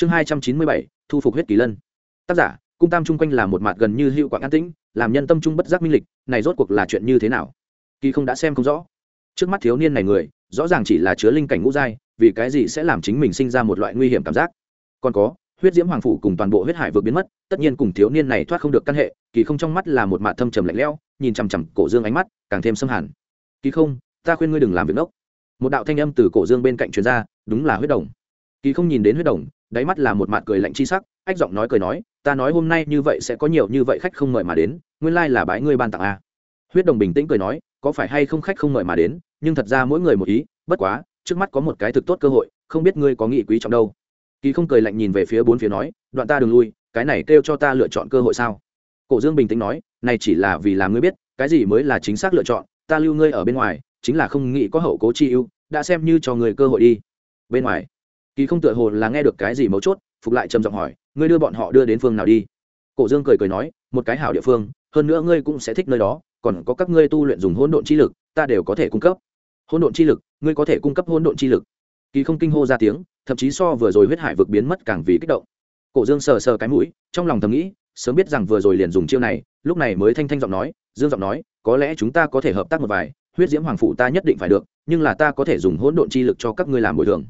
chương hai trăm chín mươi bảy, thu phục huyết kỳ lân. Tác giả, cung tam chung quanh là một mặt gần như hiệu quạng an tĩnh, làm nhân tâm trung bất giác minh lịch, này rốt cuộc là chuyện như thế nào? Kỳ không đã xem không rõ. Trước mắt thiếu niên này người, rõ ràng chỉ là chứa linh cảnh ngũ giai, vì cái gì sẽ làm chính mình sinh ra một loại nguy hiểm cảm giác? Còn có, huyết diễm hoàng phủ cùng toàn bộ huyết hải vượt biến mất, tất nhiên cùng thiếu niên này thoát không được căn hệ, kỳ không trong mắt là một mạ thâm trầm lạnh lẽo, nhìn chằm chằm cổ dương ánh mắt, càng thêm xâm hẳn. Kỳ không, ta khuyên ngươi đừng làm việc ốc một đạo thanh âm từ cổ dương bên cạnh truyền ra, đúng là huyết đồng. Kỳ không nhìn đến huyết đồng đáy mắt là một mặt cười lạnh chi sắc, ách giọng nói cười nói, ta nói hôm nay như vậy sẽ có nhiều như vậy khách không mời mà đến, nguyên lai là bái ngươi ban tặng a. Huyết đồng bình tĩnh cười nói, có phải hay không khách không mời mà đến, nhưng thật ra mỗi người một ý, bất quá, trước mắt có một cái thực tốt cơ hội, không biết ngươi có nghị quý trọng đâu. Kỳ không cười lạnh nhìn về phía bốn phía nói, đoạn ta đừng lui, cái này kêu cho ta lựa chọn cơ hội sao? Cổ dương bình tĩnh nói, này chỉ là vì làm ngươi biết, cái gì mới là chính xác lựa chọn, ta lưu ngươi ở bên ngoài, chính là không nghĩ có hậu cố chi ưu, đã xem như cho người cơ hội đi. Bên ngoài kỳ không tựa hồ là nghe được cái gì mấu chốt, phục lại trầm giọng hỏi, ngươi đưa bọn họ đưa đến phương nào đi? Cổ dương cười cười nói, một cái hảo địa phương, hơn nữa ngươi cũng sẽ thích nơi đó, còn có các ngươi tu luyện dùng hỗn độn chi lực, ta đều có thể cung cấp. Hỗn độn chi lực? Ngươi có thể cung cấp hỗn độn chi lực? Kỳ không kinh hô ra tiếng, thậm chí so vừa rồi huyết hải vực biến mất càng vì kích động. Cổ dương sờ sờ cái mũi, trong lòng thầm nghĩ, sớm biết rằng vừa rồi liền dùng chiêu này, lúc này mới thanh thanh giọng nói, dương giọng nói, có lẽ chúng ta có thể hợp tác một vài, huyết diễm hoàng phụ ta nhất định phải được, nhưng là ta có thể dùng hỗn độn chi lực cho các ngươi làm bồi thường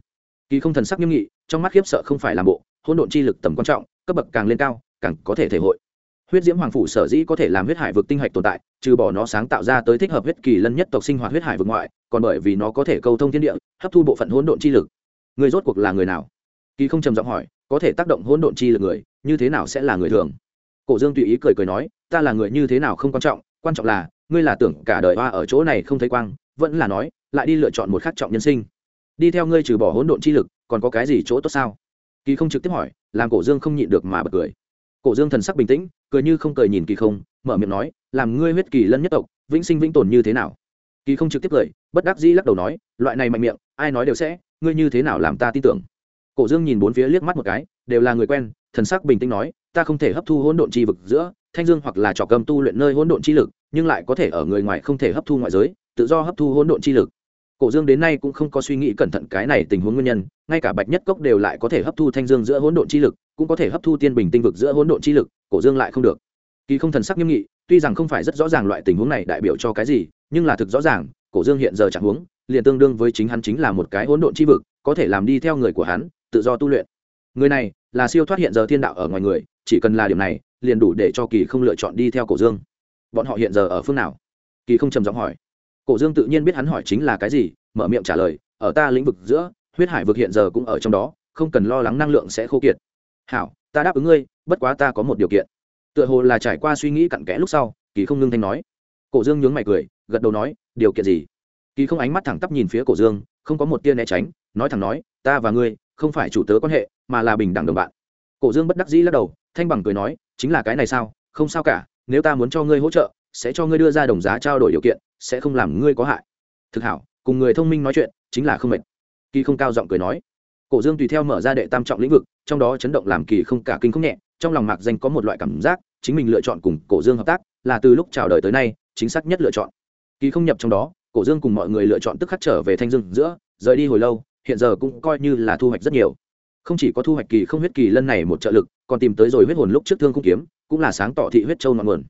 kỳ không thần sắc nghiêm nghị, trong mắt khiếp sợ không phải làm bộ, hỗn độn chi lực tầm quan trọng, cấp bậc càng lên cao, càng có thể thể hội. Huyết diễm hoàng phủ sở dĩ có thể làm huyết hải vực tinh hạch tồn tại, trừ bỏ nó sáng tạo ra tới thích hợp huyết kỳ lân nhất tộc sinh hoạt huyết hải vực ngoại, còn bởi vì nó có thể câu thông thiên địa, hấp thu bộ phận hỗn độn chi lực. Người rốt cuộc là người nào? Kỳ không trầm giọng hỏi, có thể tác động hỗn độn chi lực người, như thế nào sẽ là người thường? Cổ dương tùy ý cười cười nói, ta là người như thế nào không quan trọng quan trọng là, ngươi là tưởng cả đời hoa ở chỗ này không thấy quang, vẫn là nói, lại đi lựa chọn một khát trọng nhân sinh đi theo ngươi trừ bỏ hỗn độn chi lực, còn có cái gì chỗ tốt sao? Kỳ không trực tiếp hỏi, làm cổ dương không nhịn được mà bật cười. Cổ dương thần sắc bình tĩnh, cười như không cười nhìn kỳ không, mở miệng nói, làm ngươi huyết kỳ lân nhất tộc, vĩnh sinh vĩnh tồn như thế nào? Kỳ không trực tiếp cười, bất đắc dĩ lắc đầu nói, loại này mạnh miệng, ai nói đều sẽ, ngươi như thế nào làm ta tin tưởng? Cổ dương nhìn bốn phía liếc mắt một cái, đều là người quen, thần sắc bình tĩnh nói, ta không thể hấp thu hỗn độn chi vực giữa, thanh dương hoặc là trò cầm tu luyện nơi hỗn độn chi lực, nhưng lại có thể ở người ngoài không thể hấp thu ngoại giới, tự do hấp thu hỗn độn chi lực cổ dương đến nay cũng không có suy nghĩ cẩn thận cái này tình huống nguyên nhân, ngay cả bạch nhất cốc đều lại có thể hấp thu thanh dương giữa hỗn độn chi lực, cũng có thể hấp thu tiên bình tinh vực giữa hỗn độn chi lực, cổ dương lại không được. Kỳ không thần sắc nghiêm nghị, tuy rằng không phải rất rõ ràng loại tình huống này đại biểu cho cái gì, nhưng là thực rõ ràng, cổ dương hiện giờ chẳng huống, liền tương đương với chính hắn chính là một cái hỗn độn chi vực, có thể làm đi theo người của hắn, tự do tu luyện. Người này là siêu thoát hiện giờ thiên đạo ở ngoài người, chỉ cần là điểm này, liền đủ để cho kỳ không lựa chọn đi theo cổ dương. Bọn họ hiện giờ ở phương nào? Kỳ không trầm giọng hỏi cổ dương tự nhiên biết hắn hỏi chính là cái gì, mở miệng trả lời, ở ta lĩnh vực giữa, huyết hải vực hiện giờ cũng ở trong đó, không cần lo lắng năng lượng sẽ khô kiệt. Hảo, ta đáp ứng ngươi, bất quá ta có một điều kiện. Tựa hồ là trải qua suy nghĩ cặn kẽ lúc sau, kỳ không ngưng thanh nói. Cổ dương nhướng mày cười, gật đầu nói, điều kiện gì? Kỳ không ánh mắt thẳng tắp nhìn phía cổ dương, không có một tia né tránh, nói thẳng nói, ta và ngươi không phải chủ tớ quan hệ, mà là bình đẳng đồng bạn. Cổ dương bất đắc dĩ lắc đầu, thanh bằng cười nói, chính là cái này sao? Không sao cả, nếu ta muốn cho ngươi hỗ trợ, sẽ cho ngươi đưa ra đồng giá trao đổi điều kiện sẽ không làm ngươi có hại. Thực hảo, cùng người thông minh nói chuyện, chính là không mệt. Kỳ không cao giọng cười nói. Cổ dương tùy theo mở ra đệ tam trọng lĩnh vực, trong đó chấn động làm kỳ không cả kinh không nhẹ, trong lòng mạc danh có một loại cảm giác, chính mình lựa chọn cùng cổ dương hợp tác, là từ lúc chào đời tới nay, chính xác nhất lựa chọn. Kỳ không nhập trong đó, cổ dương cùng mọi người lựa chọn tức khắc trở về thanh dương giữa, rời đi hồi lâu, hiện giờ cũng coi như là thu hoạch rất nhiều. Không chỉ có thu hoạch kỳ không huyết kỳ lân này một trợ lực, còn tìm tới rồi huyết hồn lúc trước thương không kiếm, cũng là sáng tỏ thị huyết châu ngọn nguồn.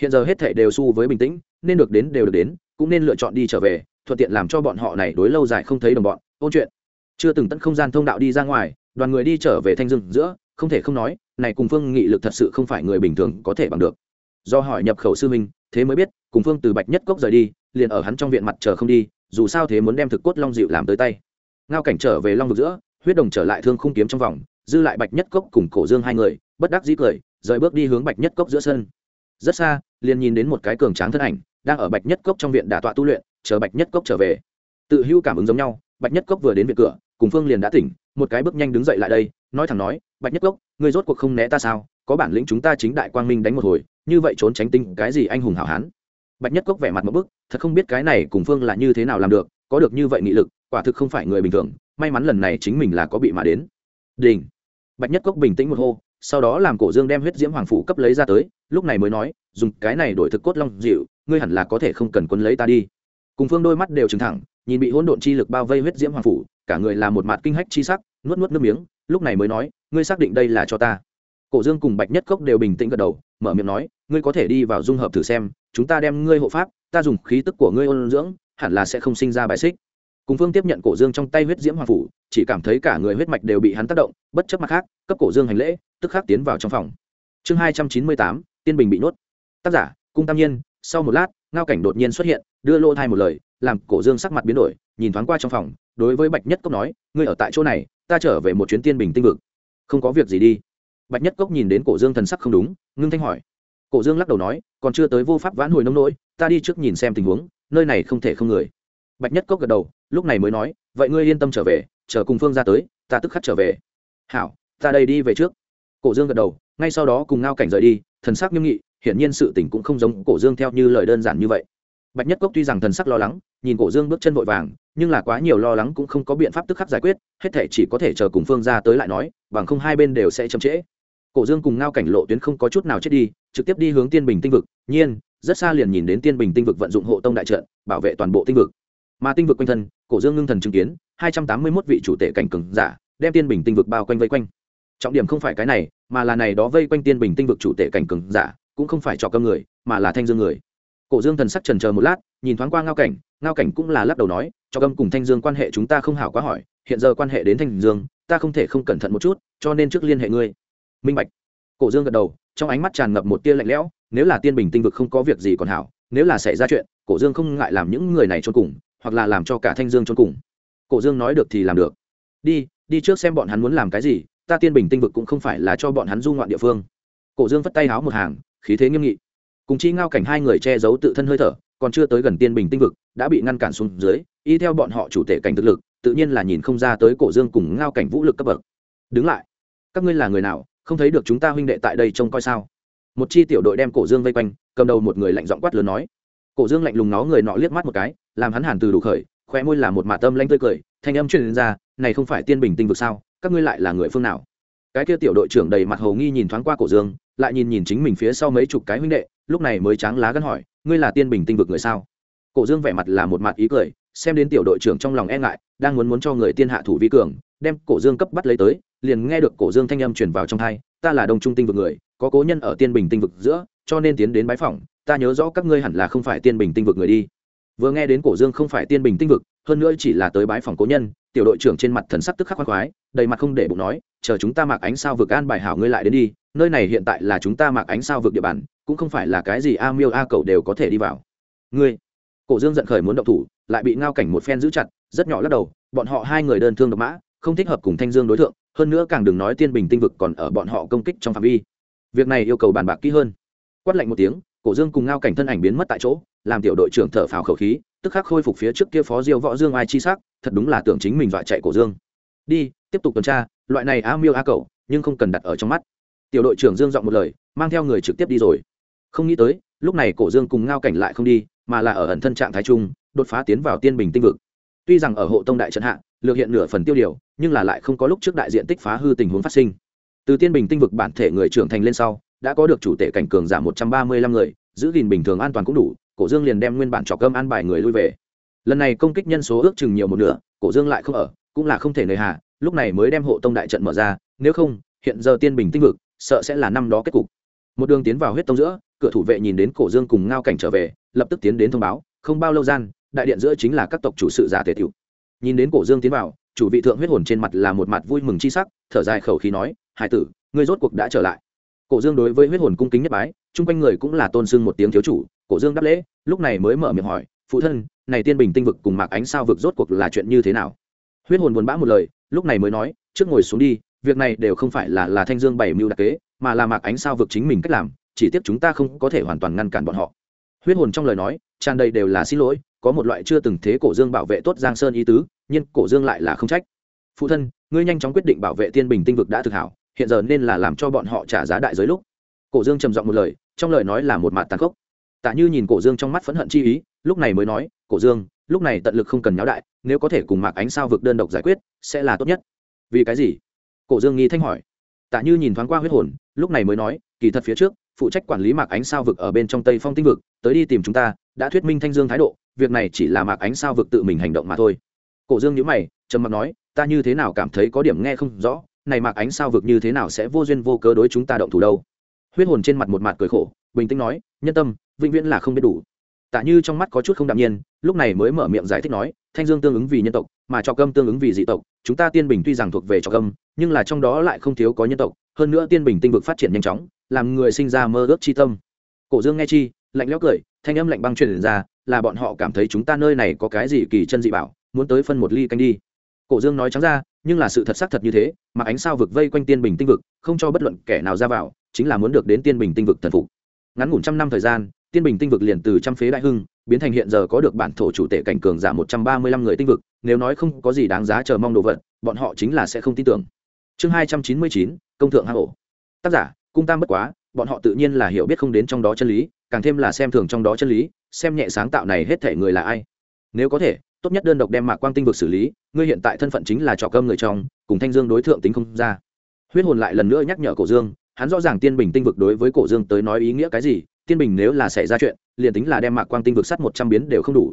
Hiện giờ hết thảy đều su với bình tĩnh nên được đến đều được đến, cũng nên lựa chọn đi trở về, thuận tiện làm cho bọn họ này đối lâu dài không thấy đồng bọn. Ôn chuyện. Chưa từng tận không gian thông đạo đi ra ngoài, đoàn người đi trở về thanh dương giữa, không thể không nói, này cùng phương nghị lực thật sự không phải người bình thường có thể bằng được. Do hỏi nhập khẩu sư minh thế mới biết, cùng phương từ bạch nhất cốc rời đi, liền ở hắn trong viện mặt chờ không đi, dù sao thế muốn đem thực cốt long dịu làm tới tay. Ngao cảnh trở về long vực giữa, huyết đồng trở lại thương không kiếm trong vòng, dư lại bạch nhất cốc cùng cổ dương hai người, bất đắc dĩ cười, rời bước đi hướng bạch nhất cốc giữa sân. Rất xa, liền nhìn đến một cái cường tráng thân ảnh đang ở bạch nhất cốc trong viện đả tọa tu luyện, chờ bạch nhất cốc trở về. Tự hưu cảm ứng giống nhau, bạch nhất cốc vừa đến viện cửa, cùng phương liền đã tỉnh, một cái bước nhanh đứng dậy lại đây, nói thẳng nói, bạch nhất cốc, ngươi rốt cuộc không né ta sao? Có bản lĩnh chúng ta chính đại quang minh đánh một hồi, như vậy trốn tránh tinh cái gì anh hùng hảo hán? Bạch nhất cốc vẻ mặt một bức, thật không biết cái này cùng phương là như thế nào làm được, có được như vậy nghị lực, quả thực không phải người bình thường, may mắn lần này chính mình là có bị mà đến. Đình bạch nhất cốc bình tĩnh một hô, sau đó làm cổ dương đem huyết diễm hoàng phủ cấp lấy ra tới, lúc này mới nói, dùng cái này đổi thực cốt long dịu ngươi hẳn là có thể không cần quấn lấy ta đi. Cùng phương đôi mắt đều trừng thẳng, nhìn bị hỗn độn chi lực bao vây huyết diễm hoàng phủ, cả người là một mặt kinh hách chi sắc, nuốt nuốt nước miếng, lúc này mới nói, ngươi xác định đây là cho ta. Cổ dương cùng bạch nhất cốc đều bình tĩnh gật đầu, mở miệng nói, ngươi có thể đi vào dung hợp thử xem, chúng ta đem ngươi hộ pháp, ta dùng khí tức của ngươi ôn dưỡng, hẳn là sẽ không sinh ra bài xích. Cùng phương tiếp nhận cổ dương trong tay huyết diễm hoàng phủ, chỉ cảm thấy cả người huyết mạch đều bị hắn tác động, bất chấp mặt khác, cấp cổ dương hành lễ, tức khắc tiến vào trong phòng. Chương hai trăm chín mươi tám, tiên bình bị nuốt. Tác giả, cung tam nhiên sau một lát, ngao cảnh đột nhiên xuất hiện, đưa lô thai một lời, làm cổ dương sắc mặt biến đổi, nhìn thoáng qua trong phòng, đối với bạch nhất cốc nói, ngươi ở tại chỗ này, ta trở về một chuyến tiên bình tinh vực. Không có việc gì đi. Bạch nhất cốc nhìn đến cổ dương thần sắc không đúng, ngưng thanh hỏi. Cổ dương lắc đầu nói, còn chưa tới vô pháp vãn hồi nông nỗi, ta đi trước nhìn xem tình huống, nơi này không thể không người. Bạch nhất cốc gật đầu, lúc này mới nói, vậy ngươi yên tâm trở về, chờ cùng phương ra tới, ta tức khắc trở về. Hảo, ta đây đi về trước. Cổ dương gật đầu, ngay sau đó cùng ngao cảnh rời đi, thần sắc nghiêm nghị hiển nhiên sự tình cũng không giống cổ dương theo như lời đơn giản như vậy. Bạch nhất cốc tuy rằng thần sắc lo lắng, nhìn cổ dương bước chân vội vàng, nhưng là quá nhiều lo lắng cũng không có biện pháp tức khắc giải quyết, hết thể chỉ có thể chờ cùng phương ra tới lại nói, bằng không hai bên đều sẽ chậm trễ. Cổ dương cùng ngao cảnh lộ tuyến không có chút nào chết đi, trực tiếp đi hướng tiên bình tinh vực, nhiên, rất xa liền nhìn đến tiên bình tinh vực vận dụng hộ tông đại trận, bảo vệ toàn bộ tinh vực. Mà tinh vực quanh thân, cổ dương ngưng thần chứng kiến, hai trăm tám mươi mốt vị chủ tể cảnh cường giả, đem tiên bình tinh vực bao quanh vây quanh. Trọng điểm không phải cái này, mà là này đó vây quanh tiên bình tinh vực chủ tể cảnh cường giả cũng không phải trò cơm người, mà là thanh dương người. Cổ dương thần sắc trần chờ một lát, nhìn thoáng qua ngao cảnh ngao cảnh cũng là lắc đầu nói cho cơm cùng thanh dương quan hệ chúng ta không hảo quá hỏi, hiện giờ quan hệ đến thanh dương, ta không thể không cẩn thận một chút, cho nên trước liên hệ ngươi. Minh bạch. Cổ dương gật đầu, trong ánh mắt tràn ngập một tia lạnh lẽo, nếu là tiên bình tinh vực không có việc gì còn hảo, nếu là xảy ra chuyện, cổ dương không ngại làm những người này trốn cùng, hoặc là làm cho cả thanh dương trốn cùng. Cổ dương nói được thì làm được. Đi đi trước xem bọn hắn muốn làm cái gì, ta tiên bình tinh vực cũng không phải là cho bọn hắn du ngoạn địa phương. Cổ dương vất tay háo một hàng khí thế nghiêm nghị. Cùng chi ngao cảnh hai người che giấu tự thân hơi thở, còn chưa tới gần tiên bình tinh vực, đã bị ngăn cản xuống dưới, y theo bọn họ chủ tể cảnh thực lực, tự nhiên là nhìn không ra tới cổ dương cùng ngao cảnh vũ lực cấp bậc. Đứng lại. Các ngươi là người nào, không thấy được chúng ta huynh đệ tại đây trông coi sao? Một chi tiểu đội đem cổ dương vây quanh, cầm đầu một người lạnh giọng quát lớn nói. Cổ dương lạnh lùng nó người nọ liếc mắt một cái, làm hắn hàn từ đủ khởi khoe môi là một mạ tâm lanh tươi cười, thanh âm truyền ra, này không phải tiên bình tinh vực sao? Các ngươi lại là người phương nào? Cái kia tiểu đội trưởng đầy mặt hầu nghi nhìn thoáng qua cổ dương lại nhìn nhìn chính mình phía sau mấy chục cái huynh đệ, lúc này mới tráng lá gân hỏi, ngươi là tiên bình tinh vực người sao? Cổ dương vẻ mặt là một mặt ý cười, xem đến tiểu đội trưởng trong lòng e ngại, đang muốn muốn cho người tiên hạ thủ vi cường, đem cổ dương cấp bắt lấy tới, liền nghe được cổ dương thanh âm truyền vào trong thai ta là đông trung tinh vực người, có cố nhân ở tiên bình tinh vực giữa, cho nên tiến đến bái phỏng, ta nhớ rõ các ngươi hẳn là không phải tiên bình tinh vực người đi vừa nghe đến cổ dương không phải tiên bình tinh vực, hơn nữa chỉ là tới bái phỏng cố nhân, tiểu đội trưởng trên mặt thần sắc tức khắc khoác khoái, đầy mặt không để bụng nói, chờ chúng ta mặc ánh sao vực an bài hảo ngươi lại đến đi, nơi này hiện tại là chúng ta mặc ánh sao vực địa bàn, cũng không phải là cái gì a miêu a cậu đều có thể đi vào. Ngươi? Cổ dương giận khởi muốn động thủ, lại bị ngao cảnh một phen giữ chặt, rất nhỏ lắc đầu, bọn họ hai người đơn thương độc mã, không thích hợp cùng thanh dương đối tượng hơn nữa càng đừng nói tiên bình tinh vực còn ở bọn họ công kích trong phạm vi. Việc này yêu cầu bàn bạc kỹ hơn. Quát lạnh một tiếng, cổ dương cùng ngao cảnh thân ảnh biến mất tại chỗ làm tiểu đội trưởng thở phào khẩu khí, tức khắc khôi phục phía trước kia phó diêu võ dương ai chi sắc, thật đúng là tưởng chính mình dọa chạy cổ dương. Đi, tiếp tục tuần tra, loại này a miêu a cầu nhưng không cần đặt ở trong mắt. Tiểu đội trưởng dương giọng một lời, mang theo người trực tiếp đi rồi. Không nghĩ tới, lúc này cổ dương cùng ngao cảnh lại không đi, mà là ở ẩn thân trạng thái trung đột phá tiến vào tiên bình tinh vực. Tuy rằng ở hộ tông đại trận hạ, lược hiện nửa phần tiêu điều, nhưng là lại không có lúc trước đại diện tích phá hư tình huống phát sinh. Từ tiên bình tinh vực bản thể người trưởng thành lên sau, đã có được chủ tể cảnh cường giảm một trăm ba mươi lăm người, giữ gìn bình thường an toàn cũng đủ cổ dương liền đem nguyên bản trọc cơm an bài người lui về. Lần này công kích nhân số ước chừng nhiều một nửa, cổ dương lại không ở, cũng là không thể nơi hạ lúc này mới đem hộ tông đại trận mở ra, nếu không, hiện giờ tiên bình tinh vực, sợ sẽ là năm đó kết cục. Một đường tiến vào huyết tông giữa, cửa thủ vệ nhìn đến cổ dương cùng ngao cảnh trở về, lập tức tiến đến thông báo, không bao lâu gian, đại điện giữa chính là các tộc chủ sự giả tề tiểu. Nhìn đến cổ dương tiến vào, chủ vị thượng huyết hồn trên mặt là một mặt vui mừng chi sắc, thở dài khẩu khí nói, hải tử, ngươi rốt cuộc đã trở lại cổ dương đối với huyết hồn cung kính nhất bái, chung quanh người cũng là tôn sưng một tiếng thiếu chủ, cổ dương đáp lễ, lúc này mới mở miệng hỏi, phụ thân, này tiên bình tinh vực cùng mạc ánh sao vực rốt cuộc là chuyện như thế nào? Huyết hồn buồn bã một lời, lúc này mới nói, trước ngồi xuống đi, việc này đều không phải là là thanh dương bảy mưu đặc kế, mà là mạc ánh sao vực chính mình cách làm, chỉ tiếc chúng ta không có thể hoàn toàn ngăn cản bọn họ. Huyết hồn trong lời nói, tràn đầy đều là xin lỗi, có một loại chưa từng thế cổ dương bảo vệ tốt giang sơn ý tứ, nhưng cổ dương lại là không trách. Phụ thân, ngươi nhanh chóng quyết định bảo vệ tiên bình tinh vực đã thực hảo hiện giờ nên là làm cho bọn họ trả giá đại giới lúc. Cổ dương trầm giọng một lời, trong lời nói là một mặt tàn khốc. Tạ như nhìn cổ dương trong mắt phẫn hận chi ý, lúc này mới nói, cổ dương, lúc này tận lực không cần nháo đại, nếu có thể cùng mạc ánh sao vực đơn độc giải quyết, sẽ là tốt nhất. Vì cái gì? Cổ dương nghi thanh hỏi. Tạ như nhìn thoáng qua huyết hồn, lúc này mới nói, kỳ thật phía trước, phụ trách quản lý mạc ánh sao vực ở bên trong tây phong tinh vực, tới đi tìm chúng ta, đã thuyết minh thanh dương thái độ, việc này chỉ là mạc ánh sao vực tự mình hành động mà thôi. Cổ dương nhữ mày, trầm mặc nói, ta như thế nào cảm thấy có điểm nghe không rõ này mạc ánh sao vực như thế nào sẽ vô duyên vô cớ đối chúng ta động thủ đâu? Huyết hồn trên mặt một mặt cười khổ, bình tĩnh nói, nhân tâm, vĩnh viễn là không biết đủ. Tạ như trong mắt có chút không đạm nhiên, lúc này mới mở miệng giải thích nói, thanh dương tương ứng vì nhân tộc, mà trọc cơm tương ứng vì dị tộc. Chúng ta tiên bình tuy rằng thuộc về trọc cơm nhưng là trong đó lại không thiếu có nhân tộc. Hơn nữa tiên bình tinh vực phát triển nhanh chóng, làm người sinh ra mơ ước chi tâm. Cổ dương nghe chi, lạnh lẽo cười, thanh âm lạnh băng truyền ra, là bọn họ cảm thấy chúng ta nơi này có cái gì kỳ chân dị bảo, muốn tới phân một ly canh đi. Cổ dương nói trắng ra nhưng là sự thật xác thật như thế, mà ánh sao vực vây quanh tiên bình tinh vực, không cho bất luận kẻ nào ra vào, chính là muốn được đến tiên bình tinh vực thần phục. Ngắn ngủn trăm năm thời gian, tiên bình tinh vực liền từ trăm phế đại hưng, biến thành hiện giờ có được bản thổ chủ tể cảnh cường giả một trăm ba mươi lăm người tinh vực, nếu nói không có gì đáng giá chờ mong đồ vật, bọn họ chính là sẽ không tin tưởng. Chương hai trăm chín mươi chín, công thượng hạ ổ. Tác giả, cung tam bất quá, bọn họ tự nhiên là hiểu biết không đến trong đó chân lý, càng thêm là xem thường trong đó chân lý, xem nhẹ sáng tạo này hết thể người là ai. Nếu có thể tốt nhất đơn độc đem mạc quang tinh vực xử lý, ngươi hiện tại thân phận chính là trò cơm người trong, cùng thanh dương đối tượng tính không ra. Huyết hồn lại lần nữa nhắc nhở cổ dương, hắn rõ ràng tiên bình tinh vực đối với cổ dương tới nói ý nghĩa cái gì, tiên bình nếu là xảy ra chuyện, liền tính là đem mạc quang tinh vực sắt một trăm biến đều không đủ.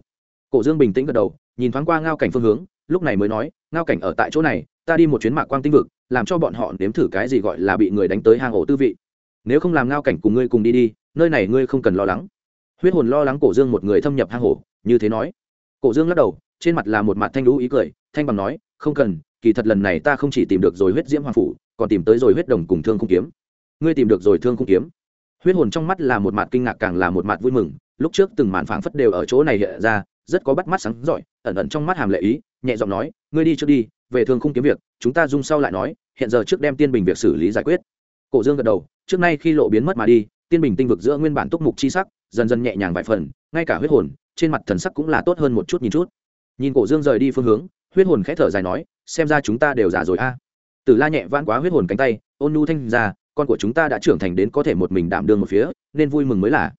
Cổ dương bình tĩnh gật đầu, nhìn thoáng qua ngao cảnh phương hướng, lúc này mới nói, ngao cảnh ở tại chỗ này, ta đi một chuyến mạc quang tinh vực, làm cho bọn họ nếm thử cái gì gọi là bị người đánh tới hang ổ tư vị. Nếu không làm ngao cảnh cùng ngươi cùng đi đi, nơi này ngươi không cần lo lắng. Huyết hồn lo lắng cổ dương một người thâm nhập hang ổ, như thế nói cổ dương lắc đầu, trên mặt là một mặt thanh lũ ý cười, thanh bằng nói, không cần, kỳ thật lần này ta không chỉ tìm được rồi huyết diễm hoàng phủ, còn tìm tới rồi huyết đồng cùng thương không kiếm. Ngươi tìm được rồi thương không kiếm? Huyết hồn trong mắt là một mặt kinh ngạc càng là một mặt vui mừng, lúc trước từng màn phảng phất đều ở chỗ này hiện ra, rất có bắt mắt sáng giỏi ẩn ẩn trong mắt hàm lệ ý, nhẹ giọng nói, ngươi đi trước đi, về thương không kiếm việc, chúng ta dung sau lại nói, hiện giờ trước đem tiên bình việc xử lý giải quyết. Cổ dương gật đầu, trước nay khi lộ biến mất mà đi, tiên bình tinh vực giữa nguyên bản túc mục chi sắc, dần dần nhẹ nhàng vài phần, ngay cả huyết hồn trên mặt thần sắc cũng là tốt hơn một chút nhìn chút. Nhìn cổ dương rời đi phương hướng, huyết hồn khẽ thở dài nói, xem ra chúng ta đều giả rồi a. À. tử la nhẹ vãn quá huyết hồn cánh tay, ôn nu thanh ra, con của chúng ta đã trưởng thành đến có thể một mình đảm đương một phía, nên vui mừng mới là.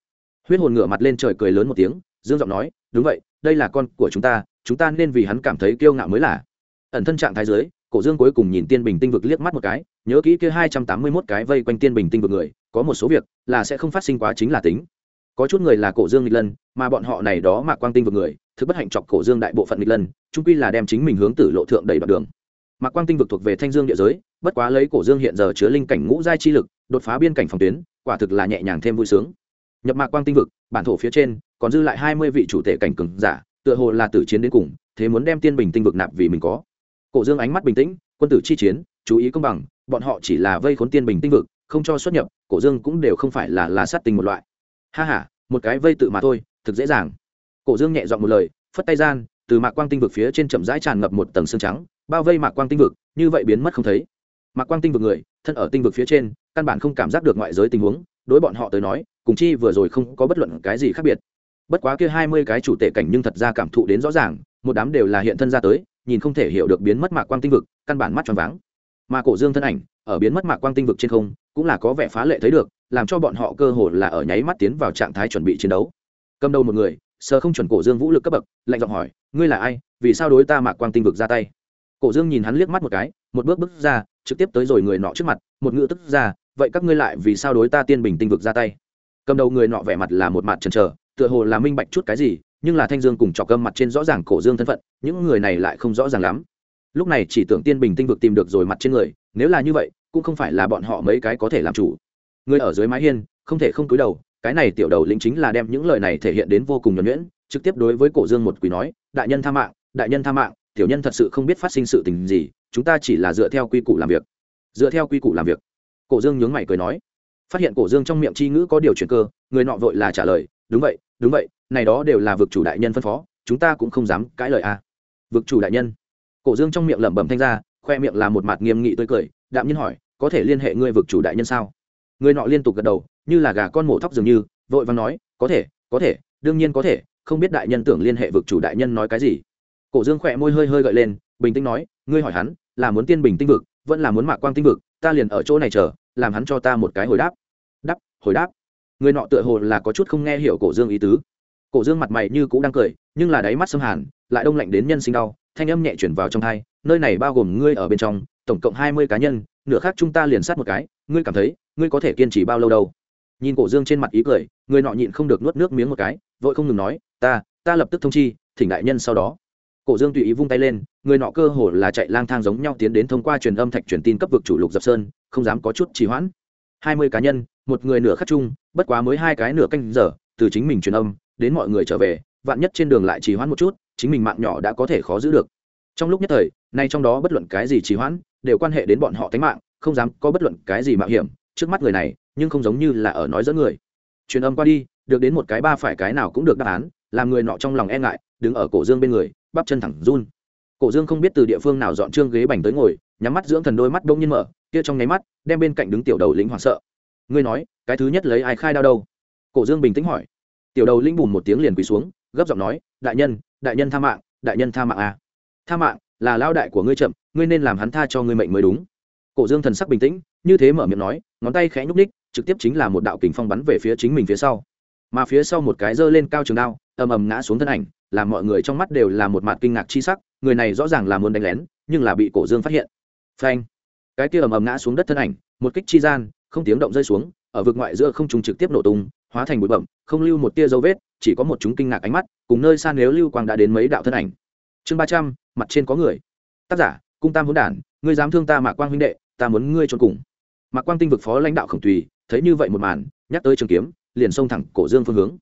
Huyết hồn ngửa mặt lên trời cười lớn một tiếng, dương giọng nói, đúng vậy, đây là con của chúng ta chúng ta nên vì hắn cảm thấy kiêu ngạo mới là. Ẩn thân trạng thái giới cổ dương cuối cùng nhìn tiên bình tinh vực liếc mắt một cái, nhớ kỹ kia hai trăm tám mươi mốt cái vây quanh tiên bình tinh vực người, có một số việc là sẽ không phát sinh quá chính là tính có chút người là cổ dương nghịch lân, mà bọn họ này đó mà quang tinh vực người, thực bất hạnh chọc cổ dương đại bộ phận nghịch lân trung quy là đem chính mình hướng tử lộ thượng đầy đoạn đường. Mà quang tinh vực thuộc về thanh dương địa giới, bất quá lấy cổ dương hiện giờ chứa linh cảnh ngũ giai chi lực, đột phá biên cảnh phòng tuyến, quả thực là nhẹ nhàng thêm vui sướng. Nhập mạc quang tinh vực, bản thổ phía trên, còn dư lại hai mươi vị chủ tể cảnh cường giả, tựa hồ là tử chiến đến cùng, thế muốn đem tiên bình tinh vực nạp vì mình có. Cổ dương ánh mắt bình tĩnh, quân tử chi chiến, chú ý công bằng, bọn họ chỉ là vây khốn tiên bình tinh vực, không cho xuất nhập, cổ dương cũng đều không phải là là sát tình một loại ha ha, một cái vây tự mà thôi, thực dễ dàng. Cổ dương nhẹ dọn một lời, phất tay gian, từ mạc quang tinh vực phía trên chậm rãi tràn ngập một tầng xương trắng, bao vây mạc quang tinh vực, như vậy biến mất không thấy. Mạc quang tinh vực người, thân ở tinh vực phía trên, căn bản không cảm giác được ngoại giới tình huống, đối bọn họ tới nói, cùng chi vừa rồi không có bất luận cái gì khác biệt. Bất quá kia hai mươi cái chủ tể cảnh nhưng thật ra cảm thụ đến rõ ràng, một đám đều là hiện thân ra tới, nhìn không thể hiểu được biến mất mạc quang tinh vực, căn bản mắt tròn váng. Mà cổ dương thân ảnh, ở biến mất mạc quang tinh vực trên không, cũng là có vẻ phá lệ thấy được làm cho bọn họ cơ hồ là ở nháy mắt tiến vào trạng thái chuẩn bị chiến đấu. Cầm đầu một người sơ không chuẩn cổ dương vũ lực cấp bậc, lạnh giọng hỏi, ngươi là ai? Vì sao đối ta mạc quang tinh vực ra tay? Cổ dương nhìn hắn liếc mắt một cái, một bước bước ra, trực tiếp tới rồi người nọ trước mặt, một ngữ tức ra, vậy các ngươi lại vì sao đối ta tiên bình tinh vực ra tay? Cầm đầu người nọ vẻ mặt là một mặt chần chờ, tựa hồ là minh bạch chút cái gì, nhưng là thanh dương cùng trọc cơm mặt trên rõ ràng cổ dương thân phận, những người này lại không rõ ràng lắm. Lúc này chỉ tưởng tiên bình tinh vực tìm được rồi mặt trên người, nếu là như vậy, cũng không phải là bọn họ mấy cái có thể làm chủ người ở dưới mái hiên, không thể không cúi đầu, cái này tiểu đầu lĩnh chính là đem những lời này thể hiện đến vô cùng nhuẩn nhuyễn, trực tiếp đối với cổ dương một quỷ nói, đại nhân tha mạng, đại nhân tha mạng, tiểu nhân thật sự không biết phát sinh sự tình gì, chúng ta chỉ là dựa theo quy củ làm việc. Dựa theo quy củ làm việc. Cổ dương nhướng mày cười nói, phát hiện cổ dương trong miệng c h i ngữ có điều chuyển cơ, người nọ vội là trả lời, đúng vậy đúng vậy, này đó đều là vực chủ đại nhân phân phó, chúng ta cũng không dám cãi lời a. À. vực chủ đại nhân? Cổ dương trong miệng lẩm bẩm thanh ra, khoe miệng là một mặt nghiêm nghị tươi cười, đạm nhiên hỏi, có thể liên hệ ngươi vực chủ đại nhân sao? Người nọ liên tục gật đầu, như là gà con mổ thóc dường như, vội vàng nói, có thể có thể, đương nhiên có thể, không biết đại nhân tưởng liên hệ vực chủ đại nhân nói cái gì. Cổ dương khỏe môi hơi hơi gợi lên, bình tĩnh nói, ngươi hỏi hắn, là muốn tiên bình tinh vực, vẫn là muốn mạc quang tinh vực, ta liền ở chỗ này chờ, làm hắn cho ta một cái hồi đáp. Đáp, hồi đáp. Người nọ tựa hồ là có chút không nghe hiểu cổ dương ý tứ. Cổ dương mặt mày như cũ đang cười, nhưng là đáy mắt xâm hàn, lại đông lạnh đến nhân sinh đau, thanh âm nhẹ chuyển vào trong thai nơi này bao gồm ngươi ở bên trong, tổng cộng hai mươi cá nhân, nửa khác chúng ta liền sát một cái, ngươi cảm thấy ngươi có thể kiên trì bao lâu đâu? Nhìn cổ dương trên mặt ý cười, người nọ nhịn không được nuốt nước miếng một cái, vội không ngừng nói, ta ta lập tức thông chi, thỉnh đại nhân sau đó. Cổ dương tùy ý vung tay lên, người nọ cơ hồ là chạy lang thang giống nhau tiến đến thông qua truyền âm thạch truyền tin cấp vực chủ lục dập sơn, không dám có chút trì hoãn. Hai mươi cá nhân, một người nửa khắc chung, bất quá mới hai cái nửa canh giờ, từ chính mình truyền âm, đến mọi người trở về, vạn nhất trên đường lại trì hoãn một chút, chính mình mạng nhỏ đã có thể khó giữ được. Trong lúc nhất thời, nay trong đó bất luận cái gì trì hoãn, đều quan hệ đến bọn họ tính mạng, không dám có bất luận cái gì mạo hiểm trước mắt người này, nhưng không giống như là ở nói dẫn người. Truyền âm qua đi, được đến một cái ba phải cái nào cũng được đáp án, làm người nọ trong lòng e ngại, đứng ở cổ dương bên người, bắp chân thẳng run. Cổ dương không biết từ địa phương nào dọn trương ghế bành tới ngồi, nhắm mắt dưỡng thần đôi mắt đông nhiên mở, kia trong nháy mắt, đem bên cạnh đứng tiểu đầu lĩnh hoảng sợ. Ngươi nói, cái thứ nhất lấy ai khai đao đâu? Cổ dương bình tĩnh hỏi. Tiểu đầu lĩnh bùn một tiếng liền quỳ xuống, gấp giọng nói, đại nhân đại nhân tha mạng, đại nhân tha mạng à. tha mạng là lao đại của ngươi chậm, ngươi nên làm hắn tha cho ngươi mệnh mới đúng. Cổ dương thần sắc bình tĩnh, như thế mở miệng nói ngón tay khẽ nhúc ních trực tiếp chính là một đạo kình phong bắn về phía chính mình phía sau. Mà phía sau một cái giơ lên cao trường đao, ầm ầm ngã xuống thân ảnh, làm mọi người trong mắt đều là một mặt kinh ngạc chi sắc, người này rõ ràng là muốn đánh lén, nhưng là bị cổ dương phát hiện. Phanh! Cái kia ầm ầm ngã xuống đất thân ảnh, một kích chi gian, không tiếng động rơi xuống, ở vực ngoại giữa không trùng trực tiếp nổ tung, hóa thành bụi bẩm không lưu một tia dấu vết, chỉ có một chúng kinh ngạc ánh mắt, cùng nơi xa nếu lưu quang đã đến mấy đạo thân ảnh. Chương ba trăm, mặt trên có người. Tác giả, cung tam hỗn đản, ngươi dám thương ta mạc quang huynh đệ, ta muốn ngươi trốn cùng mạc quang tinh vực phó lãnh đạo khổng tùy, thấy như vậy một màn, nhắc tới trường kiếm, liền xông thẳng cổ dương phương hướng.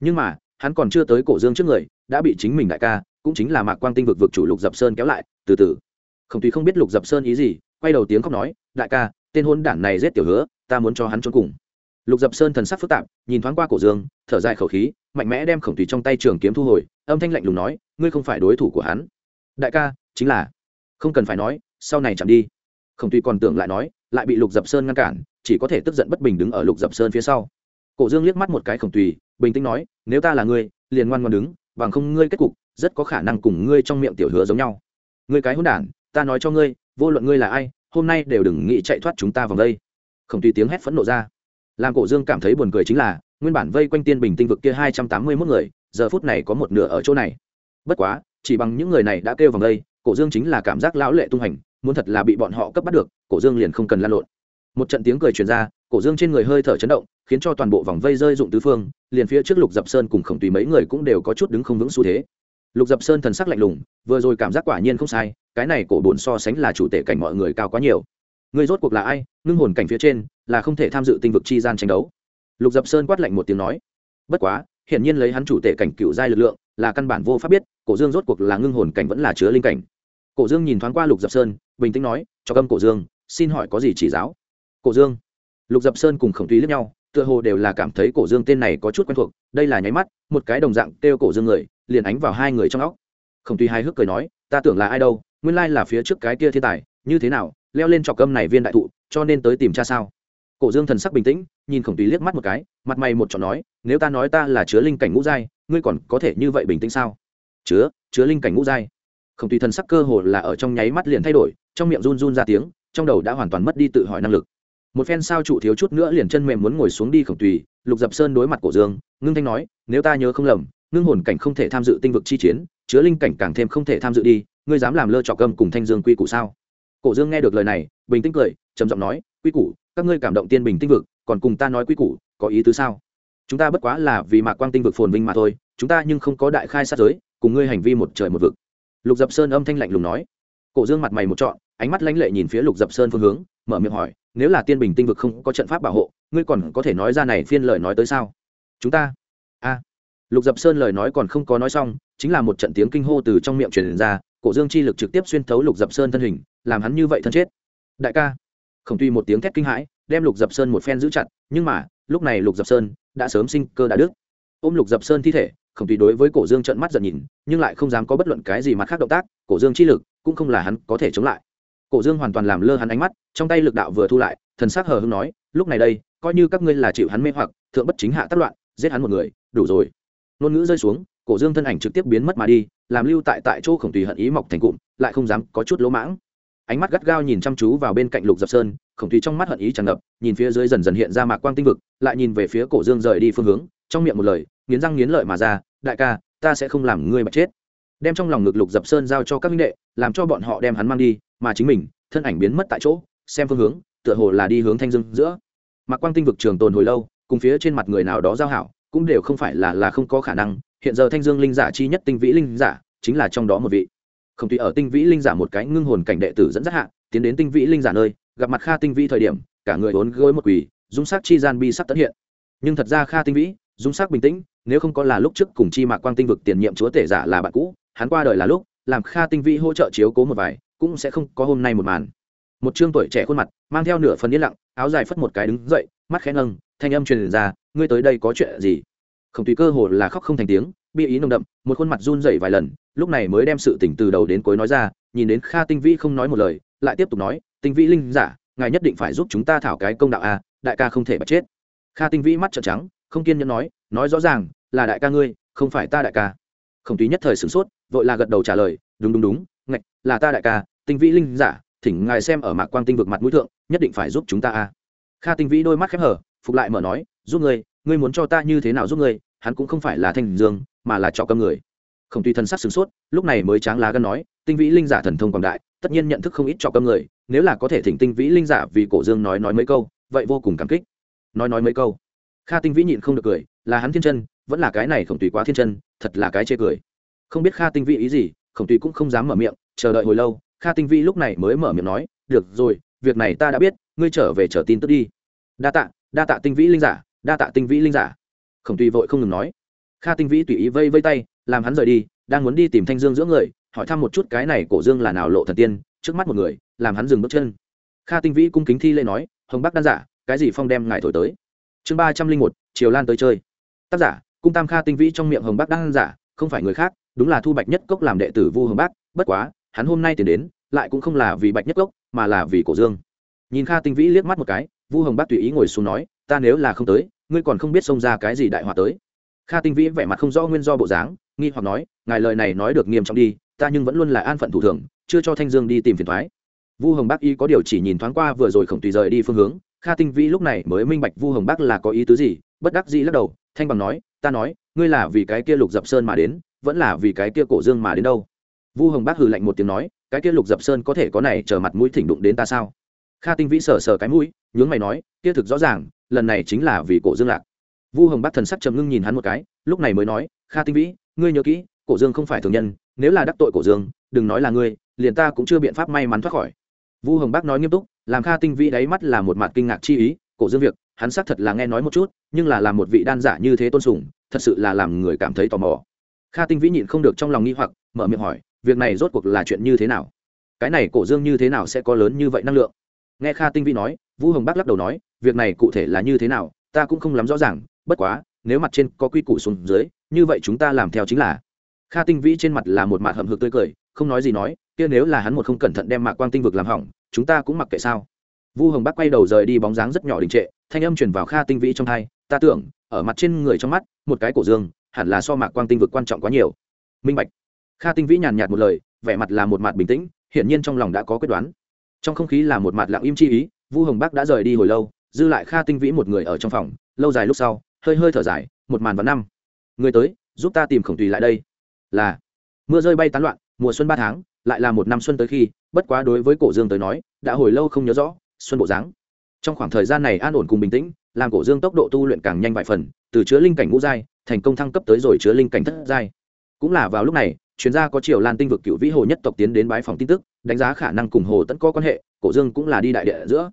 Nhưng mà, hắn còn chưa tới cổ dương trước người, đã bị chính mình đại ca, cũng chính là mạc quang tinh vực vực chủ lục dập sơn kéo lại, từ từ. Khổng tùy không biết lục dập sơn ý gì, quay đầu tiếng khóc nói, đại ca, tên hôn đản này giết tiểu hứa, ta muốn cho hắn trốn cùng. Lục dập sơn thần sắc phức tạp, nhìn thoáng qua cổ dương, thở dài khẩu khí, mạnh mẽ đem khổng tùy trong tay trường kiếm thu hồi, âm thanh lạnh lùng nói, ngươi không phải đối thủ của hắn. Đại ca, chính là. Không cần phải nói, sau này chẳng đi. Khổng tùy còn tưởng lại nói lại bị lục dập sơn ngăn cản, chỉ có thể tức giận bất bình đứng ở lục dập sơn phía sau. Cổ dương liếc mắt một cái khổng tùy, bình tĩnh nói, nếu ta là ngươi, liền ngoan ngoan đứng, bằng không ngươi kết cục rất có khả năng cùng ngươi trong miệng tiểu hứa giống nhau. Ngươi cái hôn đản, ta nói cho ngươi, vô luận ngươi là ai, hôm nay đều đừng nghĩ chạy thoát chúng ta vòng đây. Khổng tùy tiếng hét phẫn nộ ra. Làm cổ dương cảm thấy buồn cười chính là, nguyên bản vây quanh tiên bình tinh vực kia hai trăm tám mươi mốt người, giờ phút này có một nửa ở chỗ này. Bất quá, chỉ bằng những người này đã kêu vòng đây, cổ dương chính là cảm giác lão lệ tung hành muốn thật là bị bọn họ cấp bắt được, cổ dương liền không cần lan lộn. Một trận tiếng cười truyền ra, cổ dương trên người hơi thở chấn động, khiến cho toàn bộ vòng vây rơi dụng tứ phương, liền phía trước lục dập sơn cùng khổng tùy mấy người cũng đều có chút đứng không vững xu thế. Lục dập sơn thần sắc lạnh lùng, vừa rồi cảm giác quả nhiên không sai, cái này cổ bổn so sánh là chủ tể cảnh mọi người cao quá nhiều. Người rốt cuộc là ai, ngưng hồn cảnh phía trên, là không thể tham dự tinh vực chi gian tranh đấu. Lục dập sơn quát lạnh một tiếng nói, bất quá, hiển nhiên lấy hắn chủ tể cảnh cựu giai lực lượng, là căn bản vô pháp biết, cổ dương rốt cuộc là ngưng hồn cảnh vẫn là chứa linh cảnh. Cổ dương nhìn thoáng qua lục dập sơn bình tĩnh nói, cho câm cổ dương, xin hỏi có gì chỉ giáo? Cổ dương? Lục dập sơn cùng khổng thúy lẫn nhau, tựa hồ đều là cảm thấy cổ dương tên này có chút quen thuộc, đây là nháy mắt, một cái đồng dạng kêu cổ dương người, liền ánh vào hai người trong óc. Khổng thúy hai hước cười nói, ta tưởng là ai đâu, nguyên lai là phía trước cái kia thiên tài, như thế nào, leo lên trọc câm này viên đại thụ, cho nên tới tìm cha sao? Cổ dương thần sắc bình tĩnh, nhìn khổng tùy liếc mắt một cái, mặt mày một trò nói, nếu ta nói ta là chứa linh cảnh ngũ giai, ngươi còn có thể như vậy bình tĩnh sao? Chứa chứa linh cảnh ngũ giai khổng tùy thần sắc cơ hồ là ở trong nháy mắt liền thay đổi, trong miệng run run ra tiếng, trong đầu đã hoàn toàn mất đi tự hỏi năng lực. Một phen sao trụ thiếu chút nữa liền chân mềm muốn ngồi xuống đi khổng tùy, lục dập sơn đối mặt cổ dương, ngưng thanh nói, nếu ta nhớ không lầm, ngưng hồn cảnh không thể tham dự tinh vực chi chiến, chứa linh cảnh càng thêm không thể tham dự đi, ngươi dám làm lơ trọc cơm cùng thanh dương quy củ sao? Cổ dương nghe được lời này, bình tĩnh cười, trầm giọng nói, quy củ, các ngươi cảm động tiên bình tinh vực, còn cùng ta nói quy củ, có ý tứ sao? Chúng ta bất quá là vì mạc quang tinh vực phồn vinh mà thôi, chúng ta nhưng không có đại khai sát giới, cùng ngươi hành vi một trời một vực lục dập sơn âm thanh lạnh lùng nói. Cổ dương mặt mày một trọn, ánh mắt lãnh lệ nhìn phía lục dập sơn phương hướng, mở miệng hỏi, nếu là tiên bình tinh vực không có trận pháp bảo hộ, ngươi còn có thể nói ra này phiên lời nói tới sao? Chúng ta? A. Lục dập sơn lời nói còn không có nói xong, chính là một trận tiếng kinh hô từ trong miệng truyền ra, cổ dương chi lực trực tiếp xuyên thấu lục dập sơn thân hình, làm hắn như vậy thân chết. Đại ca. Không tuy một tiếng thét kinh hãi, đem lục dập sơn một phen giữ chặt, nhưng mà, lúc này lục dập sơn đã sớm sinh cơ đã đức ôm lục dập sơn thi thể không tùy đối với cổ dương trợn mắt giận nhìn, nhưng lại không dám có bất luận cái gì mặt khác động tác, cổ dương chi lực cũng không là hắn có thể chống lại. Cổ dương hoàn toàn làm lơ hắn ánh mắt, trong tay lực đạo vừa thu lại, thần sắc hờ hưng nói, lúc này đây, coi như các ngươi là chịu hắn mê hoặc, thượng bất chính hạ tác loạn, giết hắn một người, đủ rồi. Ngôn ngữ rơi xuống, cổ dương thân ảnh trực tiếp biến mất mà đi, làm lưu tại tại chỗ khổng tùy hận ý mọc thành cụm, lại không dám có chút lỗ mãng. Ánh mắt gắt gao nhìn chăm chú vào bên cạnh lục dập sơn, khổng tùy trong mắt hận ý tràn ngập, nhìn phía dưới dần dần hiện ra mạc quang tinh vực, lại nhìn về phía cổ dương rời đi phương hướng, trong miệng một lời nghiến răng nghiến lợi mà ra, đại ca, ta sẽ không làm ngươi mà chết. Đem trong lòng ngực lục dập sơn giao cho các minh đệ, làm cho bọn họ đem hắn mang đi, mà chính mình, thân ảnh biến mất tại chỗ, xem phương hướng, tựa hồ là đi hướng thanh dương giữa. Mặc quang tinh vực trường tồn hồi lâu, cùng phía trên mặt người nào đó giao hảo, cũng đều không phải là là không có khả năng, hiện giờ thanh dương linh giả chi nhất tinh vĩ linh giả, chính là trong đó một vị. Không tùy ở tinh vĩ linh giả một cái ngưng hồn cảnh đệ tử dẫn dắt hạ, tiến đến tinh vĩ linh giả nơi, gặp mặt kha tinh vĩ thời điểm, cả người vốn gối một quỳ, dung sắc chi gian bi sắc tận hiện. Nhưng thật ra kha tinh vĩ dung sắc bình tĩnh, nếu không có là lúc trước cùng chi mạc quang tinh vực tiền nhiệm chúa tể giả là bạn cũ, hắn qua đời là lúc, làm kha tinh vi hỗ trợ chiếu cố một vài, cũng sẽ không có hôm nay một màn. Một chương tuổi trẻ khuôn mặt, mang theo nửa phần yên lặng, áo dài phất một cái đứng dậy, mắt khẽ nâng, thanh âm truyền ra, ngươi tới đây có chuyện gì? Không tùy cơ hồ là khóc không thành tiếng, bi ý nồng đậm, một khuôn mặt run rẩy vài lần, lúc này mới đem sự tỉnh từ đầu đến cuối nói ra, nhìn đến kha tinh vi không nói một lời, lại tiếp tục nói, tinh vi linh giả, ngài nhất định phải giúp chúng ta thảo cái công đạo a, đại ca không thể bật chết. Kha tinh vi mắt trợn trắng không kiên nhẫn nói nói rõ ràng, là đại ca ngươi, không phải ta đại ca. Khổng túy nhất thời sửng sốt, vội là gật đầu trả lời, đúng đúng đúng, ngạch, là ta đại ca, tinh vĩ linh giả, thỉnh ngài xem ở mạc quang tinh vực mặt mũi thượng, nhất định phải giúp chúng ta a. Kha tinh vĩ đôi mắt khép hở, phục lại mở nói, giúp ngươi ngươi muốn cho ta như thế nào giúp ngươi, hắn cũng không phải là thanh dương, mà là trọ cơm người. Khổng tùy thân sắc sửng sốt, lúc này mới tráng lá gân nói, tinh vĩ linh giả thần thông quảng đại, tất nhiên nhận thức không ít trọ cơm người, nếu là có thể thỉnh tinh vĩ linh giả vì cổ dương nói nói mấy câu, vậy vô cùng cảm kích. Nói nói mấy câu kha tinh vĩ nhịn không được cười, là hắn thiên chân, vẫn là cái này khổng tùy quá thiên chân, thật là cái chê cười. Không biết kha tinh vĩ ý gì, khổng tùy cũng không dám mở miệng, chờ đợi hồi lâu, kha tinh vĩ lúc này mới mở miệng nói, được rồi, việc này ta đã biết, ngươi trở về chờ tin tức đi. Đa tạ đa tạ tinh vĩ linh giả, đa tạ tinh vĩ linh giả. Khổng tùy vội không ngừng nói. Kha tinh vĩ tùy ý vây vây tay, làm hắn rời đi, đang muốn đi tìm thanh dương giữa người, hỏi thăm một chút cái này cổ dương là nào lộ thần tiên, trước mắt một người, làm hắn dừng bước chân. Kha tinh vĩ cung kính thi lễ nói, hồng bắc đan giả, cái gì phong đem ngài thổi tới? Chương ba trăm linh một, triều lan tới chơi. Tác giả, cung tam kha tinh vĩ trong miệng hồng bắc đang giả, không phải người khác, đúng là thu bạch nhất cốc làm đệ tử vu hồng bắc bất quá, hắn hôm nay tìm đến, lại cũng không là vì bạch nhất cốc, mà là vì cổ dương. Nhìn kha tinh vĩ liếc mắt một cái, vu hồng bắc tùy ý ngồi xuống nói, ta nếu là không tới, ngươi còn không biết xông ra cái gì đại họa tới. Kha tinh vĩ vẻ mặt không rõ nguyên do bộ dáng, nghi hoặc nói, ngài lời này nói được nghiêm trọng đi, ta nhưng vẫn luôn là an phận thủ thường, chưa cho thanh dương đi tìm phiền thoái. Vu hồng bắc y có điều chỉ nhìn thoáng qua vừa rồi khổng tùy rời đi phương hướng kha tinh vĩ lúc này mới minh bạch vu hồng bắc là có ý tứ gì, bất đắc dĩ lắc đầu, thanh bằng nói, ta nói, ngươi là vì cái kia lục dập sơn mà đến, vẫn là vì cái kia cổ dương mà đến đâu? Vu hồng bắc hừ lạnh một tiếng nói, cái kia lục dập sơn có thể có này trở mặt mũi thỉnh đụng đến ta sao? Kha tinh vĩ sờ sờ cái mũi, nhướng mày nói, kia thực rõ ràng, lần này chính là vì cổ dương lạc. Vu hồng bắc thần sắc trầm ngưng nhìn hắn một cái, lúc này mới nói, kha tinh vĩ, ngươi nhớ kỹ, cổ dương không phải thường nhân, nếu là đắc tội cổ dương, đừng nói là ngươi, liền ta cũng chưa biện pháp may mắn thoát khỏi. Vu hồng bắc nói nghiêm túc làm kha tinh vĩ đáy mắt là một mặt kinh ngạc chi ý, cổ dương việc, hắn xác thật là nghe nói một chút, nhưng là làm một vị đan giả như thế tôn sùng, thật sự là làm người cảm thấy tò mò. Kha tinh vĩ nhịn không được trong lòng nghi hoặc, mở miệng hỏi, việc này rốt cuộc là chuyện như thế nào? Cái này cổ dương như thế nào sẽ có lớn như vậy năng lượng? Nghe kha tinh vĩ nói, vũ hồng bắc lắc đầu nói, việc này cụ thể là như thế nào, ta cũng không lắm rõ ràng, bất quá, nếu mặt trên có quy củ xuống dưới, như vậy chúng ta làm theo chính là. Kha tinh vĩ trên mặt là một mặt hậm hực tươi cười, không nói gì nói, kia nếu là hắn một không cẩn thận đem mạc quang tinh vực làm hỏng chúng ta cũng mặc kệ sao? Vu hồng bắc quay đầu rời đi bóng dáng rất nhỏ đình trệ, thanh âm chuyển vào kha tinh vĩ trong hai ta tưởng, ở mặt trên người trong mắt, một cái cổ dương, hẳn là so mạc quang tinh vực quan trọng quá nhiều. Minh bạch. Kha tinh vĩ nhàn nhạt một lời, vẻ mặt là một mặt bình tĩnh, hiển nhiên trong lòng đã có quyết đoán. Trong không khí là một mặt lặng im chi ý, vu hồng bắc đã rời đi hồi lâu, dư lại kha tinh vĩ một người ở trong phòng, lâu dài lúc sau, hơi hơi thở dài, một màn vào năm. Người tới, giúp ta tìm khổng tùy lại đây. Là. Mưa rơi bay tán loạn, mùa xuân ba tháng, lại là một năm xuân tới khi bất quá đối với cổ dương tới nói, đã hồi lâu không nhớ rõ, xuân bộ dáng trong khoảng thời gian này an ổn cùng bình tĩnh, làm cổ dương tốc độ tu luyện càng nhanh vài phần, từ chứa linh cảnh ngũ giai, thành công thăng cấp tới rồi chứa linh cảnh thất giai. Cũng là vào lúc này, chuyên gia có triều lan tinh vực cựu vĩ hồ nhất tộc tiến đến bái phòng tin tức, đánh giá khả năng cùng hồ tẫn có quan hệ, cổ dương cũng là đi đại điện giữa.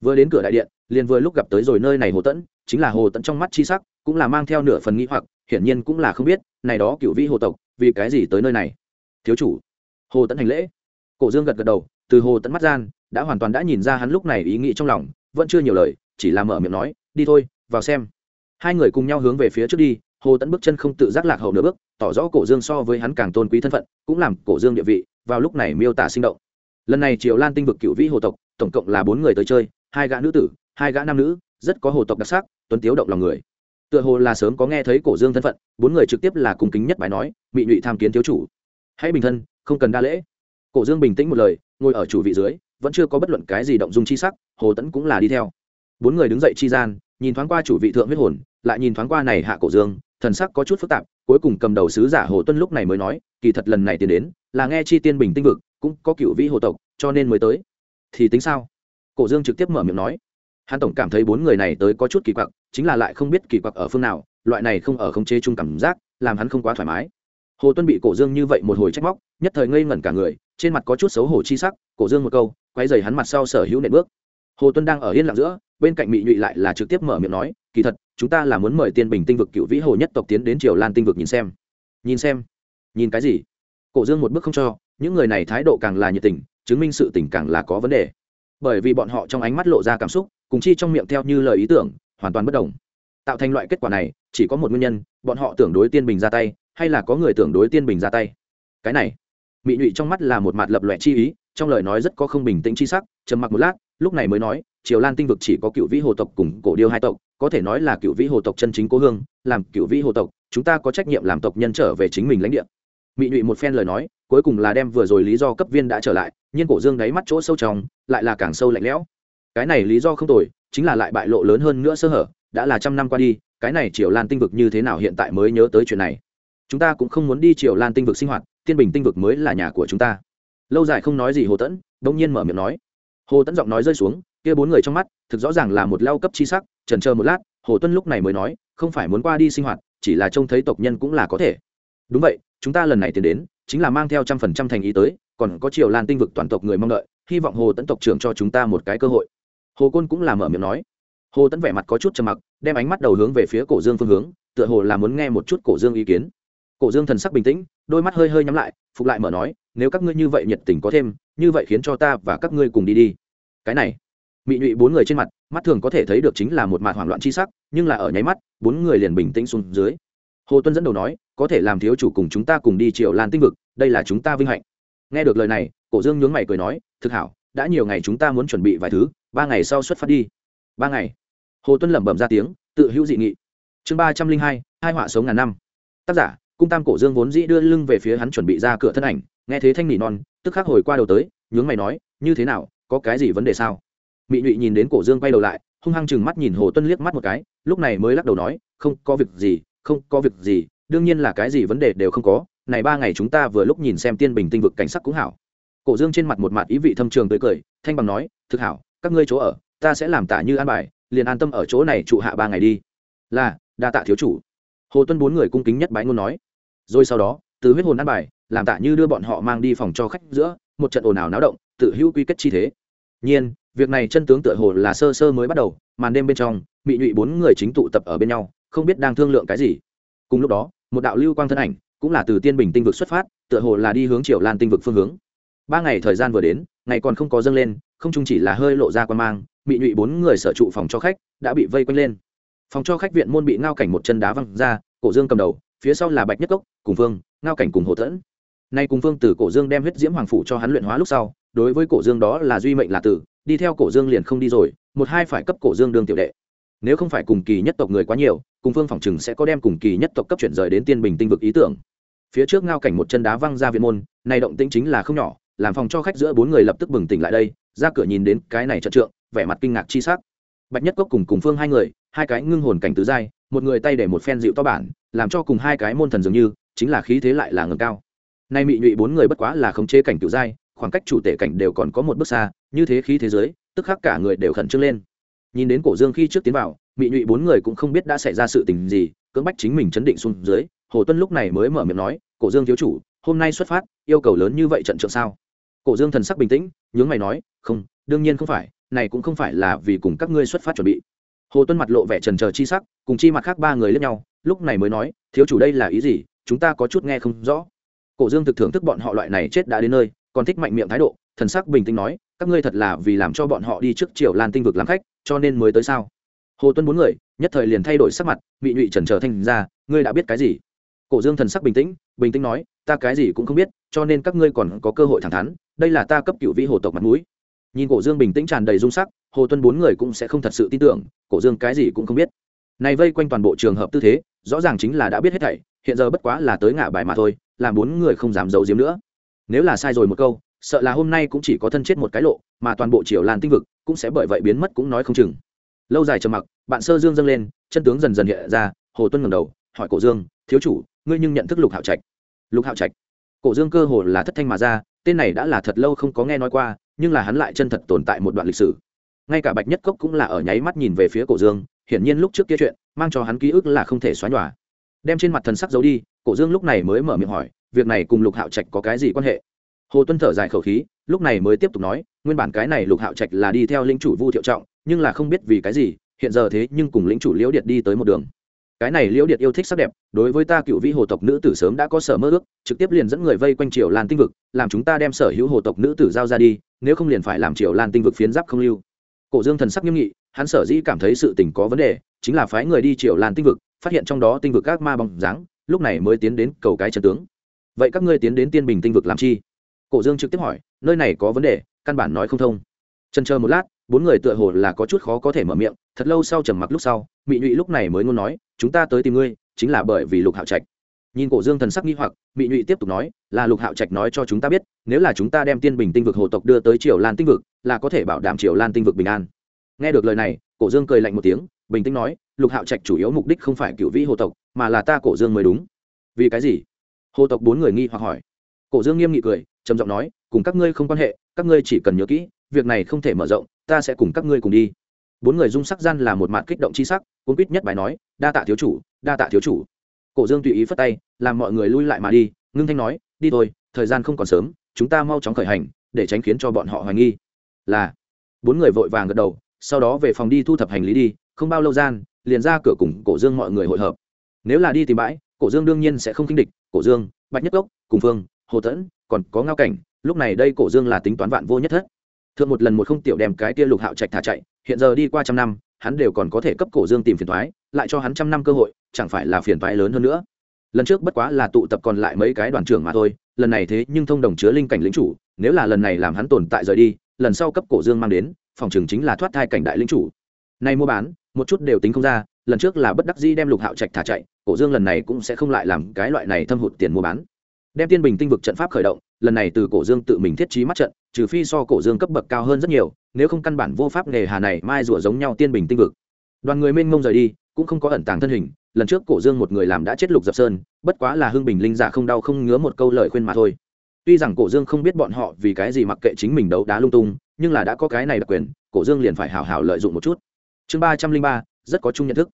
Vừa đến cửa đại điện, liền vừa lúc gặp tới rồi nơi này hồ tẫn, chính là hồ tẫn trong mắt chi sắc, cũng là mang theo nửa phần nghĩ hoặc, hiển nhiên cũng là không biết, này đó cựu vĩ hồ tộc, vì cái gì tới nơi này? Thiếu chủ, hồ tẫn hành lễ cổ dương gật gật đầu, từ hồ tận mắt gian, đã hoàn toàn đã nhìn ra hắn lúc này ý nghĩ trong lòng, vẫn chưa nhiều lời, chỉ là mở miệng nói, đi thôi, vào xem. Hai người cùng nhau hướng về phía trước đi, hồ tẫn bước chân không tự giác lạc hậu nửa bước, tỏ rõ cổ dương so với hắn càng tôn quý thân phận, cũng làm cổ dương địa vị, vào lúc này miêu tả sinh động. Lần này triều lan tinh vực cựu vĩ hồ tộc, tổng cộng là bốn người tới chơi, hai gã nữ tử, hai gã nam nữ, rất có hồ tộc đặc sắc, tuấn tiếu động lòng người. Tựa hồ là sớm có nghe thấy cổ dương thân phận, bốn người trực tiếp là cùng kính nhất bài nói bị nhụy tham kiến thiếu chủ. Hãy bình thân, không cần đa lễ cổ dương bình tĩnh một lời, ngồi ở chủ vị dưới, vẫn chưa có bất luận cái gì động dung chi sắc, hồ tẫn cũng là đi theo. Bốn người đứng dậy chi gian, nhìn thoáng qua chủ vị thượng huyết hồn, lại nhìn thoáng qua này hạ cổ dương, thần sắc có chút phức tạp, cuối cùng cầm đầu sứ giả hồ tuân lúc này mới nói, kỳ thật lần này tiến đến, là nghe chi tiên bình tinh vực, cũng có cựu vĩ hồ tộc, cho nên mới tới. Thì tính sao? Cổ dương trực tiếp mở miệng nói. Hắn tổng cảm thấy bốn người này tới có chút kỳ quặc, chính là lại không biết kỳ quặc ở phương nào, loại này không ở khống chế chung cảm giác, làm hắn không quá thoải mái. Hồ tuân bị cổ dương như vậy một hồi trách móc, nhất thời ngây ngẩn cả người trên mặt có chút xấu hổ chi sắc, cổ dương một câu, quay dày hắn mặt sau sở hữu nệm bước. Hồ tuân đang ở yên lặng giữa, bên cạnh mỹ nhụy lại là trực tiếp mở miệng nói, kỳ thật, chúng ta là muốn mời tiên bình tinh vực cựu vĩ hồ nhất tộc tiến đến triều lan tinh vực nhìn xem. Nhìn xem? Nhìn cái gì? Cổ dương một bước không cho, những người này thái độ càng là nhiệt tình, chứng minh sự tình càng là có vấn đề. Bởi vì bọn họ trong ánh mắt lộ ra cảm xúc, cùng chi trong miệng theo như lời ý tưởng, hoàn toàn bất đồng. Tạo thành loại kết quả này, chỉ có một nguyên nhân, bọn họ tưởng đối tiên bình ra tay, hay là có người tưởng đối tiên bình ra tay? Cái này mị nhụy trong mắt là một mặt lập lòe chi ý, trong lời nói rất có không bình tĩnh chi sắc, trầm mặc một lát, lúc này mới nói, triều lan tinh vực chỉ có cựu vĩ hồ tộc cùng cổ điêu hai tộc, có thể nói là cựu vĩ hồ tộc chân chính cố hương, làm cựu vĩ hồ tộc, chúng ta có trách nhiệm làm tộc nhân trở về chính mình lãnh địa. Mị nhụy một phen lời nói, cuối cùng là đem vừa rồi lý do cấp viên đã trở lại, nhưng cổ dương đáy mắt chỗ sâu trong, lại là càng sâu lạnh lẽo. Cái này lý do không tồi, chính là lại bại lộ lớn hơn nữa sơ hở, đã là trăm năm qua đi, cái này triều lan tinh vực như thế nào hiện tại mới nhớ tới chuyện này? Chúng ta cũng không muốn đi triều lan tinh vực sinh hoạt tiên bình tinh vực mới là nhà của chúng ta. Lâu dài không nói gì hồ tẫn đông nhiên mở miệng nói. Hồ tẫn giọng nói rơi xuống, kia bốn người trong mắt, thực rõ ràng là một lao cấp chi sắc trần chờ một lát, hồ tuân lúc này mới nói, không phải muốn qua đi sinh hoạt, chỉ là trông thấy tộc nhân cũng là có thể. Đúng vậy, chúng ta lần này tiến đến, chính là mang theo trăm phần trăm thành ý tới, còn có triều lan tinh vực toàn tộc người mong đợi, hy vọng hồ tẫn tộc trưởng cho chúng ta một cái cơ hội. Hồ côn cũng là mở miệng nói. Hồ tẫn vẻ mặt có chút trầm mặc, đem ánh mắt đầu hướng về phía cổ dương phương hướng, tựa hồ là muốn nghe một chút cổ dương ý kiến cổ dương thần sắc bình tĩnh, đôi mắt hơi hơi nhắm lại, phục lại mở nói, nếu các ngươi như vậy nhiệt tình có thêm, như vậy khiến cho ta và các ngươi cùng đi đi. Cái này, mị nhụy bốn người trên mặt, mắt thường có thể thấy được chính là một mặt hoảng loạn chi sắc, nhưng là ở nháy mắt, bốn người liền bình tĩnh xuống dưới. Hồ tuân dẫn đầu nói, có thể làm thiếu chủ cùng chúng ta cùng đi triều lan tinh vực, đây là chúng ta vinh hạnh. Nghe được lời này, cổ dương nhướng mày cười nói, thực hảo, đã nhiều ngày chúng ta muốn chuẩn bị vài thứ, ba ngày sau xuất phát đi. Ba ngày? Hồ tuân lẩm bẩm ra tiếng, tự hữu dị nghị. Chương ba trăm linh hai hai họa sống ngàn năm. Tác giả cung tam cổ dương vốn dĩ đưa lưng về phía hắn chuẩn bị ra cửa thân ảnh, nghe thế thanh nỉ non, tức khắc hồi qua đầu tới, nhướng mày nói, như thế nào, có cái gì vấn đề sao? Mị nhụy nhìn đến cổ dương quay đầu lại, hung hăng chừng mắt nhìn hồ tuân liếc mắt một cái, lúc này mới lắc đầu nói, không có việc gì, không có việc gì, đương nhiên là cái gì vấn đề đều không có, này ba ngày chúng ta vừa lúc nhìn xem tiên bình tinh vực cảnh sắc cũng hảo. Cổ dương trên mặt một mặt ý vị thâm trường tươi cười, thanh bằng nói, thực hảo, các ngươi chỗ ở, ta sẽ làm tả như an bài, liền an tâm ở chỗ này trụ hạ ba ngày đi. Là, đa tạ thiếu chủ. Hồ tuân bốn người cung kính nhất bái ngôn nói rồi sau đó, từ huyết hồn ăn bài, làm tạ như đưa bọn họ mang đi phòng cho khách giữa, một trận ồn ào náo động, tự hữu quy kết chi thế. Nhiên, việc này chân tướng tựa hồ là sơ sơ mới bắt đầu, màn đêm bên trong bị nhụy bốn người chính tụ tập ở bên nhau, không biết đang thương lượng cái gì. Cùng lúc đó, một đạo lưu quang thân ảnh, cũng là từ tiên bình tinh vực xuất phát, tựa hồ là đi hướng triều lan tinh vực phương hướng. Ba ngày thời gian vừa đến, ngày còn không có dâng lên, không chung chỉ là hơi lộ ra quan mang bị nhụy bốn người sở trụ phòng cho khách, đã bị vây quanh lên. Phòng cho khách viện môn bị ngao cảnh một chân đá văng ra, cổ dương cầm đầu phía sau là bạch nhất cốc, cùng vương, ngao cảnh cùng hồ tẫn. Nay cùng vương từ cổ dương đem huyết diễm hoàng phủ cho hắn luyện hóa lúc sau, đối với cổ dương đó là duy mệnh là tử, đi theo cổ dương liền không đi rồi, một hai phải cấp cổ dương đương tiểu đệ. Nếu không phải cùng kỳ nhất tộc người quá nhiều, cùng phương phòng chừng sẽ có đem cùng kỳ nhất tộc cấp chuyển rời đến tiên bình tinh vực ý tưởng. Phía trước ngao cảnh một chân đá văng ra viện môn này động tĩnh chính là không nhỏ, làm phòng cho khách giữa bốn người lập tức bừng tỉnh lại đây, ra cửa nhìn đến cái này trận trượng, vẻ mặt kinh ngạc chi sắc. Bạch nhất cốc cùng cùng phương hai người, hai cái ngưng hồn cảnh tứ giai một người tay để một phen dịu to bản, làm cho cùng hai cái môn thần dường như, chính là khí thế lại là ngầm cao. Nay mị nhụy bốn người bất quá là khống chế cảnh cựu giai, khoảng cách chủ tể cảnh đều còn có một bước xa, như thế khí thế giới, tức khắc cả người đều khẩn trương lên. Nhìn đến cổ dương khi trước tiến vào, mị nhụy bốn người cũng không biết đã xảy ra sự tình gì, cưỡng bách chính mình chấn định xuống dưới, hồ tuân lúc này mới mở miệng nói, cổ dương thiếu chủ, hôm nay xuất phát, yêu cầu lớn như vậy trận trượng sao? Cổ dương thần sắc bình tĩnh, nhướng mày nói, không, đương nhiên không phải, này cũng không phải là vì cùng các ngươi xuất phát chuẩn bị hồ tuân mặt lộ vẻ trần trờ chi sắc, cùng chi mặt khác ba người lẫn nhau, lúc này mới nói, thiếu chủ đây là ý gì? Chúng ta có chút nghe không rõ. Cổ dương thực thưởng thức bọn họ loại này chết đã đến nơi, còn thích mạnh miệng thái độ, thần sắc bình tĩnh nói, các ngươi thật là vì làm cho bọn họ đi trước triều lan tinh vực làm khách, cho nên mới tới sao? Hồ tuân bốn người, nhất thời liền thay đổi sắc mặt bị nhụy trần trờ thanh ra, ngươi đã biết cái gì? Cổ dương thần sắc bình tĩnh bình tĩnh nói, ta cái gì cũng không biết, cho nên các ngươi còn có cơ hội thẳng thắn, đây là ta cấp cựu vĩ hồ tộc mặt mũi nhìn cổ dương bình tĩnh tràn đầy dung sắc, hồ tuân bốn người cũng sẽ không thật sự tin tưởng, cổ dương cái gì cũng không biết. Này vây quanh toàn bộ trường hợp tư thế, rõ ràng chính là đã biết hết thảy, hiện giờ bất quá là tới ngã bài mà thôi, làm bốn người không dám giấu giếm nữa. Nếu là sai rồi một câu, sợ là hôm nay cũng chỉ có thân chết một cái lộ, mà toàn bộ triều lan tinh vực cũng sẽ bởi vậy biến mất cũng nói không chừng. Lâu dài trầm mặc, bạn sơ dương dâng lên, chân tướng dần dần hiện ra, hồ tuân ngẩng đầu, hỏi cổ dương, thiếu chủ, ngươi nhưng nhận thức lục hạo trạch? Lục hạo trạch. Cổ dương cơ hồ là thất thanh mà ra, tên này đã là thật lâu không có nghe nói qua nhưng là hắn lại chân thật tồn tại một đoạn lịch sử. Ngay cả bạch nhất cốc cũng là ở nháy mắt nhìn về phía cổ dương, hiển nhiên lúc trước kia chuyện, mang cho hắn ký ức là không thể xóa nhòa. Đem trên mặt thần sắc giấu đi, cổ dương lúc này mới mở miệng hỏi, việc này cùng lục hạo trạch có cái gì quan hệ? Hồ tuân thở dài khẩu khí, lúc này mới tiếp tục nói, nguyên bản cái này lục hạo trạch là đi theo lĩnh chủ vu thiệu trọng, nhưng là không biết vì cái gì, hiện giờ thế nhưng cùng lĩnh chủ liễu điệt đi tới một đường cái này liễu điệt yêu thích sắc đẹp, đối với ta cựu vĩ hồ tộc nữ tử sớm đã có sở mơ ước, trực tiếp liền dẫn người vây quanh triều lan tinh vực, làm chúng ta đem sở hữu hồ tộc nữ tử giao ra đi, nếu không liền phải làm triều lan tinh vực phiến giáp không lưu. Cổ dương thần sắc nghiêm nghị, hắn sở dĩ cảm thấy sự tình có vấn đề, chính là phái người đi triều lan tinh vực, phát hiện trong đó tinh vực các ma bóng dáng, lúc này mới tiến đến cầu cái trận tướng. Vậy các ngươi tiến đến tiên bình tinh vực làm chi? Cổ dương trực tiếp hỏi, nơi này có vấn đề, căn bản nói không thông. Trần chờ một lát bốn người tựa hồ là có chút khó có thể mở miệng, thật lâu sau trầm mặc lúc sau, mị nhụy lúc này mới ngôn nói, chúng ta tới tìm ngươi, chính là bởi vì lục hạo trạch. Nhìn cổ dương thần sắc nghi hoặc, mị nhụy tiếp tục nói, là lục hạo trạch nói cho chúng ta biết, nếu là chúng ta đem tiên bình tinh vực hồ tộc đưa tới triều lan tinh vực, là có thể bảo đảm triều lan tinh vực bình an. Nghe được lời này, cổ dương cười lạnh một tiếng, bình tĩnh nói, lục hạo trạch chủ yếu mục đích không phải cựu vĩ hồ tộc, mà là ta cổ dương mới đúng. Vì cái gì? Hồ tộc bốn người nghi hoặc hỏi. Cổ dương nghiêm nghị cười, trầm giọng nói, cùng các ngươi không quan hệ, các ngươi chỉ cần nhớ kỹ việc này không thể mở rộng, ta sẽ cùng các ngươi cùng đi. Bốn người dung sắc gian là một mặt kích động chi sắc, cuốn quýt nhất bài nói, đa tạ thiếu chủ, đa tạ thiếu chủ. Cổ dương tùy ý phất tay, làm mọi người lui lại mà đi, ngưng thanh nói, đi thôi, thời gian không còn sớm, chúng ta mau chóng khởi hành, để tránh khiến cho bọn họ hoài nghi. Là, bốn người vội vàng gật đầu, sau đó về phòng đi thu thập hành lý đi, không bao lâu gian, liền ra cửa cùng cổ dương mọi người hội hợp. Nếu là đi tìm bãi, cổ dương đương nhiên sẽ không kinh địch, cổ dương, bạch nhất gốc cùng phương, hồ tẫn, còn có ngao cảnh, lúc này đây cổ dương là tính toán vạn vô nhất thất thượng một lần một không tiểu đem cái kia lục hạo trạch thả chạy, hiện giờ đi qua trăm năm, hắn đều còn có thể cấp cổ dương tìm phiền thoái lại cho hắn trăm năm cơ hội, chẳng phải là phiền thoái lớn hơn nữa. Lần trước bất quá là tụ tập còn lại mấy cái đoàn trưởng mà thôi, lần này thế nhưng thông đồng chứa linh cảnh lính chủ, nếu là lần này làm hắn tồn tại rời đi, lần sau cấp cổ dương mang đến, phòng trường chính là thoát thai cảnh đại lính chủ. Nay mua bán, một chút đều tính không ra, lần trước là bất đắc dĩ đem lục hạo trạch thả chạy, cổ dương lần này cũng sẽ không lại làm cái loại này thâm hụt tiền mua bán. Đem tiên bình tinh vực trận pháp khởi động, lần này từ cổ dương tự mình thiết trí mắt trận trừ phi so cổ dương cấp bậc cao hơn rất nhiều, nếu không căn bản vô pháp nghề hà này mai rủa giống nhau tiên bình tinh vực. Đoàn người mênh mông rời đi, cũng không có ẩn tàng thân hình, lần trước cổ dương một người làm đã chết lục dập sơn, bất quá là hưng bình linh giả không đau không ngứa một câu lời khuyên mà thôi. Tuy rằng cổ dương không biết bọn họ vì cái gì mặc kệ chính mình đấu đá lung tung, nhưng là đã có cái này đặc quyền, cổ dương liền phải hào hào lợi dụng một chút. Chương ba trăm linh ba, rất có chung nhận thức.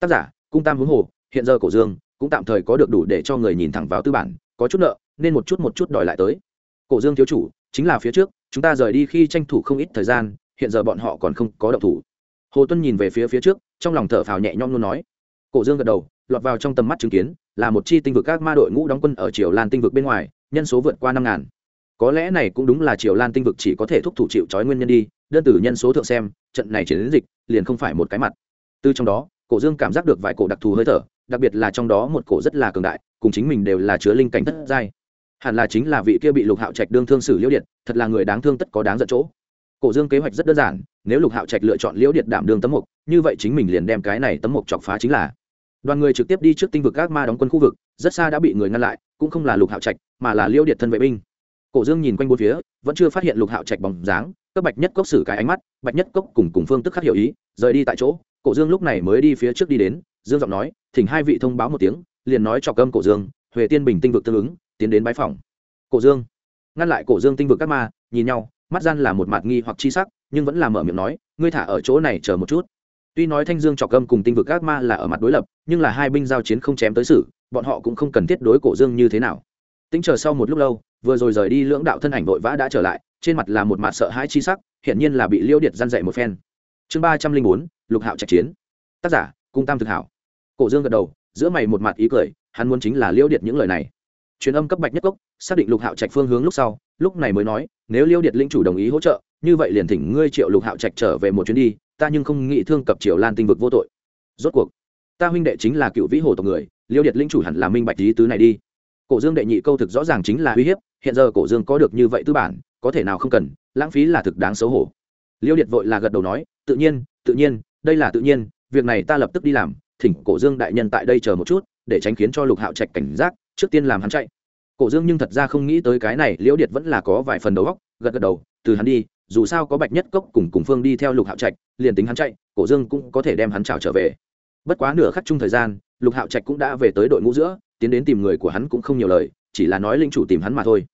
Tác giả, cung tam huống hồ, hiện giờ cổ dương, cũng tạm thời có được đủ để cho người nhìn thẳng vào tư bản, có chút nợ, nên một chút một chút đòi lại tới. Cổ dương thiếu chủ chính là phía trước, chúng ta rời đi khi tranh thủ không ít thời gian, hiện giờ bọn họ còn không có động thủ. Hồ tuân nhìn về phía phía trước, trong lòng thở phào nhẹ nhõm luôn nói. Cổ dương gật đầu, lọt vào trong tầm mắt chứng kiến, là một chi tinh vực các ma đội ngũ đóng quân ở triều lan tinh vực bên ngoài, nhân số vượt qua năm ngàn. Có lẽ này cũng đúng là triều lan tinh vực chỉ có thể thúc thủ chịu trói nguyên nhân đi, đơn tử nhân số thượng xem, trận này chiến dịch, liền không phải một cái mặt. Từ trong đó, cổ dương cảm giác được vài cổ đặc thù hơi thở, đặc biệt là trong đó một cổ rất là cường đại, cùng chính mình đều là chứa linh cảnh thất giai hẳn là chính là vị kia bị lục hạo trạch đương thương xử liễu điện thật là người đáng thương tất có đáng giận chỗ. Cổ dương kế hoạch rất đơn giản, nếu lục hạo trạch lựa chọn liễu điện đảm đương tấm mục, như vậy chính mình liền đem cái này tấm mục chọc phá chính là. Đoàn người trực tiếp đi trước tinh vực các ma đóng quân khu vực, rất xa đã bị người ngăn lại, cũng không là lục hạo trạch, mà là liễu điện thân vệ binh. Cổ dương nhìn quanh bốn phía, vẫn chưa phát hiện lục hạo trạch bóng dáng, cấp bạch nhất cốc xử cái ánh mắt, bạch nhất cốc cùng cùng phương tức khắc hiểu ý, rời đi tại chỗ, cổ dương lúc này mới đi phía trước đi đến, dương giọng nói, thỉnh hai vị thông báo một tiếng, liền nói cho cơm cổ dương, huệ tiên bình tinh vực tương ứng tiến đến bãi phòng cổ dương. Ngăn lại cổ dương tinh vực các ma, nhìn nhau, mắt gian là một mặt nghi hoặc chi sắc, nhưng vẫn là mở miệng nói, ngươi thả ở chỗ này chờ một chút. Tuy nói thanh dương trọc gâm cùng tinh vực các ma là ở mặt đối lập, nhưng là hai binh giao chiến không chém tới xử bọn họ cũng không cần thiết đối cổ dương như thế nào. Tính chờ sau một lúc lâu, vừa rồi rời đi lưỡng đạo thân ảnh vội vã đã trở lại, trên mặt là một mặt sợ hãi chi sắc hiện nhiên là bị liêu điệt gian dạy một phen. Chương ba trăm linh bốn, lục hạo trạch chiến. Tác giả, cung tam thực hảo. Cổ dương gật đầu, giữa mày một mặt ý cười, hắn muốn chính là liêu điệt những lời này truyền âm cấp bạch nhất cốc, xác định lục hạo trạch phương hướng lúc sau, lúc này mới nói, nếu liêu điệt lĩnh chủ đồng ý hỗ trợ, như vậy liền thỉnh ngươi triệu lục hạo trạch trở về một chuyến đi, ta nhưng không nghĩ thương cập triều lan tinh vực vô tội. Rốt cuộc, ta huynh đệ chính là cựu vĩ hồ tộc người, liêu điệt lĩnh chủ hẳn là minh bạch lý tứ này đi. Cổ dương đệ nhị câu thực rõ ràng chính là uy hiếp, hiện giờ cổ dương có được như vậy tư bản, có thể nào không cần, lãng phí là thực đáng xấu hổ. Liêu điệt vội là gật đầu nói, tự nhiên tự nhiên, đây là tự nhiên, việc này ta lập tức đi làm, thỉnh cổ dương đại nhân tại đây chờ một chút, để tránh khiến cho lục hạo trạch cảnh giác trước tiên làm hắn chạy. Cổ dương nhưng thật ra không nghĩ tới cái này, liễu điệt vẫn là có vài phần đầu góc gật gật đầu, từ hắn đi, dù sao có bạch nhất cốc cùng cùng phương đi theo lục hạo trạch, liền tính hắn chạy, cổ dương cũng có thể đem hắn trào trở về. Bất quá nửa khắc chung thời gian, lục hạo trạch cũng đã về tới đội ngũ giữa, tiến đến tìm người của hắn cũng không nhiều lời, chỉ là nói linh chủ tìm hắn mà thôi.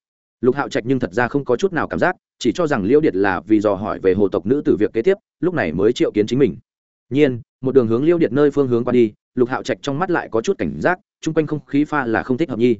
Lục hạo trạch nhưng thật ra không có chút nào cảm giác, chỉ cho rằng liễu điệt là vì dò hỏi về hồ tộc nữ từ việc kế tiếp, lúc này mới triệu kiến chính mình. Nhiên, một đường hướng liễu điệt nơi phương hướng qua đi, lục hạo trạch trong mắt lại có chút cảnh giác chung quanh không khí pha là không thích hợp nhi.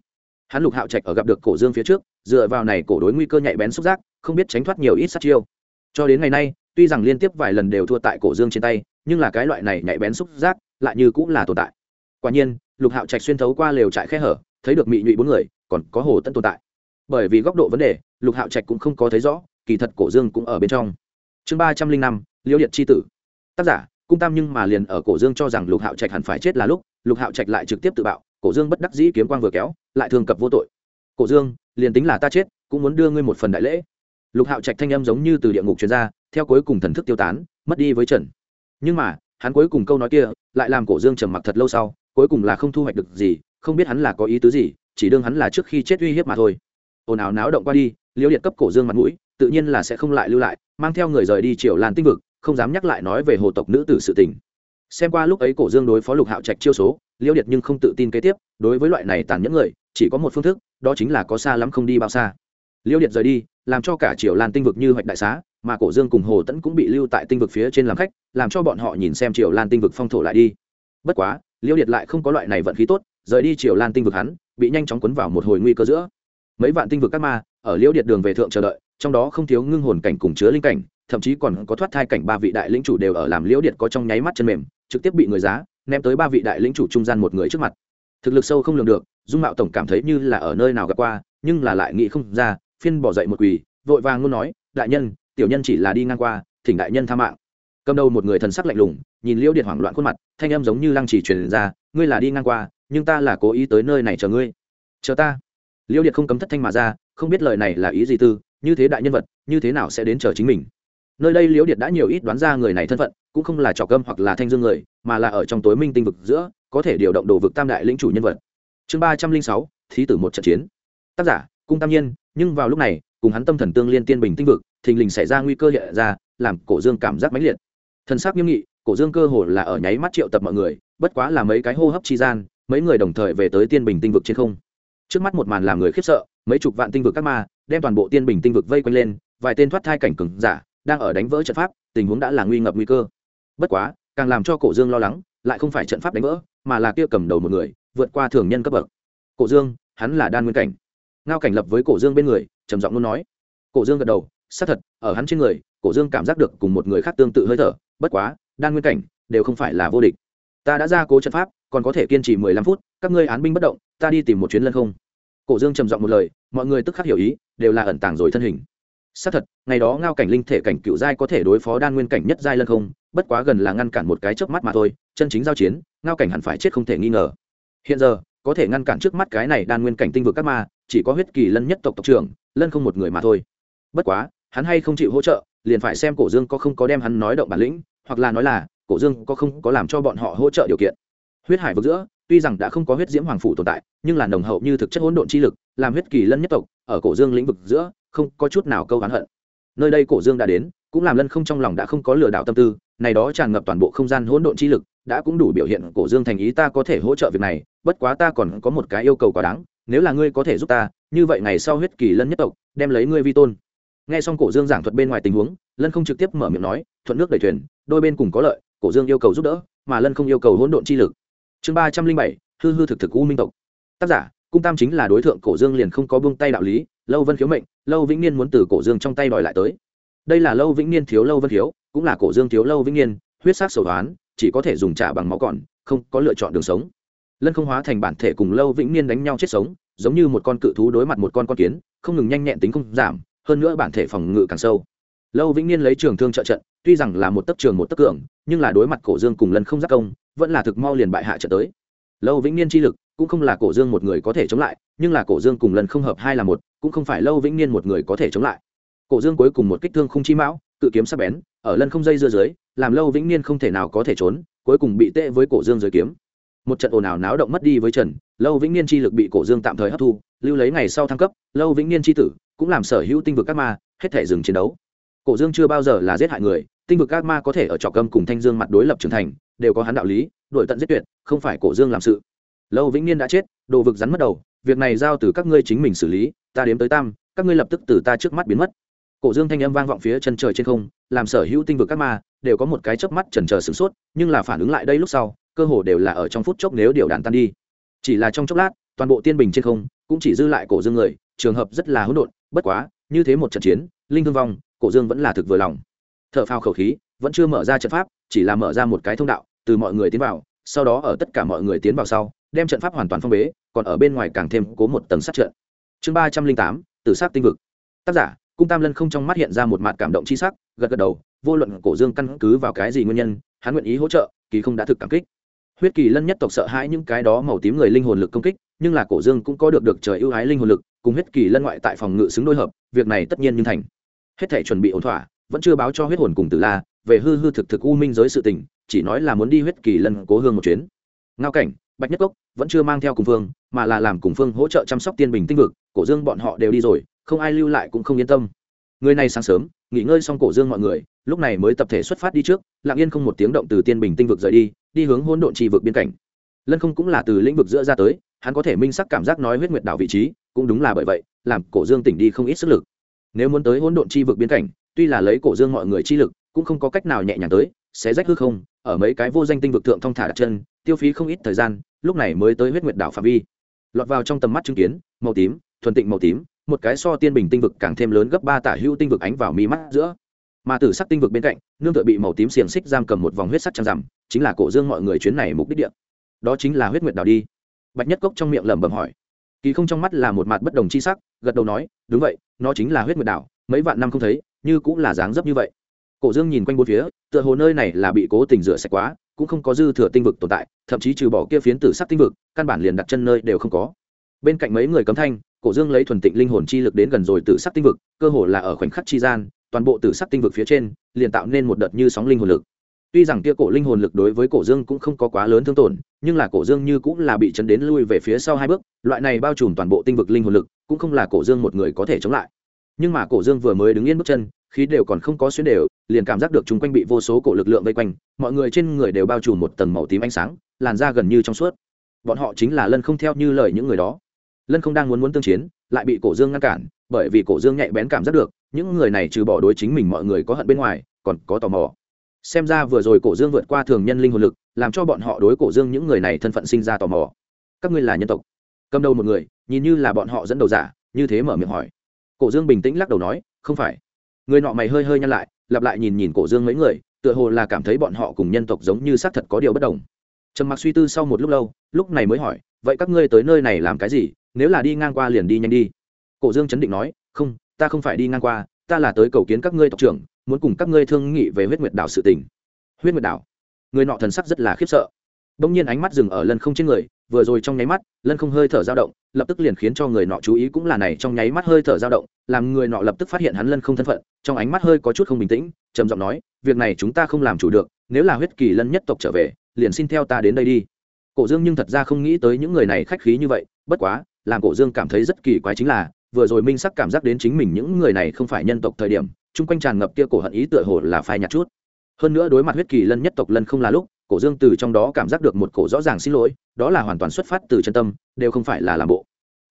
Hắn lục hạo trạch ở gặp được cổ dương phía trước, dựa vào này cổ đối nguy cơ nhạy bén xúc giác, không biết tránh thoát nhiều ít sát chiêu. Cho đến ngày nay, tuy rằng liên tiếp vài lần đều thua tại cổ dương trên tay, nhưng là cái loại này nhạy bén xúc giác lại như cũng là tồn tại. Quả nhiên, lục hạo trạch xuyên thấu qua lều trại khe hở, thấy được mị nhụy bốn người, còn có hồ tận tồn tại. Bởi vì góc độ vấn đề, lục hạo trạch cũng không có thấy rõ, kỳ thật cổ dương cũng ở bên trong. Chương ba trăm linh năm, liêu điện tri tử. Tác giả, cung tam nhưng mà liền ở cổ dương cho rằng lục hạo trạch hẳn phải chết là lúc, lục hạo trạch lại trực tiếp tự bạo cổ dương bất đắc dĩ kiếm quang vừa kéo, lại thường cập vô tội. Cổ dương, liền tính là ta chết, cũng muốn đưa ngươi một phần đại lễ. Lục hạo trạch thanh âm giống như từ địa ngục truyền ra, theo cuối cùng thần thức tiêu tán, mất đi với trần. Nhưng mà, hắn cuối cùng câu nói kia, lại làm cổ dương trầm mặc thật lâu sau, cuối cùng là không thu hoạch được gì, không biết hắn là có ý tứ gì, chỉ đương hắn là trước khi chết uy hiếp mà thôi. Ồn ào náo động qua đi, liễu điện cấp cổ dương mặt mũi, tự nhiên là sẽ không lại lưu lại, mang theo người rời đi triều lan tinh vực, không dám nhắc lại nói về hồ tộc nữ tử sự tình. Xem qua lúc ấy cổ dương đối phó lục hạo trạch chiêu số Liêu điệt nhưng không tự tin kế tiếp, đối với loại này tàn nhẫn người, chỉ có một phương thức, đó chính là có xa lắm không đi bao xa. Liêu điệt rời đi, làm cho cả triều lan tinh vực như hoạch đại xá, mà cổ dương cùng hồ tẫn cũng bị lưu tại tinh vực phía trên làm khách, làm cho bọn họ nhìn xem triều lan tinh vực phong thổ lại đi. Bất quá, Liêu điệt lại không có loại này vận khí tốt, rời đi triều lan tinh vực hắn, bị nhanh chóng quấn vào một hồi nguy cơ giữa. Mấy vạn tinh vực các ma, ở Liêu điệt đường về thượng chờ đợi, trong đó không thiếu ngưng hồn cảnh cùng chứa linh cảnh, thậm chí còn có thoát thai cảnh ba vị đại lĩnh chủ đều ở làm liễu điệt có trong nháy mắt chân mềm, trực tiếp bị người giá ném tới ba vị đại lĩnh chủ trung gian một người trước mặt. Thực lực sâu không lường được, dung mạo tổng cảm thấy như là ở nơi nào gặp qua, nhưng là lại nghĩ không ra, phiên bỏ dậy một quỳ, vội vàng luôn nói, đại nhân, tiểu nhân chỉ là đi ngang qua, thỉnh đại nhân tha mạng. Cầm đầu một người thần sắc lạnh lùng, nhìn liễu điện hoảng loạn khuôn mặt, thanh âm giống như lăng chỉ truyền ra, ngươi là đi ngang qua, nhưng ta là cố ý tới nơi này chờ ngươi. Chờ ta? Liễu điện không cấm thất thanh mà ra, không biết lời này là ý gì tư như thế đại nhân vật, như thế nào sẽ đến chờ chính mình? Nơi đây liễu điện đã nhiều ít đoán ra người này thân phận cũng không là trò cơm hoặc là thanh dương người, mà là ở trong tối minh tinh vực giữa, có thể điều động đồ vực tam đại lĩnh chủ nhân vật. Chương ba trăm linh sáu, thí tử một trận chiến. Tác giả, cung tam nhiên, nhưng vào lúc này, cùng hắn tâm thần tương liên tiên bình tinh vực, thình lình xảy ra nguy cơ hiện ra, làm cổ dương cảm giác mãnh liệt. Thần sắc nghiêm nghị, cổ dương cơ hồ là ở nháy mắt triệu tập mọi người, bất quá là mấy cái hô hấp chi gian, mấy người đồng thời về tới tiên bình tinh vực trên không. Trước mắt một màn làm người khiếp sợ, mấy chục vạn tinh vực các ma, đem toàn bộ tiên bình tinh vực vây quanh lên, vài tên thoát thai cảnh cừng giả, đang ở đánh vỡ trận pháp, tình huống đã là nguy ngập nguy cơ bất quá, càng làm cho cổ dương lo lắng, lại không phải trận pháp đánh vỡ, mà là kia cầm đầu một người, vượt qua thường nhân cấp bậc. Cổ dương, hắn là đan nguyên cảnh. Ngao cảnh lập với cổ dương bên người, trầm giọng luôn nói. Cổ dương gật đầu, xác thật, ở hắn trên người, cổ dương cảm giác được cùng một người khác tương tự hơi thở, bất quá, đan nguyên cảnh đều không phải là vô địch. Ta đã ra cố trận pháp, còn có thể kiên trì mười lăm phút, các ngươi án binh bất động, ta đi tìm một chuyến lân không. Cổ dương trầm giọng một lời, mọi người tức khắc hiểu ý, đều là ẩn tàng rồi thân hình. Xác thật, ngày đó ngao cảnh linh thể cảnh cựu giai có thể đối phó đan nguyên cảnh nhất giai lân không bất quá gần là ngăn cản một cái chớp mắt mà thôi, chân chính giao chiến, ngao cảnh hẳn phải chết không thể nghi ngờ. Hiện giờ, có thể ngăn cản trước mắt cái này đan nguyên cảnh tinh vực các ma, chỉ có huyết kỳ lân nhất tộc tộc trưởng, lân không một người mà thôi. Bất quá, hắn hay không chịu hỗ trợ, liền phải xem cổ dương có không có đem hắn nói động bản lĩnh, hoặc là nói là, cổ dương có không có làm cho bọn họ hỗ trợ điều kiện. Huyết hải vực giữa, tuy rằng đã không có huyết diễm hoàng phủ tồn tại, nhưng là nồng hậu như thực chất hỗn độn chi lực, làm huyết kỳ lân nhất tộc, ở cổ dương lĩnh vực giữa, không có chút nào câu oán hận. Nơi đây cổ dương đã đến, cũng làm lân không trong lòng đã không có lừa đảo tâm tư này đó tràn ngập toàn bộ không gian hỗn độn chi lực, đã cũng đủ biểu hiện cổ dương thành ý ta có thể hỗ trợ việc này, bất quá ta còn có một cái yêu cầu quá đáng, nếu là ngươi có thể giúp ta, như vậy ngày sau huyết kỳ lân nhất tộc, đem lấy ngươi vi tôn. Nghe xong cổ dương giảng thuật bên ngoài tình huống, lân không trực tiếp mở miệng nói, thuận nước đẩy thuyền, đôi bên cùng có lợi, cổ dương yêu cầu giúp đỡ, mà lân không yêu cầu hỗn độn chi lực. Chương ba trăm linh bảy, hư hư thực thực u minh tộc. Tác giả, cung tam chính là đối tượng cổ dương liền không có buông tay đạo lý, lâu vân khiếu mệnh, lâu vĩnh niên muốn từ cổ dương trong tay đòi lại tới. Đây là lâu vĩnh niên thiếu lâu vân khiếu cũng là cổ dương thiếu lâu vĩnh niên, huyết sắc sầu đoán, chỉ có thể dùng trả bằng máu còn, không có lựa chọn đường sống. Lân không hóa thành bản thể cùng lâu vĩnh niên đánh nhau chết sống, giống như một con cự thú đối mặt một con con kiến, không ngừng nhanh nhẹn tính không giảm, hơn nữa bản thể phòng ngự càng sâu. Lâu vĩnh niên lấy trường thương trợ trận, tuy rằng là một tấc trường một tấc cường, nhưng là đối mặt cổ dương cùng lân không giác công, vẫn là thực mau liền bại hạ trận tới. Lâu vĩnh niên chi lực, cũng không là cổ dương một người có thể chống lại, nhưng là cổ dương cùng lần không hợp hai là một, cũng không phải lâu vĩnh niên một người có thể chống lại. Cổ dương cuối cùng một kích thương không chi mão, cự kiếm sắp bén ở lân không dây dưa dưới, làm lâu vĩnh niên không thể nào có thể trốn, cuối cùng bị tệ với cổ dương dưới kiếm. Một trận ồn ào náo động mất đi với trần, lâu vĩnh niên chi lực bị cổ dương tạm thời hấp thu, lưu lấy ngày sau thăng cấp, lâu vĩnh niên chi tử, cũng làm sở hữu tinh vực các ma, hết thể dừng chiến đấu. Cổ dương chưa bao giờ là giết hại người, tinh vực các ma có thể ở trọc cầm cùng thanh dương mặt đối lập trưởng thành, đều có hắn đạo lý đổi tận giết tuyệt, không phải cổ dương làm sự. Lâu vĩnh niên đã chết, đồ vực rắn mất đầu, việc này giao từ các ngươi chính mình xử lý, ta đếm tới tam, các ngươi lập tức từ ta trước mắt biến mất cổ dương thanh âm vang vọng phía chân trời trên không, làm sở hữu tinh vực các ma đều có một cái chớp mắt chần chờ sửng sốt, nhưng là phản ứng lại đây lúc sau, cơ hồ đều là ở trong phút chốc nếu điều đàn tan đi. Chỉ là trong chốc lát, toàn bộ tiên bình trên không cũng chỉ dư lại cổ dương người, trường hợp rất là hỗn độn, bất quá, như thế một trận chiến, linh thương vong, cổ dương vẫn là thực vừa lòng. Thợ phao khẩu khí, vẫn chưa mở ra trận pháp, chỉ là mở ra một cái thông đạo, từ mọi người tiến vào, sau đó ở tất cả mọi người tiến vào sau, đem trận pháp hoàn toàn phong bế, còn ở bên ngoài càng thêm cố một tầng sát trận. Chương ba trăm linh tám, tử sát tinh vực. Tác giả cung tam lân không trong mắt hiện ra một mặt cảm động c h i sắc, gật gật đầu, vô luận cổ dương căn cứ vào cái gì nguyên nhân, hắn nguyện ý hỗ trợ, kỳ không đã thực cảm kích. Huyết kỳ lân nhất tộc sợ hãi những cái đó màu tím người linh hồn lực công kích, nhưng là cổ dương cũng có được được trời ưu ái linh hồn lực, cùng huyết kỳ lân ngoại tại phòng ngự xứng đôi hợp, việc này tất nhiên như thành. Hết thể chuẩn bị ổn thỏa, vẫn chưa báo cho huyết hồn cùng tử la, về hư hư thực thực u minh giới sự tình, chỉ nói là muốn đi huyết kỳ lân cố hương một chuyến. Ngao cảnh, bạch nhất cốc vẫn chưa mang theo cùng phương, mà là làm cùng phương hỗ trợ chăm sóc tiên bình tinh vực, cổ dương bọn họ đều đi rồi không ai lưu lại cũng không yên tâm. Người này sáng sớm, nghỉ ngơi xong cổ dương mọi người, lúc này mới tập thể xuất phát đi trước, lặng yên không một tiếng động từ tiên bình tinh vực rời đi đi hướng hỗn độn trì vực biên cảnh. Lân không cũng là từ lĩnh vực giữa ra tới, hắn có thể minh sắc cảm giác nói huyết nguyệt đảo vị trí, cũng đúng là bởi vậy, làm cổ dương tỉnh đi không ít sức lực. Nếu muốn tới hỗn độn chi vực biên cảnh, tuy là lấy cổ dương mọi người chi lực, cũng không có cách nào nhẹ nhàng tới, sẽ rách hư không, ở mấy cái vô danh tinh vực thượng thong thả đặt chân, tiêu phí không ít thời gian, lúc này mới tới huyết nguyệt đảo phạm vi. Lọt vào trong tầm mắt chứng kiến, màu tím, thuần tịnh màu tím một cái so tiên bình tinh vực càng thêm lớn gấp ba tả hữu tinh vực ánh vào mi mắt giữa. Mà tử sắc tinh vực bên cạnh, nương tựa bị màu tím xiềng xích giam cầm một vòng huyết sắc trăng rằm, chính là cổ dương mọi người chuyến này mục đích địa. Đó chính là huyết nguyệt đảo đi. Bạch nhất cốc trong miệng lẩm bẩm hỏi. Kỳ không trong mắt là một mặt bất đồng chi sắc, gật đầu nói, đúng vậy, nó chính là huyết nguyệt đảo mấy vạn năm không thấy, như cũng là dáng dấp như vậy. Cổ dương nhìn quanh bốn phía, tựa hồ nơi này là bị cố tình rửa sạch quá, cũng không có dư thừa tinh vực tồn tại, thậm chí trừ bỏ kia phiến tử sắc tinh vực, căn bản liền đặt chân nơi đều không có. Bên cạnh mấy người cấm thanh cổ dương lấy thuần tịnh linh hồn chi lực đến gần rồi tử sắc tinh vực, cơ hồ là ở khoảnh khắc chi gian, toàn bộ tử sắc tinh vực phía trên, liền tạo nên một đợt như sóng linh hồn lực. Tuy rằng kia cổ linh hồn lực đối với cổ dương cũng không có quá lớn thương tổn, nhưng là cổ dương như cũng là bị chấn đến lui về phía sau hai bước, loại này bao trùm toàn bộ tinh vực linh hồn lực, cũng không là cổ dương một người có thể chống lại. Nhưng mà cổ dương vừa mới đứng yên bước chân, khí đều còn không có xuyên đều, liền cảm giác được chúng quanh bị vô số cổ lực lượng vây quanh, mọi người trên người đều bao trùm một tầng màu tím ánh sáng, làn da gần như trong suốt. Bọn họ chính là lân không theo như lời những người đó lân không đang muốn muốn tương chiến, lại bị cổ dương ngăn cản, bởi vì cổ dương nhạy bén cảm giác được, những người này trừ bỏ đối chính mình mọi người có hận bên ngoài, còn có tò mò. Xem ra vừa rồi cổ dương vượt qua thường nhân linh hồn lực, làm cho bọn họ đối cổ dương những người này thân phận sinh ra tò mò. Các ngươi là nhân tộc. Cầm đầu một người, nhìn như là bọn họ dẫn đầu giả, như thế mở miệng hỏi. Cổ dương bình tĩnh lắc đầu nói, không phải. Người nọ mày hơi hơi nhăn lại, lặp lại nhìn nhìn cổ dương mấy người, tựa hồ là cảm thấy bọn họ cùng nhân tộc giống như xác thật có điều bất đồng. Trầm mặc suy tư sau một lúc lâu, lúc này mới hỏi, vậy các ngươi tới nơi này làm cái gì? Nếu là đi ngang qua liền đi nhanh đi. Cổ dương chấn định nói, không, ta không phải đi ngang qua, ta là tới cầu kiến các ngươi tộc trưởng, muốn cùng các ngươi thương nghị về huyết nguyệt đảo sự tình. Huyết nguyệt đảo? Người nọ thần sắc rất là khiếp sợ. Đông nhiên ánh mắt dừng ở lân không trên người, vừa rồi trong nháy mắt, lân không hơi thở dao động, lập tức liền khiến cho người nọ chú ý cũng là này, trong nháy mắt hơi thở dao động, làm người nọ lập tức phát hiện hắn lân không thân phận, trong ánh mắt hơi có chút không bình tĩnh, trầm giọng nói, việc này chúng ta không làm chủ được, nếu là huyết kỳ lân nhất tộc trở về, liền xin theo ta đến đây đi. Cổ dương nhưng thật ra không nghĩ tới những người này khách khí như vậy, bất quá làm cổ dương cảm thấy rất kỳ quái chính là, vừa rồi minh sắc cảm giác đến chính mình những người này không phải nhân tộc thời điểm, chung quanh tràn ngập kia cổ hận ý tựa hồ là phai nhạt chút. Hơn nữa đối mặt huyết kỳ lân nhất tộc lân không là lúc, cổ dương từ trong đó cảm giác được một cổ rõ ràng xin lỗi, đó là hoàn toàn xuất phát từ chân tâm, đều không phải là làm bộ.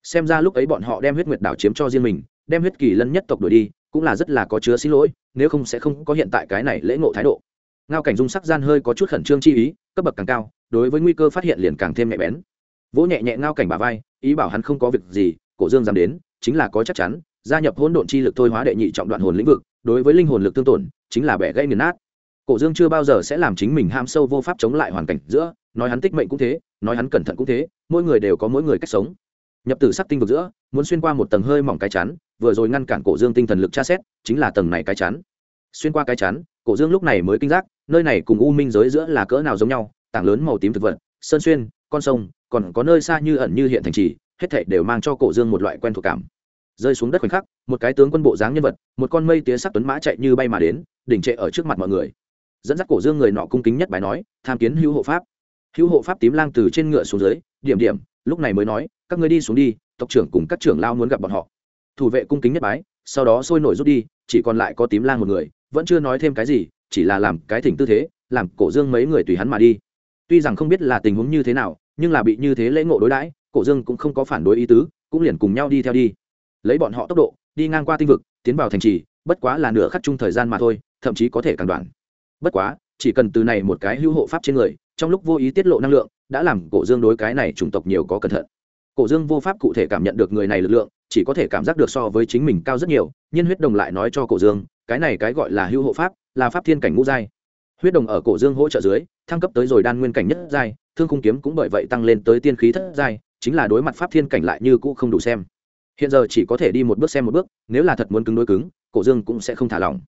Xem ra lúc ấy bọn họ đem huyết nguyệt đảo chiếm cho riêng mình, đem huyết kỳ lân nhất tộc đuổi đi, cũng là rất là có chứa xin lỗi, nếu không sẽ không có hiện tại cái này lễ ngộ thái độ. Ngao cảnh dung sắc gian hơi có chút khẩn trương chi ý, cấp bậc càng cao, đối với nguy cơ phát hiện liền càng thêm nhạy bén vỗ nhẹ nhẹ ngao cảnh bà vai, ý bảo hắn không có việc gì, cổ dương dám đến, chính là có chắc chắn, gia nhập hỗn độn chi lực thôi hóa đệ nhị trọng đoạn hồn lĩnh vực, đối với linh hồn lực tương tổn, chính là bẻ gãy nghiền nát. Cổ dương chưa bao giờ sẽ làm chính mình ham sâu vô pháp chống lại hoàn cảnh giữa, nói hắn tích mệnh cũng thế, nói hắn cẩn thận cũng thế, mỗi người đều có mỗi người cách sống. Nhập từ sắc tinh vực giữa, muốn xuyên qua một tầng hơi mỏng cái chắn, vừa rồi ngăn cản cổ dương tinh thần lực tra xét, chính là tầng này cái chắn. Xuyên qua cái chắn, cổ dương lúc này mới kinh giác, nơi này cùng u minh giới giữa là cỡ nào giống nhau, tảng lớn màu tím thực vật, sơn xuyên, con sông còn có nơi xa như ẩn như hiện thành trì, hết thảy đều mang cho cổ dương một loại quen thuộc cảm. Rơi xuống đất khoảnh khắc, một cái tướng quân bộ dáng nhân vật, một con mây tía sắc tuấn mã chạy như bay mà đến, đỉnh trệ ở trước mặt mọi người. Dẫn dắt cổ dương người nọ cung kính nhất bài nói, tham kiến hữu hộ pháp. Hữu hộ pháp tím lang từ trên ngựa xuống dưới, điểm điểm, lúc này mới nói, các ngươi đi xuống đi, tộc trưởng cùng các trưởng lao muốn gặp bọn họ. Thủ vệ cung kính nhất bái, sau đó sôi nổi rút đi, chỉ còn lại có tím lang một người, vẫn chưa nói thêm cái gì, chỉ là làm cái thỉnh tư thế, làm cổ dương mấy người tùy hắn mà đi. Tuy rằng không biết là tình huống như thế nào nhưng là bị như thế lễ ngộ đối đãi, cổ dương cũng không có phản đối ý tứ, cũng liền cùng nhau đi theo đi. Lấy bọn họ tốc độ, đi ngang qua tinh vực, tiến vào thành trì, bất quá là nửa khắc chung thời gian mà thôi, thậm chí có thể càng đoạn. Bất quá, chỉ cần từ này một cái hữu hộ pháp trên người, trong lúc vô ý tiết lộ năng lượng, đã làm cổ dương đối cái này chủng tộc nhiều có cẩn thận. Cổ dương vô pháp cụ thể cảm nhận được người này lực lượng, chỉ có thể cảm giác được so với chính mình cao rất nhiều nhiên huyết đồng lại nói cho cổ dương, cái này cái gọi là hữu hộ pháp, là pháp thiên cảnh ngũ giai. Huyết đồng ở cổ dương hỗ trợ dưới, thăng cấp tới rồi đan nguyên cảnh nhất giai thương khung kiếm cũng bởi vậy tăng lên tới tiên khí thất giai, chính là đối mặt pháp thiên cảnh lại như cũ không đủ xem. Hiện giờ chỉ có thể đi một bước xem một bước, nếu là thật muốn cứng đối cứng, cổ dương cũng sẽ không thả lỏng.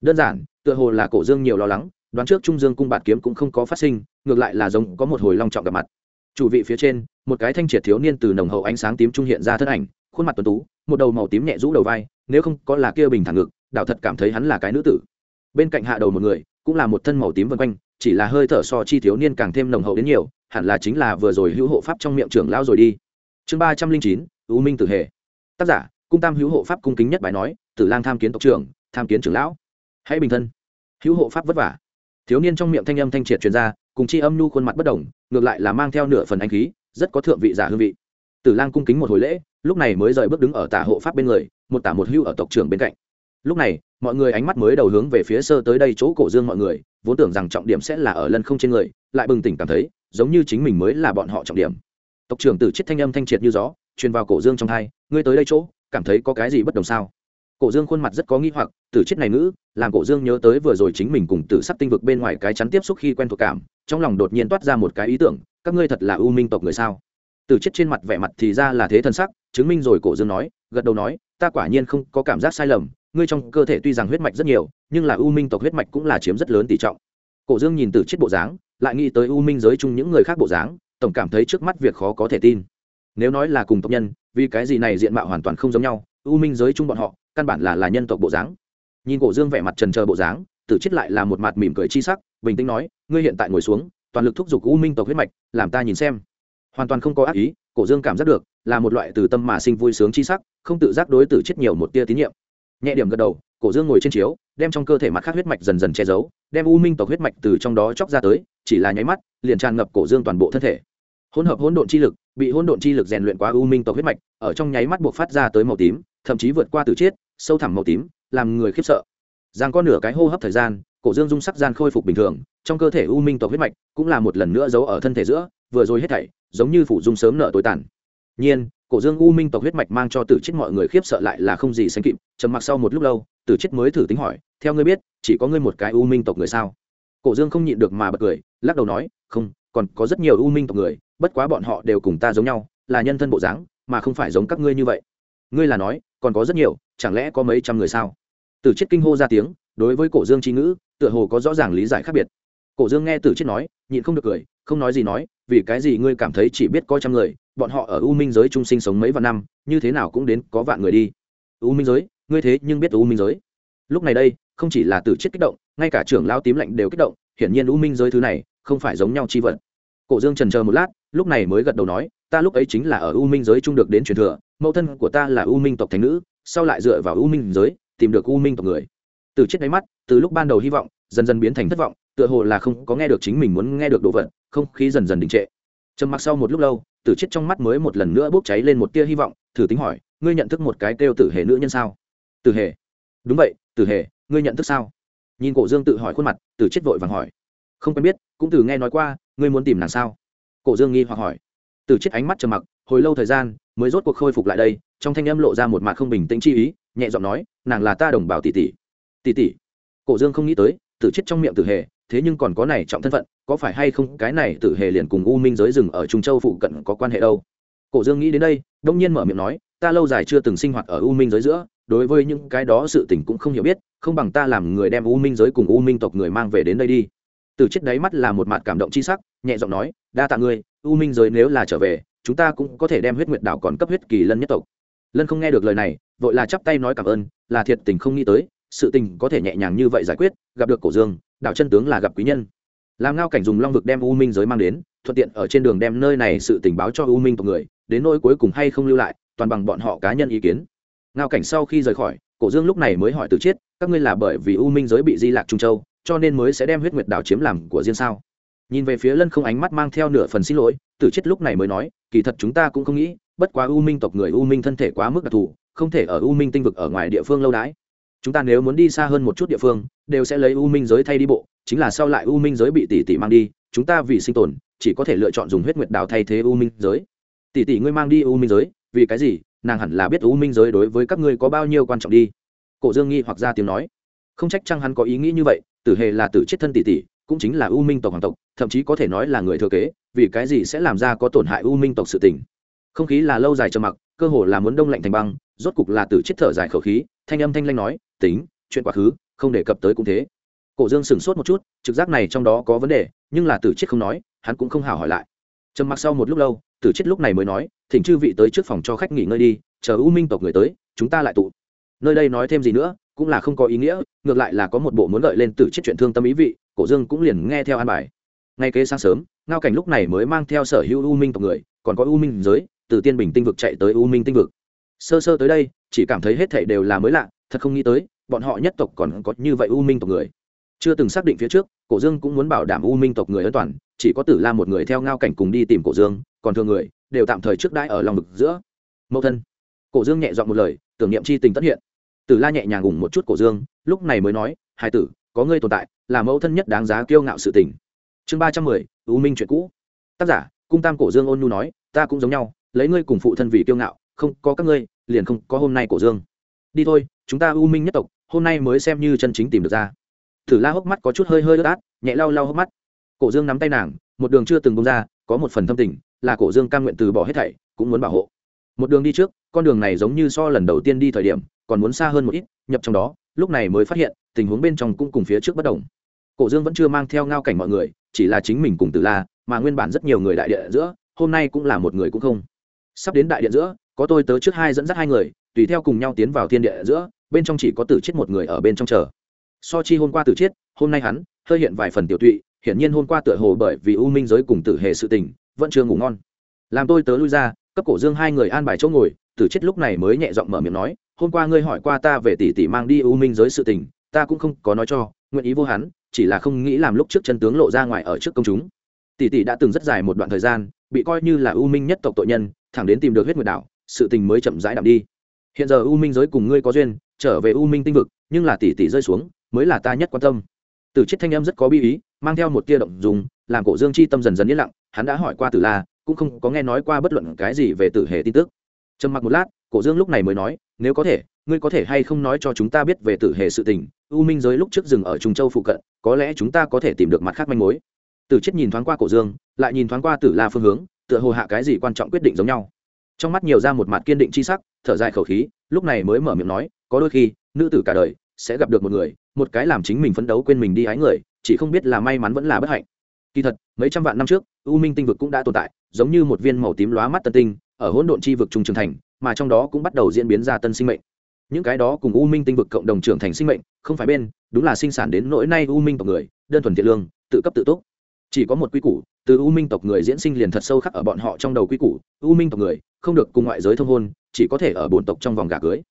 Đơn giản, tựa hồ là cổ dương nhiều lo lắng, đoán trước trung dương cung bạt kiếm cũng không có phát sinh, ngược lại là giống có một hồi long trọng gặp mặt. Chủ vị phía trên, một cái thanh triệt thiếu niên từ nồng hậu ánh sáng tím trung hiện ra thân ảnh, khuôn mặt tuấn tú, một đầu màu tím nhẹ rũ đầu vai, nếu không có là kia bình thẳng ngực đạo thật cảm thấy hắn là cái nữ tử. Bên cạnh hạ đầu một người, cũng là một thân màu tím vân quanh chỉ là hơi thở so chi thiếu niên càng thêm nồng hậu đến nhiều, hẳn là chính là vừa rồi hữu hộ pháp trong miệng trưởng lão rồi đi. Chương ba trăm linh chín, u minh tử hề. Tác giả, cung tam hữu hộ pháp cung kính nhất bài nói, tử lang tham kiến tộc trưởng, tham kiến trưởng lão. Hãy bình thân. Hữu hộ pháp vất vả. Thiếu niên trong miệng thanh âm thanh triệt truyền ra, cùng chi âm nhu khuôn mặt bất đồng, ngược lại là mang theo nửa phần anh khí, rất có thượng vị giả hương vị. Tử lang cung kính một hồi lễ, lúc này mới rời bước đứng ở tả hộ pháp bên người, một tả một hưu ở tộc trưởng bên cạnh. Lúc này, mọi người ánh mắt mới đầu hướng về phía sơ tới đây chỗ cổ dương mọi người vốn tưởng rằng trọng điểm sẽ là ở lân không trên người, lại bừng tỉnh cảm thấy, giống như chính mình mới là bọn họ trọng điểm. Tộc trưởng tử chết thanh âm thanh triệt như gió, truyền vào cổ dương trong thai, ngươi tới đây chỗ, cảm thấy có cái gì bất đồng sao? Cổ dương khuôn mặt rất có nghi hoặc, tử chết này ngữ, làm cổ dương nhớ tới vừa rồi chính mình cùng tử sắc tinh vực bên ngoài cái chắn tiếp xúc khi quen thuộc cảm, trong lòng đột nhiên toát ra một cái ý tưởng, các ngươi thật là ưu minh tộc người sao? Tử chết trên mặt vẻ mặt thì ra là thế thân sắc, chứng minh rồi cổ dương nói, gật đầu nói, ta quả nhiên không có cảm giác sai lầm, ngươi trong cơ thể tuy rằng huyết mạch rất nhiều nhưng là u minh tộc huyết mạch cũng là chiếm rất lớn tỷ trọng. Cổ dương nhìn từ chết bộ dáng, lại nghĩ tới u minh giới chung những người khác bộ dáng, tổng cảm thấy trước mắt việc khó có thể tin. Nếu nói là cùng tộc nhân, vì cái gì này diện mạo hoàn toàn không giống nhau, u minh giới chung bọn họ, căn bản là là nhân tộc bộ dáng. Nhìn cổ dương vẻ mặt trần trờ bộ dáng, tử chết lại là một mặt mỉm cười chi sắc, bình tĩnh nói, ngươi hiện tại ngồi xuống, toàn lực thúc giục u minh tộc huyết mạch, làm ta nhìn xem. Hoàn toàn không có ác ý, cổ dương cảm giác được, là một loại từ tâm mà sinh vui sướng chi sắc, không tự giác đối tử chết nhiều một tia tín nhiệm. Nhẹ điểm gật đầu, cổ dương ngồi trên chiếu đem trong cơ thể mặt khác huyết mạch dần dần che giấu, đem u minh tộc huyết mạch từ trong đó chóc ra tới, chỉ là nháy mắt, liền tràn ngập cổ dương toàn bộ thân thể. Hỗn hợp hỗn độn chi lực, bị hỗn độn chi lực rèn luyện qua u minh tộc huyết mạch, ở trong nháy mắt buộc phát ra tới màu tím, thậm chí vượt qua tử chiết sâu thẳm màu tím, làm người khiếp sợ. Giang có nửa cái hô hấp thời gian, cổ dương dung sắc gian khôi phục bình thường, trong cơ thể u minh tộc huyết mạch cũng là một lần nữa giấu ở thân thể giữa, vừa rồi hết thảy, giống như phủ dung sớm nợ tối tàn. Nhiên, cổ dương u minh tộc huyết mạch mang cho tử chết mọi người khiếp sợ lại là không gì sánh kịp, trầm mặc sau một lúc lâu, tử chết mới thử tính hỏi theo ngươi biết, chỉ có ngươi một cái u minh tộc người sao? Cổ dương không nhịn được mà bật cười, lắc đầu nói, không, còn có rất nhiều u minh tộc người, bất quá bọn họ đều cùng ta giống nhau, là nhân thân bộ dáng, mà không phải giống các ngươi như vậy. Ngươi là nói, còn có rất nhiều, chẳng lẽ có mấy trăm người sao? Tử chết kinh hô ra tiếng, đối với cổ dương tri ngữ, tựa hồ có rõ ràng lý giải khác biệt. Cổ dương nghe tử chết nói, nhịn không được cười, không nói gì nói, vì cái gì ngươi cảm thấy chỉ biết có trăm người, bọn họ ở u minh giới trung sinh sống mấy vạn năm, như thế nào cũng đến có vạn người đi. U minh giới, ngươi thế nhưng biết u minh giới. Lúc này đây không chỉ là tử chết kích động, ngay cả trưởng lao tím lạnh đều kích động, hiển nhiên u minh giới thứ này không phải giống nhau chi vật. Cổ dương trần chờ một lát, lúc này mới gật đầu nói, ta lúc ấy chính là ở u minh giới trung được đến truyền thừa, mẫu thân của ta là u minh tộc thành nữ, sau lại dựa vào u minh giới tìm được u minh tộc người. Từ chết đáy mắt, từ lúc ban đầu hy vọng, dần dần biến thành thất vọng, tựa hồ là không có nghe được chính mình muốn nghe được đồ vật, không khí dần dần đình trệ. Trầm mặc sau một lúc lâu, tử chết trong mắt mới một lần nữa bốc cháy lên một tia hy vọng, thử tính hỏi, ngươi nhận thức một cái kêu tử hề nữ nhân sao? Tử hề. Đúng vậy, tử hề ngươi nhận thức sao? Nhìn cổ dương tự hỏi khuôn mặt tử chết vội vàng hỏi. Không quen biết, cũng từ nghe nói qua, ngươi muốn tìm nàng sao? Cổ dương nghi hoặc hỏi. Tử chết ánh mắt trầm mặc, hồi lâu thời gian, mới rốt cuộc khôi phục lại đây, trong thanh âm lộ ra một mặt không bình tĩnh chi ý, nhẹ giọng nói, nàng là ta đồng bào tỷ tỷ. Tỷ tỷ? Cổ dương không nghĩ tới tử chết trong miệng tử hề, thế nhưng còn có này trọng thân phận, có phải hay không cái này tử hề liền cùng u minh giới rừng ở trung châu phụ cận có quan hệ đâu? Cổ dương nghĩ đến đây, đông nhiên mở miệng nói, ta lâu dài chưa từng sinh hoạt ở u minh giới giữa đối với những cái đó sự tình cũng không hiểu biết, không bằng ta làm người đem u minh giới cùng u minh tộc người mang về đến đây đi. Từ chết đáy mắt là một mặt cảm động c h i sắc, nhẹ giọng nói, đa tạ ngươi, u minh giới nếu là trở về, chúng ta cũng có thể đem huyết nguyệt đảo còn cấp huyết kỳ lân nhất tộc. Lân không nghe được lời này, vội là chắp tay nói cảm ơn, là thiệt tình không nghĩ tới, sự tình có thể nhẹ nhàng như vậy giải quyết, gặp được cổ dương đạo chân tướng là gặp quý nhân. Làm ngao cảnh dùng long vực đem u minh giới mang đến, thuận tiện ở trên đường đem nơi này sự tình báo cho u minh tộc người, đến nỗi cuối cùng hay không lưu lại, toàn bằng bọn họ cá nhân ý kiến ngao cảnh sau khi rời khỏi, cổ dương lúc này mới hỏi từ chiết, các ngươi là bởi vì u minh giới bị di lạc trung châu, cho nên mới sẽ đem huyết nguyệt đảo chiếm làm của riêng sao? Nhìn về phía lân không ánh mắt mang theo nửa phần xin lỗi tử chết lúc này mới nói, kỳ thật chúng ta cũng không nghĩ, bất quá u minh tộc người u minh thân thể quá mức đặc thù, không thể ở u minh tinh vực ở ngoài địa phương lâu đãi chúng ta nếu muốn đi xa hơn một chút địa phương, đều sẽ lấy u minh giới thay đi bộ, chính là sau lại u minh giới bị tỷ tỷ mang đi, chúng ta vì sinh tồn, chỉ có thể lựa chọn dùng huyết nguyệt đào thay thế u minh giới. Tỷ tỷ ngươi mang đi u minh giới, vì cái gì? Nàng hẳn là biết u minh giới đối với các ngươi có bao nhiêu quan trọng đi cổ dương nghi hoặc ra tiếng nói không trách chăng hắn có ý nghĩ như vậy tử hề là tử chết thân tỷ tỷ cũng chính là u minh tộc hoàng tộc thậm chí có thể nói là người thừa kế vì cái gì sẽ làm ra có tổn hại u minh tộc sự tình không khí là lâu dài trầm mặc cơ hồ là muốn đông lạnh thành băng rốt cục là tử chết thở dài khẩu khí thanh âm thanh lanh nói tính chuyện quá khứ không đề cập tới cũng thế cổ dương sửng sốt một chút trực giác này trong đó có vấn đề nhưng là tử chết không nói hắn cũng không hào hỏi lại trầm mặc sau một lúc lâu tử chết lúc này mới nói, thỉnh chư vị tới trước phòng cho khách nghỉ ngơi đi, chờ u minh tộc người tới, chúng ta lại tụ. Nơi đây nói thêm gì nữa, cũng là không có ý nghĩa, ngược lại là có một bộ muốn gợi lên tử chết chuyện thương tâm ý vị, cổ dương cũng liền nghe theo an bài. Ngay kế sáng sớm, ngao cảnh lúc này mới mang theo sở hữu u minh tộc người, còn có u minh giới, từ tiên bình tinh vực chạy tới u minh tinh vực. Sơ sơ tới đây, chỉ cảm thấy hết thảy đều là mới lạ, thật không nghĩ tới, bọn họ nhất tộc còn có như vậy u minh tộc người. Chưa từng xác định phía trước, cổ dương cũng muốn bảo đảm u minh tộc người an toàn, chỉ có tử la một người theo ngao cảnh cùng đi tìm cổ dương còn thường người, đều tạm thời trước đãi ở lòng ngực giữa. Mẫu thân. Cổ dương nhẹ dọn một lời, tưởng niệm chi tình tất hiện. Tử la nhẹ nhàng ủng một chút cổ dương, lúc này mới nói hai tử, có ngươi tồn tại, là mẫu thân nhất đáng giá kiêu ngạo sự tình. Chương ba trăm mười ưu minh chuyện cũ. Tác giả, cung tam cổ dương ôn nhu nói, ta cũng giống nhau, lấy ngươi cùng phụ thân vì kiêu ngạo, không có các ngươi, liền không có hôm nay cổ dương. Đi thôi, chúng ta ưu minh nhất tộc, hôm nay mới xem như chân chính tìm được ra. Thử la hốc mắt có chút hơi hơi ướt át, nhẹ lau lau hốc mắt. Cổ dương nắm tay nàng, một đường chưa từng bông ra, có một phần thâm tình là cổ dương cam nguyện từ bỏ hết thảy, cũng muốn bảo hộ. Một đường đi trước, con đường này giống như so lần đầu tiên đi thời điểm, còn muốn xa hơn một ít, nhập trong đó, lúc này mới phát hiện, tình huống bên trong cũng cùng phía trước bất đồng. Cổ dương vẫn chưa mang theo ngao cảnh mọi người, chỉ là chính mình cùng tử la, mà nguyên bản rất nhiều người đại địa giữa, hôm nay cũng là một người cũng không. Sắp đến đại điện giữa, có tôi tớ trước hai dẫn dắt hai người, tùy theo cùng nhau tiến vào thiên địa giữa, bên trong chỉ có tử chết một người ở bên trong chờ. So chi hôm qua tử chết hôm nay hắn, hơi hiện vài phần tiểu tụy, hiển nhiên hôm qua tựa hồ bởi vì u minh giới cùng tử hệ sự tình vẫn chưa ngủ ngon. Làm tôi tớ lui ra, cấp cổ dương hai người an bài chỗ ngồi, tử chết lúc này mới nhẹ giọng mở miệng nói, hôm qua ngươi hỏi qua ta về tỷ tỷ mang đi u minh giới sự tình, ta cũng không có nói cho, nguyện ý vô hắn, chỉ là không nghĩ làm lúc trước chân tướng lộ ra ngoài ở trước công chúng. Tỷ tỷ đã từng rất dài một đoạn thời gian, bị coi như là u minh nhất tộc tội nhân, thẳng đến tìm được huyết nguyệt đảo, sự tình mới chậm rãi đạm đi. Hiện giờ u minh giới cùng ngươi có duyên, trở về u minh tinh vực, nhưng là tỷ tỷ rơi xuống, mới là ta nhất quan tâm. Từ chết thanh em rất có bi ý, mang theo một tia động dùng làm cổ dương chi tâm dần dần yên lặng hắn đã hỏi qua tử la, cũng không có nghe nói qua bất luận cái gì về tử Hề tin tức. Trầm mặc một lát, cổ dương lúc này mới nói, nếu có thể, ngươi có thể hay không nói cho chúng ta biết về tử Hề sự tình? U minh giới lúc trước rừng ở trung châu phụ cận, có lẽ chúng ta có thể tìm được mặt khác manh mối. Tử chết nhìn thoáng qua cổ dương, lại nhìn thoáng qua tử la phương hướng, tựa hồ hạ cái gì quan trọng quyết định giống nhau. Trong mắt nhiều ra một mặt kiên định chi sắc, thở dài khẩu khí, lúc này mới mở miệng nói, có đôi khi, nữ tử cả đời sẽ gặp được một người, một cái làm chính mình phấn đấu quên mình đi hái người, chỉ không biết là may mắn vẫn là bất hạnh kỳ thật, mấy trăm vạn năm trước, u minh tinh vực cũng đã tồn tại, giống như một viên màu tím lóa mắt tân tinh, ở hỗn độn chi vực trung trưởng thành, mà trong đó cũng bắt đầu diễn biến ra tân sinh mệnh. Những cái đó cùng u minh tinh vực cộng đồng trưởng thành sinh mệnh, không phải bên, đúng là sinh sản đến nỗi nay u minh tộc người, đơn thuần thiện lương, tự cấp tự túc. Chỉ có một quy củ, từ u minh tộc người diễn sinh liền thật sâu khắc ở bọn họ trong đầu quy củ, u minh tộc người, không được cùng ngoại giới thông hôn, chỉ có thể ở bổn tộc trong vòng gà cưới.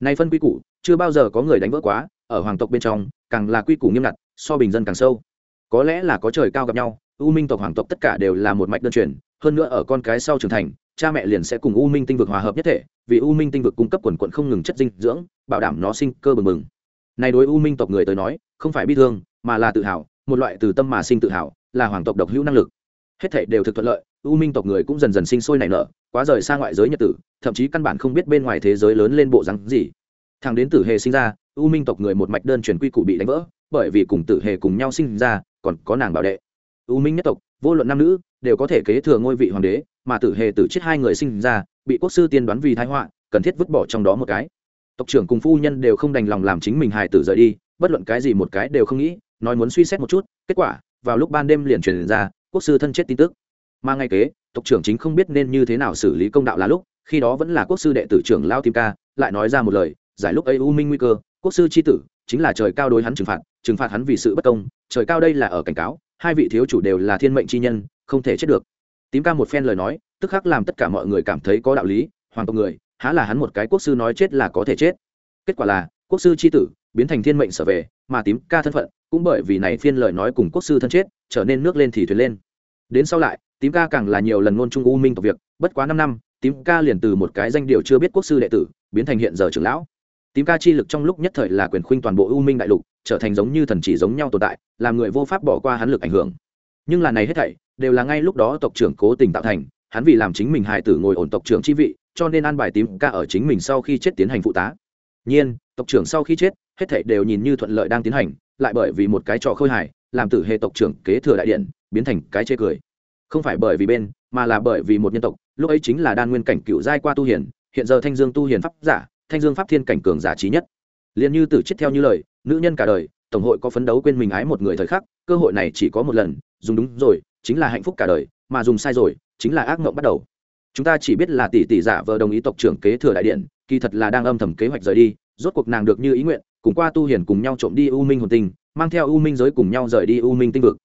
Nay phân quy củ, chưa bao giờ có người đánh vỡ quá, ở hoàng tộc bên trong, càng là quy củ nghiêm ngặt, so bình dân càng sâu có lẽ là có trời cao gặp nhau, u minh tộc hoàng tộc tất cả đều là một mạch đơn truyền, hơn nữa ở con cái sau trưởng thành, cha mẹ liền sẽ cùng u minh tinh vực hòa hợp nhất thể, vì u minh tinh vực cung cấp quần quận không ngừng chất dinh dưỡng, bảo đảm nó sinh cơ bừng bừng. Này đối u minh tộc người tới nói, không phải bi thương, mà là tự hào, một loại từ tâm mà sinh tự hào, là hoàng tộc độc hữu năng lực. Hết thể đều thực thuận lợi, u minh tộc người cũng dần dần sinh sôi nảy nở, quá rời xa ngoại giới nhật tử, thậm chí căn bản không biết bên ngoài thế giới lớn lên bộ rắn gì. Thằng đến tử hề sinh ra, u minh tộc người một mạch đơn truyền quy củ bị đánh vỡ, bởi vì cùng tử hề cùng nhau sinh ra còn có nàng bảo đệ. U minh nhất tộc, vô luận nam nữ, đều có thể kế thừa ngôi vị hoàng đế, mà tử hề tử chết hai người sinh ra, bị quốc sư tiên đoán vì thái họa, cần thiết vứt bỏ trong đó một cái. Tộc trưởng cùng phu nhân đều không đành lòng làm chính mình hài tử rời đi, bất luận cái gì một cái đều không nghĩ, nói muốn suy xét một chút, kết quả, vào lúc ban đêm liền truyền ra, quốc sư thân chết tin tức. Mà ngay kế, tộc trưởng chính không biết nên như thế nào xử lý công đạo là lúc, khi đó vẫn là quốc sư đệ tử trưởng lao tim ca, lại nói ra một lời, giải lúc ấy u minh nguy cơ, quốc sư c h i tử, chính là trời cao đối hắn trừng phạt trừng phạt hắn vì sự bất công, trời cao đây là ở cảnh cáo, hai vị thiếu chủ đều là thiên mệnh chi nhân, không thể chết được. Tím ca một phen lời nói, tức khắc làm tất cả mọi người cảm thấy có đạo lý, hoàng tộc người, há là hắn một cái quốc sư nói chết là có thể chết. Kết quả là, quốc sư c h i tử, biến thành thiên mệnh sở về, mà tím ca thân phận, cũng bởi vì này phiên lời nói cùng quốc sư thân chết, trở nên nước lên thì thuyền lên. Đến sau lại, tím ca càng là nhiều lần ngôn trung u minh tộc việc, bất quá năm năm, tím ca liền từ một cái danh điều chưa biết quốc sư đệ tử, biến thành hiện giờ trưởng lão. Tím ca chi lực trong lúc nhất thời là quyền khuynh toàn bộ u minh đại lục trở thành giống như thần chỉ giống nhau tồn tại, làm người vô pháp bỏ qua hắn lực ảnh hưởng. Nhưng là này hết thảy, đều là ngay lúc đó tộc trưởng cố tình tạo thành, hắn vì làm chính mình hài tử ngồi ổn tộc trưởng chi vị, cho nên an bài tím ca ở chính mình sau khi chết tiến hành phụ tá. Nhiên, tộc trưởng sau khi chết, hết thảy đều nhìn như thuận lợi đang tiến hành, lại bởi vì một cái trò khôi hài, làm tử hệ tộc trưởng kế thừa đại điện, biến thành cái chê cười. Không phải bởi vì bên, mà là bởi vì một nhân tộc, lúc ấy chính là đan nguyên cảnh cựu giai qua tu hiền hiện giờ thanh dương tu hiền pháp giả, thanh dương pháp thiên cảnh cường giả trí nhất. Liền như tử chết theo như lời nữ nhân cả đời, tổng hội có phấn đấu quên mình ái một người thời khắc, cơ hội này chỉ có một lần, dùng đúng rồi, chính là hạnh phúc cả đời, mà dùng sai rồi, chính là ác mộng bắt đầu. Chúng ta chỉ biết là tỷ tỷ giả vờ đồng ý tộc trưởng kế thừa đại điện, kỳ thật là đang âm thầm kế hoạch rời đi, rốt cuộc nàng được như ý nguyện, cùng qua tu hiền cùng nhau trộm đi u minh hồn tinh mang theo u minh giới cùng nhau rời đi u minh tinh vực.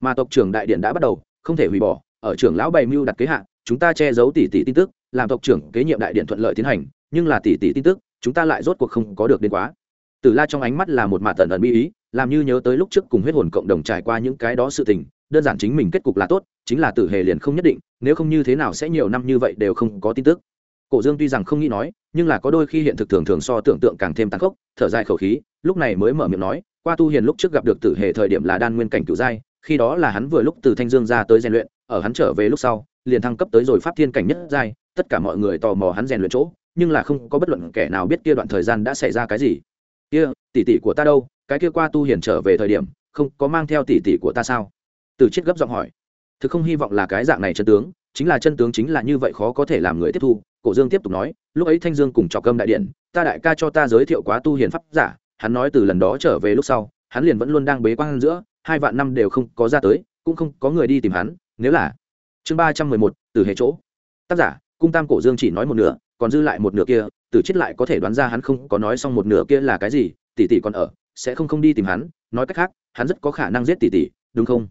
Mà tộc trưởng đại điện đã bắt đầu, không thể hủy bỏ, ở trưởng lão bày mưu đặt kế hạn chúng ta che giấu tỷ tỷ tin tức, làm tộc trưởng kế nhiệm đại điện thuận lợi tiến hành, nhưng là tỷ tỷ tin tức, chúng ta lại rốt cuộc không có được đến quá tử la trong ánh mắt là một mạt tần ẩn bi ý, làm như nhớ tới lúc trước cùng huyết hồn cộng đồng trải qua những cái đó sự tình, đơn giản chính mình kết cục là tốt, chính là tử hề liền không nhất định, nếu không như thế nào sẽ nhiều năm như vậy đều không có tin tức. Cổ dương tuy rằng không nghĩ nói, nhưng là có đôi khi hiện thực thường thường so tưởng tượng càng thêm tăng khốc, thở dài khẩu khí, lúc này mới mở miệng nói, qua tu hiền lúc trước gặp được tử hề thời điểm là đan nguyên cảnh cửu giai, khi đó là hắn vừa lúc từ thanh dương ra tới rèn luyện, ở hắn trở về lúc sau, liền thăng cấp tới rồi pháp thiên cảnh nhất giai, tất cả mọi người tò mò hắn rèn luyện chỗ, nhưng là không có bất luận kẻ nào biết kia đoạn thời gian đã xảy ra cái gì kia, tỷ tỷ của ta đâu, cái kia qua tu hiền trở về thời điểm, không, có mang theo tỷ tỷ của ta sao? Từ chết gấp giọng hỏi. Thực không hy vọng là cái dạng này chân tướng, chính là chân tướng chính là như vậy khó có thể làm người tiếp thu. Cổ dương tiếp tục nói, lúc ấy thanh dương cùng trọc cơm đại điện, ta đại ca cho ta giới thiệu quá tu hiền pháp giả, hắn nói từ lần đó trở về lúc sau, hắn liền vẫn luôn đang bế quan giữa, hai vạn năm đều không có ra tới, cũng không có người đi tìm hắn, nếu là. Chương ba trăm mười một, từ hệ chỗ. Tác giả, cung tam cổ dương chỉ nói một nửa còn dư lại một nửa kia từ chết lại có thể đoán ra hắn không có nói xong một nửa kia là cái gì, tỷ tỷ còn ở, sẽ không không đi tìm hắn, nói cách khác, hắn rất có khả năng giết tỷ tỷ, đúng không?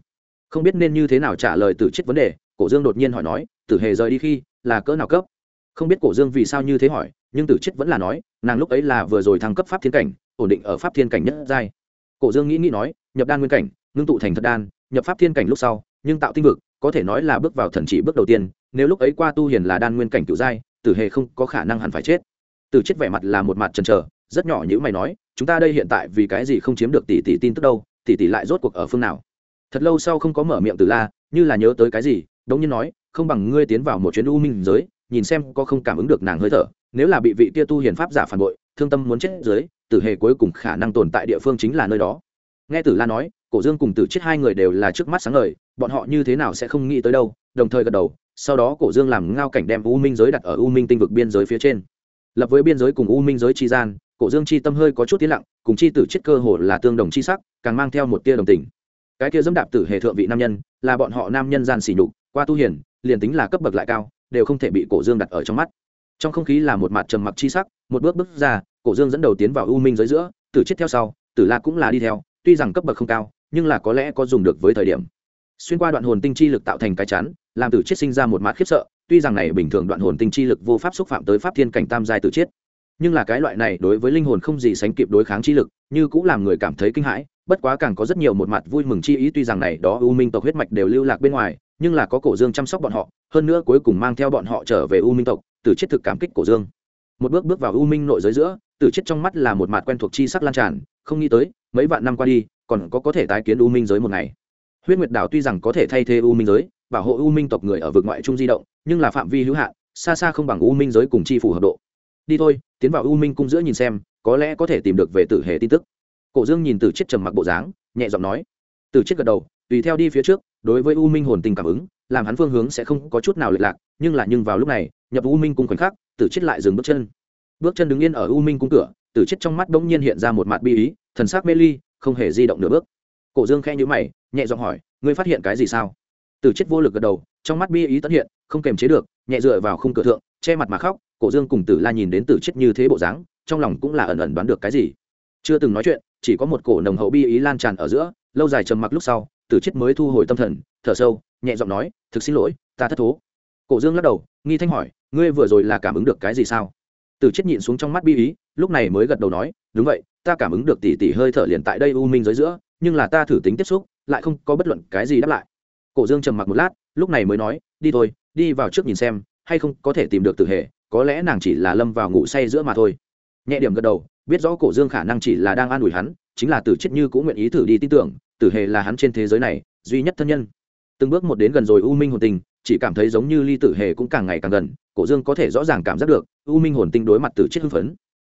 Không biết nên như thế nào trả lời từ chết vấn đề, cổ dương đột nhiên hỏi nói, tử hề rời đi khi là cỡ nào cấp? Không biết cổ dương vì sao như thế hỏi, nhưng tử chết vẫn là nói, nàng lúc ấy là vừa rồi thăng cấp pháp thiên cảnh, ổn định ở pháp thiên cảnh nhất giai. Cổ dương nghĩ nghĩ nói, nhập đan nguyên cảnh, ngưng tụ thành thật đan, nhập pháp thiên cảnh lúc sau, nhưng tạo tinh vực, có thể nói là bước vào thần chỉ bước đầu tiên, nếu lúc ấy qua tu hiền là đan nguyên cảnh cựu giai tử hề không có khả năng hẳn phải chết. Từ chết vẻ mặt là một mặt trần trờ rất nhỏ như mày nói, chúng ta đây hiện tại vì cái gì không chiếm được tỷ tỷ tin tức đâu, tỷ tỷ lại rốt cuộc ở phương nào? Thật lâu sau không có mở miệng từ la, như là nhớ tới cái gì, đống nhiên nói, không bằng ngươi tiến vào một chuyến u minh giới, nhìn xem có không cảm ứng được nàng hơi thở, nếu là bị vị kia tu hiền pháp giả phản bội, thương tâm muốn chết dưới, tử hề cuối cùng khả năng tồn tại địa phương chính là nơi đó. Nghe tử la nói, cổ dương cùng tử chết hai người đều là trước mắt sáng ngời, bọn họ như thế nào sẽ không nghĩ tới đâu đồng thời gật đầu, sau đó cổ dương làm ngao cảnh đem u minh giới đặt ở u minh tinh vực biên giới phía trên. Lập với biên giới cùng u minh giới Tri gian, cổ dương chi tâm hơi có chút tiến lặng, cùng chi tử chết cơ hồ là tương đồng chi sắc, càng mang theo một tia đồng tình. Cái kia dẫm đạp tử hề thượng vị nam nhân, là bọn họ nam nhân gian xỉ nhục, qua tu hiền, liền tính là cấp bậc lại cao, đều không thể bị cổ dương đặt ở trong mắt. Trong không khí là một mặt trầm mặc chi sắc, một bước bước ra, cổ dương dẫn đầu tiến vào u minh giới giữa, tử chết theo sau, tử la cũng là đi theo, tuy rằng cấp bậc không cao, nhưng là có lẽ có dùng được với thời điểm xuyên qua đoạn hồn tinh chi lực tạo thành cái chắn, làm tử chết sinh ra một mạt khiếp sợ, tuy rằng này bình thường đoạn hồn tinh chi lực vô pháp xúc phạm tới pháp thiên cảnh tam giai tử chết. Nhưng là cái loại này đối với linh hồn không gì sánh kịp đối kháng chi lực, như cũng làm người cảm thấy kinh hãi, bất quá càng có rất nhiều một mặt vui mừng chi ý tuy rằng này đó u minh tộc huyết mạch đều lưu lạc bên ngoài, nhưng là có cổ dương chăm sóc bọn họ, hơn nữa cuối cùng mang theo bọn họ trở về u minh tộc, tử chết thực cảm kích cổ dương. Một bước bước vào u minh nội giới giữa, tử chết trong mắt là một mặt quen thuộc chi sắc lan tràn, không nghĩ tới, mấy vạn năm qua đi, còn có có thể tái kiến u minh giới một ngày huyết nguyệt đảo tuy rằng có thể thay thế u minh giới, bảo hộ u minh tộc người ở vực ngoại trung di động, nhưng là phạm vi hữu hạn, xa xa không bằng u minh giới cùng chi phủ hợp độ. Đi thôi, tiến vào u minh cung giữa nhìn xem, có lẽ có thể tìm được về tử hệ tin tức. Cổ dương nhìn từ chết trầm mặc bộ dáng, nhẹ giọng nói. Từ chết gật đầu, tùy theo đi phía trước, đối với u minh hồn tình cảm ứng, làm hắn phương hướng sẽ không có chút nào lệch lạc, nhưng là nhưng vào lúc này, nhập u minh cung khoảnh khắc, tử chết lại dừng bước chân. Bước chân đứng yên ở u minh cung cửa, tử chết trong mắt bỗng nhiên hiện ra một mặt bi ý, thần sắc mê ly, không hề di động nửa bước cổ dương khe nhữ mày, nhẹ giọng hỏi, ngươi phát hiện cái gì sao? Tử chết vô lực gật đầu, trong mắt bi ý tận hiện, không kềm chế được, nhẹ dựa vào khung cửa thượng, che mặt mà khóc, cổ dương cùng tử la nhìn đến tử chết như thế bộ dáng, trong lòng cũng là ẩn ẩn đoán được cái gì. Chưa từng nói chuyện, chỉ có một cổ nồng hậu bi ý lan tràn ở giữa, lâu dài trầm mặc lúc sau, tử chết mới thu hồi tâm thần, thở sâu, nhẹ giọng nói, thực xin lỗi, ta thất thố. Cổ dương lắc đầu, nghi thanh hỏi, ngươi vừa rồi là cảm ứng được cái gì sao? Tử chết nhịn xuống trong mắt bi ý, lúc này mới gật đầu nói, đúng vậy, ta cảm ứng được tỉ tỉ hơi thở liền tại đây u minh giới giữa nhưng là ta thử tính tiếp xúc, lại không có bất luận cái gì đáp lại. Cổ dương trầm mặc một lát, lúc này mới nói, đi thôi, đi vào trước nhìn xem, hay không có thể tìm được tử hệ, có lẽ nàng chỉ là lâm vào ngủ say giữa mà thôi. Nhẹ điểm gật đầu, biết rõ cổ dương khả năng chỉ là đang an ủi hắn, chính là tử chết như cũng nguyện ý thử đi tin tưởng, tử hệ là hắn trên thế giới này, duy nhất thân nhân. Từng bước một đến gần rồi, u minh hồn tình, chỉ cảm thấy giống như ly tử hề cũng càng ngày càng gần, cổ dương có thể rõ ràng cảm giác được, u minh hồn tinh đối mặt tử chết hưng phấn.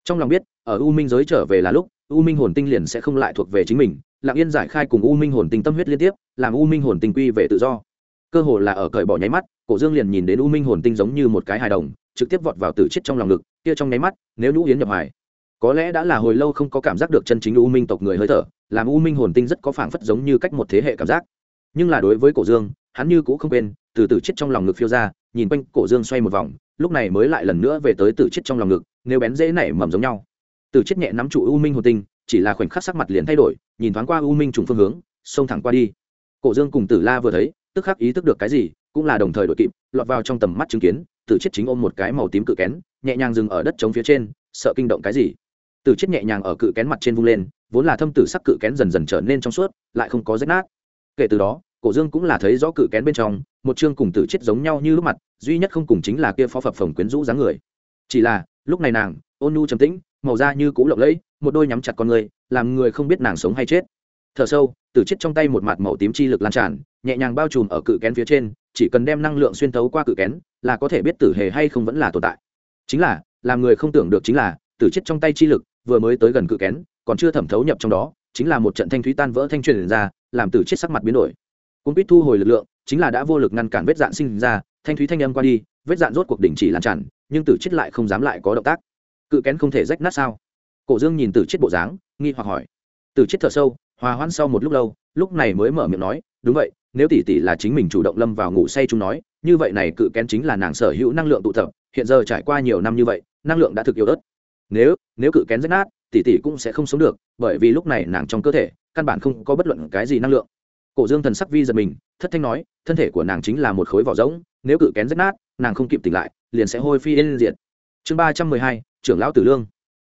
Trong lòng biết, ở u minh giới trở về là lúc, u minh hồn tinh liền sẽ không lại thuộc về chính mình lặng yên giải khai cùng u minh hồn tinh tâm huyết liên tiếp, làm u minh hồn tinh quy về tự do. Cơ hồ là ở cởi bỏ nháy mắt, cổ dương liền nhìn đến u minh hồn tinh giống như một cái hài đồng, trực tiếp vọt vào tử chết trong lòng ngực, kia trong nháy mắt, nếu nhũ yến nhập hải có lẽ đã là hồi lâu không có cảm giác được chân chính u minh tộc người hơi thở, làm u minh hồn tinh rất có phảng phất giống như cách một thế hệ cảm giác. Nhưng là đối với cổ dương, hắn như cũ không quên, từ tử chết trong lòng ngực phiêu ra, nhìn quanh cổ dương xoay một vòng, lúc này mới lại lần nữa về tới tử chết trong lòng ngực, nếu bén dễ nảy mầm giống nhau. Tử chết nhẹ nắm trụ u minh hồn tinh chỉ là khoảnh khắc sắc mặt liền thay đổi, nhìn thoáng qua u minh trùng phương hướng, xông thẳng qua đi. Cổ dương cùng tử la vừa thấy, tức khắc ý thức được cái gì, cũng là đồng thời đội kịp, lọt vào trong tầm mắt chứng kiến, tử chết chính ôm một cái màu tím cự kén, nhẹ nhàng dừng ở đất trống phía trên, sợ kinh động cái gì. Tử chết nhẹ nhàng ở cự kén mặt trên vung lên, vốn là thâm tử sắc cự kén dần dần trở nên trong suốt, lại không có rách nát. Kể từ đó, cổ dương cũng là thấy rõ cự kén bên trong, một chương cùng tử chết giống nhau như lúc mặt, duy nhất không cùng chính là kia phó phập phồng quyến rũ dáng người. Chỉ là, lúc này nàng, ôn nhu trầm tĩnh màu da như cũ lộng lẫy, một đôi nhắm chặt con người, làm người không biết nàng sống hay chết. Thở sâu, tử chết trong tay một mặt màu tím chi lực lan tràn, nhẹ nhàng bao trùm ở cự kén phía trên, chỉ cần đem năng lượng xuyên thấu qua cự kén, là có thể biết tử hề hay không vẫn là tồn tại. Chính là, làm người không tưởng được chính là, tử chết trong tay chi lực vừa mới tới gần cự kén, còn chưa thẩm thấu nhập trong đó, chính là một trận thanh thúy tan vỡ thanh truyền ra, làm tử chết sắc mặt biến đổi. Cung quýt thu hồi lực lượng, chính là đã vô lực ngăn cản vết dạn sinh ra, thanh thúy thanh âm qua đi, vết dạn rốt cuộc đình chỉ lan tràn, nhưng tử chết lại không dám lại có động tác cự kén không thể rách nát sao? Cổ dương nhìn tử chết bộ dáng, nghi hoặc hỏi. Tử chết thở sâu, hòa hoãn sau một lúc lâu, lúc này mới mở miệng nói, đúng vậy, nếu tỷ tỷ là chính mình chủ động lâm vào ngủ say chúng nói, như vậy này cự kén chính là nàng sở hữu năng lượng tụ tập, hiện giờ trải qua nhiều năm như vậy, năng lượng đã thực yếu ớt. Nếu nếu cự kén rách nát, tỷ tỷ cũng sẽ không sống được, bởi vì lúc này nàng trong cơ thể, căn bản không có bất luận cái gì năng lượng. Cổ dương thần sắc vi giật mình, thất thanh nói, thân thể của nàng chính là một khối vỏ rỗng, nếu cự kén rách nát, nàng không kịp tỉnh lại, liền sẽ hôi phi yên diệt chương ba trăm mười hai, trưởng lão tử lương.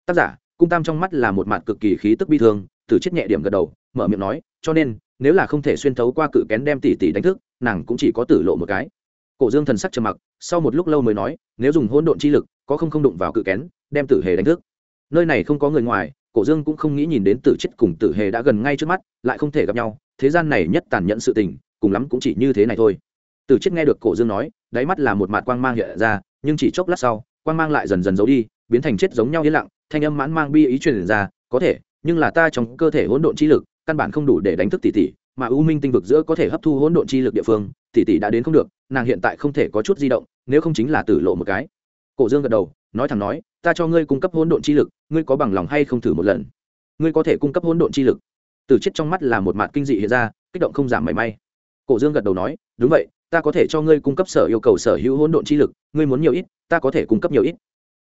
Tác giả, cung tam trong mắt là một mặt cực kỳ khí tức bi thương, tử chết nhẹ điểm gật đầu, mở miệng nói, cho nên, nếu là không thể xuyên thấu qua cự kén đem tỷ tỷ đánh thức, nàng cũng chỉ có tử lộ một cái. Cổ dương thần sắc trầm mặc, sau một lúc lâu mới nói, nếu dùng hôn độn chi lực, có không không đụng vào cự kén, đem tử hề đánh thức. Nơi này không có người ngoài, cổ dương cũng không nghĩ nhìn đến tử chết cùng tử hề đã gần ngay trước mắt, lại không thể gặp nhau, thế gian này nhất tàn nhẫn sự tình, cùng lắm cũng chỉ như thế này thôi. Tử chết nghe được cổ dương nói, đáy mắt là một mạt quang mang hiện ra, nhưng chỉ chốc lát sau quang mang lại dần dần giấu đi, biến thành chết giống nhau yên lặng, thanh âm mãn mang bi ý truyền ra, có thể, nhưng là ta trong cơ thể hỗn độn chi lực, căn bản không đủ để đánh thức tỷ tỷ, mà u minh tinh vực giữa có thể hấp thu hỗn độn chi lực địa phương, tỷ tỷ đã đến không được, nàng hiện tại không thể có chút di động, nếu không chính là tử lộ một cái. Cổ dương gật đầu, nói thẳng nói, ta cho ngươi cung cấp hỗn độn chi lực, ngươi có bằng lòng hay không thử một lần? Ngươi có thể cung cấp hỗn độn chi lực? Từ chết trong mắt là một mặt kinh dị hiện ra, kích động không giảm mảy may. Cổ dương gật đầu nói, đúng vậy ta có thể cho ngươi cung cấp sở yêu cầu sở hữu hỗn độn chi lực, ngươi muốn nhiều ít, ta có thể cung cấp nhiều ít.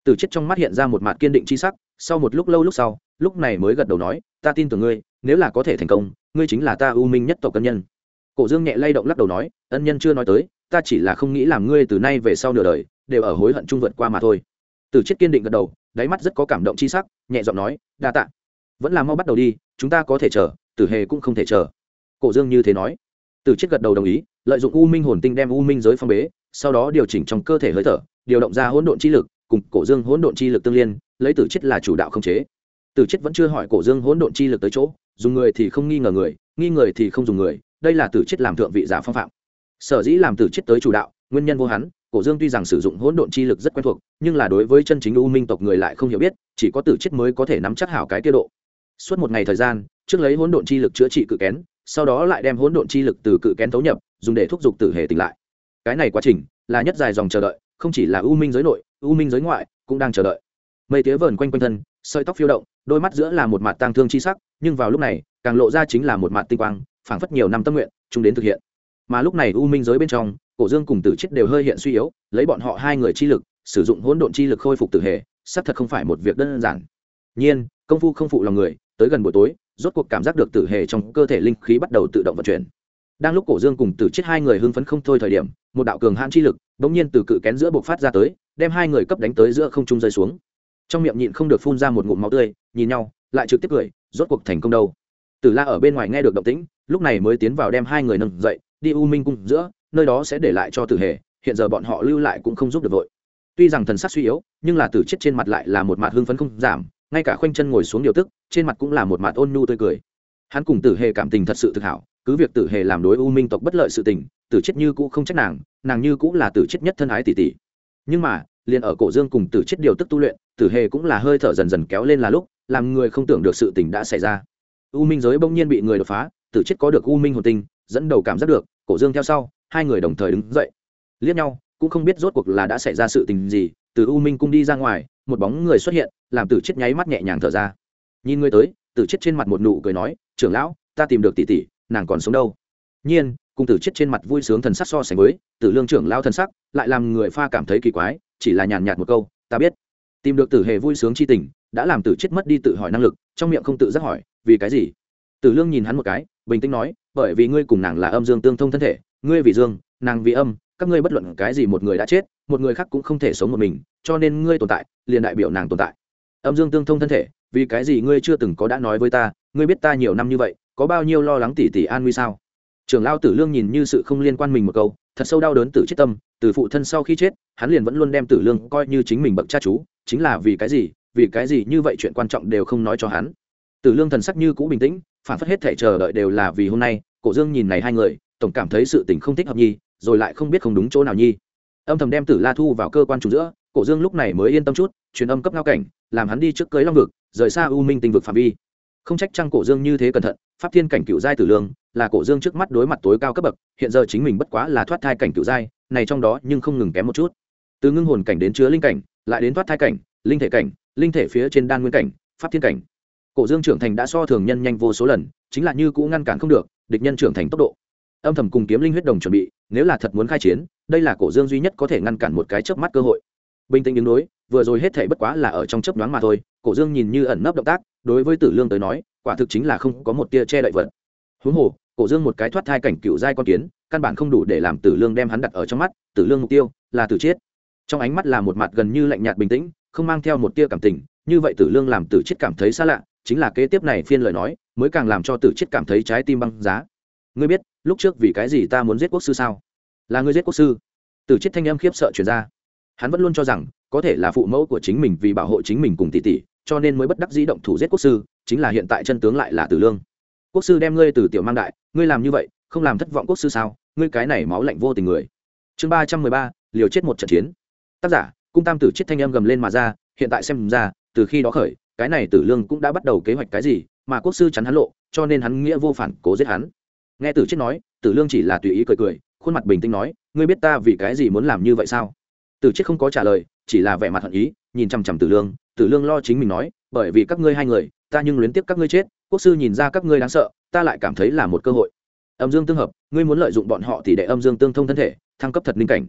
Từ chết trong mắt hiện ra một mặt kiên định chi sắc, sau một lúc lâu lúc sau, lúc này mới gật đầu nói, ta tin tưởng ngươi, nếu là có thể thành công, ngươi chính là ta ưu minh nhất tộc cân nhân. Cổ dương nhẹ lay động lắc đầu nói, ân nhân chưa nói tới, ta chỉ là không nghĩ làm ngươi từ nay về sau nửa đời, đều ở hối hận trung vượt qua mà thôi. Từ chết kiên định gật đầu, đáy mắt rất có cảm động chi sắc, nhẹ giọng nói, đa tạ. Vẫn là mau bắt đầu đi, chúng ta có thể chờ, tử hề cũng không thể chờ. Cổ dương như thế nói. Từ chết gật đầu đồng ý lợi dụng u minh hồn tinh đem u minh giới phong bế, sau đó điều chỉnh trong cơ thể hơi thở, điều động ra hỗn độn chi lực, cùng cổ dương hỗn độn chi lực tương liên, lấy tử chết là chủ đạo không chế. Tử chết vẫn chưa hỏi cổ dương hỗn độn chi lực tới chỗ, dùng người thì không nghi ngờ người, nghi người thì không dùng người, đây là tử chết làm thượng vị giả phong phạm. Sở dĩ làm tử chết tới chủ đạo, nguyên nhân vô hắn, cổ dương tuy rằng sử dụng hỗn độn chi lực rất quen thuộc, nhưng là đối với chân chính u minh tộc người lại không hiểu biết, chỉ có tử chết mới có thể nắm chắc hảo cái tiết độ. Suốt một ngày thời gian, trước lấy hỗn độn chi lực chữa trị cự kén sau đó lại đem hỗn độn chi lực từ cự kén thấu nhập, dùng để thúc giục tử hề tỉnh lại. Cái này quá trình là nhất dài dòng chờ đợi, không chỉ là u minh giới nội, u minh giới ngoại cũng đang chờ đợi. Mây tía vờn quanh quanh thân, sợi tóc phiêu động, đôi mắt giữa là một mặt tang thương chi sắc, nhưng vào lúc này, càng lộ ra chính là một mặt tinh quang, phảng phất nhiều năm tâm nguyện, chúng đến thực hiện. Mà lúc này u minh giới bên trong, cổ dương cùng tử chết đều hơi hiện suy yếu, lấy bọn họ hai người chi lực, sử dụng hỗn độn chi lực khôi phục tử hệ xác thật không phải một việc đơn giản. Nhiên, công phu không phụ lòng người, tới gần buổi tối rốt cuộc cảm giác được tử hệ trong cơ thể linh khí bắt đầu tự động vận chuyển. Đang lúc cổ dương cùng tử chết hai người hưng phấn không thôi thời điểm, một đạo cường hãn chi lực bỗng nhiên từ cự kén giữa bộc phát ra tới, đem hai người cấp đánh tới giữa không trung rơi xuống. Trong miệng nhịn không được phun ra một ngụm máu tươi, nhìn nhau, lại trực tiếp cười, rốt cuộc thành công đâu. Tử la ở bên ngoài nghe được động tĩnh, lúc này mới tiến vào đem hai người nâng dậy, đi u minh cung giữa, nơi đó sẽ để lại cho tử hề, hiện giờ bọn họ lưu lại cũng không giúp được vội. Tuy rằng thần sắc suy yếu, nhưng là tử chết trên mặt lại là một mặt hưng phấn không giảm ngay cả khoanh chân ngồi xuống điều tức, trên mặt cũng là một mặt ôn nhu tươi cười. Hắn cùng tử hề cảm tình thật sự thực hảo, cứ việc tử hề làm đối u minh tộc bất lợi sự tình, tử chết như cũ không trách nàng nàng như cũng là tử chết nhất thân ái tỷ tỷ. Nhưng mà, liền ở cổ dương cùng tử chết điều tức tu luyện, tử hề cũng là hơi thở dần dần kéo lên là lúc, làm người không tưởng được sự tình đã xảy ra. U minh giới bỗng nhiên bị người đột phá, tử chết có được u minh hồn tinh, dẫn đầu cảm giác được, cổ dương theo sau, hai người đồng thời đứng dậy. Liếc nhau, cũng không biết rốt cuộc là đã xảy ra sự tình gì, từ u minh cung đi ra ngoài một bóng người xuất hiện, làm tử chết nháy mắt nhẹ nhàng thở ra. Nhìn người tới, tử chết trên mặt một nụ cười nói, trưởng lão, ta tìm được tỷ tỷ, nàng còn sống đâu? Nhiên, cùng tử chết trên mặt vui sướng thần sắc so sánh với, tử lương trưởng lao thần sắc lại làm người pha cảm thấy kỳ quái, chỉ là nhàn nhạt một câu, ta biết. Tìm được tử hề vui sướng chi tình, đã làm tử chết mất đi tự hỏi năng lực, trong miệng không tự giác hỏi, vì cái gì? Tử lương nhìn hắn một cái, bình tĩnh nói, bởi vì ngươi cùng nàng là âm dương tương thông thân thể, ngươi vì dương, nàng vì âm, các ngươi bất luận cái gì một người đã chết, một người khác cũng không thể sống một mình cho nên ngươi tồn tại, liền đại biểu nàng tồn tại. Âm dương tương thông thân thể, vì cái gì ngươi chưa từng có đã nói với ta, ngươi biết ta nhiều năm như vậy, có bao nhiêu lo lắng tỉ tỉ an nguy sao? Trưởng lao tử lương nhìn như sự không liên quan mình một câu, thật sâu đau đớn tử chết tâm, từ phụ thân sau khi chết, hắn liền vẫn luôn đem tử lương coi như chính mình bậc cha chú, chính là vì cái gì, vì cái gì như vậy chuyện quan trọng đều không nói cho hắn. Tử lương thần sắc như cũ bình tĩnh, phản phất hết thể chờ đợi đều là vì hôm nay, cổ dương nhìn này hai người, tổng cảm thấy sự tình không thích hợp nhi, rồi lại không biết không đúng chỗ nào nhi. Âm thầm đem tử la thu vào cơ quan chủ giữa cổ dương lúc này mới yên tâm chút, truyền âm cấp ngao cảnh, làm hắn đi trước cưới long vực, rời xa u minh tinh vực phạm vi. Không trách trăng cổ dương như thế cẩn thận, pháp thiên cảnh cựu giai tử lương, là cổ dương trước mắt đối mặt tối cao cấp bậc, hiện giờ chính mình bất quá là thoát thai cảnh cựu giai, này trong đó nhưng không ngừng kém một chút. Từ ngưng hồn cảnh đến chứa linh cảnh, lại đến thoát thai cảnh, linh thể cảnh, linh thể phía trên đan nguyên cảnh, pháp thiên cảnh. Cổ dương trưởng thành đã so thường nhân nhanh vô số lần, chính là như cũ ngăn cản không được, địch nhân trưởng thành tốc độ. Âm thầm cùng kiếm linh huyết đồng chuẩn bị, nếu là thật muốn khai chiến, đây là cổ dương duy nhất có thể ngăn cản một cái chớp mắt cơ hội bình tĩnh đứng đối, vừa rồi hết thể bất quá là ở trong chớp nhoáng mà thôi, cổ dương nhìn như ẩn nấp động tác, đối với tử lương tới nói, quả thực chính là không có một tia che đậy vật. Huống hồ, cổ dương một cái thoát thai cảnh cựu giai con kiến, căn bản không đủ để làm tử lương đem hắn đặt ở trong mắt, tử lương mục tiêu là tử chết. Trong ánh mắt là một mặt gần như lạnh nhạt bình tĩnh, không mang theo một tia cảm tình, như vậy tử lương làm tử chết cảm thấy xa lạ, chính là kế tiếp này phiên lời nói, mới càng làm cho tử chết cảm thấy trái tim băng giá. Ngươi biết, lúc trước vì cái gì ta muốn giết quốc sư sao? Là ngươi giết quốc sư? Tử chết thanh âm khiếp sợ chuyển ra hắn vẫn luôn cho rằng, có thể là phụ mẫu của chính mình vì bảo hộ chính mình cùng tỷ tỷ, cho nên mới bất đắc dĩ động thủ giết quốc sư, chính là hiện tại chân tướng lại là tử lương. Quốc sư đem ngươi từ tiểu mang đại, ngươi làm như vậy, không làm thất vọng quốc sư sao? Ngươi cái này máu lạnh vô tình người. Chương ba trăm mười ba, liều chết một trận chiến. Tác giả, cung tam tử chết thanh âm gầm lên mà ra, hiện tại xem ra, từ khi đó khởi, cái này tử lương cũng đã bắt đầu kế hoạch cái gì, mà quốc sư chắn hắn lộ, cho nên hắn nghĩa vô phản, cố giết hắn. Nghe tử chết nói, tử lương chỉ là tùy ý cười cười, khuôn mặt bình tĩnh nói, ngươi biết ta vì cái gì muốn làm như vậy sao? Tử chết không có trả lời, chỉ là vẻ mặt hận ý, nhìn chằm chằm tử lương. Tử lương lo chính mình nói, bởi vì các ngươi hai người, ta nhưng luyến tiếp các ngươi chết, quốc sư nhìn ra các ngươi đáng sợ, ta lại cảm thấy là một cơ hội. Âm dương tương hợp, ngươi muốn lợi dụng bọn họ thì để âm dương tương thông thân thể, thăng cấp thật linh cảnh.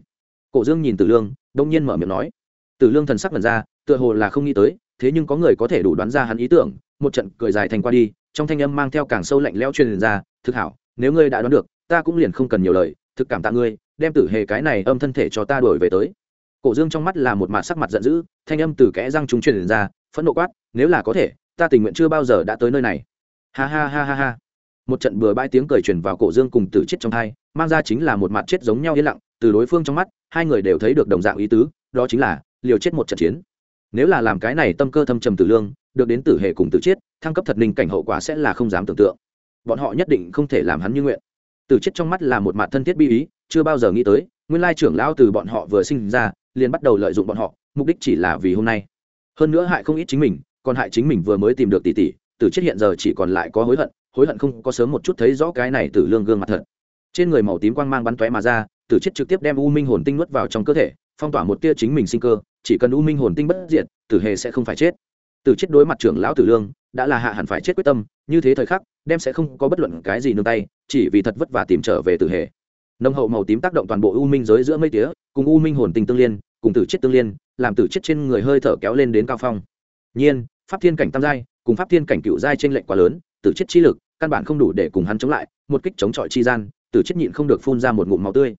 Cổ dương nhìn tử lương, đông nhiên mở miệng nói. Tử lương thần sắc lần ra, tựa hồ là không nghĩ tới, thế nhưng có người có thể đủ đoán ra hắn ý tưởng, một trận cười dài thành qua đi, trong thanh âm mang theo càng sâu lạnh lẽo truyền ra, thực hảo, nếu ngươi đã đoán được, ta cũng liền không cần nhiều lời, thực cảm tạ ngươi, đem tử hề cái này âm thân thể cho ta đổi về tới cổ dương trong mắt là một mặt sắc mặt giận dữ, thanh âm từ kẽ răng chúng truyền ra, phẫn nộ quát, nếu là có thể, ta tình nguyện chưa bao giờ đã tới nơi này. Ha ha ha ha ha. Một trận bừa bãi tiếng cười truyền vào cổ dương cùng tử chết trong hai, mang ra chính là một mặt chết giống nhau yên lặng, từ đối phương trong mắt, hai người đều thấy được đồng dạng ý tứ, đó chính là liều chết một trận chiến. Nếu là làm cái này tâm cơ thâm trầm tử lương, được đến tử hệ cùng tử chết, thăng cấp thật ninh cảnh hậu quả sẽ là không dám tưởng tượng. Bọn họ nhất định không thể làm hắn như nguyện. Tử chết trong mắt là một mặt thân thiết bi ý, chưa bao giờ nghĩ tới, nguyên lai trưởng lão từ bọn họ vừa sinh ra liền bắt đầu lợi dụng bọn họ, mục đích chỉ là vì hôm nay. Hơn nữa hại không ít chính mình, còn hại chính mình vừa mới tìm được tỷ tỷ tử chết hiện giờ chỉ còn lại có hối hận hối hận không có sớm một chút thấy rõ cái này tử lương gương mặt thật. Trên người màu tím quang mang bắn tóe mà ra, tử chết trực tiếp đem u minh hồn tinh nuốt vào trong cơ thể, phong tỏa một tia chính mình sinh cơ, chỉ cần u minh hồn tinh bất diệt, tử hề sẽ không phải chết. Tử chết đối mặt trưởng lão tử lương, đã là hạ hẳn phải chết quyết tâm, như thế thời khắc, đem sẽ không có bất luận cái gì nương tay, chỉ vì thật vất vả tìm trở về tử hề. Nông hậu màu tím tác động toàn bộ u minh giới giữa mây tía cùng u minh hồn tình tương liên, cùng tử chết tương liên, làm tử chết trên người hơi thở kéo lên đến cao phong. Nhiên, pháp thiên cảnh tam giai, cùng pháp thiên cảnh cựu giai trên lệnh quá lớn, tử chết chi lực, căn bản không đủ để cùng hắn chống lại, một kích chống chọi chi gian, tử chết nhịn không được phun ra một ngụm máu tươi.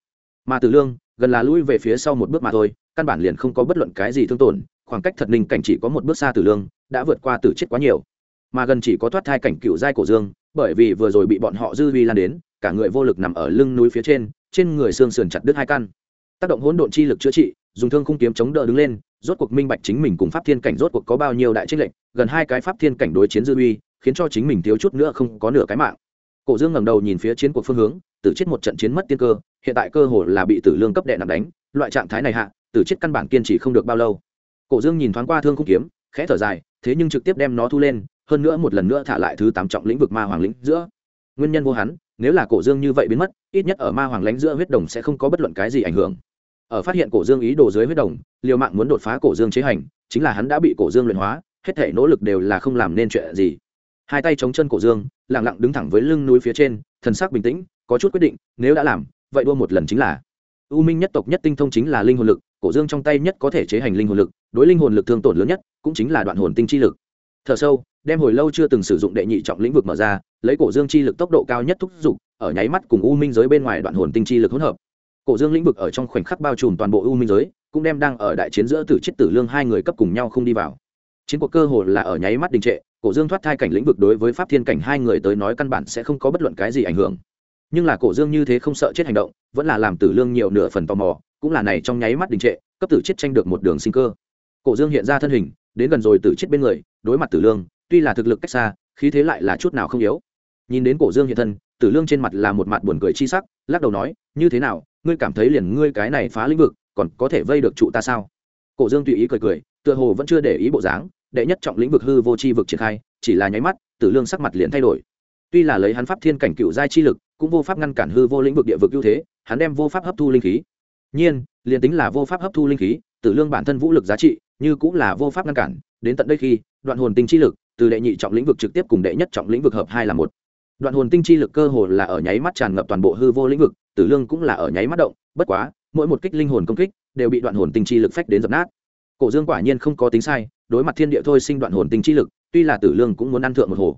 Mà tử lương, gần là lui về phía sau một bước mà thôi, căn bản liền không có bất luận cái gì thương tổn, khoảng cách thật ninh cảnh chỉ có một bước xa tử lương, đã vượt qua tử chết quá nhiều. Mà gần chỉ có thoát thai cảnh cựu giai cổ dương, bởi vì vừa rồi bị bọn họ dư vi lan đến, cả người vô lực nằm ở lưng núi phía trên trên người xương sườn chặt đứt hai căn tác động hỗn độn chi lực chữa trị, dùng thương khung kiếm chống đỡ đứng lên, rốt cuộc minh bạch chính mình cùng pháp thiên cảnh rốt cuộc có bao nhiêu đại trích lệnh gần hai cái pháp thiên cảnh đối chiến dư uy, khiến cho chính mình thiếu chút nữa không có nửa cái mạng. Cổ dương ngẩng đầu nhìn phía chiến cuộc phương hướng, tử chết một trận chiến mất tiên cơ, hiện tại cơ hồ là bị tử lương cấp đệ nặng đánh, loại trạng thái này hạ, tử chết căn bản kiên trì không được bao lâu. Cổ dương nhìn thoáng qua thương khung kiếm, khẽ thở dài, thế nhưng trực tiếp đem nó thu lên, hơn nữa một lần nữa thả lại thứ tám trọng lĩnh vực ma hoàng lĩnh giữa. Nguyên nhân vô hắn, nếu là cổ dương như vậy biến mất, ít nhất ở ma hoàng lánh giữa huyết đồng sẽ không có bất luận cái gì ảnh hưởng ở phát hiện cổ dương ý đồ dưới huyết đồng, liều mạng muốn đột phá cổ dương chế hành, chính là hắn đã bị cổ dương luyện hóa, hết thể nỗ lực đều là không làm nên chuyện gì. Hai tay chống chân cổ dương, lặng lặng đứng thẳng với lưng núi phía trên, thần sắc bình tĩnh, có chút quyết định, nếu đã làm, vậy đua một lần chính là. U minh nhất tộc nhất tinh thông chính là linh hồn lực, cổ dương trong tay nhất có thể chế hành linh hồn lực, đối linh hồn lực thương tổn lớn nhất, cũng chính là đoạn hồn tinh chi lực. Thở sâu, đem hồi lâu chưa từng sử dụng đệ nhị trọng lĩnh vực mở ra, lấy cổ dương chi lực tốc độ cao nhất thúc giục, ở nháy mắt cùng u minh giới bên ngoài đoạn hồn tinh chi lực hỗn hợp cổ dương lĩnh vực ở trong khoảnh khắc bao trùm toàn bộ u minh giới, cũng đem đang ở đại chiến giữa tử chết tử lương hai người cấp cùng nhau không đi vào. Chiến cuộc cơ hồ là ở nháy mắt đình trệ, cổ dương thoát thai cảnh lĩnh vực đối với pháp thiên cảnh hai người tới nói căn bản sẽ không có bất luận cái gì ảnh hưởng. Nhưng là cổ dương như thế không sợ chết hành động, vẫn là làm tử lương nhiều nửa phần tò mò, cũng là này trong nháy mắt đình trệ, cấp tử chết tranh được một đường sinh cơ. Cổ dương hiện ra thân hình, đến gần rồi tử chết bên người, đối mặt tử lương, tuy là thực lực cách xa, khí thế lại là chút nào không yếu. Nhìn đến cổ dương hiện thân, tử lương trên mặt là một mặt buồn cười chi sắc, lắc đầu nói, như thế nào ngươi cảm thấy liền ngươi cái này phá lĩnh vực, còn có thể vây được trụ ta sao? Cổ dương tùy ý cười cười, tựa hồ vẫn chưa để ý bộ dáng, đệ nhất trọng lĩnh vực hư vô chi vực triển khai, chỉ là nháy mắt, tử lương sắc mặt liền thay đổi. Tuy là lấy hắn pháp thiên cảnh cựu giai chi lực, cũng vô pháp ngăn cản hư vô lĩnh vực địa vực ưu thế, hắn đem vô pháp hấp thu linh khí. Nhiên, liền tính là vô pháp hấp thu linh khí, tử lương bản thân vũ lực giá trị, như cũng là vô pháp ngăn cản, đến tận đây khi, đoạn hồn tinh chi lực, từ đệ nhị trọng lĩnh vực trực tiếp cùng đệ nhất trọng lĩnh vực hợp hai là một. Đoạn hồn tinh chi lực cơ hồ là ở nháy mắt tràn ngập toàn bộ hư vô lĩnh vực tử lương cũng là ở nháy mắt động, bất quá, mỗi một kích linh hồn công kích đều bị đoạn hồn tinh chi lực phách đến dập nát. Cổ dương quả nhiên không có tính sai, đối mặt thiên địa thôi sinh đoạn hồn tinh chi lực, tuy là tử lương cũng muốn ăn thượng một hồ.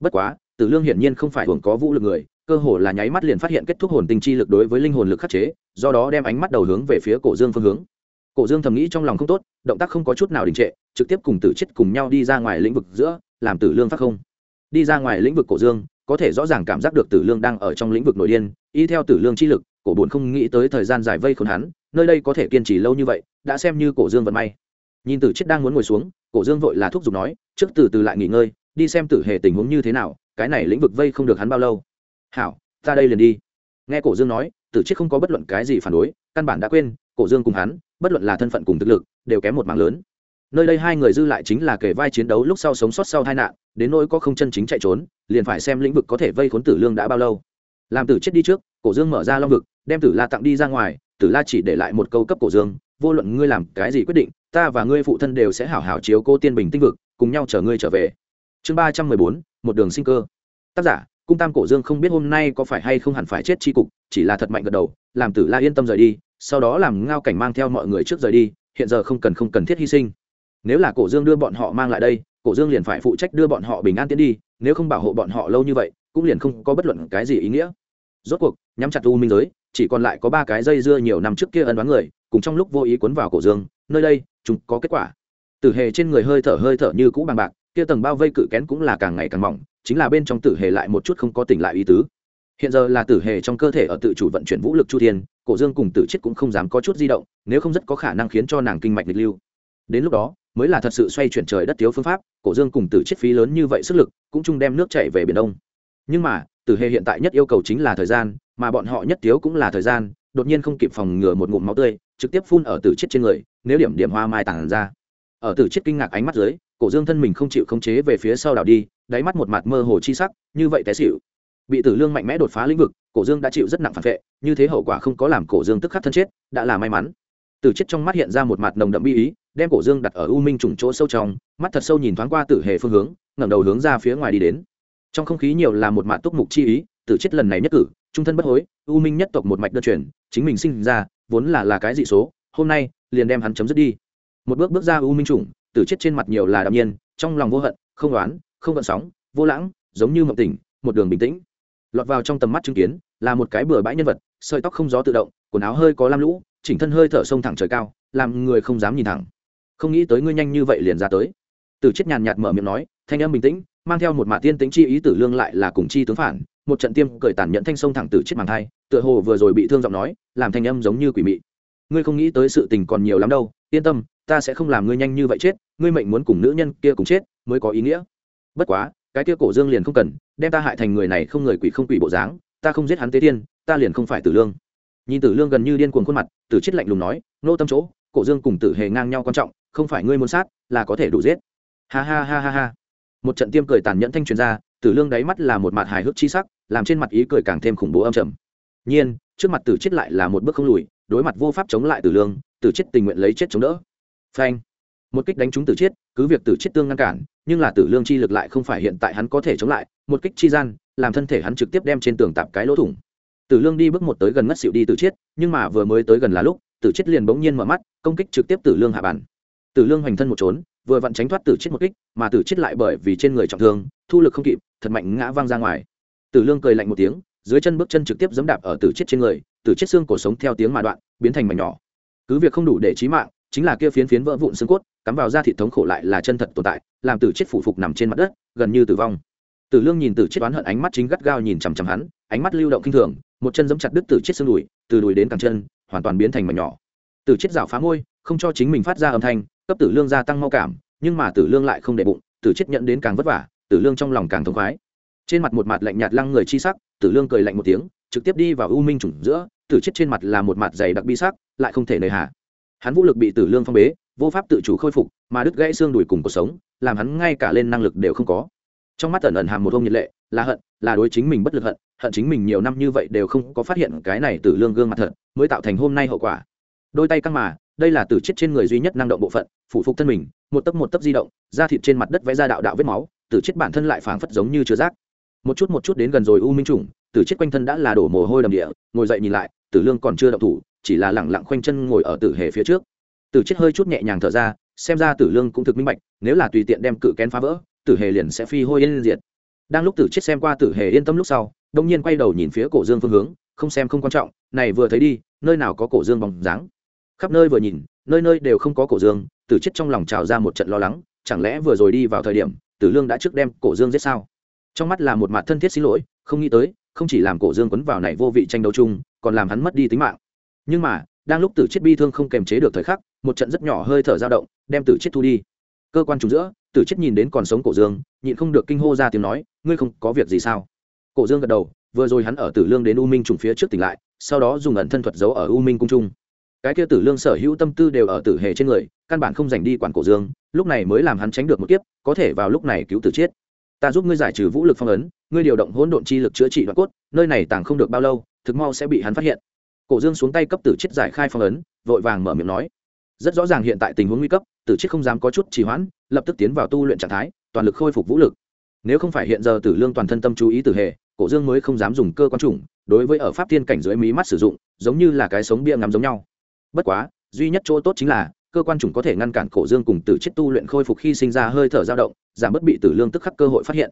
Bất quá, tử lương hiển nhiên không phải hưởng có vũ lực người, cơ hồ là nháy mắt liền phát hiện kết thúc hồn tinh chi lực đối với linh hồn lực khắc chế, do đó đem ánh mắt đầu hướng về phía cổ dương phương hướng. Cổ dương thầm nghĩ trong lòng không tốt, động tác không có chút nào đình trệ, trực tiếp cùng tử chết cùng nhau đi ra ngoài lĩnh vực giữa, làm tử lương phát không. Đi ra ngoài lĩnh vực cổ dương, có thể rõ ràng cảm giác được tử lương đang ở trong lĩnh vực nội điên y theo tử lương chi lực, cổ bồn không nghĩ tới thời gian dài vây khốn hắn, nơi đây có thể kiên trì lâu như vậy, đã xem như cổ dương vận may. Nhìn tử chết đang muốn ngồi xuống, cổ dương vội là thúc giục nói, trước từ từ lại nghỉ ngơi, đi xem tử hề tình huống như thế nào, cái này lĩnh vực vây không được hắn bao lâu. Hảo, ta đây liền đi. Nghe cổ dương nói, tử chết không có bất luận cái gì phản đối, căn bản đã quên, cổ dương cùng hắn, bất luận là thân phận cùng thực lực, đều kém một mảng lớn. Nơi đây hai người dư lại chính là kể vai chiến đấu lúc sau sống sót sau tai nạn, đến nỗi có không chân chính chạy trốn, liền phải xem lĩnh vực có thể vây khốn tử lương đã bao lâu. Làm tử chết đi trước cổ dương mở ra long vực, đem tử la tặng đi ra ngoài, tử la chỉ để lại một câu cấp cổ dương, vô luận ngươi làm cái gì quyết định, ta và ngươi phụ thân đều sẽ hảo hảo chiếu cô tiên bình tinh vực, cùng nhau chở ngươi trở về. Chương ba trăm mười bốn, một đường sinh cơ. Tác giả, cung tam cổ dương không biết hôm nay có phải hay không hẳn phải chết tri cục, chỉ là thật mạnh gật đầu, làm tử la yên tâm rời đi, sau đó làm ngao cảnh mang theo mọi người trước rời đi, hiện giờ không cần không cần thiết hy sinh. Nếu là cổ dương đưa bọn họ mang lại đây, cổ dương liền phải phụ trách đưa bọn họ bình an tiến đi, nếu không bảo hộ bọn họ lâu như vậy, cũng liền không có bất luận cái gì ý nghĩa rốt cuộc, nhắm chặt u minh giới, chỉ còn lại có ba cái dây dưa nhiều năm trước kia ân đoán người, cùng trong lúc vô ý cuốn vào cổ dương, nơi đây, chúng có kết quả. Tử hề trên người hơi thở hơi thở như cũ bằng bạc, kia tầng bao vây cự kén cũng là càng ngày càng mỏng, chính là bên trong tử hề lại một chút không có tỉnh lại ý tứ. Hiện giờ là tử hề trong cơ thể ở tự chủ vận chuyển vũ lực chu thiên, cổ dương cùng tử chết cũng không dám có chút di động, nếu không rất có khả năng khiến cho nàng kinh mạch nghịch lưu. Đến lúc đó, mới là thật sự xoay chuyển trời đất thiếu phương pháp, cổ dương cùng tử chết phí lớn như vậy sức lực, cũng chung đem nước chảy về biển đông. Nhưng mà tử hề hiện tại nhất yêu cầu chính là thời gian, mà bọn họ nhất thiếu cũng là thời gian, đột nhiên không kịp phòng ngừa một ngụm máu tươi, trực tiếp phun ở tử chết trên người, nếu điểm điểm hoa mai tàn ra. Ở tử chết kinh ngạc ánh mắt dưới, cổ dương thân mình không chịu khống chế về phía sau đảo đi, đáy mắt một mặt mơ hồ chi sắc, như vậy té xịu bị tử lương mạnh mẽ đột phá lĩnh vực, cổ dương đã chịu rất nặng phản vệ, như thế hậu quả không có làm cổ dương tức khắc thân chết, đã là may mắn. Tử chết trong mắt hiện ra một mặt nồng đậm bi ý, đem cổ dương đặt ở u minh trùng chỗ sâu trong, mắt thật sâu nhìn thoáng qua tử hề phương hướng, ngẩng đầu hướng ra phía ngoài đi đến trong không khí nhiều là một mặt túc mục chi ý, tử chết lần này nhất cử, trung thân bất hối, u minh nhất tộc một mạch đơn truyền, chính mình sinh ra, vốn là là cái dị số, hôm nay, liền đem hắn chấm dứt đi. Một bước bước ra u minh chủng, tử chết trên mặt nhiều là đạm nhiên, trong lòng vô hận, không đoán không gợn sóng, vô lãng, giống như mộng tỉnh, một đường bình tĩnh. Lọt vào trong tầm mắt chứng kiến, là một cái bừa bãi nhân vật, sợi tóc không gió tự động, quần áo hơi có lam lũ, chỉnh thân hơi thở sông thẳng trời cao, làm người không dám nhìn thẳng. Không nghĩ tới ngươi nhanh như vậy liền ra tới. Tử chết nhàn nhạt mở miệng nói, thanh âm bình tĩnh mang theo một mạ tiên tính chi ý tử lương lại là cùng chi tướng phản, một trận tiêm cởi tàn nhẫn thanh sông thẳng tử chết màng thai, tựa hồ vừa rồi bị thương giọng nói, làm thanh âm giống như quỷ mị. Ngươi không nghĩ tới sự tình còn nhiều lắm đâu, yên tâm, ta sẽ không làm ngươi nhanh như vậy chết, ngươi mệnh muốn cùng nữ nhân kia cùng chết mới có ý nghĩa. Bất quá, cái kia cổ dương liền không cần, đem ta hại thành người này không người quỷ không quỷ bộ dáng, ta không giết hắn tế tiên, ta liền không phải tử lương. Nhìn tử lương gần như điên cuồng khuôn mặt, tử chết lạnh lùng nói, nô tâm chỗ, cổ dương cùng tử hề ngang nhau quan trọng, không phải ngươi muốn sát, là có thể đủ giết. Ha ha ha ha ha một trận tiêm cười tàn nhẫn thanh truyền ra, tử lương đáy mắt là một mặt hài hước chi sắc, làm trên mặt ý cười càng thêm khủng bố âm trầm. Nhiên, trước mặt tử chết lại là một bước không lùi, đối mặt vô pháp chống lại tử lương, tử chết tình nguyện lấy chết chống đỡ. Phanh. Một kích đánh trúng tử chết cứ việc tử chết tương ngăn cản, nhưng là tử lương chi lực lại không phải hiện tại hắn có thể chống lại, một kích chi gian, làm thân thể hắn trực tiếp đem trên tường tạp cái lỗ thủng. Tử lương đi bước một tới gần ngất xịu đi tử chết nhưng mà vừa mới tới gần là lúc, tử chết liền bỗng nhiên mở mắt, công kích trực tiếp tử lương hạ bàn. Tử lương hoành thân một trốn vừa vặn tránh thoát tử chết một kích, mà tử chết lại bởi vì trên người trọng thương, thu lực không kịp, thật mạnh ngã văng ra ngoài. Tử lương cười lạnh một tiếng, dưới chân bước chân trực tiếp giẫm đạp ở tử chết trên người, tử chết xương cổ sống theo tiếng mà đoạn, biến thành mảnh nhỏ. Cứ việc không đủ để chí mạng, chính là kia phiến phiến vỡ vụn xương cốt, cắm vào da thịt thống khổ lại là chân thật tồn tại, làm tử chết phủ phục nằm trên mặt đất, gần như tử vong. Tử lương nhìn tử chết oán hận ánh mắt chính gắt gao nhìn chằm chằm hắn, ánh mắt lưu động kinh thường, một chân giẫm chặt đứt tử chết xương đùi, từ đùi đến cẳng chân, hoàn toàn biến thành mảnh nhỏ. Tử chết rào phá môi, không cho chính mình phát ra âm thanh cấp tử lương gia tăng mau cảm, nhưng mà tử lương lại không để bụng, tử chết nhận đến càng vất vả, tử lương trong lòng càng thống khoái. Trên mặt một mặt lạnh nhạt lăng người chi sắc, tử lương cười lạnh một tiếng, trực tiếp đi vào u minh trùng giữa, tử chết trên mặt là một mặt dày đặc bi sắc, lại không thể nề hà. Hắn vũ lực bị tử lương phong bế, vô pháp tự chủ khôi phục, mà đứt gãy xương đùi cùng cuộc sống, làm hắn ngay cả lên năng lực đều không có. Trong mắt ẩn ẩn hàm một ông nhiệt lệ, là hận, là đối chính mình bất lực hận hận chính mình nhiều năm như vậy đều không có phát hiện cái này tử lương gương mặt thật, mới tạo thành hôm nay hậu quả. Đôi tay căng mà đây là tử chết trên người duy nhất năng động bộ phận phụ phục thân mình, một tấc một tấc di động, da thịt trên mặt đất vẽ ra đạo đạo vết máu tử chết bản thân lại phảng phất giống như chứa rác. Một chút một chút đến gần rồi u minh trùng tử chết quanh thân đã là đổ mồ hôi đầm địa, ngồi dậy nhìn lại, tử lương còn chưa động thủ, chỉ là lẳng lặng khoanh chân ngồi ở tử hề phía trước. Tử chết hơi chút nhẹ nhàng thở ra, xem ra tử lương cũng thực minh bạch, nếu là tùy tiện đem cự kén phá vỡ, tử hề liền sẽ phi hôi yên diệt. Đang lúc tử chết xem qua tử hề yên tâm lúc sau, đông nhiên quay đầu nhìn phía cổ dương phương hướng, không xem không quan trọng, này vừa thấy đi, nơi nào có cổ dương bóng dáng khắp nơi vừa nhìn, nơi nơi đều không có cổ dương, tử chết trong lòng trào ra một trận lo lắng, chẳng lẽ vừa rồi đi vào thời điểm, tử lương đã trước đem cổ dương giết sao? Trong mắt là một mặt thân thiết xin lỗi, không nghĩ tới, không chỉ làm cổ dương quấn vào này vô vị tranh đấu chung, còn làm hắn mất đi tính mạng. Nhưng mà, đang lúc tử chết bi thương không kềm chế được thời khắc, một trận rất nhỏ hơi thở dao động, đem tử chết thu đi. Cơ quan trùng giữa, tử chết nhìn đến còn sống cổ dương, nhịn không được kinh hô ra tiếng nói, ngươi không có việc gì sao? Cổ dương gật đầu, vừa rồi hắn ở tử lương đến u minh trùng phía trước tỉnh lại, sau đó dùng ẩn thân thuật giấu ở u minh cung trung cái kia tử lương sở hữu tâm tư đều ở tử hề trên người, căn bản không dành đi quản cổ dương, lúc này mới làm hắn tránh được một kiếp, có thể vào lúc này cứu tử chết. Ta giúp ngươi giải trừ vũ lực phong ấn, ngươi điều động hỗn độn chi lực chữa trị đoạn cốt, nơi này tàng không được bao lâu, thực mau sẽ bị hắn phát hiện. Cổ dương xuống tay cấp tử chết giải khai phong ấn, vội vàng mở miệng nói. Rất rõ ràng hiện tại tình huống nguy cấp, tử chết không dám có chút trì hoãn, lập tức tiến vào tu luyện trạng thái, toàn lực khôi phục vũ lực. Nếu không phải hiện giờ tử lương toàn thân tâm chú ý tử hề, cổ dương mới không dám dùng cơ quan trùng đối với ở pháp thiên cảnh dưới mí mắt sử dụng, giống như là cái sống bia ngắm giống nhau bất quá duy nhất chỗ tốt chính là cơ quan trùng có thể ngăn cản cổ dương cùng tử chết tu luyện khôi phục khi sinh ra hơi thở dao động giảm bớt bị tử lương tức khắc cơ hội phát hiện.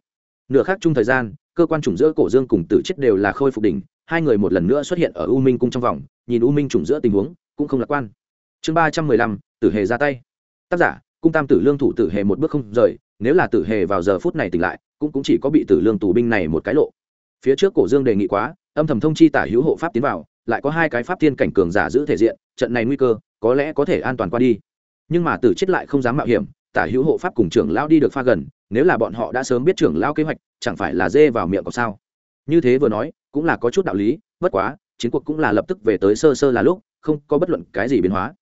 Nửa khác chung thời gian cơ quan trùng giữa cổ dương cùng tử chết đều là khôi phục đỉnh hai người một lần nữa xuất hiện ở u minh cung trong vòng nhìn u minh trùng giữa tình huống cũng không lạc quan. Chương ba trăm mười lăm tử hề ra tay. Tác giả cung tam tử lương thủ tử hề một bước không rời nếu là tử hề vào giờ phút này tỉnh lại cũng, cũng chỉ có bị tử lương tù binh này một cái lộ. Phía trước cổ dương đề nghị quá âm thầm thông chi tả hữu hộ pháp tiến vào lại có hai cái pháp thiên cảnh cường giả giữ thể diện, trận này nguy cơ, có lẽ có thể an toàn qua đi. Nhưng mà tử chết lại không dám mạo hiểm, tả hữu hộ pháp cùng trưởng lão đi được pha gần, nếu là bọn họ đã sớm biết trưởng lão kế hoạch, chẳng phải là dê vào miệng có sao? Như thế vừa nói, cũng là có chút đạo lý, bất quá, chiến cuộc cũng là lập tức về tới sơ sơ là lúc, không có bất luận cái gì biến hóa.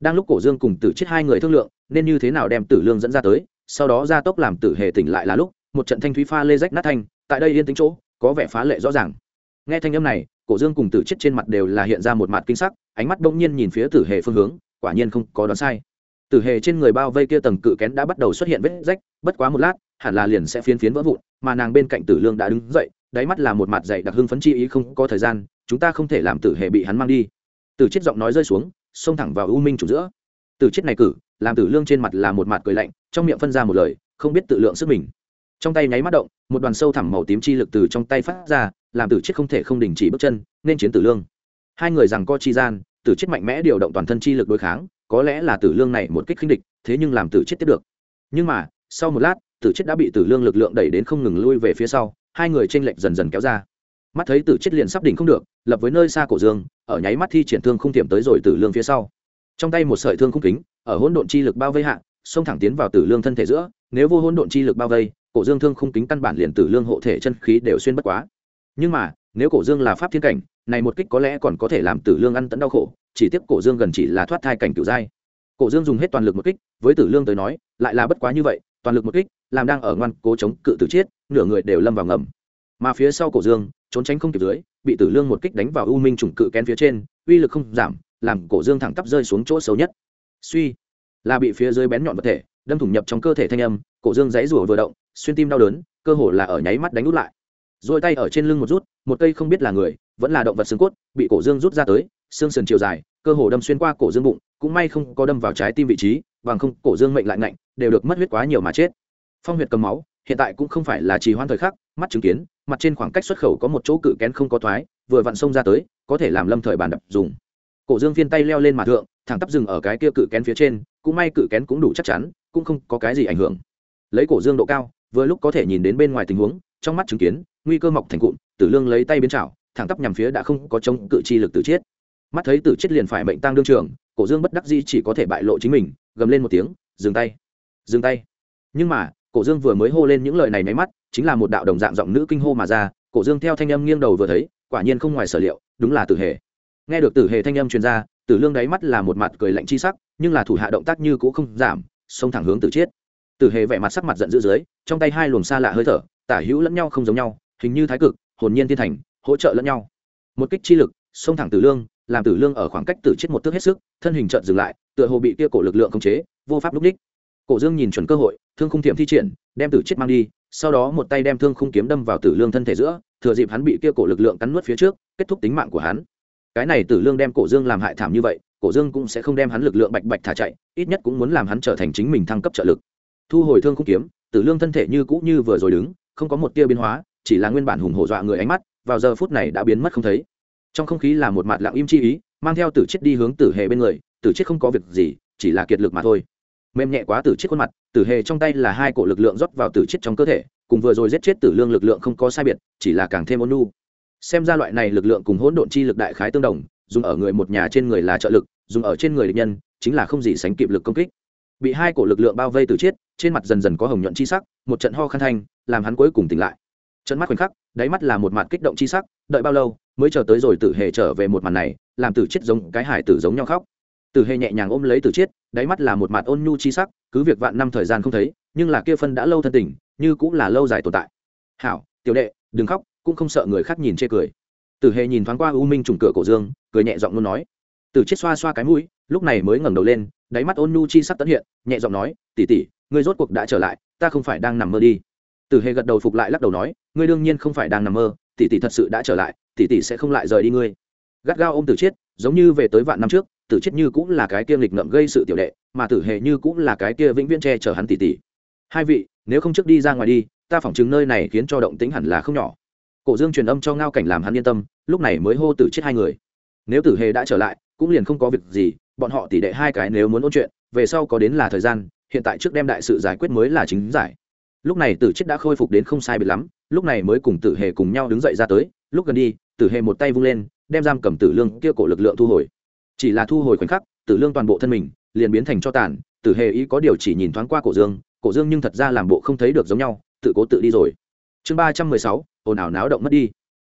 Đang lúc cổ dương cùng tử chết hai người thương lượng, nên như thế nào đem tử lương dẫn ra tới, sau đó ra tốc làm tử hề tỉnh lại là lúc, một trận thanh thúy pha lê rách nát thanh, tại đây yên tính chỗ, có vẻ phá lệ rõ ràng. Nghe thanh âm này cổ dương cùng tử chết trên mặt đều là hiện ra một mặt kinh sắc, ánh mắt bỗng nhiên nhìn phía tử hề phương hướng, quả nhiên không có đoán sai. Tử hề trên người bao vây kia tầng cự kén đã bắt đầu xuất hiện vết rách, bất quá một lát, hẳn là liền sẽ phiến phiến vỡ vụn, mà nàng bên cạnh tử lương đã đứng dậy, đáy mắt là một mặt dày đặc hưng phấn chi ý không có thời gian, chúng ta không thể làm tử hề bị hắn mang đi. Tử chết giọng nói rơi xuống, xông thẳng vào u minh chủ giữa. Tử chết này cử, làm tử lương trên mặt là một mặt cười lạnh, trong miệng phân ra một lời, không biết tự lượng sức mình. Trong tay nháy mắt động, một đoàn sâu thẳm màu tím chi lực từ trong tay phát ra làm tử chết không thể không đình chỉ bước chân, nên chiến tử lương. Hai người rằng co chi gian, tử chết mạnh mẽ điều động toàn thân chi lực đối kháng, có lẽ là tử lương này một kích khinh địch, thế nhưng làm tử chết tiếp được. Nhưng mà, sau một lát, tử chết đã bị tử lương lực lượng đẩy đến không ngừng lui về phía sau, hai người tranh lệch dần dần kéo ra. Mắt thấy tử chết liền sắp đỉnh không được, lập với nơi xa cổ dương, ở nháy mắt thi triển thương không tiệm tới rồi tử lương phía sau. Trong tay một sợi thương không kính, ở hỗn độn chi lực bao vây hạ, xông thẳng tiến vào tử lương thân thể giữa, nếu vô hỗn độn chi lực bao vây, cổ dương thương không kính căn bản liền tử lương hộ thể chân khí đều xuyên bất quá nhưng mà, nếu cổ dương là pháp thiên cảnh, này một kích có lẽ còn có thể làm tử lương ăn tẫn đau khổ, chỉ tiếc cổ dương gần chỉ là thoát thai cảnh cựu giai. Cổ dương dùng hết toàn lực một kích, với tử lương tới nói, lại là bất quá như vậy, toàn lực một kích, làm đang ở ngoan cố chống cự tử chiết, nửa người đều lâm vào ngầm. Mà phía sau cổ dương, trốn tránh không kịp dưới, bị tử lương một kích đánh vào u minh trùng cự kén phía trên, uy lực không giảm, làm cổ dương thẳng tắp rơi xuống chỗ xấu nhất. Suy, là bị phía dưới bén nhọn vật thể, đâm thủng nhập trong cơ thể thanh âm, cổ dương dãy rủa vừa động, xuyên tim đau đớn, cơ hồ là ở nháy mắt đánh út lại rồi tay ở trên lưng một rút, một cây không biết là người, vẫn là động vật xương cốt, bị cổ dương rút ra tới, xương sườn chiều dài, cơ hồ đâm xuyên qua cổ dương bụng, cũng may không có đâm vào trái tim vị trí, bằng không cổ dương mệnh lại ngạnh, đều được mất huyết quá nhiều mà chết. Phong huyệt cầm máu, hiện tại cũng không phải là trì hoãn thời khắc, mắt chứng kiến, mặt trên khoảng cách xuất khẩu có một chỗ cự kén không có thoái, vừa vặn xông ra tới, có thể làm lâm thời bàn đập dùng. Cổ dương phiên tay leo lên mặt thượng, thẳng tắp dừng ở cái kia cự kén phía trên, cũng may cự kén cũng đủ chắc chắn, cũng không có cái gì ảnh hưởng. Lấy cổ dương độ cao, vừa lúc có thể nhìn đến bên ngoài tình huống trong mắt chứng kiến, nguy cơ mọc thành cụm, tử lương lấy tay biến chảo thẳng tắp nhằm phía đã không có chống cự chi lực tử chết mắt thấy tử chết liền phải mệnh tăng đương trường, cổ dương bất đắc dĩ chỉ có thể bại lộ chính mình, gầm lên một tiếng, dừng tay dừng tay. Nhưng mà, cổ dương vừa mới hô lên những lời này máy mắt, chính là một đạo đồng dạng giọng nữ kinh hô mà ra, cổ dương theo thanh âm nghiêng đầu vừa thấy, quả nhiên không ngoài sở liệu, đúng là tử hề. Nghe được tử hề thanh âm truyền ra, tử lương đáy mắt là một mặt cười lạnh chi sắc, nhưng là thủ hạ động tác như cũ không giảm, xông thẳng hướng tử chết tử hề vẻ mặt sắc mặt giận dữ dưới, trong tay hai luồng xa lạ hơi thở tả hữu lẫn nhau không giống nhau, hình như thái cực, hồn nhiên thiên thành, hỗ trợ lẫn nhau. Một kích chi lực xông thẳng tử lương, làm tử lương ở khoảng cách tử chết một thước hết sức, thân hình trợn dừng lại, tựa hồ bị kia cổ lực lượng khống chế, vô pháp lúc đích. Cổ dương nhìn chuẩn cơ hội, thương khung thiệm thi triển, đem tử chết mang đi, sau đó một tay đem thương khung kiếm đâm vào tử lương thân thể giữa, thừa dịp hắn bị kia cổ lực lượng cắn nuốt phía trước, kết thúc tính mạng của hắn. Cái này tử lương đem cổ dương làm hại thảm như vậy, cổ dương cũng sẽ không đem hắn lực lượng bạch bạch thả chạy, ít nhất cũng muốn làm hắn trở thành chính mình thăng cấp trợ lực. Thu hồi thương khung kiếm, tử lương thân thể như cũ như vừa rồi đứng không có một tia biến hóa, chỉ là nguyên bản hùng hổ dọa người ánh mắt, vào giờ phút này đã biến mất không thấy. Trong không khí là một mặt lặng im chi ý, mang theo tử chết đi hướng tử hề bên người, tử chết không có việc gì, chỉ là kiệt lực mà thôi. Mềm nhẹ quá tử chết khuôn mặt, tử hề trong tay là hai cổ lực lượng rót vào tử chết trong cơ thể, cùng vừa rồi giết chết tử lương lực lượng không có sai biệt, chỉ là càng thêm ôn nu xem ra loại này lực lượng cùng hỗn độn chi lực đại khái tương đồng, dùng ở người một nhà trên người là trợ lực, dùng ở trên người địch nhân, chính là không gì sánh kịp lực công kích bị hai cổ lực lượng bao vây tử chết, trên mặt dần dần có hồng nhuận chi sắc, một trận ho khăn thanh, làm hắn cuối cùng tỉnh lại. Trận mắt khoảnh khắc, đáy mắt là một mặt kích động chi sắc, đợi bao lâu, mới chờ tới rồi tử hề trở về một màn này, làm tử chết giống cái hải tử giống nhau khóc. Tử hề nhẹ nhàng ôm lấy tử chết, đáy mắt là một mặt ôn nhu chi sắc, cứ việc vạn năm thời gian không thấy, nhưng là kia phân đã lâu thân tình, như cũng là lâu dài tồn tại. Hảo, tiểu đệ, đừng khóc, cũng không sợ người khác nhìn chê cười. Tử hề nhìn thoáng qua u minh trùng cửa cổ dương, cười nhẹ giọng luôn nói. Tử chết xoa xoa cái mũi, lúc này mới ngẩng đầu lên đáy mắt ôn nhu chi sắc tấn hiện, nhẹ giọng nói tỉ tỉ ngươi rốt cuộc đã trở lại, ta không phải đang nằm mơ đi. Tử hề gật đầu phục lại lắc đầu nói, ngươi đương nhiên không phải đang nằm mơ, tỷ tỷ thật sự đã trở lại, tỷ tỷ sẽ không lại rời đi ngươi. Gắt gao ôm tử chết giống như về tới vạn năm trước, tử chết như cũng là cái kia nghịch ngợm gây sự tiểu đệ, mà tử hề như cũng là cái kia vĩnh viễn che chở hắn tỷ tỷ. Hai vị, nếu không trước đi ra ngoài đi, ta phỏng chứng nơi này khiến cho động tính hẳn là không nhỏ. Cổ dương truyền âm cho ngao cảnh làm hắn yên tâm, lúc này mới hô tử chết hai người. Nếu tử hề đã trở lại, cũng liền không có việc gì bọn họ tỷ đệ hai cái nếu muốn ôn chuyện, về sau có đến là thời gian, hiện tại trước đem đại sự giải quyết mới là chính giải. Lúc này tử chết đã khôi phục đến không sai biệt lắm, lúc này mới cùng tử hề cùng nhau đứng dậy ra tới, lúc gần đi, tử hề một tay vung lên, đem giam cầm tử lương kia cổ lực lượng thu hồi. Chỉ là thu hồi khoảnh khắc, tử lương toàn bộ thân mình liền biến thành cho tàn, tử hề ý có điều chỉ nhìn thoáng qua cổ dương cổ dương nhưng thật ra làm bộ không thấy được giống nhau, tự cố tự đi rồi. Chương ba trăm mười sáu, ồn ào náo động mất đi.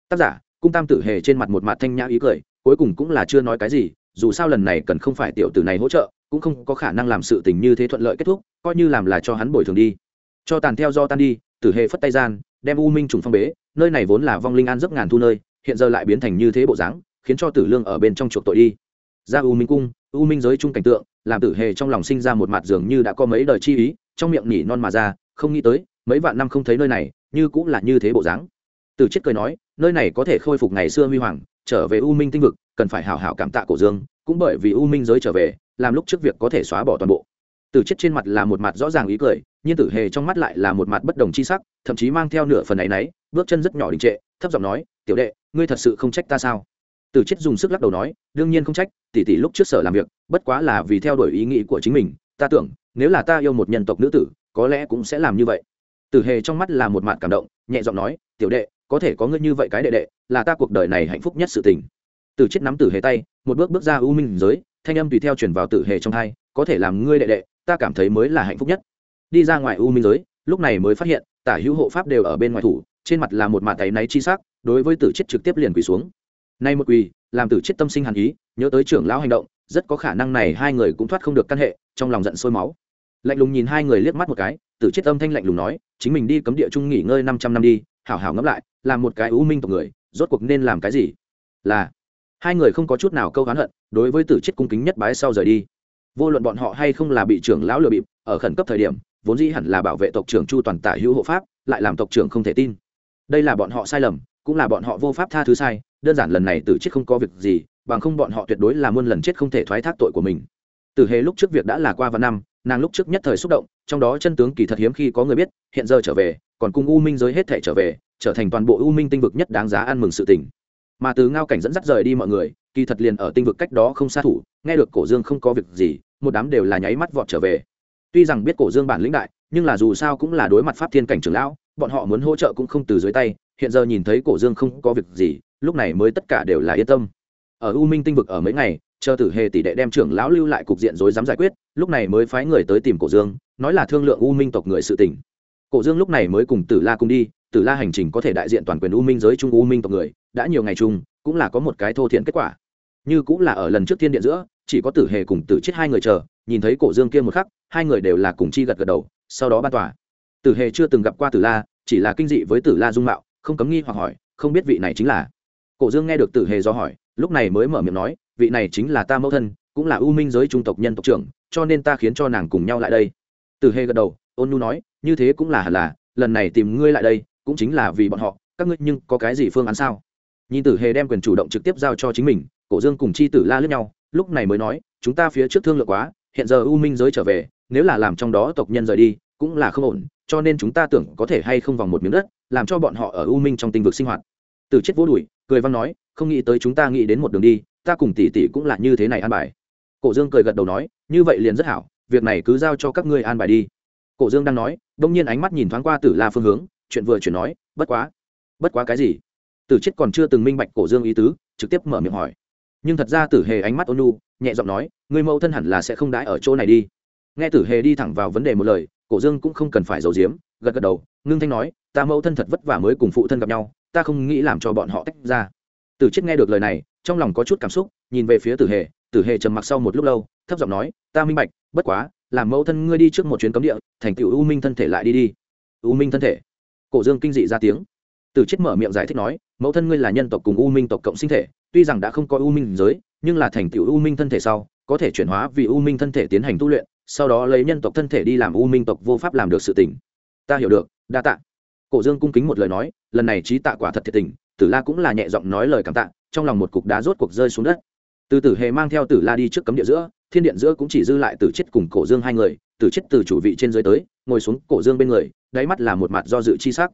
Tác giả, cung tam tử hề trên mặt một mặt thanh nhã ý cười, cuối cùng cũng là chưa nói cái gì dù sao lần này cần không phải tiểu tử này hỗ trợ, cũng không có khả năng làm sự tình như thế thuận lợi kết thúc, coi như làm là cho hắn bồi thường đi. Cho tàn theo do tan đi, tử hề phất tay gian, đem u minh trùng phong bế, nơi này vốn là vong linh an giấc ngàn thu nơi, hiện giờ lại biến thành như thế bộ dáng, khiến cho tử lương ở bên trong chuộc tội đi. Ra u minh cung, u minh giới chung cảnh tượng, làm tử hề trong lòng sinh ra một mặt dường như đã có mấy đời chi ý, trong miệng nỉ non mà ra, không nghĩ tới, mấy vạn năm không thấy nơi này, như cũng là như thế bộ dáng. Tử chết cười nói, nơi này có thể khôi phục ngày xưa huy hoàng trở về u minh tinh vực, cần phải hảo hảo cảm tạ cổ dương, cũng bởi vì u minh giới trở về, làm lúc trước việc có thể xóa bỏ toàn bộ. Tử chết trên mặt là một mặt rõ ràng ý cười, nhưng tử hề trong mắt lại là một mặt bất đồng chi sắc, thậm chí mang theo nửa phần ấ y náy, bước chân rất nhỏ đình trệ, thấp giọng nói, tiểu đệ, ngươi thật sự không trách ta sao? Tử chết dùng sức lắc đầu nói, đương nhiên không trách, tỷ tỷ lúc trước sở làm việc, bất quá là vì theo đuổi ý nghĩ của chính mình, ta tưởng, nếu là ta yêu một nhân tộc nữ tử, có lẽ cũng sẽ làm như vậy. Tử hề trong mắt là một mặt cảm động, nhẹ giọng nói, tiểu đệ có thể có ngươi như vậy cái đệ đệ, là ta cuộc đời này hạnh phúc nhất sự tình. Từ chết nắm tử hề tay, một bước bước ra u minh giới, thanh âm tùy theo chuyển vào tử hề trong hai, có thể làm ngươi đệ đệ, ta cảm thấy mới là hạnh phúc nhất. Đi ra ngoài u minh giới, lúc này mới phát hiện, tả hữu hộ pháp đều ở bên ngoài thủ, trên mặt là một mặt tay náy chi sắc, đối với tử chết trực tiếp liền quỳ xuống. Nay một quỳ, làm tử chết tâm sinh hàn ý, nhớ tới trưởng lão hành động, rất có khả năng này hai người cũng thoát không được căn hệ, trong lòng giận sôi máu. Lạnh lùng nhìn hai người liếc mắt một cái, tử chết âm thanh lạnh lùng nói, chính mình đi cấm địa trung nghỉ ngơi năm trăm năm đi hảo hảo ngẫm lại làm một cái ưu minh tộc người, rốt cuộc nên làm cái gì? Là, hai người không có chút nào câu oán hận, đối với tử chết cung kính nhất bái sau rời đi. Vô luận bọn họ hay không là bị trưởng lão lừa bịp, ở khẩn cấp thời điểm, vốn dĩ hẳn là bảo vệ tộc trưởng chu toàn tả hữu hộ pháp, lại làm tộc trưởng không thể tin. Đây là bọn họ sai lầm, cũng là bọn họ vô pháp tha thứ sai, đơn giản lần này tử chết không có việc gì, bằng không bọn họ tuyệt đối là muôn lần chết không thể thoái thác tội của mình. Tử hề lúc trước việc đã là qua vài năm, nàng lúc trước nhất thời xúc động, trong đó chân tướng kỳ thật hiếm khi có người biết, hiện giờ trở về còn cùng u minh giới hết thể trở về, trở thành toàn bộ u minh tinh vực nhất đáng giá ăn mừng sự tình. Mà từ ngao cảnh dẫn dắt rời đi mọi người, kỳ thật liền ở tinh vực cách đó không xa thủ, nghe được cổ dương không có việc gì, một đám đều là nháy mắt vọt trở về. Tuy rằng biết cổ dương bản lĩnh đại, nhưng là dù sao cũng là đối mặt pháp thiên cảnh trưởng lão, bọn họ muốn hỗ trợ cũng không từ dưới tay, hiện giờ nhìn thấy cổ dương không có việc gì, lúc này mới tất cả đều là yên tâm. Ở u minh tinh vực ở mấy ngày, chờ tử hề tỷ đệ đem trưởng lão lưu lại cục diện rối dám giải quyết, lúc này mới phái người tới tìm cổ dương, nói là thương lượng u minh tộc người sự tỉnh cổ dương lúc này mới cùng tử la cùng đi, tử la hành trình có thể đại diện toàn quyền u minh giới trung u minh tộc người, đã nhiều ngày chung, cũng là có một cái thô thiện kết quả. Như cũng là ở lần trước thiên điện giữa, chỉ có tử hề cùng tử chết hai người chờ, nhìn thấy cổ dương kia một khắc, hai người đều là cùng chi gật gật đầu, sau đó ban tòa. Tử hề chưa từng gặp qua tử la, chỉ là kinh dị với tử la dung mạo, không cấm nghi hoặc hỏi, không biết vị này chính là. Cổ dương nghe được tử hề do hỏi, lúc này mới mở miệng nói, vị này chính là ta mẫu thân, cũng là ưu minh giới trung tộc nhân tộc trưởng, cho nên ta khiến cho nàng cùng nhau lại đây. Tử hề gật đầu ôn nhu nói, như thế cũng là hẳn là, lần này tìm ngươi lại đây, cũng chính là vì bọn họ, các ngươi nhưng có cái gì phương án sao? Nhìn tử hề đem quyền chủ động trực tiếp giao cho chính mình, cổ dương cùng chi tử la lướt nhau, lúc này mới nói, chúng ta phía trước thương lượng quá, hiện giờ u minh giới trở về, nếu là làm trong đó tộc nhân rời đi, cũng là không ổn, cho nên chúng ta tưởng có thể hay không vòng một miếng đất, làm cho bọn họ ở u minh trong tinh vực sinh hoạt. Từ chết vô đùi, cười văn nói, không nghĩ tới chúng ta nghĩ đến một đường đi, ta cùng tỷ tỷ cũng là như thế này an bài. Cổ dương cười gật đầu nói, như vậy liền rất hảo, việc này cứ giao cho các ngươi an bài đi cổ dương đang nói, đông nhiên ánh mắt nhìn thoáng qua tử la phương hướng, chuyện vừa chuyển nói, bất quá bất quá cái gì? Tử chết còn chưa từng minh bạch cổ dương ý tứ, trực tiếp mở miệng hỏi. Nhưng thật ra tử hề ánh mắt ônu nu nhẹ giọng nói, người mẫu thân hẳn là sẽ không đãi ở chỗ này đi. Nghe tử hề đi thẳng vào vấn đề một lời, cổ dương cũng không cần phải giấu giếm, gật gật đầu, ngưng thanh nói, ta mẫu thân thật vất vả mới cùng phụ thân gặp nhau, ta không nghĩ làm cho bọn họ tách ra. Tử chết nghe được lời này, trong lòng có chút cảm xúc, nhìn về phía tử hề tử hề trầm mặc sau một lúc lâu, thấp giọng nói, ta minh bạch, bất quá làm mẫu thân ngươi đi trước một chuyến cấm địa, thành tựu u minh thân thể lại đi đi. U minh thân thể. Cổ dương kinh dị ra tiếng. Từ chết mở miệng giải thích nói, mẫu thân ngươi là nhân tộc cùng u minh tộc cộng sinh thể, tuy rằng đã không có u minh giới, nhưng là thành tựu u minh thân thể sau, có thể chuyển hóa vì u minh thân thể tiến hành tu luyện, sau đó lấy nhân tộc thân thể đi làm u minh tộc vô pháp làm được sự tỉnh ta hiểu được, đa tạ. Cổ dương cung kính một lời nói, lần này trí tạ quả thật thiệt tình, tử la cũng là nhẹ giọng nói lời cảm tạ, trong lòng một cục đá rốt cuộc rơi xuống đất từ tử hề mang theo tử la đi trước cấm địa giữa, thiên điện giữa cũng chỉ dư lại tử chết cùng cổ dương hai người, tử chết từ chủ vị trên dưới tới, ngồi xuống cổ dương bên người, đáy mắt là một mặt do dự chi sắc.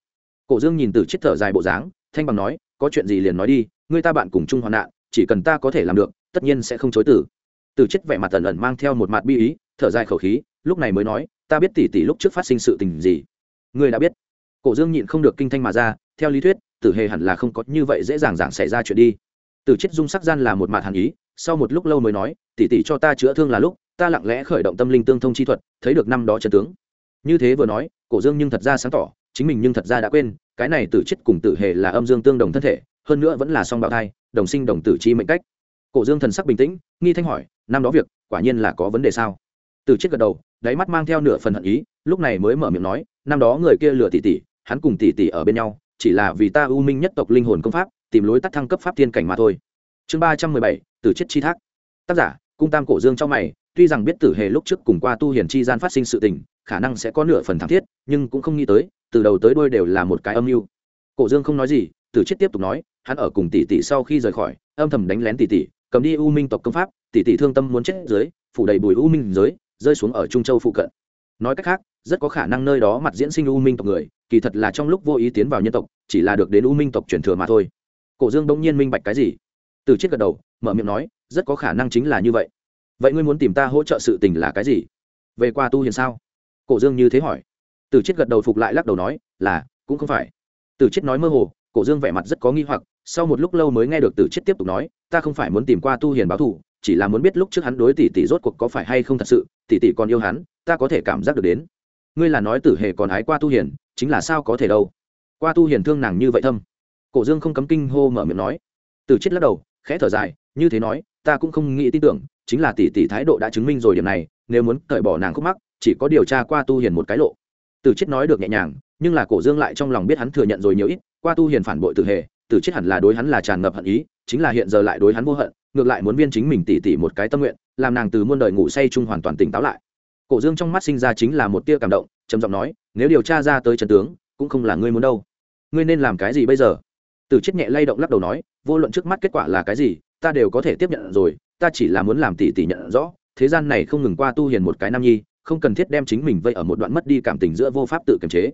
Cổ dương nhìn tử chết thở dài bộ dáng, thanh bằng nói, có chuyện gì liền nói đi người ta bạn cùng chung hoạn nạn, chỉ cần ta có thể làm được, tất nhiên sẽ không chối tử. Tử chết vẻ mặt tần ẩn mang theo một mặt bi ý, thở dài khẩu khí, lúc này mới nói, ta biết tỷ tỷ lúc trước phát sinh sự tình gì. Người đã biết. Cổ dương nhịn không được kinh thanh mà ra, theo lý thuyết, tử hề hẳn là không có như vậy dễ dàng dàng xảy ra chuyện đi. Tử chết dung sắc gian là một mặt hàn ý sau một lúc lâu mới nói, tỷ tỷ cho ta chữa thương là lúc, ta lặng lẽ khởi động tâm linh tương thông chi thuật, thấy được năm đó trần tướng. Như thế vừa nói, cổ dương nhưng thật ra sáng tỏ, chính mình nhưng thật ra đã quên, cái này tử chết cùng tử hề là âm dương tương đồng thân thể, hơn nữa vẫn là song bào thai, đồng sinh đồng tử chi mệnh cách. Cổ dương thần sắc bình tĩnh, nghi thanh hỏi, năm đó việc, quả nhiên là có vấn đề sao? Tử chết gật đầu, đáy mắt mang theo nửa phần hận ý, lúc này mới mở miệng nói, năm đó người kia lừa tỷ tỷ, hắn cùng tỷ tỷ ở bên nhau, chỉ là vì ta ưu minh nhất tộc linh hồn công pháp, tìm lối tắt thăng cấp pháp thiên cảnh mà thôi chương ba trăm mười bảy, tử chết chi thác. Tác giả, cung tam cổ dương trong mày, tuy rằng biết tử hề lúc trước cùng qua tu hiển chi gian phát sinh sự tình, khả năng sẽ có nửa phần thắng thiết, nhưng cũng không nghĩ tới, từ đầu tới đôi đều là một cái âm mưu. Cổ dương không nói gì, tử chết tiếp tục nói, hắn ở cùng tỷ tỷ sau khi rời khỏi, âm thầm đánh lén tỷ tỷ, cầm đi u minh tộc công pháp, tỷ tỷ thương tâm muốn chết dưới, phủ đầy bùi u minh dưới rơi xuống ở trung châu phụ cận. Nói cách khác, rất có khả năng nơi đó mặt diễn sinh u minh tộc người, kỳ thật là trong lúc vô ý tiến vào nhân tộc, chỉ là được đến u minh tộc truyền thừa mà thôi. Cổ dương bỗng nhiên minh bạch cái gì? Từ chết gật đầu, mở miệng nói, rất có khả năng chính là như vậy. Vậy ngươi muốn tìm ta hỗ trợ sự tình là cái gì? Về qua tu hiền sao? Cổ dương như thế hỏi. Từ chết gật đầu phục lại lắc đầu nói, là, cũng không phải. Từ chết nói mơ hồ, cổ dương vẻ mặt rất có nghi hoặc, sau một lúc lâu mới nghe được từ chết tiếp tục nói, ta không phải muốn tìm qua tu hiền báo thù, chỉ là muốn biết lúc trước hắn đối tỷ tỷ rốt cuộc có phải hay không thật sự, tỷ tỷ còn yêu hắn, ta có thể cảm giác được đến. Ngươi là nói tử hề còn ái qua tu hiền, chính là sao có thể đâu? Qua tu hiền thương nàng như vậy thâm. Cổ dương không cấm kinh hô mở miệng nói. Từ chết lắc đầu khẽ thở dài, như thế nói, ta cũng không nghĩ tin tưởng, chính là tỷ tỷ thái độ đã chứng minh rồi điểm này, nếu muốn cởi bỏ nàng khúc mắc, chỉ có điều tra qua tu hiền một cái lộ. Từ chết nói được nhẹ nhàng, nhưng là cổ dương lại trong lòng biết hắn thừa nhận rồi nhiều ít, qua tu hiền phản bội tử hề, tử chết hẳn là đối hắn là tràn ngập hận ý, chính là hiện giờ lại đối hắn vô hận, ngược lại muốn viên chính mình tỉ tỉ một cái tâm nguyện, làm nàng từ muôn đời ngủ say chung hoàn toàn tỉnh táo lại. Cổ dương trong mắt sinh ra chính là một tia cảm động, trầm giọng nói, nếu điều tra ra tới trần tướng, cũng không là ngươi muốn đâu. Ngươi nên làm cái gì bây giờ? Tử chết nhẹ lay động lắc đầu nói, vô luận trước mắt kết quả là cái gì, ta đều có thể tiếp nhận rồi, ta chỉ là muốn làm tỷ tỷ nhận rõ, thế gian này không ngừng qua tu hiền một cái nam nhi, không cần thiết đem chính mình vây ở một đoạn mất đi cảm tình giữa vô pháp tự kiềm chế.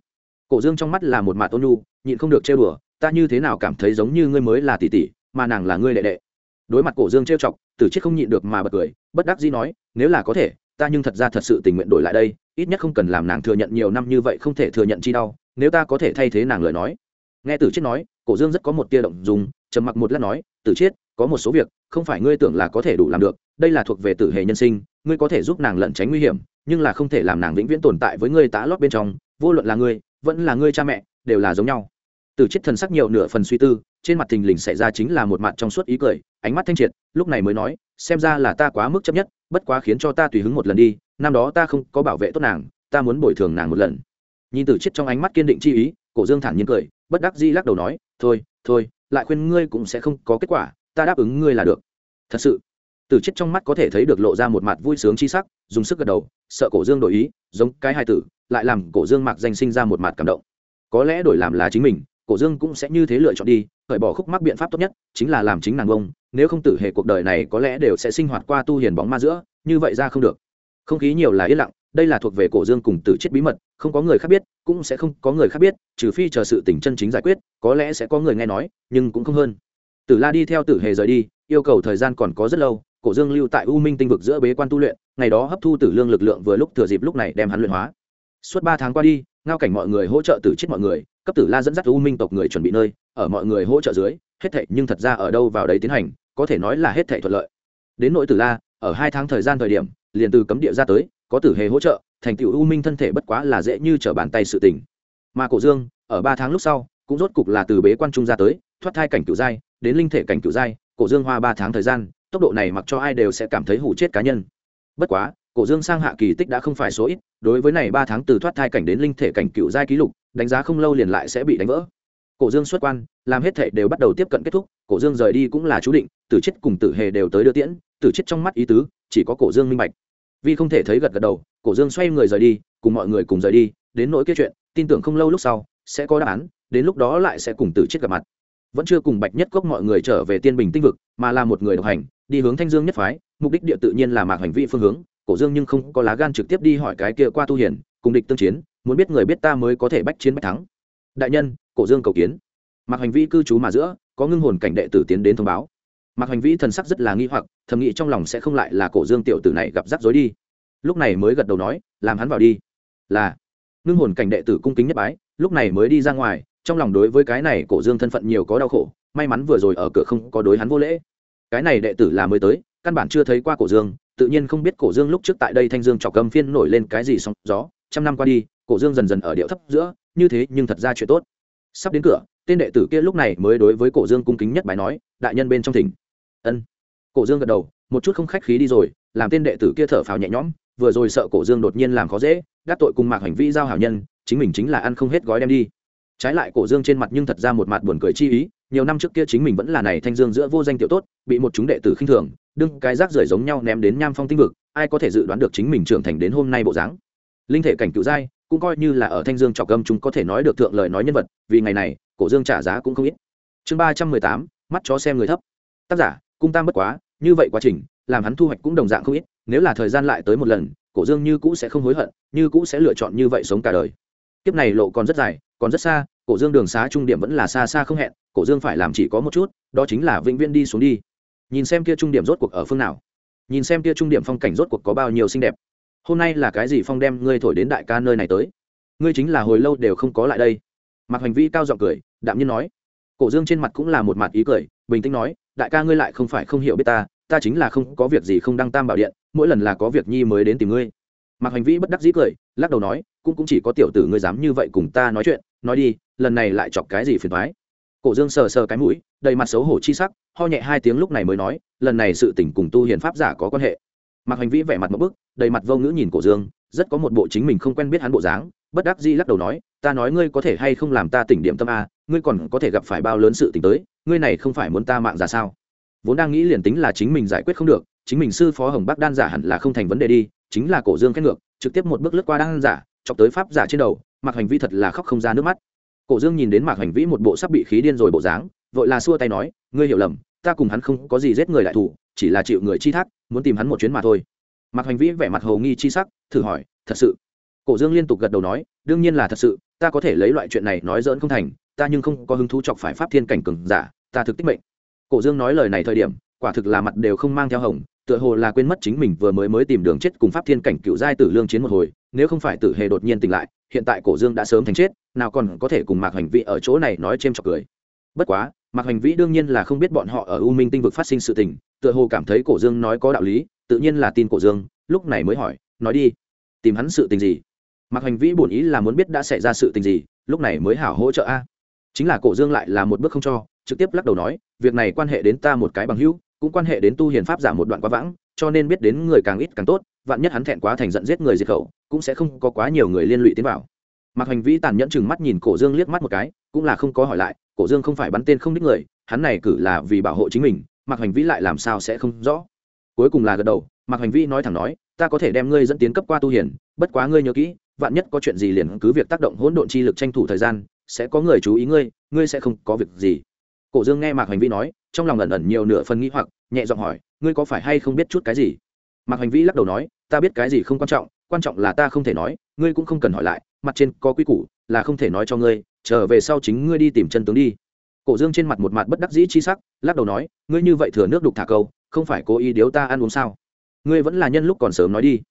Cổ dương trong mắt là một mạt ôn nhu, nhịn không được trêu đùa, ta như thế nào cảm thấy giống như ngươi mới là tỷ tỷ mà nàng là ngươi đệ đệ? Đối mặt cổ dương trêu chọc tử chết không nhịn được mà bật cười, bất đắc dĩ nói, nếu là có thể, ta nhưng thật ra thật sự tình nguyện đổi lại đây, ít nhất không cần làm nàng thừa nhận nhiều năm như vậy không thể thừa nhận chi đau, nếu ta có thể thay thế nàng lời nói nghe tử chết nói, cổ dương rất có một tia động dùng trầm mặc một lát nói, tử chết có một số việc, không phải ngươi tưởng là có thể đủ làm được, đây là thuộc về tử hệ nhân sinh, ngươi có thể giúp nàng lẩn tránh nguy hiểm, nhưng là không thể làm nàng vĩnh viễn tồn tại với ngươi tá lót bên trong, vô luận là ngươi, vẫn là ngươi cha mẹ, đều là giống nhau. Tử chết thần sắc nhiều nửa phần suy tư, trên mặt thình lình xảy ra chính là một mặt trong suốt ý cười, ánh mắt thanh triệt, lúc này mới nói, xem ra là ta quá mức chấp nhất, bất quá khiến cho ta tùy hứng một lần đi, năm đó ta không có bảo vệ tốt nàng, ta muốn bồi thường nàng một lần. Nhìn tử chết trong ánh mắt kiên định chi ý cổ dương thản nhiên cười, bất đắc dĩ lắc đầu nói, thôi thôi, lại khuyên ngươi cũng sẽ không có kết quả, ta đáp ứng ngươi là được. Thật sự tử chết trong mắt có thể thấy được lộ ra một mặt vui sướng chi sắc, dùng sức gật đầu, sợ cổ dương đổi ý, giống cái hai tử, lại làm cổ dương mặc danh sinh ra một mặt cảm động. Có lẽ đổi làm là chính mình, cổ dương cũng sẽ như thế lựa chọn đi khởi bỏ khúc mắc biện pháp tốt nhất, chính là làm chính nàng bông nếu không tử hệ cuộc đời này có lẽ đều sẽ sinh hoạt qua tu hiền bóng ma giữa, như vậy ra không được. Không khí nhiều là yên lặng đây là thuộc về cổ dương cùng tử chết bí mật, không có người khác biết, cũng sẽ không có người khác biết, trừ phi chờ sự tình chân chính giải quyết, có lẽ sẽ có người nghe nói, nhưng cũng không hơn. Tử la đi theo tử hề rời đi, yêu cầu thời gian còn có rất lâu, cổ dương lưu tại u minh tinh vực giữa bế quan tu luyện, ngày đó hấp thu tử lương lực lượng vừa lúc thừa dịp lúc này đem hắn luyện hóa. Suốt ba tháng qua đi, ngao cảnh mọi người hỗ trợ tử chết mọi người, cấp tử la dẫn dắt u minh tộc người chuẩn bị nơi, ở mọi người hỗ trợ dưới, hết thệ nhưng thật ra ở đâu vào đấy tiến hành, có thể nói là hết thệ thuận lợi. Đến nội tử la, ở hai tháng thời gian thời điểm, liền từ cấm địa ra tới có tử hề hỗ trợ, thành tựu u minh thân thể bất quá là dễ như trở bàn tay sự tình. Mà cổ dương, ở ba tháng lúc sau, cũng rốt cục là từ bế quan trung ra tới, thoát thai cảnh cửu giai, đến linh thể cảnh cửu giai, cổ dương hoa ba tháng thời gian, tốc độ này mặc cho ai đều sẽ cảm thấy hủ chết cá nhân. Bất quá, cổ dương sang hạ kỳ tích đã không phải số ít, đối với này ba tháng từ thoát thai cảnh đến linh thể cảnh cựu giai ký lục, đánh giá không lâu liền lại sẽ bị đánh vỡ. Cổ dương xuất quan, làm hết thể đều bắt đầu tiếp cận kết thúc, cổ dương rời đi cũng là chú định, tử chết cùng tử hề đều tới đưa tiễn, tử chết trong mắt ý tứ, chỉ có cổ dương minh bạch vì không thể thấy gật gật đầu, cổ dương xoay người rời đi, cùng mọi người cùng rời đi, đến nỗi kết chuyện, tin tưởng không lâu lúc sau, sẽ có đáp án, đến lúc đó lại sẽ cùng tử chết gặp mặt. Vẫn chưa cùng bạch nhất cốc mọi người trở về tiên bình tinh vực, mà là một người độc hành, đi hướng thanh dương nhất phái, mục đích địa tự nhiên là mạc hành vi phương hướng, cổ dương nhưng không có lá gan trực tiếp đi hỏi cái kia qua tu hiển cùng địch tương chiến, muốn biết người biết ta mới có thể bách chiến bách thắng. Đại nhân, cổ dương cầu kiến. Mạc hành vi cư trú mà giữa, có ngưng hồn cảnh đệ tử tiến đến thông báo mạc hành vĩ thần sắc rất là nghi hoặc, thầm nghĩ trong lòng sẽ không lại là cổ dương tiểu tử này gặp rắc rối đi. Lúc này mới gật đầu nói, làm hắn vào đi. Là, ngưng hồn cảnh đệ tử cung kính nhất bái, lúc này mới đi ra ngoài, trong lòng đối với cái này cổ dương thân phận nhiều có đau khổ, may mắn vừa rồi ở cửa không có đối hắn vô lễ. Cái này đệ tử là mới tới, căn bản chưa thấy qua cổ dương, tự nhiên không biết cổ dương lúc trước tại đây thanh dương trọc cầm phiên nổi lên cái gì sóng gió, trăm năm qua đi, cổ dương dần dần ở điệu thấp giữa, như thế nhưng thật ra chuyện tốt. Sắp đến cửa, tên đệ tử kia lúc này mới đối với cổ dương cung kính nhất bài nói, đại nhân bên trong thỉnh ân. Cổ dương gật đầu, một chút không khách khí đi rồi, làm tên đệ tử kia thở phào nhẹ nhõm, vừa rồi sợ cổ dương đột nhiên làm khó dễ, đắc tội cùng mạc hành vi giao hảo nhân, chính mình chính là ăn không hết gói đem đi. Trái lại cổ dương trên mặt nhưng thật ra một mặt buồn cười chi ý, nhiều năm trước kia chính mình vẫn là này thanh dương giữa vô danh tiểu tốt, bị một chúng đệ tử khinh thường, đương cái rác rưởi giống nhau ném đến nham phong tinh vực, ai có thể dự đoán được chính mình trưởng thành đến hôm nay bộ dáng. Linh thể cảnh cựu giai, cũng coi như là ở thanh dương trọc gâm chúng có thể nói được thượng lời nói nhân vật, vì ngày này, cổ dương trả giá cũng không ít. Chương ba trăm mười tám, mắt chó xem người thấp. Tác giả cung tam bất quá, như vậy quá trình, làm hắn thu hoạch cũng đồng dạng không ít, nếu là thời gian lại tới một lần, cổ dương như cũ sẽ không hối hận, như cũ sẽ lựa chọn như vậy sống cả đời. Kiếp này lộ còn rất dài, còn rất xa, cổ dương đường xá trung điểm vẫn là xa xa không hẹn, cổ dương phải làm chỉ có một chút, đó chính là vĩnh viễn đi xuống đi. Nhìn xem kia trung điểm rốt cuộc ở phương nào. Nhìn xem kia trung điểm phong cảnh rốt cuộc có bao nhiêu xinh đẹp. Hôm nay là cái gì phong đem ngươi thổi đến đại ca nơi này tới? Ngươi chính là hồi lâu đều không có lại đây. Mặc hành vi cao giọng cười, đạm nhiên nói cổ dương trên mặt cũng là một mặt ý cười, bình tĩnh nói, đại ca ngươi lại không phải không hiểu biết ta ta chính là không có việc gì không đăng tam bảo điện, mỗi lần là có việc nhi mới đến tìm ngươi. Mặc hành Vĩ bất đắc dĩ cười, lắc đầu nói, cũng cũng chỉ có tiểu tử ngươi dám như vậy cùng ta nói chuyện, nói đi, lần này lại chọc cái gì phiền thoái cổ dương sờ sờ cái mũi, đầy mặt xấu hổ chi sắc, ho nhẹ hai tiếng lúc này mới nói, lần này sự tỉnh cùng tu hiền pháp giả có quan hệ. Mặc hành vĩ vẻ mặt một bức, đầy mặt vô ngữ nhìn cổ dương, rất có một bộ chính mình không quen biết hắn bộ dáng, bất đắc dĩ lắc đầu nói, ta nói ngươi có thể hay không làm ta tỉnh điểm tâm a ngươi còn có thể gặp phải bao lớn sự tình tới, ngươi này không phải muốn ta mạng ra sao? Vốn đang nghĩ liền tính là chính mình giải quyết không được, chính mình sư phó hồng bắc đan giả hẳn là không thành vấn đề đi, chính là cổ dương khét ngược, trực tiếp một bước lướt qua đan giả, chọc tới pháp giả trên đầu mặc hành vi thật là khóc không ra nước mắt. Cổ dương nhìn đến mạc hành vĩ một bộ sắp bị khí điên rồi bộ dáng, vội là xua tay nói, ngươi hiểu lầm, ta cùng hắn không có gì giết người đại thủ, chỉ là chịu người chi thác, muốn tìm hắn một chuyến mà thôi. Mạc hành vĩ vẻ mặt hồ nghi chi sắc, thử hỏi, thật sự? Cổ dương liên tục gật đầu nói, đương nhiên là thật sự, ta có thể lấy loại chuyện này nói dỡn không thành ta nhưng không có hứng thú chọc phải pháp thiên cảnh cường giả, ta thực tích mệnh. Cổ dương nói lời này thời điểm, quả thực là mặt đều không mang theo hồng, tựa hồ là quên mất chính mình vừa mới mới tìm đường chết cùng pháp thiên cảnh cựu giai tử lương chiến một hồi, nếu không phải tử hề đột nhiên tỉnh lại, hiện tại cổ dương đã sớm thành chết, nào còn có thể cùng mạc hành vĩ ở chỗ này nói c h chọc cười. Bất quá, mạc hành vĩ đương nhiên là không biết bọn họ ở u minh tinh vực phát sinh sự tình, tựa hồ cảm thấy cổ dương nói có đạo lý, tự nhiên là tin cổ dương, lúc này mới hỏi, nói đi, tìm hắn sự tình gì? Mạc hành vĩ bổn ý là muốn biết đã xảy ra sự tình gì, lúc này mới hảo hỗ trợ a chính là cổ dương lại là một bước không cho, trực tiếp lắc đầu nói, việc này quan hệ đến ta một cái bằng hữu, cũng quan hệ đến tu hiền pháp giả một đoạn quá vãng, cho nên biết đến người càng ít càng tốt, vạn nhất hắn thẹn quá thành giận giết người diệt khẩu, cũng sẽ không có quá nhiều người liên lụy tiến vào. Mặc hành vĩ tàn nhẫn chừng mắt nhìn cổ dương liếc mắt một cái, cũng là không có hỏi lại, cổ dương không phải bắn tên không đích người, hắn này cử là vì bảo hộ chính mình mặc hành vĩ lại làm sao sẽ không rõ. Cuối cùng là gật đầu mặc hành vĩ nói thẳng nói, ta có thể đem ngươi dẫn tiến cấp qua tu hiền, bất quá ngươi nhớ kỹ, vạn nhất có chuyện gì liền cứ việc tác động hỗn độn chi lực tranh thủ thời gian sẽ có người chú ý ngươi ngươi sẽ không có việc gì. Cổ dương nghe mạc hành vĩ nói, trong lòng ẩn ẩn nhiều nửa phần nghĩ hoặc, nhẹ giọng hỏi, ngươi có phải hay không biết chút cái gì? Mạc hành vĩ lắc đầu nói, ta biết cái gì không quan trọng quan trọng là ta không thể nói, ngươi cũng không cần hỏi lại, mặt trên có quy củ, là không thể nói cho ngươi, trở về sau chính ngươi đi tìm chân tướng đi. Cổ dương trên mặt một mặt bất đắc dĩ chi sắc, lắc đầu nói, ngươi như vậy thừa nước đục thả câu, không phải cố ý điếu ta ăn uống sao? Ngươi vẫn là nhân lúc còn sớm nói đi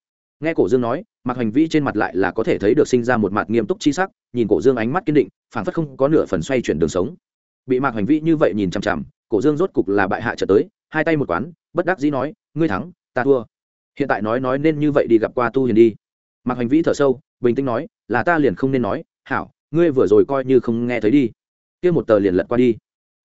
nghe cổ dương nói mặc hành vi trên mặt lại là có thể thấy được sinh ra một mặt nghiêm túc chi sắc, nhìn cổ dương ánh mắt kiên định phản phất không có nửa phần xoay chuyển đường sống. Bị mạc hành vi như vậy nhìn chằm chằm, cổ dương rốt cục là bại hạ trở tới, hai tay một quán, bất đắc dĩ nói, ngươi thắng, ta thua. Hiện tại nói nói nên như vậy đi gặp qua tu hiền đi. Mạc hành vĩ thở sâu, bình tĩnh nói, là ta liền không nên nói, hảo, ngươi vừa rồi coi như không nghe thấy đi. Kia một tờ liền lật qua đi.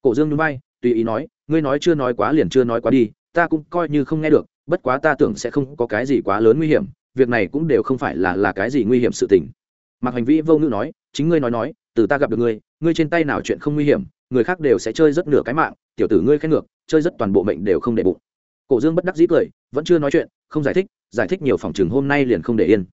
Cổ dương núi bay tùy ý nói, ngươi nói chưa nói quá liền chưa nói quá đi, ta cũng coi như không nghe được, bất quá ta tưởng sẽ không có cái gì quá lớn nguy hiểm việc này cũng đều không phải là là cái gì nguy hiểm sự tình. Mạc hành vĩ vô ngữ nói, chính ngươi nói nói, từ ta gặp được ngươi ngươi trên tay nào chuyện không nguy hiểm, người khác đều sẽ chơi rất nửa cái mạng, tiểu tử ngươi khen ngược, chơi rất toàn bộ mệnh đều không để bụng. Cổ dương bất đắc dĩ cười, vẫn chưa nói chuyện, không giải thích giải thích nhiều phòng chừng hôm nay liền không để yên.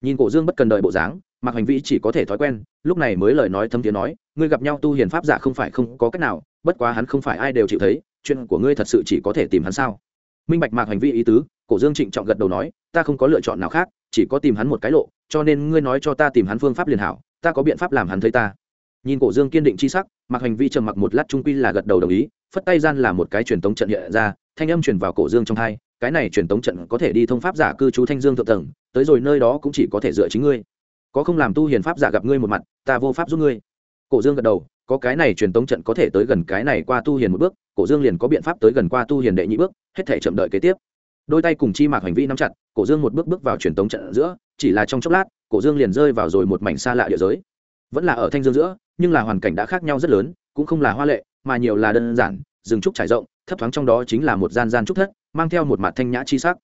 Nhìn cổ dương bất cần đợi bộ dáng mặc hành vi chỉ có thể thói quen, lúc này mới lời nói thâm tiếng nói, ngươi gặp nhau tu hiền pháp giả không phải không có cách nào, bất quá hắn không phải ai đều chịu thấy, chuyện của ngươi thật sự chỉ có thể tìm hắn sao? Minh bạch mạc hành vi ý tứ cổ dương trịnh trọng gật đầu nói, ta không có lựa chọn nào khác, chỉ có tìm hắn một cái lộ, cho nên ngươi nói cho ta tìm hắn phương pháp liền hảo, ta có biện pháp làm hắn thấy ta. Nhìn cổ dương kiên định c h i sắc mặc hành vi trầm mặc một lát trung quy là gật đầu đồng ý, phất tay gian là một cái truyền tống trận hiện ra, thanh âm truyền vào cổ dương trong hai, cái này truyền tống trận có thể đi thông pháp giả cư trú thanh dương thượng tầng, tới rồi nơi đó cũng chỉ có thể dựa chính ngươi. Có không làm tu hiền pháp giả gặp ngươi một mặt, ta vô pháp giúp ngươi. Cổ dương gật đầu, có cái này truyền tống trận có thể tới gần cái này qua tu hiền một bước, cổ dương liền có biện pháp tới gần qua tu hiền đệ nhị bước, hết thể chậm đợi kế tiếp đôi tay cùng chi mạc hành vi nắm chặt, cổ dương một bước bước vào truyền tống trận giữa, chỉ là trong chốc lát, cổ dương liền rơi vào rồi một mảnh xa lạ địa giới. Vẫn là ở thanh dương giữa, nhưng là hoàn cảnh đã khác nhau rất lớn, cũng không là hoa lệ, mà nhiều là đơn giản, rừng trúc trải rộng, thấp thoáng trong đó chính là một gian gian trúc thất, mang theo một mặt thanh nhã chi sắc.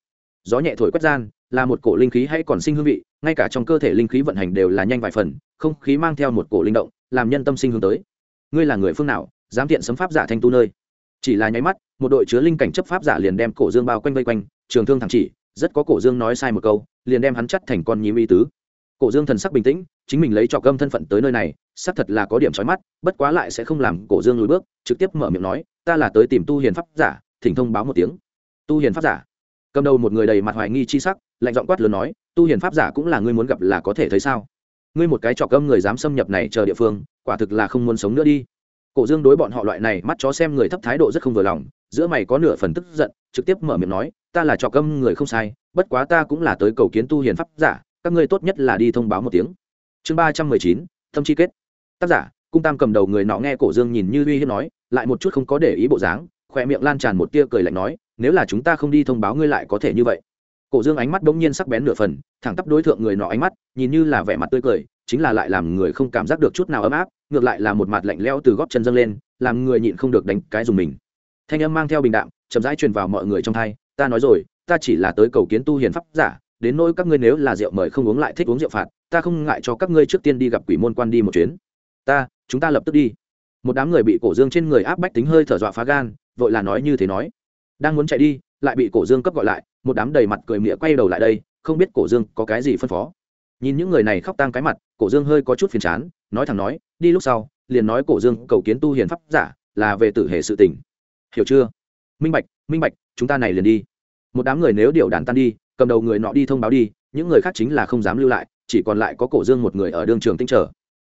Gió nhẹ thổi quét gian, là một cổ linh khí hay còn sinh hương vị, ngay cả trong cơ thể linh khí vận hành đều là nhanh vài phần, không khí mang theo một cổ linh động, làm nhân tâm sinh hướng tới. Ngươi là người phương nào, dám tiện sấm pháp giả thanh tu nơi? Chỉ là nháy mắt, một đội chứa linh cảnh chấp pháp giả liền đem cổ dương bao quanh vây quanh, trường thương thẳng chỉ, rất có cổ dương nói sai một câu, liền đem hắn chắt thành con nhím y tứ. Cổ dương thần sắc bình tĩnh, chính mình lấy trọc gâm thân phận tới nơi này, xác thật là có điểm trói mắt, bất quá lại sẽ không làm cổ dương lùi bước, trực tiếp mở miệng nói, ta là tới tìm tu hiền pháp giả, thỉnh thông báo một tiếng. Tu hiền pháp giả? Cầm đầu một người đầy mặt hoài nghi chi sắc, lạnh giọng quát lớn nói, tu hiền pháp giả cũng là ngươi muốn gặp là có thể thấy sao? Ngươi một cái trọc gâm người dám xâm nhập này chờ địa phương, quả thực là không muốn sống nữa đi cổ dương đối bọn họ loại này mắt chó xem người thấp thái độ rất không vừa lòng, giữa mày có nửa phần tức giận, trực tiếp mở miệng nói, ta là trò gâm người không sai, bất quá ta cũng là tới cầu kiến tu hiền pháp giả, các ngươi tốt nhất là đi thông báo một tiếng. Chương ba trăm mười chín, thâm chi kết. Tác giả, cung tam cầm đầu người nọ nghe cổ dương nhìn như uy hiếp nói, lại một chút không có để ý bộ dáng, khỏe miệng lan tràn một tia cười lạnh nói, nếu là chúng ta không đi thông báo ngươi lại có thể như vậy. Cổ dương ánh mắt đ ỗ n g nhiên sắc bén nửa phần, thẳng tắp đối tượng người nọ ánh mắt, nhìn như là vẻ mặt tươi cười chính là lại làm người không cảm giác được chút nào ấm áp, ngược lại là một mặt lạnh lẽo từ góp chân dâng lên, làm người nhịn không được đánh cái dùng mình. Thanh âm mang theo bình đạm, chậm rãi truyền vào mọi người trong thai, ta nói rồi, ta chỉ là tới cầu kiến tu hiền pháp giả, đến nỗi các ngươi nếu là rượu mời không uống lại thích uống rượu phạt, ta không ngại cho các ngươi trước tiên đi gặp quỷ môn quan đi một chuyến. Ta, chúng ta lập tức đi. Một đám người bị cổ dương trên người áp bách tính hơi thở dọa phá gan, vội là nói như thế nói. Đang muốn chạy đi, lại bị cổ dương cấp gọi lại, một đám đầy mặt cười mỉa quay đầu lại đây, không biết cổ dương có cái gì phân phó. Nhìn những người này khóc tang cái mặt cổ dương hơi có chút phiền chán, nói thẳng nói, đi lúc sau, liền nói cổ dương, cầu kiến tu hiền pháp giả, là về tử hệ sự tình. Hiểu chưa? Minh bạch minh bạch, chúng ta này liền đi. Một đám người nếu điều đàn tan đi, cầm đầu người nọ đi thông báo đi, những người khác chính là không dám lưu lại, chỉ còn lại có cổ dương một người ở đương trường tinh trở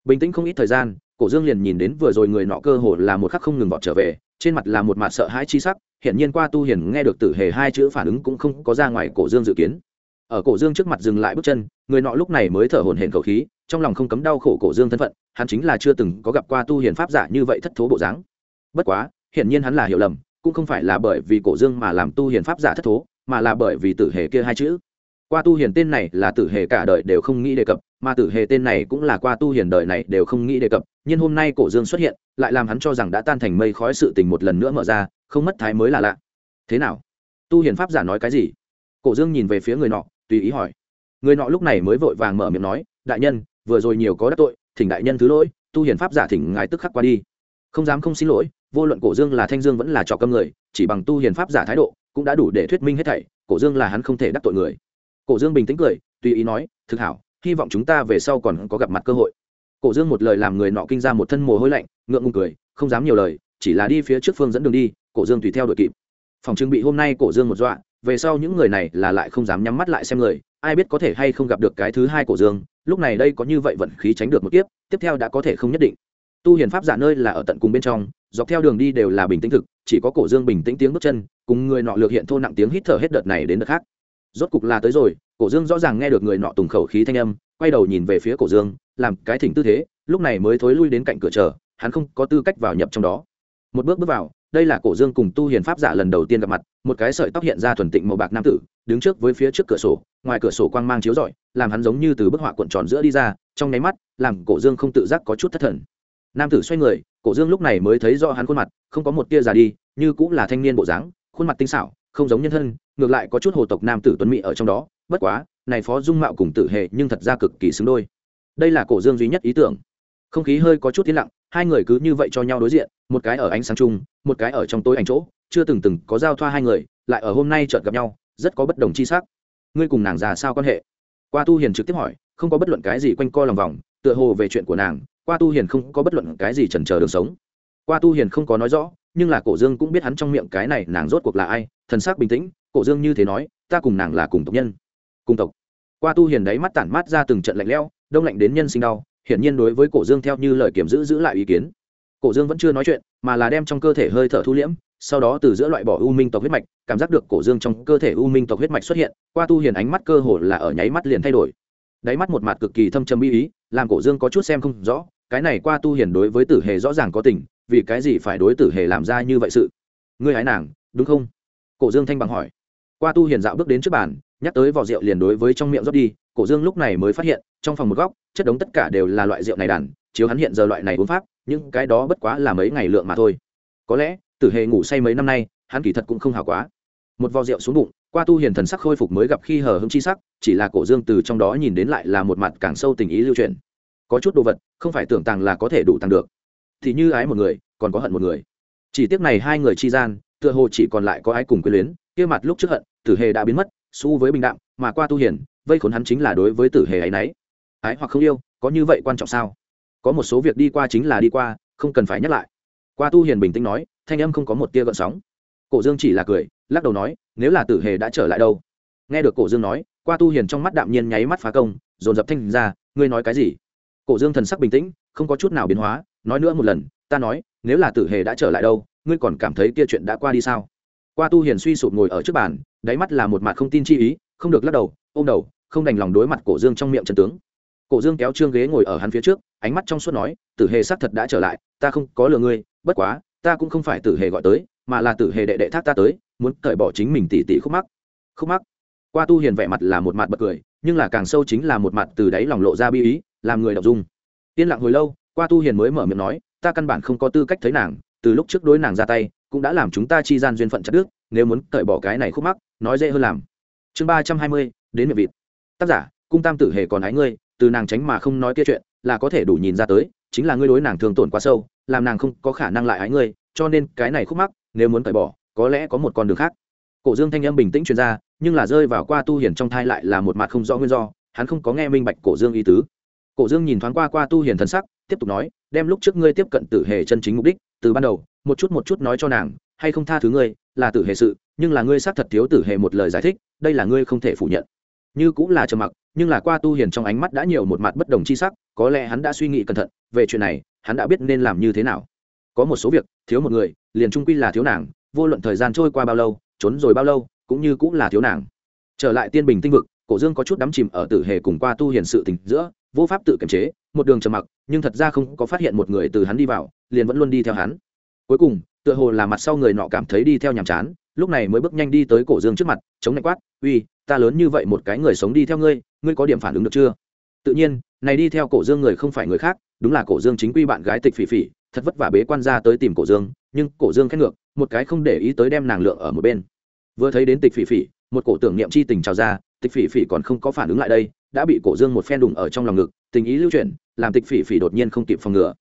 bình tĩnh không ít thời gian, cổ dương liền nhìn đến vừa rồi người nọ cơ hồ là một khắc không ngừng vọt trở về, trên mặt là một mặt sợ hãi chi sắc, hiển nhiên qua tu hiền nghe được tử hề hai chữ phản ứng cũng không có ra ngoài cổ dương dự kiến. Ở cổ dương trước mặt dừng lại bước chân, người nọ lúc này mới thở hổn hển khẩu khí trong lòng không cấm đau khổ cổ dương thân phận, hắn chính là chưa từng có gặp qua tu hiền pháp giả như vậy thất thố bộ dáng. Bất quá, hiển nhiên hắn là hiểu lầm, cũng không phải là bởi vì cổ dương mà làm tu hiền pháp giả thất thố, mà là bởi vì tử hề kia hai chữ. Qua tu hiền tên này là tử hề cả đời đều không nghĩ đề cập, mà tử hề tên này cũng là qua tu hiền đời này đều không nghĩ đề cập, nhưng hôm nay cổ dương xuất hiện, lại làm hắn cho rằng đã tan thành mây khói sự tình một lần nữa mở ra, không mất thái mới là lạ. Thế nào? Tu hiền pháp giả nói cái gì? Cổ dương nhìn về phía người nọ, tùy ý hỏi. Người nọ lúc này mới vội vàng mở miệng nói, đại nhân vừa rồi nhiều có đắc tội, thỉnh đại nhân thứ lỗi, tu hiền pháp giả thỉnh ngài tức khắc qua đi. Không dám không xin lỗi, vô luận cổ dương là thanh dương vẫn là trò câm người, chỉ bằng tu hiền pháp giả thái độ, cũng đã đủ để thuyết minh hết thảy, cổ dương là hắn không thể đắc tội người. Cổ dương bình tĩnh cười, tùy ý nói, thực hảo, hy vọng chúng ta về sau còn có gặp mặt cơ hội. Cổ dương một lời làm người nọ kinh ra một thân mồ hôi lạnh, ngượng ngùng cười, không dám nhiều lời, chỉ là đi phía trước phương dẫn đường đi, cổ dương tùy theo đội kịp. Phòng trưng bị hôm nay cổ dương một dọa, về sau những người này là lại không dám nhắm mắt lại xem người, ai biết có thể hay không gặp được cái thứ hai cổ dương lúc này đây có như vậy vận khí tránh được một kiếp, tiếp theo đã có thể không nhất định. Tu hiền pháp giả nơi là ở tận cùng bên trong, dọc theo đường đi đều là bình tĩnh thực, chỉ có cổ dương bình tĩnh tiếng bước chân, cùng người nọ lược hiện thô nặng tiếng hít thở hết đợt này đến đợt khác. Rốt cục là tới rồi, cổ dương rõ ràng nghe được người nọ tùng khẩu khí thanh âm, quay đầu nhìn về phía cổ dương, làm cái thỉnh tư thế, lúc này mới thối lui đến cạnh cửa chờ, hắn không có tư cách vào nhập trong đó. Một bước bước vào, đây là cổ dương cùng tu hiền pháp giả lần đầu tiên gặp mặt, một cái sợi tóc hiện ra thuần tịnh màu bạc nam tử đứng trước với phía trước cửa sổ, ngoài cửa sổ quang mang chiếu rọi, làm hắn giống như từ bức họa cuộn tròn giữa đi ra, trong nháy mắt, làm cổ dương không tự giác có chút thất thần. Nam tử xoay người, cổ dương lúc này mới thấy rõ hắn khuôn mặt, không có một tia già đi, như cũng là thanh niên bộ dáng, khuôn mặt tinh xảo, không giống nhân thân, ngược lại có chút hồ tộc nam tử tuấn mỹ ở trong đó, bất quá, này phó dung mạo cùng tử hệ nhưng thật ra cực kỳ xứng đôi. Đây là cổ dương duy nhất ý tưởng. Không khí hơi có chút tiến lặng, hai người cứ như vậy cho nhau đối diện, một cái ở ánh sáng chung, một cái ở trong tối ảnh chỗ, chưa từng từng có giao thoa hai người, lại ở hôm nay chợt gặp nhau rất có bất đồng chi sắc. Ngươi cùng nàng già sao quan hệ? Qua tu hiền trực tiếp hỏi, không có bất luận cái gì quanh co lòng vòng, tựa hồ về chuyện của nàng, qua tu hiền không có bất luận cái gì chần chờ đường sống. Qua tu hiền không có nói rõ, nhưng là cổ dương cũng biết hắn trong miệng cái này nàng rốt cuộc là ai, thần sắc bình tĩnh, cổ dương như thế nói, ta cùng nàng là cùng tộc nhân. Cùng tộc. Qua tu hiền đấy mắt tản mát ra từng trận lạnh lẽo, đông lạnh đến nhân sinh đau, hiển nhiên đối với cổ dương theo như lời kiểm giữ giữ lại ý kiến. Cổ dương vẫn chưa nói chuyện, mà là đem trong cơ thể hơi thở thu liễm sau đó từ giữa loại bỏ u minh tộc huyết mạch, cảm giác được cổ dương trong cơ thể u minh tộc huyết mạch xuất hiện, qua tu hiền ánh mắt cơ hồ là ở nháy mắt liền thay đổi. Đáy mắt một mặt cực kỳ thâm trầm bi ý, làm cổ dương có chút xem không rõ, cái này qua tu hiền đối với tử hề rõ ràng có tình, vì cái gì phải đối tử hề làm ra như vậy sự? Ngươi hái nàng, đúng không? Cổ dương thanh bằng hỏi. Qua tu hiền dạo bước đến trước bàn, nhắc tới vỏ rượu liền đối với trong miệng rót đi, cổ dương lúc này mới phát hiện, trong phòng một góc, chất đống tất cả đều là loại rượu này đàn, chiếu hắn hiện giờ loại này uống pháp nhưng cái đó bất quá là mấy ngày lượng mà thôi. Có lẽ tử hề ngủ say mấy năm nay, hắn kỳ thật cũng không hào quá. Một vò rượu xuống bụng, qua tu hiền thần sắc khôi phục mới gặp khi hờ hững chi sắc, chỉ là cổ dương từ trong đó nhìn đến lại là một mặt càng sâu tình ý lưu truyền. Có chút đồ vật, không phải tưởng tàng là có thể đủ tàng được. Thì như ái một người, còn có hận một người. Chỉ tiếc này hai người chi gian, tựa hồ chỉ còn lại có ai cùng quyến luyến, kia mặt lúc trước hận, tử hề đã biến mất, xu với bình đạm, mà qua tu hiền, vây khốn hắn chính là đối với tử hề ấy nấy. Ái hoặc không yêu, có như vậy quan trọng sao? Có một số việc đi qua chính là đi qua, không cần phải nhắc lại. Qua tu hiền bình tĩnh nói thanh âm không có một tia gợn sóng. Cổ dương chỉ là cười, lắc đầu nói, nếu là tử hề đã trở lại đâu? Nghe được cổ dương nói, qua tu hiền trong mắt đạm nhiên nháy mắt phá công, dồn dập thanh ra, ngươi nói cái gì? Cổ dương thần sắc bình tĩnh, không có chút nào biến hóa, nói nữa một lần, ta nói, nếu là tử hề đã trở lại đâu, ngươi còn cảm thấy kia chuyện đã qua đi sao? Qua tu hiền suy sụp ngồi ở trước bàn, đáy mắt là một mặt không tin chi ý, không được lắc đầu, ôm đầu, không đành lòng đối mặt cổ dương trong miệng trần tướng. Cổ dương kéo trương ghế ngồi ở hắn phía trước, ánh mắt trong suốt nói, tử hề xác thật đã trở lại, ta không có lừa ngươi, bất quá ta cũng không phải tử hề gọi tới, mà là tử hề đệ đệ thác ta tới, muốn cởi bỏ chính mình tỉ tỉ khúc mắc. Khúc mắc? Qua tu hiền vẻ mặt là một mặt bật cười, nhưng là càng sâu chính là một mặt từ đáy lòng lộ ra bi ý, làm người đọc dung. Yên lặng hồi lâu, qua tu hiền mới mở miệng nói, ta căn bản không có tư cách thấy nàng, từ lúc trước đối nàng ra tay, cũng đã làm chúng ta chi gian duyên phận chặt đức nếu muốn cởi bỏ cái này khúc mắc, nói dễ hơn làm. Chương ba trăm hai mươi, đến miệng vịt. Tác giả, cung tam tử hề còn ái ngươi, từ nàng tránh mà không nói kia chuyện, là có thể đủ nhìn ra tới, chính là ngươi đối nàng thường tổn quá sâu làm nàng không có khả năng lại ái ngươi, cho nên cái này khúc mắc, nếu muốn cởi bỏ, có lẽ có một con đường khác. Cổ dương thanh âm bình tĩnh truyền ra, nhưng là rơi vào qua tu hiền trong thai lại là một mặt không rõ nguyên do, hắn không có nghe minh bạch cổ dương ý tứ. Cổ dương nhìn thoáng qua qua tu hiền thần sắc, tiếp tục nói, đem lúc trước ngươi tiếp cận tử hề chân chính mục đích, từ ban đầu, một chút một chút nói cho nàng, hay không tha thứ ngươi, là tử hề sự, nhưng là ngươi xác thật thiếu tử hề một lời giải thích, đây là ngươi không thể phủ nhận. Như cũng là trầm mặc nhưng là qua tu hiền trong ánh mắt đã nhiều một mặt bất đồng chi sắc, có lẽ hắn đã suy nghĩ cẩn thận, về chuyện này, hắn đã biết nên làm như thế nào. Có một số việc, thiếu một người, liền trung quy là thiếu nàng, vô luận thời gian trôi qua bao lâu, trốn rồi bao lâu, cũng như cũng là thiếu nàng. Trở lại tiên bình tinh vực, cổ dương có chút đắm chìm ở tử hề cùng qua tu hiền sự tình giữa, vô pháp tự kiềm chế, một đường trầm mặc, nhưng thật ra không có phát hiện một người từ hắn đi vào, liền vẫn luôn đi theo hắn. Cuối cùng, tựa hồ là mặt sau người nọ cảm thấy đi theo nhàm chán lúc này mới bước nhanh đi tới cổ dương trước mặt, chống lạnh quát, uy, ta lớn như vậy một cái người sống đi theo ngươi ngươi có điểm phản ứng được chưa? Tự nhiên, này đi theo cổ dương người không phải người khác, đúng là cổ dương chính quy bạn gái tịch phỉ phỉ, thật vất vả bế quan ra tới tìm cổ dương, nhưng cổ dương khét ngược, một cái không để ý tới đem nàng lượng ở một bên. Vừa thấy đến tịch phỉ phỉ, một cổ tưởng niệm chi tình trào ra, tịch phỉ phỉ còn không có phản ứng lại đây, đã bị cổ dương một phen đùng ở trong lòng ngực, tình ý lưu chuyển, làm tịch phỉ phỉ đột nhiên không kịp phòng ngừa.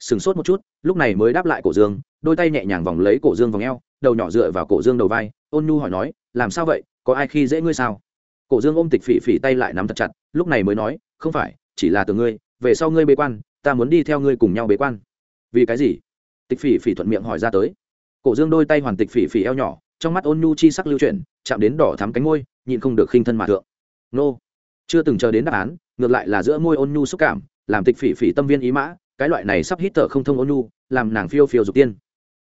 Sửng sốt một chút, lúc này mới đáp lại cổ dương, đôi tay nhẹ nhàng vòng lấy cổ dương vòng eo đầu nhỏ dựa vào cổ dương đầu vai, ôn nhu hỏi nói, làm sao vậy? Có ai khi dễ ngươi sao? Cổ dương ôm tịch phỉ phỉ tay lại nắm thật chặt, lúc này mới nói, không phải, chỉ là từ ngươi, về sau ngươi bế quan, ta muốn đi theo ngươi cùng nhau bế quan. Vì cái gì? Tịch phỉ phỉ thuận miệng hỏi ra tới. Cổ dương đôi tay hoàn tịch phỉ phỉ eo nhỏ, trong mắt ôn nhu chi sắc lưu chuyển, chạm đến đỏ thắm cánh môi, nhịn không được khinh thân mà thượng. Nô. Chưa từng chờ đến đáp án, ngược lại là giữa môi ôn nhu xúc cảm, làm tịch phỉ phỉ tâm viên ý mã, cái loại này sắp hít thở không thông ôn nhu, làm nàng phiêu phiêu dục tiên.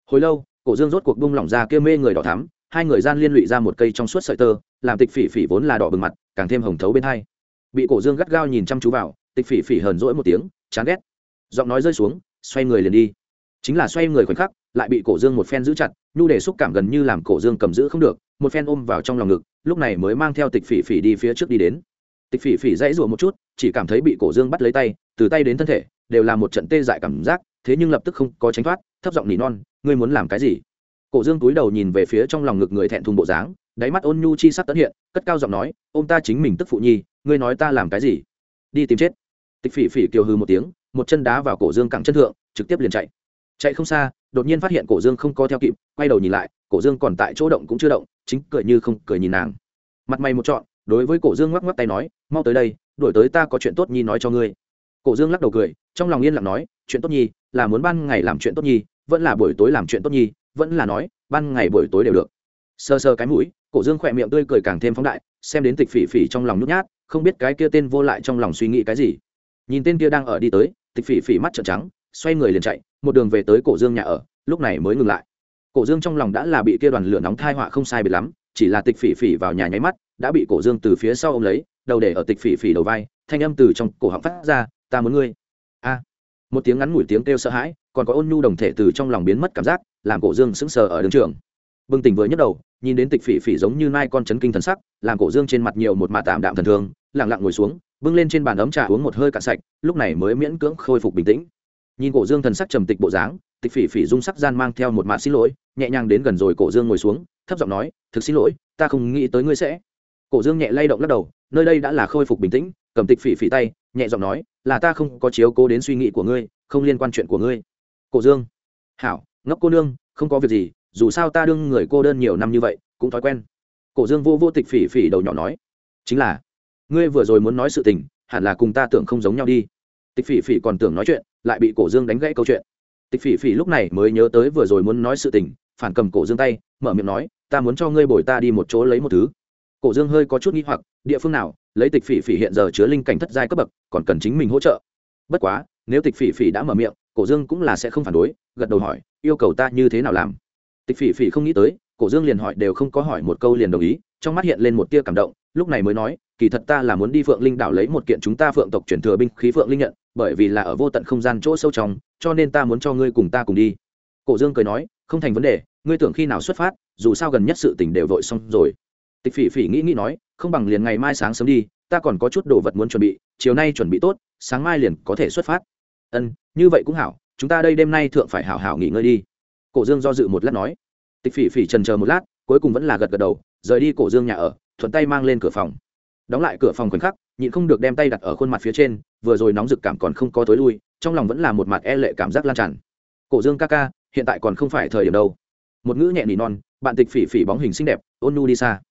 Hồi lâu cổ dương rốt cuộc bung lỏng ra kia mê người đỏ thắm, hai người gian liên lụy ra một cây trong suốt sợi tơ, làm tịch phỉ phỉ vốn là đỏ bừng mặt, càng thêm hồng thấu bên hai. Bị cổ dương gắt gao nhìn chăm chú vào, tịch phỉ phỉ hờn rỗi một tiếng, chán ghét. Giọng nói rơi xuống, xoay người liền đi. Chính là xoay người khoảnh khắc, lại bị cổ dương một phen giữ chặt, nhu để xúc cảm gần như làm cổ dương cầm giữ không được, một phen ôm vào trong lòng ngực, lúc này mới mang theo tịch phỉ phỉ đi phía trước đi đến. Tịch phỉ phỉ dãy rủa một chút, chỉ cảm thấy bị cổ dương bắt lấy tay, từ tay đến thân thể, đều là một trận tê dại cảm giác thế nhưng lập tức không có tránh thoát, thấp giọng nỉ non, ngươi muốn làm cái gì? Cổ dương túi đầu nhìn về phía trong lòng ngực người thẹn thùng bộ dáng, đáy mắt ôn nhu chi sắc tấn hiện, cất cao giọng nói ô m ta chính mình tức phụ nhi, ngươi nói ta làm cái gì? Đi tìm chết. Tịch phỉ phỉ kiều hư một tiếng, một chân đá vào cổ dương cẳng chân thượng, trực tiếp liền chạy. Chạy không xa, đột nhiên phát hiện cổ dương không có theo kịp, quay đầu nhìn lại, cổ dương còn tại chỗ động cũng chưa động, chính cười như không cười nhìn nàng. Mặt mày một trọn, đối với cổ dương ngoắc ngoắc tay nói, mau tới đây đổi tới ta có chuyện tốt nhi nói cho ngươi. Cổ dương lắc đầu cười, trong lòng yên lặng nói, chuyện tốt nhi là muốn ban ngày làm chuyện tốt nhi, vẫn là buổi tối làm chuyện tốt nhi, vẫn là nói, ban ngày buổi tối đều được. Sơ sơ cái mũi, cổ dương khỏe miệng tươi cười càng thêm phóng đại, xem đến tịch phỉ phỉ trong lòng nhút nhát, không biết cái kia tên vô lại trong lòng suy nghĩ cái gì. Nhìn tên kia đang ở đi tới, tịch phỉ phỉ mắt trợn trắng, xoay người liền chạy, một đường về tới cổ dương nhà ở, lúc này mới ngừng lại. Cổ dương trong lòng đã là bị kia đoàn lửa nóng thai họa không sai biệt lắm, chỉ là tịch phỉ phỉ vào nhà nháy mắt, đã bị cổ dương từ phía sau ôm lấy, đầu để ở tịch phỉ phỉ đầu vai, thanh âm từ trong cổ họng phát ra, ta muốn ngươi một tiếng ngắn ngủi tiếng kêu sợ hãi, còn có ôn nhu đồng thể từ trong lòng biến mất cảm giác, làm cổ dương sững sờ ở đường trường. Bừng tỉnh vừa nhấc đầu, nhìn đến tịch phỉ phỉ giống như nai con chấn kinh thần sắc, làm cổ dương trên mặt nhiều một mạ tạm đạm thần thường lẳng lặng ngồi xuống, bưng lên trên bàn ấm trà uống một hơi cạn sạch, lúc này mới miễn cưỡng khôi phục bình tĩnh. Nhìn cổ dương thần sắc trầm tịch bộ dáng, tịch phỉ phỉ dung sắc gian mang theo một mạ xin lỗi, nhẹ nhàng đến gần rồi cổ dương ngồi xuống, thấp giọng nói, thực xin lỗi, ta không nghĩ tới ngươi sẽ. Cổ dương nhẹ lay động lắc đầu, nơi đây đã là khôi phục bình tĩnh. Cầm tịch phỉ phỉ tay nhẹ giọng nói, là ta không có chiếu cố đến suy nghĩ của ngươi, không liên quan chuyện của ngươi. Cổ dương, hảo, ngốc cô nương, không có việc gì, dù sao ta đương người cô đơn nhiều năm như vậy, cũng thói quen. Cổ dương vô vô tịch phỉ phỉ đầu nhỏ nói, chính là, ngươi vừa rồi muốn nói sự tình, hẳn là cùng ta tưởng không giống nhau đi. Tịch phỉ phỉ còn tưởng nói chuyện, lại bị cổ dương đánh gãy câu chuyện. Tịch phỉ phỉ lúc này mới nhớ tới vừa rồi muốn nói sự tình, phản cầm cổ dương tay, mở miệng nói, ta muốn cho ngươi bồi ta đi một chỗ lấy một thứ. Cổ dương hơi có chút nghi hoặc, địa phương nào? Lấy tịch phỉ phỉ hiện giờ chứa linh cảnh thất giai cấp bậc, còn cần chính mình hỗ trợ. Bất quá, nếu tịch phỉ phỉ đã mở miệng, cổ dương cũng là sẽ không phản đối, gật đầu hỏi, yêu cầu ta như thế nào làm? Tịch phỉ phỉ không nghĩ tới, cổ dương liền hỏi đều không có hỏi một câu liền đồng ý, trong mắt hiện lên một tia cảm động, lúc này mới nói, kỳ thật ta là muốn đi phượng linh đảo lấy một kiện chúng ta phượng tộc chuyển thừa binh khí phượng linh nhận, bởi vì là ở vô tận không gian chỗ sâu trong, cho nên ta muốn cho ngươi cùng ta cùng đi. Cổ dương cười nói, không thành vấn đề, ngươi tưởng khi nào xuất phát, dù sao gần nhất sự tình đều vội xong rồi tịch phỉ phỉ nghĩ nghĩ nói, không bằng liền ngày mai sáng sớm đi, ta còn có chút đồ vật muốn chuẩn bị, chiều nay chuẩn bị tốt, sáng mai liền có thể xuất phát. Ân như vậy cũng hảo, chúng ta đây đêm nay thượng phải hảo hảo nghỉ ngơi đi. Cổ dương do dự một lát nói. Tịch phỉ phỉ trần chờ một lát, cuối cùng vẫn là gật gật đầu, rời đi cổ dương nhà ở, thuận tay mang lên cửa phòng. Đóng lại cửa phòng khoảnh khắc, nhịn không được đem tay đặt ở khuôn mặt phía trên, vừa rồi nóng rực cảm còn không có tối lui, trong lòng vẫn là một mặt e lệ cảm giác lan tràn. Cổ dương ca ca, hiện tại còn không phải thời điểm đâu. Một ngữ nhẹ nỉ non, bạn tịch phỉ phỉ bóng hình xinh đẹp, ôn nu đi xa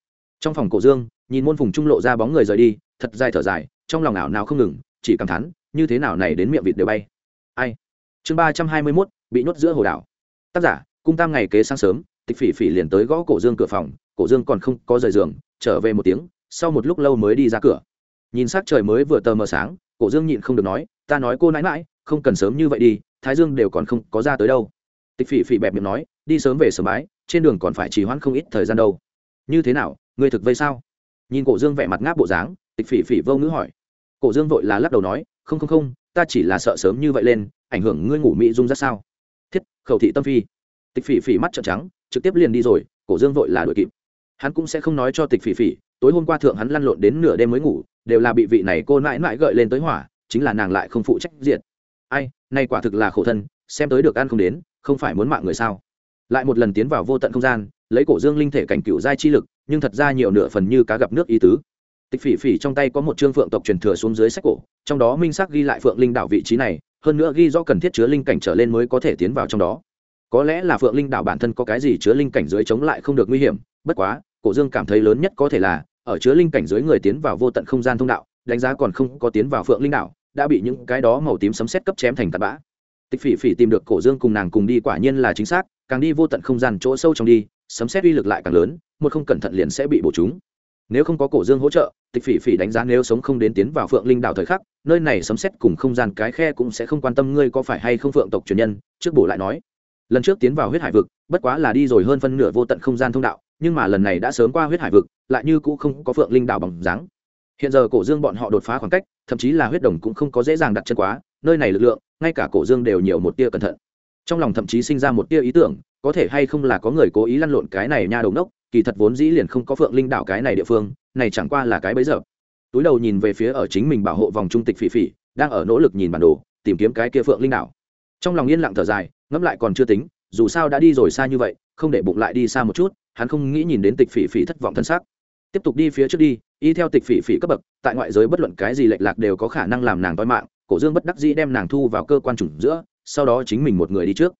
trong phòng cổ dương, nhìn môn phùng trung lộ ra bóng người rời đi, thật dài thở dài, trong lòng ảo nào không ngừng, chỉ cảm thán, như thế nào này đến miệng vịt đều bay. Ai? Chương ba trăm hai mươi mốt, bị nhốt giữa hồ đảo. Tác giả, cung tam ngày kế sáng sớm, tịch phỉ phỉ liền tới gõ cổ dương cửa phòng, cổ dương còn không có rời giường, trở về một tiếng, sau một lúc lâu mới đi ra cửa. Nhìn s trời mới vừa tờ mờ sáng, cổ dương nhịn không được nói, ta nói cô nãi mãi không cần sớm như vậy đi, thái dương đều còn không có ra tới đâu. Tịch phỉ phỉ bẹp miệng nói, đi sớm về sớm bái, trên đường còn phải trì hoãn không ít thời gian đâu. Như thế nào? Ngươi thực vây sao? Nhìn cổ dương vẻ mặt ngáp bộ dáng, tịch phỉ phỉ vô ngữ hỏi. Cổ dương vội là lắc đầu nói, không không không, ta chỉ là sợ sớm như vậy lên, ảnh hưởng ngươi ngủ mỹ dung ra sao? Thiết, khẩu thị tâm phi. Tịch phỉ phỉ mắt trợn trắng, trực tiếp liền đi rồi, cổ dương vội là đuổi kịp. Hắn cũng sẽ không nói cho tịch phỉ phỉ, tối hôm qua thượng hắn lăn lộn đến nửa đêm mới ngủ, đều là bị vị này cô mãi mãi gợi lên tới hỏa, chính là nàng lại không phụ trách diện. Ai, nay quả thực là khổ thân, xem tới được ăn không đến, không phải muốn mạng người sao? Lại một lần tiến vào vô tận không gian, lấy cổ dương linh thể cảnh cựu giai chi lực nhưng thật ra nhiều nửa phần như cá gặp nước ý tứ. Tịch phỉ phỉ trong tay có một chương phượng tộc truyền thừa xuống dưới sách cổ, trong đó minh xác ghi lại phượng linh đạo vị trí này, hơn nữa ghi do cần thiết chứa linh cảnh trở lên mới có thể tiến vào trong đó. Có lẽ là phượng linh đạo bản thân có cái gì chứa linh cảnh dưới chống lại không được nguy hiểm, bất quá, cổ dương cảm thấy lớn nhất có thể là, ở chứa linh cảnh dưới người tiến vào vô tận không gian thông đạo, đánh giá còn không có tiến vào phượng linh đạo đã bị những cái đó màu tím sấm xét cấp chém thành tạt bã. Tịch phỉ phỉ tìm được cổ dương cùng nàng cùng đi quả nhiên là chính xác, càng đi vô tận không gian chỗ sâu trong đi sấm xét uy lực lại càng lớn, một không cẩn thận liền sẽ bị bổ chúng. Nếu không có cổ dương hỗ trợ, tịch phỉ phỉ đánh giá nếu sống không đến tiến vào phượng linh đảo thời khắc, nơi này sấm xét cùng không gian cái khe cũng sẽ không quan tâm ngươi có phải hay không phượng tộc truyền nhân, trước bổ lại nói. Lần trước tiến vào huyết hải vực, bất quá là đi rồi hơn phân nửa vô tận không gian thông đạo, nhưng mà lần này đã sớm qua huyết hải vực, lại như cũ không có phượng linh đảo bằng dáng. Hiện giờ cổ dương bọn họ đột phá khoảng cách, thậm chí là huyết đồng cũng không có dễ dàng đặt chân quá, nơi này lực lượng, ngay cả cổ dương đều nhiều một tia cẩn thận. Trong lòng thậm chí sinh ra một tia ý tưởng có thể hay không là có người cố ý lăn lộn cái này nha đầu nốc kỳ thật vốn dĩ liền không có phượng linh đảo cái này địa phương, này chẳng qua là cái bấy giờ túi đầu nhìn về phía ở chính mình bảo hộ vòng trung tịch phỉ phỉ, đang ở nỗ lực nhìn bản đồ, tìm kiếm cái kia phượng linh đảo. Trong lòng yên lặng thở dài, ngẫm lại còn chưa tính, dù sao đã đi rồi xa như vậy, không để bụng lại đi xa một chút, hắn không nghĩ nhìn đến tịch phỉ phỉ thất vọng thân xác. Tiếp tục đi phía trước đi, y theo tịch phỉ phỉ cấp bậc, tại ngoại giới bất luận cái gì lệch lạc đều có khả năng làm nàng toi mạng, cổ dương bất đắc dĩ đem nàng thu vào cơ quan chủng giữa, sau đó chính mình một người đi trước.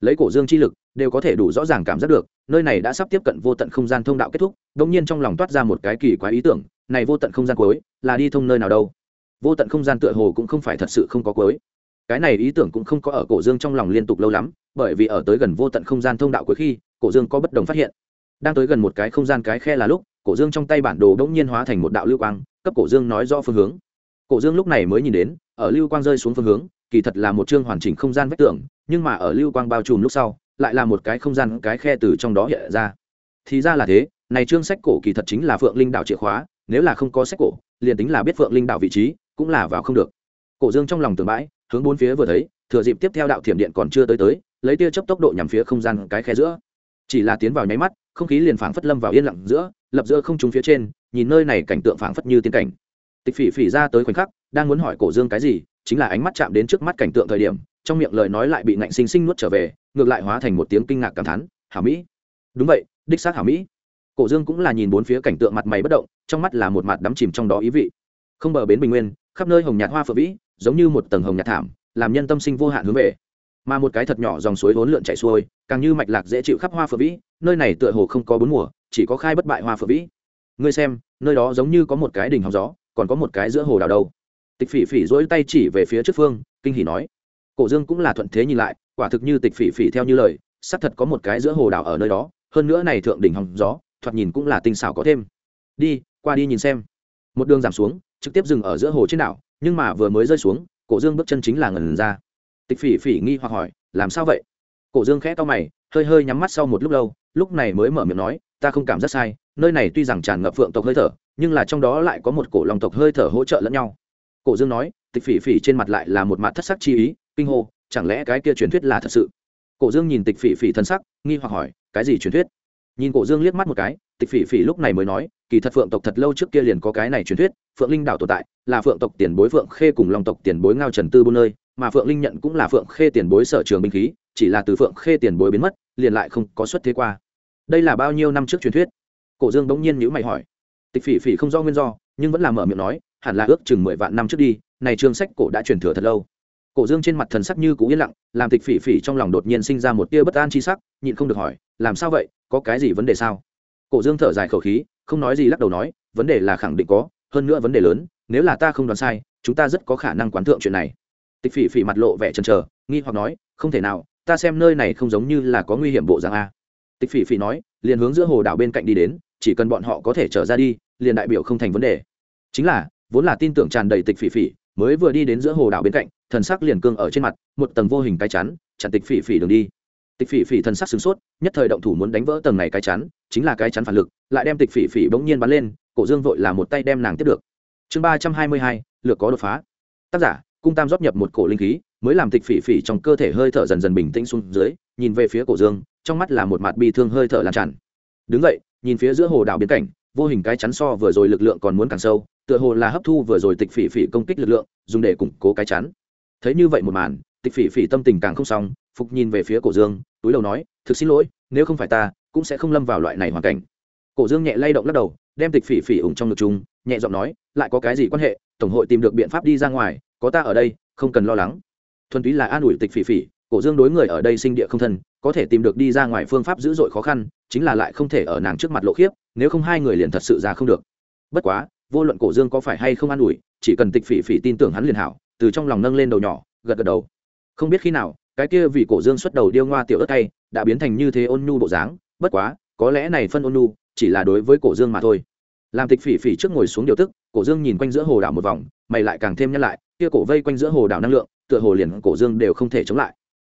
Lấy cổ dương chi lực đều có thể đủ rõ ràng cảm giác được, nơi này đã sắp tiếp cận vô tận không gian thông đạo kết thúc đông nhiên trong lòng toát ra một cái kỳ quái ý tưởng, này vô tận không gian cuối là đi thông nơi nào đâu? Vô tận không gian tựa hồ cũng không phải thật sự không có cuối. Cái này ý tưởng cũng không có ở cổ dương trong lòng liên tục lâu lắm, bởi vì ở tới gần vô tận không gian thông đạo cuối khi, cổ dương có bất đồng phát hiện. Đang tới gần một cái không gian cái khe là lúc, cổ dương trong tay bản đồ đ ỗ n g nhiên hóa thành một đạo lưu quang, cấp cổ dương nói rõ phương hướng. Cổ dương lúc này mới nhìn đến, ở lưu quang rơi xuống phương hướng, kỳ thật là một chương hoàn chỉnh không gian vách tường, nhưng mà ở lưu quang bao trùm lúc sau lại là một cái không gian, cái khe từ trong đó hiện ra. Thì ra là thế, này chương sách cổ kỳ thật chính là phượng linh đạo chìa khóa, nếu là không có sách cổ, liền tính là biết phượng linh đạo vị trí, cũng là vào không được. Cổ dương trong lòng tường bãi, hướng bốn phía vừa thấy, thừa dịp tiếp theo đạo thiểm điện còn chưa tới tới, lấy tia chấp tốc độ nhằm phía không gian, cái khe giữa. Chỉ là tiến vào nháy mắt, không khí liền phảng phất lâm vào yên lặng giữa, lập giữa không trúng phía trên, nhìn nơi này cảnh tượng phảng phất như tiên cảnh. Tịch phỉ phỉ ra tới khoảnh khắc, đang muốn hỏi cổ dương cái gì, chính là ánh mắt chạm đến trước mắt cảnh tượng thời điểm trong miệng lời nói lại bị ngạnh sinh sinh nuốt trở về, ngược lại hóa thành một tiếng kinh ngạc cảm thán, hảo mỹ. Đúng vậy, đích xác hảo mỹ. Cổ dương cũng là nhìn bốn phía cảnh tượng mặt mày bất động, trong mắt là một mặt đắm chìm trong đó ý vị. Không bờ bến bình nguyên, khắp nơi hồng nhạt hoa phượng vĩ, giống như một tầng hồng nhạt thảm, làm nhân tâm sinh vô hạn hướng về. Mà một cái thật nhỏ dòng suối vốn lượn chảy xuôi, càng như mạch lạc dễ chịu khắp hoa phượng vĩ, nơi này tựa hồ không có bốn mùa, chỉ có khai bất bại hoa phượng vĩ. Ngươi xem, nơi đó giống như có một cái đỉnh hóng gió, còn có một cái giữa hồ đào đâu. Tịch phỉ phỉ dỗi tay chỉ về phía trước phương, kinh hỉ nói cổ dương cũng là thuận thế nhìn lại, quả thực như tịch phỉ phỉ theo như lời, xác thật có một cái giữa hồ đảo ở nơi đó, hơn nữa này thượng đỉnh hòng gió, thoạt nhìn cũng là tinh xảo có thêm. Đi, qua đi nhìn xem. Một đường giảm xuống, trực tiếp dừng ở giữa hồ trên đảo, nhưng mà vừa mới rơi xuống, cổ dương bước chân chính là ngần ra. Tịch phỉ phỉ nghi hoặc hỏi, làm sao vậy? Cổ dương khẽ to mày, hơi hơi nhắm mắt sau một lúc lâu, lúc này mới mở miệng nói, ta không cảm giác sai, nơi này tuy rằng tràn ngập phượng tộc hơi thở, nhưng là trong đó lại có một cổ lòng tộc hơi thở hỗ trợ lẫn nhau. Cổ dương nói, tịch phỉ phỉ trên mặt lại là một mặt thất sắc chi ý kinh hô, chẳng lẽ cái kia truyền thuyết là thật sự? Cổ dương nhìn tịch phỉ phỉ thân sắc, nghi hoặc hỏi, cái gì truyền thuyết? Nhìn cổ dương liếc mắt một cái, tịch phỉ phỉ lúc này mới nói, kỳ thật phượng tộc thật lâu trước kia liền có cái này truyền thuyết, phượng linh đảo tồn tại, là phượng tộc tiền bối phượng khê cùng long tộc tiền bối ngao trần tư buôn nơi, mà phượng linh nhận cũng là phượng khê tiền bối sở trường binh khí, chỉ là từ phượng khê tiền bối biến mất, liền lại không có xuất thế qua. Đây là bao nhiêu năm trước truyền thuyết? Cổ dương bỗng nhiên nhữ mày hỏi. Tịch phỉ phỉ không do nguyên do, nhưng vẫn là mở miệng nói, hẳn là ước chừng mười vạn năm trước đi, này chương sách cổ đã truyền thừa thật lâu cổ dương trên mặt thần sắc như cũ yên lặng, làm tịch phỉ phỉ trong lòng đột nhiên sinh ra một tia bất an chi sắc, nhịn không được hỏi, làm sao vậy? Có cái gì vấn đề sao? Cổ dương thở dài khẩu khí, không nói gì lắc đầu nói, vấn đề là khẳng định có, hơn nữa vấn đề lớn, nếu là ta không đoán sai, chúng ta rất có khả năng quán thượng chuyện này. Tịch phỉ phỉ mặt lộ vẻ chần trờ nghi hoặc nói, không thể nào, ta xem nơi này không giống như là có nguy hiểm bộ dạng a. Tịch phỉ phỉ nói, liền hướng giữa hồ đảo bên cạnh đi đến, chỉ cần bọn họ có thể trở ra đi, liền đại biểu không thành vấn đề. Chính là, vốn là tin tưởng tràn đầy tịch phỉ phỉ mới vừa đi đến giữa hồ đảo bên cạnh, thần sắc liền cương ở trên mặt, một tầng vô hình cái chắn, chặn tịch phỉ phỉ đường đi. Tịch phỉ phỉ thần sắc sửng sốt, nhất thời động thủ muốn đánh vỡ tầng này cái chắn, chính là cái chắn phản lực, lại đem tịch phỉ phỉ bỗng nhiên bắn lên, cổ dương vội là một tay đem nàng tiếp được. Chương ba trăm hai mươi hai, lược có đột phá. Tác giả, cung tam rót nhập một cổ linh khí, mới làm tịch phỉ phỉ trong cơ thể hơi thở dần dần bình tĩnh xuống dưới, nhìn về phía cổ dương, trong mắt là một mặt bi thương hơi thở lan tràn. Đứng vậy nhìn phía giữa hồ đảo biến cảnh vô hình cái chắn so vừa rồi lực lượng còn muốn càng sâu tựa hồ là hấp thu vừa rồi tịch phỉ phỉ công kích lực lượng, dùng để củng cố cái chắn thấy như vậy một màn, tịch phỉ phỉ tâm tình càng không xong, phục nhìn về phía cổ dương, túi đầu nói, thực xin lỗi, nếu không phải ta, cũng sẽ không lâm vào loại này hoàn cảnh. Cổ dương nhẹ lay động lắc đầu, đem tịch phỉ phỉ ủng trong ngực chung, nhẹ giọng nói, lại có cái gì quan hệ? Tổng hội tìm được biện pháp đi ra ngoài, có ta ở đây, không cần lo lắng. Thuần túy là an ủi tịch phỉ phỉ, cổ dương đối người ở đây sinh địa không thân, có thể tìm được đi ra ngoài phương pháp dữ dội khó khăn, chính là lại không thể ở nàng trước mặt lộ khiếp, nếu không hai người liền thật sự ra không được. Bất quá vô luận cổ dương có phải hay không an ủi, chỉ cần tịch phỉ phỉ tin tưởng hắn liền hảo, từ trong lòng nâng lên đầu nhỏ, gật gật đầu. Không biết khi nào, cái kia vì cổ dương xuất đầu điêu ngoa tiểu ớt tay, đã biến thành như thế ôn nhu bộ dáng, bất quá, có lẽ này phân ôn nhu, chỉ là đối với cổ dương mà thôi. Làm tịch phỉ phỉ trước ngồi xuống điều tức, cổ dương nhìn quanh giữa hồ đảo một vòng, mày lại càng thêm nhắc lại, kia cổ vây quanh giữa hồ đảo năng lượng, tựa hồ liền cổ dương đều không thể chống lại.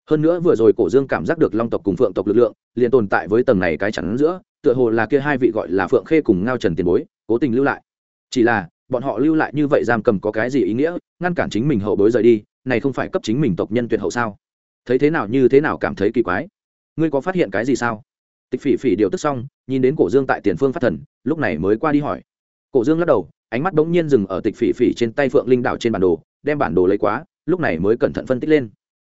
Hơn nữa vừa rồi cổ dương cảm giác được long tộc cùng phượng tộc lực lượng, liền tồn tại với tầng này cái chắn giữa, tựa hồ là kia hai vị gọi là phượng khê cùng ngao trần tiền bối, cố tình lưu lại chỉ là, bọn họ lưu lại như vậy giam cầm có cái gì ý nghĩa? Ngăn cản chính mình hậu bối rời đi, này không phải cấp chính mình tộc nhân tuyệt hậu sao? Thấy thế nào như thế nào cảm thấy kỳ quái. Ngươi có phát hiện cái gì sao? Tịch phỉ phỉ điều tức xong, nhìn đến cổ dương tại tiền phương phát thần, lúc này mới qua đi hỏi. Cổ dương lắc đầu, ánh mắt bỗng nhiên dừng ở tịch phỉ phỉ trên tay phượng linh đạo trên bản đồ, đem bản đồ lấy quá, lúc này mới cẩn thận phân tích lên.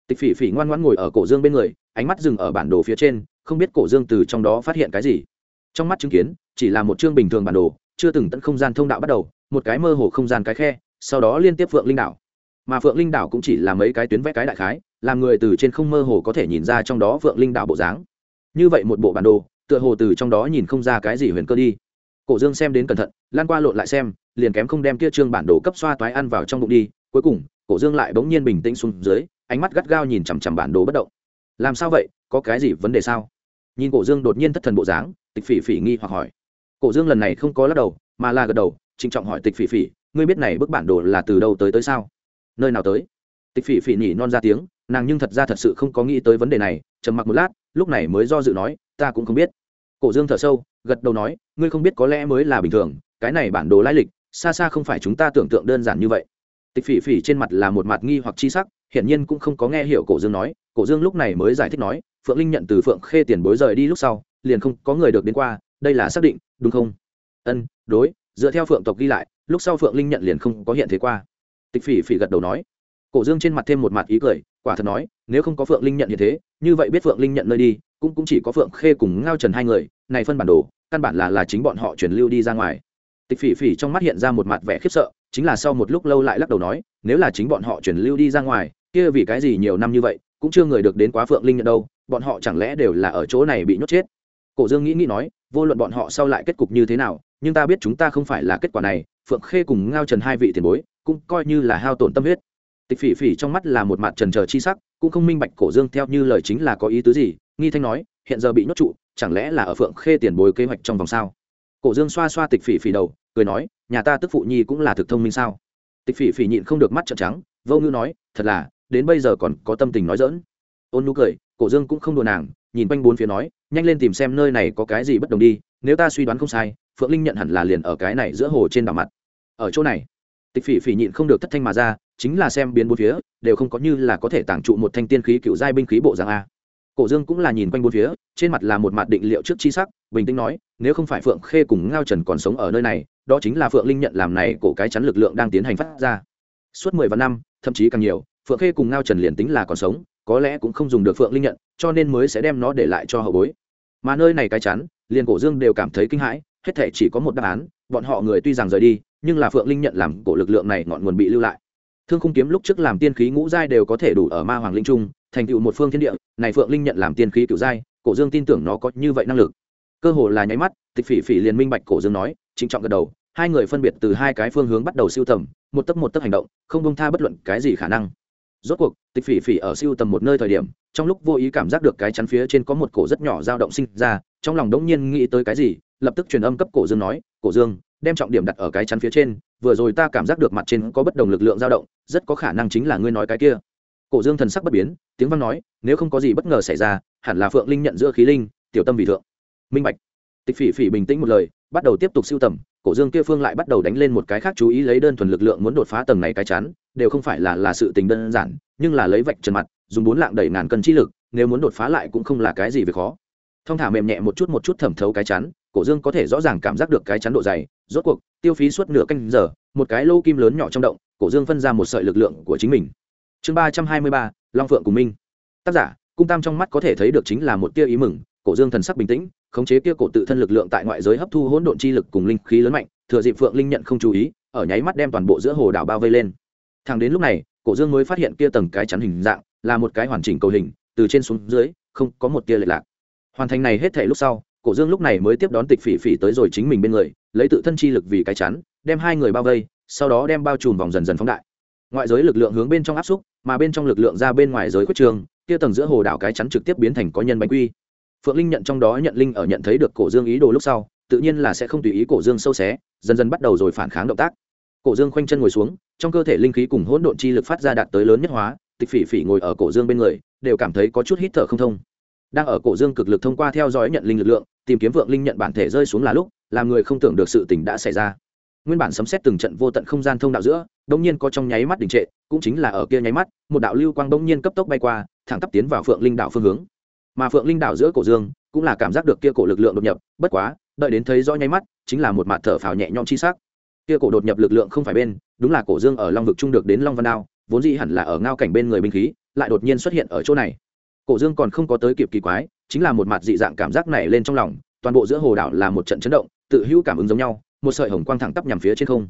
Tịch phỉ phỉ ngoan ngoãn ngồi ở cổ dương bên người, ánh mắt dừng ở bản đồ phía trên, không biết cổ dương từ trong đó phát hiện cái gì. Trong mắt chứng kiến, chỉ là một chương bình thường bản đồ chưa từng tận không gian thông đạo bắt đầu, một cái mơ hồ không gian cái khe, sau đó liên tiếp phượng linh đảo. Mà phượng linh đảo cũng chỉ là mấy cái tuyến vẽ cái đại khái, làm người từ trên không mơ hồ có thể nhìn ra trong đó phượng linh đảo bộ dáng. Như vậy một bộ bản đồ, tựa hồ từ trong đó nhìn không ra cái gì huyền cơ đi. Cổ dương xem đến cẩn thận lan qua lộn lại xem, liền kém không đem kia trương bản đồ cấp xoa toái ăn vào trong bụng đi, cuối cùng, cổ dương lại bỗng nhiên bình tĩnh xuống dưới, ánh mắt gắt gao nhìn chằm chằm bản đồ bất động. Làm sao vậy? Có cái gì vấn đề sao? Nhìn cổ dương đột nhiên thất thần bộ dáng, tịch phỉ phỉ nghi hoặc hỏi cổ dương lần này không có lắc đầu, mà là gật đầu, trịnh trọng hỏi tịch phỉ phỉ, ngươi biết này bức bản đồ là từ đâu tới tới sao? Nơi nào tới? Tịch phỉ phỉ nhỉ non ra tiếng, nàng nhưng thật ra thật sự không có nghĩ tới vấn đề này, trầm mặc một lát, lúc này mới do dự nói, ta cũng không biết. Cổ dương thở sâu, gật đầu nói, ngươi không biết có lẽ mới là bình thường, cái này bản đồ lai lịch, xa xa không phải chúng ta tưởng tượng đơn giản như vậy. Tịch phỉ phỉ trên mặt là một mặt nghi hoặc chi sắc, hiển nhiên cũng không có nghe hiểu cổ dương nói, cổ dương lúc này mới giải thích nói, phượng linh nhận từ phượng khê tiền bối rời đi lúc sau, liền không có người được đến qua, đây là xác định đúng không? Ân, đối, dựa theo phượng tộc ghi lại, lúc sau phượng linh nhận liền không có hiện thế qua. Tịch phỉ phỉ gật đầu nói. Cổ dương trên mặt thêm một mặt ý cười, quả thật nói, nếu không có phượng linh nhận hiện thế, như vậy biết phượng linh nhận nơi đi, cũng cũng chỉ có phượng khê cùng ngao trần hai người, này phân bản đồ, căn bản là là chính bọn họ chuyển lưu đi ra ngoài. Tịch phỉ phỉ trong mắt hiện ra một mặt vẻ khiếp sợ, chính là sau một lúc lâu lại lắc đầu nói, nếu là chính bọn họ chuyển lưu đi ra ngoài, kia vì cái gì nhiều năm như vậy, cũng chưa người được đến quá phượng linh nhận đâu, bọn họ chẳng lẽ đều là ở chỗ này bị nhốt chết? Cổ dương nghĩ nghĩ nói, vô luận bọn họ sau lại kết cục như thế nào, nhưng ta biết chúng ta không phải là kết quả này, phượng khê cùng ngao trần hai vị tiền bối, cũng coi như là hao tổn tâm huyết. Tịch phỉ phỉ trong mắt là một mặt trần trờ chi sắc, cũng không minh bạch cổ dương theo như lời chính là có ý tứ gì, nghi thanh nói, hiện giờ bị nhốt trụ, chẳng lẽ là ở phượng khê tiền bối kế hoạch trong vòng sao? Cổ dương xoa xoa tịch phỉ phỉ đầu, cười nói, nhà ta tức phụ nhi cũng là thực thông minh sao? Tịch phỉ phỉ nhịn không được mắt trợn trắng, vô ngữ nói, thật là, đến bây giờ còn có tâm tình nói dỡn ôn nụ cười, cổ dương cũng không đùa nàng, nhìn quanh bốn phía nói nhanh lên tìm xem nơi này có cái gì bất đồng đi, nếu ta suy đoán không sai, phượng linh nhận hẳn là liền ở cái này giữa hồ trên đảo mặt. Ở chỗ này, tịch phỉ phỉ nhịn không được thất thanh mà ra, chính là xem biến bốn phía, đều không có như là có thể tàng trụ một thanh tiên khí cựu giai binh khí bộ dạng a. Cổ dương cũng là nhìn quanh bốn phía, trên mặt là một mặt định liệu trước chi sắc, bình tĩnh nói, nếu không phải phượng khê cùng ngao trần còn sống ở nơi này, đó chính là phượng linh nhận làm này cổ cái chắn lực lượng đang tiến hành phát ra. Suốt mười vạn năm, thậm chí càng nhiều, phượng khê cùng ngao trần liền tính là còn sống có lẽ cũng không dùng được phượng linh nhận, cho nên mới sẽ đem nó để lại cho hậu bối. Mà nơi này cái chắn, liền cổ dương đều cảm thấy kinh hãi, hết thể chỉ có một đáp án, bọn họ người tuy rằng rời đi, nhưng là phượng linh nhận làm cổ lực lượng này ngọn nguồn bị lưu lại. Thương khung kiếm lúc trước làm tiên khí ngũ giai đều có thể đủ ở ma hoàng linh trung, thành tựu một phương thiên địa, này phượng linh nhận làm tiên khí cựu giai, cổ dương tin tưởng nó có như vậy năng lực. Cơ hồ là nháy mắt, tịch phỉ phỉ liền minh bạch cổ dương nói, chính trọng gật đầu, hai người phân biệt từ hai cái phương hướng bắt đầu siêu tầm, một tấc một tấc hành động, không bông tha bất luận cái gì khả năng rốt cuộc, tịch phỉ phỉ ở siêu tầm một nơi thời điểm, trong lúc vô ý cảm giác được cái chắn phía trên có một cổ rất nhỏ dao động sinh ra, trong lòng đống nhiên nghĩ tới cái gì, lập tức truyền âm cấp cổ dương nói, cổ dương, đem trọng điểm đặt ở cái chắn phía trên, vừa rồi ta cảm giác được mặt trên có bất đồng lực lượng dao động, rất có khả năng chính là ngươi nói cái kia. Cổ dương thần sắc bất biến, tiếng văn nói, nếu không có gì bất ngờ xảy ra, hẳn là phượng linh nhận giữa khí linh, tiểu tâm vì thượng. Minh bạch. Tịch phỉ phỉ bình tĩnh một lời, bắt đầu tiếp tục siêu tầm, cổ dương kia phương lại bắt đầu đánh lên một cái khác chú ý lấy đơn thuần lực lượng muốn đột phá tầng này cái chắn đều không phải là là sự tình đơn giản, nhưng là lấy vạch trần mặt, dùng bốn lạng đẩy ngàn cân chi lực, nếu muốn đột phá lại cũng không là cái gì về khó. Thông thả mềm nhẹ một chút một chút thẩm thấu cái chắn, cổ dương có thể rõ ràng cảm giác được cái chắn độ dày, rốt cuộc, tiêu phí suốt nửa canh giờ, một cái lô kim lớn nhỏ trong động, cổ dương phân ra một sợi lực lượng của chính mình. Chương ba trăm hai mươi ba, long phượng cùng minh. Tác giả, cung tam trong mắt có thể thấy được chính là một tia ý mừng, cổ dương thần sắc bình tĩnh, khống chế kia cổ tự thân lực lượng tại ngoại giới hấp thu hỗn độn chi lực cùng linh khí lớn mạnh, thừa dịp phượng linh nhận không chú ý, ở nháy mắt đem toàn bộ giữa hồ đảo bao vây lên thẳng đến lúc này, cổ dương mới phát hiện kia tầng cái chắn hình dạng là một cái hoàn chỉnh cầu hình, từ trên xuống dưới, không có một tia lệch lạc. Hoàn thành này hết thể lúc sau, cổ dương lúc này mới tiếp đón tịch phỉ phỉ tới rồi chính mình bên người, lấy tự thân chi lực vì cái chắn, đem hai người bao vây, sau đó đem bao trùm vòng dần dần phóng đại. Ngoại giới lực lượng hướng bên trong áp xúc, mà bên trong lực lượng ra bên ngoài giới khuất trường, kia tầng giữa hồ đảo cái chắn trực tiếp biến thành có nhân bánh quy. Phượng linh nhận trong đó nhận linh ở nhận thấy được cổ dương ý đồ lúc sau, tự nhiên là sẽ không tùy ý cổ dương sâu xé, dần dần bắt đầu rồi phản kháng động tác cổ dương khoanh chân ngồi xuống, trong cơ thể linh khí cùng hỗn độn chi lực phát ra đạt tới lớn nhất hóa, tịch phỉ phỉ ngồi ở cổ dương bên người, đều cảm thấy có chút hít thở không thông. Đang ở cổ dương cực lực thông qua theo dõi nhận linh lực lượng, tìm kiếm vượng linh nhận bản thể rơi xuống là lúc, làm người không tưởng được sự tình đã xảy ra. Nguyên bản sấm xét từng trận vô tận không gian thông đạo giữa đông nhiên có trong nháy mắt đình trệ, cũng chính là ở kia nháy mắt, một đạo lưu quang đông nhiên cấp tốc bay qua, thẳng tắp tiến vào phượng linh đạo phương hướng. Mà phượng linh đạo giữa cổ dương, cũng là cảm giác được kia cổ lực lượng đột nhập, bất quá, đợi đến thấy rõ nháy mắt, chính là một mặt thở phào nhẹ nhõm chi sắc kia cổ đột nhập lực lượng không phải bên, đúng là cổ dương ở long vực trung được đến long văn đao, vốn dĩ hẳn là ở ngao cảnh bên người binh khí, lại đột nhiên xuất hiện ở chỗ này. Cổ dương còn không có tới kịp kỳ quái, chính là một mặt dị dạng cảm giác này lên trong lòng, toàn bộ giữa hồ đảo là một trận chấn động, tự hữu cảm ứng giống nhau, một sợi hồng quang thẳng tắp nhằm phía trên không.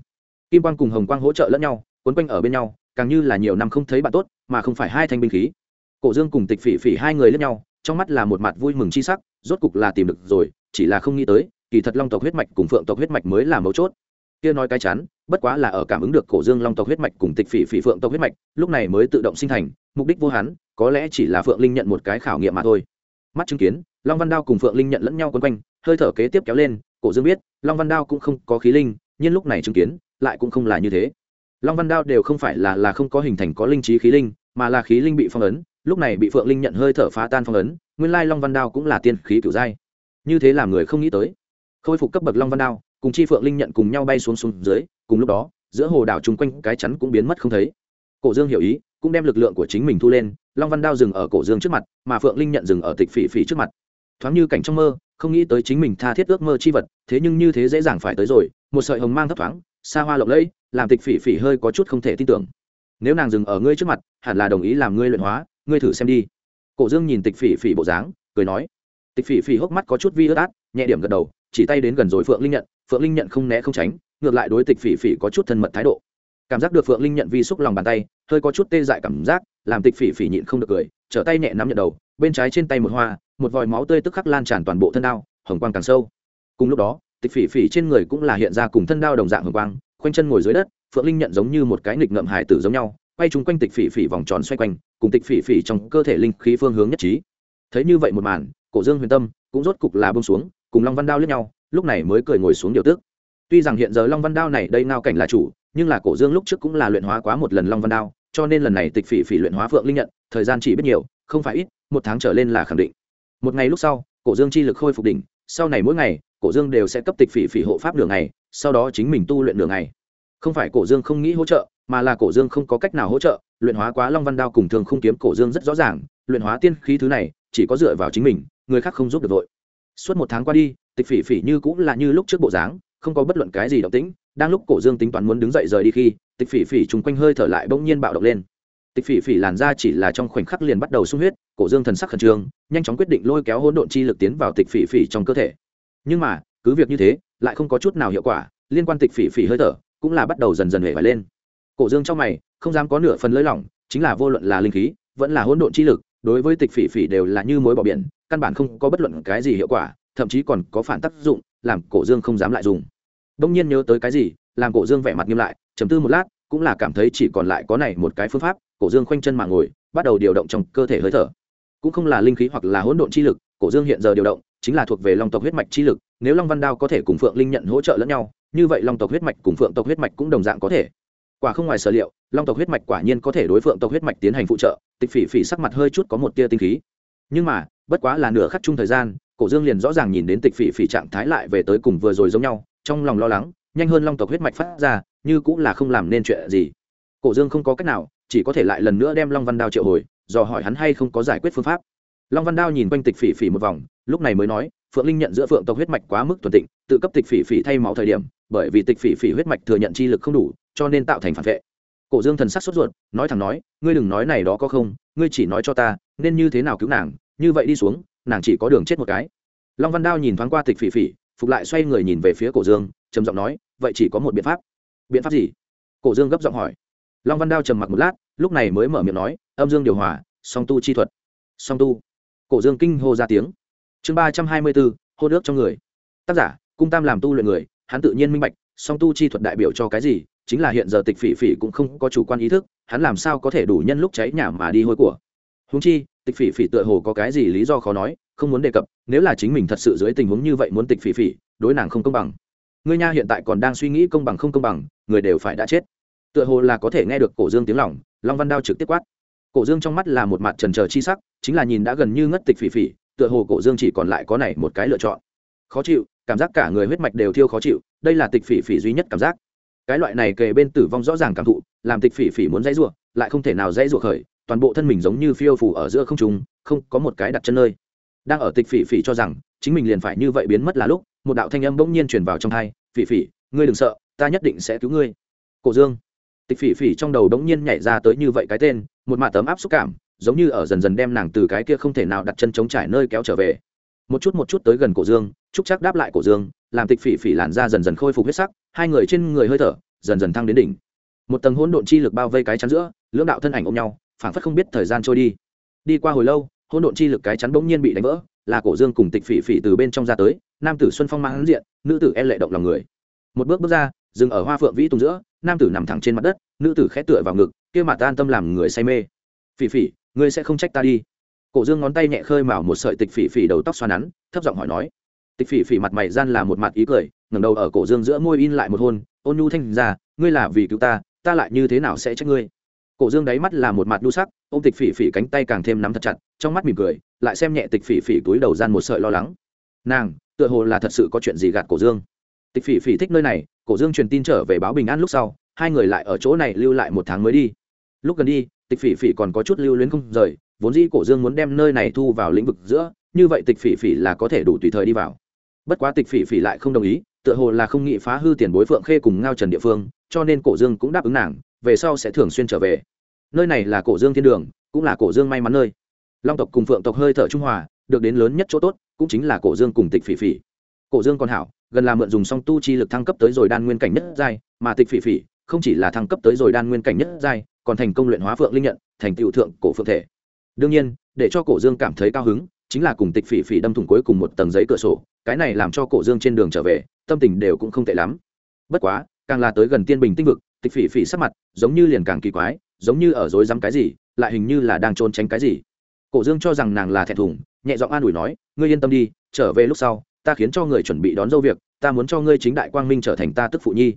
Kim quang cùng hồng quang hỗ trợ lẫn nhau, quấn quanh ở bên nhau, càng như là nhiều năm không thấy bạn tốt, mà không phải hai thanh binh khí. Cổ dương cùng tịch phỉ phỉ hai người lẫn nhau, trong mắt là một mặt vui mừng chi sắc, rốt cục là tìm được rồi, chỉ là không nghĩ tới, kỳ thật long tộc huyết mạch cùng phượng tộc huyết mạch mới là mấu chốt kia nói cái chắn bất quá là ở cảm ứng được cổ dương long tộc huyết mạch cùng tịch phỉ phỉ phượng tộc huyết mạch, lúc này mới tự động sinh thành, mục đích vô hắn, có lẽ chỉ là phượng linh nhận một cái khảo nghiệm mà thôi. Mắt chứng kiến, long văn đao cùng phượng linh nhận lẫn nhau quấn quanh, hơi thở kế tiếp kéo lên, cổ dương biết, long văn đao cũng không có khí linh, nhưng lúc này chứng kiến, lại cũng không là như thế. Long văn đao đều không phải là là không có hình thành có linh trí khí linh, mà là khí linh bị phong ấn, lúc này bị phượng linh nhận hơi thở phá tan phong ấn, nguyên lai long văn đao cũng là tiên khí kiểu giai như thế làm người không nghĩ tới. Khôi phục cấp bậc long văn đao cùng chi phượng linh nhận cùng nhau bay xuống xuống dưới, cùng lúc đó, giữa hồ đảo chung quanh cái chắn cũng biến mất không thấy. Cổ dương hiểu ý, cũng đem lực lượng của chính mình thu lên, long văn đao dừng ở cổ dương trước mặt, mà phượng linh nhận dừng ở tịch phỉ phỉ trước mặt. Thoáng như cảnh trong mơ, không nghĩ tới chính mình tha thiết ước mơ chi vật, thế nhưng như thế dễ dàng phải tới rồi, một sợi hồng mang thấp thoáng, xa hoa lộng lẫy, làm tịch phỉ phỉ hơi có chút không thể tin tưởng. Nếu nàng dừng ở ngươi trước mặt, hẳn là đồng ý làm ngươi luyện hóa, ngươi thử xem đi. Cổ dương nhìn tịch phỉ phỉ bộ dáng, cười nói. Tịch phỉ phỉ hốc mắt có chút vi ướt át, nhẹ điểm gật đầu, chỉ tay đến gần rồi phượng linh nhận phượng linh nhận không né không tránh, ngược lại đối tịch phỉ phỉ có chút thân mật thái độ. Cảm giác được phượng linh nhận vi xúc lòng bàn tay, hơi có chút tê dại cảm giác, làm tịch phỉ phỉ nhịn không được cười, trở tay nhẹ nắm nhận đầu, bên trái trên tay một hoa, một vòi máu tươi tức khắc lan tràn toàn bộ thân đao, hồng quang càng sâu. Cùng lúc đó, tịch phỉ phỉ trên người cũng là hiện ra cùng thân đao đồng dạng hồng quang, khoanh chân ngồi dưới đất, phượng linh nhận giống như một cái nghịch ngợm hải tử giống nhau, quay chung quanh tịch phỉ phỉ vòng tròn xoay quanh, cùng tịch phỉ phỉ trong cơ thể linh khí phương hướng nhất trí. Thấy như vậy một màn, cổ dương huyền tâm cũng rốt cục là bông xuống, cùng long văn đao lướt nhau lúc này mới cười ngồi xuống điều tức, tuy rằng hiện giờ long văn đao này đây ngao cảnh là chủ nhưng là cổ dương lúc trước cũng là luyện hóa quá một lần long văn đao cho nên lần này tịch phỉ phỉ luyện hóa phượng linh nhận thời gian chỉ biết nhiều không phải ít một tháng trở lên là khẳng định. Một ngày lúc sau cổ dương chi lực khôi phục đỉnh sau này mỗi ngày cổ dương đều sẽ cấp tịch phỉ phỉ hộ pháp đường ngày sau đó chính mình tu luyện đường ngày. Không phải cổ dương không nghĩ hỗ trợ mà là cổ dương không có cách nào hỗ trợ luyện hóa quá long văn đao cùng thường không kiếm cổ dương rất rõ ràng luyện hóa tiên khí thứ này chỉ có dựa vào chính mình người khác không giúp được vội. Suốt một tháng qua đi tịch phỉ phỉ như cũng là như lúc trước bộ dáng, không có bất luận cái gì động tĩnh, đang lúc cổ dương tính toán muốn đứng dậy rời đi khi, tịch phỉ phỉ chung quanh hơi thở lại bỗng nhiên bạo động lên. Tịch phỉ phỉ làn ra chỉ là trong khoảnh khắc liền bắt đầu sung huyết, cổ dương thần sắc khẩn trương, nhanh chóng quyết định lôi kéo hỗn độn chi lực tiến vào tịch phỉ phỉ trong cơ thể. Nhưng mà, cứ việc như thế, lại không có chút nào hiệu quả, liên quan tịch phỉ phỉ hơi thở cũng là bắt đầu dần dần hề vải lên. Cổ dương trong mày, không dám có nửa phần lơi lỏng, chính là vô luận là linh khí, vẫn là hỗn độn chi lực, đối với tịch phỉ phỉ đều là như mối bỏ biển, căn bản không có bất luận cái gì hiệu quả thậm chí còn có phản tác dụng, làm cổ dương không dám lại dùng. Đông nhiên nhớ tới cái gì, làm cổ dương vẻ mặt nghiêm lại chấm tư một lát, cũng là cảm thấy chỉ còn lại có này một cái phương pháp, cổ dương khoanh chân mà ngồi, bắt đầu điều động trong cơ thể hơi thở. Cũng không là linh khí hoặc là hỗn độn chi lực, cổ dương hiện giờ điều động, chính là thuộc về long tộc huyết mạch chi lực, nếu long văn đao có thể cùng phượng linh nhận hỗ trợ lẫn nhau, như vậy long tộc huyết mạch cùng phượng tộc huyết mạch cũng đồng dạng có thể. Quả không ngoài sở liệu, long tộc huyết mạch quả nhiên có thể đối phượng tộc huyết mạch tiến hành phụ trợ, tịch phỉ phỉ sắc mặt hơi chút có một tia tinh khí. Nhưng mà, bất quá là nửa khắc chung thời gian cổ dương liền rõ ràng nhìn đến tịch phỉ phỉ trạng thái lại về tới cùng vừa rồi giống nhau, trong lòng lo lắng, nhanh hơn long tộc huyết mạch phát ra, như cũng là không làm nên chuyện gì. Cổ dương không có cách nào, chỉ có thể lại lần nữa đem long văn đao triệu hồi, dò hỏi hắn hay không có giải quyết phương pháp. Long văn đao nhìn quanh tịch phỉ phỉ một vòng, lúc này mới nói, phượng linh nhận giữa phượng tộc huyết mạch quá mức thuần tịnh, tự cấp tịch phỉ phỉ thay máu thời điểm, bởi vì tịch phỉ phỉ huyết mạch thừa nhận chi lực không đủ, cho nên tạo thành phản vệ. Cổ dương thần sắc sốt ruột, nói thẳng nói, ngươi đừng nói này đó có không, ngươi chỉ nói cho ta, nên như thế nào cứu nàng, như vậy đi xuống nàng chỉ có đường chết một cái. Long văn đao nhìn thoáng qua tịch phỉ phỉ, phục lại xoay người nhìn về phía cổ dương, trầm giọng nói, vậy chỉ có một biện pháp. Biện pháp gì? Cổ dương gấp giọng hỏi. Long văn đao trầm mặc một lát, lúc này mới mở miệng nói, âm dương điều hòa, song tu chi thuật. Song tu? Cổ dương kinh hô ra tiếng. Chương ba trăm hai mươi bốn, hô nước trong người. Tác giả, cung tam làm tu luyện người, hắn tự nhiên minh bạch, song tu chi thuật đại biểu cho cái gì, chính là hiện giờ tịch phỉ phỉ cũng không có chủ quan ý thức, hắn làm sao có thể đủ nhân lúc cháy nhà mà đi hôi của húng chi, tịch phỉ phỉ tựa hồ có cái gì lý do khó nói, không muốn đề cập, nếu là chính mình thật sự dưới tình huống như vậy muốn tịch phỉ phỉ, đối nàng không công bằng. Ngươi nha hiện tại còn đang suy nghĩ công bằng không công bằng, người đều phải đã chết. Tựa hồ là có thể nghe được cổ dương tiếng lỏng long văn đao trực tiếp quát. Cổ dương trong mắt là một mặt trần trờ chi sắc, chính là nhìn đã gần như ngất tịch phỉ phỉ, tựa hồ cổ dương chỉ còn lại có này một cái lựa chọn. Khó chịu, cảm giác cả người huyết mạch đều thiêu khó chịu, đây là tịch phỉ phỉ duy nhất cảm giác. Cái loại này kề bên tử vong rõ ràng cảm thụ, làm tịch phỉ phỉ muốn dãy ruộng lại không thể nào dãy ruộng khởi toàn bộ thân mình giống như phiêu phủ ở giữa không trung, không có một cái đặt chân nơi. Đang ở tịch phỉ phỉ cho rằng, chính mình liền phải như vậy biến mất là lúc, một đạo thanh âm bỗng nhiên truyền vào trong hai phỉ phỉ, ngươi đừng sợ, ta nhất định sẽ cứu ngươi. Cổ dương. Tịch phỉ phỉ trong đầu bỗng nhiên nhảy ra tới như vậy cái tên, một mạ tấm áp xúc cảm, giống như ở dần dần đem nàng từ cái kia không thể nào đặt chân chống trải nơi kéo trở về. Một chút một chút tới gần cổ dương trúc chắc đáp lại cổ dương, làm tịch phỉ phỉ làn ra dần dần khôi phục huyết sắc, hai người trên người hơi thở dần dần thăng đến đỉnh. Một tầng hỗn độn chi lực bao vây cái chắn giữa, lưỡng đạo thân ảnh ôm nhau phảng phất không biết thời gian trôi đi. Đi qua hồi lâu, hỗn độn chi lực cái chắn bỗng nhiên bị đánh vỡ, là cổ dương cùng tịch phỉ phỉ từ bên trong ra tới, nam tử xuân phong mang hắn diện, nữ tử e lệ động lòng người. Một bước bước ra, dừng ở hoa phượng vĩ tùng giữa, nam tử nằm thẳng trên mặt đất, nữ tử khẽ tựa vào ngực, kia mặt an tâm làm người say mê. Phỉ phỉ, ngươi sẽ không trách ta đi. Cổ dương ngón tay nhẹ khơi mào một sợi tịch phỉ phỉ đầu tóc xoa nắn, thấp giọng hỏi nói. Tịch phỉ phỉ mặt mày gian là một mặt ý cười, ngẩng đầu ở cổ dương giữa môi in lại một hôn, ôn nhu thanh ra ngươi là vì cứu ta ta lại như thế nào sẽ trách ngươi? Cổ dương đáy mắt là một mặt đu sắc ô m tịch phỉ phỉ cánh tay càng thêm nắm thật chặt, trong mắt mỉm cười, lại xem nhẹ tịch phỉ phỉ túi đầu gian một sợi lo lắng. Nàng, tựa hồ là thật sự có chuyện gì gạt cổ dương. Tịch phỉ phỉ thích nơi này, cổ dương truyền tin trở về báo bình an lúc sau, hai người lại ở chỗ này lưu lại một tháng mới đi. Lúc gần đi, tịch phỉ phỉ còn có chút lưu luyến không rời, vốn dĩ cổ dương muốn đem nơi này thu vào lĩnh vực giữa, như vậy tịch phỉ phỉ là có thể đủ tùy thời đi vào. Bất quá tịch phỉ phỉ lại không đồng ý, tựa hồ là không nghĩ phá hư tiền bối phượng khê cùng ngao trần địa phương, cho nên cổ dương cũng đáp ứng nàng về sau sẽ thường xuyên trở về. Nơi này là cổ dương thiên đường, cũng là cổ dương may mắn nơi. Long tộc cùng phượng tộc hơi thở trung hòa, được đến lớn nhất chỗ tốt, cũng chính là cổ dương cùng tịch phỉ phỉ. Cổ dương còn hảo, gần là mượn dùng song tu chi lực thăng cấp tới rồi đan nguyên cảnh nhất giai, mà tịch phỉ phỉ không chỉ là thăng cấp tới rồi đan nguyên cảnh nhất giai, còn thành công luyện hóa phượng linh nhận, thành tựu thượng cổ phượng thể. Đương nhiên, để cho cổ dương cảm thấy cao hứng, chính là cùng tịch phỉ phỉ đâm thủng cuối cùng một tầng giấy cửa sổ, cái này làm cho cổ dương trên đường trở về, tâm tình đều cũng không tệ lắm. Bất quá, càng là tới gần tiên bình tinh vực tịch phỉ phỉ sắc mặt, giống như liền càng kỳ quái, giống như ở dối rắm cái gì, lại hình như là đang trốn tránh cái gì. Cổ dương cho rằng nàng là thẹn thùng, nhẹ giọng an ủi nói, ngươi yên tâm đi, trở về lúc sau, ta khiến cho người chuẩn bị đón dâu việc, ta muốn cho ngươi chính đại quang minh trở thành ta tức phụ nhi.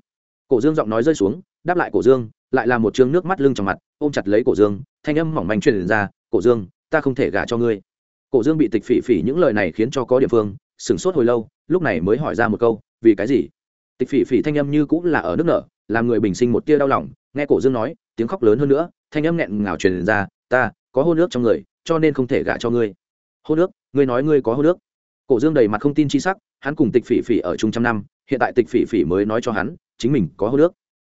Cổ dương giọng nói rơi xuống, đáp lại cổ dương, lại là một chương nước mắt lưng trong mặt, ôm chặt lấy cổ dương, thanh âm mỏng manh truyền ra, cổ dương, ta không thể gả cho ngươi. Cổ dương bị tịch phỉ phỉ những lời này khiến cho có địa phương, sửng sốt hồi lâu, lúc này mới hỏi ra một câu, vì cái gì? Tịch phỉ phỉ thanh âm như cũng là ở nước nở, làm người bình sinh một tia đau lòng, nghe cổ dương nói, tiếng khóc lớn hơn nữa, thanh âm nghẹn ngào truyền ra, ta, có hôn nước trong người, cho nên không thể gả cho ngươi. Hôn nước ngươi nói ngươi có hôn nước cổ dương đầy mặt không tin chi sắc, hắn cùng tịch phỉ phỉ ở chung trăm năm, hiện tại tịch phỉ phỉ mới nói cho hắn, chính mình có hôn nước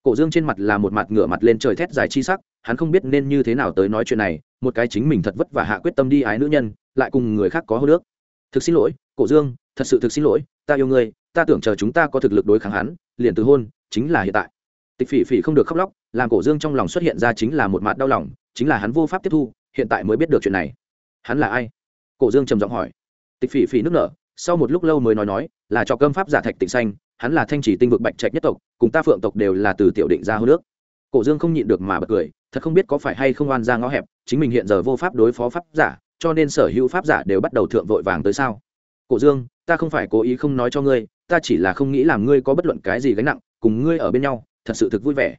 cổ dương trên mặt là một mặt ngửa mặt lên trời thét dài chi sắc, hắn không biết nên như thế nào tới nói chuyện này, một cái chính mình thật vất vả hạ quyết tâm đi ái nữ nhân, lại cùng người khác có hôn nước thực xin lỗi, cổ dương, thật sự thực xin lỗi, ta yêu ngươi ta tưởng chờ chúng ta có thực lực đối kháng hắn, liền từ hôn, chính là hiện tại. Tịch phỉ phỉ không được khóc lóc, làm cổ dương trong lòng xuất hiện ra chính là một mặt đau lòng, chính là hắn vô pháp tiếp thu, hiện tại mới biết được chuyện này. Hắn là ai? Cổ dương trầm giọng hỏi. Tịch phỉ phỉ nước nở, sau một lúc lâu mới nói nói, là cho cơm pháp giả thạch tịnh xanh, hắn là thanh chỉ tinh vực bạch trạch nhất tộc, cùng ta phượng tộc đều là từ tiểu định ra hô nước. Cổ dương không nhịn được mà bật cười, thật không biết có phải hay không oan ra ngõ hẹp, chính mình hiện giờ vô pháp đối phó pháp giả, cho nên sở hữu pháp giả đều bắt đầu thượng vội vàng tới sao? Cổ dương, ta không phải cố ý không nói cho ngươi ta chỉ là không nghĩ làm ngươi có bất luận cái gì gánh nặng, cùng ngươi ở bên nhau, thật sự thực vui vẻ.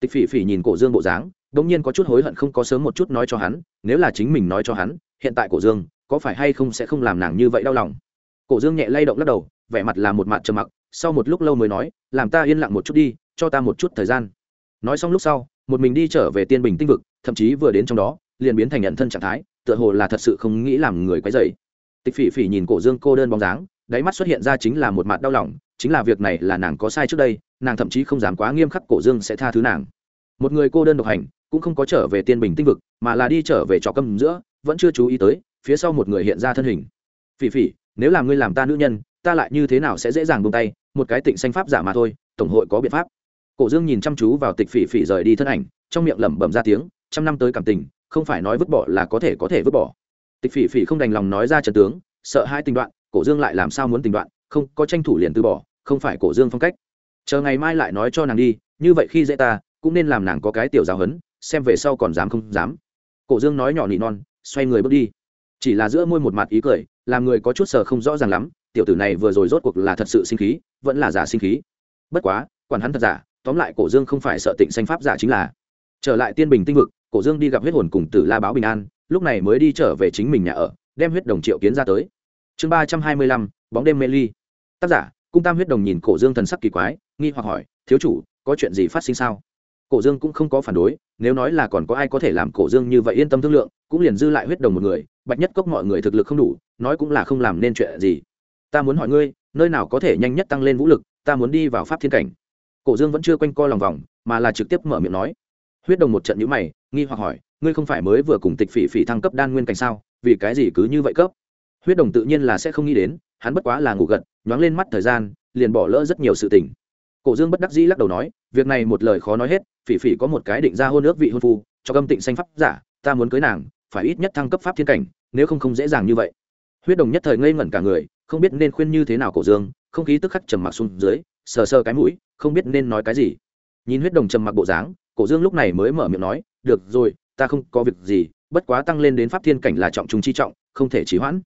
Tịch phỉ phỉ nhìn cổ dương bộ dáng đ ỗ n g nhiên có chút hối hận không có sớm một chút nói cho hắn, nếu là chính mình nói cho hắn, hiện tại cổ dương, có phải hay không sẽ không làm nàng như vậy đau lòng? Cổ dương nhẹ lay động lắc đầu, vẻ mặt là một mặt trầm mặc, sau một lúc lâu mới nói, làm ta yên lặng một chút đi, cho ta một chút thời gian. Nói xong lúc sau, một mình đi trở về tiên bình tinh vực, thậm chí vừa đến trong đó, liền biến thành nhận thân trạng thái, tựa hồ là thật sự không nghĩ làm người quấy dày tịch phỉ phỉ nhìn cổ dương cô đơn bóng dáng đáy mắt xuất hiện ra chính là một mặt đau lòng, chính là việc này là nàng có sai trước đây, nàng thậm chí không dám quá nghiêm khắc cổ dương sẽ tha thứ nàng. Một người cô đơn độc hành, cũng không có trở về tiên bình tinh vực, mà là đi trở về trò câm giữa, vẫn chưa chú ý tới, phía sau một người hiện ra thân hình. Phỉ phỉ, nếu là ngươi làm ta nữ nhân, ta lại như thế nào sẽ dễ dàng buông tay, một cái tịnh xanh pháp giả mà thôi, tổng hội có biện pháp. Cổ dương nhìn chăm chú vào tịch phỉ phỉ rời đi thân ảnh, trong miệng lẩm bẩm ra tiếng, trăm năm tới cảm tình, không phải nói vứt bỏ là có thể có thể vứt bỏ. Tịch phỉ phỉ không đành lòng nói ra trần tướng, sợ hai tình đoạn cổ dương lại làm sao muốn tình đoạn, không, có tranh thủ liền từ bỏ, không phải cổ dương phong cách. Chờ ngày mai lại nói cho nàng đi, như vậy khi dễ ta, cũng nên làm nàng có cái tiểu giáo hấn, xem về sau còn dám không dám. Cổ dương nói nhỏ nị non, xoay người bước đi. Chỉ là giữa môi một mặt ý cười, làm người có chút sờ không rõ ràng lắm, tiểu tử này vừa rồi rốt cuộc là thật sự sinh khí, vẫn là giả sinh khí. Bất quá, quản hắn thật giả, tóm lại cổ dương không phải sợ tịnh sanh pháp giả chính là. Trở lại tiên bình tinh vực, cổ dương đi gặp huyết hồn cùng tử la báo bình an, lúc này mới đi trở về chính mình nhà ở, đem huyết đồng triệu kiến ra tới chương ba trăm hai mươi lăm, bóng đêm mê ly tác giả, cung tam huyết đồng nhìn cổ dương thần sắc kỳ quái, nghi hoặc hỏi, thiếu chủ, có chuyện gì phát sinh sao? Cổ dương cũng không có phản đối, nếu nói là còn có ai có thể làm cổ dương như vậy yên tâm thương lượng, cũng liền dư lại huyết đồng một người, bạch nhất cốc mọi người thực lực không đủ, nói cũng là không làm nên chuyện gì. Ta muốn hỏi ngươi, nơi nào có thể nhanh nhất tăng lên vũ lực, ta muốn đi vào pháp thiên cảnh. Cổ dương vẫn chưa quanh co lòng vòng, mà là trực tiếp mở miệng nói. Huyết đồng một trận nhữ mày, nghi hoặc hỏi, ngươi không phải mới vừa cùng tịch phỉ phỉ thăng cấp đan nguyên cảnh sao? Vì cái gì cứ như vậy cấp? Huyết đồng tự nhiên là sẽ không nghĩ đến, hắn bất quá là ngủ gật, nhoáng lên mắt thời gian, liền bỏ lỡ rất nhiều sự tình. Cổ dương bất đắc dĩ lắc đầu nói, việc này một lời khó nói hết, phỉ phỉ có một cái định ra hôn ước vị hôn phu, cho câm tịnh xanh pháp giả, ta muốn cưới nàng, phải ít nhất thăng cấp pháp thiên cảnh, nếu không không dễ dàng như vậy. Huyết đồng nhất thời ngây ngẩn cả người, không biết nên khuyên như thế nào cổ dương, không khí tức khắc trầm mặc xuống dưới, sờ sờ cái mũi, không biết nên nói cái gì. Nhìn huyết đồng trầm mặc bộ dáng, cổ dương lúc này mới mở miệng nói, được rồi, ta không có việc gì, bất quá tăng lên đến pháp thiên cảnh là trọng trung chi trọng, không thể trì hoãn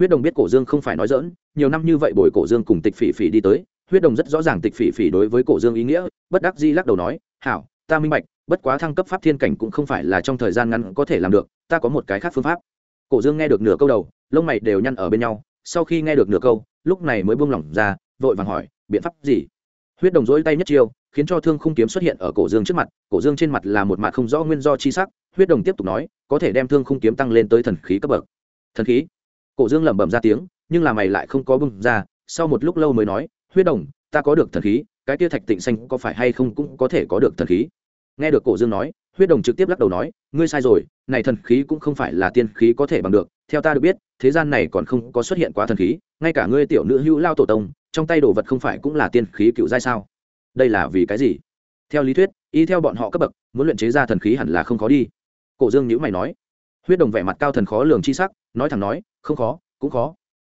huyết đồng biết cổ dương không phải nói dỡn nhiều năm như vậy bồi cổ dương cùng tịch phỉ phỉ đi tới, huyết đồng rất rõ ràng tịch phỉ phỉ đối với cổ dương ý nghĩa, bất đắc di lắc đầu nói, hảo, ta minh bạch, bất quá thăng cấp pháp thiên cảnh cũng không phải là trong thời gian ngắn có thể làm được, ta có một cái khác phương pháp. Cổ dương nghe được nửa câu đầu, lông mày đều nhăn ở bên nhau, sau khi nghe được nửa câu, lúc này mới buông lỏng ra, vội vàng hỏi, biện pháp gì? Huyết đồng dỗi tay nhất chiêu, khiến cho thương khung kiếm xuất hiện ở cổ dương trước mặt, cổ dương trên mặt là một mặt không rõ nguyên do chi sắc, huyết đồng tiếp tục nói, có thể đem thương khung kiếm tăng lên tới thần khí cấp bậc. Thần khí? Cổ dương lẩm bẩm ra tiếng, nhưng là mày lại không có bưng ra, sau một lúc lâu mới nói, huyết đồng, ta có được thần khí, cái tia thạch tịnh xanh có phải hay không cũng có thể có được thần khí? Nghe được cổ dương nói, huyết đồng trực tiếp lắc đầu nói, ngươi sai rồi, này thần khí cũng không phải là tiên khí có thể bằng được, theo ta được biết, thế gian này còn không có xuất hiện quá thần khí, ngay cả ngươi tiểu nữ hữu lao tổ tông, trong tay đồ vật không phải cũng là tiên khí cựu giai sao? Đây là vì cái gì? Theo lý thuyết, y theo bọn họ cấp bậc, muốn luyện chế ra thần khí hẳn là không khó đi. Cổ dương nhữ mày nói. Huyết đồng vẻ mặt cao thần khó lường chi sắc, nói thẳng nói không khó, cũng khó.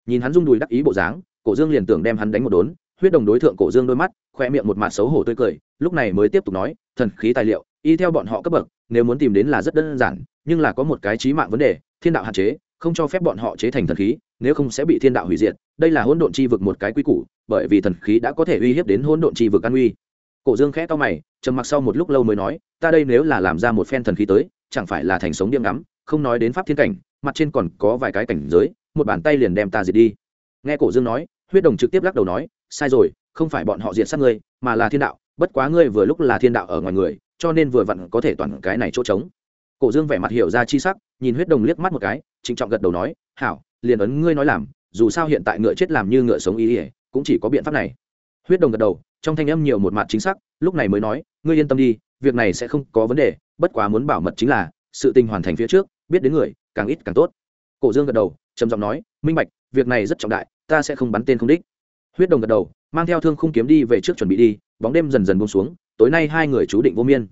Nhìn hắn rung đùi đắc ý bộ dáng, cổ dương liền tưởng đem hắn đánh một đốn, huyết đồng đối tượng cổ dương đôi mắt, khoe miệng một mặt xấu hổ tươi cười, lúc này mới tiếp tục nói, thần khí tài liệu, y theo bọn họ cấp bậc, nếu muốn tìm đến là rất đơn giản, nhưng là có một cái trí mạng vấn đề, thiên đạo hạn chế, không cho phép bọn họ chế thành thần khí, nếu không sẽ bị thiên đạo hủy diệt, đây là hỗn độn chi vực một cái quy củ, bởi vì thần khí đã có thể uy hiếp đến hỗn độn chi vực an uy. Cổ dương khẽ to mày, trầm mặc sau một lúc lâu mới nói, ta đây nếu là làm ra một phen thần khí tới, chẳng phải là thành sống điềm ngắm, không nói đến pháp thiên cảnh mặt trên còn có vài cái cảnh giới, một bàn tay liền đem ta diệt đi. Nghe cổ dương nói, huyết đồng trực tiếp lắc đầu nói, sai rồi, không phải bọn họ diệt sát ngươi, mà là thiên đạo, bất quá ngươi vừa lúc là thiên đạo ở ngoài người, cho nên vừa vặn có thể toàn cái này chỗ trống. Cổ dương vẻ mặt hiểu ra chi sắc, nhìn huyết đồng liếc mắt một cái, trịnh trọng gật đầu nói, hảo, liền ấn ngươi nói làm, dù sao hiện tại ngựa chết làm như ngựa sống ý ỉa cũng chỉ có biện pháp này. Huyết đồng gật đầu, trong thanh âm nhiều một mặt chính xác, lúc này mới nói, ngươi yên tâm đi, việc này sẽ không có vấn đề, bất quá muốn bảo mật chính là, sự tình hoàn thành phía trước, biết đến người càng ít càng tốt. Cổ dương gật đầu, trầm giọng nói, minh bạch, việc này rất trọng đại, ta sẽ không bắn tên không đích. Huyết đồng gật đầu, mang theo thương khung kiếm đi về trước chuẩn bị đi, bóng đêm dần dần buông xuống, tối nay hai người chú định vô miên.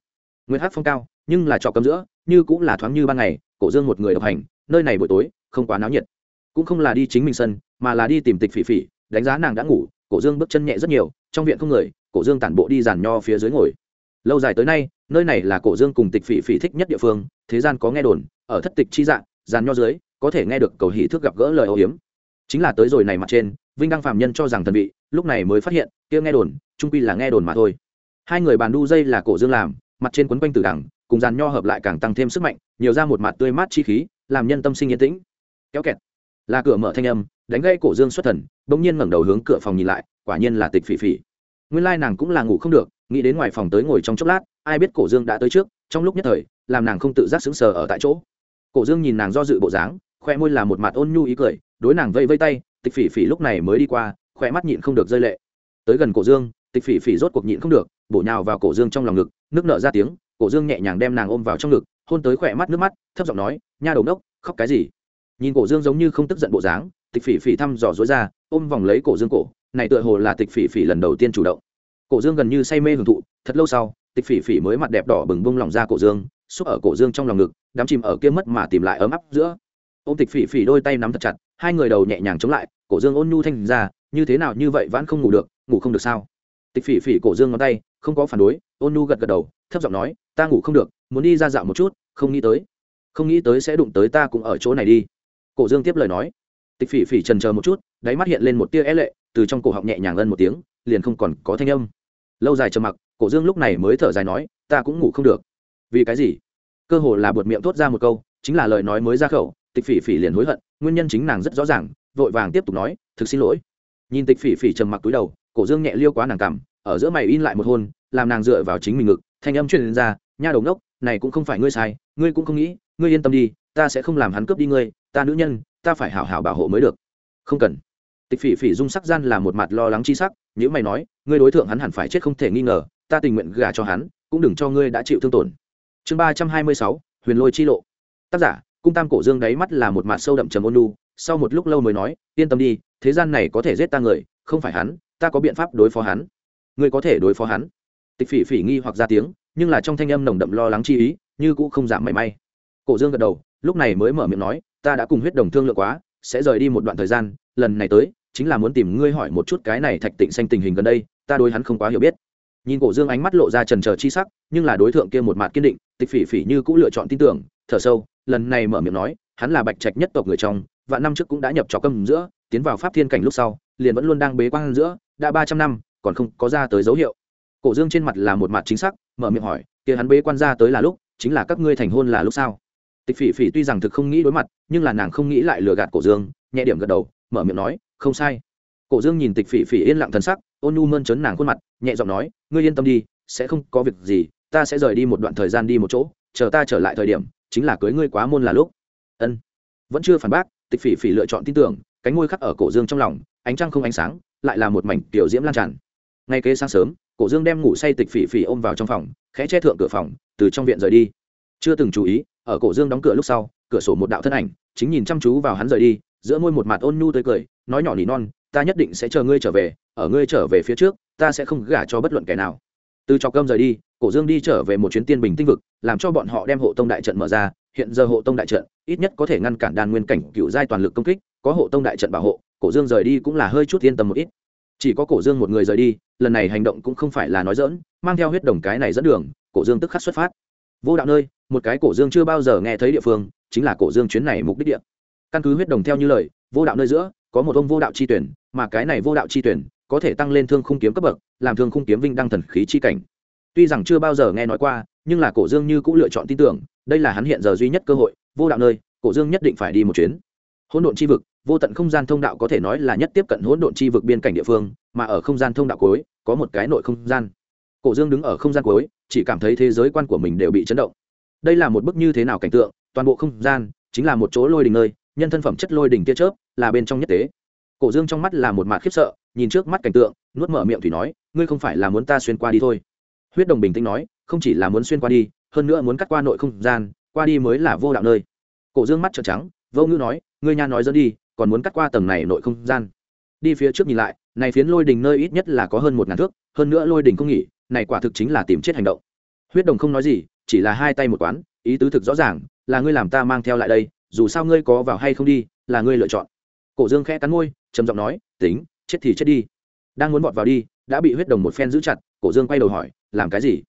Nguyên hát phong cao, nhưng là trọ cấm giữa, như cũng là thoáng như ban ngày, cổ dương một người độc hành, nơi này buổi tối, không quá náo nhiệt. Cũng không là đi chính mình sân, mà là đi tìm tịch phỉ phỉ, đánh giá nàng đã ngủ, cổ dương bước chân nhẹ rất nhiều, trong viện không người, cổ dương tản bộ đi giàn nho phía dưới ngồi. Lâu dài tới nay, nơi này là cổ dương cùng tịch phỉ phỉ thích nhất địa phương, thế gian có nghe đồn, ở thất tịch chi dạng dàn nho dưới, có thể nghe được cầu hỷ thước gặp gỡ lời âu hiếm. Chính là tới rồi này mặt trên, vinh đăng phạm nhân cho rằng thần vị, lúc này mới phát hiện, kia nghe đồn trung quy là nghe đồn mà thôi. Hai người bàn đu dây là cổ dương làm, mặt trên quấn quanh từ đẳng, cùng dàn nho hợp lại càng tăng thêm sức mạnh, nhiều ra một mặt tươi mát chi khí, làm nhân tâm sinh yên tĩnh. Kéo kẹt. Là cửa mở thanh âm, đánh gây cổ dương xuất thần, bỗng nhiên ngẩng đầu hướng cửa phòng nhìn lại, quả nhiên là tịch phỉ phỉ. Nguyên lai nàng cũng là ngủ không được, nghĩ đến ngoài phòng tới ngồi trong chốc lát, ai biết cổ dương đã tới trước, trong lúc nhất thời, làm nàng không tự giác sững sờ ở tại chỗ cổ dương nhìn nàng do dự bộ dáng, khoe môi là một mặt ôn nhu ý cười, đối nàng vây vây tay, tịch phỉ phỉ lúc này mới đi qua, khoe mắt nhịn không được rơi lệ. Tới gần cổ dương, tịch phỉ phỉ rốt cuộc nhịn không được, bổ nhào vào cổ dương trong lòng ngực, nước nở ra tiếng, cổ dương nhẹ nhàng đem nàng ôm vào trong ngực, hôn tới khỏe mắt nước mắt, thấp giọng nói, nha đầu đốc khóc cái gì? Nhìn cổ dương giống như không tức giận bộ dáng, tịch phỉ phỉ thăm dò dối ra, ôm vòng lấy cổ dương cổ, này tựa hồ là tịch phỉ phỉ lần đầu tiên chủ động. Cổ dương gần như say mê hưởng thụ, thật lâu sau, tịch phỉ phỉ mới mặt đẹp đỏ bừng bung lòng ra cổ dương xúc ở cổ dương trong lòng ngực, đám chìm ở kia mất mà tìm lại ấm áp giữa. Ôm tịch phỉ phỉ đôi tay nắm thật chặt, hai người đầu nhẹ nhàng chống lại, cổ dương ôn nhu thanh ra, như thế nào như vậy vẫn không ngủ được, ngủ không được sao? Tịch phỉ phỉ cổ dương ngón tay, không có phản đối, ôn nhu gật gật đầu, thấp giọng nói, ta ngủ không được, muốn đi ra dạo một chút, không nghĩ tới, không nghĩ tới sẽ đụng tới ta cũng ở chỗ này đi. Cổ dương tiếp lời nói. Tịch phỉ phỉ trần chờ một chút, đáy mắt hiện lên một tia é lệ, từ trong cổ họng nhẹ nhàng ân một tiếng, liền không còn có thanh âm. Lâu dài trầm mặc, cổ dương lúc này mới thở dài nói, ta cũng ngủ không được vì cái gì? Cơ hồ là buột miệng thốt ra một câu, chính là lời nói mới ra khẩu, tịch phỉ phỉ liền hối hận, nguyên nhân chính nàng rất rõ ràng, vội vàng tiếp tục nói, thực xin lỗi. Nhìn tịch phỉ phỉ trầm mặc túi đầu, cổ dương nhẹ liêu quá nàng cảm, ở giữa mày in lại một hôn, làm nàng dựa vào chính mình ngực, thanh âm truyền ra, nha đầu ngốc, này cũng không phải ngươi sai, ngươi cũng không nghĩ, ngươi yên tâm đi, ta sẽ không làm hắn cướp đi ngươi, ta nữ nhân, ta phải hảo hảo bảo hộ mới được. Không cần. Tịch phỉ phỉ dung sắc gian là một mặt lo lắng chi sắc nếu mày nói, ngươi đối tượng hắn hẳn phải chết không thể nghi ngờ, ta tình nguyện gả cho hắn, cũng đừng cho ngươi đã chịu thương tổn chương ba trăm hai mươi sáu, huyền lôi chi lộ. Tác giả, cung tam cổ dương đáy mắt là một mặt sâu đậm trầm ôn lu sau một lúc lâu mới nói, yên tâm đi, thế gian này có thể giết ta người, không phải hắn, ta có biện pháp đối phó hắn. Ngươi có thể đối phó hắn? Tịch phỉ phỉ nghi hoặc ra tiếng, nhưng là trong thanh âm nồng đậm lo lắng chi ý, như cũng không giảm mảy may. Cổ dương gật đầu, lúc này mới mở miệng nói, ta đã cùng huyết đồng thương lượng quá, sẽ rời đi một đoạn thời gian, lần này tới, chính là muốn tìm ngươi hỏi một chút cái này thạch tịnh xanh tình hình gần đây, ta đối hắn không quá hiểu biết nhìn cổ dương ánh mắt lộ ra trần trờ chi sắc, nhưng là đối tượng kia một mặt kiên định, tịch phỉ phỉ như cũng lựa chọn tin tưởng, thở sâu, lần này mở miệng nói, hắn là bạch trạch nhất tộc người trong và năm trước cũng đã nhập trò câm giữa, tiến vào pháp thiên cảnh lúc sau, liền vẫn luôn đang bế quan giữa, đã ba trăm năm, còn không có ra tới dấu hiệu. Cổ dương trên mặt là một mặt chính xác, mở miệng hỏi, kia hắn bế quan ra tới là lúc, chính là các ngươi thành hôn là lúc sao? Tịch phỉ phỉ tuy rằng thực không nghĩ đối mặt, nhưng là nàng không nghĩ lại lừa gạt cổ dương, nhẹ điểm gật đầu, mở miệng nói, không sai. Cổ dương nhìn tịch phỉ phỉ yên lặng thân sắc, ôn nu mơn trấn nàng khuôn mặt, nhẹ giọng nói ngươi yên tâm đi, sẽ không có việc gì, ta sẽ rời đi một đoạn thời gian đi một chỗ, chờ ta trở lại thời điểm, chính là cưới ngươi quá môn là lúc. Ân. Vẫn chưa phản bác, tịch phỉ phỉ lựa chọn tin tưởng, cánh môi khắc ở cổ dương trong lòng, ánh trăng không ánh sáng, lại là một mảnh tiểu diễm lan tràn. Ngay kế sáng sớm, cổ dương đem ngủ say tịch phỉ phỉ ôm vào trong phòng, khẽ che thượng cửa phòng, từ trong viện rời đi. Chưa từng chú ý, ở cổ dương đóng cửa lúc sau, cửa sổ một đạo thân ảnh, chính nhìn chăm chú vào hắn rời đi, giữa môi một mặt ôn nhu tươi cười, nói nhỏ nỉ non, ta nhất định sẽ chờ ngươi trở về, ở ngươi trở về phía trước ta sẽ không gả cho bất luận kẻ nào. Từ trọc cơm rời đi, cổ dương đi trở về một chuyến tiên bình tinh vực, làm cho bọn họ đem hộ tông đại trận mở ra. Hiện giờ hộ tông đại trận ít nhất có thể ngăn cản đàn nguyên cảnh cựu giai toàn lực công kích, có hộ tông đại trận bảo hộ, cổ dương rời đi cũng là hơi chút yên tâm một ít. Chỉ có cổ dương một người rời đi, lần này hành động cũng không phải là nói dỡn mang theo huyết đồng cái này dẫn đường, cổ dương tức khắc xuất phát. Vô đạo nơi, một cái cổ dương chưa bao giờ nghe thấy địa phương, chính là cổ dương chuyến này mục đích địa. Căn cứ huyết đồng theo như lời, vô đạo nơi giữa, có một ông vô đạo chi tuyển, mà cái này vô đạo chi tuyển có thể tăng lên thương khung kiếm cấp bậc, làm thương khung kiếm vinh đăng thần khí chi cảnh. Tuy rằng chưa bao giờ nghe nói qua, nhưng là cổ dương như cũng lựa chọn tin tưởng, đây là hắn hiện giờ duy nhất cơ hội, vô đạo nơi, cổ dương nhất định phải đi một chuyến. Hỗn độn chi vực, vô tận không gian thông đạo có thể nói là nhất tiếp cận hỗn độn chi vực biên cảnh địa phương, mà ở không gian thông đạo cuối, có một cái nội không gian. Cổ dương đứng ở không gian cuối, chỉ cảm thấy thế giới quan của mình đều bị chấn động. Đây là một bức như thế nào cảnh tượng, toàn bộ không gian, chính là một chỗ lôi đình nơi, nhân thân phẩm chất lôi đình tia chớp, là bên trong nhất tế. Cổ dương trong mắt là một mạt khiếp sợ nhìn trước mắt cảnh tượng, nuốt mở miệng thủy nói, ngươi không phải là muốn ta xuyên qua đi thôi. Huyết đồng bình tĩnh nói, không chỉ là muốn xuyên qua đi, hơn nữa muốn cắt qua nội không gian, qua đi mới là vô đạo nơi. Cổ dương mắt trợn trắng, vô ngữ nói, ngươi nha nói dẫn đi, còn muốn cắt qua tầng này nội không gian. Đi phía trước nhìn lại, này phiến lôi đỉnh nơi ít nhất là có hơn một ngàn thước, hơn nữa lôi đỉnh không nghỉ, này quả thực chính là tìm chết hành động. Huyết đồng không nói gì, chỉ là hai tay một quán, ý tứ thực rõ ràng, là ngươi làm ta mang theo lại đây, dù sao ngươi có vào hay không đi, là ngươi lựa chọn. Cổ dương khẽ cắn môi, trầm giọng nói, tính chết thì chết đi. Đang muốn vọt vào đi, đã bị huyết đồng một phen giữ chặt, cổ dương quay đầu hỏi, làm cái gì?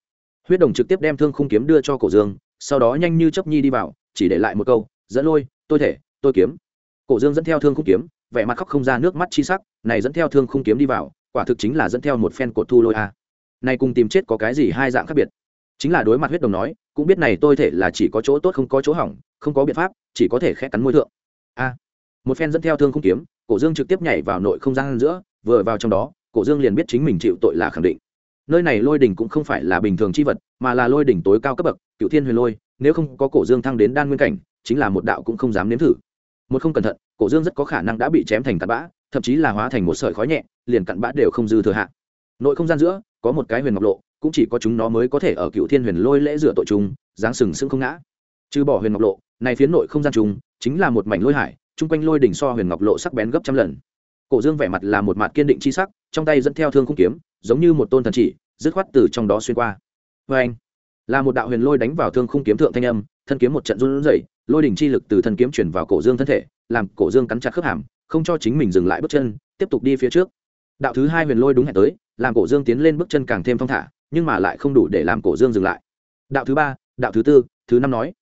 Huyết đồng trực tiếp đem thương khung kiếm đưa cho cổ dương, sau đó nhanh như chấp nhi đi vào, chỉ để lại một câu, dẫn lôi, tôi thể, tôi kiếm. Cổ dương dẫn theo thương khung kiếm, vẻ mặt khóc không ra nước mắt chi sắc, này dẫn theo thương khung kiếm đi vào, quả thực chính là dẫn theo một phen cột thu lôi a. Này cùng tìm chết có cái gì hai dạng khác biệt? Chính là đối mặt huyết đồng nói, cũng biết này tôi thể là chỉ có chỗ tốt không có chỗ hỏng, không có biện pháp, chỉ có thể khẽ cắn môi thượng. A một phen dẫn theo thương không kiếm cổ dương trực tiếp nhảy vào nội không gian giữa vừa vào trong đó cổ dương liền biết chính mình chịu tội là khẳng định. Nơi này lôi đỉnh cũng không phải là bình thường chi vật mà là lôi đỉnh tối cao cấp bậc cựu thiên huyền lôi nếu không có cổ dương thăng đến đan nguyên cảnh chính là một đạo cũng không dám nếm thử. Một không cẩn thận cổ dương rất có khả năng đã bị chém thành cặn bã thậm chí là hóa thành một sợi khói nhẹ liền cặn bã đều không dư thừa hạ. Nội không gian giữa có một cái huyền ngọc lộ cũng chỉ có chúng nó mới có thể ở cựu thiên huyền lôi lễ rửa tội chúng, dáng sừng sững không ngã. Trừ bỏ huyền ngọc lộ này phiến nội không gian chúng chính là một mảnh lôi hải chung quanh lôi đỉnh so huyền ngọc lộ sắc bén gấp trăm lần. Cổ dương vẻ mặt là một mặt kiên định chi sắc, trong tay dẫn theo thương khung kiếm, giống như một tôn thần chỉ, dứt khoát từ trong đó xuyên qua. Vê anh, là một đạo huyền lôi đánh vào thương khung kiếm thượng thanh âm, thân kiếm một trận run rẩy, lôi đỉnh chi lực từ thân kiếm chuyển vào cổ dương thân thể, làm cổ dương cắn chặt khớp hàm, không cho chính mình dừng lại bước chân, tiếp tục đi phía trước. Đạo thứ hai huyền lôi đúng hẹn tới, làm cổ dương tiến lên bước chân càng thêm thong thả, nhưng mà lại không đủ để làm cổ dương dừng lại. Đạo thứ ba, đạo thứ tư, thứ năm nói,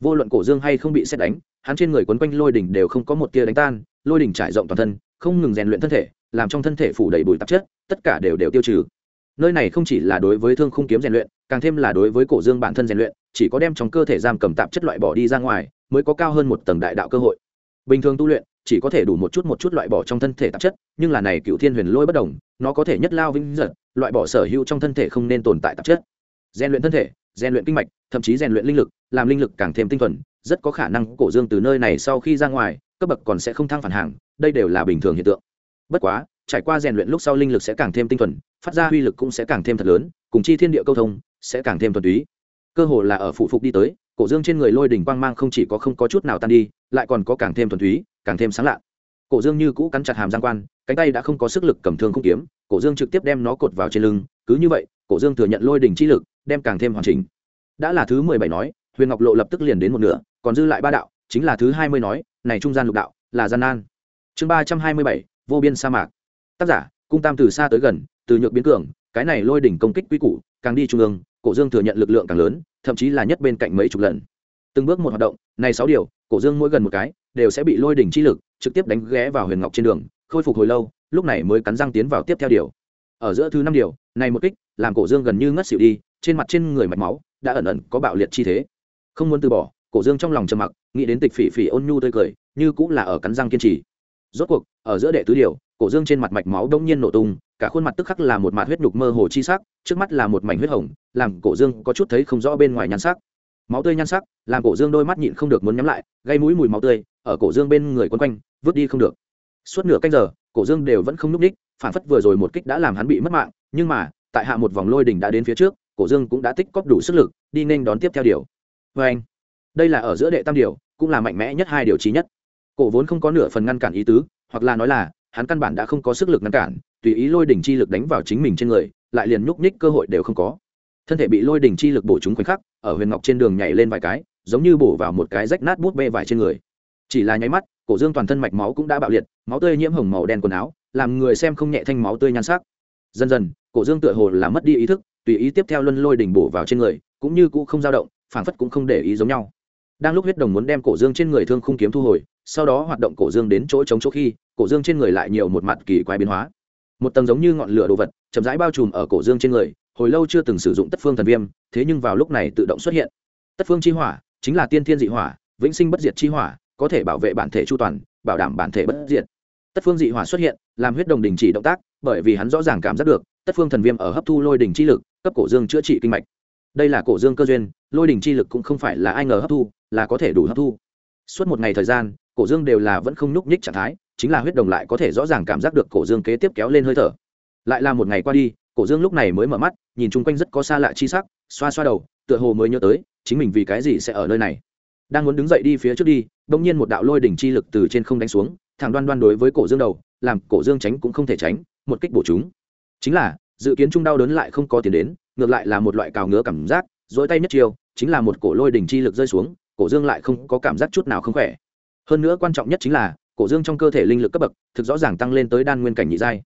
vô luận cổ dương hay không bị xét đánh hắn trên người quấn quanh lôi đỉnh đều không có một tia đánh tan, lôi đỉnh trải rộng toàn thân, không ngừng rèn luyện thân thể, làm trong thân thể phủ đầy bụi tạp chất, tất cả đều đều tiêu trừ. Nơi này không chỉ là đối với thương khung kiếm rèn luyện, càng thêm là đối với cổ dương bản thân rèn luyện, chỉ có đem trong cơ thể giam cầm tạp chất loại bỏ đi ra ngoài, mới có cao hơn một tầng đại đạo cơ hội. Bình thường tu luyện, chỉ có thể đủ một chút một chút loại bỏ trong thân thể tạp chất, nhưng là này cựu thiên huyền lôi bất đồng, nó có thể nhất lao vinh giật loại bỏ sở hữu trong thân thể không nên tồn tại tạp chất. Rèn luyện thân thể, rèn luyện kinh mạch, thậm chí rèn luyện linh lực, làm linh lực càng thêm tinh thuần rất có khả năng cổ dương từ nơi này sau khi ra ngoài, cấp bậc còn sẽ không thăng phản hàng, đây đều là bình thường hiện tượng. Bất quá, trải qua rèn luyện lúc sau linh lực sẽ càng thêm tinh thuần, phát ra uy lực cũng sẽ càng thêm thật lớn, cùng chi thiên địa câu thông, sẽ càng thêm thuần túy. Cơ hồ là ở phụ phục đi tới, cổ dương trên người lôi đỉnh quang mang không chỉ có không có chút nào tan đi, lại còn có càng thêm thuần túy, càng thêm sáng lạ. Cổ dương như cũ cắn chặt hàm giang quan, cánh tay đã không có sức lực cầm thương không kiếm, cổ dương trực tiếp đem nó cột vào trên lưng, cứ như vậy, cổ dương thừa nhận lôi đỉnh chi lực, đem càng thêm hoàn chỉnh. Đã là thứ mười bảy nói huyền ngọc lộ lập tức liền đến một nửa, còn dư lại ba đạo, chính là thứ hai mươi nói, này trung gian lục đạo, là gian nan. Chương ba trăm hai mươi bảy, vô biên sa mạc. Tác giả, cung tam từ xa tới gần, từ nhược biến cường, cái này lôi đỉnh công kích quy củ, càng đi trung ương, cổ dương thừa nhận lực lượng càng lớn, thậm chí là nhất bên cạnh mấy chục lần. Từng bước một hoạt động, này sáu điều, cổ dương mỗi gần một cái, đều sẽ bị lôi đỉnh chi lực, trực tiếp đánh ghé vào huyền ngọc trên đường, khôi phục hồi lâu, lúc này mới cắn răng tiến vào tiếp theo điều. Ở giữa thứ năm điều, này một kích, làm cổ dương gần như ngất xỉu đi, trên mặt trên người mạch máu, đã ẩn ẩn có bạo liệt chi thế không muốn từ bỏ, cổ dương trong lòng trầm mặc, nghĩ đến tịch phỉ phỉ ôn nhu tươi cười, như cũng là ở cắn răng kiên trì. Rốt cuộc, ở giữa đệ tứ điều, cổ dương trên mặt mạch máu đông nhiên nổ tung, cả khuôn mặt tức khắc là một mạt huyết nhục mơ hồ chi sắc, trước mắt là một mảnh huyết hồng, làm cổ dương có chút thấy không rõ bên ngoài nhan sắc. Máu tươi nhan sắc, làm cổ dương đôi mắt nhịn không được muốn nhắm lại, gây mũi mùi máu tươi, ở cổ dương bên người quấn quanh, vứt đi không được. Suốt nửa canh giờ, cổ dương đều vẫn không núp ních phản phất vừa rồi một kích đã làm hắn bị mất mạng, nhưng mà, tại hạ một vòng lôi đỉnh đã đến phía trước, cổ dương cũng đã tích cóp đủ sức lực, đi nên đón tiếp theo điều vê anh, đây là ở giữa đệ tam điều, cũng là mạnh mẽ nhất hai điều trí nhất. Cổ vốn không có nửa phần ngăn cản ý tứ, hoặc là nói là, hắn căn bản đã không có sức lực ngăn cản, tùy ý lôi đỉnh chi lực đánh vào chính mình trên người, lại liền nhúc nhích cơ hội đều không có. Thân thể bị lôi đỉnh chi lực bổ trúng khoảnh khắc, ở huyền ngọc trên đường nhảy lên vài cái, giống như bổ vào một cái rách nát bút bê vải trên người. Chỉ là nháy mắt, cổ dương toàn thân mạch máu cũng đã bạo liệt, máu tươi nhiễm hồng màu đen quần áo, làm người xem không nhẹ thanh máu tươi nhan sắc. Dần dần, cổ dương tựa hồ là mất đi ý thức, tùy ý tiếp theo luân lôi đỉnh bổ vào trên người, cũng như cũ không dao động phảng phất cũng không để ý giống nhau. Đang lúc huyết đồng muốn đem cổ dương trên người thương khung kiếm thu hồi, sau đó hoạt động cổ dương đến chỗ chống chỗ khi, cổ dương trên người lại nhiều một mặt kỳ quái biến hóa. Một tầng giống như ngọn lửa đồ vật, chậm rãi bao trùm ở cổ dương trên người, hồi lâu chưa từng sử dụng tất phương thần viêm, thế nhưng vào lúc này tự động xuất hiện. Tất phương chi hỏa, chính là tiên thiên dị hỏa, vĩnh sinh bất diệt chi hỏa, có thể bảo vệ bản thể chu toàn, bảo đảm bản thể bất diệt. Tất phương dị hỏa xuất hiện, làm huyết đồng đình chỉ động tác, bởi vì hắn rõ ràng cảm giác được, tất phương thần viêm ở hấp thu lôi đình chi lực, cấp cổ dương chữa trị kinh mạch đây là cổ dương cơ duyên, lôi đình chi lực cũng không phải là ai ngờ hấp thu, là có thể đủ hấp thu. Suốt một ngày thời gian, cổ dương đều là vẫn không nhúc nhích trạng thái, chính là huyết đồng lại có thể rõ ràng cảm giác được cổ dương kế tiếp kéo lên hơi thở. Lại là một ngày qua đi, cổ dương lúc này mới mở mắt, nhìn chung quanh rất có xa lạ chi sắc, xoa xoa đầu, tựa hồ mới nhớ tới, chính mình vì cái gì sẽ ở nơi này. Đang muốn đứng dậy đi phía trước đi đông nhiên một đạo lôi đỉnh chi lực từ trên không đánh xuống, thẳng đoan đoan đối với cổ dương đầu, làm cổ dương tránh cũng không thể tránh, một kích bổ chúng. Chính là dự kiến trung đau đớn lại không có tiền đến ngược lại là một loại cào ngứa cảm giác dỗi tay nhất chiều, chính là một cổ lôi đỉnh chi lực rơi xuống cổ dương lại không có cảm giác chút nào không khỏe. Hơn nữa quan trọng nhất chính là cổ dương trong cơ thể linh lực cấp bậc thực rõ ràng tăng lên tới đan nguyên cảnh nhị giai.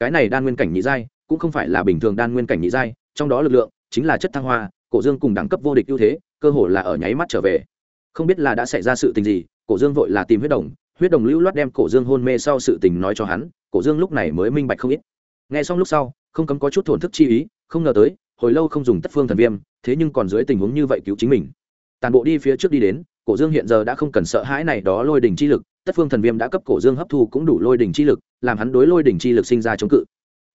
Cái này đan nguyên cảnh nhị giai cũng không phải là bình thường đan nguyên cảnh nhị giai trong đó lực lượng chính là chất thăng hoa cổ dương cùng đẳng cấp vô địch ưu thế cơ hồ là ở nháy mắt trở về. Không biết là đã xảy ra sự tình gì cổ dương vội là tìm huyết đồng huyết đồng lưu loát đem cổ dương hôn mê sau sự tình nói cho hắn cổ dương lúc này mới minh bạch không ít. Nghe xong lúc sau không cấm có chút thổn thức chi ý, không ngờ tới, hồi lâu không dùng tất phương thần viêm, thế nhưng còn dưới tình huống như vậy cứu chính mình. Tàn bộ đi phía trước đi đến, cổ dương hiện giờ đã không cần sợ hãi này đó lôi đỉnh chi lực, tất phương thần viêm đã cấp cổ dương hấp thu cũng đủ lôi đỉnh chi lực, làm hắn đối lôi đỉnh chi lực sinh ra chống cự.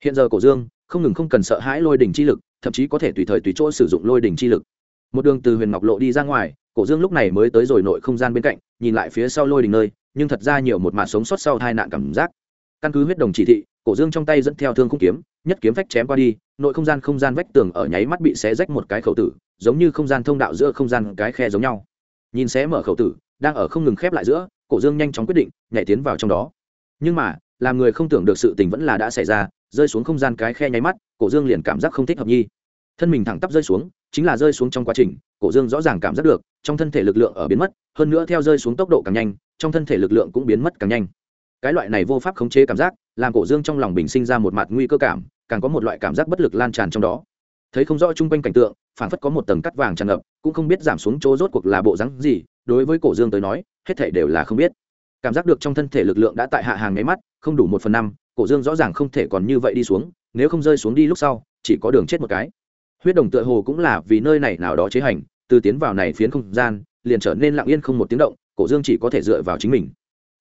Hiện giờ cổ dương, không ngừng không cần sợ hãi lôi đỉnh chi lực, thậm chí có thể tùy thời tùy chỗ sử dụng lôi đỉnh chi lực. Một đường từ huyền ngọc lộ đi ra ngoài, cổ dương lúc này mới tới rồi nội không gian bên cạnh, nhìn lại phía sau lôi đỉnh nơi, nhưng thật ra nhiều một mạt sống sót sau hai nạn cảm giác. Căn cứ huyết đồng chỉ thị, cổ dương trong tay dẫn theo thương khung kiếm nhất kiếm vách chém qua đi, nội không gian không gian vách tường ở nháy mắt bị xé rách một cái khẩu tử, giống như không gian thông đạo giữa không gian cái khe giống nhau. Nhìn xé mở khẩu tử, đang ở không ngừng khép lại giữa, cổ dương nhanh chóng quyết định, nhảy tiến vào trong đó. Nhưng mà, làm người không tưởng được sự tình vẫn là đã xảy ra, rơi xuống không gian cái khe nháy mắt, cổ dương liền cảm giác không thích hợp nhi. Thân mình thẳng tắp rơi xuống, chính là rơi xuống trong quá trình, cổ dương rõ ràng cảm giác được, trong thân thể lực lượng ở biến mất, hơn nữa theo rơi xuống tốc độ càng nhanh, trong thân thể lực lượng cũng biến mất càng nhanh. Cái loại này vô pháp khống chế cảm giác làm cổ dương trong lòng bình sinh ra một mặt nguy cơ cảm, càng có một loại cảm giác bất lực lan tràn trong đó. Thấy không rõ chung quanh cảnh tượng phản phất có một tầng cắt vàng tràn ngập, cũng không biết giảm xuống chỗ rốt cuộc là bộ rắn gì, đối với cổ dương tới nói, hết thể đều là không biết. Cảm giác được trong thân thể lực lượng đã tại hạ hàng nháy mắt, không đủ một phần năm, cổ dương rõ ràng không thể còn như vậy đi xuống, nếu không rơi xuống đi lúc sau, chỉ có đường chết một cái. Huyết đồng tựa hồ cũng là vì nơi này nào đó chế hành, từ tiến vào này phiến không gian, liền trở nên lặng yên không một tiếng động, cổ dương chỉ có thể dựa vào chính mình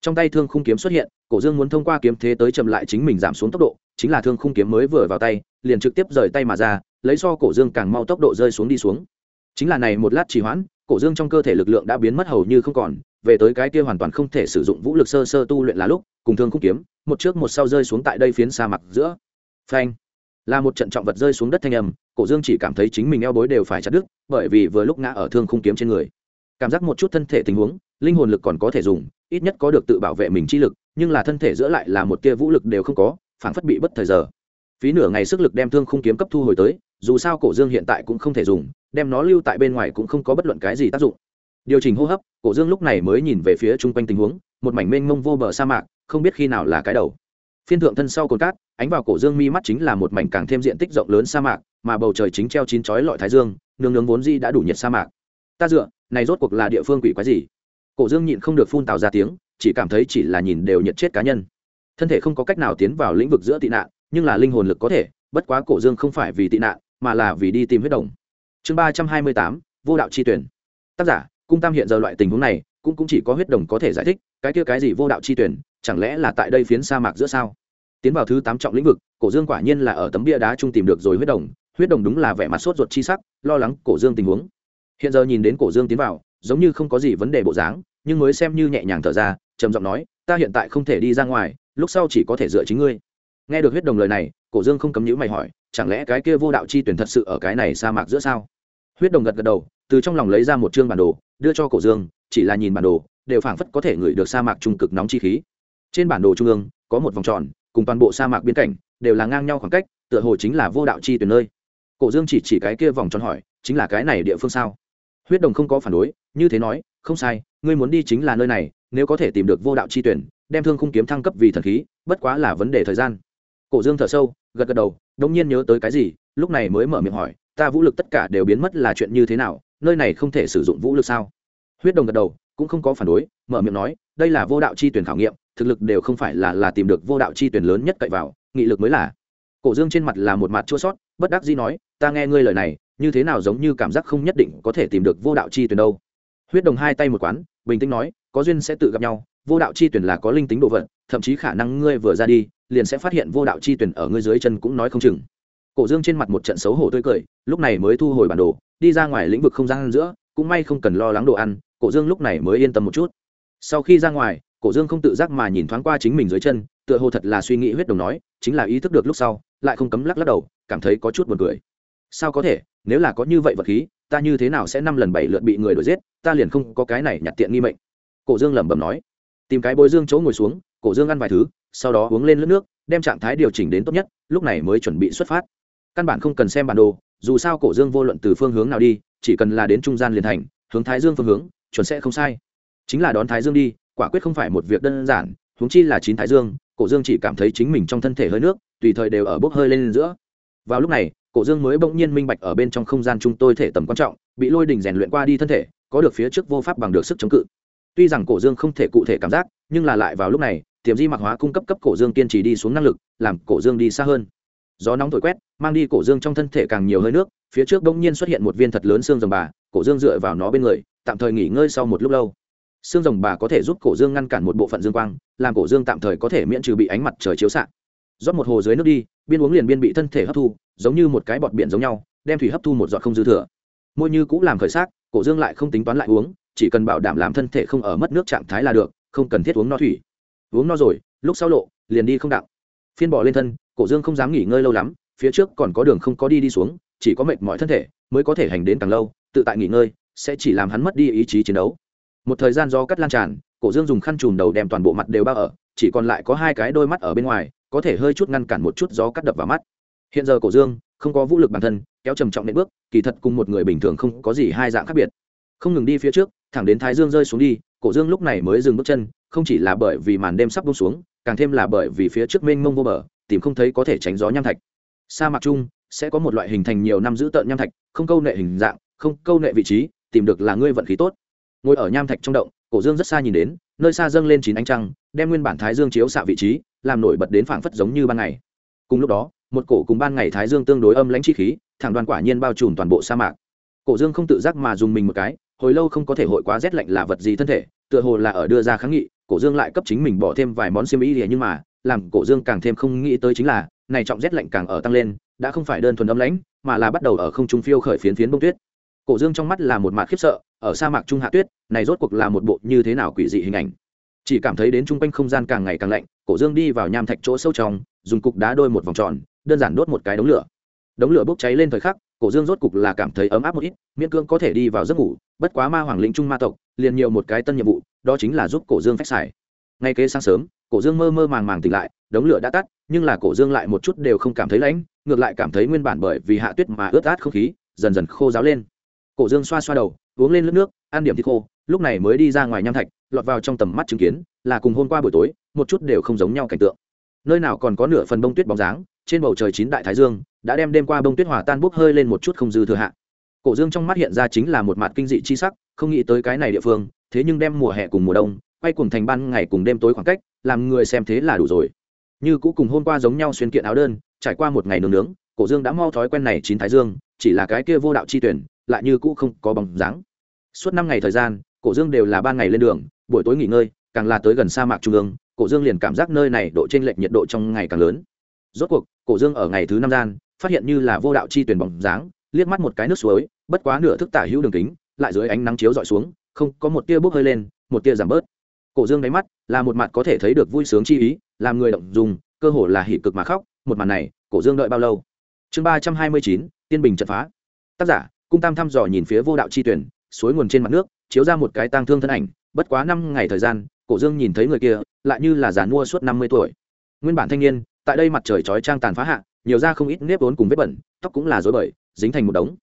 trong tay thương khung kiếm xuất hiện, cổ dương muốn thông qua kiếm thế tới chậm lại chính mình giảm xuống tốc độ, chính là thương khung kiếm mới vừa vào tay, liền trực tiếp rời tay mà ra, lấy so cổ dương càng mau tốc độ rơi xuống đi xuống. Chính là này một lát trì hoãn, cổ dương trong cơ thể lực lượng đã biến mất hầu như không còn, về tới cái kia hoàn toàn không thể sử dụng vũ lực sơ sơ tu luyện là lúc, cùng thương khung kiếm, một trước một sau rơi xuống tại đây phiến sa mạc giữa. Phanh! Là một trận trọng vật rơi xuống đất thanh âm, cổ dương chỉ cảm thấy chính mình eo bối đều phải chặt đứt, bởi vì vừa lúc ngã ở thương khung kiếm trên người cảm giác một chút thân thể tình huống, linh hồn lực còn có thể dùng, ít nhất có được tự bảo vệ mình chi lực, nhưng là thân thể giữa lại là một tia vũ lực đều không có phản phất bị bất thời giờ. Phí nửa ngày sức lực đem thương khung kiếm cấp thu hồi tới, dù sao cổ dương hiện tại cũng không thể dùng, đem nó lưu tại bên ngoài cũng không có bất luận cái gì tác dụng. Điều chỉnh hô hấp, cổ dương lúc này mới nhìn về phía chung quanh tình huống, một mảnh mênh mông vô bờ sa mạc, không biết khi nào là cái đầu. Phiên thượng thân sau cồn cát, ánh vào cổ dương mi mắt chính là một mảnh càng thêm diện tích rộng lớn sa mạc, mà bầu trời chính treo chín chói lọi thái dương, nương nương vốn di đã đủ nhiệt sa mạc. Ta dựa này rốt cuộc là địa phương quỷ quái gì? Cổ dương nhịn không được phun tào ra tiếng chỉ cảm thấy chỉ là nhìn đều nhận chết cá nhân. Thân thể không có cách nào tiến vào lĩnh vực giữa tị nạn nhưng là linh hồn lực có thể bất quá cổ dương không phải vì tị nạn mà là vì đi tìm huyết đồng. Chương ba trăm hai mươi tám vô đạo chi tuyển. Tác giả cung tam hiện giờ loại tình huống này cũng, cũng chỉ có huyết đồng có thể giải thích cái kia cái gì vô đạo chi tuyển chẳng lẽ là tại đây phiến sa mạc giữa sao? Tiến vào thứ tám trọng lĩnh vực cổ dương quả nhiên là ở tấm bia đá trung tìm được rồi huyết đồng huyết đồng đúng là vẻ mặt sốt ruột chi sắc lo lắng cổ dương tình huống hiện giờ nhìn đến cổ dương tiến vào, giống như không có gì vấn đề bộ dáng, nhưng mới xem như nhẹ nhàng thở ra, trầm giọng nói, ta hiện tại không thể đi ra ngoài, lúc sau chỉ có thể dựa chính ngươi. Nghe được huyết đồng lời này, cổ dương không cấm nhữ mày hỏi, chẳng lẽ cái kia vô đạo chi tuyển thật sự ở cái này sa mạc giữa sao? Huyết đồng gật gật đầu, từ trong lòng lấy ra một chương bản đồ, đưa cho cổ dương, chỉ là nhìn bản đồ, đều phảng phất có thể ngửi được sa mạc trung cực nóng chi khí. Trên bản đồ trung ương, có một vòng tròn, cùng toàn bộ sa mạc biên cảnh, đều là ngang nhau khoảng cách, tựa hồ chính là vô đạo chi tuyển nơi. Cổ dương chỉ chỉ cái kia vòng tròn hỏi, chính là cái này địa phương sao? Huyết đồng không có phản đối, như thế nói, không sai, ngươi muốn đi chính là nơi này, nếu có thể tìm được vô đạo chi tuyển, đem thương khung kiếm thăng cấp vì thần khí, bất quá là vấn đề thời gian. Cổ dương thở sâu, gật gật đầu đông nhiên nhớ tới cái gì, lúc này mới mở miệng hỏi, ta vũ lực tất cả đều biến mất là chuyện như thế nào, nơi này không thể sử dụng vũ lực sao? Huyết đồng gật đầu, cũng không có phản đối, mở miệng nói, đây là vô đạo chi tuyển khảo nghiệm, thực lực đều không phải là là tìm được vô đạo chi tuyển lớn nhất cậy vào, nghị lực mới là. Cổ dương trên mặt là một mặt chua sót, bất đắc dĩ nói, ta nghe ngươi lời này như thế nào giống như cảm giác không nhất định có thể tìm được vô đạo chi tuyển đâu. Huyết đồng hai tay một quán, bình tĩnh nói, có duyên sẽ tự gặp nhau, vô đạo chi tuyển là có linh tính độ vận thậm chí khả năng ngươi vừa ra đi, liền sẽ phát hiện vô đạo chi tuyển ở ngươi dưới chân cũng nói không chừng. Cổ dương trên mặt một trận xấu hổ tươi cười, lúc này mới thu hồi bản đồ, đi ra ngoài lĩnh vực không gian giữa, cũng may không cần lo lắng đồ ăn, cổ dương lúc này mới yên tâm một chút. Sau khi ra ngoài, cổ dương không tự giác mà nhìn thoáng qua chính mình dưới chân, tựa hồ thật là suy nghĩ huyết đồng nói, chính là ý thức được lúc sau, lại không cấm lắc lắc đầu, cảm thấy có chút buồn cười sao có thể, nếu là có như vậy vật khí, ta như thế nào sẽ năm lần bảy lượt bị người đuổi giết, ta liền không có cái này nhặt tiện nghi mệnh. Cổ dương lẩm bẩm nói. Tìm cái bôi dương chỗ ngồi xuống, cổ dương ăn vài thứ, sau đó uống lên lướt nước, đem trạng thái điều chỉnh đến tốt nhất, lúc này mới chuẩn bị xuất phát. Căn bản không cần xem bản đồ, dù sao cổ dương vô luận từ phương hướng nào đi, chỉ cần là đến trung gian liền thành, hướng thái dương phương hướng, chuẩn sẽ không sai. Chính là đón thái dương đi, quả quyết không phải một việc đơn giản, huống chi là chín thái dương, cổ dương chỉ cảm thấy chính mình trong thân thể hơi nước, tùy thời đều ở bốc hơi lên giữa. Vào lúc này cổ dương mới bỗng nhiên minh bạch ở bên trong không gian chúng tôi thể tầm quan trọng, bị lôi đình rèn luyện qua đi thân thể, có được phía trước vô pháp bằng được sức chống cự. Tuy rằng cổ dương không thể cụ thể cảm giác, nhưng là lại vào lúc này, tiềm di mạc hóa cung cấp cấp cổ dương kiên trì đi xuống năng lực, làm cổ dương đi xa hơn. Gió nóng thổi quét, mang đi cổ dương trong thân thể càng nhiều hơi nước, phía trước bỗng nhiên xuất hiện một viên thật lớn xương rồng bà, cổ dương dựa vào nó bên người, tạm thời nghỉ ngơi sau một lúc lâu. Xương rồng bà có thể giúp cổ dương ngăn cản một bộ phận dương quang, làm cổ dương tạm thời có thể miễn trừ bị ánh mặt trời chiếu s rót một hồ dưới nước đi biên uống liền biên bị thân thể hấp thu giống như một cái bọt biển giống nhau đem thủy hấp thu một giọt không dư thừa. Môi như cũng làm khởi sắc, cổ dương lại không tính toán lại uống chỉ cần bảo đảm làm thân thể không ở mất nước trạng thái là được không cần thiết uống no thủy. Uống no rồi lúc sau lộ liền đi không đạo phiên bỏ lên thân cổ dương không dám nghỉ ngơi lâu lắm phía trước còn có đường không có đi đi xuống chỉ có mệt mỏi thân thể mới có thể hành đến càng lâu tự tại nghỉ ngơi sẽ chỉ làm hắn mất đi ý chí chiến đấu. Một thời gian do cắt lan tràn cổ dương dùng khăn chùm đầu đem toàn bộ mặt đều bao ở chỉ còn lại có hai cái đôi mắt ở bên ngoài có thể hơi chút ngăn cản một chút gió cắt đập vào mắt. Hiện giờ cổ dương, không có vũ lực bản thân, kéo trầm trọng đến bước, kỳ thật cùng một người bình thường không có gì hai dạng khác biệt. Không ngừng đi phía trước, thẳng đến thái dương rơi xuống đi, cổ dương lúc này mới dừng bước chân, không chỉ là bởi vì màn đêm sắp bông xuống, càng thêm là bởi vì phía trước mênh mông vô bờ, tìm không thấy có thể tránh gió nham thạch. Sa mạc chung, sẽ có một loại hình thành nhiều năm giữ tợn nham thạch, không câu nệ hình dạng, không câu nệ vị trí, tìm được là ngươi vận khí tốt. Ngồi ở nham thạch trong động, cổ dương rất xa nhìn đến, nơi xa dâng lên chín ánh trăng, đem nguyên bản thái dương chiếu xạ vị trí làm nổi bật đến phảng phất giống như ban ngày. Cùng lúc đó, một cổ cùng ban ngày thái dương tương đối âm lãnh chi khí, thẳng đoàn quả nhiên bao trùm toàn bộ sa mạc. Cổ dương không tự giác mà dùng mình một cái, hồi lâu không có thể hội quá rét lạnh là vật gì thân thể, tựa hồ là ở đưa ra kháng nghị, cổ dương lại cấp chính mình bỏ thêm vài món xiêm y lìa nhưng mà, làm cổ dương càng thêm không nghĩ tới chính là, này trọng rét lạnh càng ở tăng lên, đã không phải đơn thuần âm lãnh, mà là bắt đầu ở không trung phiêu khởi phiến phiến bông tuyết. Cổ dương trong mắt là một mặt khiếp sợ, ở sa mạc trung hạ tuyết, này rốt cuộc là một bộ như thế nào quỷ dị hình ảnh. Chỉ cảm thấy đến trung quanh không gian càng ngày càng lạnh cổ dương đi vào nham thạch chỗ sâu trong, dùng cục đá đôi một vòng tròn, đơn giản đốt một cái đống lửa. Đống lửa bốc cháy lên thời khắc, cổ dương rốt cục là cảm thấy ấm áp một ít, miễn cưỡng có thể đi vào giấc ngủ, bất quá ma hoàng lĩnh trung ma tộc, liền nhiều một cái tân nhiệm vụ, đó chính là giúp cổ dương phách xài. Ngay kế sáng sớm, cổ dương mơ mơ màng màng tỉnh lại, đống lửa đã tắt, nhưng là cổ dương lại một chút đều không cảm thấy lãnh, ngược lại cảm thấy nguyên bản bởi vì hạ tuyết mà ướt át không khí, dần dần khô ráo lên. Cổ dương xoa xoa đầu, uống lên nước nước, ăn điểm thịt khô lúc này mới đi ra ngoài nham thạch, lọt vào trong tầm mắt chứng kiến, là cùng hôm qua buổi tối, một chút đều không giống nhau cảnh tượng. Nơi nào còn có nửa phần bông tuyết bóng dáng, trên bầu trời chín đại thái dương, đã đem đêm qua bông tuyết hòa tan bốc hơi lên một chút không dư thừa hạ. Cổ dương trong mắt hiện ra chính là một mặt kinh dị chi sắc, không nghĩ tới cái này địa phương, thế nhưng đem mùa hè cùng mùa đông, quay cùng thành ban ngày cùng đêm tối khoảng cách, làm người xem thế là đủ rồi. Như cũ cùng hôm qua giống nhau xuyên kiện áo đơn, trải qua một ngày nướng nướng, cổ dương đã mau thói quen này chín thái dương, chỉ là cái kia vô đạo chi tuyển, lại như cũ không có bóng dáng. Suốt năm ngày thời gian cổ dương đều là ban ngày lên đường, buổi tối nghỉ ngơi, càng là tới gần sa mạc trung ương, cổ dương liền cảm giác nơi này độ t r ê n lệch nhiệt độ trong ngày càng lớn. Rốt cuộc, cổ dương ở ngày thứ năm gian, phát hiện như là vô đạo chi tuyển bóng dáng, liếc mắt một cái nước suối, bất quá nửa thức tả hữu đường kính, lại dưới ánh nắng chiếu dọi xuống, không, có một tia bốc hơi lên, một tia giảm bớt. Cổ dương đáy mắt là một mặt có thể thấy được vui sướng chi ý, làm người động dùng cơ hồ là hỉ cực mà khóc, một mặt này, cổ dương đợi bao lâu? Chương ba trăm hai mươi chín, tiên bình trận phá. Tác giả, cung tam thăm dò nhìn phía vô đạo chi tuyển, suối nguồn trên mặt nước chiếu ra một cái tang thương thân ảnh, bất quá năm ngày thời gian, cổ dương nhìn thấy người kia, lại như là giàn mua suốt năm mươi tuổi. Nguyên bản thanh niên, tại đây mặt trời chói trang tàn phá hạ, nhiều ra không ít nếp vốn cùng vết bẩn, tóc cũng là dối bời, dính thành một đống.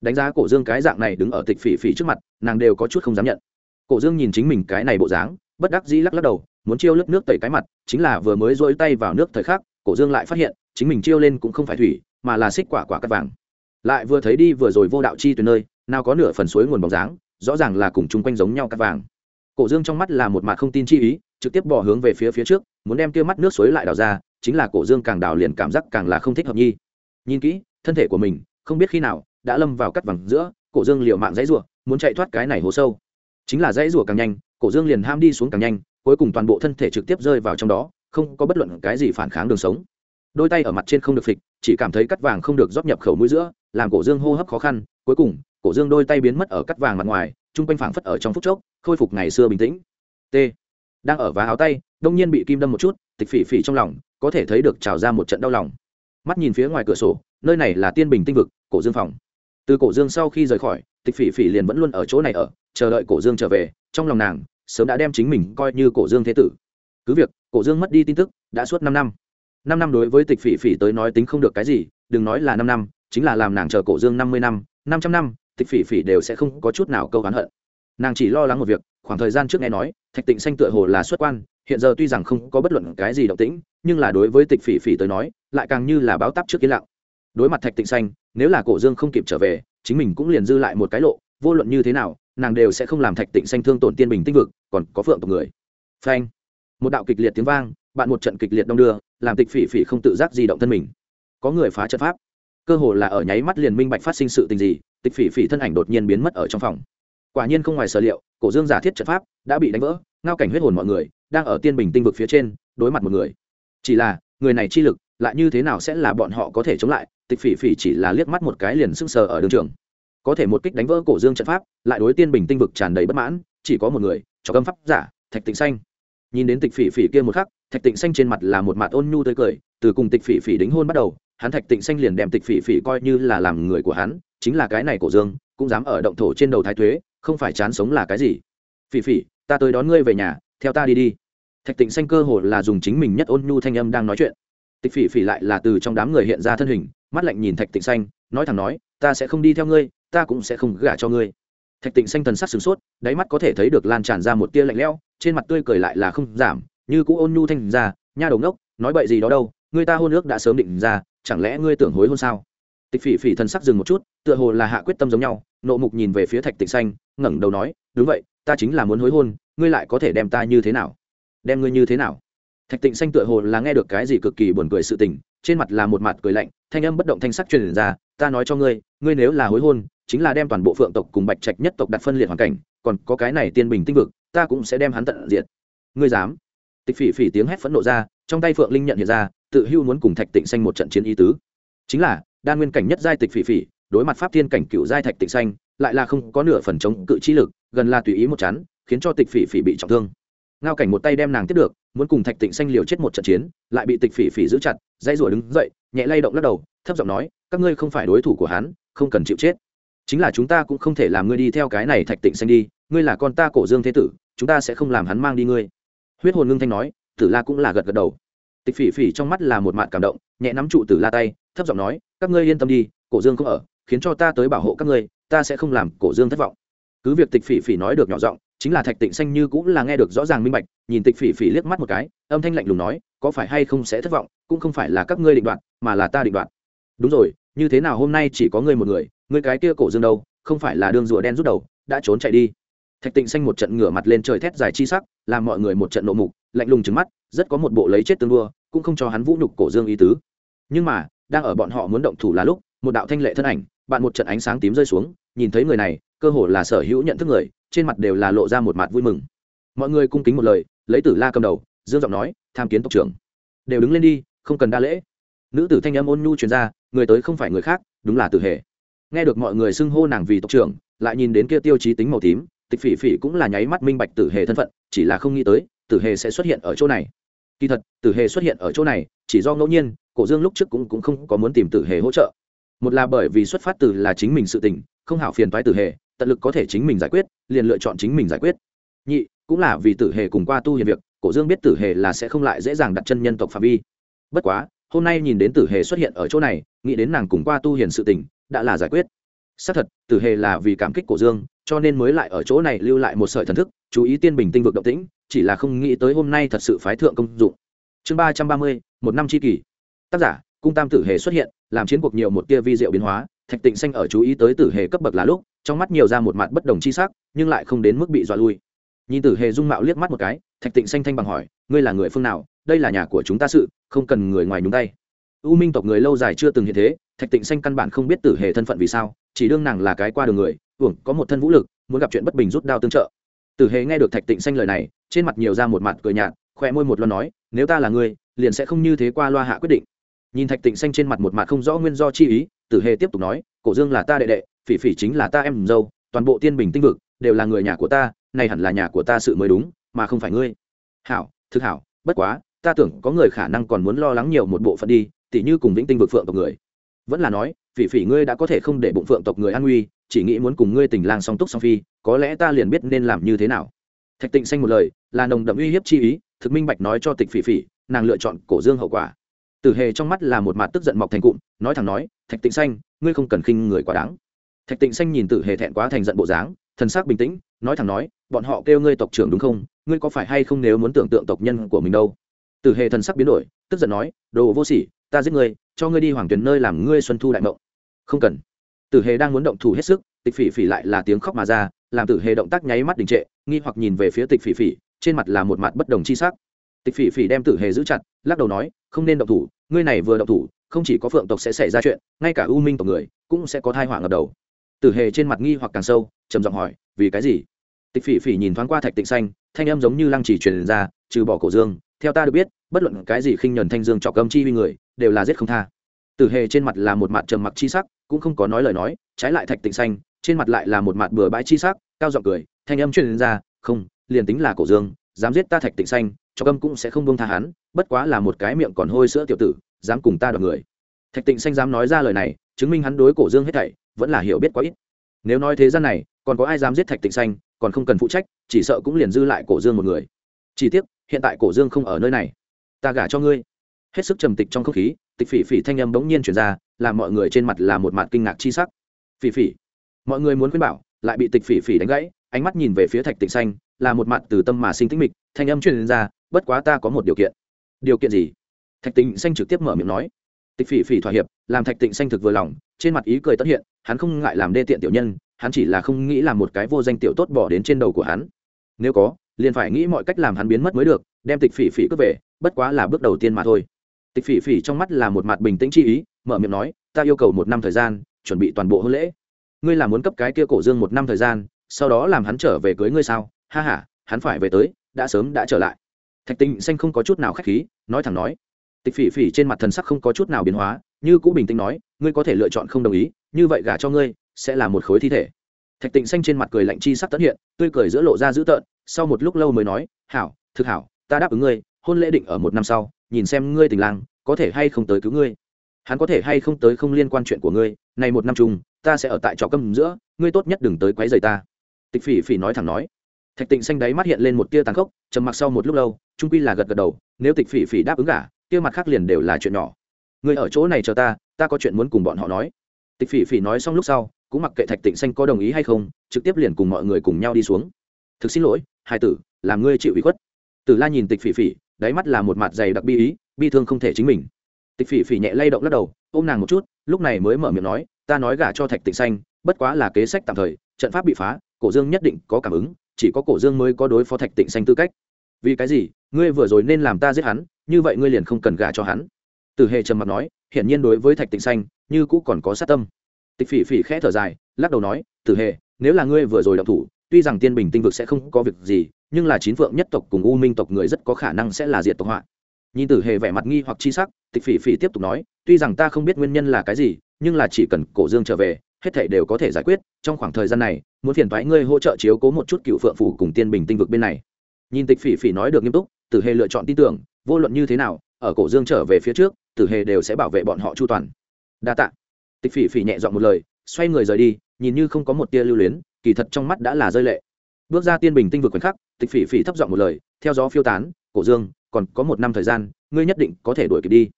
Đánh giá cổ dương cái dạng này đứng ở tịch phỉ phỉ trước mặt, nàng đều có chút không dám nhận. Cổ dương nhìn chính mình cái này bộ dáng, bất đắc dĩ lắc lắc đầu, muốn chiêu lớp nước tẩy cái mặt, chính là vừa mới dỗi tay vào nước thời khắc, cổ dương lại phát hiện, chính mình chiêu lên cũng không phải thủy, mà là xích quả quả cắt vàng. Lại vừa thấy đi vừa rồi vô đạo chi từ nơi, nào có nửa phần suối nguồn bóng dáng rõ ràng là cùng chung quanh giống nhau cắt vàng. Cổ dương trong mắt là một mặt không tin chi ý, trực tiếp bỏ hướng về phía phía trước, muốn đem kia mắt nước suối lại đào ra, chính là cổ dương càng đào liền cảm giác càng là không thích hợp nhi. Nhìn kỹ, thân thể của mình, không biết khi nào đã lâm vào cắt vàng giữa, cổ dương liều mạng dãy rủa, muốn chạy thoát cái này hồ sâu. Chính là dãy rủa càng nhanh, cổ dương liền ham đi xuống càng nhanh, cuối cùng toàn bộ thân thể trực tiếp rơi vào trong đó, không có bất luận cái gì phản kháng đường sống. Đôi tay ở mặt trên không được phịch, chỉ cảm thấy cắt vàng không được rót nhập khẩu mũi giữa, làm cổ dương hô hấp khó khăn, cuối cùng cổ dương đôi tay biến mất ở cắt vàng mặt ngoài, chung quanh phảng phất ở trong phút chốc, khôi phục ngày xưa bình tĩnh. T. Đang ở vá áo tay, đông nhiên bị kim đâm một chút, tịch phỉ phỉ trong lòng, có thể thấy được trào ra một trận đau lòng. Mắt nhìn phía ngoài cửa sổ, nơi này là tiên bình tinh vực, cổ dương phòng. Từ cổ dương sau khi rời khỏi, tịch phỉ phỉ liền vẫn luôn ở chỗ này ở, chờ đợi cổ dương trở về, trong lòng nàng, sớm đã đem chính mình coi như cổ dương thế tử. Cứ việc, cổ dương mất đi tin tức, đã suốt năm năm. Năm năm đối với tịch phỉ phỉ tới nói tính không được cái gì, đừng nói là năm năm, chính là làm nàng chờ cổ dương năm mươi năm năm trăm năm tịch phỉ phỉ đều sẽ không có chút nào câu oán hận. Nàng chỉ lo lắng một việc, khoảng thời gian trước nghe nói, thạch tịnh xanh tựa hồ là xuất quan, hiện giờ tuy rằng không có bất luận cái gì động tĩnh, nhưng là đối với tịch phỉ phỉ tới nói, lại càng như là báo tắp trước yên lặng. Đối mặt thạch tịnh xanh, nếu là cổ dương không kịp trở về, chính mình cũng liền dư lại một cái lộ, vô luận như thế nào, nàng đều sẽ không làm thạch tịnh xanh thương tổn tiên bình tinh vực, còn có phượng tộc người. Phanh! Một đạo kịch liệt tiếng vang, bạn một trận kịch liệt đông đưa, làm tịch phỉ phỉ không tự giác di động thân mình. Có người phá trận pháp. Cơ hồ là ở nháy mắt liền minh bạch phát sinh sự tình gì tịch phỉ phỉ thân ảnh đột nhiên biến mất ở trong phòng. Quả nhiên không ngoài sở liệu, cổ dương giả thiết trận pháp đã bị đánh vỡ, ngao cảnh huyết hồn mọi người đang ở tiên bình tinh vực phía trên, đối mặt một người. Chỉ là, người này chi lực lại như thế nào sẽ là bọn họ có thể chống lại? Tịch phỉ phỉ chỉ là liếc mắt một cái liền sưng sờ ở đường trường. Có thể một kích đánh vỡ cổ dương trận pháp, lại đối tiên bình tinh vực tràn đầy bất mãn, chỉ có một người, cho cấm pháp giả, thạch tịnh xanh. Nhìn đến tịch phỉ phỉ kia một khắc, thạch tịnh xanh trên mặt là một mặt ôn nhu tươi cười, từ cùng tịch phỉ phỉ đính hôn bắt đầu, hắn thạch tịnh xanh liền đem tịch phỉ phỉ coi như là làm người của hắn chính là cái này cổ dương, cũng dám ở động thổ trên đầu thái thuế, không phải chán sống là cái gì? Phỉ phỉ, ta tới đón ngươi về nhà, theo ta đi đi. Thạch tịnh xanh cơ hồ là dùng chính mình nhất ôn nhu thanh âm đang nói chuyện. Tịch phỉ phỉ lại là từ trong đám người hiện ra thân hình, mắt lạnh nhìn thạch tịnh xanh, nói thẳng nói, ta sẽ không đi theo ngươi, ta cũng sẽ không gả cho ngươi. Thạch tịnh xanh thần sắc sửng sốt, đáy mắt có thể thấy được lan tràn ra một tia lạnh lẽo, trên mặt tươi cười lại là không giảm, như cũ ôn nhu thanh ra, nha đầu ngốc, nói bậy gì đó đâu, người ta hôn ước đã sớm định ra, chẳng lẽ ngươi tưởng hối hôn sao? Tịch phỉ phỉ thần sắc dừng một chút, tựa hồ là hạ quyết tâm giống nhau, nộ mục nhìn về phía thạch tịnh xanh, ngẩng đầu nói, đúng vậy, ta chính là muốn hối hôn, ngươi lại có thể đem ta như thế nào? Đem ngươi như thế nào? Thạch tịnh xanh tựa hồ là nghe được cái gì cực kỳ buồn cười sự tình, trên mặt là một mặt cười lạnh, thanh âm bất động thanh sắc truyền ra, ta nói cho ngươi ngươi nếu là hối hôn, chính là đem toàn bộ phượng tộc cùng bạch trạch nhất tộc đặt phân liệt hoàn cảnh, còn có cái này tiên bình tinh vực, ta cũng sẽ đem hắn tận diệt. Ngươi dám? Tịch phỉ phỉ tiếng hét phẫn nộ ra, trong tay phượng linh nhận hiện ra, tự hưu muốn cùng thạch tịnh xanh một trận chiến ý tứ. Chính là đan nguyên cảnh nhất giai tịch phỉ phỉ, đối mặt pháp thiên cảnh cựu giai thạch tịnh xanh, lại là không có nửa phần chống cự trí lực, gần là tùy ý một chắn, khiến cho tịch phỉ phỉ bị trọng thương. Ngao cảnh một tay đem nàng tiếp được, muốn cùng thạch tịnh xanh liều chết một trận chiến, lại bị tịch phỉ phỉ giữ chặt dây rủa đứng dậy, nhẹ lay động lắc đầu, thấp giọng nói, các ngươi không phải đối thủ của hắn, không cần chịu chết. Chính là chúng ta cũng không thể làm ngươi đi theo cái này thạch tịnh xanh đi, ngươi là con ta cổ dương thế tử, chúng ta sẽ không làm hắn mang đi ngươi. Huyết hồn ngưng thanh nói, tử la cũng là gật gật đầu. Tịch phỉ phỉ trong mắt là một mạn cảm động, nhẹ nắm trụ tử la tay thấp giọng nói, các ngươi yên tâm đi, cổ dương không ở, khiến cho ta tới bảo hộ các ngươi, ta sẽ không làm cổ dương thất vọng. Cứ việc tịch phỉ phỉ nói được nhỏ giọng, chính là thạch tịnh xanh như cũng là nghe được rõ ràng minh bạch, nhìn tịch phỉ phỉ liếc mắt một cái, âm thanh lạnh lùng nói, có phải hay không sẽ thất vọng, cũng không phải là các ngươi định đoạt, mà là ta định đoạt. Đúng rồi, như thế nào hôm nay chỉ có ngươi một người, ngươi cái kia cổ dương đâu, không phải là đương rùa đen rút đầu, đã trốn chạy đi. Thạch tịnh xanh một trận ngửa mặt lên trời thét dài chi sắc, làm mọi người một trận nộ mục, lạnh lùng trứng mắt, rất có một bộ lấy chết tương đua, cũng không cho hắn vũ nhục cổ dương ý tứ. Nhưng mà đang ở bọn họ muốn động thủ là lúc, một đạo thanh lệ thân ảnh, bạn một trận ánh sáng tím rơi xuống, nhìn thấy người này, cơ hồ là sở hữu nhận thức người, trên mặt đều là lộ ra một mặt vui mừng. Mọi người cung kính một lời, lấy tử la cầm đầu, dương giọng nói, tham kiến tộc trưởng. Đều đứng lên đi, không cần đa lễ. Nữ tử thanh âm ôn nhu truyền ra, người tới không phải người khác, đúng là tử hề. Nghe được mọi người xưng hô nàng vì tộc trưởng, lại nhìn đến kia tiêu chí tính màu tím, tịch phỉ phỉ cũng là nháy mắt minh bạch tử hề thân phận, chỉ là không nghĩ tới, tử hề sẽ xuất hiện ở chỗ này. Kỳ thật, tử hề xuất hiện ở chỗ này, chỉ do ngẫu nhiên cổ dương lúc trước cũng, cũng không có muốn tìm tử hề hỗ trợ. Một là bởi vì xuất phát từ là chính mình sự tình không hảo phiền toái tử hề tận lực có thể chính mình giải quyết liền lựa chọn chính mình giải quyết. Nhị cũng là vì tử hề cùng qua tu hiền việc cổ dương biết tử hề là sẽ không lại dễ dàng đặt chân nhân tộc phạm vi. Bất quá hôm nay nhìn đến tử hề xuất hiện ở chỗ này nghĩ đến nàng cùng qua tu hiền sự tình đã là giải quyết. Xác thật tử hề là vì cảm kích cổ dương cho nên mới lại ở chỗ này lưu lại một sợi thần thức chú ý tiên bình tinh vực động tĩnh chỉ là không nghĩ tới hôm nay thật sự phái thượng công dụng. Chương ba trăm ba mươi một năm c h i kỷ tác giả, cung tam tử hề xuất hiện, làm chiến cuộc nhiều một tia vi diệu biến hóa, thạch tịnh xanh ở chú ý tới tử hề cấp bậc là lúc, trong mắt nhiều ra một mặt bất đồng chi sắc, nhưng lại không đến mức bị dọa lui. Nhìn tử hề dung mạo liếc mắt một cái, thạch tịnh xanh thanh bằng hỏi, ngươi là người phương nào? Đây là nhà của chúng ta sự, không cần người ngoài nhúng tay. U minh tộc người lâu dài chưa từng hiện thế, thạch tịnh xanh căn bản không biết tử hề thân phận vì sao, chỉ đương nàng là cái qua đường người uổng có một thân vũ lực, muốn gặp chuyện bất bình rút đao tương trợ. Tử hề nghe được thạch tịnh xanh lời này, trên mặt nhiều ra một mặt cười nhạt khoe môi một lo nói, nếu ta là ngươi, liền sẽ không như thế qua loa hạ quyết định nhìn thạch tịnh xanh trên mặt một mặt không rõ nguyên do chi ý, tử hề tiếp tục nói, cổ dương là ta đệ đệ, phỉ phỉ chính là ta em dâu, toàn bộ tiên bình tinh vực đều là người nhà của ta này hẳn là nhà của ta sự mới đúng, mà không phải ngươi. Hảo, thực hảo, bất quá, ta tưởng có người khả năng còn muốn lo lắng nhiều một bộ phận đi, tỉ như cùng vĩnh tinh vực phượng tộc người. Vẫn là nói, phỉ phỉ ngươi đã có thể không để bụng phượng tộc người an nguy, chỉ nghĩ muốn cùng ngươi tình lang song túc song phi, có lẽ ta liền biết nên làm như thế nào. Thạch tịnh xanh một lời, là nồng đậm uy hiếp chi ý, thực minh bạch nói cho tịch phỉ phỉ, nàng lựa chọn cổ dương hậu quả tử hề trong mắt là một mặt tức giận mọc thành cụm, nói thẳng nói, thạch tịnh xanh, ngươi không cần khinh người quá đáng. Thạch tịnh xanh nhìn tử hề thẹn quá thành giận bộ dáng, thần sắc bình tĩnh, nói thẳng nói, bọn họ kêu ngươi tộc trưởng đúng không? Ngươi có phải hay không nếu muốn tưởng tượng tộc nhân của mình đâu? Tử hề thần sắc biến đổi, tức giận nói, đồ vô sỉ, ta giết ngươi, cho ngươi đi hoàng tuyển nơi làm ngươi xuân thu đại mộng. Không cần. Tử hề đang muốn động thủ hết sức, tịch phỉ phỉ lại là tiếng khóc mà ra, làm tử hề động tác nháy mắt đình trệ, nghi hoặc nhìn về phía tịch phỉ phỉ, trên mặt là một mặt bất đồng chi sắc. Tịch phỉ phỉ đem tử hề giữ chặt, lắc đầu nói, không nên động thủ ngươi này vừa động thủ, không chỉ có phượng tộc sẽ xảy ra chuyện, ngay cả u minh tộc người cũng sẽ có thai họa ngập đầu. Tử hề trên mặt nghi hoặc càng sâu, trầm giọng hỏi, vì cái gì? Tịch phỉ phỉ nhìn thoáng qua thạch tịnh xanh, thanh em giống như lăng chỉ truyền ra, trừ bỏ cổ dương, theo ta được biết, bất luận cái gì khinh nhuần thanh dương trọc âm chi huy người, đều là giết không tha. Tử hề trên mặt là một mặt trầm mặc chi sắc, cũng không có nói lời nói, trái lại thạch tịnh xanh, trên mặt lại là một mặt bừa bãi chi sắc, cao giọng cười, thanh âm truyền ra, không, liền tính là cổ dương dám giết ta thạch tịnh xanh, cho câm cũng sẽ không buông tha hắn, bất quá là một cái miệng còn hôi sữa tiểu tử, dám cùng ta đoạt người. Thạch tịnh xanh dám nói ra lời này, chứng minh hắn đối cổ dương hết thảy, vẫn là hiểu biết quá ít. Nếu nói thế gian này, còn có ai dám giết thạch tịnh xanh, còn không cần phụ trách, chỉ sợ cũng liền dư lại cổ dương một người. Chỉ tiếc, hiện tại cổ dương không ở nơi này. Ta gả cho ngươi. Hết sức trầm tịch trong không khí, tịch phỉ phỉ thanh âm bỗng nhiên chuyển ra, làm mọi người trên mặt là một mặt kinh ngạc chi sắc. Phỉ phỉ. Mọi người muốn khuyên bảo, lại bị tịch phỉ phỉ đánh gãy, ánh mắt nhìn về phía thạch tịnh xanh là một mặt từ tâm mà sinh tĩnh mịch, thanh âm truyền ra, bất quá ta có một điều kiện. Điều kiện gì? Thạch tịnh xanh trực tiếp mở miệng nói. Tịch phỉ phỉ thỏa hiệp, làm thạch tịnh xanh thực vừa lòng, trên mặt ý cười tất hiện, hắn không ngại làm đê tiện tiểu nhân, hắn chỉ là không nghĩ làm một cái vô danh tiểu tốt bỏ đến trên đầu của hắn. Nếu có, liền phải nghĩ mọi cách làm hắn biến mất mới được, đem tịch phỉ phỉ cướp về, bất quá là bước đầu tiên mà thôi. Tịch phỉ phỉ trong mắt là một mặt bình tĩnh chi ý, mở miệng nói, ta yêu cầu một năm thời gian, chuẩn bị toàn bộ hôn lễ. Ngươi là muốn cấp cái kia cổ dương một năm thời gian, sau đó làm hắn trở về cưới ngươi sao? Ha ha, hắn phải về tới đã sớm đã trở lại. Thạch Tinh xanh không có chút nào khách khí nói thẳng nói. Tịch phỉ phỉ trên mặt thần sắc không có chút nào biến hóa như cũ bình tĩnh nói ngươi có thể lựa chọn không đồng ý như vậy gả cho ngươi sẽ là một khối thi thể. Thạch tịnh xanh trên mặt cười lạnh chi sắc tất hiện tươi cười giữa lộ ra dữ tợn sau một lúc lâu mới nói hảo thực hảo ta đáp ứng ngươi hôn lễ định ở một năm sau nhìn xem ngươi tình lang có thể hay không tới cứu ngươi. Hắn có thể hay không tới không liên quan chuyện của ngươi này một năm chung ta sẽ ở tại trọ câm giữa ngươi tốt nhất đừng tới quấy rầy ta. Tịch phỉ phỉ nói thẳng nói thạch tịnh xanh đáy mắt hiện lên một tia tàn khốc, trầm mặc sau một lúc lâu, trung quy là gật gật đầu, nếu tịch phỉ phỉ đáp ứng cả tia mặt khác liền đều là chuyện nhỏ. Người ở chỗ này chờ ta ta có chuyện muốn cùng bọn họ nói. Tịch phỉ phỉ nói xong lúc sau, cũng mặc kệ thạch tịnh xanh có đồng ý hay không, trực tiếp liền cùng mọi người cùng nhau đi xuống. Thực xin lỗi, hai tử, làm ngươi chịu ủy khuất. Tử la nhìn tịch phỉ phỉ, đáy mắt là một mặt dày đặc bi ý, bi thương không thể chính mình. Tịch phỉ phỉ nhẹ lay động lắc đầu, ôm nàng một chút, lúc này mới mở miệng nói, ta nói gả cho thạch tịnh xanh, bất quá là kế sách tạm thời, trận pháp bị phá, cổ dương nhất định có cảm ứng chỉ có cổ dương mới có đối phó thạch tịnh xanh tư cách. Vì cái gì? Ngươi vừa rồi nên làm ta giết hắn, như vậy ngươi liền không cần gả cho hắn. Từ hề trầm mặt nói, hiển nhiên đối với thạch tịnh xanh, như cũ còn có sát tâm. Tịch phỉ phỉ khẽ thở dài, lắc đầu nói, tử hề, nếu là ngươi vừa rồi động thủ, tuy rằng tiên bình tinh vực sẽ không có việc gì, nhưng là chín vượng nhất tộc cùng u minh tộc người rất có khả năng sẽ là diệt tộc họa. Nhìn tử hề vẻ mặt nghi hoặc chi sắc, tịch phỉ phỉ tiếp tục nói, tuy rằng ta không biết nguyên nhân là cái gì, nhưng là chỉ cần cổ dương trở về hết thảy đều có thể giải quyết, trong khoảng thời gian này, muốn phiền thoái ngươi hỗ trợ chiếu cố một chút cựu phượng phủ cùng tiên bình tinh vực bên này. Nhìn tịch phỉ phỉ nói được nghiêm túc, tử hề lựa chọn tin tưởng, vô luận như thế nào, ở cổ dương trở về phía trước, tử hề đều sẽ bảo vệ bọn họ chu toàn. Đa tạ. Tịch phỉ phỉ nhẹ dọn một lời, xoay người rời đi, nhìn như không có một tia lưu luyến, kỳ thật trong mắt đã là rơi lệ. Bước ra tiên bình tinh vực khoảnh khắc, tịch phỉ phỉ thấp giọng một lời, theo gió phiêu tán, cổ dương, còn có một năm thời gian, ngươi nhất định có thể đuổi kịp đi.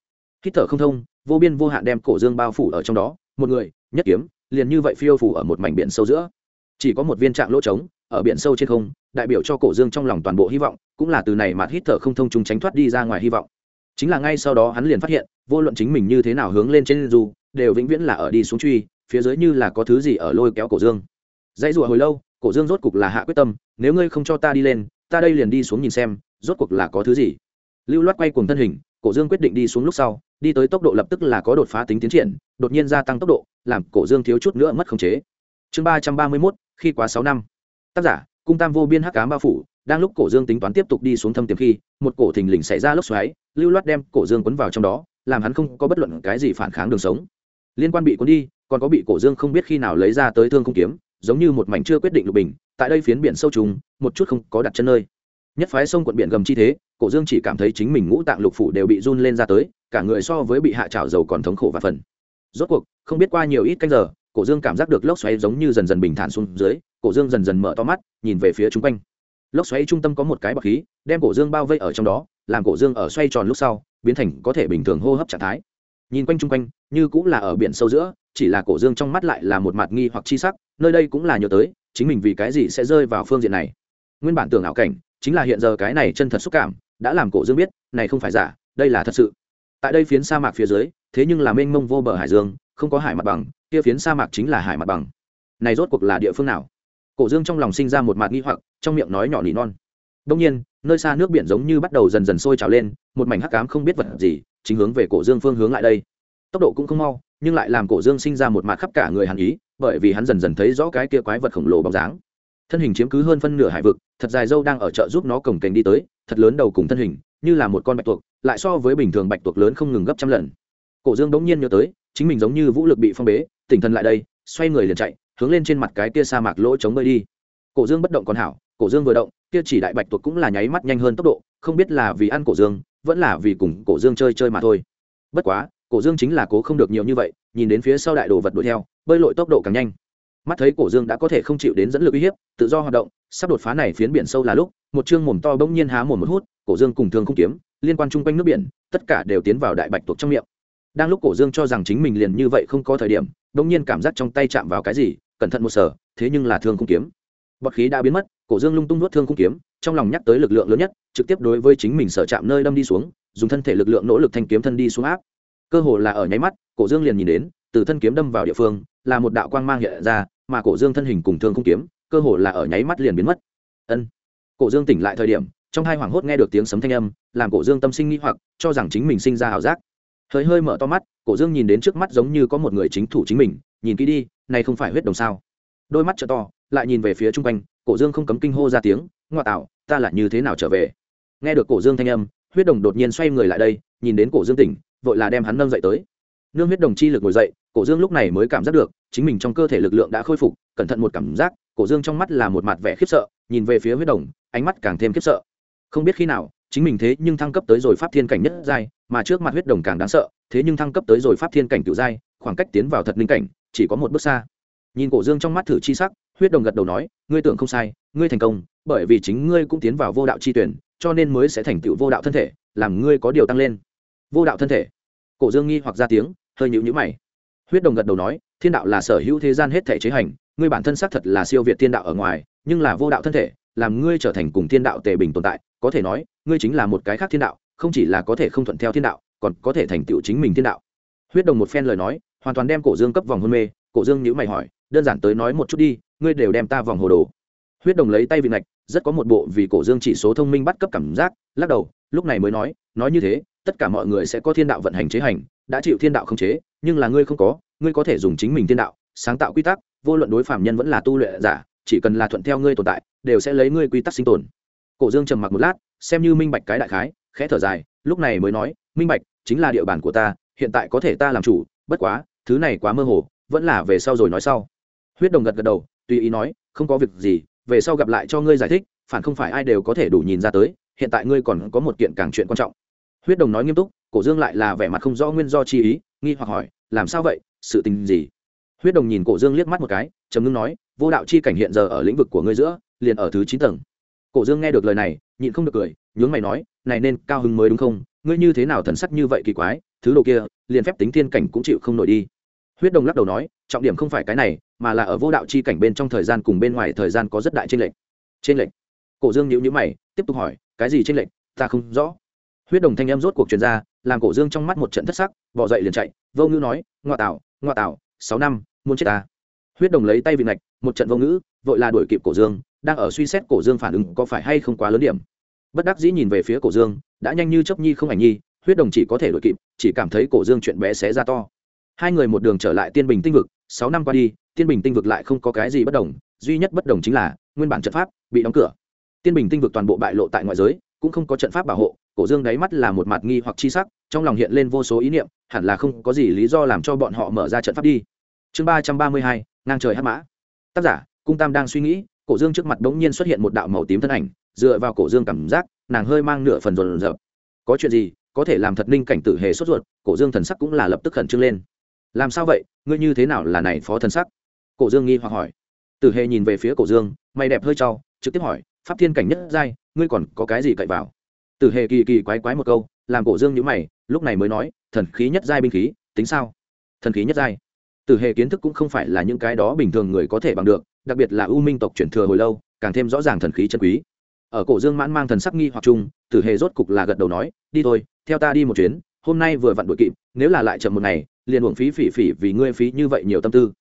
Hít thở không thông, vô biên vô hạn đem cổ dương bao phủ ở trong đó, một người, nhất kiếm liền như vậy phiêu phủ ở một mảnh biển sâu giữa. Chỉ có một viên trạng lỗ trống, ở biển sâu trên không, đại biểu cho cổ dương trong lòng toàn bộ hy vọng, cũng là từ này mà hít thở không thông chúng tránh thoát đi ra ngoài hy vọng. Chính là ngay sau đó hắn liền phát hiện, vô luận chính mình như thế nào hướng lên trên dù, đều vĩnh viễn là ở đi xuống truy, phía dưới như là có thứ gì ở lôi kéo cổ dương. Dãy rùa hồi lâu, cổ dương rốt cục là hạ quyết tâm, nếu ngươi không cho ta đi lên, ta đây liền đi xuống nhìn xem, rốt cuộc là có thứ gì. Lưu loát quay cùng thân hình, cổ dương quyết định đi xuống lúc sau, đi tới tốc độ lập tức là có đột phá tính tiến triển, đột nhiên gia tăng tốc độ làm cổ dương thiếu chút nữa mất khống chế. Chương ba trăm ba mươi mốt, khi quá sáu năm. Tác giả, cung tam vô biên hắc cám bao phủ, đang lúc cổ dương tính toán tiếp tục đi xuống thâm tiềm khi, một cổ thình lình xảy ra lốc xoáy, lưu loát đem cổ dương quấn vào trong đó, làm hắn không có bất luận cái gì phản kháng đường sống. Liên quan bị cuốn đi, còn có bị cổ dương không biết khi nào lấy ra tới thương không kiếm, giống như một mảnh chưa quyết định lục bình, tại đây phiến biển sâu trùng, một chút không có đặt chân nơi. Nhất phái sông quận biển gầm chi thế, cổ dương chỉ cảm thấy chính mình ngũ tạng lục phủ đều bị run lên ra tới, cả người so với bị hạ trào dầu còn thống khổ và phần rốt cuộc, không biết qua nhiều ít canh giờ, cổ dương cảm giác được lốc xoáy giống như dần dần bình thản xuống dưới, cổ dương dần dần mở to mắt, nhìn về phía chung quanh. Lốc xoáy trung tâm có một cái bọc khí, đem cổ dương bao vây ở trong đó, làm cổ dương ở xoay tròn lúc sau, biến thành có thể bình thường hô hấp trạng thái. Nhìn quanh chung quanh, như cũng là ở biển sâu giữa, chỉ là cổ dương trong mắt lại là một mặt nghi hoặc chi sắc, nơi đây cũng là nhớ tới, chính mình vì cái gì sẽ rơi vào phương diện này. Nguyên bản tưởng ảo cảnh, chính là hiện giờ cái này chân thật xúc cảm, đã làm cổ dương biết, này không phải giả, đây là thật sự tại đây phiến sa mạc phía dưới, thế nhưng là mênh mông vô bờ hải dương, không có hải mặt bằng, kia phiến sa mạc chính là hải mặt bằng. Này rốt cuộc là địa phương nào? Cổ dương trong lòng sinh ra một mạt nghi hoặc, trong miệng nói nhỏ nỉ non. Đông nhiên, nơi xa nước biển giống như bắt đầu dần dần sôi trào lên, một mảnh hắc cám không biết vật gì, chính hướng về cổ dương phương hướng lại đây. Tốc độ cũng không mau, nhưng lại làm cổ dương sinh ra một mạt khắp cả người hàn ý, bởi vì hắn dần dần thấy rõ cái kia quái vật khổng lồ bóng dáng. Thân hình chiếm cứ hơn phân nửa hải vực, thật dài dâu đang ở chợ giúp nó cổng kềnh đi tới, thật lớn đầu cùng thân hình như là một con bạch tuộc, lại so với bình thường bạch tuộc lớn không ngừng gấp trăm lần. Cổ dương bỗng nhiên nhớ tới, chính mình giống như vũ lực bị phong bế, tỉnh thần lại đây, xoay người liền chạy, hướng lên trên mặt cái kia sa mạc lỗ chống bơi đi. Cổ dương bất động còn hảo, cổ dương vừa động, kia chỉ đại bạch tuộc cũng là nháy mắt nhanh hơn tốc độ, không biết là vì ăn cổ dương, vẫn là vì cùng cổ dương chơi chơi mà thôi. Bất quá, cổ dương chính là cố không được nhiều như vậy, nhìn đến phía sau đại đồ vật đuổi theo, bơi lội tốc độ càng nhanh. Mắt thấy cổ dương đã có thể không chịu đến dẫn lực uy hiếp, tự do hoạt động, sắp đột phá này phiến biển sâu là lúc, một chương mồm to bỗng nhiên há mồm một hút cổ dương cùng thương không kiếm, liên quan chung quanh nước biển, tất cả đều tiến vào đại bạch tuộc trong miệng. Đang lúc cổ dương cho rằng chính mình liền như vậy không có thời điểm bỗng nhiên cảm giác trong tay chạm vào cái gì, cẩn thận một sở thế nhưng là thương không kiếm. Bọt khí đã biến mất, cổ dương lung tung nuốt thương không kiếm, trong lòng nhắc tới lực lượng lớn nhất, trực tiếp đối với chính mình sở chạm nơi đâm đi xuống, dùng thân thể lực lượng nỗ lực thanh kiếm thân đi xuống áp. Cơ hồ là ở nháy mắt, cổ dương liền nhìn đến, từ thân kiếm đâm vào địa phương, là một đạo quang mang hiện ra, mà cổ dương thân hình cùng thương không kiếm, cơ hồ là ở nháy mắt liền biến mất. Ân. Cổ dương tỉnh lại thời điểm trong hai hoàng hốt nghe được tiếng sấm thanh âm, làm cổ dương tâm sinh nghĩ hoặc, cho rằng chính mình sinh ra ảo giác. Hơi hơi mở to mắt, cổ dương nhìn đến trước mắt giống như có một người chính thủ chính mình, nhìn kỹ đi, này không phải huyết đồng sao? Đôi mắt t to, lại nhìn về phía chung quanh, cổ dương không cấm kinh hô ra tiếng, ngoa tạo, ta là như thế nào trở về? Nghe được cổ dương thanh âm, huyết đồng đột nhiên xoay người lại đây, nhìn đến cổ dương tỉnh, vội là đem hắn nâng dậy tới. Nương huyết đồng chi lực ngồi dậy, cổ dương lúc này mới cảm giác được, chính mình trong cơ thể lực lượng đã khôi phục, cẩn thận một cảm giác, cổ dương trong mắt là một mặt vẻ khiếp sợ, nhìn về phía huyết đồng, ánh mắt càng thêm khiếp sợ không biết khi nào, chính mình thế nhưng thăng cấp tới rồi pháp thiên cảnh nhất giai, mà trước mặt huyết đồng càng đáng sợ, thế nhưng thăng cấp tới rồi pháp thiên cảnh cựu giai, khoảng cách tiến vào thật linh cảnh, chỉ có một bước xa. Nhìn cổ dương trong mắt thử chi sắc, huyết đồng gật đầu nói, ngươi tưởng không sai, ngươi thành công, bởi vì chính ngươi cũng tiến vào vô đạo chi tuyển, cho nên mới sẽ thành tựu vô đạo thân thể, làm ngươi có điều tăng lên. Vô đạo thân thể. Cổ dương nghi hoặc ra tiếng, hơi nhịu nhữ mày. Huyết đồng gật đầu nói, thiên đạo là sở hữu thế gian hết thể chế hành, ngươi bản thân xác thật là siêu việt thiên đạo ở ngoài, nhưng là vô đạo thân thể, làm ngươi trở thành cùng thiên đạo tề bình tồn tại có thể nói, ngươi chính là một cái khác thiên đạo, không chỉ là có thể không thuận theo thiên đạo, còn có thể thành tựu chính mình thiên đạo. Huyết đồng một phen lời nói, hoàn toàn đem cổ dương cấp vòng hôn mê, cổ dương nhữ mày hỏi, đơn giản tới nói một chút đi, ngươi đều đem ta vòng hồ đồ. Huyết đồng lấy tay vị ngạch, rất có một bộ vì cổ dương chỉ số thông minh bắt cấp cảm giác, lắc đầu, lúc này mới nói nói như thế, tất cả mọi người sẽ có thiên đạo vận hành chế hành, đã chịu thiên đạo không chế, nhưng là ngươi không có, ngươi có thể dùng chính mình thiên đạo, sáng tạo quy tắc, vô luận đối phạm nhân vẫn là tu luyện giả, chỉ cần là thuận theo ngươi tồn tại, đều sẽ lấy ngươi quy tắc sinh tồn cổ dương trầm mặc một lát, xem như minh bạch cái đại khái, khẽ thở dài, lúc này mới nói, minh bạch, chính là địa bàn của ta, hiện tại có thể ta làm chủ, bất quá, thứ này quá mơ hồ, vẫn là về sau rồi nói sau. Huyết đồng gật gật đầu, tùy ý nói, không có việc gì, về sau gặp lại cho ngươi giải thích, phản không phải ai đều có thể đủ nhìn ra tới, hiện tại ngươi còn có một kiện càng chuyện quan trọng. Huyết đồng nói nghiêm túc, cổ dương lại là vẻ mặt không rõ nguyên do chi ý, nghi hoặc hỏi, làm sao vậy? Sự tình gì? Huyết đồng nhìn cổ dương liếc mắt một cái, trầm ngưng nói, vô đạo chi cảnh hiện giờ ở lĩnh vực của ngươi giữa, liền ở thứ chín tầng cổ dương nghe được lời này, nhịn không được cười, nhướng mày nói, này nên cao hứng mới đúng không? Ngươi như thế nào thần sắc như vậy kỳ quái, thứ đồ kia, liền phép tính thiên cảnh cũng chịu không nổi đi. Huyết đồng lắc đầu nói, trọng điểm không phải cái này, mà là ở vô đạo chi cảnh bên trong thời gian cùng bên ngoài thời gian có rất đại trên lệch. Trên lệch? Cổ dương nhíu nhíu mày, tiếp tục hỏi, cái gì trên lệch? Ta không rõ. Huyết đồng thanh em rốt cuộc truyền ra, làm cổ dương trong mắt một trận thất sắc, bỏ dậy liền chạy, vô ngữ nói, ngoa tạo ngoa tạo, sáu năm, muốn chết ta. Huyết đồng lấy tay vị ngạch, một trận vô ngữ, vội là đuổi kịp cổ dương đang ở suy xét cổ dương phản ứng có phải hay không quá lớn điểm. Bất đắc dĩ nhìn về phía cổ dương, đã nhanh như chốc nhi không ảnh nhi, huyết đồng chỉ có thể đuổi kịp, chỉ cảm thấy cổ dương chuyện bé xé ra to. Hai người một đường trở lại tiên bình tinh vực, sáu năm qua đi, tiên bình tinh vực lại không có cái gì bất đồng, duy nhất bất đồng chính là, nguyên bản trận pháp bị đóng cửa. Tiên bình tinh vực toàn bộ bại lộ tại ngoại giới, cũng không có trận pháp bảo hộ, cổ dương đáy mắt là một mặt nghi hoặc chi sắc, trong lòng hiện lên vô số ý niệm, hẳn là không có gì lý do làm cho bọn họ mở ra trận pháp đi. Chương ba trăm ba mươi hai, ngang trời hát mã. Tác giả, cung tam đang suy nghĩ cổ dương trước mặt bỗng nhiên xuất hiện một đạo màu tím thân ảnh, dựa vào cổ dương cảm giác, nàng hơi mang nửa phần rồn rợp có chuyện gì, có thể làm thật ninh cảnh tử hề sốt ruột, cổ dương thần sắc cũng là lập tức khẩn trương lên. Làm sao vậy, ngươi như thế nào là này phó thần sắc? Cổ dương nghi hoặc hỏi. Tử hề nhìn về phía cổ dương, mày đẹp hơi trau trực tiếp hỏi, pháp thiên cảnh nhất giai, ngươi còn có cái gì cậy vào? Tử hề kỳ kỳ quái quái một câu, làm cổ dương nhữ mày, lúc này mới nói, thần khí nhất giai binh khí, tính sao? Thần khí nhất giai tử hề kiến thức cũng không phải là những cái đó bình thường người có thể bằng được, đặc biệt là u minh tộc chuyển thừa hồi lâu, càng thêm rõ ràng thần khí chân quý. Ở cổ dương mãn mang thần sắc nghi hoặc chung, tử hề rốt cục là gật đầu nói, đi thôi, theo ta đi một chuyến, hôm nay vừa vặn đội kịp, nếu là lại chậm một ngày, liền uổng phí phỉ phỉ vì ngươi phí như vậy nhiều tâm tư.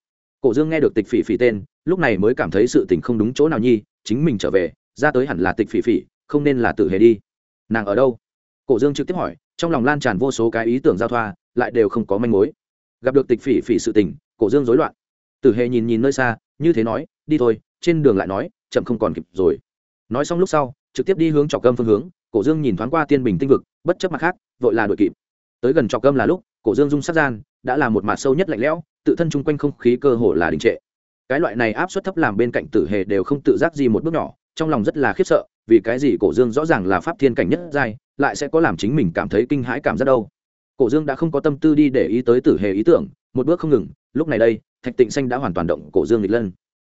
Cổ dương nghe được tịch phỉ phỉ tên, lúc này mới cảm thấy sự tình không đúng chỗ nào nhi, chính mình trở về, ra tới hẳn là tịch phỉ phỉ, không nên là tử hề đi. Nàng ở đâu? Cổ dương trực tiếp hỏi, trong lòng lan tràn vô số cái ý tưởng giao thoa, lại đều không có manh mối gặp được tịch phỉ phỉ sự tình, cổ dương rối loạn. Tử hề nhìn nhìn nơi xa, như thế nói, đi thôi, trên đường lại nói, chậm không còn kịp rồi. Nói xong lúc sau, trực tiếp đi hướng trọc cơm phương hướng, cổ dương nhìn thoáng qua tiên bình tinh vực, bất chấp mặt khác, vội là đội kịp. Tới gần trọc cơm là lúc, cổ dương dung sát gian, đã là một mặt sâu nhất lạnh lẽo, tự thân chung quanh không khí cơ hồ là đình trệ. Cái loại này áp suất thấp làm bên cạnh tử hề đều không tự giác gì một bước nhỏ, trong lòng rất là khiếp sợ, vì cái gì cổ dương rõ ràng là pháp thiên cảnh nhất giai, lại sẽ có làm chính mình cảm thấy kinh hãi cảm giác đâu cổ dương đã không có tâm tư đi để ý tới tử hề ý tưởng, một bước không ngừng, lúc này đây, thạch tịnh xanh đã hoàn toàn động cổ dương lịch lân.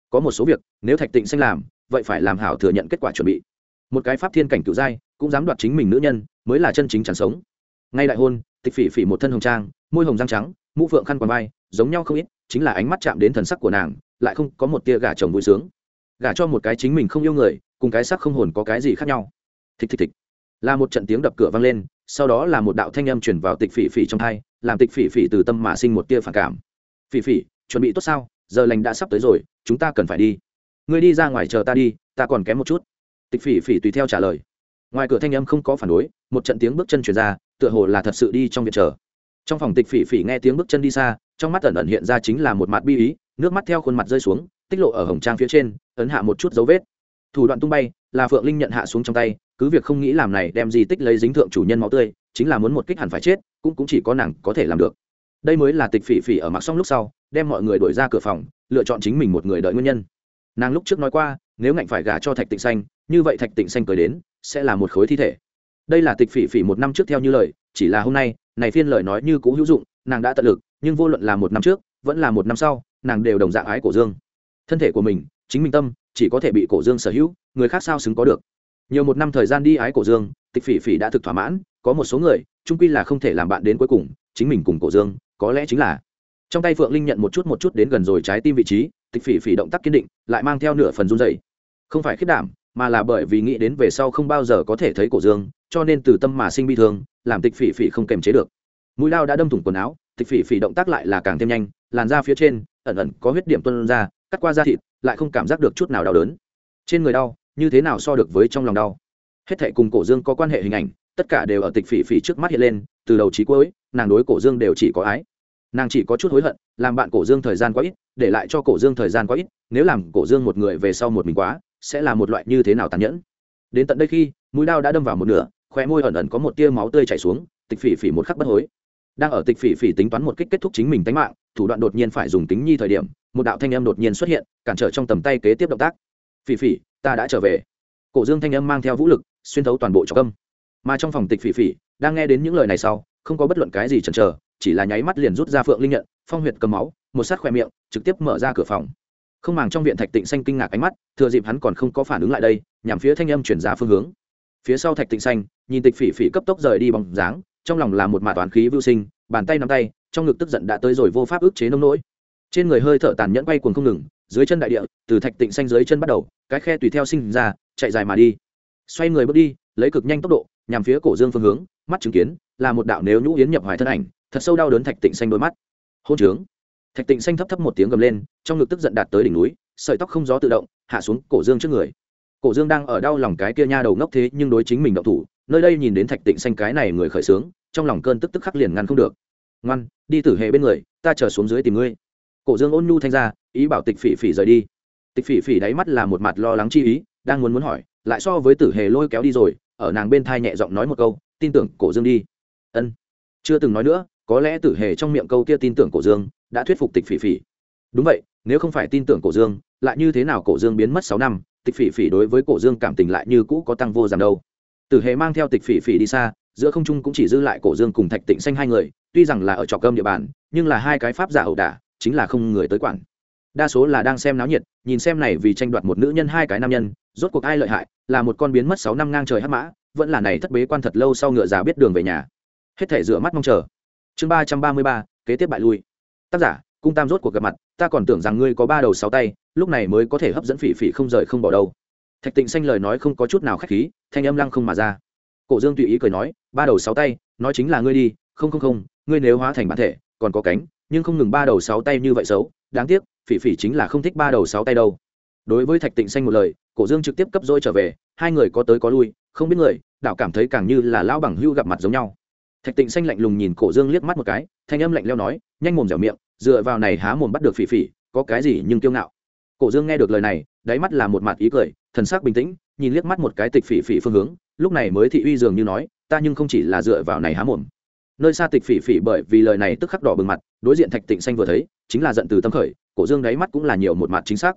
Có một số việc, nếu thạch tịnh xanh làm, vậy phải làm hảo thừa nhận kết quả chuẩn bị. Một cái pháp thiên cảnh cựu giai, cũng dám đoạt chính mình nữ nhân, mới là chân chính chẳng sống. Ngay đại hôn tịch phỉ phỉ một thân hồng trang, môi hồng răng trắng, mũ phượng khăn quàng vai, giống nhau không ít, chính là ánh mắt chạm đến thần sắc của nàng, lại không có một tia gà chồng vui sướng. Gả cho một cái chính mình không yêu người, cùng cái sắc không hồn có cái gì khác nhau. Thịch thịch thịch. Là một trận tiếng đập cửa vang lên sau đó là một đạo thanh âm chuyển vào tịch phỉ phỉ trong thai, làm tịch phỉ phỉ từ tâm mà sinh một tia phản cảm. Phỉ phỉ, chuẩn bị tốt sao? Giờ lành đã sắp tới rồi, chúng ta cần phải đi. Ngươi đi ra ngoài chờ ta đi, ta còn kém một chút. Tịch phỉ phỉ tùy theo trả lời. Ngoài cửa thanh âm không có phản đối, một trận tiếng bước chân chuyển ra, tựa hồ là thật sự đi trong việc chờ. Trong phòng tịch phỉ phỉ nghe tiếng bước chân đi xa, trong mắt ẩn ẩn hiện ra chính là một mặt bi ý, nước mắt theo khuôn mặt rơi xuống, tích lộ ở hồng trang phía trên, ấn hạ một chút dấu vết. Thủ đoạn tung bay là phượng linh nhận hạ xuống trong tay cứ việc không nghĩ làm này đem gì tích lấy dính thượng chủ nhân máu tươi, chính là muốn một kích hẳn phải chết, cũng cũng chỉ có nàng có thể làm được. Đây mới là tịch phỉ phỉ ở mặc xong lúc sau, đem mọi người đuổi ra cửa phòng, lựa chọn chính mình một người đợi nguyên nhân. Nàng lúc trước nói qua, nếu ngạnh phải gả cho thạch tịnh xanh, như vậy thạch tịnh xanh cười đến, sẽ là một khối thi thể. Đây là tịch phỉ phỉ một năm trước theo như lời, chỉ là hôm nay, này phiên lời nói như cũ hữu dụng, nàng đã tận lực, nhưng vô luận là một năm trước, vẫn là một năm sau, nàng đều đồng dạng ái cổ dương. Thân thể của mình, chính mình tâm, chỉ có thể bị cổ dương sở hữu, người khác sao xứng có được nhiều một năm thời gian đi ái cổ dương, tịch phỉ phỉ đã thực thỏa mãn, có một số người trung quy là không thể làm bạn đến cuối cùng, chính mình cùng cổ dương, có lẽ chính là. Trong tay phượng linh nhận một chút một chút đến gần rồi trái tim vị trí, tịch phỉ phỉ động tác kiên định, lại mang theo nửa phần run dày không phải khiết đảm, mà là bởi vì nghĩ đến về sau không bao giờ có thể thấy cổ dương, cho nên từ tâm mà sinh bi thương, làm tịch phỉ phỉ không kềm chế được. Mũi lao đã đâm thủng quần áo, tịch phỉ phỉ động tác lại là càng thêm nhanh, làn da phía trên, ẩn ẩn có huyết điểm tuân ra, cắt qua da thịt, lại không cảm giác được chút nào đau đớn. Trên người đau như thế nào so được với trong lòng đau? Hết thệ cùng cổ dương có quan hệ hình ảnh, tất cả đều ở tịch phỉ phỉ trước mắt hiện lên, từ đầu trí cuối, nàng đối cổ dương đều chỉ có ái. Nàng chỉ có chút hối hận, làm bạn cổ dương thời gian quá ít, để lại cho cổ dương thời gian quá ít, nếu làm cổ dương một người về sau một mình quá, sẽ là một loại như thế nào tàn nhẫn? Đến tận đây khi, mũi đao đã đâm vào một nửa khoe môi ẩn ẩn có một tia máu tươi chảy xuống, tịch phỉ phỉ một khắc bất hối. Đang ở tịch phỉ phỉ tính toán một kích kết thúc chính mình tánh mạng, thủ đoạn đột nhiên phải dùng tính nhi thời điểm, một đạo thanh âm đột nhiên xuất hiện, cản trở trong tầm tay kế tiếp động tác phỉ phỉ, ta đã trở về. Cổ dương thanh âm mang theo vũ lực, xuyên thấu toàn bộ cho âm. Mà trong phòng tịch phỉ phỉ, đang nghe đến những lời này sau, không có bất luận cái gì chần chờ, chỉ là nháy mắt liền rút ra phượng linh nhận, phong huyệt cầm máu, một sát khoe miệng, trực tiếp mở ra cửa phòng. Không màng trong viện thạch tịnh xanh kinh ngạc ánh mắt, thừa dịp hắn còn không có phản ứng lại đây, nhằm phía thanh âm chuyển ra phương hướng. Phía sau thạch tịnh xanh, nhìn tịch phỉ phỉ cấp tốc rời đi bằng dáng, trong lòng là một mạ toán khí vưu sinh, bàn tay nắm tay, trong ngực tức giận đã tới rồi vô pháp ức chế nông nỗi trên người hơi thở tàn nhẫn quay cuồng không ngừng, dưới chân đại địa, từ thạch tịnh xanh dưới chân bắt đầu, cái khe tùy theo sinh ra, chạy dài mà đi. Xoay người bước đi, lấy cực nhanh tốc độ, nhằm phía cổ dương phương hướng, mắt chứng kiến, là một đạo nếu nhũ yến nhập hoài thân ảnh, thật sâu đau đớn thạch tịnh xanh đôi mắt. Hôn trướng. Thạch tịnh xanh thấp thấp một tiếng gầm lên, trong ngực tức giận đạt tới đỉnh núi, sợi tóc không gió tự động, hạ xuống cổ dương trước người. Cổ dương đang ở đau lòng cái kia nha đầu ngốc thế, nhưng đối chính mình động thủ, nơi đây nhìn đến thạch tịnh xanh cái này người khởi sướng, trong lòng cơn tức tức khắc liền ngăn không được. Ngoan, đi tử hệ bên người, ta chờ xuống dưới tìm ngươi cổ dương ôn nhu thanh ra, ý bảo tịch phỉ phỉ rời đi. Tịch phỉ phỉ đáy mắt là một mặt lo lắng chi ý, đang muốn muốn hỏi, lại so với tử hề lôi kéo đi rồi, ở nàng bên thai nhẹ giọng nói một câu, tin tưởng cổ dương đi. Ân. Chưa từng nói nữa, có lẽ tử hề trong miệng câu kia tin tưởng cổ dương đã thuyết phục tịch phỉ phỉ. Đúng vậy, nếu không phải tin tưởng cổ dương, lại như thế nào cổ dương biến mất sáu năm, tịch phỉ phỉ đối với cổ dương cảm tình lại như cũ có tăng vô giảm đâu. Tử hề mang theo tịch phỉ phỉ đi xa, giữa không trung cũng chỉ dư lại cổ dương cùng thạch tịnh xanh hai người, tuy rằng là ở trọc cơm địa bàn, nhưng là hai cái pháp giả ẩu đả chính là không người tới quản. Đa số là đang xem náo nhiệt, nhìn xem này vì tranh đoạt một nữ nhân hai cái nam nhân, rốt cuộc ai lợi hại, là một con biến mất sáu năm ngang trời hắc mã, vẫn là này thất bế quan thật lâu sau ngựa già biết đường về nhà. Hết thể rửa mắt mong chờ. Chương ba trăm ba mươi ba, kế tiếp bại lui. Tác giả, cung tam rốt cuộc gặp mặt, ta còn tưởng rằng ngươi có ba đầu sáu tay, lúc này mới có thể hấp dẫn phỉ phỉ không rời không bỏ đâu. Thạch tịnh xanh lời nói không có chút nào khách khí, thanh âm lăng không mà ra. Cổ dương tùy ý cười nói, ba đầu sáu tay, nói chính là ngươi đi, không không không, ngươi nếu hóa thành bản thể, còn có cánh nhưng không ngừng ba đầu sáu tay như vậy xấu, đáng tiếc, phỉ phỉ chính là không thích ba đầu sáu tay đâu. Đối với thạch tịnh xanh một lời, cổ dương trực tiếp cấp dôi trở về, hai người có tới có lui, không biết người đạo cảm thấy càng như là lão bằng hưu gặp mặt giống nhau. Thạch tịnh xanh lạnh lùng nhìn cổ dương liếc mắt một cái, thanh âm lạnh leo nói, nhanh mồm dẻo miệng, dựa vào này há mồm bắt được phỉ phỉ, có cái gì nhưng kiêu ngạo. Cổ dương nghe được lời này, đáy mắt là một mặt ý cười, thần sắc bình tĩnh, nhìn liếc mắt một cái tịch phỉ phỉ phương hướng, lúc này mới thị uy dường như nói, ta nhưng không chỉ là dựa vào này há mồm nơi xa tịch phỉ phỉ bởi vì lời này tức khắc đỏ bừng mặt, đối diện thạch tịnh xanh vừa thấy, chính là giận từ tâm khởi, cổ dương đáy mắt cũng là nhiều một mặt chính xác.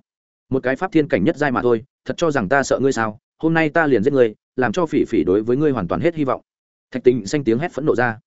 Một cái pháp thiên cảnh nhất giai mà thôi, thật cho rằng ta sợ ngươi sao, hôm nay ta liền giết ngươi, làm cho phỉ phỉ đối với ngươi hoàn toàn hết hy vọng. Thạch tịnh xanh tiếng hét phẫn nộ ra.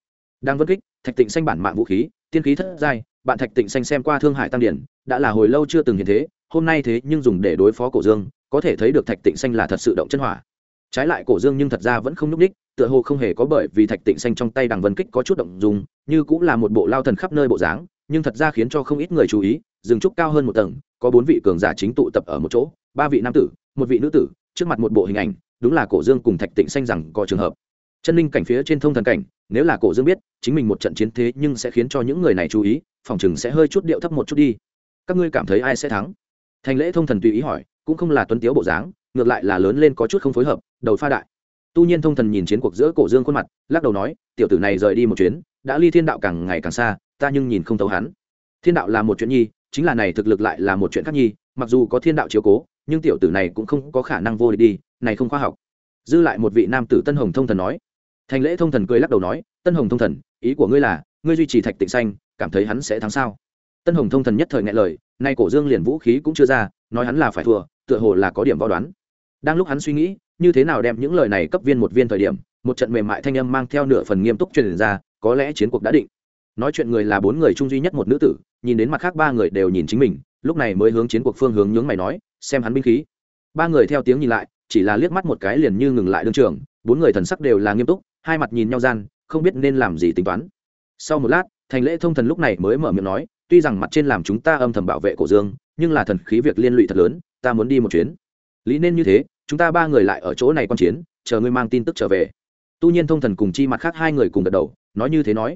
Đang vân kích, thạch tịnh xanh bản mạng vũ khí, tiên khí thất giai, bạn thạch tịnh xanh xem qua thương hải tăng điển, đã là hồi lâu chưa từng hiện thế, hôm nay thế nhưng dùng để đối phó cổ dương, có thể thấy được thạch tịnh xanh là thật sự động chân hỏa trái lại cổ dương nhưng thật ra vẫn không nhúc ních tựa hồ không hề có bởi vì thạch tịnh xanh trong tay đằng vân kích có chút động dùng, như cũng là một bộ lao thần khắp nơi bộ dáng, nhưng thật ra khiến cho không ít người chú ý dừng trúc cao hơn một tầng, có bốn vị cường giả chính tụ tập ở một chỗ, ba vị nam tử, một vị nữ tử, trước mặt một bộ hình ảnh, đúng là cổ dương cùng thạch tịnh xanh rằng có trường hợp. Chân linh cảnh phía trên thông thần cảnh, nếu là cổ dương biết, chính mình một trận chiến thế nhưng sẽ khiến cho những người này chú ý, phòng chừng sẽ hơi chút điệu thấp một chút đi. Các ngươi cảm thấy ai sẽ thắng? Thành lễ thông thần tùy ý hỏi, cũng không là tuấn tiếu bộ dáng, ngược lại là lớn lên có chút không phối hợp đầu pha đại. Tu nhiên thông thần nhìn chiến cuộc giữa cổ dương khuôn mặt, lắc đầu nói, tiểu tử này rời đi một chuyến, đã ly thiên đạo càng ngày càng xa, ta nhưng nhìn không thấu hắn. Thiên đạo là một chuyện nhi, chính là này thực lực lại là một chuyện khác nhi, mặc dù có thiên đạo chiếu cố, nhưng tiểu tử này cũng không có khả năng vô địch đi, này không khoa học. Dư lại một vị nam tử tân hồng thông thần nói. Thành lễ thông thần cười lắc đầu nói, tân hồng thông thần, ý của ngươi là, ngươi duy trì thạch tịnh xanh, cảm thấy hắn sẽ thắng sao? Tân hồng thông thần nhất thời ngại lời, nay cổ dương liền vũ khí cũng chưa ra, nói hắn là phải thua, tựa hồ là có điểm võ đoán. Đang lúc hắn suy nghĩ như thế nào đem những lời này cấp viên một viên thời điểm, một trận mềm mại thanh âm mang theo nửa phần nghiêm túc truyền ra, có lẽ chiến cuộc đã định. Nói chuyện người là bốn người chung duy nhất một nữ tử, nhìn đến mặt khác ba người đều nhìn chính mình, lúc này mới hướng chiến cuộc phương hướng nhướng mày nói, xem hắn binh khí. Ba người theo tiếng nhìn lại, chỉ là liếc mắt một cái liền như ngừng lại đương trường, bốn người thần sắc đều là nghiêm túc, hai mặt nhìn nhau gian, không biết nên làm gì tính toán. Sau một lát, thành lễ thông thần lúc này mới mở miệng nói, tuy rằng mặt trên làm chúng ta âm thầm bảo vệ cổ dương, nhưng là thần khí việc liên lụy thật lớn, ta muốn đi một chuyến. Lý nên như thế chúng ta ba người lại ở chỗ này quan chiến, chờ ngươi mang tin tức trở về. Tu nhiên thông thần cùng chi mặt khác hai người cùng gật đầu, nói như thế nói.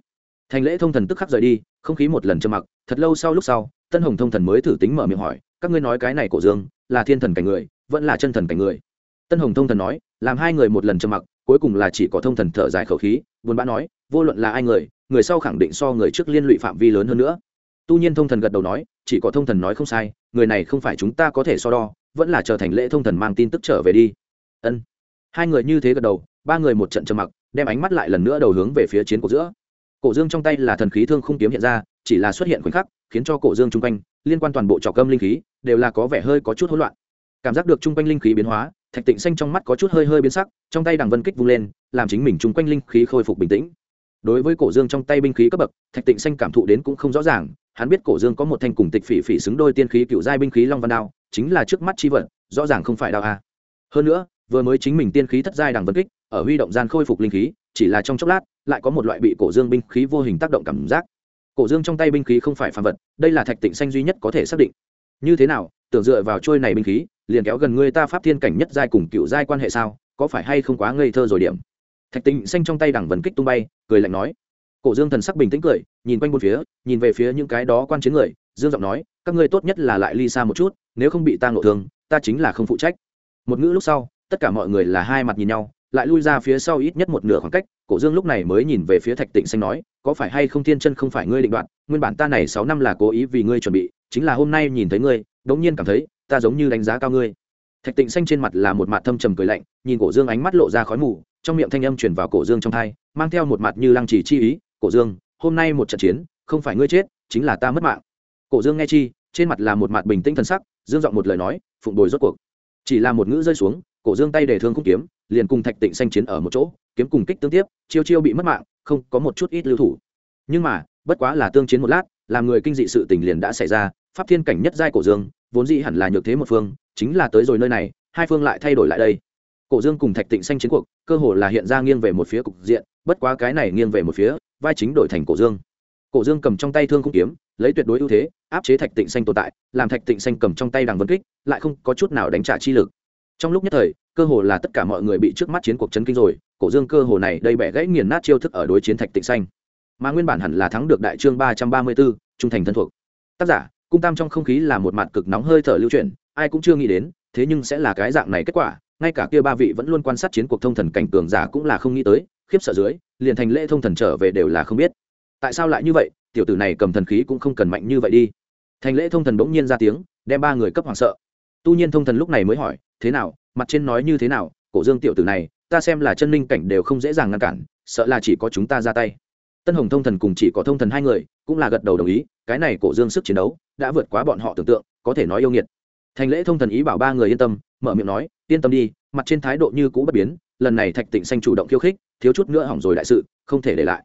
Thành lễ thông thần tức khắc rời đi, không khí một lần trầm mặc, thật lâu sau lúc sau, tân hồng thông thần mới thử tính mở miệng hỏi, các ngươi nói cái này cổ dương, là thiên thần cảnh người, vẫn là chân thần cảnh người? Tân hồng thông thần nói, làm hai người một lần trầm mặc, cuối cùng là chỉ có thông thần thở dài khẩu khí, buồn bã nói, vô luận là ai người người sau khẳng định so người trước liên lụy phạm vi lớn hơn nữa. Tu nhiên thông thần gật đầu nói, chỉ có thông thần nói không sai, người này không phải chúng ta có thể so đo vẫn là trở thành lễ thông thần mang tin tức trở về đi. Ân. Hai người như thế gật đầu, ba người một trận trầm mặc, đem ánh mắt lại lần nữa đầu hướng về phía chiến cuộc giữa. Cổ dương trong tay là thần khí thương không kiếm hiện ra, chỉ là xuất hiện khoảnh khắc, khiến cho cổ dương chung quanh, liên quan toàn bộ trọc âm linh khí, đều là có vẻ hơi có chút hỗn loạn. Cảm giác được chung quanh linh khí biến hóa, thạch tịnh xanh trong mắt có chút hơi hơi biến sắc, trong tay đằng vân kích vung lên, làm chính mình chung quanh linh khí khôi phục bình tĩnh. Đối với cổ dương trong tay binh khí cấp bậc, thạch tịnh xanh cảm thụ đến cũng không rõ ràng, hắn biết cổ dương có một thanh cùng tịch phỉ phỉ xứng đôi tiên khí cựu giai binh khí long văn đao chính là trước mắt chi vật, rõ ràng không phải đao a. Hơn nữa, vừa mới chính mình tiên khí thất giai đằng vân kích, ở huy động gian khôi phục linh khí, chỉ là trong chốc lát, lại có một loại bị cổ dương binh khí vô hình tác động cảm giác. Cổ dương trong tay binh khí không phải phàm vật, đây là thạch tịnh xanh duy nhất có thể xác định. Như thế nào, tưởng dựa vào trôi này binh khí, liền kéo gần ngươi ta pháp thiên cảnh nhất giai cùng cựu giai quan hệ sao, có phải hay không quá ngây thơ rồi điểm? Thạch tịnh xanh trong tay đằng vần kích tung bay, cười lạnh nói. Cổ dương thần sắc bình tĩnh cười, nhìn quanh bốn phía, nhìn về phía những cái đó quan chiến người, dương giọng nói các ngươi tốt nhất là lại ly xa một chút, nếu không bị ta ngộ thương, ta chính là không phụ trách. Một ngữ lúc sau, tất cả mọi người là hai mặt nhìn nhau, lại lui ra phía sau ít nhất một nửa khoảng cách, cổ dương lúc này mới nhìn về phía thạch tịnh xanh nói, có phải hay không thiên chân không phải ngươi định đoạt, nguyên bản ta này sáu năm là cố ý vì ngươi chuẩn bị, chính là hôm nay nhìn thấy ngươi, đống nhiên cảm thấy, ta giống như đánh giá cao ngươi. Thạch tịnh xanh trên mặt là một mặt thâm trầm cười lạnh, nhìn cổ dương ánh mắt lộ ra khói mù, trong miệng thanh âm chuyển vào cổ dương trong thai mang theo một mặt như lăng trì chi ý, cổ dương, hôm nay một trận chiến, không phải ngươi chết, chính là ta mất mạng cổ dương nghe chi, trên mặt là một mặt bình tĩnh thần sắc, dương giọng một lời nói, phụng bồi rốt cuộc. Chỉ là một ngữ rơi xuống, cổ dương tay để thương không kiếm, liền cùng thạch tịnh xanh chiến ở một chỗ, kiếm cùng kích tương tiếp, chiêu chiêu bị mất mạng, không có một chút ít lưu thủ. Nhưng mà, bất quá là tương chiến một lát, làm người kinh dị sự tình liền đã xảy ra, pháp thiên cảnh nhất giai cổ dương, vốn dĩ hẳn là nhược thế một phương, chính là tới rồi nơi này, hai phương lại thay đổi lại đây. Cổ dương cùng thạch tịnh xanh chiến cuộc, cơ hồ là hiện ra nghiêng về một phía cục diện, bất quá cái này nghiêng về một phía, vai chính đổi thành cổ dương cổ dương cầm trong tay thương Không kiếm, lấy tuyệt đối ưu thế, áp chế thạch tịnh xanh tồn tại, làm thạch tịnh xanh cầm trong tay đằng vân kích, lại không có chút nào đánh trả chi lực. Trong lúc nhất thời, cơ hồ là tất cả mọi người bị trước mắt chiến cuộc chấn kinh rồi, cổ dương cơ hồ này đây bẻ gãy nghiền nát chiêu thức ở đối chiến thạch tịnh xanh. Mà nguyên bản hẳn là thắng được đại trương ba trăm ba mươi b ố trung thành thân thuộc. Tác giả, cung tam trong không khí là một mặt cực nóng hơi thở lưu chuyển, ai cũng chưa nghĩ đến, thế nhưng sẽ là cái dạng này kết quả, ngay cả kia ba vị vẫn luôn quan sát chiến cuộc thông thần cảnh cường giả cũng là không nghĩ tới, khiếp sợ dưới, liền thành lễ thông thần trở về đều là không biết tại sao lại như vậy? Tiểu tử này cầm thần khí cũng không cần mạnh như vậy đi. Thành lễ thông thần bỗng nhiên ra tiếng, đem ba người cấp hoàng sợ. Tu nhiên thông thần lúc này mới hỏi, thế nào? Mặt trên nói như thế nào? Cổ dương tiểu tử này, ta xem là chân linh cảnh đều không dễ dàng ngăn cản, sợ là chỉ có chúng ta ra tay. Tân hồng thông thần cùng chỉ có thông thần hai người cũng là gật đầu đồng ý, cái này cổ dương sức chiến đấu đã vượt quá bọn họ tưởng tượng, có thể nói yêu nghiệt. Thành lễ thông thần ý bảo ba người yên tâm, mở miệng nói, yên tâm đi, mặt trên thái độ như cũ bất biến, lần này thạch tịnh xanh chủ động khiêu khích, thiếu chút nữa hỏng rồi đại sự, không thể để lại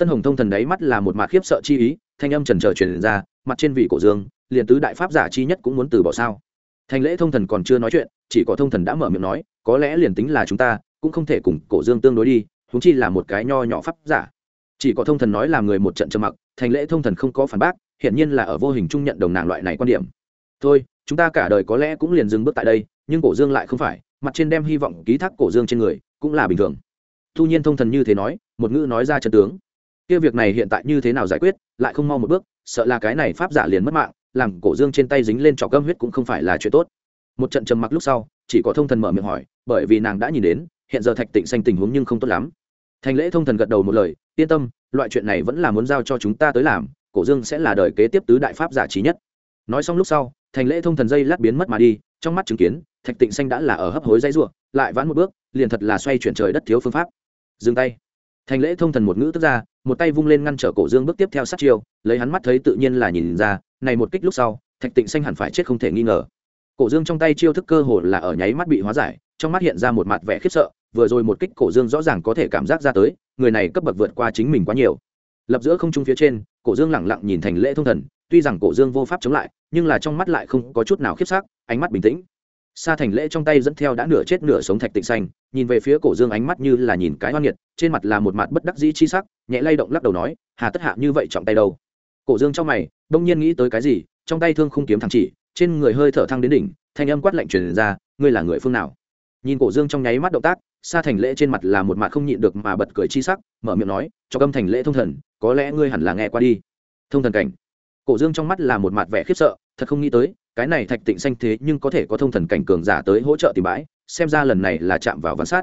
tân hồng thông thần đáy mắt là một mặt khiếp sợ chi ý, thanh âm trần trờ truyền ra, mặt trên vị cổ dương, liền tứ đại pháp giả chi nhất cũng muốn từ bỏ sao? Thành lễ thông thần còn chưa nói chuyện, chỉ có thông thần đã mở miệng nói, có lẽ liền tính là chúng ta, cũng không thể cùng cổ dương tương đối đi húng chi là một cái nho nhỏ pháp giả. Chỉ có thông thần nói là người một trận trầm mặc, thành lễ thông thần không có phản bác, hiển nhiên là ở vô hình trung nhận đồng nàng loại này quan điểm. Thôi, chúng ta cả đời có lẽ cũng liền dừng bước tại đây, nhưng cổ dương lại không phải, mặt trên đem hy vọng ký thác cổ dương trên người, cũng là bình thường. Thu nhiên thông thần như thế nói, một ngữ nói ra chân tướng kia việc này hiện tại như thế nào giải quyết, lại không mau một bước, sợ là cái này pháp giả liền mất mạng, làm cổ dương trên tay dính lên trọc gâm huyết cũng không phải là chuyện tốt. Một trận trầm mặc lúc sau, chỉ có thông thần mở miệng hỏi, bởi vì nàng đã nhìn đến, hiện giờ thạch tịnh xanh tình huống nhưng không tốt lắm. Thành lễ thông thần gật đầu một lời, yên tâm, loại chuyện này vẫn là muốn giao cho chúng ta tới làm, cổ dương sẽ là đời kế tiếp tứ đại pháp giả trí nhất. Nói xong lúc sau, thành lễ thông thần dây lát biến mất mà đi, trong mắt chứng kiến, thạch tịnh xanh đã là ở hấp hối dây ruộng lại vãn một bước, liền thật là xoay chuyển trời đất thiếu phương pháp. Dừng tay thành lễ thông thần một ngữ tức ra, một tay vung lên ngăn trở cổ dương bước tiếp theo sát chiêu, lấy hắn mắt thấy tự nhiên là nhìn ra, này một kích lúc sau, thạch tịnh xanh hẳn phải chết không thể nghi ngờ. Cổ dương trong tay chiêu thức cơ hồ là ở nháy mắt bị hóa giải, trong mắt hiện ra một mặt vẻ khiếp sợ, vừa rồi một kích cổ dương rõ ràng có thể cảm giác ra tới, người này cấp bậc vượt qua chính mình quá nhiều. Lập giữa không trung phía trên, cổ dương lẳng lặng nhìn thành lễ thông thần, tuy rằng cổ dương vô pháp chống lại, nhưng là trong mắt lại không có chút nào khiếp sắc, ánh mắt bình tĩnh. Xa thành lễ trong tay dẫn theo đã nửa chết nửa sống thạch tịnh xanh nhìn về phía cổ dương ánh mắt như là nhìn cái hoan nghiệt, trên mặt là một mặt bất đắc dĩ chi sắc, nhẹ lay động lắc đầu nói, hà tất hạ như vậy trọng tay đâu? Cổ dương trong mày, đông nhiên nghĩ tới cái gì, trong tay thương không kiếm thẳng chỉ, trên người hơi thở thăng đến đỉnh, thanh âm quát lạnh truyền ra, ngươi là người phương nào? Nhìn cổ dương trong nháy mắt động tác, sa thành lễ trên mặt là một mặt không nhịn được mà bật cười chi sắc, mở miệng nói, cho câm thành lễ thông thần, có lẽ ngươi hẳn là nghe qua đi. Thông thần cảnh. Cổ dương trong mắt là một mặt vẻ khiếp sợ, thật không nghĩ tới, cái này thạch tịnh xanh thế nhưng có thể có thông thần cảnh cường giả tới hỗ trợ tìm bãi xem ra lần này là chạm vào văn sát.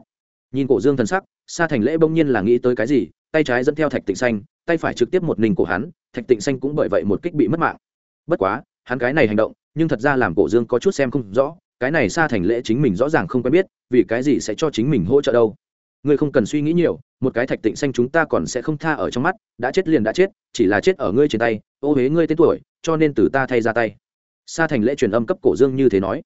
Nhìn cổ dương thần sắc, sa thành lễ bỗng nhiên là nghĩ tới cái gì, tay trái dẫn theo thạch tịnh xanh, tay phải trực tiếp một ninh cổ hắn, thạch tịnh xanh cũng bởi vậy một kích bị mất mạng. Bất quá, hắn cái này hành động, nhưng thật ra làm cổ dương có chút xem không rõ, cái này sa thành lễ chính mình rõ ràng không quen biết, vì cái gì sẽ cho chính mình hỗ trợ đâu? Ngươi không cần suy nghĩ nhiều, một cái thạch tịnh xanh chúng ta còn sẽ không tha ở trong mắt, đã chết liền đã chết, chỉ là chết ở ngươi trên tay, ô huế ngươi tên tuổi, cho nên từ ta thay ra tay. Sa thành lễ truyền âm cấp cổ dương như thế nói.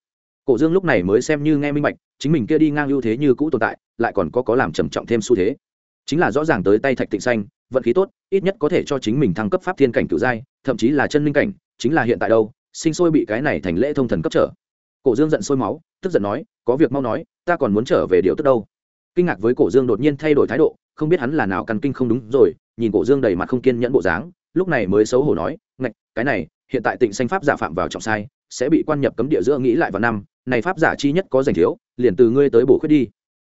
Cổ dương lúc này mới xem như nghe minh bạch chính mình kia đi ngang ưu thế như cũ tồn tại, lại còn có có làm trầm trọng thêm xu thế. Chính là rõ ràng tới tay thạch tịnh xanh, vận khí tốt, ít nhất có thể cho chính mình thăng cấp pháp thiên cảnh cựu giai, thậm chí là chân minh cảnh, chính là hiện tại đâu, sinh sôi bị cái này thành lễ thông thần cấp trở. Cổ dương giận sôi máu, tức giận nói, có việc mau nói, ta còn muốn trở về điều tức đâu. Kinh ngạc với cổ dương đột nhiên thay đổi thái độ, không biết hắn là nào căn kinh không đúng rồi, nhìn cổ dương đầy mặt không kiên nhẫn bộ dáng, lúc này mới xấu hổ nói, ngạch, cái này, hiện tại tịnh xanh pháp giả phạm vào trọng sai, sẽ bị quan nhập cấm địa giữa nghĩ lại vào năm này pháp giả chi nhất có giành thiếu, liền từ ngươi tới bổ khuyết đi.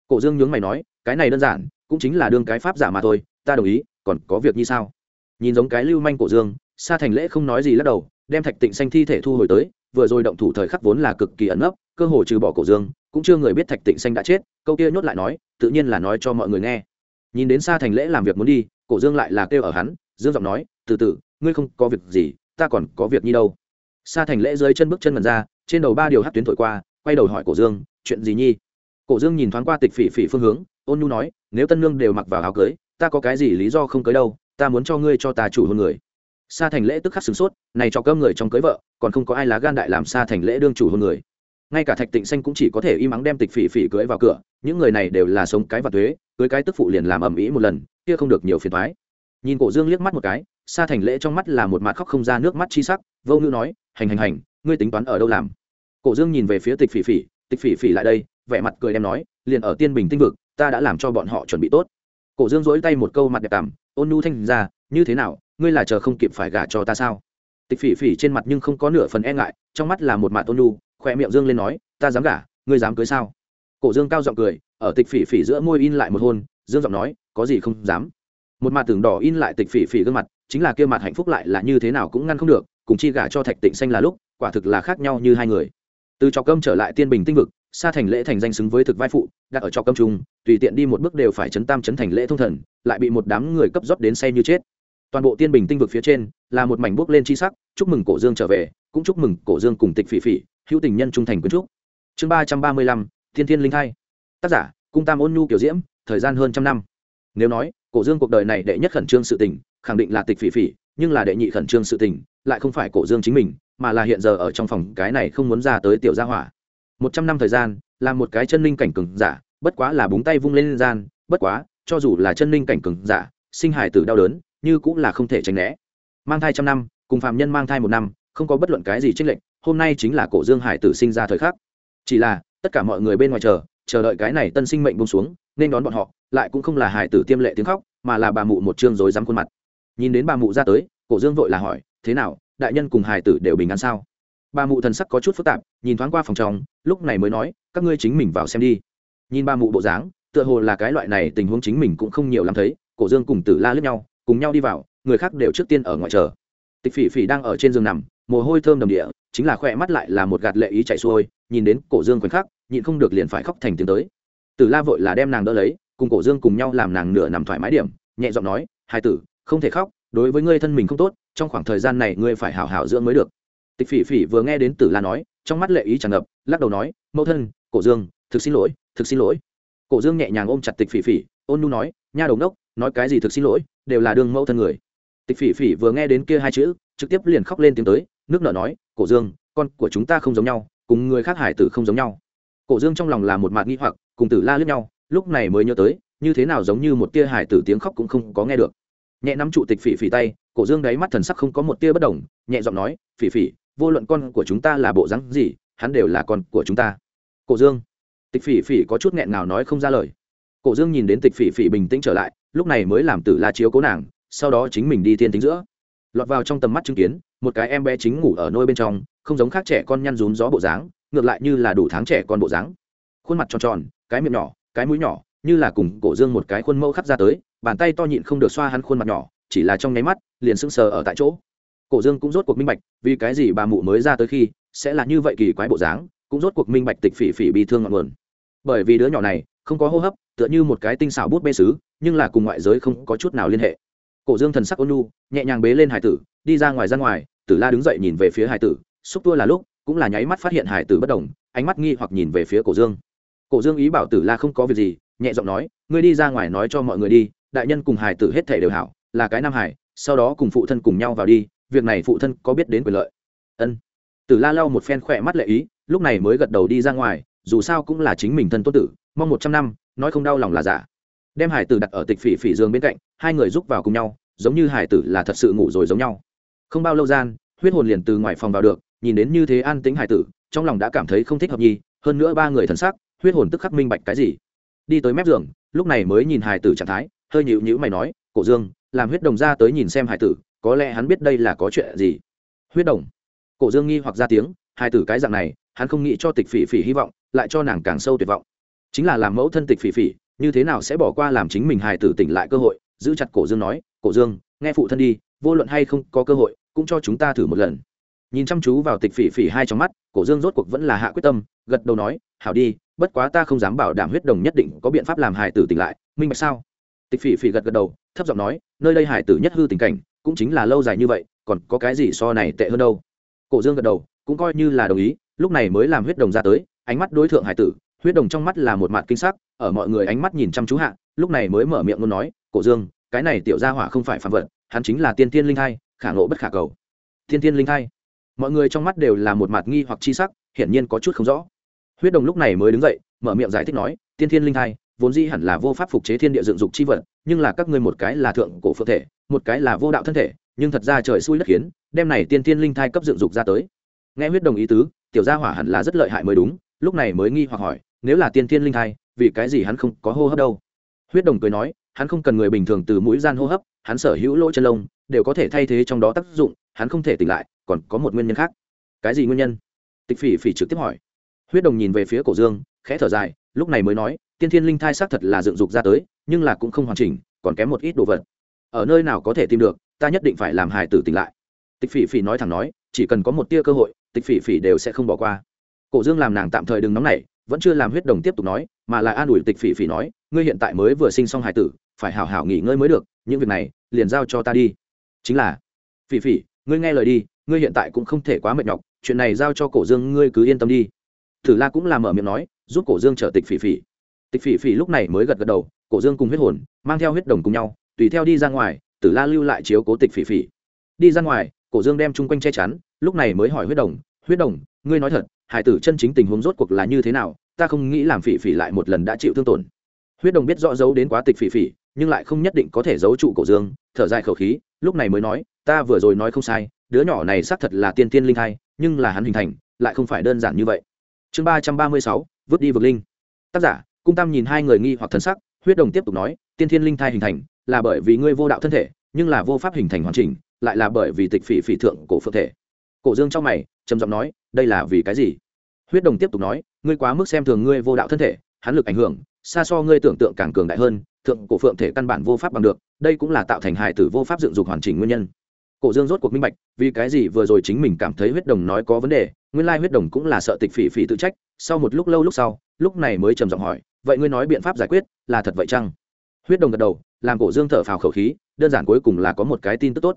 Cổ dương nhướng mày nói, cái này đơn giản, cũng chính là đương cái pháp giả mà thôi, ta đồng ý, còn có việc như sao? Nhìn giống cái lưu manh cổ dương, sa thành lễ không nói gì lắc đầu, đem thạch tịnh xanh thi thể thu hồi tới, vừa rồi động thủ thời khắc vốn là cực kỳ ẩn ấp cơ hồ trừ bỏ cổ dương, cũng chưa người biết thạch tịnh xanh đã chết, câu kia nhốt lại nói, tự nhiên là nói cho mọi người nghe. Nhìn đến Sa thành lễ làm việc muốn đi, cổ dương lại là kêu ở hắn, dương giọng nói, từ từ, ngươi không có việc gì, ta còn có việc như đâu. Sa thành lễ dưới chân bước chân mần ra trên đầu ba điều hát tuyến thổi qua, quay đầu hỏi cổ dương, chuyện gì nhi? Cổ dương nhìn thoáng qua tịch phỉ phỉ phương hướng, ôn nhu nói, nếu tân nương đều mặc vào áo cưới, ta có cái gì lý do không cưới đâu, ta muốn cho ngươi cho ta chủ hôn người. Sa thành lễ tức khắc sửng sốt, này cho cơm người trong cưới vợ, còn không có ai lá gan đại làm sa thành lễ đương chủ hôn người. Ngay cả thạch tịnh xanh cũng chỉ có thể im ắng đem tịch phỉ phỉ cưới vào cửa, những người này đều là sống cái và thuế, cưới cái tức phụ liền làm ầm ĩ một lần, kia không được nhiều phiền thoái nhìn cổ dương liếc mắt một cái, sa thành lễ trong mắt là một mặt khóc không ra nước mắt chi sắc, vô ngữ nói, hành hành hành, ngươi tính toán ở đâu làm? Cổ dương nhìn về phía tịch phỉ phỉ, tịch phỉ phỉ lại đây. Vẻ mặt cười đem nói, liền ở tiên bình tinh vực, ta đã làm cho bọn họ chuẩn bị tốt. Cổ dương dỗi tay một câu mặt đẹp cảm, ôn nhu thanh ra, như thế nào, ngươi là chờ không kịp phải gả cho ta sao? Tịch phỉ phỉ trên mặt nhưng không có nửa phần e ngại, trong mắt là một mặt ôn nhu khỏe miệng dương lên nói, ta dám gả, ngươi dám cưới sao? Cổ dương cao giọng cười, ở tịch phỉ phỉ giữa môi in lại một hôn, dương giọng nói, có gì không dám. Một mặt tưởng đỏ in lại tịch phỉ phỉ gương mặt, chính là kia mặt hạnh phúc lại là như thế nào cũng ngăn không được, cùng chi gả cho thạch tịnh xanh là lúc, quả thực là khác nhau như hai người từ trọc cơm trở lại tiên bình tinh vực xa thành lễ thành danh xứng với thực vai phụ, đặt ở trọc cơm trung tùy tiện đi một bước đều phải chấn tam chấn thành lễ thông thần, lại bị một đám người cấp rót đến say như chết. Toàn bộ tiên bình tinh vực phía trên, là một mảnh bước lên chi sắc, chúc mừng cổ dương trở về, cũng chúc mừng cổ dương cùng tịch phỉ phỉ, hữu tình nhân trung thành quyến trúc. Chương ba trăm ba mươi lăm, thiên thiên linh hai tác giả, cung tam ôn nhu kiểu diễm, thời gian hơn trăm năm. Nếu nói, cổ dương cuộc đời này đệ nhất khẩn trương sự tình, khẳng định là tịch phỉ phỉ, nhưng là đệ nhị khẩn trương sự tình, lại không phải cổ dương chính mình mà là hiện giờ ở trong phòng cái này không muốn ra tới tiểu gia hỏa. Một trăm năm thời gian, là một cái chân linh cảnh cường giả, bất quá là búng tay vung lên gian, bất quá, cho dù là chân linh cảnh cường giả, sinh hài tử đau đớn, như cũng là không thể tránh né. Mang thai trăm năm, cùng phạm nhân mang thai một năm, không có bất luận cái gì tranh lệch, hôm nay chính là cổ dương hải tử sinh ra thời khắc. Chỉ là, tất cả mọi người bên ngoài chờ chờ đợi cái này tân sinh mệnh bông xuống, nên đón bọn họ, lại cũng không là hải tử tiêm lệ tiếng khóc, mà là bà mụ một chương rối rắm khuôn mặt. Nhìn đến bà mụ ra tới, cổ dương vội là hỏi, thế nào đại nhân cùng hài tử đều bình an sao? Bà mụ thần sắc có chút phức tạp, nhìn thoáng qua phòng trong, lúc này mới nói, các ngươi chính mình vào xem đi. Nhìn bà mụ bộ dáng, tựa hồ là cái loại này tình huống chính mình cũng không nhiều lắm thấy, cổ dương cùng tử la lướt nhau, cùng nhau đi vào, người khác đều trước tiên ở ngoài chờ. Tịch phỉ phỉ đang ở trên giường nằm, mồ hôi thơm đầm địa, chính là khỏe mắt lại là một gạt lệ ý chạy xuôi, nhìn đến cổ dương khoảnh khắc, nhịn không được liền phải khóc thành tiếng tới. Tử la vội là đem nàng đỡ lấy, cùng cổ dương cùng nhau làm nàng nửa nằm thoải mái điểm, nhẹ giọng nói hai tử, không thể khóc, đối với ngươi thân mình không tốt trong khoảng thời gian này ngươi phải hảo hảo dưỡng mới được. Tịch phỉ phỉ vừa nghe đến tử la nói, trong mắt lệ ý tràn ngập, lắc đầu nói, mẫu thân, cổ dương, thực xin lỗi, thực xin lỗi. Cổ dương nhẹ nhàng ôm chặt tịch phỉ phỉ, ôn nu nói, nha đầu ngốc, nói cái gì thực xin lỗi, đều là đương mẫu thân người. Tịch phỉ phỉ vừa nghe đến kia hai chữ, trực tiếp liền khóc lên tiếng tới, nước nở nói, cổ dương, con của chúng ta không giống nhau, cùng người khác hải tử không giống nhau. Cổ dương trong lòng là một mạt nghi hoặc, cùng tử la lướt nhau, lúc này mới nhớ tới, như thế nào giống như một tia hải tử tiếng khóc cũng không có nghe được. Nhẹ nắm trụ tịch phỉ phỉ tay cổ dương đáy mắt thần sắc không có một tia bất đồng, nhẹ giọng nói, phỉ phỉ, vô luận con của chúng ta là bộ rắn gì, hắn đều là con của chúng ta. Cổ dương, tịch phỉ phỉ có chút nghẹn nào nói không ra lời. Cổ dương nhìn đến tịch phỉ phỉ bình tĩnh trở lại, lúc này mới làm tử la chiếu cố nàng, sau đó chính mình đi tiên tính giữa. Lọt vào trong tầm mắt chứng kiến, một cái em bé chính ngủ ở nôi bên trong, không giống khác trẻ con nhăn rún gió bộ dáng, ngược lại như là đủ tháng trẻ con bộ dáng. Khuôn mặt tròn tròn, cái miệng nhỏ, cái mũi nhỏ, như là cùng cổ dương một cái khuôn mẫu khắc ra tới, bàn tay to nhịn không được xoa hắn khuôn mặt nhỏ chỉ là trong nháy mắt, liền sững sờ ở tại chỗ. Cổ dương cũng rốt cuộc minh bạch, vì cái gì bà mụ mới ra tới khi, sẽ là như vậy kỳ quái bộ dáng, cũng rốt cuộc minh bạch tịch phỉ phỉ bị thương ngọn nguồn. Bởi vì đứa nhỏ này, không có hô hấp, tựa như một cái tinh xảo bút bê sứ, nhưng là cùng ngoại giới không có chút nào liên hệ. Cổ dương thần sắc ôn nhu, nhẹ nhàng bế lên hải tử, đi ra ngoài ra ngoài, tử la đứng dậy nhìn về phía hải tử, xúc tua là lúc, cũng là nháy mắt phát hiện hải tử bất đồng, ánh mắt nghi hoặc nhìn về phía cổ dương. Cổ dương ý bảo tử la không có việc gì, nhẹ giọng nói, ngươi đi ra ngoài nói cho mọi người đi, đại nhân cùng hải tử hết thể đều hảo là cái nam hải, sau đó cùng phụ thân cùng nhau vào đi, việc này phụ thân có biết đến quyền lợi. Ân. Tử la lau một phen khỏe mắt lệ ý, lúc này mới gật đầu đi ra ngoài, dù sao cũng là chính mình thân tốt tử, mong một trăm năm, nói không đau lòng là giả. Đem hải tử đặt ở tịch phỉ phỉ giường bên cạnh, hai người rúc vào cùng nhau, giống như hải tử là thật sự ngủ rồi giống nhau. Không bao lâu gian, huyết hồn liền từ ngoài phòng vào được, nhìn đến như thế an tính hải tử, trong lòng đã cảm thấy không thích hợp nhi, hơn nữa ba người thần sắc, huyết hồn tức khắc minh bạch cái gì. Đi tới mép giường, lúc này mới nhìn hải tử trạng thái, hơi nhịu nhữ mày nói, cổ dương làm huyết đồng ra tới nhìn xem hải tử, có lẽ hắn biết đây là có chuyện gì. Huyết đồng. Cổ dương nghi hoặc ra tiếng, hải tử cái dạng này, hắn không nghĩ cho tịch phỉ phỉ hy vọng, lại cho nàng càng sâu tuyệt vọng. Chính là làm mẫu thân tịch phỉ phỉ, như thế nào sẽ bỏ qua làm chính mình hải tử tỉnh lại cơ hội, giữ chặt cổ dương nói, cổ dương, nghe phụ thân đi, vô luận hay không có cơ hội, cũng cho chúng ta thử một lần. Nhìn chăm chú vào tịch phỉ phỉ hai trong mắt, cổ dương rốt cuộc vẫn là hạ quyết tâm, gật đầu nói, hảo đi, bất quá ta không dám bảo đảm huyết đồng nhất định có biện pháp làm hài tử tỉnh lại, minh bạch sao? Tịch phỉ phỉ gật gật đầu, thấp giọng nói, nơi đây Hải tử nhất hư tình cảnh, cũng chính là lâu dài như vậy, còn có cái gì so này tệ hơn đâu? Cổ dương gật đầu, cũng coi như là đồng ý, lúc này mới làm huyết đồng ra tới, ánh mắt đối tượng hải tử, huyết đồng trong mắt là một mặt kinh sắc, ở mọi người ánh mắt nhìn chăm chú hạ, lúc này mới mở miệng muốn nói, cổ dương, cái này tiểu gia hỏa không phải phạm vật, hắn chính là tiên tiên linh thai, khả ngộ bất khả cầu. Tiên tiên linh thai? Mọi người trong mắt đều là một mặt nghi hoặc chi sắc, hiển nhiên có chút không rõ. Huyết đồng lúc này mới đứng dậy, mở miệng giải thích nói, tiên thiên linh thai vốn dĩ hẳn là vô pháp phục chế thiên địa dựng dục chi vật, nhưng là các ngươi một cái là thượng cổ phượng thể, một cái là vô đạo thân thể, nhưng thật ra trời xui đất khiến, đem này tiên thiên linh thai cấp dựng dục ra tới. Nghe huyết đồng ý tứ, tiểu gia hỏa hẳn là rất lợi hại mới đúng, lúc này mới nghi hoặc hỏi, nếu là tiên thiên linh thai, vì cái gì hắn không có hô hấp đâu? Huyết đồng cười nói, hắn không cần người bình thường từ mũi gian hô hấp, hắn sở hữu lỗ chân lông, đều có thể thay thế trong đó tác dụng, hắn không thể tỉnh lại, còn có một nguyên nhân khác. Cái gì nguyên nhân? Tịch phỉ phỉ trực tiếp hỏi. Huyết đồng nhìn về phía cổ dương, khẽ thở dài, lúc này mới nói tiên thiên linh thai xác thật là dựng dục ra tới, nhưng là cũng không hoàn chỉnh, còn kém một ít đồ vật. Ở nơi nào có thể tìm được, ta nhất định phải làm hài tử tỉnh lại. Tịch phỉ phỉ nói thẳng nói, chỉ cần có một tia cơ hội, tịch phỉ phỉ đều sẽ không bỏ qua. Cổ dương làm nàng tạm thời đừng nóng nảy, vẫn chưa làm huyết đồng tiếp tục nói, mà là an ủi tịch phỉ phỉ nói, ngươi hiện tại mới vừa sinh xong hài tử, phải hào hảo nghỉ ngơi mới được, những việc này, liền giao cho ta đi. Chính là, phỉ phỉ, ngươi nghe lời đi, ngươi hiện tại cũng không thể quá mệt nhọc, chuyện này giao cho cổ dương, ngươi cứ yên tâm đi. Thử la cũng làm mở miệng nói, giúp cổ dương trở tịch phỉ phỉ tịch phỉ phỉ lúc này mới gật gật đầu, cổ dương cùng huyết hồn, mang theo huyết đồng cùng nhau, tùy theo đi ra ngoài, tử la lưu lại chiếu cố tịch phỉ phỉ. Đi ra ngoài, cổ dương đem chung quanh che chắn, lúc này mới hỏi huyết đồng huyết đồng, ngươi nói thật, hải tử chân chính tình huống rốt cuộc là như thế nào? Ta không nghĩ làm phỉ phỉ lại một lần đã chịu thương tổn. Huyết đồng biết rõ giấu đến quá tịch phỉ phỉ, nhưng lại không nhất định có thể giấu trụ cổ dương, thở dài khẩu khí, lúc này mới nói, ta vừa rồi nói không sai, đứa nhỏ này xác thật là tiên tiên linh thai, nhưng là hắn hình thành, lại không phải đơn giản như vậy. Chương ba trăm ba mươi sáu, vứt đi vực linh. Tác giả cung tam nhìn hai người nghi hoặc thân sắc, huyết đồng tiếp tục nói, tiên thiên linh thai hình thành là bởi vì ngươi vô đạo thân thể, nhưng là vô pháp hình thành hoàn chỉnh, lại là bởi vì tịch phỉ phỉ thượng cổ phượng thể. Cổ dương trong mày, trầm giọng nói, đây là vì cái gì? Huyết đồng tiếp tục nói, ngươi quá mức xem thường ngươi vô đạo thân thể, hắn lực ảnh hưởng, xa so ngươi tưởng tượng càng cường đại hơn, thượng cổ phượng thể căn bản vô pháp bằng được, đây cũng là tạo thành hài tử vô pháp dựng dục hoàn chỉnh nguyên nhân. Cổ dương rốt cuộc minh bạch, vì cái gì vừa rồi chính mình cảm thấy huyết đồng nói có vấn đề, nguyên lai huyết đồng cũng là sợ tịch phỉ phỉ tự trách sau một lúc lâu lúc sau, lúc này mới trầm giọng hỏi, vậy ngươi nói biện pháp giải quyết là thật vậy chăng? Huyết đồng gật đầu, làm cổ dương thở phào khẩu khí, đơn giản cuối cùng là có một cái tin tức tốt.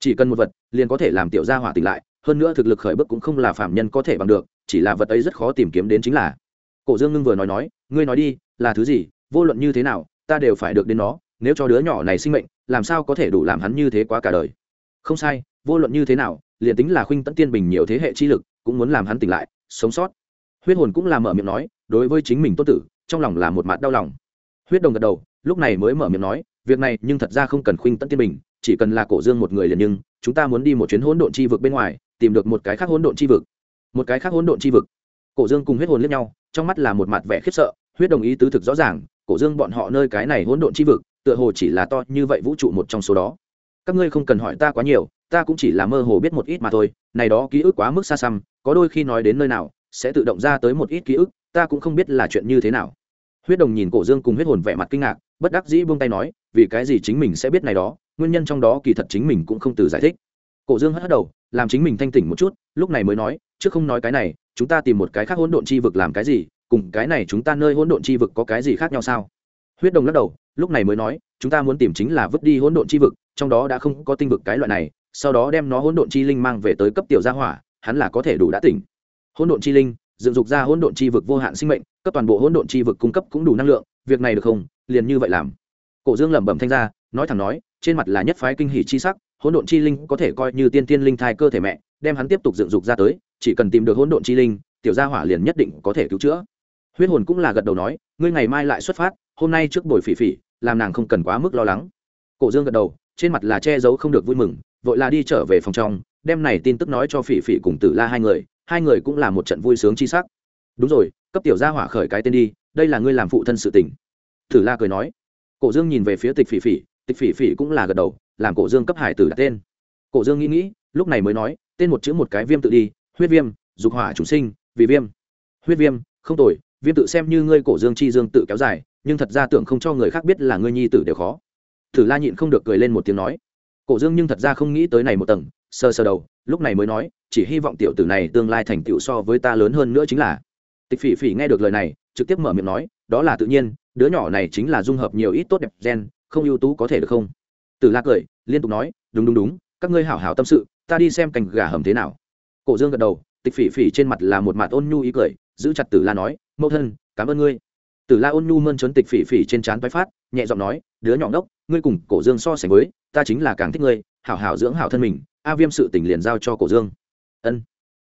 Chỉ cần một vật, liền có thể làm tiểu gia hỏa tỉnh lại, hơn nữa thực lực khởi bước cũng không là phạm nhân có thể bằng được, chỉ là vật ấy rất khó tìm kiếm đến chính là. Cổ dương ngưng vừa nói nói, ngươi nói đi, là thứ gì, vô luận như thế nào, ta đều phải được đến nó, nếu cho đứa nhỏ này sinh mệnh, làm sao có thể đủ làm hắn như thế quá cả đời? Không sai, vô luận như thế nào, liền tính là khuynh tẫn tiên bình nhiều thế hệ chi lực, cũng muốn làm hắn tỉnh lại, sống sót huyết hồn cũng là mở miệng nói, đối với chính mình tốt tử, trong lòng là một mặt đau lòng. Huyết đồng gật đầu, lúc này mới mở miệng nói, việc này nhưng thật ra không cần khuynh tẫn tiên bình, chỉ cần là cổ dương một người liền nhưng, chúng ta muốn đi một chuyến hỗn độn chi vực bên ngoài, tìm được một cái khác hỗn độn chi vực. Một cái khác hỗn độn chi vực. Cổ dương cùng huyết hồn liếc nhau, trong mắt là một mặt vẻ khiếp sợ, huyết đồng ý tứ thực rõ ràng, cổ dương bọn họ nơi cái này hỗn độn chi vực, tựa hồ chỉ là to như vậy vũ trụ một trong số đó. Các ngươi không cần hỏi ta quá nhiều, ta cũng chỉ là mơ hồ biết một ít mà thôi, này đó ký ức quá mức xa xăm, có đôi khi nói đến nơi nào sẽ tự động ra tới một ít ký ức, ta cũng không biết là chuyện như thế nào. Huyết đồng nhìn cổ dương cùng huyết hồn vẻ mặt kinh ngạc, bất đắc dĩ buông tay nói, vì cái gì chính mình sẽ biết này đó, nguyên nhân trong đó kỳ thật chính mình cũng không từ giải thích. Cổ dương hất hất đầu, làm chính mình thanh tỉnh một chút, lúc này mới nói, trước không nói cái này, chúng ta tìm một cái khác hỗn độn chi vực làm cái gì, cùng cái này chúng ta nơi hỗn độn chi vực có cái gì khác nhau sao? Huyết đồng lắc đầu, lúc này mới nói, chúng ta muốn tìm chính là vứt đi hỗn độn chi vực, trong đó đã không có tinh vực cái loại này, sau đó đem nó hỗn độn chi linh mang về tới cấp tiểu gia hỏa, hắn là có thể đủ đã tỉnh hỗn độn chi linh, dựng dục ra hỗn độn chi vực vô hạn sinh mệnh, cấp toàn bộ hỗn độn chi vực cung cấp cũng đủ năng lượng, việc này được không? Liền như vậy làm. Cổ dương lẩm bẩm thanh ra, nói thẳng nói, trên mặt là nhất phái kinh hỷ chi sắc, hỗn độn chi linh có thể coi như tiên tiên linh thai cơ thể mẹ, đem hắn tiếp tục dựng dục ra tới, chỉ cần tìm được hỗn độn chi linh, tiểu gia hỏa liền nhất định có thể cứu chữa. Huyết hồn cũng là gật đầu nói, ngươi ngày mai lại xuất phát, hôm nay trước buổi phỉ phỉ, làm nàng không cần quá mức lo lắng. Cổ dương gật đầu, trên mặt là che giấu không được vui mừng, vội là đi trở về phòng trong, đem này tin tức nói cho phỉ phỉ cùng tử la hai người hai người cũng là một trận vui sướng chi sắc. Đúng rồi, cấp tiểu gia hỏa khởi cái tên đi, đây là ngươi làm phụ thân sự tình. Thử la cười nói. Cổ dương nhìn về phía tịch phỉ phỉ, tịch phỉ phỉ cũng là gật đầu, làm cổ dương cấp hải tử đặt tên. Cổ dương nghĩ nghĩ, lúc này mới nói, tên một chữ một cái viêm tự đi, huyết viêm, dục hỏa chủ sinh, vì viêm. Huyết viêm, không tồi, viêm tự xem như ngươi cổ dương chi dương tự kéo dài, nhưng thật ra tưởng không cho người khác biết là ngươi nhi tử đều khó. Thử la nhịn không được cười lên một tiếng nói. Cổ dương nhưng thật ra không nghĩ tới này một tầng sơ sơ đầu, lúc này mới nói, chỉ hy vọng tiểu tử này tương lai thành tựu so với ta lớn hơn nữa chính là. Tịch phỉ phỉ nghe được lời này, trực tiếp mở miệng nói, đó là tự nhiên, đứa nhỏ này chính là dung hợp nhiều ít tốt đẹp gen, không ưu tú có thể được không? Tử la cười, liên tục nói, đúng đúng đúng, các ngươi hảo hảo tâm sự, ta đi xem cành gà hầm thế nào. Cổ dương gật đầu, tịch phỉ phỉ trên mặt là một mặt ôn nhu ý cười, giữ chặt tử la nói, mẫu thân, cảm ơn ngươi. Tử la ôn nhu mơn trớn tịch phỉ phỉ trên trán tái phát, nhẹ giọng nói, đứa nhỏ ngốc, ngươi cùng cổ dương so sánh với, ta chính là càng thích ngươi, hảo hảo dưỡng hảo thân mình a viêm sự tỉnh liền giao cho cổ dương. Ân.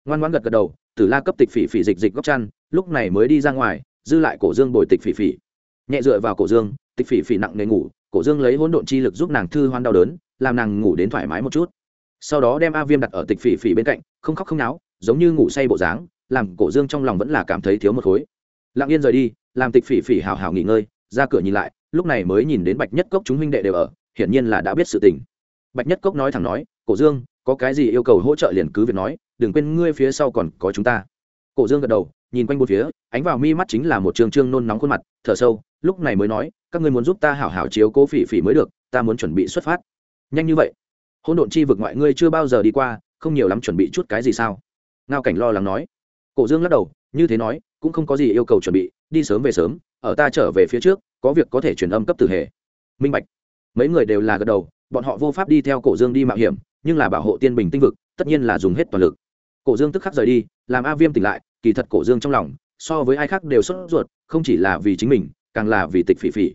Ngoan ngoãn gật gật đầu, tử la cấp tịch phỉ phỉ dịch dịch góc chăn, lúc này mới đi ra ngoài, dư lại cổ dương bồi tịch phỉ phỉ. Nhẹ dựa vào cổ dương, tịch phỉ phỉ nặng nề ngủ, cổ dương lấy hỗn độn chi lực giúp nàng thư hoan đau đớn, làm nàng ngủ đến thoải mái một chút. Sau đó đem a viêm đặt ở tịch phỉ phỉ bên cạnh, không khóc không náo, giống như ngủ say bộ dáng, làm cổ dương trong lòng vẫn là cảm thấy thiếu một khối. Lặng yên rời đi, làm tịch phỉ phỉ hào hào nghỉ ngơi, ra cửa nhìn lại, lúc này mới nhìn đến bạch nhất cốc chúng huynh đệ đều ở, hiển nhiên là đã biết sự tình bạch nhất cốc nói thẳng nói, cổ dương, có cái gì yêu cầu hỗ trợ liền cứ việc nói, đừng quên ngươi phía sau còn có chúng ta. Cổ dương gật đầu, nhìn quanh bốn phía, ánh vào mi mắt chính là một trường trương nôn nóng khuôn mặt, thở sâu, lúc này mới nói, các ngươi muốn giúp ta hảo hảo chiếu cố phỉ phỉ mới được, ta muốn chuẩn bị xuất phát. Nhanh như vậy? Hỗn độn chi vực ngoại ngươi chưa bao giờ đi qua, không nhiều lắm chuẩn bị chút cái gì sao? Ngao cảnh lo lắng nói. Cổ dương lắc đầu, như thế nói, cũng không có gì yêu cầu chuẩn bị, đi sớm về sớm, ở ta trở về phía trước, có việc có thể truyền âm cấp tử hệ. Minh bạch. Mấy người đều là gật đầu bọn họ vô pháp đi theo cổ dương đi mạo hiểm, nhưng là bảo hộ tiên bình tinh vực, tất nhiên là dùng hết toàn lực. Cổ dương tức khắc rời đi, làm a viêm tỉnh lại, kỳ thật cổ dương trong lòng, so với ai khác đều sốt ruột, không chỉ là vì chính mình, càng là vì tịch phỉ phỉ.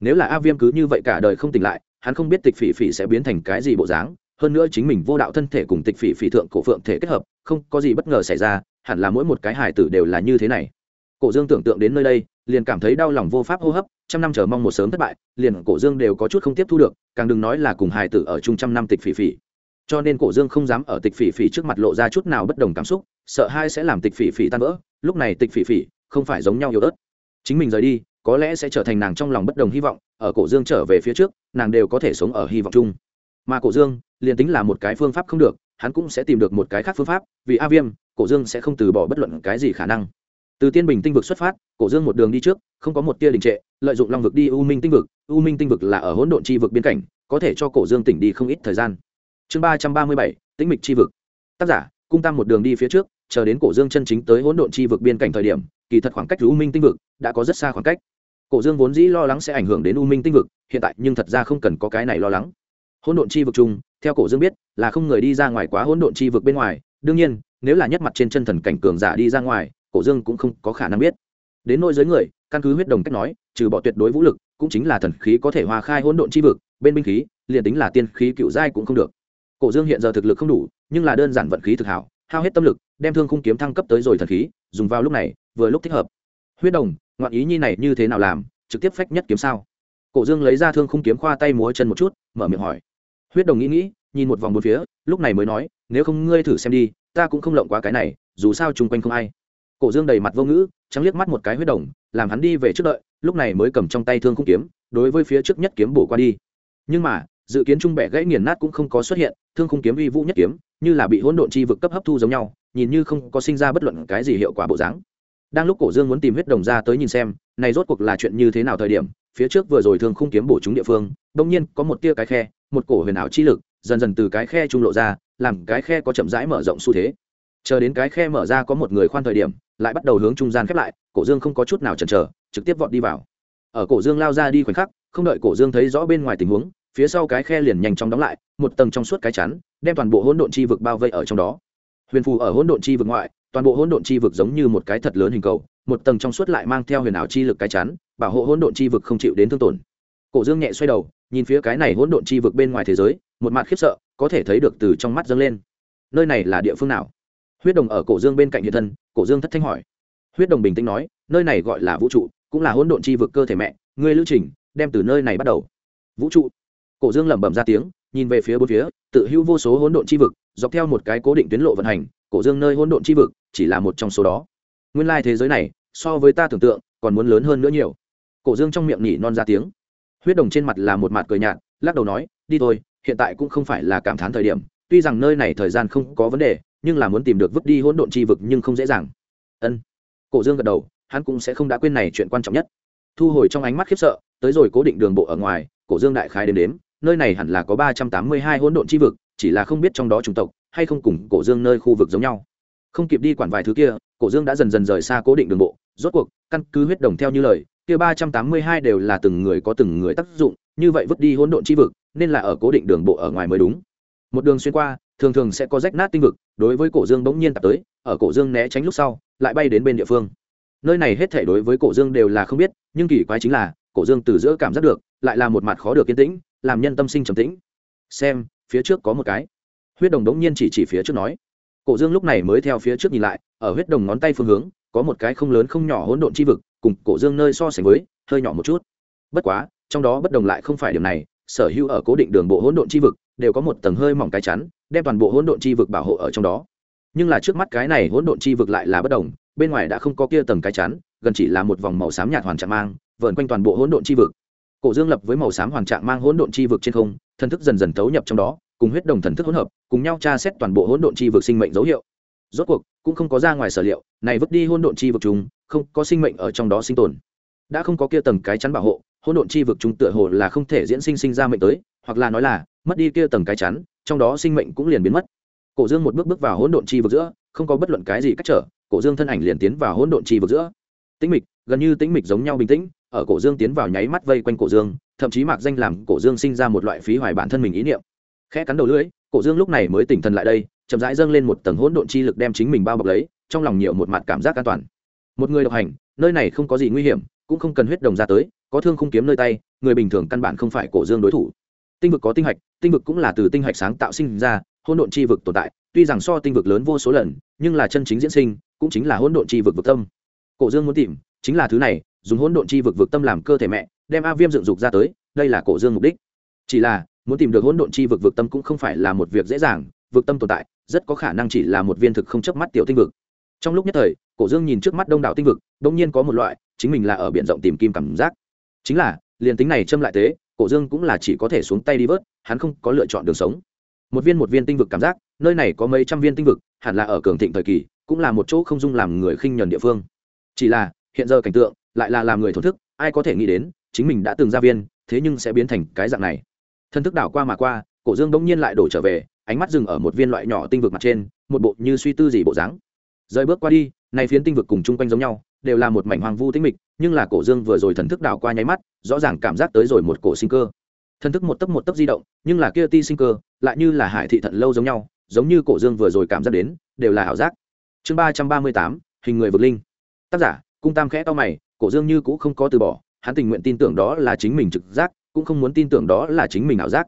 Nếu là a viêm cứ như vậy cả đời không tỉnh lại, hắn không biết tịch phỉ phỉ sẽ biến thành cái gì bộ dáng, hơn nữa chính mình vô đạo thân thể cùng tịch phỉ phỉ thượng cổ phượng thể kết hợp, không có gì bất ngờ xảy ra, hẳn là mỗi một cái hài tử đều là như thế này. Cổ dương tưởng tượng đến nơi đây liền cảm thấy đau lòng vô pháp hô hấp, trăm năm chờ mong một sớm thất bại, liền cổ dương đều có chút không tiếp thu được, càng đừng nói là cùng hài tử ở chung trăm năm tịch phỉ phỉ. Cho nên cổ dương không dám ở tịch phỉ phỉ trước mặt lộ ra chút nào bất đồng cảm xúc, sợ hai sẽ làm tịch phỉ phỉ tan vỡ, lúc này tịch phỉ phỉ không phải giống nhau yếu ớt. Chính mình rời đi, có lẽ sẽ trở thành nàng trong lòng bất đồng hy vọng, ở cổ dương trở về phía trước, nàng đều có thể sống ở hy vọng chung. Mà cổ dương, liền tính là một cái phương pháp không được, hắn cũng sẽ tìm được một cái khác phương pháp, vì a viêm, cổ dương sẽ không từ bỏ bất luận cái gì khả năng từ tiên bình tinh vực xuất phát, cổ dương một đường đi trước, không có một tia đình trệ, lợi dụng long vực đi u minh tinh vực. U minh tinh vực là ở hỗn độn chi vực biên cảnh, có thể cho cổ dương tỉnh đi không ít thời gian. Chương ba trăm ba mươi bảy, tĩnh mịch chi vực. Tác giả, cung tam một đường đi phía trước, chờ đến cổ dương chân chính tới hỗn độn chi vực biên cảnh thời điểm, kỳ thật khoảng cách u minh tinh vực đã có rất xa khoảng cách. Cổ dương vốn dĩ lo lắng sẽ ảnh hưởng đến u minh tinh vực, hiện tại nhưng thật ra không cần có cái này lo lắng. Hỗn độn chi vực chung, theo cổ dương biết, là không người đi ra ngoài quá hỗn độn chi vực bên ngoài. Đương nhiên, nếu là nhất mặt trên chân thần cảnh cường giả đi ra ngoài cổ dương cũng không có khả năng biết. Đến nôi giới người, căn cứ huyết đồng cách nói, trừ bỏ tuyệt đối vũ lực, cũng chính là thần khí có thể hòa khai hỗn độn chi vực, bên binh khí, liền tính là tiên khí cựu giai cũng không được. Cổ dương hiện giờ thực lực không đủ, nhưng là đơn giản vận khí thực hảo, hao hết tâm lực, đem thương khung kiếm thăng cấp tới rồi thần khí, dùng vào lúc này, vừa lúc thích hợp. Huyết đồng, ngoạn ý nhi này như thế nào làm, trực tiếp phách nhất kiếm sao? Cổ dương lấy ra thương khung kiếm khoa tay múa chân một chút, mở miệng hỏi. Huyết đồng nghĩ nghĩ, nhìn một vòng một phía, lúc này mới nói, nếu không ngươi thử xem đi, ta cũng không lộng quá cái này, dù sao chung quanh không ai cổ dương đầy mặt vô ngữ, trắng liếc mắt một cái huyết đồng, làm hắn đi về trước đợi, lúc này mới cầm trong tay thương khung kiếm, đối với phía trước nhất kiếm bổ qua đi. Nhưng mà, dự kiến trung bẻ gãy nghiền nát cũng không có xuất hiện, thương khung kiếm uy vũ nhất kiếm, như là bị hỗn độn chi vực cấp hấp thu giống nhau, nhìn như không có sinh ra bất luận cái gì hiệu quả bộ dáng. Đang lúc cổ dương muốn tìm huyết đồng ra tới nhìn xem, này rốt cuộc là chuyện như thế nào thời điểm, phía trước vừa rồi thương khung kiếm bổ trúng địa phương đông nhiên có một tia cái khe, một cổ huyền ảo chi lực, dần dần từ cái khe trung lộ ra, làm cái khe có chậm rãi mở rộng xu thế. Chờ đến cái khe mở ra có một người khoan thời điểm lại bắt đầu hướng trung gian khép lại, cổ dương không có chút nào chần chờ, trực tiếp vọt đi vào. Ở cổ dương lao ra đi khoảnh khắc, không đợi cổ dương thấy rõ bên ngoài tình huống, phía sau cái khe liền nhanh chóng đóng lại, một tầng trong suốt cái chắn, đem toàn bộ hỗn độn chi vực bao vây ở trong đó. Huyền phù ở hỗn độn chi vực ngoại, toàn bộ hỗn độn chi vực giống như một cái thật lớn hình cầu, một tầng trong suốt lại mang theo huyền ảo chi lực cái chắn, bảo hộ hỗn độn chi vực không chịu đến thương tổn. Cổ dương nhẹ xoay đầu, nhìn phía cái này hỗn độn chi vực bên ngoài thế giới, một mặt khiếp sợ, có thể thấy được từ trong mắt dâng lên. Nơi này là địa phương nào? Huyết đồng ở cổ dương bên cạnh hiện thân cổ dương thất thanh hỏi. Huyết đồng bình tĩnh nói, nơi này gọi là vũ trụ, cũng là hỗn độn chi vực cơ thể mẹ, ngươi lưu trình, đem từ nơi này bắt đầu. Vũ trụ. Cổ dương lẩm bẩm ra tiếng, nhìn về phía bốn phía, tự hữu vô số hỗn độn chi vực, dọc theo một cái cố định tuyến lộ vận hành, cổ dương nơi hỗn độn chi vực chỉ là một trong số đó. Nguyên lai thế giới này, so với ta tưởng tượng, còn muốn lớn hơn nữa nhiều. Cổ dương trong miệng nhỉ non ra tiếng. Huyết đồng trên mặt là một mặt cười nhạt, lắc đầu nói, đi thôi, hiện tại cũng không phải là cảm thán thời điểm, tuy rằng nơi này thời gian không có vấn đề nhưng là muốn tìm được vứt đi hỗn độn chi vực nhưng không dễ dàng. Ân. Cổ dương gật đầu, hắn cũng sẽ không đã quên này chuyện quan trọng nhất. Thu hồi trong ánh mắt khiếp sợ, tới rồi cố định đường bộ ở ngoài, cổ dương đại khái đến đếm, nơi này hẳn là có ba trăm tám mươi hai hỗn độn chi vực, chỉ là không biết trong đó chủng tộc hay không cùng cổ dương nơi khu vực giống nhau. Không kịp đi quản vài thứ kia, cổ dương đã dần dần rời xa cố định đường bộ, rốt cuộc, căn cứ huyết đồng theo như lời, kia ba trăm tám mươi hai đều là từng người có từng người tác dụng, như vậy vứt đi hỗn độn chi vực, nên là ở cố định đường bộ ở ngoài mới đúng. Một đường xuyên qua thường thường sẽ có rách nát tinh vực, đối với cổ dương bỗng nhiên tập tới, ở cổ dương né tránh lúc sau, lại bay đến bên địa phương. Nơi này hết thể đối với cổ dương đều là không biết, nhưng kỳ quái chính là, cổ dương từ giữa cảm giác được, lại là một mặt khó được yên tĩnh, làm nhân tâm sinh trầm tĩnh. Xem, phía trước có một cái. Huyết đồng đống nhiên chỉ chỉ phía trước nói. Cổ dương lúc này mới theo phía trước nhìn lại, ở huyết đồng ngón tay phương hướng, có một cái không lớn không nhỏ hỗn độn chi vực, cùng cổ dương nơi so sánh với, hơi nhỏ một chút. Bất quá, trong đó bất đồng lại không phải điểm này, sở hữu ở cố định đường bộ hỗn độn chi vực đều có một tầng hơi mỏng cái chắn, đem toàn bộ hỗn độn chi vực bảo hộ ở trong đó. Nhưng là trước mắt cái này hỗn độn chi vực lại là bất đồng, bên ngoài đã không có kia tầng cái chắn, gần chỉ là một vòng màu xám nhạt hoàn trạng mang, vờn quanh toàn bộ hỗn độn chi vực. Cổ dương lập với màu xám hoàn trạng mang hỗn độn chi vực trên không, thần thức dần dần thấu nhập trong đó, cùng huyết đồng thần thức hỗn hợp, cùng nhau tra xét toàn bộ hỗn độn chi vực sinh mệnh dấu hiệu. Rốt cuộc, cũng không có ra ngoài sở liệu, này vứt đi hỗn độn chi vực chúng, không có sinh mệnh ở trong đó sinh tồn. Đã không có kia tầng cái chắn bảo hộ, hỗn độn chi vực chúng tựa hồ là không thể diễn sinh sinh ra mệnh tới, hoặc là nói là mất đi kia tầng cái chắn, trong đó sinh mệnh cũng liền biến mất. Cổ dương một bước bước vào hỗn độn chi vực giữa, không có bất luận cái gì cách trở, cổ dương thân ảnh liền tiến vào hỗn độn chi vực giữa. Tĩnh mịch, gần như tĩnh mịch giống nhau bình tĩnh, ở cổ dương tiến vào nháy mắt vây quanh cổ dương, thậm chí mạc danh làm cổ dương sinh ra một loại phí hoài bản thân mình ý niệm. Khẽ cắn đầu lưỡi, cổ dương lúc này mới tỉnh thần lại đây, chậm rãi dâng lên một tầng hỗn độn chi lực đem chính mình bao bọc lấy, trong lòng nhiều một mặt cảm giác an toàn. Một người độc hành, nơi này không có gì nguy hiểm, cũng không cần huyết đồng ra tới, có thương không kiếm nơi tay, người bình thường căn bản không phải cổ dương đối thủ. Tinh vực có tinh hạch tinh vực cũng là từ tinh hạch sáng tạo sinh ra, hỗn độn chi vực tồn tại, tuy rằng so tinh vực lớn vô số lần, nhưng là chân chính diễn sinh, cũng chính là hỗn độn chi vực vực tâm. Cổ dương muốn tìm, chính là thứ này, dùng hỗn độn chi vực vực tâm làm cơ thể mẹ, đem a viêm dựng dục ra tới, đây là cổ dương mục đích. Chỉ là, muốn tìm được hỗn độn chi vực vực tâm cũng không phải là một việc dễ dàng, vực tâm tồn tại, rất có khả năng chỉ là một viên thực không chớp mắt tiểu tinh vực. Trong lúc nhất thời, cổ dương nhìn trước mắt đông đảo tinh vực đông nhiên có một loại, chính mình là ở biển rộng tìm kim cảm giác. Chính là, liền tính này châm lại tế cổ dương cũng là chỉ có thể xuống tay đi vớt, hắn không có lựa chọn đường sống. Một viên một viên tinh vực cảm giác, nơi này có mấy trăm viên tinh vực, hẳn là ở cường thịnh thời kỳ, cũng là một chỗ không dung làm người khinh nhuần địa phương. Chỉ là, hiện giờ cảnh tượng, lại là làm người thổn thức, ai có thể nghĩ đến, chính mình đã từng ra viên, thế nhưng sẽ biến thành cái dạng này. Thân thức đảo qua mà qua, cổ dương bỗng nhiên lại đổ trở về, ánh mắt dừng ở một viên loại nhỏ tinh vực mặt trên, một bộ như suy tư gì bộ dáng. Rời bước qua đi này phiến tinh vực cùng chung quanh giống nhau, đều là một mảnh hoàng vu tĩnh mịch, nhưng là cổ dương vừa rồi thần thức đảo qua nháy mắt rõ ràng cảm giác tới rồi một cổ sinh cơ. Thần thức một tấc một tấc di động, nhưng là kia ti sinh cơ lại như là hải thị thận lâu giống nhau, giống như cổ dương vừa rồi cảm giác đến, đều là ảo giác. Chương ba trăm ba mươi tám, hình người vực linh. Tác giả, cung tam khẽ to mày, cổ dương như cũng không có từ bỏ, hắn tình nguyện tin tưởng đó là chính mình trực giác, cũng không muốn tin tưởng đó là chính mình ảo giác.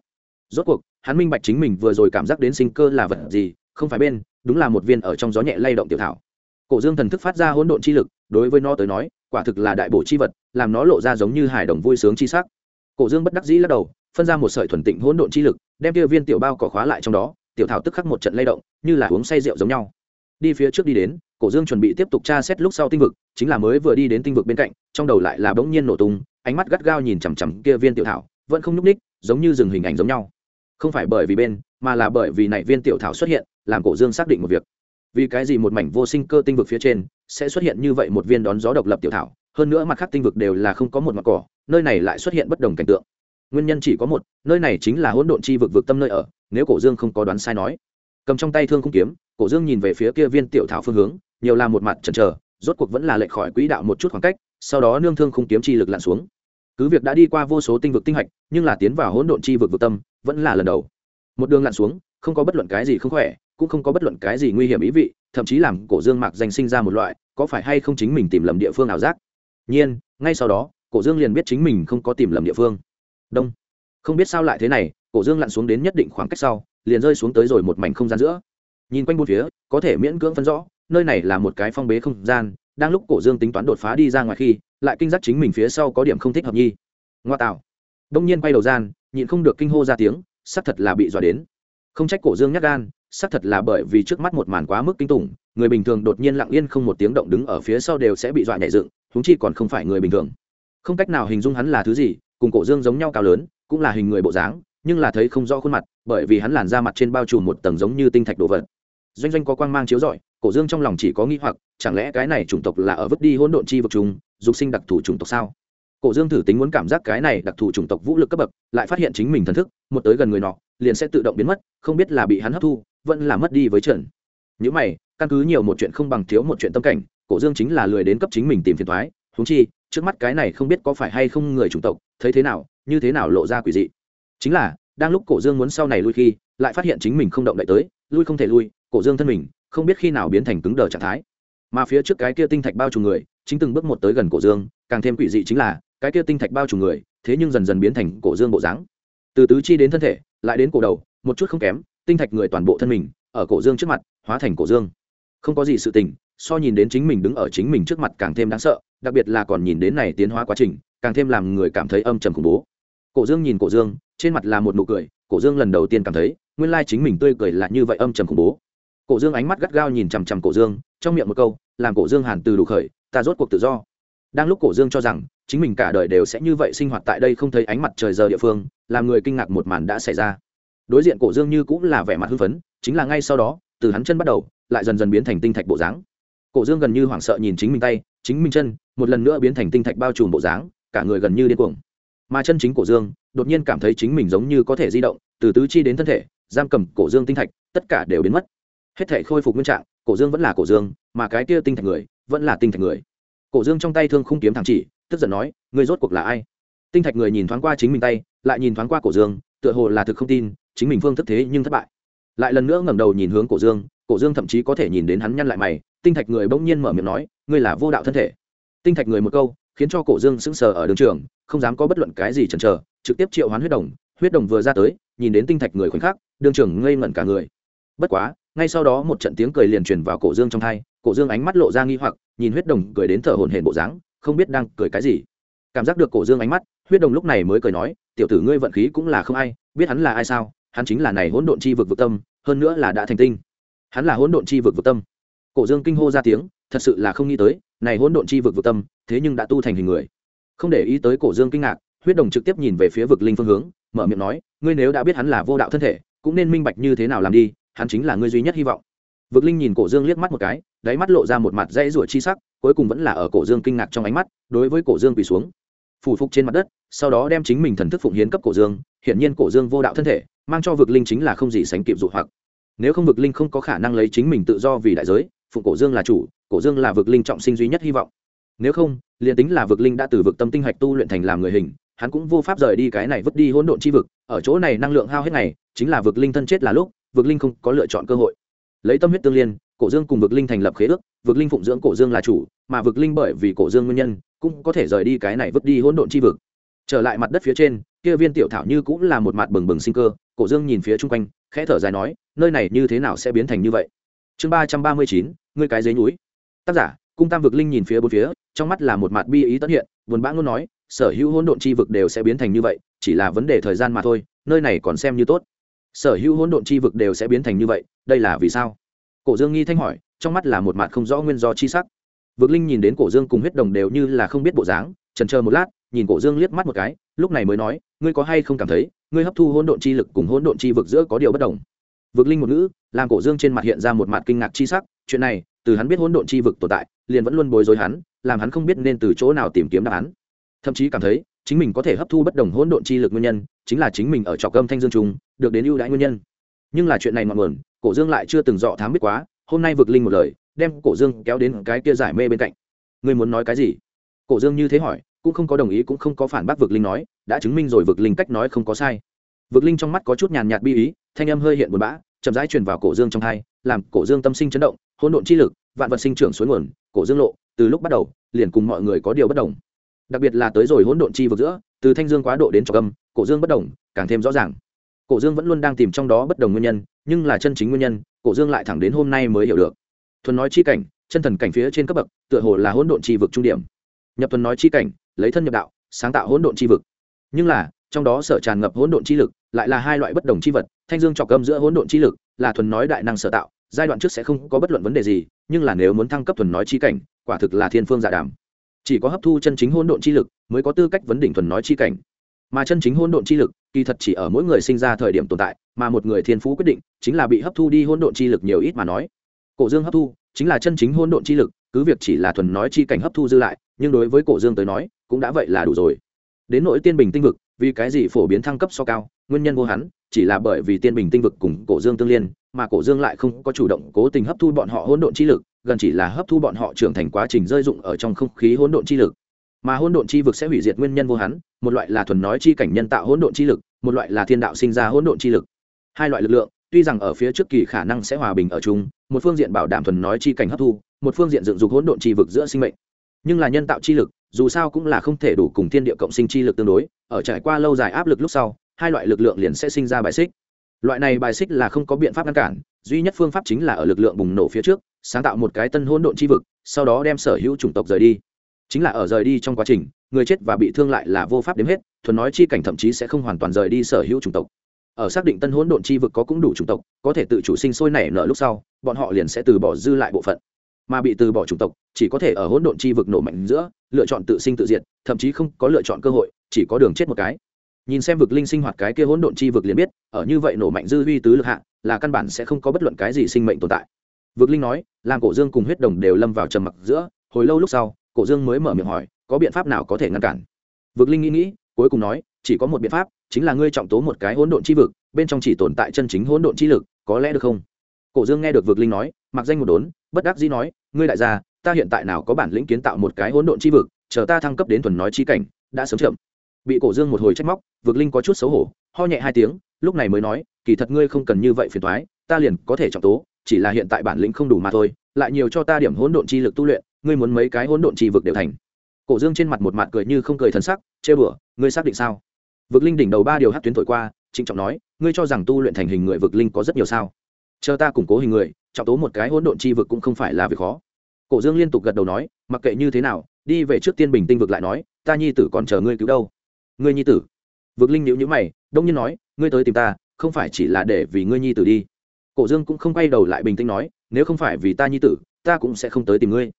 Rốt cuộc, hắn minh bạch chính mình vừa rồi cảm giác đến sinh cơ là vật gì, không phải bên, đúng là một viên ở trong gió nhẹ lay động tiểu thảo. Cổ dương thần thức phát ra hỗn độn chi lực, đối với nó tới nói quả thực là đại bổ chi vật, làm nó lộ ra giống như hải đồng vui sướng chi sắc. Cổ dương bất đắc dĩ lắc đầu, phân ra một sợi thuần tịnh hỗn độn chi lực, đem kia viên tiểu bao cỏ khóa lại trong đó, tiểu thảo tức khắc một trận lay động, như là uống say rượu giống nhau. Đi phía trước đi đến, cổ dương chuẩn bị tiếp tục tra xét lúc sau tinh vực, chính là mới vừa đi đến tinh vực bên cạnh, trong đầu lại là bỗng nhiên nổ tung, ánh mắt gắt gao nhìn chằm chằm kia viên tiểu thảo, vẫn không nhúc ních giống như dừng hình ảnh giống nhau. Không phải bởi vì bên, mà là bởi vì này viên tiểu thảo xuất hiện, làm cổ dương xác định một việc vì cái gì một mảnh vô sinh cơ tinh vực phía trên sẽ xuất hiện như vậy một viên đón gió độc lập tiểu thảo? Hơn nữa mặt khác tinh vực đều là không có một mặt cỏ, nơi này lại xuất hiện bất đồng cảnh tượng. Nguyên nhân chỉ có một, nơi này chính là hỗn độn chi vực vực tâm nơi ở, nếu cổ dương không có đoán sai nói. Cầm trong tay thương không kiếm, cổ dương nhìn về phía kia viên tiểu thảo phương hướng, nhiều là một mặt chần chờ, rốt cuộc vẫn là lệch khỏi quỹ đạo một chút khoảng cách, sau đó nương thương không kiếm chi lực lặn xuống. Cứ việc đã đi qua vô số tinh vực tinh hạch, nhưng là tiến vào hỗn độn chi vực vực tâm, vẫn là lần đầu. Một đường lặn xuống, không có bất luận cái gì không khỏe cũng không có bất luận cái gì nguy hiểm ý vị, thậm chí làm cổ dương mạc danh sinh ra một loại, có phải hay không chính mình tìm lầm địa phương nào giác? Nhiên, ngay sau đó, cổ dương liền biết chính mình không có tìm lầm địa phương. Đông. Không biết sao lại thế này, cổ dương lặn xuống đến nhất định khoảng cách sau, liền rơi xuống tới rồi một mảnh không gian giữa. Nhìn quanh bốn phía, có thể miễn cưỡng phân rõ, nơi này là một cái phong bế không gian, đang lúc cổ dương tính toán đột phá đi ra ngoài khi, lại kinh giác chính mình phía sau có điểm không thích hợp nhi ngoa tạo. Đông nhiên quay đầu gian, nhịn không được kinh hô ra tiếng sắp thật là bị dọa đến. Không trách cổ dương nhắc gan xác thật là bởi vì trước mắt một màn quá mức kinh tủng, người bình thường đột nhiên lặng yên không một tiếng động đứng ở phía sau đều sẽ bị dọa nhảy dựng húng chi còn không phải người bình thường. Không cách nào hình dung hắn là thứ gì, cùng cổ dương giống nhau cao lớn, cũng là hình người bộ dáng, nhưng là thấy không rõ khuôn mặt, bởi vì hắn làn da mặt trên bao trùm một tầng giống như tinh thạch đồ vật. Doanh doanh có quang mang chiếu rọi, cổ dương trong lòng chỉ có nghĩ hoặc, chẳng lẽ cái này chủng tộc là ở vứt đi hỗn độn chi vực chúng, dục sinh đặc thù chủng tộc sao? Cổ dương thử tính muốn cảm giác cái này đặc thù chủng tộc vũ lực cấp bậc, lại phát hiện chính mình thần thức, một tới gần người nọ, liền sẽ tự động biến mất, không biết là bị hắn hấp thu vẫn là mất đi với trần. Những mày, căn cứ nhiều một chuyện không bằng thiếu một chuyện tâm cảnh, cổ dương chính là lười đến cấp chính mình tìm phiền thoái húng chi, trước mắt cái này không biết có phải hay không người chủng tộc, thấy thế nào, như thế nào lộ ra quỷ dị. Chính là, đang lúc cổ dương muốn sau này lui khi, lại phát hiện chính mình không động đậy tới, lui không thể lui, cổ dương thân mình, không biết khi nào biến thành cứng đờ trạng thái. Mà phía trước cái kia tinh thạch bao trùm người, chính từng bước một tới gần cổ dương, càng thêm quỷ dị chính là, cái kia tinh thạch bao trùm người, thế nhưng dần dần biến thành cổ dương bộ dáng. Từ tứ chi đến thân thể, lại đến cổ đầu, một chút không kém tinh thạch người toàn bộ thân mình, ở cổ dương trước mặt, hóa thành cổ dương. Không có gì sự tình, so nhìn đến chính mình đứng ở chính mình trước mặt càng thêm đáng sợ, đặc biệt là còn nhìn đến này tiến hóa quá trình, càng thêm làm người cảm thấy âm trầm khủng bố. Cổ dương nhìn cổ dương, trên mặt là một nụ cười, cổ dương lần đầu tiên cảm thấy, nguyên lai chính mình tươi cười là như vậy âm trầm khủng bố. Cổ dương ánh mắt gắt gao nhìn chằm chằm cổ dương, trong miệng một câu, làm cổ dương hàn từ đủ khởi, ta rốt cuộc tự do. Đang lúc cổ dương cho rằng, chính mình cả đời đều sẽ như vậy sinh hoạt tại đây không thấy ánh mặt trời giờ địa phương, làm người kinh ngạc một màn đã xảy ra đối diện cổ dương như cũng là vẻ mặt hưng phấn, chính là ngay sau đó, từ hắn chân bắt đầu, lại dần dần biến thành tinh thạch bộ dáng. Cổ dương gần như hoảng sợ nhìn chính mình tay, chính mình chân, một lần nữa biến thành tinh thạch bao trùm bộ dáng, cả người gần như điên cuồng. Mà chân chính cổ dương, đột nhiên cảm thấy chính mình giống như có thể di động, từ tứ chi đến thân thể, giam cầm cổ dương tinh thạch, tất cả đều biến mất. Hết thể khôi phục nguyên trạng, cổ dương vẫn là cổ dương, mà cái kia tinh thạch người, vẫn là tinh thạch người. Cổ dương trong tay thương không kiếm thẳng chỉ, tức giận nói người rốt cuộc là ai? Tinh thạch người nhìn thoáng qua chính mình tay, lại nhìn thoáng qua cổ dương, tựa hồ là thực không tin chính mình phương thức thế nhưng thất bại. Lại lần nữa ngẩng đầu nhìn hướng cổ dương cổ dương thậm chí có thể nhìn đến hắn nhăn lại mày, tinh thạch người bỗng nhiên mở miệng nói, ngươi là vô đạo thân thể. Tinh thạch người một câu, khiến cho cổ dương sững sờ ở đường trường, không dám có bất luận cái gì chần chờ, trực tiếp triệu hoán huyết đồng huyết đồng vừa ra tới, nhìn đến tinh thạch người khoảnh khắc, đường trường ngây ngẩn cả người. Bất quá, ngay sau đó một trận tiếng cười liền truyền vào cổ dương trong thai, cổ dương ánh mắt lộ ra nghi hoặc, nhìn huyết đồng cười đến thở hổn hển bộ dáng, không biết đang cười cái gì. Cảm giác được cổ dương ánh mắt, huyết đồng lúc này mới cười nói, tiểu tử ngươi vận khí cũng là không ai, biết hắn là ai sao? Hắn chính là này hỗn độn chi vực vực tâm, hơn nữa là đã thành tinh. Hắn là hỗn độn chi vực vực tâm. Cổ dương kinh hô ra tiếng, thật sự là không nghĩ tới, này hỗn độn chi vực vực tâm, thế nhưng đã tu thành hình người. Không để ý tới cổ dương kinh ngạc, huyết đồng trực tiếp nhìn về phía vực linh phương hướng, mở miệng nói, ngươi nếu đã biết hắn là vô đạo thân thể, cũng nên minh bạch như thế nào làm đi, hắn chính là ngươi duy nhất hy vọng. Vực linh nhìn cổ dương liếc mắt một cái, đáy mắt lộ ra một mặt dãy rủa chi sắc, cuối cùng vẫn là ở cổ dương kinh ngạc trong ánh mắt, đối với cổ dương quỳ xuống. Phủ phục trên mặt đất, sau đó đem chính mình thần thức phụng hiến cấp cổ dương, hiển nhiên cổ dương vô đạo thân thể mang cho vực linh chính là không gì sánh kịp dụ hoặc. Nếu không vực linh không có khả năng lấy chính mình tự do vì đại giới, phụng cổ dương là chủ, cổ dương là vực linh trọng sinh duy nhất hy vọng. Nếu không, liền tính là vực linh đã từ vực tâm tinh hạch tu luyện thành làm người hình, hắn cũng vô pháp rời đi cái này vứt đi hỗn độn chi vực, ở chỗ này năng lượng hao hết ngày, chính là vực linh thân chết là lúc, vực linh không có lựa chọn cơ hội. Lấy tâm huyết tương liên, cổ dương cùng vực linh thành lập khế ước, vực linh phụng dưỡng cổ dương là chủ, mà vực linh bởi vì cổ dương nguyên nhân, cũng có thể rời đi cái này vứt đi hỗn độn chi vực trở lại mặt đất phía trên, kia viên tiểu thảo như cũng là một mặt bừng bừng sinh cơ, cổ dương nhìn phía chung quanh, khẽ thở dài nói, nơi này như thế nào sẽ biến thành như vậy? Chương ba trăm ba mươi chín, ngươi cái giấy núi. Tác giả, cung tam vực linh nhìn phía bốn phía, trong mắt là một mặt bi ý tất hiện, buồn bã ngôn nói, sở hữu hỗn độn chi vực đều sẽ biến thành như vậy, chỉ là vấn đề thời gian mà thôi, nơi này còn xem như tốt. Sở hữu hỗn độn chi vực đều sẽ biến thành như vậy, đây là vì sao? Cổ dương nghi thanh hỏi, trong mắt là một mặt không rõ nguyên do chi sắc. Vực linh nhìn đến cổ dương cùng huyết đồng đều như là không biết bộ dáng trần chờ một lát nhìn cổ dương liếc mắt một cái, lúc này mới nói, ngươi có hay không cảm thấy, ngươi hấp thu hỗn độn chi lực cùng hỗn độn chi vực giữa có điều bất đồng? Vực linh một ngữ, làm cổ dương trên mặt hiện ra một mặt kinh ngạc chi sắc, chuyện này, từ hắn biết hỗn độn chi vực tồn tại, liền vẫn luôn bối rối hắn, làm hắn không biết nên từ chỗ nào tìm kiếm đáp án. Thậm chí cảm thấy, chính mình có thể hấp thu bất đồng hỗn độn chi lực nguyên nhân, chính là chính mình ở trọc âm thanh dương trung được đến ưu đãi nguyên nhân. Nhưng là chuyện này ngọn nguồn, cổ dương lại chưa từng dọ thám biết quá, hôm nay vực linh một lời, đem cổ dương kéo đến cái kia giải mê bên cạnh. Ngươi muốn nói cái gì? Cổ dương như thế hỏi cũng không có đồng ý cũng không có phản bác vực linh nói, đã chứng minh rồi vực linh cách nói không có sai. Vực linh trong mắt có chút nhàn nhạt bi ý, thanh âm hơi hiện buồn bã, chậm rãi truyền vào cổ dương trong hai, làm cổ dương tâm sinh chấn động, hỗn độn chi lực, vạn vật sinh trưởng suối nguồn, cổ dương lộ, từ lúc bắt đầu, liền cùng mọi người có điều bất đồng. Đặc biệt là tới rồi hỗn độn chi vực giữa, từ thanh dương quá độ đến trọc âm, cổ dương bất đồng, càng thêm rõ ràng. Cổ dương vẫn luôn đang tìm trong đó bất đồng nguyên nhân, nhưng là chân chính nguyên nhân, cổ dương lại thẳng đến hôm nay mới hiểu được. Thuần nói chi cảnh, chân thần cảnh phía trên cấp bậc, tựa hồ là hỗn độn chi vực trung điểm. Nhập thuần nói chi cảnh lấy thân nhập đạo, sáng tạo hỗn độn chi vực. Nhưng là, trong đó sở tràn ngập hỗn độn chi lực, lại là hai loại bất đồng chi vật, thanh dương trọc âm giữa hỗn độn chi lực, là thuần nói đại năng sở tạo, giai đoạn trước sẽ không có bất luận vấn đề gì, nhưng là nếu muốn thăng cấp thuần nói chi cảnh, quả thực là thiên phương giả đàm. Chỉ có hấp thu chân chính hỗn độn chi lực, mới có tư cách vấn đỉnh thuần nói chi cảnh. Mà chân chính hỗn độn chi lực, kỳ thật chỉ ở mỗi người sinh ra thời điểm tồn tại, mà một người thiên phú quyết định, chính là bị hấp thu đi hỗn độn chi lực nhiều ít mà nói. Cổ dương hấp thu, chính là chân chính hỗn độn chi lực, cứ việc chỉ là thuần nói chi cảnh hấp thu dư lại, nhưng đối với cổ dương tới nói cũng đã vậy là đủ rồi. Đến nỗi tiên bình tinh vực, vì cái gì phổ biến thăng cấp so cao, nguyên nhân vô hắn, chỉ là bởi vì tiên bình tinh vực cùng cổ dương tương liên, mà cổ dương lại không có chủ động cố tình hấp thu bọn họ hỗn độn chi lực, gần chỉ là hấp thu bọn họ trưởng thành quá trình rơi dụng ở trong không khí hỗn độn chi lực. Mà hỗn độn chi vực sẽ hủy diệt nguyên nhân vô hắn, một loại là thuần nói chi cảnh nhân tạo hỗn độn chi lực, một loại là thiên đạo sinh ra hỗn độn chi lực. Hai loại lực lượng, tuy rằng ở phía trước kỳ khả năng sẽ hòa bình ở chung, một phương diện bảo đảm thuần nói chi cảnh hấp thu, một phương diện dựng dục hỗn độn chi vực giữa sinh mệnh. Nhưng là nhân tạo chi lực dù sao cũng là không thể đủ cùng thiên địa cộng sinh chi lực tương đối, ở trải qua lâu dài áp lực lúc sau, hai loại lực lượng liền sẽ sinh ra bài xích. Loại này bài xích là không có biện pháp ngăn cản, duy nhất phương pháp chính là ở lực lượng bùng nổ phía trước, sáng tạo một cái tân hỗn độn chi vực, sau đó đem sở hữu chủng tộc rời đi. Chính là ở rời đi trong quá trình, người chết và bị thương lại là vô pháp đếm hết, thuần nói chi cảnh thậm chí sẽ không hoàn toàn rời đi sở hữu chủng tộc. Ở xác định tân hỗn độn chi vực có cũng đủ chủng tộc, có thể tự chủ sinh sôi nảy nở lúc sau, bọn họ liền sẽ từ bỏ dư lại bộ phận mà bị từ bỏ chủng tộc, chỉ có thể ở hỗn độn chi vực nổ mạnh giữa, lựa chọn tự sinh tự diệt, thậm chí không có lựa chọn cơ hội, chỉ có đường chết một cái. Nhìn xem vực linh sinh hoạt cái kia hỗn độn chi vực liền biết, ở như vậy nổ mạnh dư huy tứ lực hạ, là căn bản sẽ không có bất luận cái gì sinh mệnh tồn tại. Vực linh nói, làm cổ dương cùng huyết đồng đều lâm vào trầm mặc giữa, hồi lâu lúc sau, cổ dương mới mở miệng hỏi, có biện pháp nào có thể ngăn cản? Vực linh nghĩ nghĩ, cuối cùng nói, chỉ có một biện pháp, chính là ngươi trọng tố một cái hỗn độn chi vực, bên trong chỉ tồn tại chân chính hỗn độn chi lực, có lẽ được không? Cổ dương nghe được vực linh nói, mặc danh một đốn bất đắc dĩ nói, ngươi đại gia, ta hiện tại nào có bản lĩnh kiến tạo một cái hỗn độn chi vực, chờ ta thăng cấp đến thuần nói chi cảnh, đã sớm chậm. Bị cổ dương một hồi trách móc, vực linh có chút xấu hổ, ho nhẹ hai tiếng, lúc này mới nói, kỳ thật ngươi không cần như vậy phiền toái, ta liền có thể trọng tố, chỉ là hiện tại bản lĩnh không đủ mà thôi, lại nhiều cho ta điểm hỗn độn chi lực tu luyện, ngươi muốn mấy cái hỗn độn chi vực đều thành. Cổ dương trên mặt một mặt cười như không cười thần sắc, chê bửa ngươi xác định sao? Vực linh đỉnh đầu ba điều hát tuyến thổi qua, trịnh trọng nói, ngươi cho rằng tu luyện thành hình người vực linh có rất nhiều sao? Chờ ta củng cố hình người trọng tố một cái hỗn độn chi vực cũng không phải là việc khó. Cổ dương liên tục gật đầu nói, mặc kệ như thế nào, đi về trước tiên bình tinh vực lại nói, ta nhi tử còn chờ ngươi cứu đâu? Ngươi nhi tử? Vực linh nhữ nhữ mày, đông nhiên nói, ngươi tới tìm ta, không phải chỉ là để vì ngươi nhi tử đi. Cổ dương cũng không quay đầu lại bình tĩnh nói, nếu không phải vì ta nhi tử, ta cũng sẽ không tới tìm ngươi.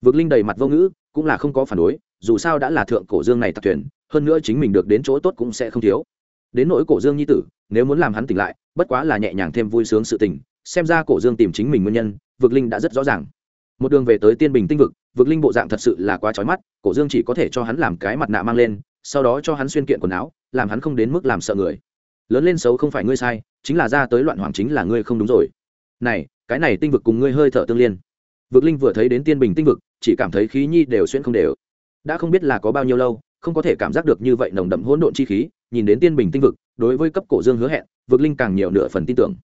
Vực linh đầy mặt vô ngữ, cũng là không có phản đối, dù sao đã là thượng cổ dương này tặc thuyền, hơn nữa chính mình được đến chỗ tốt cũng sẽ không thiếu. Đến nỗi cổ dương nhi tử, nếu muốn làm hắn tỉnh lại, bất quá là nhẹ nhàng thêm vui sướng sự tình xem ra cổ dương tìm chính mình nguyên nhân, vực linh đã rất rõ ràng. Một đường về tới tiên bình tinh vực vực linh bộ dạng thật sự là quá trói mắt, cổ dương chỉ có thể cho hắn làm cái mặt nạ mang lên, sau đó cho hắn xuyên kiện quần áo, làm hắn không đến mức làm sợ người. Lớn lên xấu không phải ngươi sai, chính là ra tới loạn hoàng chính là ngươi không đúng rồi. Này, cái này tinh vực cùng ngươi hơi thở tương liên. Vực linh vừa thấy đến tiên bình tinh vực, chỉ cảm thấy khí nhi đều xuyên không đều. Đã không biết là có bao nhiêu lâu, không có thể cảm giác được như vậy nồng đậm hỗn độn chi khí, nhìn đến tiên bình tinh vực, đối với cấp cổ dương hứa hẹn, vực linh càng nhiều nửa phần tin tưởng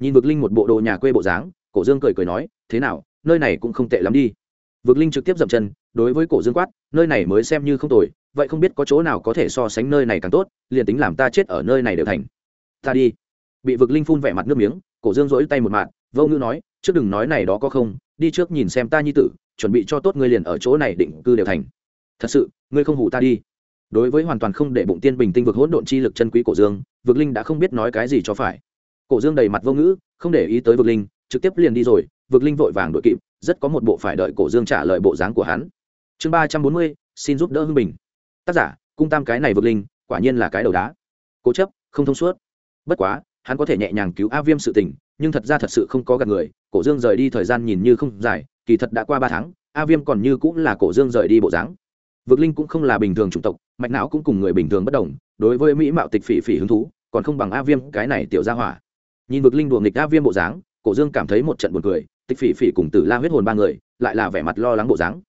nhìn vực linh một bộ đồ nhà quê bộ dáng, cổ dương cười cười nói, thế nào, nơi này cũng không tệ lắm đi. Vực linh trực tiếp dậm chân, đối với cổ dương quát, nơi này mới xem như không tồi, vậy không biết có chỗ nào có thể so sánh nơi này càng tốt, liền tính làm ta chết ở nơi này đều thành. Ta đi. Bị vực linh phun vẻ mặt nước miếng, cổ dương dỗi tay một mạng vô ngữ nói, trước đừng nói này đó có không, đi trước nhìn xem ta nhi tử, chuẩn bị cho tốt ngươi liền ở chỗ này định cư đều thành. Thật sự, ngươi không hủ ta đi. Đối với hoàn toàn không để bụng tiên bình tinh vực hỗn độn chi lực chân quý cổ dương, vực linh đã không biết nói cái gì cho phải cổ dương đầy mặt vô ngữ, không để ý tới vực linh, trực tiếp liền đi rồi, vực linh vội vàng đội kịp, rất có một bộ phải đợi cổ dương trả lời bộ dáng của hắn. Chương ba trăm bốn mươi, xin giúp đỡ hưng bình. Tác giả, cung tam cái này vực linh, quả nhiên là cái đầu đá. Cố chấp, không thông suốt. Bất quá, hắn có thể nhẹ nhàng cứu a viêm sự tình, nhưng thật ra thật sự không có gặp người, cổ dương rời đi thời gian nhìn như không dài, kỳ thật đã qua ba tháng, a viêm còn như cũng là cổ dương rời đi bộ dáng. Vực linh cũng không là bình thường chủng tộc, mạch não cũng cùng người bình thường bất đồng, đối với mỹ mạo tịch phỉ phỉ hứng thú, còn không bằng a viêm cái này tiểu ra hỏa nhìn vực linh đùa nghịch đa viêm bộ dáng, cổ dương cảm thấy một trận buồn cười, tịch phỉ phỉ cùng tử la huyết hồn ba người, lại là vẻ mặt lo lắng bộ dáng.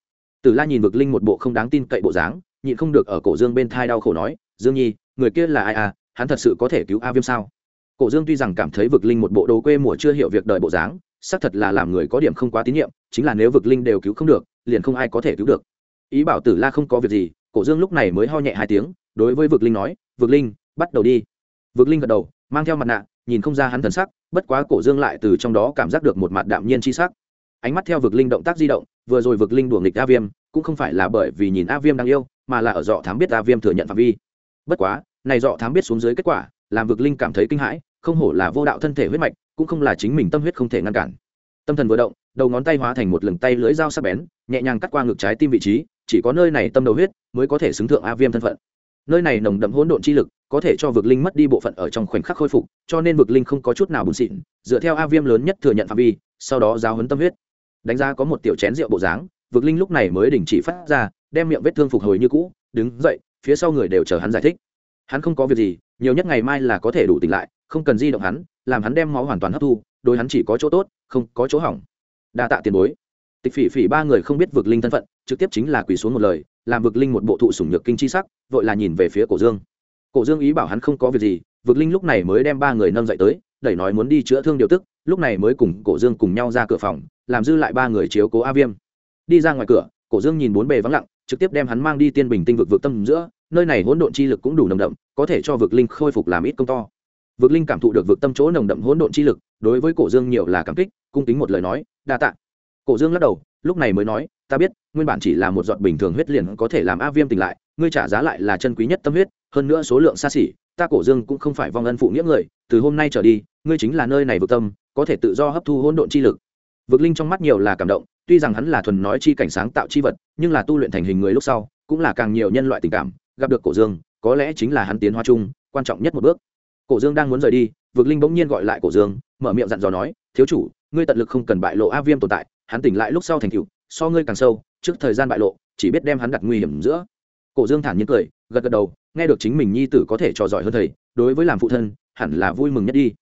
Tử la nhìn vực linh một bộ không đáng tin cậy bộ dáng, nhịn không được ở cổ dương bên thai đau khổ nói, dương nhi, người kia là ai à? Hắn thật sự có thể cứu a viêm sao? Cổ dương tuy rằng cảm thấy vực linh một bộ đồ quê mùa chưa hiểu việc đời bộ dáng, xác thật là làm người có điểm không quá tín nhiệm, chính là nếu vực linh đều cứu không được, liền không ai có thể cứu được. Ý bảo tử la không có việc gì, cổ dương lúc này mới ho nhẹ hai tiếng, đối với vực linh nói, vực linh, bắt đầu đi. Vực linh gật đầu, mang theo mặt nạ nhìn không ra hắn thần sắc, bất quá cổ dương lại từ trong đó cảm giác được một mặt đạm nhiên c h i sắc. Ánh mắt theo vực linh động tác di động, vừa rồi vực linh đuổi nghịch a viêm, cũng không phải là bởi vì nhìn a viêm đang yêu, mà là ở dọ thám biết a viêm thừa nhận phạm vi. Bất quá, này dọ thám biết xuống dưới kết quả, làm vực linh cảm thấy kinh hãi, không hổ là vô đạo thân thể huyết mạch, cũng không là chính mình tâm huyết không thể ngăn cản. Tâm thần vừa động, đầu ngón tay hóa thành một lừng tay lưỡi dao sắc bén, nhẹ nhàng cắt qua ngực trái tim vị trí, chỉ có nơi này tâm đầu huyết mới có thể xứng thượng a viêm thân phận. Nơi này nồng đậm hỗn độn chi lực có thể cho vực linh mất đi bộ phận ở trong khoảnh khắc khôi phục, cho nên vực linh không có chút nào bùn xịn, dựa theo a viêm lớn nhất thừa nhận phạm vi, sau đó giáo hấn tâm huyết. Đánh giá có một tiểu chén rượu bộ dáng, vực linh lúc này mới đình chỉ phát ra, đem miệng vết thương phục hồi như cũ, đứng dậy, phía sau người đều chờ hắn giải thích. Hắn không có việc gì, nhiều nhất ngày mai là có thể đủ tỉnh lại, không cần di động hắn, làm hắn đem máu hoàn toàn hấp thu, đối hắn chỉ có chỗ tốt, không có chỗ hỏng. Đa tạ tiền bối. Tịch phỉ phỉ ba người không biết vực linh thân phận, trực tiếp chính là quỳ xuống một lời, làm vực linh một bộ thụ sủng nhược kinh chi sắc, vội là nhìn về phía cổ dương cổ dương ý bảo hắn không có việc gì, vực linh lúc này mới đem ba người nâng dậy tới, đẩy nói muốn đi chữa thương điều tức, lúc này mới cùng cổ dương cùng nhau ra cửa phòng, làm dư lại ba người chiếu cố a viêm. Đi ra ngoài cửa, cổ dương nhìn bốn bề vắng lặng, trực tiếp đem hắn mang đi tiên bình tinh vực vực tâm giữa, nơi này hỗn độn chi lực cũng đủ nồng đậm, có thể cho vực linh khôi phục làm ít công to. Vực linh cảm thụ được vực tâm chỗ nồng đậm hỗn độn chi lực, đối với cổ dương nhiều là cảm kích, cung kính một lời nói, đa tạ. Cổ dương lắc đầu, lúc này mới nói, ta biết, nguyên bản chỉ là một giọt bình thường huyết liền có thể làm a viêm tỉnh lại ngươi trả giá lại là chân quý nhất tâm huyết, hơn nữa số lượng xa xỉ, ta cổ dương cũng không phải vong ân phụ nghĩa người, từ hôm nay trở đi, ngươi chính là nơi này vực tâm, có thể tự do hấp thu hỗn độn chi lực. Vực linh trong mắt nhiều là cảm động, tuy rằng hắn là thuần nói chi cảnh sáng tạo chi vật, nhưng là tu luyện thành hình người lúc sau, cũng là càng nhiều nhân loại tình cảm, gặp được cổ dương, có lẽ chính là hắn tiến hóa chung, quan trọng nhất một bước. Cổ dương đang muốn rời đi, vực linh bỗng nhiên gọi lại cổ dương, mở miệng dặn dò nói, thiếu chủ, ngươi tận lực không cần bại lộ a viêm tồn tại, hắn tỉnh lại lúc sau thành cựu so ngươi càng sâu, trước thời gian bại lộ, chỉ biết đem hắn đặt nguy hiểm giữa cổ dương thản nhiên cười, gật gật đầu, nghe được chính mình nhi tử có thể trò giỏi hơn thầy, đối với làm phụ thân, hẳn là vui mừng nhất đi.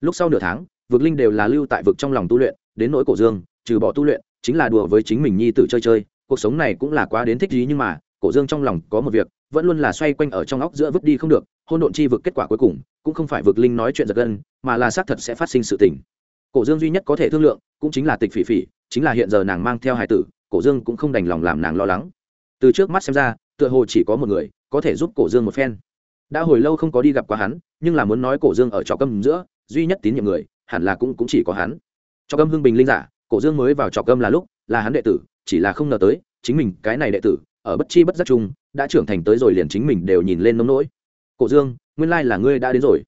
Lúc sau nửa tháng, vực linh đều là lưu tại vực trong lòng tu luyện, đến nỗi cổ dương, trừ bỏ tu luyện, chính là đùa với chính mình nhi tử chơi chơi, cuộc sống này cũng là quá đến thích gì nhưng mà, cổ dương trong lòng có một việc, vẫn luôn là xoay quanh ở trong óc giữa vứt đi không được, hôn độn chi vực kết quả cuối cùng, cũng không phải vực linh nói chuyện giật gân, mà là xác thật sẽ phát sinh sự tình. Cổ dương duy nhất có thể thương lượng, cũng chính là tịch phỉ phỉ, chính là hiện giờ nàng mang theo hài tử, cổ dương cũng không đành lòng làm nàng lo lắng. Từ trước mắt xem ra tựa hồ chỉ có một người có thể giúp cổ dương một phen. Đã hồi lâu không có đi gặp qua hắn nhưng là muốn nói cổ dương ở trò câm giữa duy nhất tín nhiệm người hẳn là cũng, cũng chỉ có hắn. Trò câm hưng bình linh giả cổ dương mới vào trò câm là lúc là hắn đệ tử chỉ là không ngờ tới chính mình cái này đệ tử ở bất chi bất giác chung đã trưởng thành tới rồi liền chính mình đều nhìn lên nông nỗi. Cổ dương nguyên lai là ngươi đã đến rồi.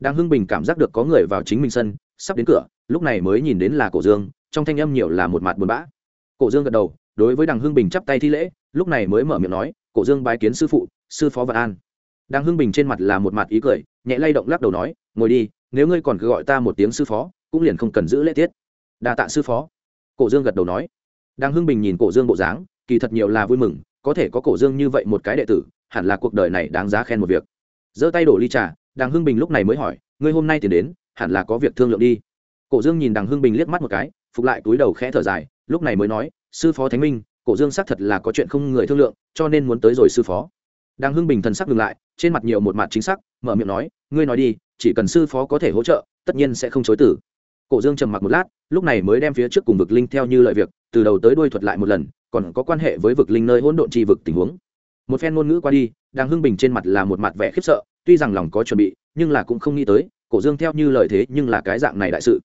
Đang hưng bình cảm giác được có người vào chính mình sân sắp đến cửa lúc này mới nhìn đến là cổ dương trong thanh âm nhiều là một mặt buồn bã. Cổ dương gật đầu đối với đằng hưng bình chắp tay thi lễ lúc này mới mở miệng nói cổ dương bái kiến sư phụ, sư phó vạn an. Đang hưng bình trên mặt là một mặt ý cười, nhẹ lay động lắc đầu nói, ngồi đi, nếu ngươi còn cứ gọi ta một tiếng sư phó, cũng liền không cần giữ lễ tiết. Đa tạ sư phó. Cổ dương gật đầu nói. Đang hưng bình nhìn cổ dương bộ dáng, kỳ thật nhiều là vui mừng, có thể có cổ dương như vậy một cái đệ tử, hẳn là cuộc đời này đáng giá khen một việc. Giơ tay đổ ly trà đàng hưng bình lúc này mới hỏi, ngươi hôm nay tiền đến, hẳn là có việc thương lượng đi. Cổ dương nhìn đàng hưng bình liếc mắt một cái, phục lại túi đầu khẽ thở dài, lúc này mới nói, sư phó thánh minh cổ dương xác thật là có chuyện không người thương lượng, cho nên muốn tới rồi sư phó. Đang hưng bình thần sắc ngừng lại, trên mặt nhiều một mặt chính xác mở miệng nói, ngươi nói đi, chỉ cần sư phó có thể hỗ trợ, tất nhiên sẽ không chối tử cổ dương trầm mặc một lát, lúc này mới đem phía trước cùng vực linh theo như lợi việc, từ đầu tới đuôi thuật lại một lần, còn có quan hệ với vực linh nơi hỗn độn chi vực tình huống. Một phen ngôn ngữ qua đi đang hưng bình trên mặt là một mặt vẻ khiếp sợ, tuy rằng lòng có chuẩn bị, nhưng là cũng không nghĩ tới, cổ dương theo như lời thế nhưng là cái dạng này đại sự.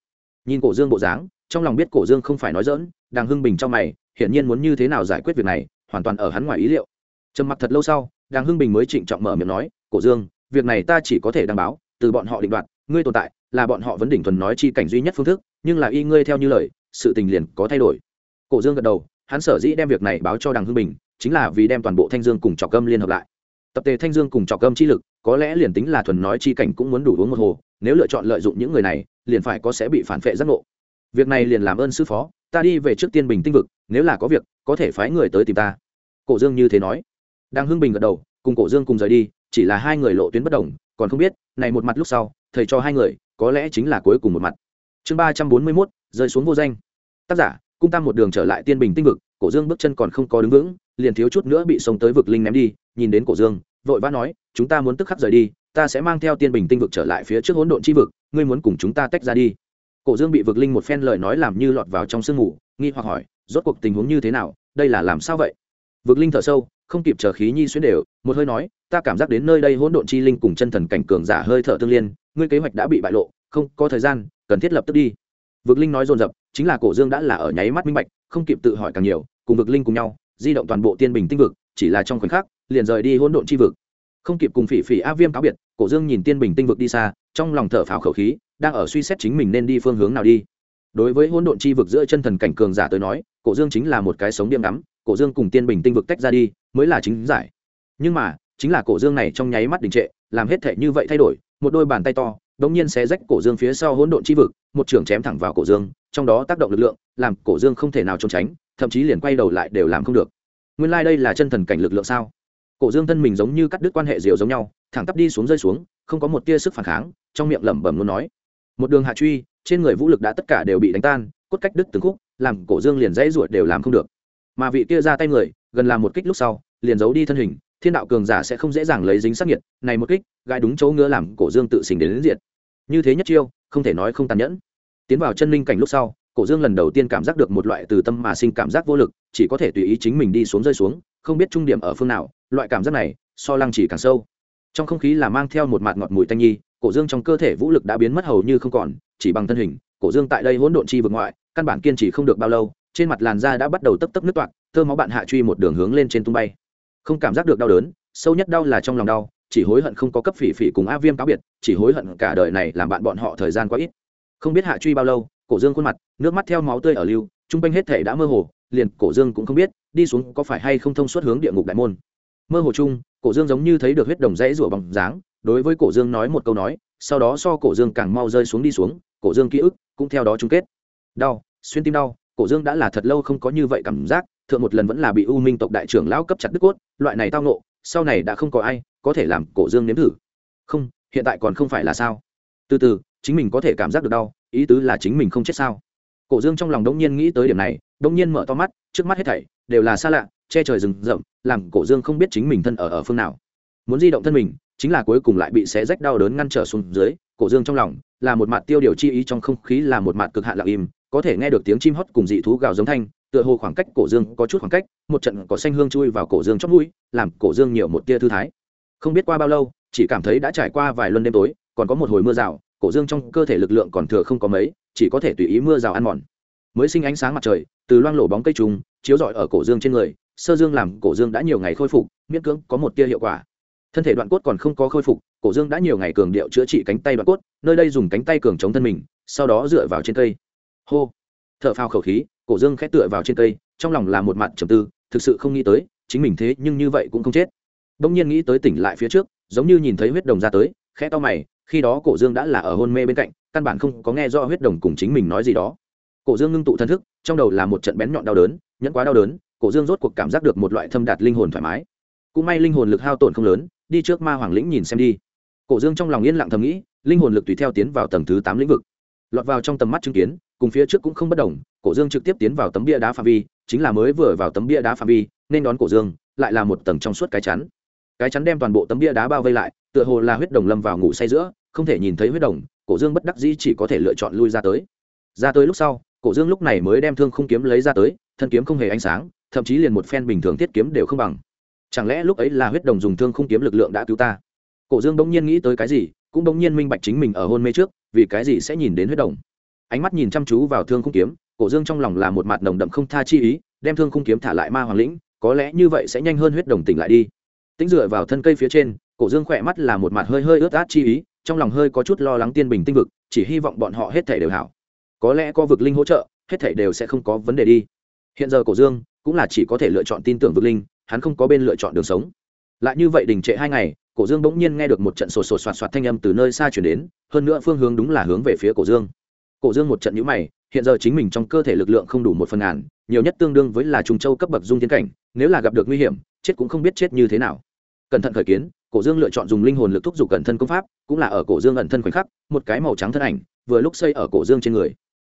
Nhìn cổ dương bộ dáng, trong lòng biết cổ dương không phải nói dỡn đang hưng bình trong mày, hiển nhiên muốn như thế nào giải quyết việc này, hoàn toàn ở hắn ngoài ý liệu. Trầm mặc thật lâu sau, đang hưng bình mới trịnh trọng mở miệng nói, cổ dương, việc này ta chỉ có thể đăng báo, từ bọn họ định đoạt, ngươi tồn tại, là bọn họ vấn đỉnh thuần nói chi cảnh duy nhất phương thức, nhưng là y ngươi theo như lời, sự tình liền có thay đổi. Cổ dương gật đầu, hắn sở dĩ đem việc này báo cho đàng hưng bình, chính là vì đem toàn bộ thanh dương cùng trọc cơm liên hợp lại. Tập thể thanh dương cùng trọc cơm chi lực, có lẽ liền tính là thuần nói chi cảnh cũng muốn đủ uống một hồ, nếu lựa chọn lợi dụng những người này, liền phải có sẽ bị phản vệ giác ngộ việc này liền làm ơn sư phó, ta đi về trước tiên bình tinh vực, nếu là có việc, có thể phái người tới tìm ta. Cổ dương như thế nói. Đang hưng bình gật đầu, cùng cổ dương cùng rời đi, chỉ là hai người lộ tuyến bất đồng, còn không biết, này một mặt lúc sau, thầy cho hai người, có lẽ chính là cuối cùng một mặt. Chương ba trăm bốn mươi mốt, rơi xuống vô danh. Tác giả, cung tam một đường trở lại tiên bình tinh vực, cổ dương bước chân còn không có đứng vững, liền thiếu chút nữa bị sông tới vực linh ném đi, nhìn đến cổ dương, vội vã nói, chúng ta muốn tức khắc rời đi, ta sẽ mang theo tiên bình tinh vực trở lại phía trước hỗn độn chi vực, ngươi muốn cùng chúng ta tách ra đi cổ dương bị vực linh một phen lời nói làm như lọt vào trong sương mù, nghi hoặc hỏi, rốt cuộc tình huống như thế nào? Đây là làm sao vậy? Vực linh thở sâu, không kịp chờ khí nhi xuyến đều, một hơi nói, ta cảm giác đến nơi đây hỗn độn chi linh cùng chân thần cảnh cường giả hơi thở tương liên, ngươi kế hoạch đã bị bại lộ, không có thời gian, cần thiết lập tức đi. Vực linh nói dồn dập, chính là cổ dương đã là ở nháy mắt minh bạch, không kịp tự hỏi càng nhiều, cùng vực linh cùng nhau, di động toàn bộ tiên bình tinh vực, chỉ là trong khoảnh khắc, liền rời đi hỗn độn chi vực. Không kịp cùng phỉ phỉ a viêm cáo biệt, cổ dương nhìn tiên bình tinh vực đi xa, trong lòng thở phào khẩu khí đang ở suy xét chính mình nên đi phương hướng nào đi. Đối với hỗn độn chi vực giữa chân thần cảnh cường giả tới nói, cổ dương chính là một cái sống điểm ngắm, cổ dương cùng tiên bình tinh vực tách ra đi, mới là chính giải. Nhưng mà, chính là cổ dương này trong nháy mắt đình trệ, làm hết thể như vậy thay đổi, một đôi bàn tay to đống nhiên xé rách cổ dương phía sau hỗn độn chi vực, một trường chém thẳng vào cổ dương, trong đó tác động lực lượng, làm cổ dương không thể nào trốn tránh, thậm chí liền quay đầu lại đều làm không được. Nguyên lai đây là chân thần cảnh lực lượng sao? Cổ dương thân mình giống như cắt đứt quan hệ diều giống nhau, thẳng tắp đi xuống rơi xuống, không có một tia sức phản kháng, trong miệng lẩm bẩm luôn nói một đường hạ truy trên người vũ lực đã tất cả đều bị đánh tan cốt cách đứt từng khúc làm cổ dương liền dãy ruột đều làm không được. Mà vị kia ra tay người gần làm một kích lúc sau liền giấu đi thân hình thiên đạo cường giả sẽ không dễ dàng lấy dính sắc nhiệt này một kích gai đúng chỗ ngứa làm cổ dương tự xình đến, đến diện như thế nhất chiêu không thể nói không tàn nhẫn. Tiến vào chân linh cảnh lúc sau cổ dương lần đầu tiên cảm giác được một loại từ tâm mà sinh cảm giác vô lực chỉ có thể tùy ý chính mình đi xuống rơi xuống không biết trung điểm ở phương nào loại cảm giác này so lăng chỉ càng sâu. Trong không khí là mang theo một mạt ngọt mùi tanh nhi cổ dương trong cơ thể vũ lực đã biến mất hầu như không còn, chỉ bằng thân hình, cổ dương tại đây hỗn độn chi vực ngoại, căn bản kiên trì không được bao lâu, trên mặt làn da đã bắt đầu tấp tấp nứt toạc thơ máu bạn hạ truy một đường hướng lên trên tung bay. Không cảm giác được đau đớn, sâu nhất đau là trong lòng đau, chỉ hối hận không có cấp phỉ phỉ cùng a viêm cáo biệt, chỉ hối hận cả đời này làm bạn bọn họ thời gian quá ít. Không biết hạ truy bao lâu, cổ dương khuôn mặt, nước mắt theo máu tươi ở lưu, trung quanh hết thể đã mơ hồ, liền cổ dương cũng không biết, đi xuống có phải hay không thông suốt hướng địa ngục đại môn. Mơ hồ chung, cổ dương giống như thấy được huyết đồng rẽ rủa bằng dáng đối với cổ dương nói một câu nói, sau đó so cổ dương càng mau rơi xuống đi xuống, cổ dương ký ức cũng theo đó chung kết. Đau, xuyên tim đau, cổ dương đã là thật lâu không có như vậy cảm giác, thượng một lần vẫn là bị u minh tộc đại trưởng lão cấp chặt đứt cốt, loại này tao nộ sau này đã không có ai có thể làm cổ dương nếm thử. Không, hiện tại còn không phải là sao? Từ từ, chính mình có thể cảm giác được đau, ý tứ là chính mình không chết sao? Cổ dương trong lòng đông nhiên nghĩ tới điểm này đông nhiên mở to mắt, trước mắt hết thảy đều là xa lạ, che trời rừng rậm, làm cổ dương không biết chính mình thân ở ở phương nào. Muốn di động thân mình chính là cuối cùng lại bị xé rách đau đớn ngăn trở xuống dưới, cổ dương trong lòng là một mặt tiêu điều chi ý trong không khí là một mặt cực hạn lặng im, có thể nghe được tiếng chim hót cùng dị thú gào giống thanh, tựa hồ khoảng cách cổ dương có chút khoảng cách, một trận có xanh hương chui vào cổ dương chót mũi, làm cổ dương nhiều một tia thư thái. Không biết qua bao lâu, chỉ cảm thấy đã trải qua vài luân đêm tối, còn có một hồi mưa rào, cổ dương trong cơ thể lực lượng còn thừa không có mấy, chỉ có thể tùy ý mưa rào ăn mòn. Mới sinh ánh sáng mặt trời, từ loang lổ bóng cây trùng, chiếu rọi ở cổ dương trên người, sơ dương làm cổ dương đã nhiều ngày khôi phục, miễn cưỡng có một tia hiệu quả thân thể đoạn cốt còn không có khôi phục, cổ dương đã nhiều ngày cường điệu chữa trị cánh tay đoạn cốt, nơi đây dùng cánh tay cường chống thân mình, sau đó dựa vào trên cây. Hô! T h ở phao khẩu khí, cổ dương khét tựa vào trên cây, trong lòng là một mặt trầm tư, thực sự không nghĩ tới, chính mình thế nhưng như vậy cũng không chết. Đông nhiên nghĩ tới tỉnh lại phía trước, giống như nhìn thấy huyết đồng ra tới, khẽ to mày, khi đó cổ dương đã là ở hôn mê bên cạnh, căn bản không có nghe rõ huyết đồng cùng chính mình nói gì đó. Cổ dương ngưng tụ thân thức, trong đầu là một trận bén nhọn đau đớn, nhẫn quá đau đớn, cổ dương rốt cuộc cảm giác được một loại thâm đạt linh hồn thoải mái. Cũng may linh hồn lực hao tổn không lớn đi trước ma hoàng lĩnh nhìn xem đi. Cổ dương trong lòng yên lặng thầm nghĩ, linh hồn lực tùy theo tiến vào tầng thứ tám lĩnh vực. Lọt vào trong tầm mắt chứng kiến, cùng phía trước cũng không bất đồng, cổ dương trực tiếp tiến vào tấm bia đá phạm vi, chính là mới vừa vào tấm bia đá phạm vi, nên đón cổ dương, lại là một tầng trong suốt cái chắn. Cái chắn đem toàn bộ tấm bia đá bao vây lại, tựa hồ là huyết đồng lâm vào ngủ say giữa, không thể nhìn thấy huyết đồng, cổ dương bất đắc dĩ chỉ có thể lựa chọn lui ra tới. Ra tới lúc sau, cổ dương lúc này mới đem thương không kiếm lấy ra tới, thân kiếm không hề ánh sáng, thậm chí liền một phen bình thường thiết kiếm đều không bằng chẳng lẽ lúc ấy là huyết đồng dùng thương không kiếm lực lượng đã cứu ta? Cổ dương bỗng nhiên nghĩ tới cái gì, cũng bỗng nhiên minh bạch chính mình ở hôn mê trước, vì cái gì sẽ nhìn đến huyết đồng. Ánh mắt nhìn chăm chú vào thương không kiếm, cổ dương trong lòng là một mặt nồng đậm không tha chi ý, đem thương không kiếm thả lại ma hoàng lĩnh, có lẽ như vậy sẽ nhanh hơn huyết đồng tỉnh lại đi. Tính dựa vào thân cây phía trên, cổ dương khỏe mắt là một mặt hơi hơi ướt át chi ý, trong lòng hơi có chút lo lắng tiên bình tinh vực, chỉ hy vọng bọn họ hết thể đều hảo. Có lẽ có vực linh hỗ trợ, hết thể đều sẽ không có vấn đề đi. Hiện giờ cổ dương cũng là chỉ có thể lựa chọn tin tưởng vực linh hắn không có bên lựa chọn đường sống. Lại như vậy đình trệ hai ngày, cổ dương bỗng nhiên nghe được một trận sột sột soạt soạt thanh âm từ nơi xa chuyển đến, hơn nữa phương hướng đúng là hướng về phía cổ dương. Cổ dương một trận nhũ mày, hiện giờ chính mình trong cơ thể lực lượng không đủ một phần ngàn, nhiều nhất tương đương với là trùng châu cấp bậc dung tiến cảnh, nếu là gặp được nguy hiểm, chết cũng không biết chết như thế nào. Cẩn thận khởi kiến, cổ dương lựa chọn dùng linh hồn lực thúc giục cẩn thân công pháp, cũng là ở cổ dương ẩn thân khoảnh khắc, một cái màu trắng thân ảnh, vừa lúc xây ở cổ dương trên người.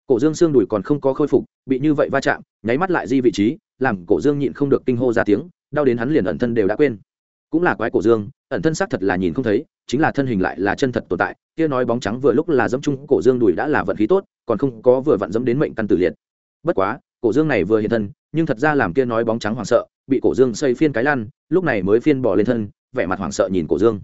Cổ dương xương đùi còn không có khôi phục, bị như vậy va chạm, nháy mắt lại di vị trí, làm cổ dương nhịn không được kinh hô ra tiếng đau đến hắn liền ẩn thân đều đã quên. Cũng là quái cổ dương, ẩn thân xác thật là nhìn không thấy, chính là thân hình lại là chân thật tồn tại, kia nói bóng trắng vừa lúc là dẫm chung cổ dương đùi đã là vận khí tốt, còn không có vừa vặn dẫm đến mệnh căn tử liệt. Bất quá, cổ dương này vừa hiện thân, nhưng thật ra làm kia nói bóng trắng hoảng sợ, bị cổ dương xây phiên cái lăn, lúc này mới phiên bỏ lên thân, vẻ mặt hoảng sợ nhìn cổ dương.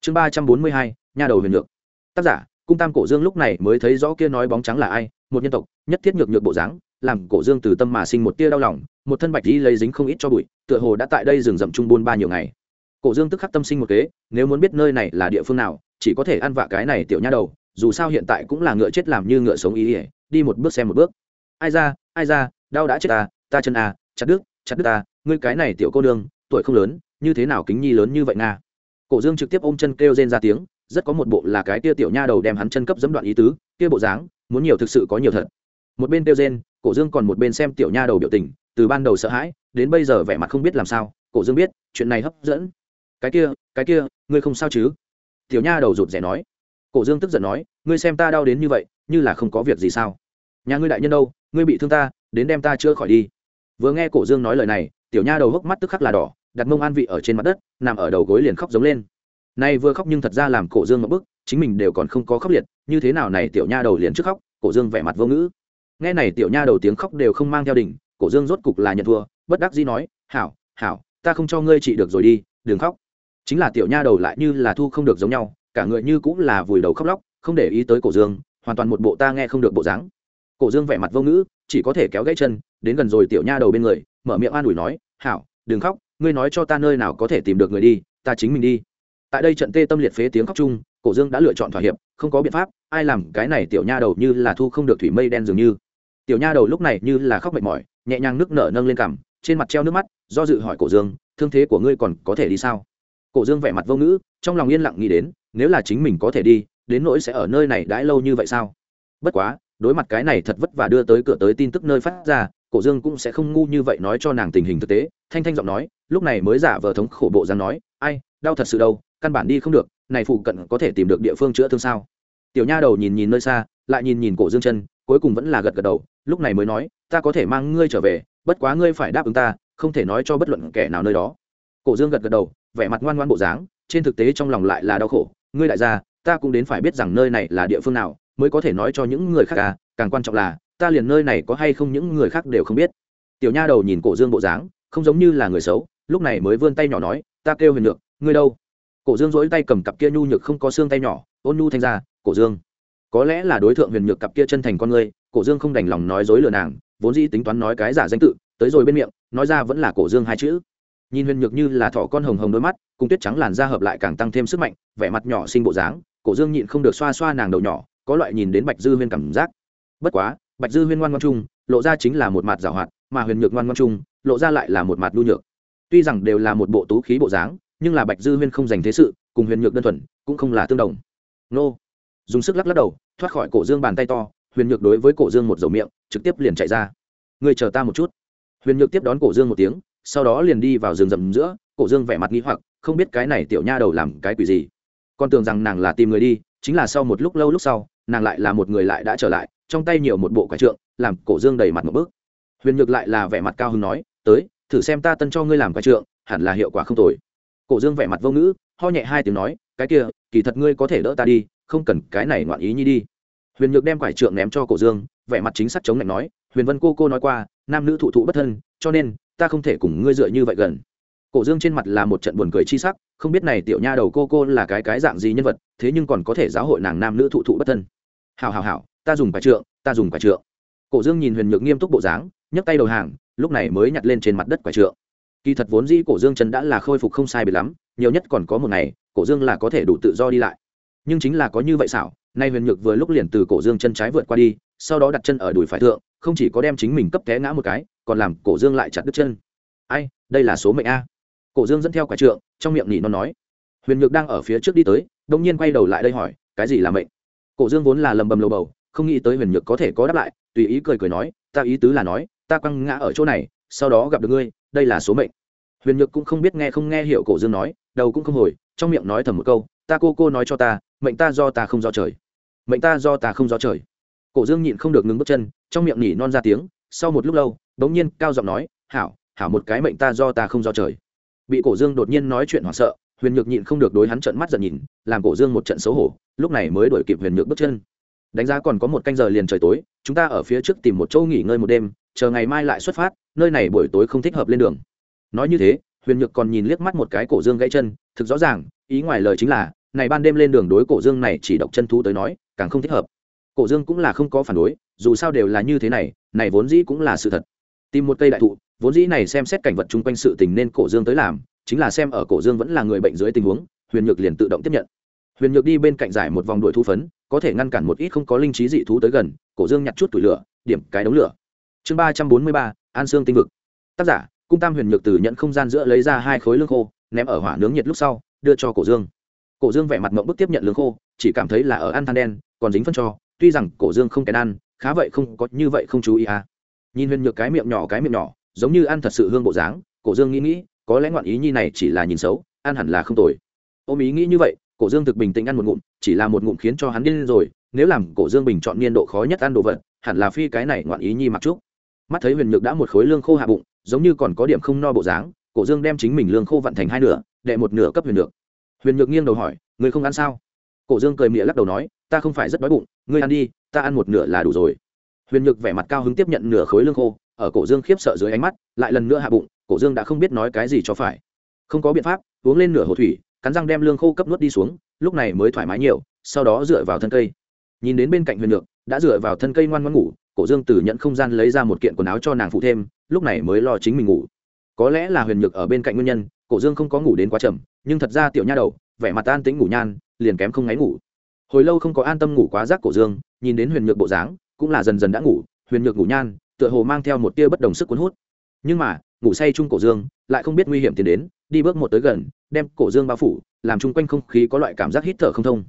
Chương ba trăm bốn mươi hai nhà đầu huyền nhược. Tác giả, cung tam cổ dương lúc này mới thấy rõ kia nói bóng trắng là ai, một nhân tộc, nhất thiết nhược nhược bộ dáng làm cổ dương từ tâm mà sinh một tia đau lòng, một thân bạch đi lấy dính không ít cho bụi, tựa hồ đã tại đây rừng rậm trung buôn ba nhiều ngày. Cổ dương tức khắc tâm sinh một kế, nếu muốn biết nơi này là địa phương nào, chỉ có thể ăn vạ cái này tiểu nha đầu, dù sao hiện tại cũng là ngựa chết làm như ngựa sống ý ỉa, đi một bước xem một bước. Ai ra ai ra, đau đã chết ta ta chân à chặt đứt chặt đứt ta ngươi cái này tiểu cô nương, tuổi không lớn, như thế nào kính nhi lớn như vậy nga? Cổ dương trực tiếp ôm chân kêu rên ra tiếng, rất có một bộ là cái tia tiểu nha đầu đem hắn chân cấp dẫm đoạn ý tứ, kia bộ dáng, muốn nhiều thực sự có nhiều thật một bên tiêu rên, cổ dương còn một bên xem tiểu nha đầu biểu tình, từ ban đầu sợ hãi, đến bây giờ vẻ mặt không biết làm sao, cổ dương biết, chuyện này hấp dẫn. Cái kia cái kia, ngươi không sao chứ? Tiểu nha đầu rụt rè nói. Cổ dương tức giận nói, ngươi xem ta đau đến như vậy, như là không có việc gì sao? Nhà ngươi đại nhân đâu, ngươi bị thương ta, đến đem ta chữa khỏi đi. Vừa nghe cổ dương nói lời này, tiểu nha đầu hốc mắt tức khắc là đỏ, đặt mông an vị ở trên mặt đất, nằm ở đầu gối liền khóc giống lên. Nay vừa khóc nhưng thật ra làm cổ dương một bức, chính mình đều còn không có khóc liệt, như thế nào này tiểu nha đầu liền trước khóc, cổ dương vẻ mặt vô ngữ nghe này tiểu nha đầu tiếng khóc đều không mang theo đỉnh, cổ dương rốt cục là nhận thua, bất đắc dĩ nói, hảo hảo, ta không cho ngươi trị được rồi đi, đừng khóc. Chính là tiểu nha đầu lại như là thu không được giống nhau, cả người như cũng là vùi đầu khóc lóc, không để ý tới cổ dương, hoàn toàn một bộ ta nghe không được bộ dáng. Cổ dương vẻ mặt vô ngữ, chỉ có thể kéo gãy chân, đến gần rồi tiểu nha đầu bên người, mở miệng an ủi nói, hảo, đừng khóc, ngươi nói cho ta nơi nào có thể tìm được người đi, ta chính mình đi. Tại đây trận tê tâm liệt phế tiếng khóc chung, cổ dương đã lựa chọn thỏa hiệp, không có biện pháp, ai làm cái này tiểu nha đầu như là thu không được thủy mây đen dường như tiểu nha đầu lúc này như là khóc mệt mỏi, nhẹ nhàng nước nở nâng lên cằm, trên mặt treo nước mắt, do dự hỏi cổ dương, thương thế của ngươi còn có thể đi sao? Cổ dương vẻ mặt vô ngữ, trong lòng yên lặng nghĩ đến, nếu là chính mình có thể đi, đến nỗi sẽ ở nơi này đãi lâu như vậy sao? Bất quá, đối mặt cái này thật vất vả đưa tới cửa tới tin tức nơi phát ra, cổ dương cũng sẽ không ngu như vậy nói cho nàng tình hình thực tế, thanh thanh giọng nói, lúc này mới giả vờ thống khổ bộ dáng nói, ai, đau thật sự đâu, căn bản đi không được, này phụ cận có thể tìm được địa phương chữa thương sao? Tiểu nha đầu nhìn nhìn nơi xa, lại nhìn nhìn cổ dương chân, cuối cùng vẫn là gật gật đầu lúc này mới nói, ta có thể mang ngươi trở về, bất quá ngươi phải đáp ứng ta, không thể nói cho bất luận kẻ nào nơi đó. Cổ dương gật gật đầu, vẻ mặt ngoan ngoan bộ dáng, trên thực tế trong lòng lại là đau khổ. Ngươi đại gia, ta cũng đến phải biết rằng nơi này là địa phương nào, mới có thể nói cho những người khác à càng quan trọng là, ta liền nơi này có hay không những người khác đều không biết. Tiểu nha đầu nhìn cổ dương bộ dáng, không giống như là người xấu, lúc này mới vươn tay nhỏ nói, ta kêu huyền nhược, ngươi đâu? Cổ dương dỗi tay cầm cặp kia nhu nhược không có xương tay nhỏ, ôn nhu thanh ra, cổ dương có lẽ là đối tượng huyền nhược cặp kia chân thành con người, cổ dương không đành lòng nói dối lừa nàng vốn dĩ tính toán nói cái giả danh tự tới rồi bên miệng nói ra vẫn là cổ dương hai chữ. Nhìn huyền nhược như là thỏ con hồng hồng đôi mắt cùng tuyết trắng làn da hợp lại càng tăng thêm sức mạnh vẻ mặt nhỏ sinh bộ dáng cổ dương nhịn không được xoa xoa nàng đầu nhỏ có loại nhìn đến bạch dư huyên cảm giác. Bất quá bạch dư huyên ngoan ngoan trung lộ ra chính là một mặt giảo hoạt mà huyền nhược ngoan ngoan trung lộ ra lại là một mặt nhu nhược. Tuy rằng đều là một bộ tú khí bộ dáng nhưng là bạch dư huyên không dành thế sự cùng huyền nhược đơn thuần cũng không là tương đồng. Nô. Dùng sức lắc lắc đầu thoát khỏi cổ dương bàn tay to, huyền nhược đối với cổ dương một dầu miệng, trực tiếp liền chạy ra. Người chờ ta một chút. Huyền nhược tiếp đón cổ dương một tiếng, sau đó liền đi vào rừng rậm giữa, cổ dương vẻ mặt nghi hoặc, không biết cái này tiểu nha đầu làm cái quỷ gì. Con tưởng rằng nàng là tìm người đi, chính là sau một lúc lâu lúc sau, nàng lại là một người lại đã trở lại, trong tay nhiều một bộ quả trượng, làm cổ dương đầy mặt một bước. Huyền nhược lại là vẻ mặt cao hứng nói, tới, thử xem ta tân cho ngươi làm quả trượng, hẳn là hiệu quả không tồi. Cổ dương vẻ mặt vô ngữ, ho nhẹ hai tiếng nói, cái kia, kỳ thật ngươi có thể đỡ ta đi không cần cái này ngoạn ý nhi đi. Huyền nhược đem quải trượng ném cho cổ dương, vẻ mặt chính xác chống lạnh nói, huyền vân cô cô nói qua, nam nữ thụ thụ bất thân, cho nên, ta không thể cùng ngươi dựa như vậy gần. Cổ dương trên mặt là một trận buồn cười chi sắc, không biết này tiểu nha đầu cô cô là cái cái dạng gì nhân vật, thế nhưng còn có thể giáo hội nàng nam nữ thụ thụ bất thân. Hào hào hào ta dùng quải trượng, ta dùng quải trượng. Cổ dương nhìn huyền nhược nghiêm túc bộ dáng, nhấc tay đầu hàng, lúc này mới nhặt lên trên mặt đất quải trượng. Kỳ thật vốn dĩ cổ dương chân đã là khôi phục không sai bị lắm, nhiều nhất còn có một ngày, cổ dương là có thể đủ tự do đi lại nhưng chính là có như vậy xảo, nay huyền nhược vừa lúc liền từ cổ dương chân trái vượt qua đi, sau đó đặt chân ở đùi phải thượng, không chỉ có đem chính mình cấp té ngã một cái, còn làm cổ dương lại chặt đứt chân. Ai, đây là số mệnh a. Cổ dương dẫn theo quả trượng, trong miệng nhỉ nó nói. Huyền nhược đang ở phía trước đi tới, đông nhiên quay đầu lại đây hỏi, cái gì là mệnh? Cổ dương vốn là lầm bầm lầu bầu, không nghĩ tới huyền nhược có thể có đáp lại, tùy ý cười cười nói, ta ý tứ là nói, ta quăng ngã ở chỗ này, sau đó gặp được ngươi, đây là số mệnh. Huyền nhược cũng không biết nghe không nghe hiểu cổ dương nói, đầu cũng không hồi, trong miệng nói thầm một câu ta cô cô nói cho ta, mệnh ta do ta không do trời. Mệnh ta do ta không do trời. Cổ dương nhịn không được ngừng bước chân, trong miệng nhỉ non ra tiếng, sau một lúc lâu bỗng nhiên cao giọng nói, hảo hảo một cái mệnh ta do ta không do trời. Bị cổ dương đột nhiên nói chuyện hoảng sợ, huyền nhược nhịn không được đối hắn trận mắt giận nhìn, làm cổ dương một trận xấu hổ, lúc này mới đổi kịp huyền nhược bước chân. Đánh giá còn có một canh giờ liền trời tối, chúng ta ở phía trước tìm một chỗ nghỉ ngơi một đêm, chờ ngày mai lại xuất phát, nơi này buổi tối không thích hợp lên đường. Nói như thế, huyền nhược còn nhìn liếc mắt một cái cổ dương gãy chân, thực rõ ràng ý ngoài lời chính là, này ban đêm lên đường đối cổ dương này chỉ độc chân thú tới nói, càng không thích hợp. Cổ dương cũng là không có phản đối, dù sao đều là như thế này này vốn dĩ cũng là sự thật. Tìm một cây đại thụ, vốn dĩ này xem xét cảnh vật chung quanh sự tình nên cổ dương tới làm, chính là xem ở cổ dương vẫn là người bệnh dưới tình huống, huyền nhược liền tự động tiếp nhận. Huyền nhược đi bên cạnh giải một vòng đuổi thu phấn, có thể ngăn cản một ít không có linh trí dị thú tới gần, cổ dương nhặt chút tủi lửa, điểm cái đống lửa. Chương ba trăm bốn mươi ba, an sương tinh vực. Tác giả, cung tam huyền nhược từ nhận không gian giữa lấy ra hai khối lương khô, ném ở hỏa nướng nhiệt lúc sau đưa cho cổ dương. Cổ dương vẻ mặt mộng bức tiếp nhận lương khô, chỉ cảm thấy là ở ăn than đen, còn dính phân cho, tuy rằng cổ dương không kèn ăn, khá vậy không có như vậy không chú ý à. Nhìn huyền nhược cái miệng nhỏ cái miệng nhỏ, giống như ăn thật sự hương bộ dáng, cổ dương nghĩ nghĩ, có lẽ ngoạn ý nhi này chỉ là nhìn xấu, ăn hẳn là không tồi. Ôm ý nghĩ như vậy, cổ dương thực bình tĩnh ăn một ngụm, chỉ là một ngụm khiến cho hắn điên rồi, nếu làm cổ dương bình chọn niên độ khó nhất ăn đồ vật, hẳn là phi cái này ngoạn ý nhi mặc trúc mắt thấy huyền nhược đã một khối lương khô hạ bụng, giống như còn có điểm không no bộ dáng, cổ dương đem chính mình lương khô vặn thành hai nửa đệ một nửa cấp huyền nhược. Huyền nhược nghiêng đầu hỏi người không ăn sao? Cổ dương cười mịa lắc đầu nói, ta không phải rất đói bụng, ngươi ăn đi, ta ăn một nửa là đủ rồi. Huyền nhược vẻ mặt cao hứng tiếp nhận nửa khối lương khô, ở cổ dương khiếp sợ dưới ánh mắt, lại lần nữa hạ bụng, cổ dương đã không biết nói cái gì cho phải. Không có biện pháp, uống lên nửa hồ thủy, cắn răng đem lương khô cấp nuốt đi xuống, lúc này mới thoải mái nhiều, sau đó dựa vào thân cây. Nhìn đến bên cạnh huyền nhược, đã dựa vào thân cây ngoan ngoan ngủ, cổ dương từ nhận không gian lấy ra một kiện quần áo cho nàng phụ thêm, lúc này mới lo chính mình ngủ có lẽ là huyền nhược ở bên cạnh nguyên nhân, cổ dương không có ngủ đến quá chậm, nhưng thật ra tiểu nha đầu, vẻ mặt an tĩnh ngủ nhan, liền kém không ngáy ngủ. Hồi lâu không có an tâm ngủ quá giác cổ dương, nhìn đến huyền nhược bộ dáng, cũng là dần dần đã ngủ, huyền nhược ngủ nhan, tựa hồ mang theo một tia bất đồng sức cuốn hút. Nhưng mà, ngủ say chung cổ dương, lại không biết nguy hiểm tiến đến, đi bước một tới gần, đem cổ dương bao phủ, làm chung quanh không khí có loại cảm giác hít thở không thông.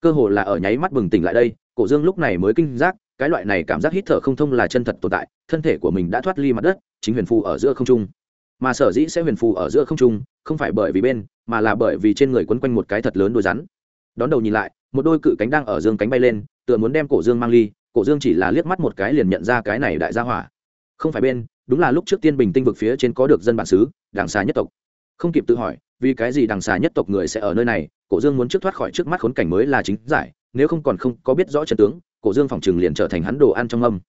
Cơ hồ là ở nháy mắt bừng tỉnh lại đây, cổ dương lúc này mới kinh giác, cái loại này cảm giác hít thở không thông là chân thật tồn tại, thân thể của mình đã thoát ly mặt đất, chính huyền phù ở giữa không trung mà sở dĩ sẽ huyền phù ở giữa không trung, không phải bởi vì bên, mà là bởi vì trên người quấn quanh một cái thật lớn đôi rắn. Đón đầu nhìn lại, một đôi cự cánh đang ở dương cánh bay lên, tựa muốn đem cổ dương mang ly, cổ dương chỉ là liếc mắt một cái liền nhận ra cái này đại gia hỏa. Không phải bên, đúng là lúc trước tiên bình tinh vực phía trên có được dân bản xứ đảng xà nhất tộc. Không kịp tự hỏi, vì cái gì đằng xà nhất tộc người sẽ ở nơi này, cổ dương muốn trước thoát khỏi trước mắt khốn cảnh mới là chính giải, nếu không còn không có biết rõ trận tướng, cổ dương phòng chừng liền trở thành hắn đồ ăn trong âm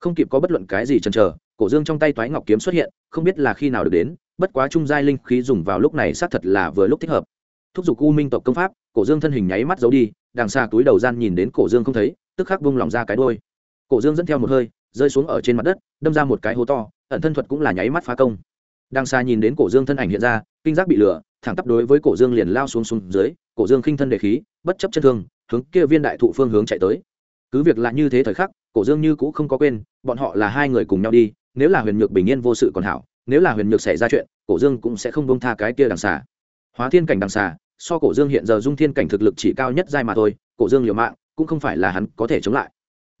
không kịp có bất luận cái gì chần chờ, cổ dương trong tay toái ngọc kiếm xuất hiện, không biết là khi nào được đến, bất quá trung giai linh khí dùng vào lúc này xác thật là vừa lúc thích hợp. Thúc giục u minh tộc công pháp, cổ dương thân hình nháy mắt giấu đi, đằng xa túi đầu gian nhìn đến cổ dương không thấy, tức khắc vung lòng ra cái đôi cổ dương dẫn theo một hơi, rơi xuống ở trên mặt đất, đâm ra một cái hố to, ẩn thân thuật cũng là nháy mắt phá công. Đằng xa nhìn đến cổ dương thân ảnh hiện ra, kinh giác bị lửa, thẳng tắp đối với cổ dương liền lao xuống xuống dưới, cổ dương khinh thân đề khí, bất chấp chân thương, hướng kia viên đại thụ phương hướng chạy tới. Cứ việc là như thế thời khắc cổ dương như cũng không có quên, bọn họ là hai người cùng nhau đi, nếu là huyền nhược bình yên vô sự còn hảo, nếu là huyền nhược xảy ra chuyện, cổ dương cũng sẽ không bông tha cái kia đằng xà. Hóa thiên cảnh đằng xà, so cổ dương hiện giờ dung thiên cảnh thực lực chỉ cao nhất giai mà thôi, cổ dương liều mạng, cũng không phải là hắn có thể chống lại.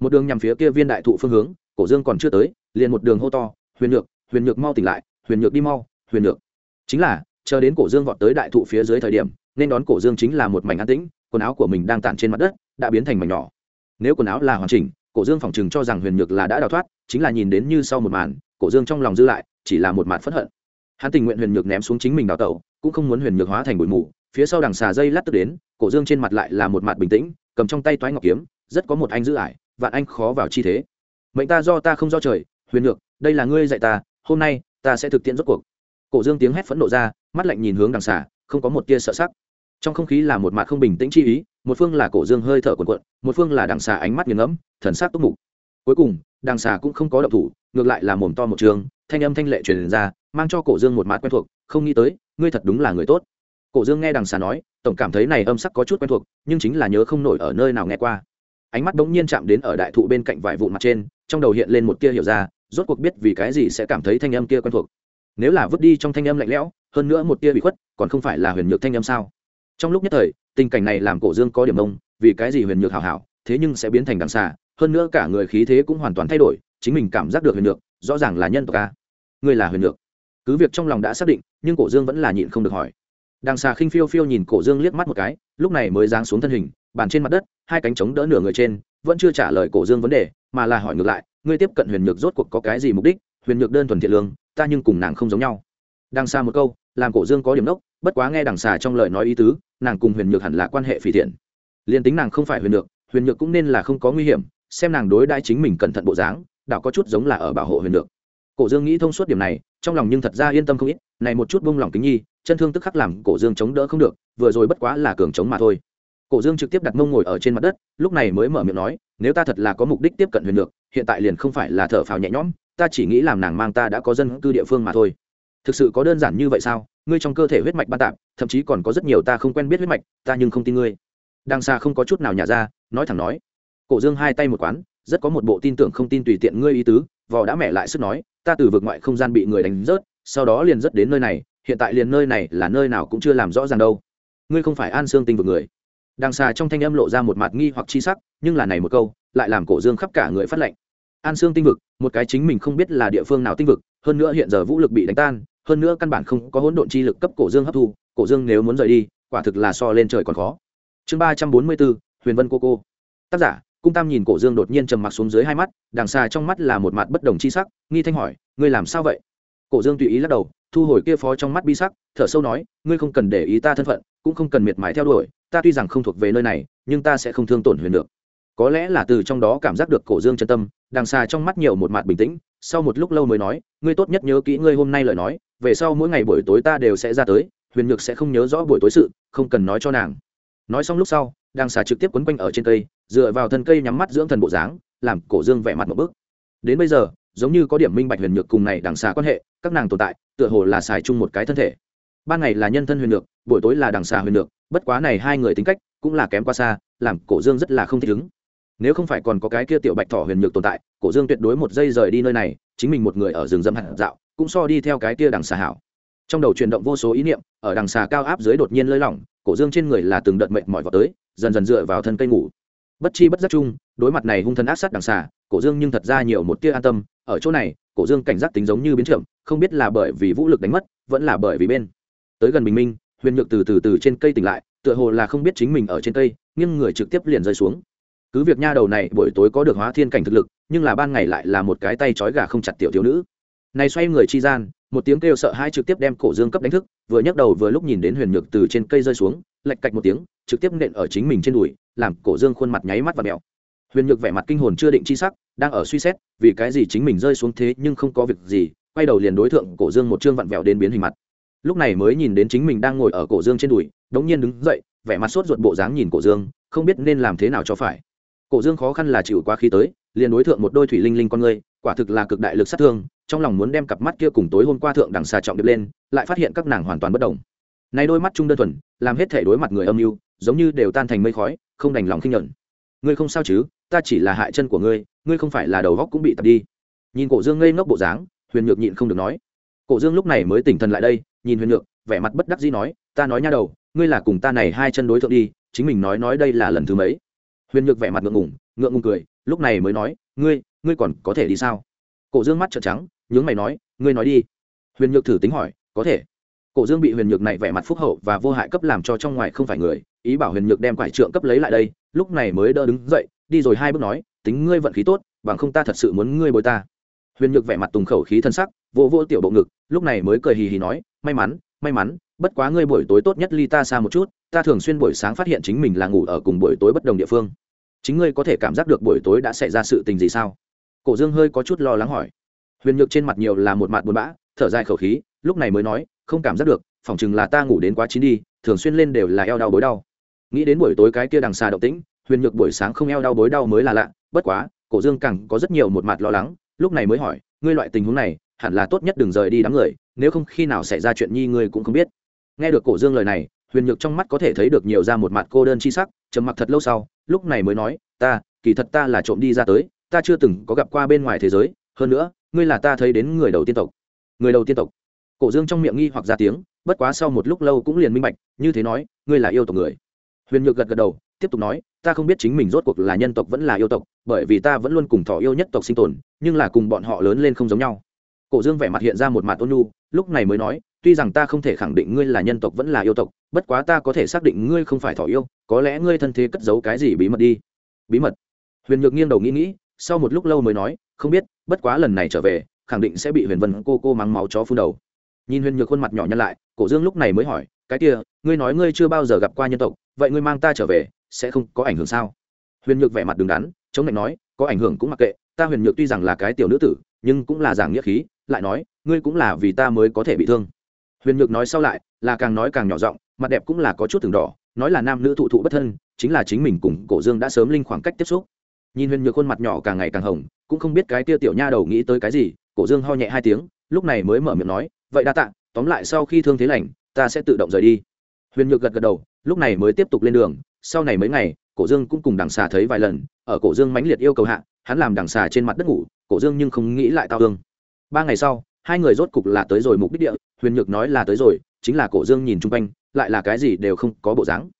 Một đường nhằm phía kia viên đại thụ phương hướng, cổ dương còn chưa tới, liền một đường hô to, huyền nhược huyền nhược mau tỉnh lại, huyền nhược đi mau, huyền nhược. Chính là, chờ đến cổ dương vọt tới đại thụ phía dưới thời điểm, nên đón cổ dương chính là một mảnh an tĩnh, quần áo của mình đang tản trên mặt đất, đã biến thành mảnh nhỏ. Nếu quần áo là hoàn chỉnh cổ dương phỏng chừng cho rằng huyền nhược là đã đào thoát, chính là nhìn đến như sau một màn, cổ dương trong lòng dư lại, chỉ là một màn phẫn hận. Hắn tình nguyện huyền nhược ném xuống chính mình đào tẩu, cũng không muốn huyền nhược hóa thành bụi mù, phía sau đằng xà dây lát tức đến, cổ dương trên mặt lại là một mặt bình tĩnh, cầm trong tay toái ngọc kiếm, rất có một anh giữ ải, vạn anh khó vào chi thế. Mệnh ta do ta không do trời, huyền nhược, đây là ngươi dạy ta, hôm nay ta sẽ thực tiễn rốt cuộc. Cổ dương tiếng hét phẫn nộ ra, mắt lạnh nhìn hướng đằng xà, không có một tia sợ sắc. Trong không khí là một mặt không bình tĩnh chi ý một phương là cổ dương hơi thở cuộn cuộn, một phương là đằng xà ánh mắt nghiêng ngẫm, thần sắc túc mục. Cuối cùng, đằng xà cũng không có động thủ, ngược lại là mồm to một trường, thanh âm thanh lệ truyền ra, mang cho cổ dương một mặt quen thuộc, không nghĩ tới, ngươi thật đúng là người tốt. Cổ dương nghe đằng xà nói, tổng cảm thấy này âm sắc có chút quen thuộc, nhưng chính là nhớ không nổi ở nơi nào nghe qua. Ánh mắt bỗng nhiên chạm đến ở đại thụ bên cạnh vải vụn mặt trên, trong đầu hiện lên một tia hiểu ra, rốt cuộc biết vì cái gì sẽ cảm thấy thanh âm kia quen thuộc. Nếu là vứt đi trong thanh âm lạnh lẽo, hơn nữa một tia bị khuất, còn không phải là huyền nhược thanh âm sao? Trong lúc nhất thời, tình cảnh này làm cổ dương có điểm mông, vì cái gì huyền nhược hảo hảo, thế nhưng sẽ biến thành đằng xà hơn nữa cả người khí thế cũng hoàn toàn thay đổi, chính mình cảm giác được huyền nhược, rõ ràng là nhân tộc a. Ngươi là huyền nhược. Cứ việc trong lòng đã xác định, nhưng cổ dương vẫn là nhịn không được hỏi. Đằng xà khinh phiêu phiêu nhìn cổ dương liếc mắt một cái, lúc này mới giáng xuống thân hình, bàn trên mặt đất, hai cánh chống đỡ nửa người trên, vẫn chưa trả lời cổ dương vấn đề, mà là hỏi ngược lại, ngươi tiếp cận huyền nhược rốt cuộc có cái gì mục đích? Huyền nhược đơn thuần thiện lương, ta nhưng cùng nàng không giống nhau. Đằng xa một câu, làm cổ dương có điểm đốc bất quá nghe đằng xà trong lời nói ý tứ, nàng cùng huyền nhược hẳn là quan hệ phỉ thiện. Liền tính nàng không phải huyền nhược huyền nhược cũng nên là không có nguy hiểm, xem nàng đối đãi chính mình cẩn thận bộ dáng đạo có chút giống là ở bảo hộ huyền nhược. Cổ dương nghĩ thông suốt điểm này, trong lòng nhưng thật ra yên tâm không ít, này một chút bông lòng kính nhi, chân thương tức khắc làm cổ dương chống đỡ không được, vừa rồi bất quá là cường chống mà thôi. Cổ dương trực tiếp đặt mông ngồi ở trên mặt đất, lúc này mới mở miệng nói, nếu ta thật là có mục đích tiếp cận huyền nhược, hiện tại liền không phải là thở phào nhẹ nhõm, ta chỉ nghĩ làm nàng mang ta đã có dân cư địa phương mà thôi thực sự có đơn giản như vậy sao? Ngươi trong cơ thể huyết mạch ban tạp, thậm chí còn có rất nhiều ta không quen biết huyết mạch, ta nhưng không tin ngươi. Đang xa không có chút nào nhả ra, nói thẳng nói, cổ dương hai tay một quán, rất có một bộ tin tưởng không tin tùy tiện ngươi ý tứ, vò đã mẹ lại sức nói, ta từ vực ngoại không gian bị người đánh rớt, sau đó liền rất đến nơi này, hiện tại liền nơi này là nơi nào cũng chưa làm rõ ràng đâu. Ngươi không phải an xương tinh vực người. Đằng xà trong thanh âm lộ ra một mặt nghi hoặc chi sắc, nhưng là này một câu, lại làm cổ dương khắp cả người phát lệnh. An xương tinh vực, một cái chính mình không biết là địa phương nào tinh vực, hơn nữa hiện giờ vũ lực bị đánh tan hơn nữa căn bản không có hỗn độn chi lực cấp cổ dương hấp thu, cổ dương nếu muốn rời đi, quả thực là so lên trời còn khó. Chương ba trăm bốn mươi bốn, huyền vân cô cô. Tác giả, cung tam nhìn cổ dương đột nhiên trầm mặc xuống dưới hai mắt, đằng xa trong mắt là một mặt bất đồng chi sắc, nghi thanh hỏi, ngươi làm sao vậy? Cổ dương tùy ý lắc đầu, thu hồi kia phó trong mắt bi sắc, thở sâu nói, ngươi không cần để ý ta thân phận, cũng không cần miệt mài theo đuổi, ta tuy rằng không thuộc về nơi này, nhưng ta sẽ không thương tổn huyền được. Có lẽ là từ trong đó cảm giác được cổ dương chân tâm, đằng xa trong mắt nhiều một mặt bình tĩnh, sau một lúc lâu mới nói, ngươi tốt nhất nhớ kỹ ngươi hôm nay lời nói về sau mỗi ngày buổi tối ta đều sẽ ra tới, huyền nhược sẽ không nhớ rõ buổi tối sự, không cần nói cho nàng. Nói xong lúc sau đằng xà trực tiếp quấn quanh ở trên cây, dựa vào thân cây nhắm mắt dưỡng thần bộ dáng, làm cổ dương vẻ mặt một bức đến bây giờ, giống như có điểm minh bạch huyền nhược cùng này đằng xà quan hệ, các nàng tồn tại, tựa hồ là xài chung một cái thân thể. Ban ngày là nhân thân huyền nhược, buổi tối là đằng xà huyền nhược, bất quá này hai người tính cách cũng là kém qua xa, làm cổ dương rất là không thích ứng. Nếu không phải còn có cái kia tiểu bạch thỏ huyền nhược tồn tại, cổ dương tuyệt đối một giây rời đi nơi này, chính mình một người ở rừng dâm hạt dạo cũng so đi theo cái kia đằng xà hảo. Trong đầu chuyển động vô số ý niệm, ở đằng xà cao áp dưới đột nhiên lơi lỏng, cổ dương trên người là từng đợt mệnh mỏi vào tới, dần dần dựa vào thân cây ngủ. Bất chi bất giác chung, đối mặt này hung thân ác sát đằng xà, cổ dương nhưng thật ra nhiều một tia an tâm, ở chỗ này, cổ dương cảnh giác tính giống như biến trưởng, không biết là bởi vì vũ lực đánh mất, vẫn là bởi vì bên. Tới gần bình minh, huyền nhược từ từ từ trên cây tỉnh lại, tựa hồ là không biết chính mình ở trên cây nhưng người trực tiếp liền rơi xuống. Cứ việc nha đầu này buổi tối có được hóa thiên cảnh thực lực, nhưng là ban ngày lại là một cái tay trói gà không chặt tiểu thiếu nữ này xoay người chi gian, một tiếng kêu sợ hai trực tiếp đem cổ dương cấp đánh thức, vừa nhấc đầu vừa lúc nhìn đến huyền nhược từ trên cây rơi xuống lạch cạch một tiếng, trực tiếp nện ở chính mình trên đùi, làm cổ dương khuôn mặt nháy mắt và mẹo huyền nhược vẻ mặt kinh hồn chưa định chi sắc, đang ở suy xét, vì cái gì chính mình rơi xuống thế nhưng không có việc gì, quay đầu liền đối tượng cổ dương một chương vặn vẹo đến biến hình mặt. Lúc này mới nhìn đến chính mình đang ngồi ở cổ dương trên đùi, đống nhiên đứng dậy, vẻ mặt sốt ruột bộ dáng nhìn cổ dương, không biết nên làm thế nào cho phải. Cổ dương khó khăn là chịu quá khí tới, liền đối tượng một đôi thủy linh linh con người quả thực là cực đại lực sát thương trong lòng muốn đem cặp mắt kia cùng tối hôm qua thượng đẳng xà trọng điệp lên, lại phát hiện các nàng hoàn toàn bất đồng nay đôi mắt trung đơn thuần, làm hết thể đối mặt người âm mưu, giống như đều tan thành mây khói, không đành lòng khinh nhẫn. Ngươi không sao chứ, ta chỉ là hại chân của ngươi ngươi không phải là đầu góc cũng bị tập đi. Nhìn cổ dương ngây ngốc bộ dáng, huyền nhược nhịn không được nói. Cổ dương lúc này mới tỉnh thần lại đây, nhìn huyền nhược, vẻ mặt bất đắc dĩ nói, ta nói nha đầu, ngươi là cùng ta này hai chân đối thượng đi, chính mình nói nói đây là lần thứ mấy? Huyền nhược vẻ mặt ngượng ngùng ngượng ngùng cười, lúc này mới nói, ngươi ngươi còn có thể đi sao? Cổ dương mắt trợn trắng nhướng mày nói, ngươi nói đi. Huyền nhược thử tính hỏi, có thể. Cổ dương bị huyền nhược này vẻ mặt phúc hậu và vô hại cấp làm cho trong ngoài không phải người, ý bảo huyền nhược đem quải trượng cấp lấy lại đây, lúc này mới đỡ đứng dậy, đi rồi hai bước nói, tính ngươi vận khí tốt, bằng không ta thật sự muốn ngươi bồi ta. Huyền nhược vẻ mặt tùng khẩu khí thân sắc, vô vô tiểu bộ ngực, lúc này mới cười hì hì nói, may mắn may mắn, bất quá ngươi buổi tối tốt nhất ly ta xa một chút, ta thường xuyên buổi sáng phát hiện chính mình là ngủ ở cùng buổi tối bất đồng địa phương. Chính ngươi có thể cảm giác được buổi tối đã xảy ra sự tình gì sao? Cổ dương hơi có chút lo lắng hỏi huyền nhược trên mặt nhiều là một mặt buồn bã, thở dài khẩu khí, lúc này mới nói, không cảm giác được phỏng chừng là ta ngủ đến quá chín đi, thường xuyên lên đều là eo đau bối đau. Nghĩ đến buổi tối cái kia đằng xa động tĩnh, huyền nhược buổi sáng không eo đau bối đau mới là lạ, bất quá, cổ dương càng có rất nhiều một mặt lo lắng, lúc này mới hỏi, ngươi loại tình huống này, hẳn là tốt nhất đừng rời đi đám người, nếu không khi nào xảy ra chuyện nhi ngươi cũng không biết. Nghe được cổ dương lời này, huyền nhược trong mắt có thể thấy được nhiều ra một mặt cô đơn chi sắc, trầm mặc thật lâu sau, lúc này mới nói, ta, kỳ thật ta là trộm đi ra tới, ta chưa từng có gặp qua bên ngoài thế giới, hơn nữa ngươi là ta thấy đến người đầu tiên tộc. Người đầu tiên tộc. Cổ dương trong miệng nghi hoặc ra tiếng, bất quá sau một lúc lâu cũng liền minh bạch, như thế nói, ngươi là yêu tộc người. Huyền nhược gật gật đầu, tiếp tục nói, ta không biết chính mình rốt cuộc là nhân tộc vẫn là yêu tộc, bởi vì ta vẫn luôn cùng thọ yêu nhất tộc sinh tồn, nhưng là cùng bọn họ lớn lên không giống nhau. Cổ dương vẻ mặt hiện ra một mặt ôn nhu, lúc này mới nói, tuy rằng ta không thể khẳng định ngươi là nhân tộc vẫn là yêu tộc, bất quá ta có thể xác định ngươi không phải thọ yêu, có lẽ ngươi thân thế cất giấu cái gì bí mật đi. Bí mật? Huyền nhược nghiêng đầu nghĩ nghĩ sau một lúc lâu mới nói, không biết, bất quá lần này trở về, khẳng định sẽ bị huyền vân cô cô mắng máu chó phun đầu. Nhìn huyền nhược khuôn mặt nhỏ nhăn lại, cổ dương lúc này mới hỏi, cái kia, ngươi nói ngươi chưa bao giờ gặp qua nhân tộc, vậy ngươi mang ta trở về, sẽ không có ảnh hưởng sao? Huyền nhược vẻ mặt đứng đắn, chống lạnh nói, có ảnh hưởng cũng mặc kệ, ta huyền nhược tuy rằng là cái tiểu nữ tử, nhưng cũng là giảng nghĩa khí, lại nói, ngươi cũng là vì ta mới có thể bị thương. Huyền nhược nói sau lại, là càng nói càng nhỏ giọng, mặt đẹp cũng là có chút từng đỏ, nói là nam nữ thụ thụ bất thân, chính là chính mình cùng cổ dương đã sớm linh khoảng cách tiếp xúc nhìn huyền nhược khuôn mặt nhỏ càng ngày càng hồng, cũng không biết cái tia tiểu nha đầu nghĩ tới cái gì, cổ dương ho nhẹ hai tiếng, lúc này mới mở miệng nói, vậy đa tạ, tóm lại sau khi thương thế lành, ta sẽ tự động rời đi. Huyền nhược gật gật đầu, lúc này mới tiếp tục lên đường, sau này mấy ngày, cổ dương cũng cùng đằng xà thấy vài lần, ở cổ dương mãnh liệt yêu cầu hạ, hắn làm đằng xà trên mặt đất ngủ, cổ dương nhưng không nghĩ lại tao thương. Ba ngày sau, hai người rốt cục là tới rồi mục đích địa, huyền nhược nói là tới rồi, chính là cổ dương nhìn chung quanh, lại là cái gì đều không có bộ dáng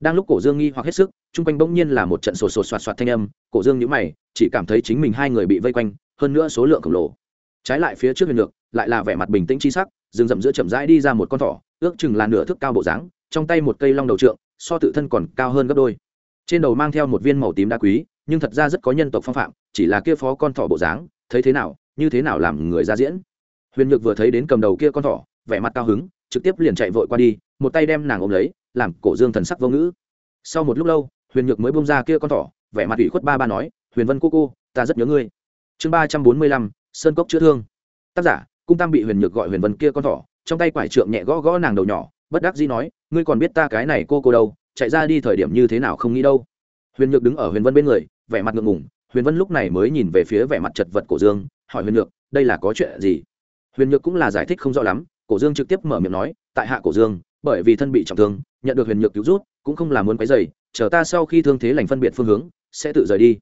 đang lúc cổ dương nghi hoặc hết sức, chung quanh bỗng nhiên là một trận sột sột soạt soạt thanh âm, cổ dương nhữ mày, chỉ cảm thấy chính mình hai người bị vây quanh, hơn nữa số lượng khổng lồ. Trái lại phía trước huyền nhược lại là vẻ mặt bình tĩnh chi sắc, rừng rậm giữa chậm rãi đi ra một con thỏ, ước chừng là nửa thước cao bộ dáng, trong tay một cây long đầu trượng, so tự thân còn cao hơn gấp đôi. Trên đầu mang theo một viên màu tím đá quý, nhưng thật ra rất có nhân tộc phong phạm, chỉ là kia phó con thỏ bộ dáng, thấy thế nào, như thế nào làm người ra diễn. Huyền nhược vừa thấy đến cầm đầu kia con thỏ, vẻ mặt cao hứng, trực tiếp liền chạy vội qua đi, một tay đem nàng ôm lấy làm cổ dương thần sắc vô ngữ. Sau một lúc lâu, huyền nhược mới bông ra kia con thỏ, vẻ mặt ủy khuất ba ba nói, huyền vân cô cô, ta rất nhớ ngươi. Chương ba trăm bốn mươi lăm, sơn cốc chữa thương. Tác giả, cung tam bị huyền nhược gọi huyền vân kia con thỏ, trong tay quải trượng nhẹ gõ gõ nàng đầu nhỏ, bất đắc dĩ nói, ngươi còn biết ta cái này cô cô đâu, chạy ra đi thời điểm như thế nào không nghĩ đâu. Huyền nhược đứng ở huyền vân bên người, vẻ mặt ngượng ngùng, huyền vân lúc này mới nhìn về phía vẻ mặt chật vật cổ dương, hỏi huyền nhược, đây là có chuyện gì? Huyền nhược cũng là giải thích không rõ lắm, cổ dương trực tiếp mở miệng nói, tại hạ cổ dương bởi vì thân bị trọng thương, nhận được huyền nhược cứu rút, cũng không là muốn quấy dày chờ ta sau khi thương thế lành phân biệt phương hướng, sẽ tự rời đi.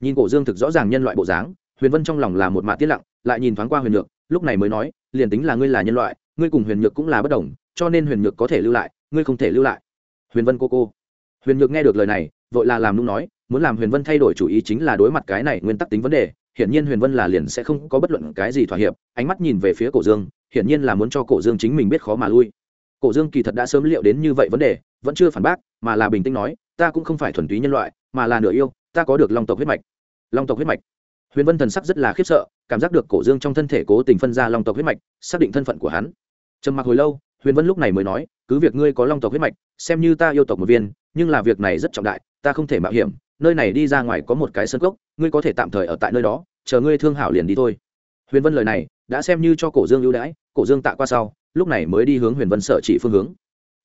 Nhìn cổ dương thực rõ ràng nhân loại bộ dáng, huyền vân trong lòng là một mạ tiết lặng, lại nhìn thoáng qua huyền nhược, lúc này mới nói, liền tính là ngươi là nhân loại, ngươi cùng huyền nhược cũng là bất đồng, cho nên huyền nhược có thể lưu lại, ngươi không thể lưu lại. Huyền vân cô cô. Huyền nhược nghe được lời này, vội là làm nung nói, muốn làm huyền vân thay đổi chủ ý chính là đối mặt cái này nguyên tắc tính vấn đề, hiển nhiên huyền vân là liền sẽ không có bất luận cái gì thỏa hiệp, ánh mắt nhìn về phía cổ dương, hiển nhiên là muốn cho cổ dương chính mình biết khó mà lui cổ dương kỳ thật đã sớm liệu đến như vậy vấn đề, vẫn chưa phản bác, mà là bình tĩnh nói, ta cũng không phải thuần túy nhân loại, mà là nửa yêu, ta có được long tộc huyết mạch. Long tộc huyết mạch. Huyền vân thần sắc rất là khiếp sợ, cảm giác được cổ dương trong thân thể cố tình phân ra long tộc huyết mạch, xác định thân phận của hắn. Trầm mặc hồi lâu, huyền vân lúc này mới nói, cứ việc ngươi có long tộc huyết mạch, xem như ta yêu tộc một viên, nhưng là việc này rất trọng đại, ta không thể mạo hiểm, nơi này đi ra ngoài có một cái sân gốc ngươi có thể tạm thời ở tại nơi đó, chờ ngươi thương hảo liền đi thôi. Huyền vân lời này, đã xem như cho cổ dương ưu đãi, cổ dương tạ qua sau lúc này mới đi hướng huyền vân sở chỉ phương hướng.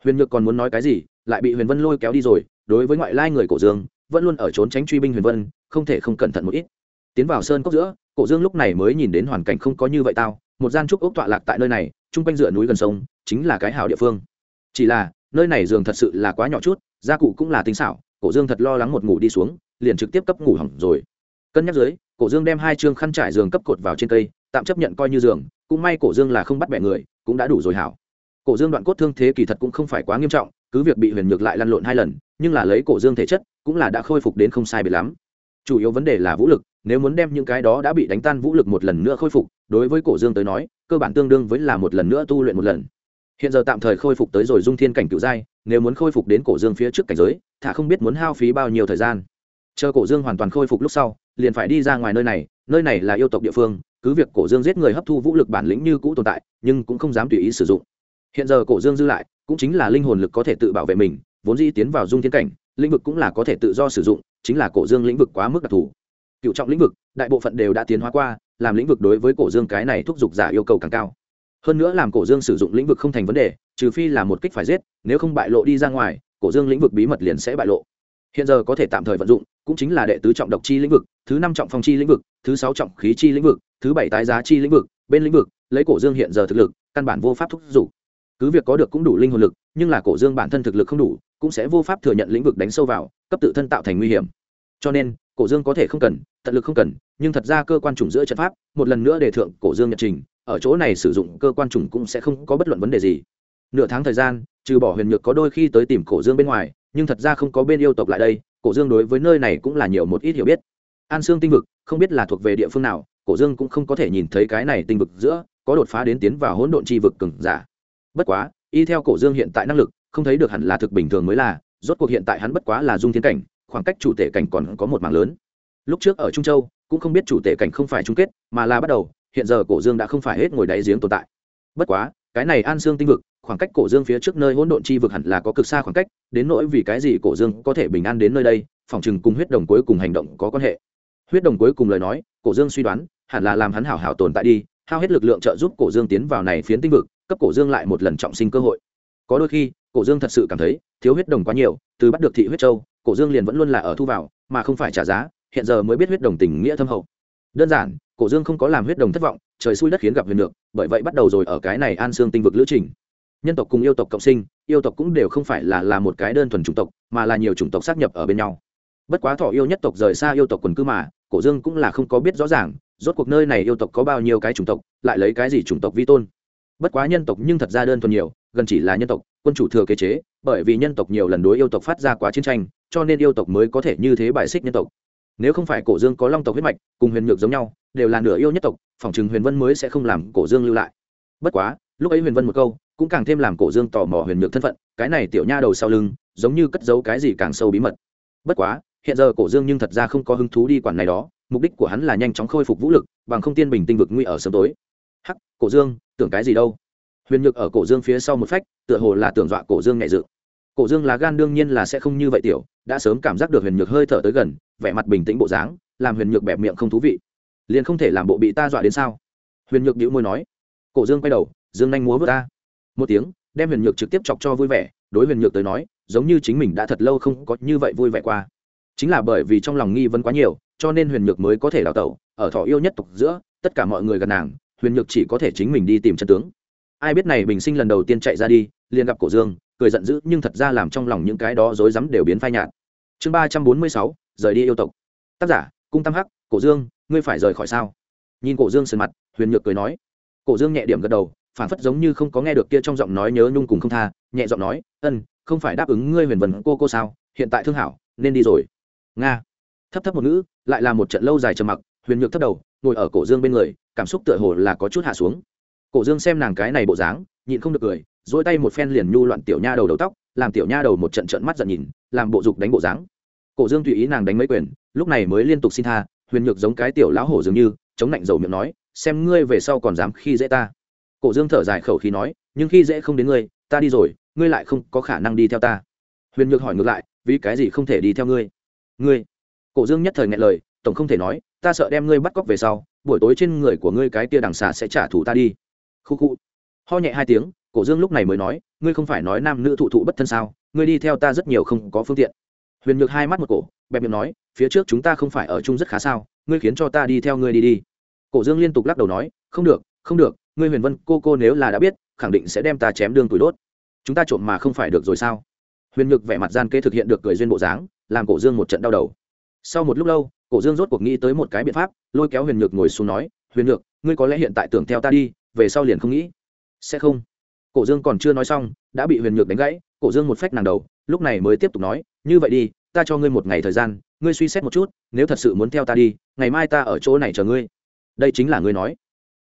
Huyền nhược còn muốn nói cái gì, lại bị huyền vân lôi kéo đi rồi, đối với ngoại lai người cổ dương, vẫn luôn ở trốn tránh truy binh huyền vân, không thể không cẩn thận một ít. Tiến vào sơn cốc giữa, cổ dương lúc này mới nhìn đến hoàn cảnh không có như vậy tao, một gian trúc ốc tọa lạc tại nơi này, chung quanh dựa núi gần sông, chính là cái hào địa phương. Chỉ là, nơi này giường thật sự là quá nhỏ chút, gia cụ cũng là tinh xảo, cổ dương thật lo lắng một ngủ đi xuống, liền trực tiếp cấp ngủ hỏng rồi. Cân nhắc dưới, cổ dương đem hai chương khăn trải giường cấp cột vào trên cây, tạm chấp nhận coi như giường, cũng may cổ dương là không bắt bẻ người cũng đã đủ rồi hảo. Cổ dương đoạn cốt thương thế kỳ thật cũng không phải quá nghiêm trọng, cứ việc bị huyền nhược lại lăn lộn hai lần, nhưng là lấy cổ dương thể chất, cũng là đã khôi phục đến không sai bị lắm. Chủ yếu vấn đề là vũ lực, nếu muốn đem những cái đó đã bị đánh tan vũ lực một lần nữa khôi phục, đối với cổ dương tới nói, cơ bản tương đương với là một lần nữa tu luyện một lần. Hiện giờ tạm thời khôi phục tới rồi dung thiên cảnh cựu giai, nếu muốn khôi phục đến cổ dương phía trước cảnh giới thả không biết muốn hao phí bao nhiêu thời gian. Chờ cổ dương hoàn toàn khôi phục lúc sau, liền phải đi ra ngoài nơi này nơi này là yêu tộc địa phương cứ việc cổ dương giết người hấp thu vũ lực bản lĩnh như cũ tồn tại, nhưng cũng không dám tùy ý sử dụng. Hiện giờ cổ dương dư lại, cũng chính là linh hồn lực có thể tự bảo vệ mình, vốn dĩ tiến vào dung thiên cảnh, lĩnh vực cũng là có thể tự do sử dụng, chính là cổ dương lĩnh vực quá mức đặc thù. Cựu trọng lĩnh vực, đại bộ phận đều đã tiến hóa qua, làm lĩnh vực đối với cổ dương cái này thúc giục giả yêu cầu càng cao. Hơn nữa làm cổ dương sử dụng lĩnh vực không thành vấn đề, trừ phi là một kích phải giết, nếu không bại lộ đi ra ngoài, cổ dương lĩnh vực bí mật liền sẽ bại lộ. Hiện giờ có thể tạm thời vận dụng, cũng chính là đệ tứ trọng độc chi lĩnh vực, thứ năm trọng phong chi lĩnh vực, thứ sáu trọng khí chi lĩnh vực thứ bảy tái giá chi lĩnh vực, bên lĩnh vực, lấy cổ dương hiện giờ thực lực, căn bản vô pháp thúc giục. Cứ việc có được cũng đủ linh hồn lực, nhưng là cổ dương bản thân thực lực không đủ, cũng sẽ vô pháp thừa nhận lĩnh vực đánh sâu vào, cấp tự thân tạo thành nguy hiểm. Cho nên, cổ dương có thể không cần, tận lực không cần, nhưng thật ra cơ quan chủng giữa trận pháp, một lần nữa đề thượng cổ dương nhật trình, ở chỗ này sử dụng cơ quan chủng cũng sẽ không có bất luận vấn đề gì. Nửa tháng thời gian, trừ bỏ huyền nhược có đôi khi tới tìm cổ dương bên ngoài, nhưng thật ra không có bên yêu tộc lại đây, cổ dương đối với nơi này cũng là nhiều một ít hiểu biết. An sương tinh vực, không biết là thuộc về địa phương nào cổ dương cũng không có thể nhìn thấy cái này tinh vực giữa, có đột phá đến tiến vào hỗn độn chi vực cường giả. Bất quá, y theo cổ dương hiện tại năng lực, không thấy được hẳn là thực bình thường mới là, rốt cuộc hiện tại hắn bất quá là dung thiên cảnh, khoảng cách chủ tể cảnh còn có một mảng lớn. Lúc trước ở trung châu, cũng không biết chủ tể cảnh không phải chung kết, mà là bắt đầu, hiện giờ cổ dương đã không phải hết ngồi đáy giếng tồn tại. Bất quá, cái này an xương tinh vực, khoảng cách cổ dương phía trước nơi hỗn độn chi vực hẳn là có cực xa khoảng cách, đến nỗi vì cái gì cổ dương có thể bình an đến nơi đây, phòng chừng cùng huyết đồng cuối cùng hành động có quan hệ. Huyết đồng cuối cùng lời nói, cổ dương suy đoán hẳn là làm hắn hảo hảo tồn tại đi, hao hết lực lượng trợ giúp cổ dương tiến vào này phiến tinh vực, cấp cổ dương lại một lần trọng sinh cơ hội. Có đôi khi, cổ dương thật sự cảm thấy thiếu huyết đồng quá nhiều, từ bắt được thị huyết châu, cổ dương liền vẫn luôn là ở thu vào, mà không phải trả giá, hiện giờ mới biết huyết đồng tình nghĩa thâm hậu. Đơn giản, cổ dương không có làm huyết đồng thất vọng, trời xui đất khiến gặp huyền được bởi vậy bắt đầu rồi ở cái này an xương tinh vực lữ trình. Nhân tộc cùng yêu tộc cộng sinh, yêu tộc cũng đều không phải là là một cái đơn thuần chủng tộc, mà là nhiều chủng tộc sáp nhập ở bên nhau. Bất quá thọ yêu nhất tộc rời xa yêu tộc quần cư mà, cổ dương cũng là không có biết rõ ràng rốt cuộc nơi này yêu tộc có bao nhiêu cái chủng tộc, lại lấy cái gì chủng tộc vi tôn? Bất quá nhân tộc nhưng thật ra đơn thuần nhiều, gần chỉ là nhân tộc, quân chủ thừa kế chế, bởi vì nhân tộc nhiều lần đối yêu tộc phát ra quá chiến tranh, cho nên yêu tộc mới có thể như thế bài xích nhân tộc. Nếu không phải cổ dương có long tộc huyết mạch, cùng huyền nhược giống nhau, đều là nửa yêu nhất tộc, phòng chừng huyền vân mới sẽ không làm cổ dương lưu lại. Bất quá, lúc ấy huyền vân một câu, cũng càng thêm làm cổ dương tò mò huyền nhược thân phận, cái này tiểu nha đầu sau lưng, giống như cất giấu cái gì càng sâu bí mật. Bất quá, hiện giờ cổ dương nhưng thật ra không có hứng thú đi quản này đó mục đích của hắn là nhanh chóng khôi phục vũ lực, bằng không tiên bình tinh vực nguy ở sớm tối. Hắc, cổ dương, tưởng cái gì đâu? Huyền nhược ở cổ dương phía sau một phách, tựa hồ là tưởng dọa cổ dương nhẹ dự. Cổ dương là gan đương nhiên là sẽ không như vậy tiểu, đã sớm cảm giác được huyền nhược hơi thở tới gần, vẻ mặt bình tĩnh bộ dáng, làm huyền nhược bẹp miệng không thú vị. Liền không thể làm bộ bị ta dọa đến sao? Huyền nhược đĩu môi nói. Cổ dương quay đầu, dương nhanh múa vớt ta. Một tiếng, đem huyền nhược trực tiếp chọc cho vui vẻ, đối huyền nhược tới nói, giống như chính mình đã thật lâu không có như vậy vui vẻ qua chính là bởi vì trong lòng nghi vấn quá nhiều, cho nên huyền nhược mới có thể đào tẩu, ở thọ yêu nhất tục giữa, tất cả mọi người gần nàng, huyền nhược chỉ có thể chính mình đi tìm chân tướng. Ai biết này bình sinh lần đầu tiên chạy ra đi, liền gặp cổ dương, cười giận dữ nhưng thật ra làm trong lòng những cái đó rối rắm đều biến phai nhạt. Chương ba trăm bốn mươi sáu, rời đi yêu tộc. Tác giả, cung tam hắc, cổ dương, ngươi phải rời khỏi sao? Nhìn cổ dương sườn mặt, huyền nhược cười nói. Cổ dương nhẹ điểm gật đầu, phản phất giống như không có nghe được kia trong giọng nói nhớ nhung cùng không tha, nhẹ giọng nói, ân, không phải đáp ứng ngươi huyền vần cô cô sao? Hiện tại thương hảo, nên đi rồi nga. Thấp thấp một ngữ, lại là một trận lâu dài trầm mặc, huyền nhược thấp đầu, ngồi ở cổ dương bên người, cảm xúc tựa hồ là có chút hạ xuống. Cổ dương xem nàng cái này bộ dáng, nhịn không được cười dỗi tay một phen liền nhu loạn tiểu nha đầu đầu tóc, làm tiểu nha đầu một trận trận mắt giận nhìn, làm bộ dục đánh bộ dáng. Cổ dương tùy ý nàng đánh mấy quyền, lúc này mới liên tục xin tha, huyền nhược giống cái tiểu lão hổ dường như, chống lạnh dầu miệng nói, xem ngươi về sau còn dám khi dễ ta. Cổ dương thở dài khẩu khí nói, nhưng khi dễ không đến ngươi, ta đi rồi, ngươi lại không có khả năng đi theo ta. Huyền nhược hỏi ngược lại, vì cái gì không thể đi theo ngươi? Ngươi. Cổ dương nhất thời ngại lời, tổng không thể nói, ta sợ đem ngươi bắt cóc về sau, buổi tối trên người của ngươi cái kia đằng xà sẽ trả thù ta đi. Khu khu. Ho nhẹ hai tiếng, cổ dương lúc này mới nói, ngươi không phải nói nam nữ thụ thụ bất thân sao? Ngươi đi theo ta rất nhiều không có phương tiện. Huyền nhược hai mắt một cổ, bẹp miệng nói, phía trước chúng ta không phải ở chung rất khá sao? Ngươi khiến cho ta đi theo ngươi đi đi. Cổ dương liên tục lắc đầu nói, không được không được, ngươi huyền vân cô cô nếu là đã biết, khẳng định sẽ đem ta chém đương tuổi đốt. Chúng ta trộm mà không phải được rồi sao? Huyền nhược vẻ mặt gian kê thực hiện được cười duyên bộ dáng làm cổ dương một trận đau đầu. Sau một lúc lâu, cổ dương rốt cuộc nghĩ tới một cái biện pháp, lôi kéo huyền nhược ngồi xuống nói, huyền nhược, ngươi có lẽ hiện tại tưởng theo ta đi, về sau liền không nghĩ. Sẽ không. Cổ dương còn chưa nói xong, đã bị huyền nhược đánh gãy, cổ dương một phách nàng đầu, lúc này mới tiếp tục nói, như vậy đi, ta cho ngươi một ngày thời gian, ngươi suy xét một chút, nếu thật sự muốn theo ta đi, ngày mai ta ở chỗ này chờ ngươi. Đây chính là ngươi nói.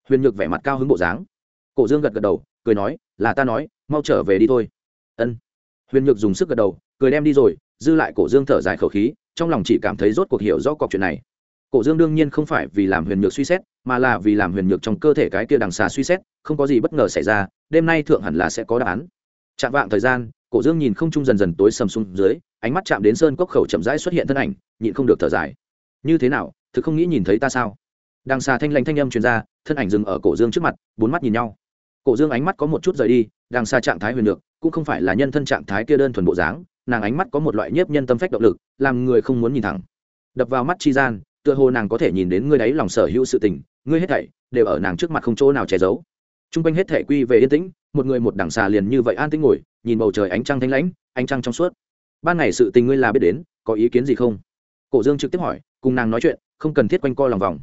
Huyền nhược vẻ mặt cao hứng bộ dáng. Cổ dương gật gật đầu, cười nói, là ta nói, mau trở về đi thôi. Ân. Huyền nhược dùng sức gật đầu, cười đem đi rồi dư lại cổ dương thở dài khẩu khí, trong lòng chỉ cảm thấy rốt cuộc hiểu rõ cọc chuyện này. Cổ dương đương nhiên không phải vì làm huyền nhược suy xét, mà là vì làm huyền nhược trong cơ thể cái kia đằng xà suy xét, không có gì bất ngờ xảy ra, đêm nay thượng hẳn là sẽ có đáp án. Chạm vạng thời gian, cổ dương nhìn không trung dần dần tối sầm xuống dưới, ánh mắt chạm đến sơn cốc khẩu chậm rãi xuất hiện thân ảnh, nhịn không được thở dài. Như thế nào, thực không nghĩ nhìn thấy ta sao? Đằng xà thanh lanh thanh âm truyền ra, thân ảnh dừng ở cổ dương trước mặt, bốn mắt nhìn nhau cổ dương ánh mắt có một chút rời đi đằng xa trạng thái huyền nhược, cũng không phải là nhân thân trạng thái kia đơn thuần bộ dáng, nàng ánh mắt có một loại nhiếp nhân tâm phách động lực, làm người không muốn nhìn thẳng. Đập vào mắt chi gian, tựa hồ nàng có thể nhìn đến ngươi đấy lòng sở hữu sự tình, ngươi hết thảy đều ở nàng trước mặt không chỗ nào che giấu. T r u n g quanh hết thảy quy về yên tĩnh, một người một đằng xà liền như vậy an tĩnh ngồi, nhìn bầu trời ánh trăng thanh lãnh, ánh trăng trong suốt. Ban ngày sự tình ngươi là biết đến, có ý kiến gì không? Cổ dương trực tiếp hỏi, cùng nàng nói chuyện, không cần thiết quanh co lòng vòng.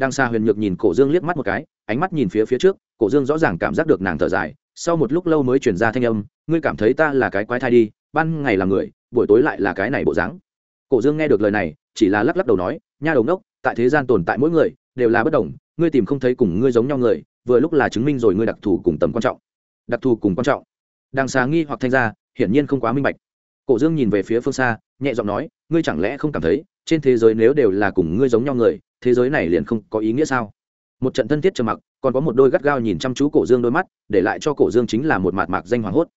Đang xa huyền nhược nhìn cổ dương liếc mắt một cái ánh mắt nhìn phía phía trước, cổ dương rõ ràng cảm giác được nàng thở dài, sau một lúc lâu mới chuyển ra thanh âm, ngươi cảm thấy ta là cái quái thai đi, ban ngày là người, buổi tối lại là cái này bộ dáng. Cổ dương nghe được lời này, chỉ là lắc lắc đầu nói, nha đầu ngốc, tại thế gian tồn tại mỗi người, đều là bất đồng, ngươi tìm không thấy cùng ngươi giống nhau người, vừa lúc là chứng minh rồi ngươi đặc thù cùng tầm quan trọng. Đặc thù cùng quan trọng. Đang xà nghi hoặc thanh ra, hiển nhiên không quá minh bạch. Cổ dương nhìn về phía phương xa, nhẹ giọng nói, ngươi chẳng lẽ không cảm thấy, trên thế giới nếu đều là cùng ngươi giống nhau người, thế giới này liền không có ý nghĩa sao? Một trận thân thiết trầm mặc, còn có một đôi gắt gao nhìn chăm chú cổ dương đôi mắt, để lại cho cổ dương chính là một mạt mạc danh hoảng hốt.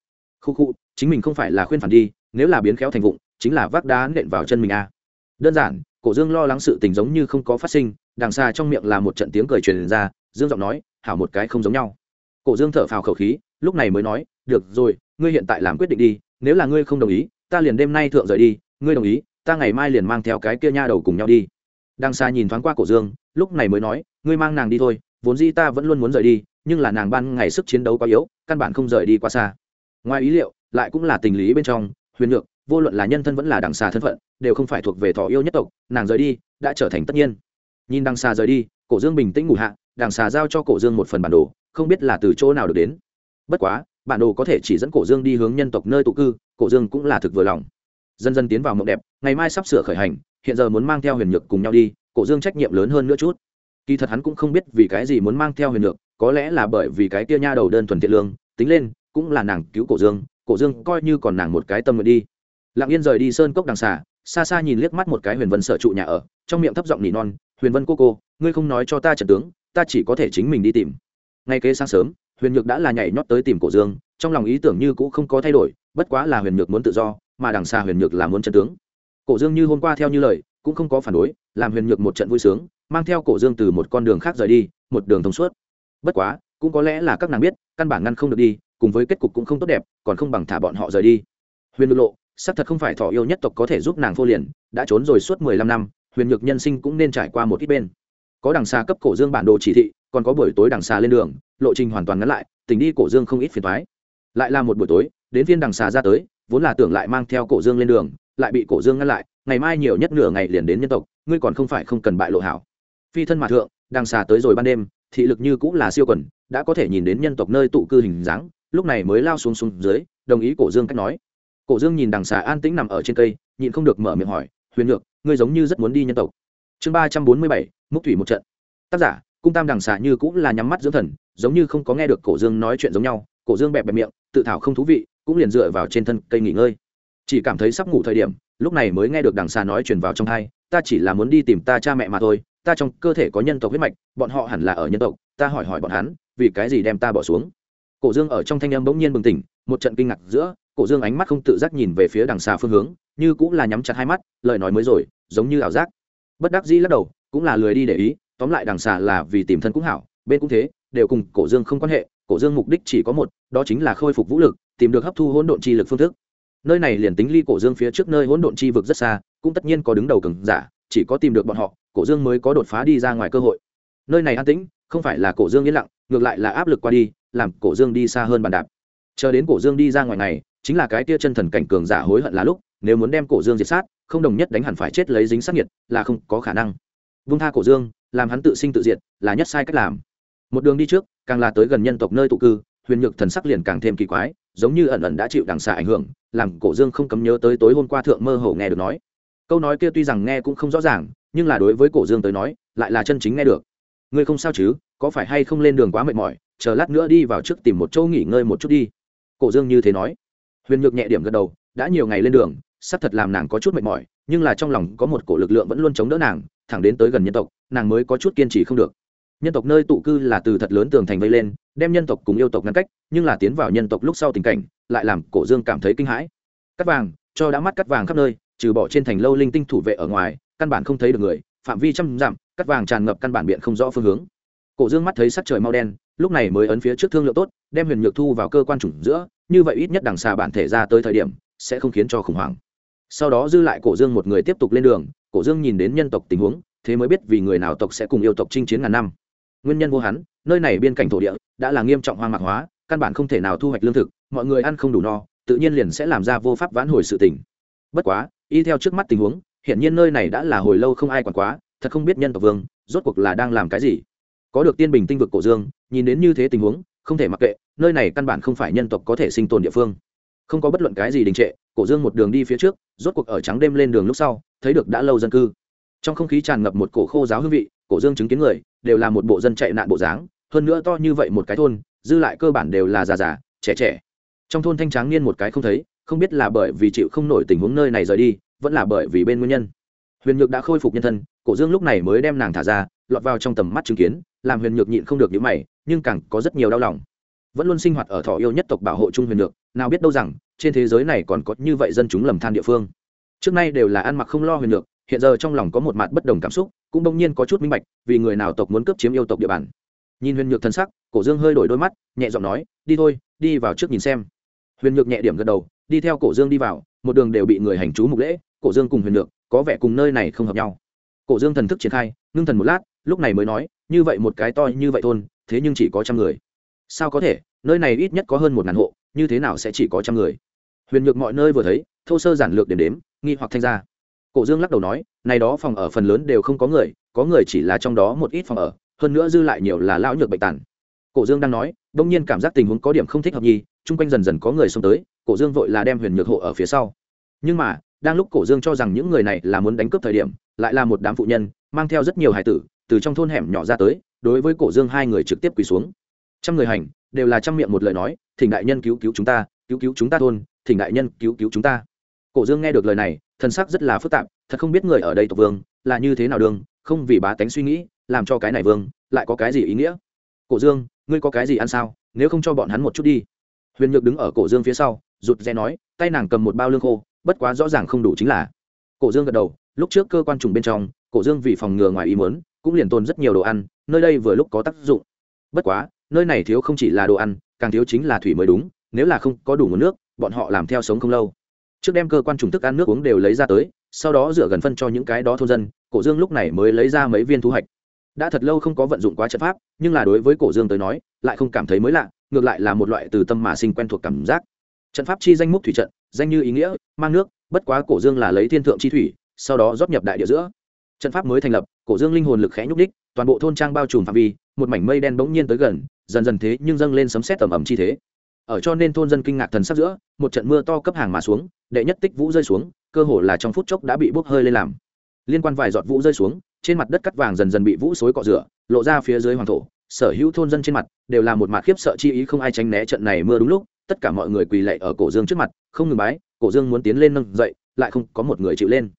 Khu khu, chính mình không phải là khuyên phản đi, nếu là biến khéo thành vụng, chính là vác đá nện vào chân mình a à. đơn giản, cổ dương lo lắng sự tình giống như không có phát sinh, đằng xa trong miệng là một trận tiếng cười truyền ra, dương giọng nói, hảo một cái không giống nhau. Cổ dương thở phào khẩu khí, lúc này mới nói, được rồi, ngươi hiện tại làm quyết định đi, nếu là ngươi không đồng ý, ta liền đêm nay thượng rời đi, ngươi đồng ý, ta ngày mai liền mang theo cái kia nha đầu cùng nhau đi đằng xa nhìn thoáng qua cổ dương, lúc này mới nói, ngươi mang nàng đi thôi, vốn dĩ ta vẫn luôn muốn rời đi, nhưng là nàng ban ngày sức chiến đấu quá yếu, căn bản không rời đi quá xa. Ngoài ý liệu, lại cũng là tình lý bên trong, huyền nhược, vô luận là nhân thân vẫn là đằng xa thân phận, đều không phải thuộc về thọ yêu nhất tộc, nàng rời đi, đã trở thành tất nhiên. Nhìn đằng xa rời đi, cổ dương bình tĩnh ngủ hạ, đằng xa giao cho cổ dương một phần bản đồ, không biết là từ chỗ nào được đến. Bất quá, bản đồ có thể chỉ dẫn cổ dương đi hướng nhân tộc nơi tụ cư, cổ dương cũng là thực vừa lòng. Dần dần tiến vào mộng đẹp, ngày mai sắp sửa khởi hành hiện giờ muốn mang theo huyền nhược cùng nhau đi, cổ dương trách nhiệm lớn hơn nữa chút. Kỳ thật hắn cũng không biết vì cái gì muốn mang theo huyền nhược, có lẽ là bởi vì cái tia nha đầu đơn thuần thiện lương, tính lên, cũng là nàng cứu cổ dương cổ dương coi như còn nàng một cái tâm nguyện đi. Lặng yên rời đi sơn cốc đằng xà, xa xa nhìn liếc mắt một cái huyền vân sở trụ nhà ở, trong miệng thấp giọng nỉ non, huyền vân cô cô, ngươi không nói cho ta trận tướng, ta chỉ có thể chính mình đi tìm. Ngay kế sáng sớm, huyền nhược đã là nhảy nhót tới tìm cổ dương, trong lòng ý tưởng như cũ không có thay đổi, bất quá là huyền nhược muốn tự do, mà đằng xa huyền nhược là muốn trận tướng cổ dương như hôm qua theo như lời, cũng không có phản đối, làm huyền nhược một trận vui sướng, mang theo cổ dương từ một con đường khác rời đi, một đường thông suốt. Bất quá, cũng có lẽ là các nàng biết, căn bản ngăn không được đi, cùng với kết cục cũng không tốt đẹp, còn không bằng thả bọn họ rời đi. Huyền nhược lộ, xác thật không phải thọ yêu nhất tộc có thể giúp nàng phô liền, đã trốn rồi suốt mười lăm năm, huyền nhược nhân sinh cũng nên trải qua một ít bên. Có đằng xa cấp cổ dương bản đồ chỉ thị, còn có buổi tối đằng xa lên đường, lộ trình hoàn toàn ngắn lại, tình đi cổ dương không ít phiền thoái lại là một buổi tối, đến viên đằng xà ra tới, vốn là tưởng lại mang theo cổ dương lên đường lại bị cổ dương ngăn lại, ngày mai nhiều nhất nửa ngày liền đến nhân tộc, ngươi còn không phải không cần bại lộ hảo. Phi thân mà thượng, đang xà tới rồi ban đêm, thị lực như cũng là siêu quần, đã có thể nhìn đến nhân tộc nơi tụ cư hình dáng, lúc này mới lao xuống xuống dưới, đồng ý cổ dương cách nói. Cổ dương nhìn đằng xà an tĩnh nằm ở trên cây, nhịn không được mở miệng hỏi, huyền nhược, ngươi giống như rất muốn đi nhân tộc. Chương ba trăm bốn mươi bảy múc thủy một trận. Tác giả, cung tam đằng xà như cũng là nhắm mắt dưỡng thần, giống như không có nghe được cổ dương nói chuyện giống nhau, cổ dương bẹp bẹp miệng, tự thảo không thú vị, cũng liền dựa vào trên thân cây nghỉ ngơi chỉ cảm thấy sắp ngủ thời điểm, lúc này mới nghe được đằng xà nói truyền vào trong thai, ta chỉ là muốn đi tìm ta cha mẹ mà thôi, ta trong cơ thể có nhân tộc huyết mạch, bọn họ hẳn là ở nhân tộc, ta hỏi hỏi bọn hắn, vì cái gì đem ta bỏ xuống? Cổ dương ở trong thanh âm bỗng nhiên bừng tỉnh, một trận kinh ngạc giữa, cổ dương ánh mắt không tự giác nhìn về phía đằng xà phương hướng, như cũng là nhắm chặt hai mắt, lời nói mới rồi, giống như ảo giác. Bất đắc dĩ lắc đầu, cũng là lười đi để ý, tóm lại đằng xà là vì tìm thân cũng hảo, bên cũng thế, đều cùng cổ dương không quan hệ, cổ dương mục đích chỉ có một, đó chính là khôi phục vũ lực, tìm được hấp thu hỗn độn chi lực phương thức nơi này liền tính ly cổ dương phía trước nơi hỗn độn chi vực rất xa, cũng tất nhiên có đứng đầu cường giả, chỉ có tìm được bọn họ, cổ dương mới có đột phá đi ra ngoài cơ hội. Nơi này an tĩnh, không phải là cổ dương yên lặng, ngược lại là áp lực qua đi, làm cổ dương đi xa hơn bàn đạp. Chờ đến cổ dương đi ra ngoài này, chính là cái tia chân thần cảnh cường giả hối hận là lúc, nếu muốn đem cổ dương diệt sát, không đồng nhất đánh hẳn phải chết lấy dính sát nhiệt, là không có khả năng. Vung tha cổ dương, làm hắn tự sinh tự diệt, là nhất sai cách làm. Một đường đi trước, càng là tới gần nhân tộc nơi tụ cư huyền nhược thần sắc liền càng thêm kỳ quái, giống như ẩn ẩn đã chịu đằng xà ảnh hưởng, làm cổ dương không cấm nhớ tới tối hôm qua thượng mơ hồ nghe được nói. Câu nói kia tuy rằng nghe cũng không rõ ràng, nhưng là đối với cổ dương tới nói, lại là chân chính nghe được. Ngươi không sao chứ, có phải hay không lên đường quá mệt mỏi, chờ lát nữa đi vào trước tìm một chỗ nghỉ ngơi một chút đi. Cổ dương như thế nói. Huyền nhược nhẹ điểm gật đầu, đã nhiều ngày lên đường sắp thật làm nàng có chút mệt mỏi, nhưng là trong lòng có một cổ lực lượng vẫn luôn chống đỡ nàng, thẳng đến tới gần nhân tộc, nàng mới có chút kiên trì không được nhân tộc nơi tụ cư là từ thật lớn tường thành vây lên, đem nhân tộc cùng yêu tộc ngăn cách, nhưng là tiến vào nhân tộc lúc sau tình cảnh, lại làm cổ dương cảm thấy kinh hãi. Cắt vàng, cho đã mắt cắt vàng khắp nơi, trừ bỏ trên thành lâu linh tinh thủ vệ ở ngoài, căn bản không thấy được người, phạm vi trăm dặm, cắt vàng tràn ngập căn bản biện không rõ phương hướng. Cổ dương mắt thấy sắc trời mau đen, lúc này mới ấn phía trước thương lượng tốt, đem huyền nhược thu vào cơ quan chủng giữa, như vậy ít nhất đằng xa bản thể ra tới thời điểm, sẽ không khiến cho khủng hoảng. Sau đó dư lại cổ dương một người tiếp tục lên đường, cổ dương nhìn đến nhân tộc tình huống, thế mới biết vì người nào tộc sẽ cùng yêu tộc chinh chiến ngàn năm nguyên nhân vô hắn, nơi này biên cảnh thổ địa đã là nghiêm trọng hoang mạc hóa, căn bản không thể nào thu hoạch lương thực, mọi người ăn không đủ no, tự nhiên liền sẽ làm ra vô pháp vãn hồi sự tình. Bất quá, y theo trước mắt tình huống hiện nhiên nơi này đã là hồi lâu không ai quản quá, thật không biết nhân tộc vương rốt cuộc là đang làm cái gì. Có được tiên bình tinh vực cổ dương, nhìn đến như thế tình huống, không thể mặc kệ, nơi này căn bản không phải nhân tộc có thể sinh tồn địa phương. Không có bất luận cái gì đình trệ, cổ dương một đường đi phía trước, rốt cuộc ở trắng đêm lên đường lúc sau, thấy được đã lâu dân cư. Trong không khí tràn ngập một cổ khô giáo hương vị, cổ dương chứng kiến người đều là một bộ dân chạy nạn bộ dáng, hơn nữa to như vậy một cái thôn, dư lại cơ bản đều là già già, trẻ trẻ. Trong thôn thanh tráng niên một cái không thấy, không biết là bởi vì chịu không nổi tình huống nơi này rời đi, vẫn là bởi vì bên nguyên nhân. Huyền nhược đã khôi phục nhân thân, cổ dương lúc này mới đem nàng thả ra, lọt vào trong tầm mắt chứng kiến, làm huyền nhược nhịn không được những mày, nhưng càng có rất nhiều đau lòng. Vẫn luôn sinh hoạt ở thọ yêu nhất tộc bảo hộ trung huyền nhược, nào biết đâu rằng, trên thế giới này còn có như vậy dân chúng lầm than địa phương. Trước nay đều là ăn mặc không lo huyền nhược hiện giờ trong lòng có một mặt bất đồng cảm xúc, cũng bỗng nhiên có chút minh bạch, vì người nào tộc muốn cướp chiếm yêu tộc địa bàn. Nhìn huyền nhược thân sắc, cổ dương hơi đổi đôi mắt, nhẹ giọng nói, đi thôi, đi vào trước nhìn xem. Huyền nhược nhẹ điểm gật đầu, đi theo cổ dương đi vào, một đường đều bị người hành chú mục lễ, cổ dương cùng huyền nhược có vẻ cùng nơi này không hợp nhau. Cổ dương thần thức triển khai, ngưng thần một lát, lúc này mới nói, như vậy một cái to như vậy thôn, thế nhưng chỉ có trăm người. Sao có thể? Nơi này ít nhất có hơn một ngàn hộ, như thế nào sẽ chỉ có trăm người? Huyền nhược mọi nơi vừa thấy, thô sơ giản lược điểm đếm, nghi hoặc thanh ra cổ dương lắc đầu nói, này đó phòng ở phần lớn đều không có người có người chỉ là trong đó một ít phòng ở, hơn nữa dư lại nhiều là lão nhược bệnh tàn. Cổ dương đang nói, đông nhiên cảm giác tình huống có điểm không thích hợp nhi chung quanh dần dần có người xông tới, cổ dương vội là đem huyền nhược hộ ở phía sau. Nhưng mà, đang lúc cổ dương cho rằng những người này là muốn đánh cướp thời điểm, lại là một đám phụ nhân, mang theo rất nhiều hải tử, từ trong thôn hẻm nhỏ ra tới, đối với cổ dương hai người trực tiếp quỳ xuống. Trăm người hành, đều là trăm miệng một lời nói, thỉnh đại nhân cứu cứu chúng ta, cứu cứu chúng ta thôn, thỉnh đại nhân cứu cứu chúng ta. Cổ dương nghe được lời này Thần sắc rất là phức tạp, thật không biết người ở đây tộc vương là như thế nào đương không vì bá tánh suy nghĩ, làm cho cái này vương lại có cái gì ý nghĩa. Cổ dương, ngươi có cái gì ăn sao? Nếu không cho bọn hắn một chút đi. Huyền nhược đứng ở cổ dương phía sau, rụt rè nói, tay nàng cầm một bao lương khô, bất quá rõ ràng không đủ chính là. Cổ dương gật đầu, lúc trước cơ quan trùng bên trong, cổ dương vì phòng ngừa ngoài ý muốn, cũng liền tồn rất nhiều đồ ăn, nơi đây vừa lúc có tác dụng. Bất quá, nơi này thiếu không chỉ là đồ ăn, càng thiếu chính là thủy mới đúng, nếu là không có đủ nguồn nước, bọn họ làm theo sống không lâu trước đem cơ quan trùng thức ăn nước uống đều lấy ra tới, sau đó dựa gần phân cho những cái đó thôn dân, cổ dương lúc này mới lấy ra mấy viên thu hoạch. Đã thật lâu không có vận dụng quá trận pháp, nhưng là đối với cổ dương tới nói, lại không cảm thấy mới lạ, ngược lại là một loại từ tâm mà sinh quen thuộc cảm giác. Trận pháp chi danh múc thủy trận, danh như ý nghĩa, mang nước, bất quá cổ dương là lấy thiên thượng chi thủy, sau đó rót nhập đại địa giữa. Trận pháp mới thành lập, cổ dương linh hồn lực khẽ nhúc đích toàn bộ thôn trang bao trùm phạm vi, một mảnh mây đen bỗng nhiên tới gần, dần dần thế nhưng dâng lên sấm xét tầm ẩm chi thế. Ở cho nên thôn dân kinh ngạc thần sắc giữa, một trận mưa to cấp hàng mà xuống đệ nhất tích vũ rơi xuống, cơ hồ là trong phút chốc đã bị bốc hơi lên làm. Liên quan vài giọt vũ rơi xuống, trên mặt đất cắt vàng dần dần bị vũ xối cọ rửa, lộ ra phía dưới hoàng thổ, sở hữu thôn dân trên mặt đều là một mặt khiếp sợ chi ý không ai tránh né trận này mưa đúng lúc, tất cả mọi người quỳ lạy ở cổ dương trước mặt, không ngừng bái, cổ dương muốn tiến lên nâng dậy, lại không có một người chịu lên.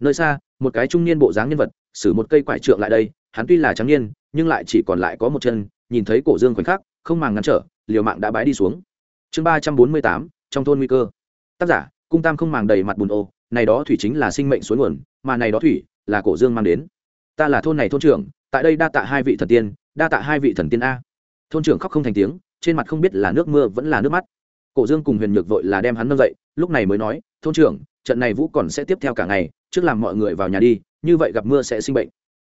Nơi xa, một cái trung niên bộ dáng nhân vật, xử một cây quải trượng lại đây, hắn tuy là trắng niên, nhưng lại chỉ còn lại có một chân, nhìn thấy cổ dương khoảnh khắc, không màng ngăn trở, liều mạng đã bái đi xuống. Chương ba trăm bốn mươi tám, trong thôn nguy cơ. Tác giả cung tam không màng đầy mặt bùn ô, này đó thủy chính là sinh mệnh suối nguồn, mà này đó thủy là cổ dương mang đến. Ta là thôn này thôn trưởng, tại đây đa tạ hai vị thần tiên, đa tạ hai vị thần tiên a. Thôn trưởng khóc không thành tiếng, trên mặt không biết là nước mưa vẫn là nước mắt. Cổ dương cùng huyền nhược vội là đem hắn nâng dậy, lúc này mới nói, thôn trưởng, trận này vũ còn sẽ tiếp theo cả ngày, trước làm mọi người vào nhà đi, như vậy gặp mưa sẽ sinh bệnh.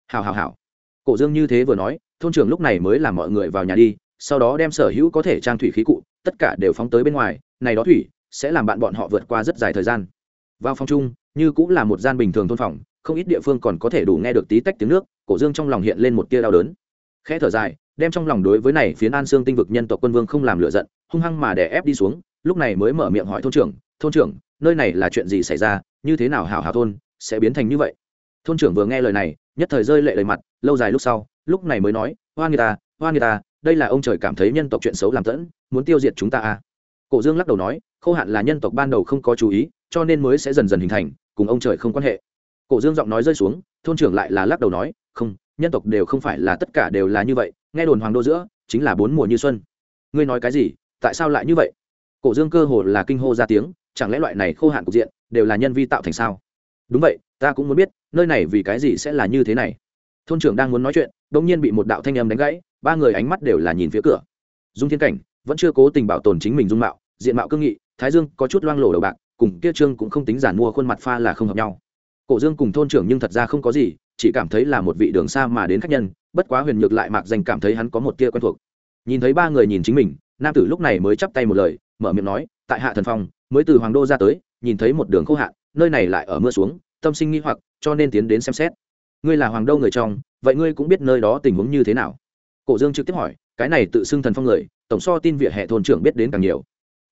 Hào hào hào cổ dương như thế vừa nói, thôn trưởng lúc này mới làm mọi người vào nhà đi, sau đó đem sở hữu có thể trang thủy khí cụ, tất cả đều phóng tới bên ngoài, này đó thủy sẽ làm bạn bọn họ vượt qua rất dài thời gian. Vào phòng chung, như cũng là một gian bình thường thôn phòng, không ít địa phương còn có thể đủ nghe được tí tách tiếng nước, cổ dương trong lòng hiện lên một tia đau đớn. Khẽ thở dài, đem trong lòng đối với này phiến an xương tinh vực nhân tộc quân vương không làm lựa giận, hung hăng mà đè ép đi xuống, lúc này mới mở miệng hỏi thôn trưởng thôn trưởng, nơi này là chuyện gì xảy ra, như thế nào hảo hảo thôn, sẽ biến thành như vậy? Thôn trưởng vừa nghe lời này, nhất thời rơi lệ lời mặt, lâu dài lúc sau, lúc này mới nói, hoa người ta à, hoa người ta à, đây là ông trời cảm thấy nhân tộc chuyện xấu làm tẫn, muốn tiêu diệt chúng ta à. Cổ dương lắc đầu nói khô hạn là nhân tộc ban đầu không có chú ý, cho nên mới sẽ dần dần hình thành, cùng ông trời không quan hệ. Cổ dương giọng nói rơi xuống, thôn trưởng lại là lắc đầu nói, không, nhân tộc đều không phải là tất cả đều là như vậy, nghe đồn hoàng đô giữa, chính là bốn mùa như xuân. Ngươi nói cái gì? Tại sao lại như vậy? Cổ dương cơ hồ là kinh hô ra tiếng, chẳng lẽ loại này khô hạn cục diện đều là nhân vi tạo thành sao? Đúng vậy, ta cũng muốn biết, nơi này vì cái gì sẽ là như thế này? Thôn trưởng đang muốn nói chuyện đ ỗ n g nhiên bị một đạo thanh âm đánh gãy, ba người ánh mắt đều là nhìn phía cửa. Dung thiên cảnh vẫn chưa cố tình bảo tồn chính mình dung mạo, diện mạo cương nghị thái dương có chút loang lổ đầu bạc, cùng kia trương cũng không tính giản mua khuôn mặt pha là không hợp nhau. Cổ dương cùng thôn trưởng nhưng thật ra không có gì, chỉ cảm thấy là một vị đường xa mà đến khách nhân, bất quá huyền nhược lại mạc danh cảm thấy hắn có một tia quen thuộc. Nhìn thấy ba người nhìn chính mình, nam tử lúc này mới chắp tay một lời, mở miệng nói, tại hạ thần phong, mới từ hoàng đô ra tới, nhìn thấy một đường khô hạn, nơi này lại ở mưa xuống, tâm sinh nghi hoặc, cho nên tiến đến xem xét. Ngươi là hoàng đô người trong, vậy ngươi cũng biết nơi đó tình huống như thế nào? Cổ dương trực tiếp hỏi, cái này tự xưng thần phong người, tổng so tin vỉa hệ thôn trưởng biết đến càng nhiều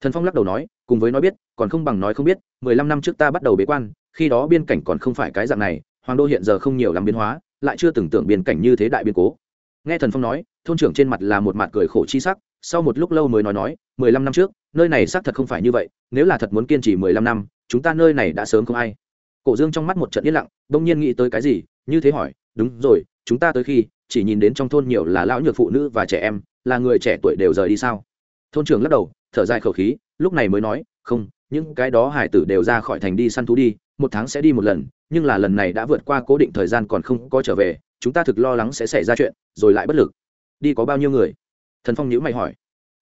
thần phong lắc đầu nói, cùng với nói biết, còn không bằng nói không biết, mười lăm năm trước ta bắt đầu bế quan, khi đó biên cảnh còn không phải cái dạng này, hoàng đô hiện giờ không nhiều làm biến hóa, lại chưa từng tưởng biên cảnh như thế đại biến cố. Nghe thần phong nói, thôn trưởng trên mặt là một mặt cười khổ chi sắc, sau một lúc lâu mới nói nói, mười lăm năm trước, nơi này xác thật không phải như vậy, nếu là thật muốn kiên trì mười lăm năm, chúng ta nơi này đã sớm không ai. Cổ dương trong mắt một trận yên lặng đông nhiên nghĩ tới cái gì, như thế hỏi, đúng rồi, chúng ta tới khi, chỉ nhìn đến trong thôn nhiều là lão nhược phụ nữ và trẻ em, là người trẻ tuổi đều rời đi sao? Thôn trưởng lắc đầu thở dài khẩu khí, lúc này mới nói, không, những cái đó hải tử đều ra khỏi thành đi săn thú đi, một tháng sẽ đi một lần, nhưng là lần này đã vượt qua cố định thời gian còn không có trở về, chúng ta thực lo lắng sẽ xảy ra chuyện, rồi lại bất lực. Đi có bao nhiêu người? Thần phong nhữ mày hỏi.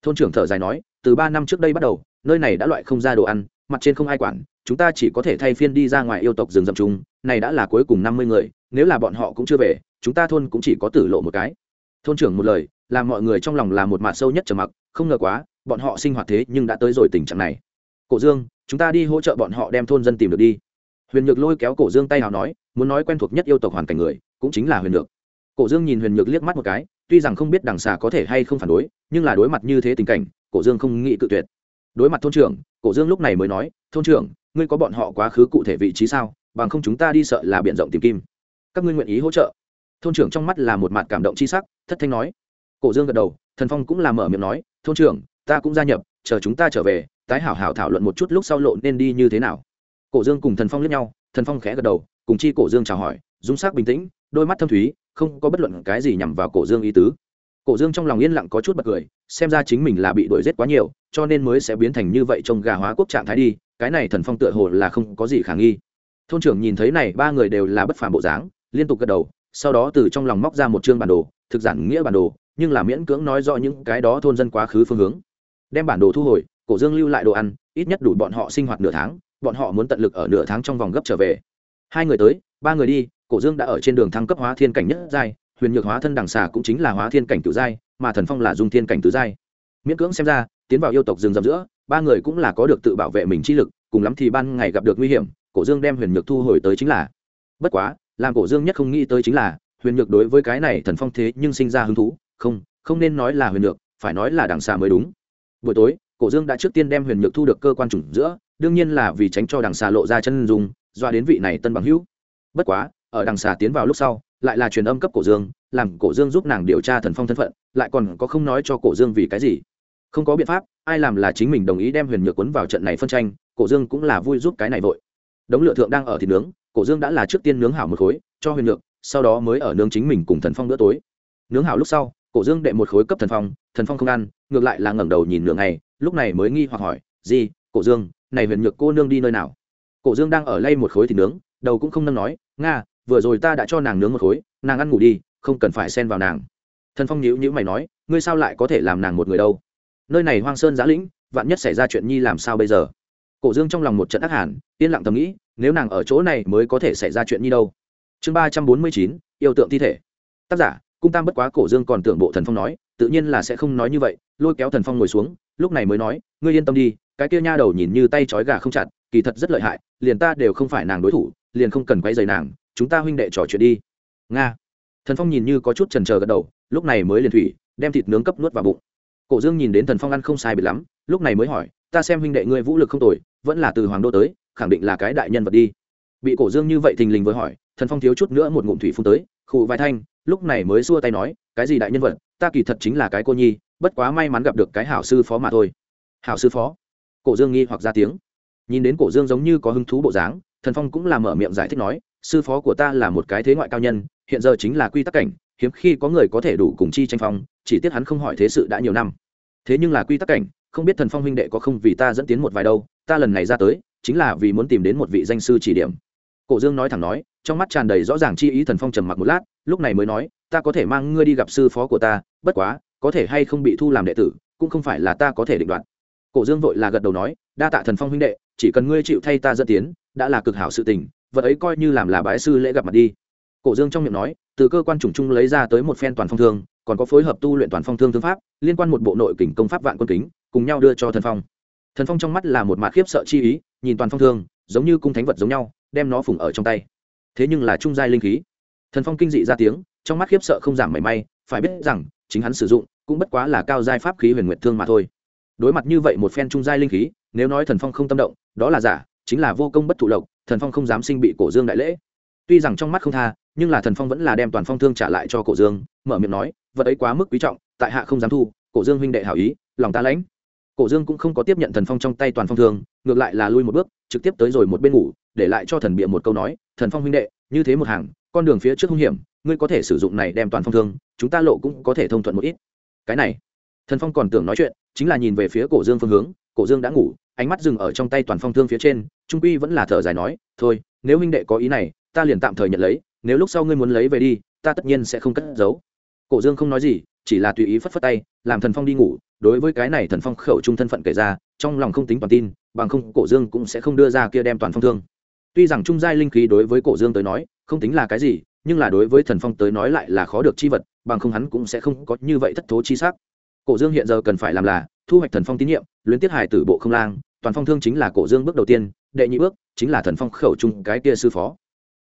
Thôn trưởng thở dài nói, từ ba năm trước đây bắt đầu, nơi này đã loại không ra đồ ăn, mặt trên không ai quản, chúng ta chỉ có thể thay phiên đi ra ngoài yêu tộc rừng rậm chung, này đã là cuối cùng năm mươi người, nếu là bọn họ cũng chưa về, chúng ta thôn cũng chỉ có tử lộ một cái. Thôn trưởng một lời, làm mọi người trong lòng là một mạ sâu nhất trầm mặc, không ngờ quá bọn họ sinh hoạt thế nhưng đã tới rồi tình trạng này. Cổ dương, chúng ta đi hỗ trợ bọn họ đem thôn dân tìm được đi. Huyền nhược lôi kéo cổ dương tay hào nói, muốn nói quen thuộc nhất yêu tộc hoàn cảnh người, cũng chính là huyền nhược. Cổ dương nhìn huyền nhược liếc mắt một cái, tuy rằng không biết đằng xà có thể hay không phản đối, nhưng là đối mặt như thế tình cảnh, cổ dương không nghĩ cự tuyệt. Đối mặt thôn trưởng, cổ dương lúc này mới nói, thôn trưởng, ngươi có bọn họ quá khứ cụ thể vị trí sao? Bằng không chúng ta đi sợ là b i ể n rộng tìm kim. Các ngươi nguyện ý hỗ trợ? Thôn trưởng trong mắt là một mặt cảm động c h i sắc, thất thanh nói. Cổ dương gật đầu, thần phong cũng là mở miệng nói, thôn trưởng ta cũng gia nhập, chờ chúng ta trở về, tái hảo hảo thảo luận một chút lúc sau lộ nên đi như thế nào. Cổ dương cùng thần phong lướt nhau, thần phong khẽ gật đầu, cùng chi cổ dương chào hỏi, dung sắc bình tĩnh, đôi mắt thâm thúy, không có bất luận cái gì nhằm vào cổ dương ý tứ. Cổ dương trong lòng yên lặng có chút bật cười, xem ra chính mình là bị đuổi giết quá nhiều, cho nên mới sẽ biến thành như vậy trong gà hóa quốc trạng thái đi, cái này thần phong tựa hồ là không có gì khả nghi. Thôn trưởng nhìn thấy này, ba người đều là bất phàm bộ dáng, liên tục gật đầu, sau đó từ trong lòng móc ra một chương bản đồ, thực giản nghĩa bản đồ, nhưng là miễn cưỡng nói rõ những cái đó thôn dân quá khứ phương hướng đem bản đồ thu hồi, cổ dương lưu lại đồ ăn, ít nhất đủ bọn họ sinh hoạt nửa tháng, bọn họ muốn tận lực ở nửa tháng trong vòng gấp trở về. Hai người tới, ba người đi, cổ dương đã ở trên đường thăng cấp hóa thiên cảnh nhất giai, huyền nhược hóa thân đằng xà cũng chính là hóa thiên cảnh cửu giai, mà thần phong là dung thiên cảnh tứ giai. Miễn cưỡng xem ra, tiến vào yêu tộc rừng rậm giữa, ba người cũng là có được tự bảo vệ mình chi lực, cùng lắm thì ban ngày gặp được nguy hiểm, cổ dương đem huyền nhược thu hồi tới chính là. Bất quá, làm cổ dương nhất không nghĩ tới chính là, huyền nhược đối với cái này thần phong thế nhưng sinh ra hứng thú, không không nên nói là huyền nhược, phải nói là đằng xà mới đúng buổi tối, cổ dương đã trước tiên đem huyền nhược thu được cơ quan chủng giữa, đương nhiên là vì tránh cho đằng xà lộ ra chân dùng doa đến vị này tân bằng hữu. Bất quá, ở đằng xà tiến vào lúc sau, lại là truyền âm cấp cổ dương, làm cổ dương giúp nàng điều tra thần phong thân phận, lại còn có không nói cho cổ dương vì cái gì. Không có biện pháp, ai làm là chính mình đồng ý đem huyền nhược quấn vào trận này phân tranh, cổ dương cũng là vui giúp cái này vội. Đống lửa thượng đang ở thịt nướng, cổ dương đã là trước tiên nướng hảo một khối, cho huyền nhược, sau đó mới ở nướng chính mình cùng thần phong bữa tối. Nướng hảo lúc sau cổ dương đệ một khối cấp thần phong thần phong không ăn, ngược lại là ngẩng đầu nhìn nửa ngày, lúc này mới nghi hoặc hỏi gì cổ dương, này huyền nhược cô nương đi nơi nào? Cổ dương đang ở lay một khối thịt nướng, đầu cũng không nâng nói, nga, vừa rồi ta đã cho nàng nướng một khối, nàng ăn ngủ đi, không cần phải xen vào nàng. Thần phong nhíu nhíu mày nói, ngươi sao lại có thể làm nàng một người đâu? Nơi này hoang sơn giã lĩnh, vạn nhất xảy ra chuyện nhi làm sao bây giờ? Cổ dương trong lòng một trận ác hàn, yên lặng thầm nghĩ, nếu nàng ở chỗ này mới có thể xảy ra chuyện nhi đâu? Chương ba trăm bốn mươi chín, yêu tượng thi thể. Tác giả cung tam bất quá cổ dương còn tưởng bộ thần phong nói, tự nhiên là sẽ không nói như vậy, lôi kéo thần phong ngồi xuống, lúc này mới nói, ngươi yên tâm đi, cái kia nha đầu nhìn như tay trói gà không chặt, kỳ thật rất lợi hại, liền ta đều không phải nàng đối thủ, liền không cần quay dày nàng, chúng ta huynh đệ trò chuyện đi. Nga. Thần phong nhìn như có chút trần trờ gật đầu, lúc này mới liền thủy, đem thịt nướng cấp nuốt vào bụng. Cổ dương nhìn đến thần phong ăn không sai biệt lắm, lúc này mới hỏi, ta xem huynh đệ ngươi vũ lực không tồi, vẫn là từ hoàng đô tới, khẳng định là cái đại nhân vật đi. Bị cổ dương như vậy thình lình với hỏi, thần phong thiếu chút nữa một ngụm thủy phun tới, khụ vài thanh lúc này mới xua tay nói, cái gì đại nhân vật, ta kỳ thật chính là cái cô nhi, bất quá may mắn gặp được cái hảo sư phó mà thôi. Hảo sư phó? Cổ dương nghi hoặc ra tiếng. Nhìn đến cổ dương giống như có hứng thú bộ dáng, thần phong cũng là mở miệng giải thích nói, sư phó của ta là một cái thế ngoại cao nhân, hiện giờ chính là quy tắc cảnh, hiếm khi có người có thể đủ cùng chi tranh phong, chỉ tiếc hắn không hỏi thế sự đã nhiều năm. Thế nhưng là quy tắc cảnh, không biết thần phong huynh đệ có không vì ta dẫn tiến một vài đâu, ta lần này ra tới, chính là vì muốn tìm đến một vị danh sư chỉ điểm. Cổ dương nói thẳng nói trong mắt tràn đầy rõ ràng chi ý thần phong trầm mặc một lát, lúc này mới nói, ta có thể mang ngươi đi gặp sư phó của ta, bất quá, có thể hay không bị thu làm đệ tử, cũng không phải là ta có thể định đoạt. Cổ dương vội là gật đầu nói, đa tạ thần phong huynh đệ, chỉ cần ngươi chịu thay ta dẫn tiến, đã là cực hảo sự tình, vật ấy coi như làm là bái sư lễ gặp mặt đi. Cổ dương trong miệng nói, từ cơ quan chủng trung lấy ra tới một phen toàn phong thương, còn có phối hợp tu luyện toàn phong thương thương pháp, liên quan một bộ nội kình công pháp vạn quân kính, cùng nhau đưa cho thần phong. Thần phong trong mắt là một mạt khiếp sợ chi ý, nhìn toàn phong thương, giống như cung thánh vật giống nhau, đem nó phủng ở trong tay thế nhưng là trung giai linh khí. Thần phong kinh dị ra tiếng, trong mắt khiếp sợ không giảm mảy may, phải biết rằng, chính hắn sử dụng cũng bất quá là cao giai pháp khí huyền nguyệt thương mà thôi. Đối mặt như vậy một phen trung giai linh khí, nếu nói thần phong không tâm động, đó là giả, chính là vô công bất thụ lộc, thần phong không dám sinh bị cổ dương đại lễ. Tuy rằng trong mắt không tha, nhưng là thần phong vẫn là đem toàn phong thương trả lại cho cổ dương, mở miệng nói, vật ấy quá mức quý trọng, tại hạ không dám thu, cổ dương huynh đệ hảo ý, lòng ta lãnh cổ dương cũng không có tiếp nhận thần phong trong tay toàn phong thương, ngược lại là lui một bước, trực tiếp tới rồi một bên ngủ, để lại cho thần bịa một câu nói, thần phong huynh đệ, như thế một hàng, con đường phía trước hung hiểm, ngươi có thể sử dụng này đem toàn phong thương, chúng ta lộ cũng có thể thông thuận một ít. Cái này, thần phong còn tưởng nói chuyện, chính là nhìn về phía cổ dương phương hướng, cổ dương đã ngủ, ánh mắt dừng ở trong tay toàn phong thương phía trên, trung quy vẫn là thở dài nói, thôi, nếu huynh đệ có ý này, ta liền tạm thời nhận lấy, nếu lúc sau ngươi muốn lấy về đi, ta tất nhiên sẽ không cất giấu. Cổ dương không nói gì, chỉ là tùy ý phất phất tay, làm thần phong đi ngủ đối với cái này thần phong khẩu trung thân phận kể ra, trong lòng không tính toàn tin, bằng không cổ dương cũng sẽ không đưa ra kia đem toàn phong thương. Tuy rằng trung giai linh khí đối với cổ dương tới nói, không tính là cái gì, nhưng là đối với thần phong tới nói lại là khó được chi vật, bằng không hắn cũng sẽ không có như vậy thất thố chi sắc. Cổ dương hiện giờ cần phải làm là, thu hoạch thần phong tín nhiệm, luyến tiết hải tử bộ không lang, toàn phong thương chính là cổ dương bước đầu tiên, đệ nhị bước chính là thần phong khẩu trung cái kia sư phó.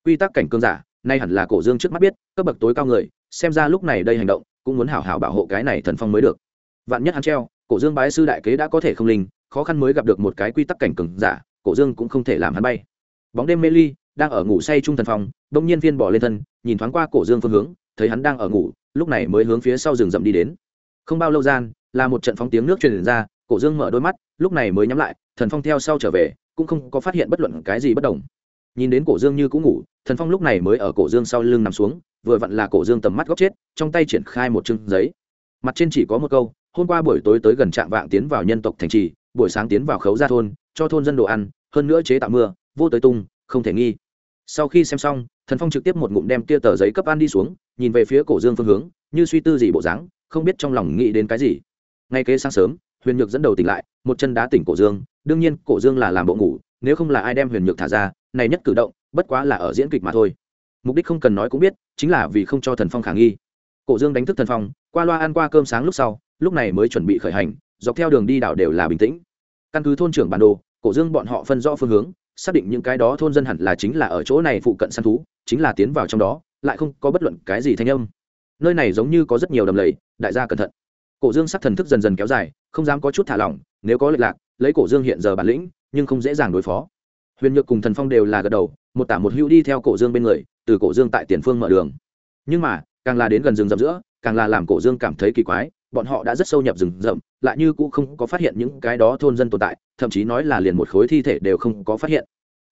Quy tắc cảnh cương giả, nay hẳn là cổ dương trước mắt biết, cấp bậc tối cao người, xem ra lúc này đây hành động, cũng muốn hảo hảo bảo hộ cái này thần phong mới được vạn nhất hắn treo, cổ dương bái sư đại kế đã có thể không linh, khó khăn mới gặp được một cái quy tắc cảnh cừng giả, cổ dương cũng không thể làm hắn bay. Bóng đêm mê ly, đang ở ngủ say trung thần phong đông nhiên viên bỏ lên thân, nhìn thoáng qua cổ dương phương hướng, thấy hắn đang ở ngủ, lúc này mới hướng phía sau rừng rậm đi đến. Không bao lâu gian, là một trận phóng tiếng nước truyền ra, cổ dương mở đôi mắt, lúc này mới nhắm lại, thần phong theo sau trở về, cũng không có phát hiện bất luận cái gì bất đồng. Nhìn đến cổ dương như cũng ngủ, thần phong lúc này mới ở cổ dương sau lưng nằm xuống, vừa vặn là cổ dương tầm mắt góc chết, trong tay triển khai một chương giấy. Mặt trên chỉ có một câu hôm qua buổi tối tới gần trạm vạng tiến vào nhân tộc thành trì, buổi sáng tiến vào khấu gia thôn, cho thôn dân đồ ăn, hơn nữa chế tạo mưa, vô tới tung, không thể nghi. Sau khi xem xong, thần phong trực tiếp một ngụm đem kia tờ giấy cấp ăn đi xuống, nhìn về phía cổ dương phương hướng, như suy tư gì bộ dáng, không biết trong lòng nghĩ đến cái gì. Ngay kế sáng sớm, huyền nhược dẫn đầu tỉnh lại, một chân đá tỉnh cổ dương, đương nhiên cổ dương là làm bộ ngủ, nếu không là ai đem huyền nhược thả ra, này nhất cử động, bất quá là ở diễn kịch mà thôi. Mục đích không cần nói cũng biết, chính là vì không cho thần phong khả nghi. Cổ dương đánh thức thần phong, qua loa ăn qua cơm sáng lúc sau lúc này mới chuẩn bị khởi hành, dọc theo đường đi đảo đều là bình tĩnh. Căn cứ thôn trưởng bản đồ, cổ dương bọn họ phân rõ phương hướng, xác định những cái đó thôn dân hẳn là chính là ở chỗ này phụ cận săn thú, chính là tiến vào trong đó, lại không có bất luận cái gì thanh âm. Nơi này giống như có rất nhiều đầm lầy, đại gia cẩn thận. Cổ dương sắc thần thức dần dần kéo dài, không dám có chút thả lỏng, nếu có lệch lạc, lấy cổ dương hiện giờ bản lĩnh, nhưng không dễ dàng đối phó. Huyền nhược cùng thần phong đều là gật đầu, một tả một hữu đi theo cổ dương bên người, từ cổ dương tại tiền phương mở đường. Nhưng mà, càng là đến gần rừng rậm giữa, càng là làm cổ dương cảm thấy kỳ quái bọn họ đã rất sâu nhập rừng rậm, lại như cũng không có phát hiện những cái đó thôn dân tồn tại, thậm chí nói là liền một khối thi thể đều không có phát hiện.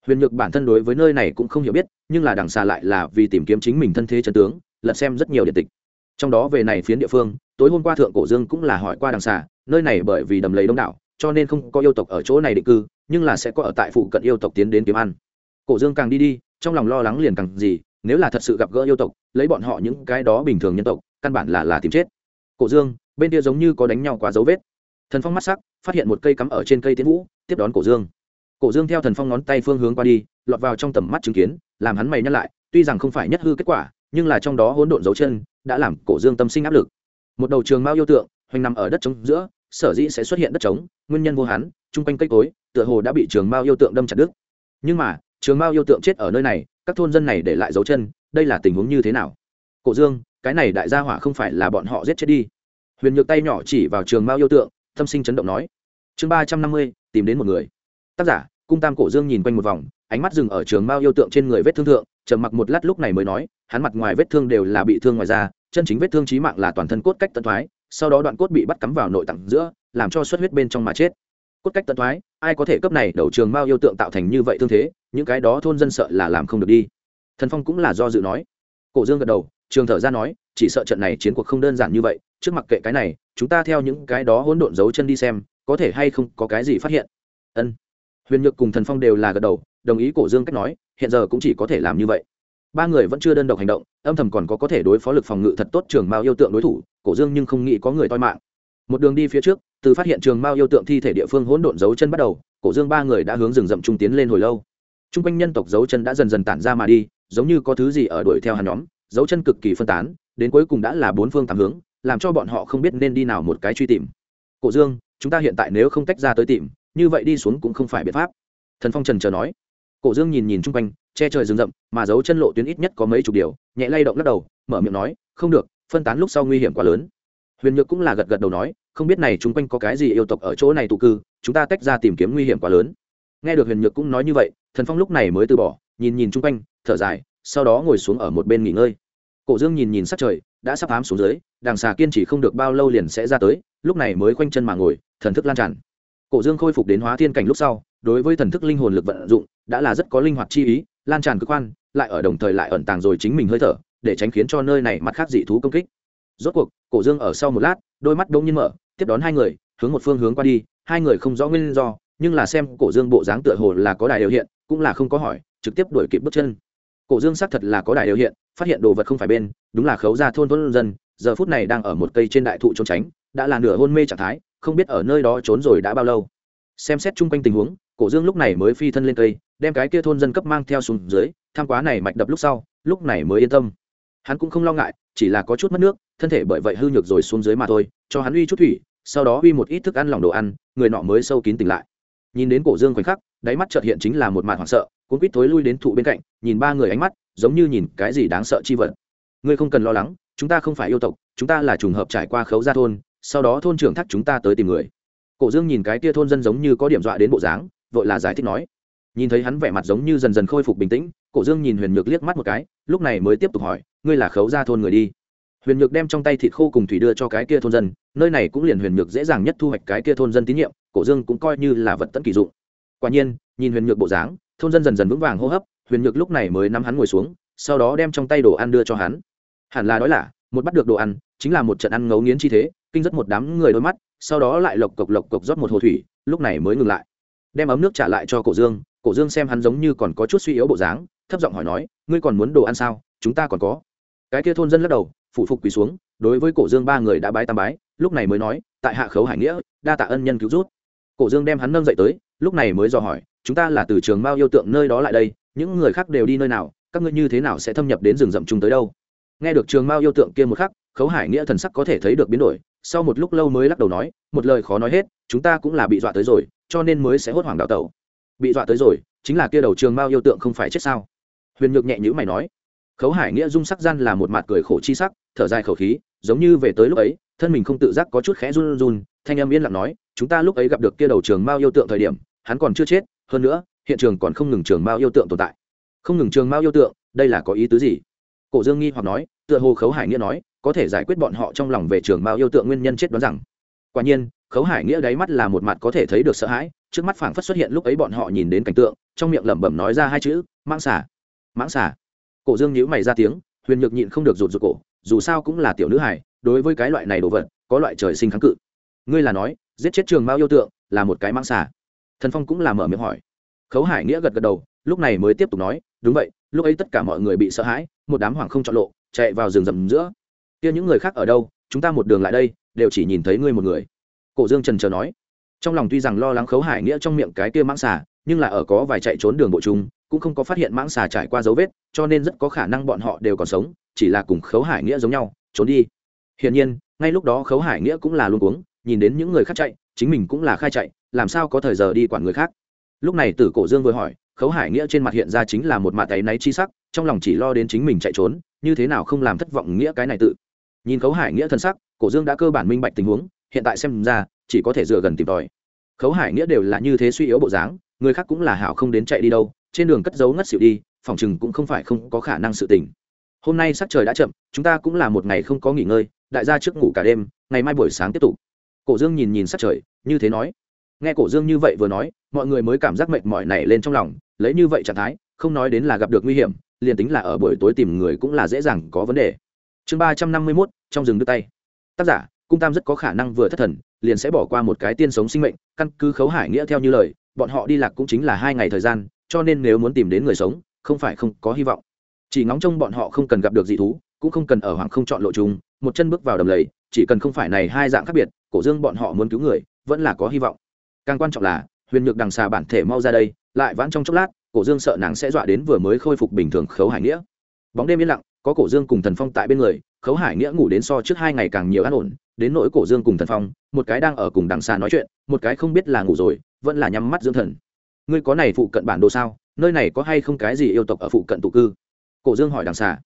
Huyền nhược bản thân đối với nơi này cũng không hiểu biết, nhưng là đằng xa lại là vì tìm kiếm chính mình thân thế chân tướng, lật xem rất nhiều điện tịch. Trong đó về này phiến địa phương, tối hôm qua thượng cổ dương cũng là hỏi qua đằng xa, nơi này bởi vì đầm lầy đông đảo, cho nên không có yêu tộc ở chỗ này định cư, nhưng là sẽ có ở tại phụ cận yêu tộc tiến đến kiếm ăn. Cổ dương càng đi đi, trong lòng lo lắng liền càng gì, nếu là thật sự gặp gỡ yêu tộc, lấy bọn họ những cái đó bình thường nhân tộc, căn bản là là tìm chết. Cổ dương bên kia giống như có đánh nhau quá dấu vết. Thần phong mắt sắc, phát hiện một cây cắm ở trên cây tiến vũ, tiếp đón cổ dương. Cổ dương theo thần phong ngón tay phương hướng qua đi, lọt vào trong tầm mắt chứng kiến, làm hắn mày nhắc lại, tuy rằng không phải nhất hư kết quả, nhưng là trong đó hỗn độn dấu chân đã làm cổ dương tâm sinh áp lực. Một đầu trường mao yêu tượng, hoành nằm ở đất trống giữa, sở dĩ sẽ xuất hiện đất trống, nguyên nhân vô hắn, chung quanh cây cối, tựa hồ đã bị trường mao yêu tượng đâm chặt đứt. Nhưng mà, trường mao yêu tượng chết ở nơi này, các thôn dân này để lại dấu chân, đây là tình huống như thế nào? Cổ dương, cái này đại gia hỏa không phải là bọn họ giết chết đi huyền nhược tay nhỏ chỉ vào trường mao yêu tượng, tâm sinh chấn động nói, chương ba trăm năm mươi, tìm đến một người. Tác giả, cung tam cổ dương nhìn quanh một vòng, ánh mắt dừng ở trường mao yêu tượng trên người vết thương thượng, trầm mặc một lát lúc này mới nói, hắn mặt ngoài vết thương đều là bị thương ngoài da, chân chính vết thương trí mạng là toàn thân cốt cách tận thoái, sau đó đoạn cốt bị bắt cắm vào nội tạng giữa, làm cho xuất huyết bên trong mà chết. Cốt cách tận thoái, ai có thể cấp này đầu trường mao yêu tượng tạo thành như vậy thương thế, những cái đó thôn dân sợ là làm không được đi. Thần phong cũng là do dự nói. Cổ dương gật đầu, trường thở ra nói, chỉ sợ trận này chiến cuộc không đơn giản như vậy trước mặt kệ cái này, chúng ta theo những cái đó hỗn độn dấu chân đi xem, có thể hay không có cái gì phát hiện. Ân. Huyền nhược cùng thần phong đều là gật đầu, đồng ý cổ dương cách nói, hiện giờ cũng chỉ có thể làm như vậy. Ba người vẫn chưa đơn độc hành động, âm thầm còn có có thể đối phó lực phòng ngự thật tốt trường mao yêu tượng đối thủ, cổ dương nhưng không nghĩ có người toi mạng. Một đường đi phía trước, từ phát hiện trường mao yêu tượng thi thể địa phương hỗn độn dấu chân bắt đầu, cổ dương ba người đã hướng rừng rậm trung tiến lên hồi lâu. T r u n g quanh nhân tộc dấu chân đã dần dần tản ra mà đi, giống như có thứ gì ở đuổi theo hàn nhóm, dấu chân cực kỳ phân tán, đến cuối cùng đã là bốn phương tám hướng làm cho bọn họ không biết nên đi nào một cái truy tìm. Cổ dương, chúng ta hiện tại nếu không tách ra tới tìm, như vậy đi xuống cũng không phải biện pháp. Thần phong trần chờ nói. Cổ dương nhìn nhìn chung quanh, che trời rừng rậm, mà dấu chân lộ tuyến ít nhất có mấy chục điều, nhẹ lay động lắc đầu, mở miệng nói, không được, phân tán lúc sau nguy hiểm quá lớn. Huyền nhược cũng là gật gật đầu nói, không biết này chung quanh có cái gì yêu tộc ở chỗ này tụ cư, chúng ta tách ra tìm kiếm nguy hiểm quá lớn. Nghe được huyền nhược cũng nói như vậy, thần phong lúc này mới từ bỏ, nhìn nhìn chung quanh, thở dài, sau đó ngồi xuống ở một bên nghỉ ngơi. Cổ dương nhìn nhìn sắc trời đã sắp ám xuống dưới đàng xà kiên chỉ không được bao lâu liền sẽ ra tới, lúc này mới khoanh chân mà ngồi, thần thức lan tràn. Cổ dương khôi phục đến hóa thiên cảnh lúc sau, đối với thần thức linh hồn lực vận dụng, đã là rất có linh hoạt chi ý, lan tràn cơ quan lại ở đồng thời lại ẩn tàng rồi chính mình hơi thở, để tránh khiến cho nơi này mặt khác dị thú công kích. Rốt cuộc, cổ dương ở sau một lát, đôi mắt đông nhiên mở, tiếp đón hai người, hướng một phương hướng qua đi, hai người không rõ nguyên do, nhưng là xem cổ dương bộ dáng tựa hồ là có đài điều hiện, cũng là không có hỏi, trực tiếp đuổi kịp bước chân cổ dương xác thật là có đại điều hiện, phát hiện đồ vật không phải bên, đúng là khấu ra thôn thôn dân, giờ phút này đang ở một cây trên đại thụ trốn tránh, đã là nửa hôn mê trạng thái, không biết ở nơi đó trốn rồi đã bao lâu. Xem xét chung quanh tình huống, cổ dương lúc này mới phi thân lên cây, đem cái kia thôn dân cấp mang theo xuống dưới, tham quá này mạch đập lúc sau, lúc này mới yên tâm. Hắn cũng không lo ngại, chỉ là có chút mất nước, thân thể bởi vậy hư nhược rồi xuống dưới mà thôi, cho hắn uy chút thủy, sau đó uy một ít thức ăn lòng đồ ăn, người nọ mới sâu kín tỉnh lại. Nhìn đến cổ dương khoảnh khắc, đáy mắt trợt hiện chính là một màn hoảng sợ cuốn quýt thối lui đến thụ bên cạnh, nhìn ba người ánh mắt, giống như nhìn cái gì đáng sợ chi vật. Ngươi không cần lo lắng, chúng ta không phải yêu tộc, chúng ta là trùng hợp trải qua khấu gia thôn, sau đó thôn trưởng thác chúng ta tới tìm người. Cổ dương nhìn cái tia thôn dân giống như có điểm dọa đến bộ dáng, vội là giải thích nói. Nhìn thấy hắn vẻ mặt giống như dần dần khôi phục bình tĩnh, cổ dương nhìn huyền nhược liếc mắt một cái, lúc này mới tiếp tục hỏi, ngươi là khấu gia thôn người đi? Huyền nhược đem trong tay thịt khô cùng thủy đưa cho cái kia thôn dân, nơi này cũng liền huyền nhược dễ dàng nhất thu hoạch cái kia thôn dân tín nhiệm, cổ dương cũng coi như là vật tận kỳ dụng. Quả nhiên, nhìn huyền nhược bộ dáng thôn dân dần dần vững vàng hô hấp huyền nhược lúc này mới nắm hắn ngồi xuống sau đó đem trong tay đồ ăn đưa cho hắn. Hẳn là đói là, một bắt được đồ ăn chính là một trận ăn ngấu nghiến chi thế kinh rất một đám người đôi mắt sau đó lại lộc cộc lộc cộc rót một hồ thủy lúc này mới ngừng lại. Đem ấm nước trả lại cho cổ dương cổ dương xem hắn giống như còn có chút suy yếu bộ dáng thấp giọng hỏi nói ngươi còn muốn đồ ăn sao? Chúng ta còn có. Cái kia thôn dân lắc đầu phụ phục quỳ xuống đối với cổ dương ba người đã bái tam bái lúc này mới nói tại hạ khấu hải nghĩa đa tạ ân nhân cứu rút cổ dương đem hắn nâng dậy tới lúc này mới dò hỏi chúng ta là từ trường mao yêu tượng nơi đó lại đây, những người khác đều đi nơi nào, các ngươi như thế nào sẽ thâm nhập đến rừng rậm chung tới đâu? Nghe được trường mao yêu tượng kia một khắc, khấu hải nghĩa thần sắc có thể thấy được biến đổi, sau một lúc lâu mới lắc đầu nói, một lời khó nói hết, chúng ta cũng là bị dọa tới rồi, cho nên mới sẽ hốt hoảng đào tẩu. Bị dọa tới rồi, chính là kia đầu trường mao yêu tượng không phải chết sao? Huyền nhược nhẹ nhữ mày nói. Khấu hải nghĩa dung sắc gian là một mặt cười khổ chi sắc, thở dài khẩu khí, giống như về tới lúc ấy, thân mình không tự giác có chút khẽ run run, thanh âm yên lặng nói, chúng ta lúc ấy gặp được kia đầu trường mao yêu tượng thời điểm, hắn còn chưa chết hơn nữa, hiện trường còn không ngừng trường mao yêu tượng tồn tại. Không ngừng trường mao yêu tượng, đây là có ý tứ gì? Cổ dương nghi hoặc nói, tựa hồ khấu hải nghĩa nói, có thể giải quyết bọn họ trong lòng về trường mao yêu tượng nguyên nhân chết đoán rằng. Quả nhiên, khấu hải nghĩa đáy mắt là một mặt có thể thấy được sợ hãi, trước mắt phảng phất xuất hiện lúc ấy bọn họ nhìn đến cảnh tượng, trong miệng lẩm bẩm nói ra hai chữ, mãng xả mãng xả cổ dương nhíu mày ra tiếng, huyền nhược nhịn không được rụt rụt cổ, dù sao cũng là tiểu nữ hải đối với cái loại này đồ vật, có loại trời sinh kháng cự. Ngươi là nói, giết chết trường mao yêu tượng là một cái mãng xả thần phong cũng là mở miệng hỏi. Khấu hải nghĩa gật gật đầu, lúc này mới tiếp tục nói, đúng vậy, lúc ấy tất cả mọi người bị sợ hãi, một đám hoàng không chọn lộ, chạy vào rừng rậm giữa. Kia những người khác ở đâu, chúng ta một đường lại đây, đều chỉ nhìn thấy ngươi một người. Cổ dương trần chờ nói. Trong lòng tuy rằng lo lắng khấu hải nghĩa trong miệng cái kia mãng xà, nhưng là ở có vài chạy trốn đường bộ chúng cũng không có phát hiện mãng xà trải qua dấu vết, cho nên rất có khả năng bọn họ đều còn sống, chỉ là cùng khấu hải nghĩa giống nhau, trốn đi. Hiển nhiên, ngay lúc đó khấu hải nghĩa cũng là luôn cuống, nhìn đến những người khác chạy, chính mình cũng là khai chạy làm sao có thời giờ đi quản người khác? Lúc này tử cổ dương vừa hỏi, khấu hải nghĩa trên mặt hiện ra chính là một mạ tay náy chi sắc, trong lòng chỉ lo đến chính mình chạy trốn, như thế nào không làm thất vọng nghĩa cái này tự. Nhìn khấu hải nghĩa thân sắc, cổ dương đã cơ bản minh bạch tình huống, hiện tại xem ra, chỉ có thể dựa gần tìm tòi. Khấu hải nghĩa đều là như thế suy yếu bộ dáng, người khác cũng là hảo không đến chạy đi đâu, trên đường cất giấu ngất xỉu đi, phòng chừng cũng không phải không có khả năng sự tình. Hôm nay sắc trời đã chậm, chúng ta cũng là một ngày không có nghỉ ngơi, đại gia trước ngủ cả đêm, ngày mai buổi sáng tiếp tục. Cổ dương nhìn nhìn sắc trời, như thế nói nghe cổ dương như vậy vừa nói, mọi người mới cảm giác mệt mỏi này lên trong lòng, lấy như vậy trạng thái, không nói đến là gặp được nguy hiểm, liền tính là ở buổi tối tìm người cũng là dễ dàng có vấn đề. Chương ba trăm năm mươi mốt, trong rừng đưa tay. Tác giả, cung tam rất có khả năng vừa thất thần, liền sẽ bỏ qua một cái tiên sống sinh mệnh, căn cứ khấu hải nghĩa theo như lời, bọn họ đi lạc cũng chính là hai ngày thời gian, cho nên nếu muốn tìm đến người sống, không phải không có hy vọng. Chỉ ngóng trông bọn họ không cần gặp được dị thú, cũng không cần ở hoàng không chọn lộ chung, một chân bước vào đầm lầy, chỉ cần không phải này hai dạng khác biệt, cổ dương bọn họ muốn cứu người, vẫn là có hy vọng càng quan trọng là, huyền nhược đằng xà bản thể mau ra đây, lại vãn trong chốc lát, cổ dương sợ nàng sẽ dọa đến vừa mới khôi phục bình thường khấu hải nghĩa. Bóng đêm yên lặng, có cổ dương cùng thần phong tại bên người, khấu hải nghĩa ngủ đến so trước hai ngày càng nhiều an ổn, đến nỗi cổ dương cùng thần phong, một cái đang ở cùng đằng xà nói chuyện, một cái không biết là ngủ rồi, vẫn là nhắm mắt dưỡng thần. Ngươi có này phụ cận bản đồ sao? Nơi này có hay không cái gì yêu tộc ở phụ cận tụ cư? Cổ dương hỏi đằng xà.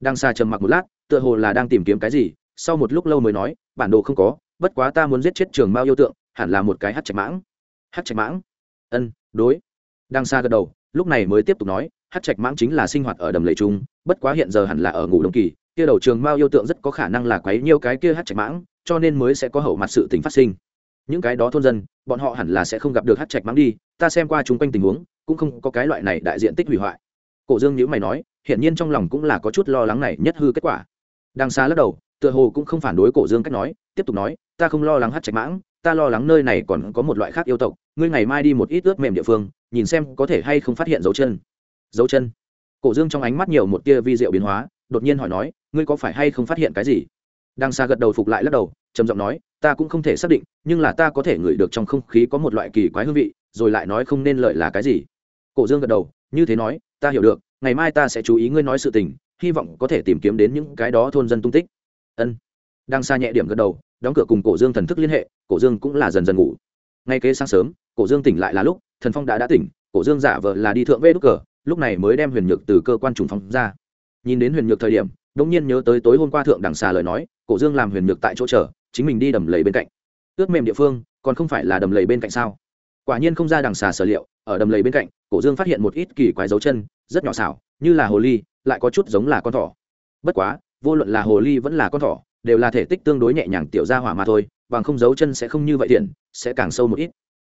Đằng xà trầm mặc một lát, tựa hồ là đang tìm kiếm cái gì, sau một lúc lâu mới nói, bản đồ không có, bất quá ta muốn giết chết trường mao yêu tượng, hẳn là một cái hát chạch mãng hát trạch mãng. Ân, đối. Đang xa gật đầu, lúc này mới tiếp tục nói, hát trạch mãng chính là sinh hoạt ở đầm lầy trung, bất quá hiện giờ hẳn là ở ngủ đông kỳ, kia đầu trường mao yêu tượng rất có khả năng là quấy nhiêu cái kia hát trạch mãng, cho nên mới sẽ có hậu mặt sự tình phát sinh. Những cái đó thôn dân, bọn họ hẳn là sẽ không gặp được hát trạch mãng đi, ta xem qua chung quanh tình huống, cũng không có cái loại này đại diện tích hủy hoại. Cổ dương nhữ mày nói hiện nhiên trong lòng cũng là có chút lo lắng này nhất hư kết quả. Đang xa lắc đầu, tựa hồ cũng không phản đối cổ dương cách nói, tiếp tục nói, ta không lo lắng hát trạch mãng ta lo lắng nơi này còn có một loại khác yêu tộc, ngươi ngày mai đi một ít ướt mềm địa phương, nhìn xem có thể hay không phát hiện dấu chân. Dấu chân? Cổ dương trong ánh mắt nhiều một tia vi diệu biến hóa, đột nhiên hỏi nói, ngươi có phải hay không phát hiện cái gì? Đang xa gật đầu phục lại lắc đầu, trầm giọng nói, ta cũng không thể xác định, nhưng là ta có thể ngửi được trong không khí có một loại kỳ quái hương vị, rồi lại nói không nên lợi là cái gì. Cổ dương gật đầu, như thế nói, ta hiểu được, ngày mai ta sẽ chú ý ngươi nói sự tình, hy vọng có thể tìm kiếm đến những cái đó thôn dân tung tích. Ân. Đang xa nhẹ điểm gật đầu đóng cửa cùng cổ dương thần thức liên hệ, cổ dương cũng là dần dần ngủ. Ngay kế sáng sớm, cổ dương tỉnh lại là lúc, thần phong đã đã tỉnh, cổ dương giả vờ là đi thượng vê đúc cờ, lúc này mới đem huyền nhược từ cơ quan trùng phong ra. Nhìn đến huyền nhược thời điểm đ ỗ n g nhiên nhớ tới tối hôm qua thượng đẳng xà lời nói, cổ dương làm huyền nhược tại chỗ chờ, chính mình đi đầm lầy bên cạnh. Ướt mềm địa phương, còn không phải là đầm lầy bên cạnh sao? Quả nhiên không ra đằng xà sở liệu, ở đầm lầy bên cạnh, cổ dương phát hiện một ít kỳ quái dấu chân, rất nhỏ xảo, như là hồ ly, lại có chút giống là con thỏ. Bất quá, vô luận là hồ ly vẫn là con thỏ đều là thể tích tương đối nhẹ nhàng tiểu ra hỏa mà thôi bằng không dấu chân sẽ không như vậy tiện, sẽ càng sâu một ít.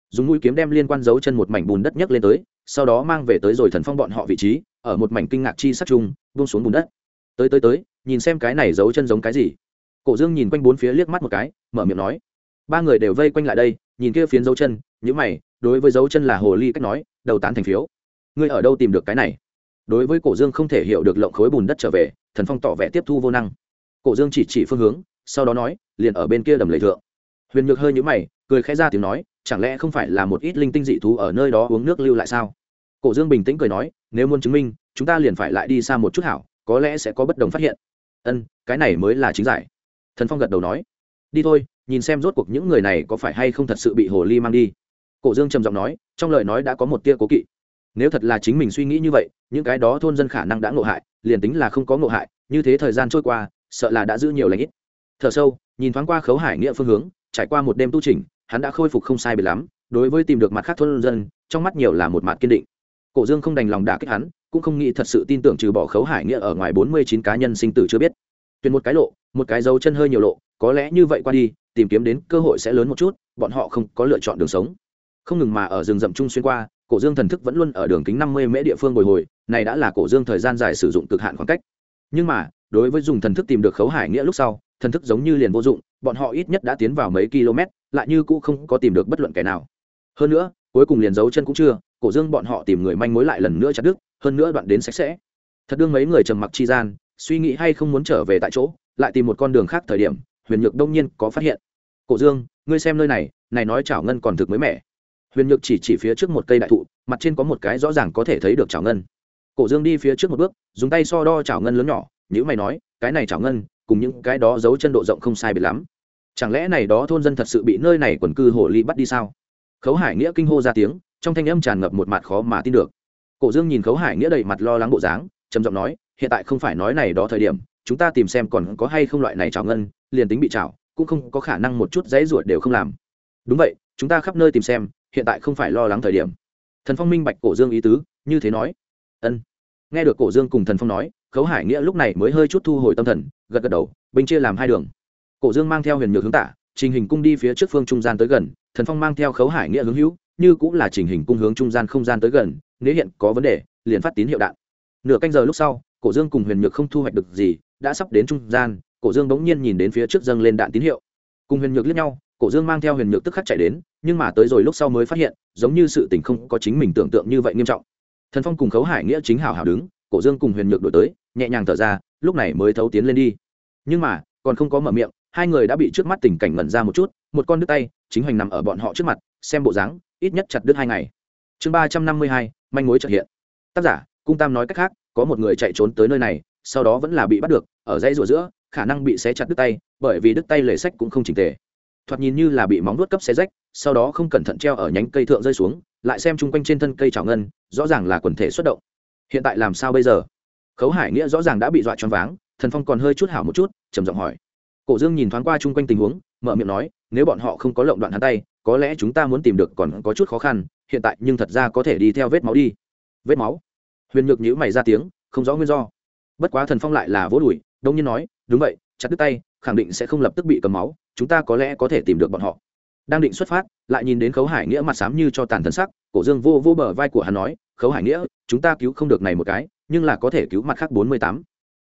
Dùng mũi kiếm đem liên quan dấu chân một mảnh bùn đất nhấc lên tới sau đó mang về tới rồi thần phong bọn họ vị trí ở một mảnh kinh ngạc chi sắc chung buông xuống bùn đất. Tới tới tới nhìn xem cái này dấu chân giống cái gì. Cổ dương nhìn quanh bốn phía liếc mắt một cái mở miệng nói ba người đều vây quanh lại đây nhìn kia phiến dấu chân nhữ mày đối với dấu chân là hồ ly cách nói đầu tán thành phiếu. Ngươi ở đâu tìm được cái này? Đối với cổ dương không thể hiểu được lộng khối bùn đất trở về thần phong tỏ vẻ tiếp thu vô năng cổ dương chỉ chỉ phương hướng, sau đó nói, liền ở bên kia đầm lầy thượng. Huyền nhược hơi nhũ mày, cười khẽ ra tiếng nói, chẳng lẽ không phải là một ít linh tinh dị thú ở nơi đó uống nước lưu lại sao? Cổ dương bình tĩnh cười nói, nếu muốn chứng minh, chúng ta liền phải lại đi xa một chút hảo, có lẽ sẽ có bất đồng phát hiện. Ân, cái này mới là chính giải. Thần phong gật đầu nói, đi thôi, nhìn xem rốt cuộc những người này có phải hay không thật sự bị hồ ly mang đi. Cổ dương trầm giọng nói, trong lời nói đã có một tia cố kỵ. Nếu thật là chính mình suy nghĩ như vậy, những cái đó thôn dân khả năng đã ngộ hại, liền tính là không có ngộ hại, như thế thời gian trôi qua sợ là đã giữ nhiều lãnh ít. Thở sâu, nhìn thoáng qua khấu hải nghĩa phương hướng, trải qua một đêm tu trình hắn đã khôi phục không sai bị lắm, đối với tìm được mặt khác thôn dân, trong mắt nhiều là một mặt kiên định. Cổ dương không đành lòng đả kích hắn, cũng không nghĩ thật sự tin tưởng trừ bỏ khấu hải nghĩa ở ngoài bốn mươi chín cá nhân sinh tử chưa biết. Tuyển một cái lộ, một cái dấu chân hơi nhiều lộ, có lẽ như vậy qua đi, tìm kiếm đến cơ hội sẽ lớn một chút, bọn họ không có lựa chọn đường sống. Không ngừng mà ở rừng rậm trung xuyên qua, cổ dương thần thức vẫn luôn ở đường kính năm mươi mễ địa phương bồi hồi, này đã là cổ dương thời gian dài sử dụng cực hạn khoảng cách. Nhưng mà đối với dùng thần thức tìm được khấu hải nghĩa lúc sau, thần thức giống như liền vô dụng, bọn họ ít nhất đã tiến vào mấy km, lại như cũ không có tìm được bất luận kẻ nào. Hơn nữa, cuối cùng liền giấu chân cũng chưa, cổ dương bọn họ tìm người manh mối lại lần nữa chặt đứt, hơn nữa đoạn đến sạch sẽ. Thật đương mấy người trầm mặc chi gian, suy nghĩ hay không muốn trở về tại chỗ, lại tìm một con đường khác thời điểm, huyền nhược đông nhiên có phát hiện. Cổ dương, ngươi xem nơi này này nói chảo ngân còn thực mới mẻ. Huyền nhược chỉ chỉ phía trước một cây đại thụ, mặt trên có một cái rõ ràng có thể thấy được chảo ngân. Cổ dương đi phía trước một bước, dùng tay so đo chảo ngân lớn nhỏ nhữ mày nói, cái này chảo ngân, cùng những cái đó giấu chân độ rộng không sai biệt lắm. Chẳng lẽ này đó thôn dân thật sự bị nơi này quần cư hồ ly bắt đi sao? Khấu hải nghĩa kinh hô ra tiếng, trong thanh âm tràn ngập một mặt khó mà tin được. Cổ dương nhìn khấu hải nghĩa đầy mặt lo lắng bộ dáng, trầm giọng nói, hiện tại không phải nói này đó thời điểm, chúng ta tìm xem còn có hay không loại này chảo ngân, liền tính bị chảo cũng không có khả năng một chút dãy ruột đều không làm. Đúng vậy, chúng ta khắp nơi tìm xem, hiện tại không phải lo lắng thời điểm. Thần phong minh bạch cổ dương ý tứ, như thế nói. Ân. Nghe được cổ dương cùng thần phong nói khấu hải nghĩa lúc này mới hơi chút thu hồi tâm thần, gật gật đầu, binh chia làm hai đường. Cổ dương mang theo huyền nhược hướng tả, trình hình cung đi phía trước phương trung gian tới gần, thần phong mang theo khấu hải nghĩa hướng hữu, như cũng là trình hình cung hướng trung gian không gian tới gần, nếu hiện có vấn đề, liền phát tín hiệu đạn. Nửa canh giờ lúc sau, cổ dương cùng huyền nhược không thu hoạch được gì, đã sắp đến trung gian, cổ dương bỗng nhiên nhìn đến phía trước dâng lên đạn tín hiệu. Cùng huyền nhược liếc nhau, cổ dương mang theo huyền nhược tức khắc chạy đến, nhưng mà tới rồi lúc sau mới phát hiện, giống như sự tình không có chính mình tưởng tượng như vậy nghiêm trọng. Thần phong cùng khấu hải nghĩa chính hảo hảo đứng cổ dương cùng huyền nhược đổi tới, nhẹ nhàng thở ra, lúc này mới thấu tiến lên đi. Nhưng mà, còn không có mở miệng, hai người đã bị trước mắt tình cảnh ngẩn ra một chút, một con đứt tay, chính hoành nằm ở bọn họ trước mặt, xem bộ dáng, ít nhất chặt đứt hai ngày. Chương ba trăm năm mươi hai, manh mối trợ hiện. Tác giả, cung tam nói cách khác, có một người chạy trốn tới nơi này, sau đó vẫn là bị bắt được, ở dãy rủa giữa, khả năng bị xé chặt đứt tay, bởi vì đứt tay lề sách cũng không chỉnh tề. Thoạt nhìn như là bị móng vuốt cấp xé rách, sau đó không cẩn thận treo ở nhánh cây thượng rơi xuống, lại xem chung quanh trên thân cây trào ngân, rõ ràng là quần thể xuất động hiện tại làm sao bây giờ? Khấu hải nghĩa rõ ràng đã bị dọa choáng váng, thần phong còn hơi chút hảo một chút, trầm giọng hỏi. Cổ dương nhìn thoáng qua chung quanh tình huống, mở miệng nói, nếu bọn họ không có lộng đoạn hắn tay, có lẽ chúng ta muốn tìm được còn có chút khó khăn, hiện tại nhưng thật ra có thể đi theo vết máu đi. Vết máu? Huyền nhược nhữ mày ra tiếng, không rõ nguyên do. Bất quá thần phong lại là vỗ đùi, đông nhiên nói, đúng vậy, chặt đứt tay, khẳng định sẽ không lập tức bị cầm máu, chúng ta có lẽ có thể tìm được bọn họ. Đang định xuất phát, lại nhìn đến khấu hải nghĩa mặt xám như cho tàn thân sắc, cổ dương vô vô bờ vai của hắn nói khấu hải nghĩa, chúng ta cứu không được này một cái, nhưng là có thể cứu mặt khác bốn mươi tám.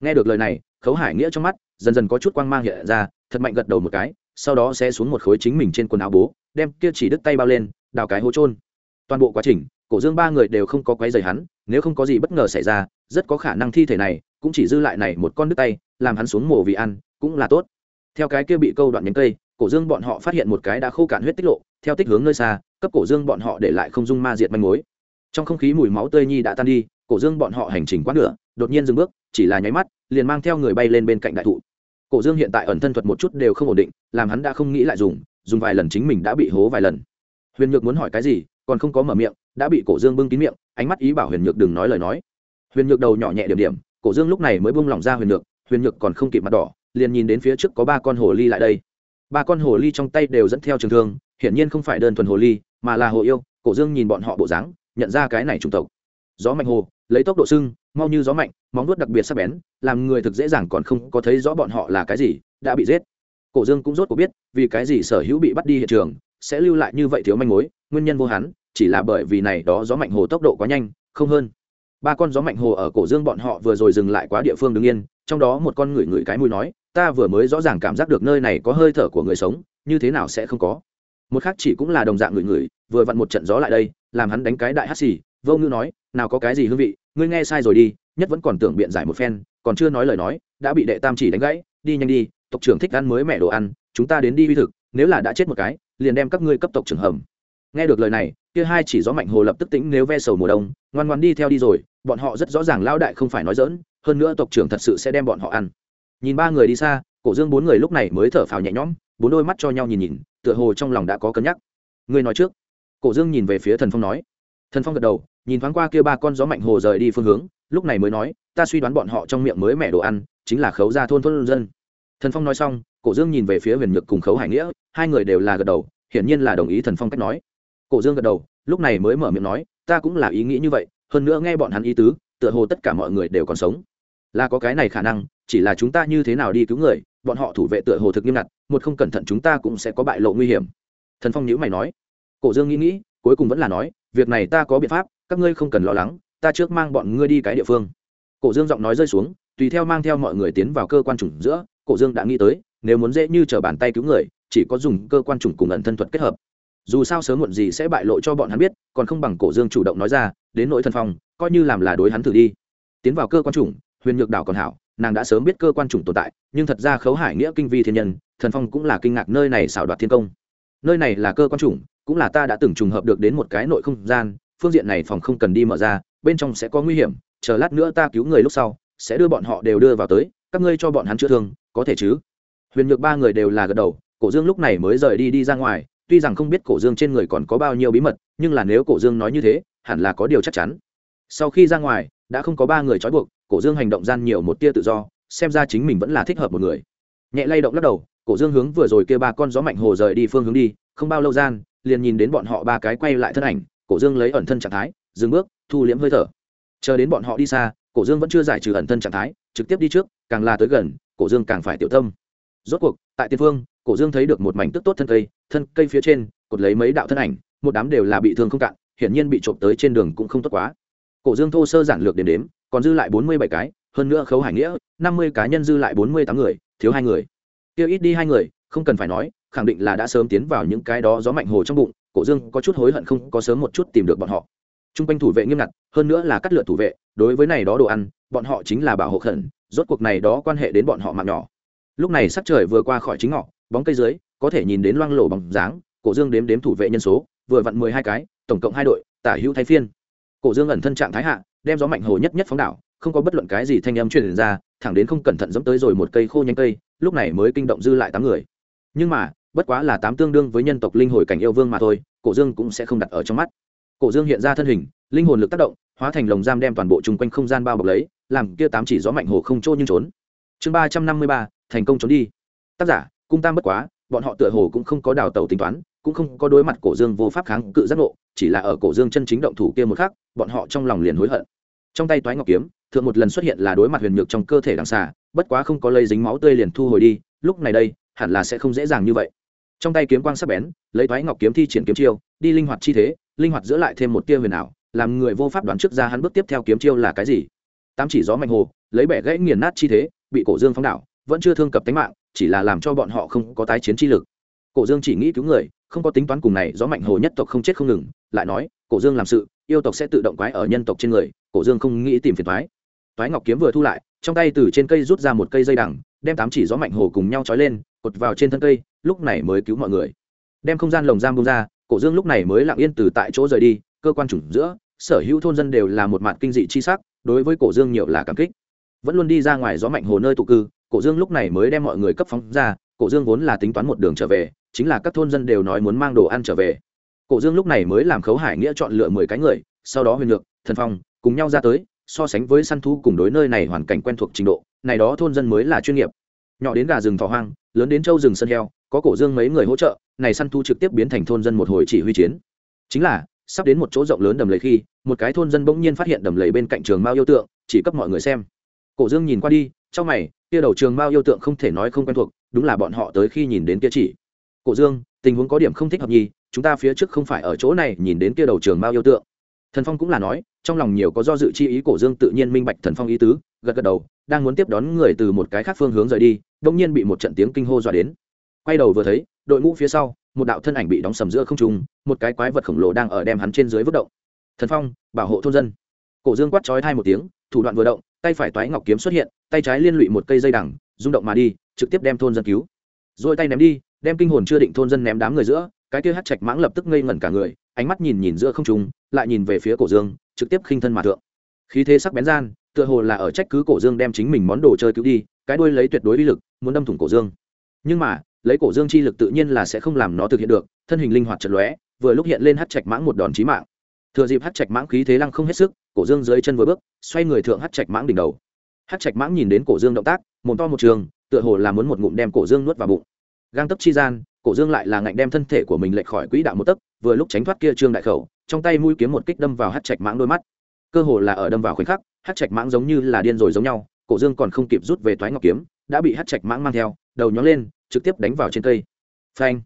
Nghe được lời này, khấu hải nghĩa trong mắt dần dần có chút quang mang hiện ra, thật mạnh gật đầu một cái, sau đó sẽ xuống một khối chính mình trên quần áo bố, đem kia chỉ đứt tay bao lên, đào cái hố trôn toàn bộ quá trình, cổ dương ba người đều không có quấy rầy hắn, nếu không có gì bất ngờ xảy ra, rất có khả năng thi thể này cũng chỉ dư lại này một con đứt tay, làm hắn xuống mồ vì ăn, cũng là tốt. Theo cái kia bị câu đoạn nhánh cây, cổ dương bọn họ phát hiện một cái đã khô cạn huyết tích lộ, theo tích hướng nơi xa, cấp cổ dương bọn họ để lại không dung ma diệt manh mối trong không khí mùi máu tươi nhi đã tan đi, cổ dương bọn họ hành trình quá nửa, đột nhiên dừng bước, chỉ là nháy mắt, liền mang theo người bay lên bên cạnh đại thụ. Cổ dương hiện tại ẩn thân thuật một chút đều không ổn định, làm hắn đã không nghĩ lại dùng dùng vài lần chính mình đã bị hố vài lần. Huyền nhược muốn hỏi cái gì, còn không có mở miệng, đã bị cổ dương bưng kín miệng, ánh mắt ý bảo huyền nhược đừng nói lời nói. Huyền nhược đầu nhỏ nhẹ điểm điểm, cổ dương lúc này mới bung lỏng ra huyền nhược huyền nhược còn không kịp mặt đỏ, liền nhìn đến phía trước có ba con hồ ly lại đây. Ba con hồ ly trong tay đều dẫn theo trường thương, hiển nhiên không phải đơn thuần hồ ly, mà là hồ yêu, cổ dương nhìn bọn họ bộ dáng nhận ra cái này chủng tộc. Gió mạnh hồ, lấy tốc độ sưng, mau như gió mạnh, móng vuốt đặc biệt sắc bén, làm người thực dễ dàng còn không có thấy rõ bọn họ là cái gì, đã bị giết. Cổ dương cũng rốt cuộc biết, vì cái gì sở hữu bị bắt đi hiện trường, sẽ lưu lại như vậy thiếu manh mối, nguyên nhân vô hắn, chỉ là bởi vì này đó gió mạnh hồ tốc độ quá nhanh, không hơn. Ba con gió mạnh hồ ở cổ dương bọn họ vừa rồi dừng lại quá địa phương đứng yên, trong đó một con người người cái mùi nói, ta vừa mới rõ ràng cảm giác được nơi này có hơi thở của người sống, như thế nào sẽ không có? Một khác chỉ cũng là đồng dạng người người vừa vặn một trận gió lại đây làm hắn đánh cái đại hắt xì, vô ngữ nói, nào có cái gì hương vị, ngươi nghe sai rồi đi, nhất vẫn còn tưởng biện giải một phen, còn chưa nói lời nói, đã bị đệ tam chỉ đánh gãy, đi nhanh đi, tộc trưởng thích ăn mới mẹ đồ ăn, chúng ta đến đi uy thực, nếu là đã chết một cái, liền đem các ngươi cấp tộc trưởng hầm. Nghe được lời này, kia hai chỉ gió mạnh hồ lập tức tĩnh nếu ve sầu mùa đông, ngoan ngoan đi theo đi rồi, bọn họ rất rõ ràng lão đại không phải nói dỡn hơn nữa tộc trưởng thật sự sẽ đem bọn họ ăn. Nhìn ba người đi xa, cổ dương bốn người lúc này mới thở phào nhẹ nhõm, bốn đôi mắt cho nhau nhìn nhìn, tựa hồ trong lòng đã có cân nhắc. Ngươi nói trước cổ dương nhìn về phía thần phong nói. Thần phong gật đầu, nhìn thoáng qua kia ba con gió mạnh hồ rời đi phương hướng, lúc này mới nói, ta suy đoán bọn họ trong miệng mới mẻ đồ ăn, chính là khấu ra thôn thôn dân. Thần phong nói xong, cổ dương nhìn về phía huyền nhược cùng khấu hải nghĩa, hai người đều là gật đầu, hiển nhiên là đồng ý thần phong cách nói. Cổ dương gật đầu, lúc này mới mở miệng nói, ta cũng là ý nghĩ như vậy, hơn nữa nghe bọn hắn ý tứ, tựa hồ tất cả mọi người đều còn sống. Là có cái này khả năng, chỉ là chúng ta như thế nào đi cứu người, bọn họ thủ vệ tựa hồ thực nghiêm ngặt, một không cẩn thận chúng ta cũng sẽ có bại lộ nguy hiểm. Thần phong nhữ mày nói cổ dương nghĩ nghĩ, cuối cùng vẫn là nói, việc này ta có biện pháp, các ngươi không cần lo lắng, ta trước mang bọn ngươi đi cái địa phương. Cổ dương giọng nói rơi xuống, tùy theo mang theo mọi người tiến vào cơ quan chủng giữa, cổ dương đã nghĩ tới, nếu muốn dễ như t r ở bàn tay cứu người, chỉ có dùng cơ quan chủng cùng ẩn thân thuật kết hợp. Dù sao sớm muộn gì sẽ bại lộ cho bọn hắn biết, còn không bằng cổ dương chủ động nói ra, đến nỗi thân phong, coi như làm là đối hắn thử đi. Tiến vào cơ quan chủng huyền nhược đảo còn hảo, nàng đã sớm biết cơ quan chủng tồn tại, nhưng thật ra khấu hải nghĩa kinh vi thiên nhân, thần phong cũng là kinh ngạc nơi này xảo đoạt thiên công. Nơi này là cơ quan chủng cũng là ta đã từng trùng hợp được đến một cái nội không gian, phương diện này phòng không cần đi mở ra, bên trong sẽ có nguy hiểm, chờ lát nữa ta cứu người lúc sau, sẽ đưa bọn họ đều đưa vào tới, các ngươi cho bọn hắn chữa thương, có thể chứ? Huyền nhược ba người đều là gật đầu, cổ dương lúc này mới rời đi đi ra ngoài, tuy rằng không biết cổ dương trên người còn có bao nhiêu bí mật, nhưng là nếu cổ dương nói như thế, hẳn là có điều chắc chắn. Sau khi ra ngoài, đã không có ba người trói buộc, cổ dương hành động gian nhiều một tia tự do, xem ra chính mình vẫn là thích hợp một người. Nhẹ lay động lắc đầu, cổ dương hướng vừa rồi kia ba con gió mạnh hồ rời đi phương hướng đi, không bao lâu gian liền nhìn đến bọn họ ba cái quay lại thân ảnh, cổ dương lấy ẩn thân trạng thái, dừng bước, thu liễm hơi thở. Chờ đến bọn họ đi xa, cổ dương vẫn chưa giải trừ ẩn thân trạng thái, trực tiếp đi trước, càng là tới gần, cổ dương càng phải tiểu tâm. Rốt cuộc, tại tiên phương, cổ dương thấy được một mảnh tức tốt thân cây thân cây phía trên, cột lấy mấy đạo thân ảnh, một đám đều là bị thương không cạn, hiển nhiên bị trộm tới trên đường cũng không tốt quá. Cổ dương thô sơ giản lược đếm đếm, còn dư lại bốn mươi bảy cái, hơn nữa khấu hải nghĩa, năm mươi cá nhân dư lại bốn mươi tám người, thiếu hai người. Kia ít đi hai người, không cần phải nói khẳng định là đã sớm tiến vào những cái đó gió mạnh hồ trong bụng, cổ dương có chút hối hận không có sớm một chút tìm được bọn họ. T r u n g quanh thủ vệ nghiêm ngặt, hơn nữa là cắt lượt thủ vệ, đối với này đó đồ ăn, bọn họ chính là bảo hộ khẩn, rốt cuộc này đó quan hệ đến bọn họ mạng nhỏ. Lúc này sắc trời vừa qua khỏi chính ngọ, bóng cây dưới, có thể nhìn đến loang lổ bằng dáng, cổ dương đếm đếm thủ vệ nhân số, vừa vặn mười hai cái, tổng cộng hai đội, tả hữu thay phiên. Cổ dương ẩn thân trạng thái hạ, đem gió mạnh hồ nhất nhất phóng đảo, không có bất luận cái gì thanh âm truyền ra, thẳng đến không cẩn thận dẫm tới rồi một cây khô nhánh cây, lúc này mới kinh động dư lại tám người. Nhưng mà bất quá là tám tương đương với nhân tộc linh hồi cảnh yêu vương mà thôi, cổ dương cũng sẽ không đặt ở trong mắt. Cổ dương hiện ra thân hình, linh hồn lực tác động, hóa thành lồng giam đem toàn bộ chung quanh không gian bao bọc lấy, làm kia tám chỉ gió mạnh hồ không trôi nhưng trốn. Chương ba trăm năm mươi ba, thành công trốn đi. Tác giả, cung tam bất quá, bọn họ tựa hồ cũng không có đào tàu tính toán, cũng không có đối mặt cổ dương vô pháp kháng cự giác ngộ, chỉ là ở cổ dương chân chính động thủ kia một khắc, bọn họ trong lòng liền hối hận. Trong tay toái ngọc kiếm, thượng một lần xuất hiện là đối mặt huyền nhược trong cơ thể đằng xà bất quá không có lây dính máu tươi liền thu hồi đi, lúc này đây, hẳn là sẽ không dễ dàng như vậy trong tay kiếm quang sắc bén, lấy thoái ngọc kiếm thi triển kiếm chiêu, đi linh hoạt chi thế, linh hoạt giữa lại thêm một tia huyền ảo, làm người vô pháp đoán trước ra hắn bước tiếp theo kiếm chiêu là cái gì. Tám chỉ gió mạnh hồ, lấy bẻ gãy nghiền nát chi thế, bị cổ dương phóng đảo, vẫn chưa thương cập tính mạng, chỉ là làm cho bọn họ không có tái chiến chi lực. Cổ dương chỉ nghĩ cứu người, không có tính toán cùng này gió mạnh hồ nhất tộc không chết không ngừng, lại nói, cổ dương làm sự, yêu tộc sẽ tự động quái ở nhân tộc trên người, cổ dương không nghĩ tìm phiền thoái thoái ngọc kiếm vừa thu lại, trong tay từ trên cây rút ra một cây dây đằng, đem tám chỉ gió mạnh hồ cùng nhau trói lên, cột vào trên thân cây lúc này mới cứu mọi người. Đem không gian lồng giam bông ra, cổ dương lúc này mới lặng yên từ tại chỗ rời đi, cơ quan chủng giữa, sở hữu thôn dân đều là một mặt kinh dị chi sắc, đối với cổ dương nhiều là cảm kích. Vẫn luôn đi ra ngoài gió mạnh hồ nơi tụ cư, cổ dương lúc này mới đem mọi người cấp phóng ra, cổ dương vốn là tính toán một đường trở về, chính là các thôn dân đều nói muốn mang đồ ăn trở về. Cổ dương lúc này mới làm khấu hải nghĩa chọn lựa mười cái người, sau đó huyền lược thần phong, cùng nhau ra tới, so sánh với săn thu cùng đối nơi này hoàn cảnh quen thuộc trình độ, này đó thôn dân mới là chuyên nghiệp. Nhỏ đến gà rừng thỏ hoang lớn đến châu rừng sân heo, có cổ dương mấy người hỗ trợ, này săn thu trực tiếp biến thành thôn dân một hồi chỉ huy chiến. Chính là, sắp đến một chỗ rộng lớn đầm lầy khi, một cái thôn dân bỗng nhiên phát hiện đầm lầy bên cạnh trường mao yêu tượng, chỉ cấp mọi người xem. Cổ dương nhìn qua đi, trong mày, kia đầu trường mao yêu tượng không thể nói không quen thuộc, đúng là bọn họ tới khi nhìn đến kia chỉ. Cổ dương, tình huống có điểm không thích hợp nhi chúng ta phía trước không phải ở chỗ này nhìn đến kia đầu trường mao yêu tượng thần phong cũng là nói, trong lòng nhiều có do dự chi ý, cổ dương tự nhiên minh bạch thần phong ý tứ, gật gật đầu, đang muốn tiếp đón người từ một cái khác phương hướng rời đi đông nhiên bị một trận tiếng kinh hô dọa đến. Quay đầu vừa thấy, đội ngũ phía sau, một đạo thân ảnh bị đóng sầm giữa không trung, một cái quái vật khổng lồ đang ở đem hắn trên dưới vứt động. Thần phong, bảo hộ thôn dân. Cổ dương quát chói thai một tiếng, thủ đoạn vừa động, tay phải toái ngọc kiếm xuất hiện, tay trái liên lụy một cây dây đằng, rung động mà đi, trực tiếp đem thôn dân cứu. Rồi tay ném đi, đem kinh hồn chưa định thôn dân ném đám người giữa, cái kia hát chạch mãng lập tức ngây ngẩn cả người ánh mắt nhìn nhìn giữa không trung, lại nhìn về phía cổ dương, trực tiếp khinh thân mà thượng. Khí thế sắc bén gian, tựa hồ là ở trách cứ cổ dương đem chính mình món đồ chơi cứu đi, cái đuôi lấy tuyệt đối uy lực, muốn đâm thủng cổ dương. Nhưng mà, lấy cổ dương chi lực tự nhiên là sẽ không làm nó thực hiện được, thân hình linh hoạt chật lóe, vừa lúc hiện lên hát trạch mãng một đòn chí mạng. Thừa dịp hát trạch mãng khí thế lăng không hết sức, cổ dương dưới chân vừa bước, xoay người thượng hát trạch mãng đỉnh đầu. Hát trạch mãng nhìn đến cổ dương động tác, mồm to một trường, tựa hồ là muốn một ngụm đem cổ dương nuốt vào bụng. Gang tấp chi gian cổ dương lại là ngạnh đem thân thể của mình lệch khỏi quỹ đạo một tấc, vừa lúc tránh thoát kia trương đại khẩu, trong tay mũi kiếm một kích đâm vào hát chạch mãng đôi mắt. Cơ hồ là ở đâm vào khoảnh khắc, hát chạch mãng giống như là điên rồi giống nhau, cổ dương còn không kịp rút về thoái ngọc kiếm, đã bị hát chạch mãng mang theo, đầu nhón lên, trực tiếp đánh vào trên cây. Phanh!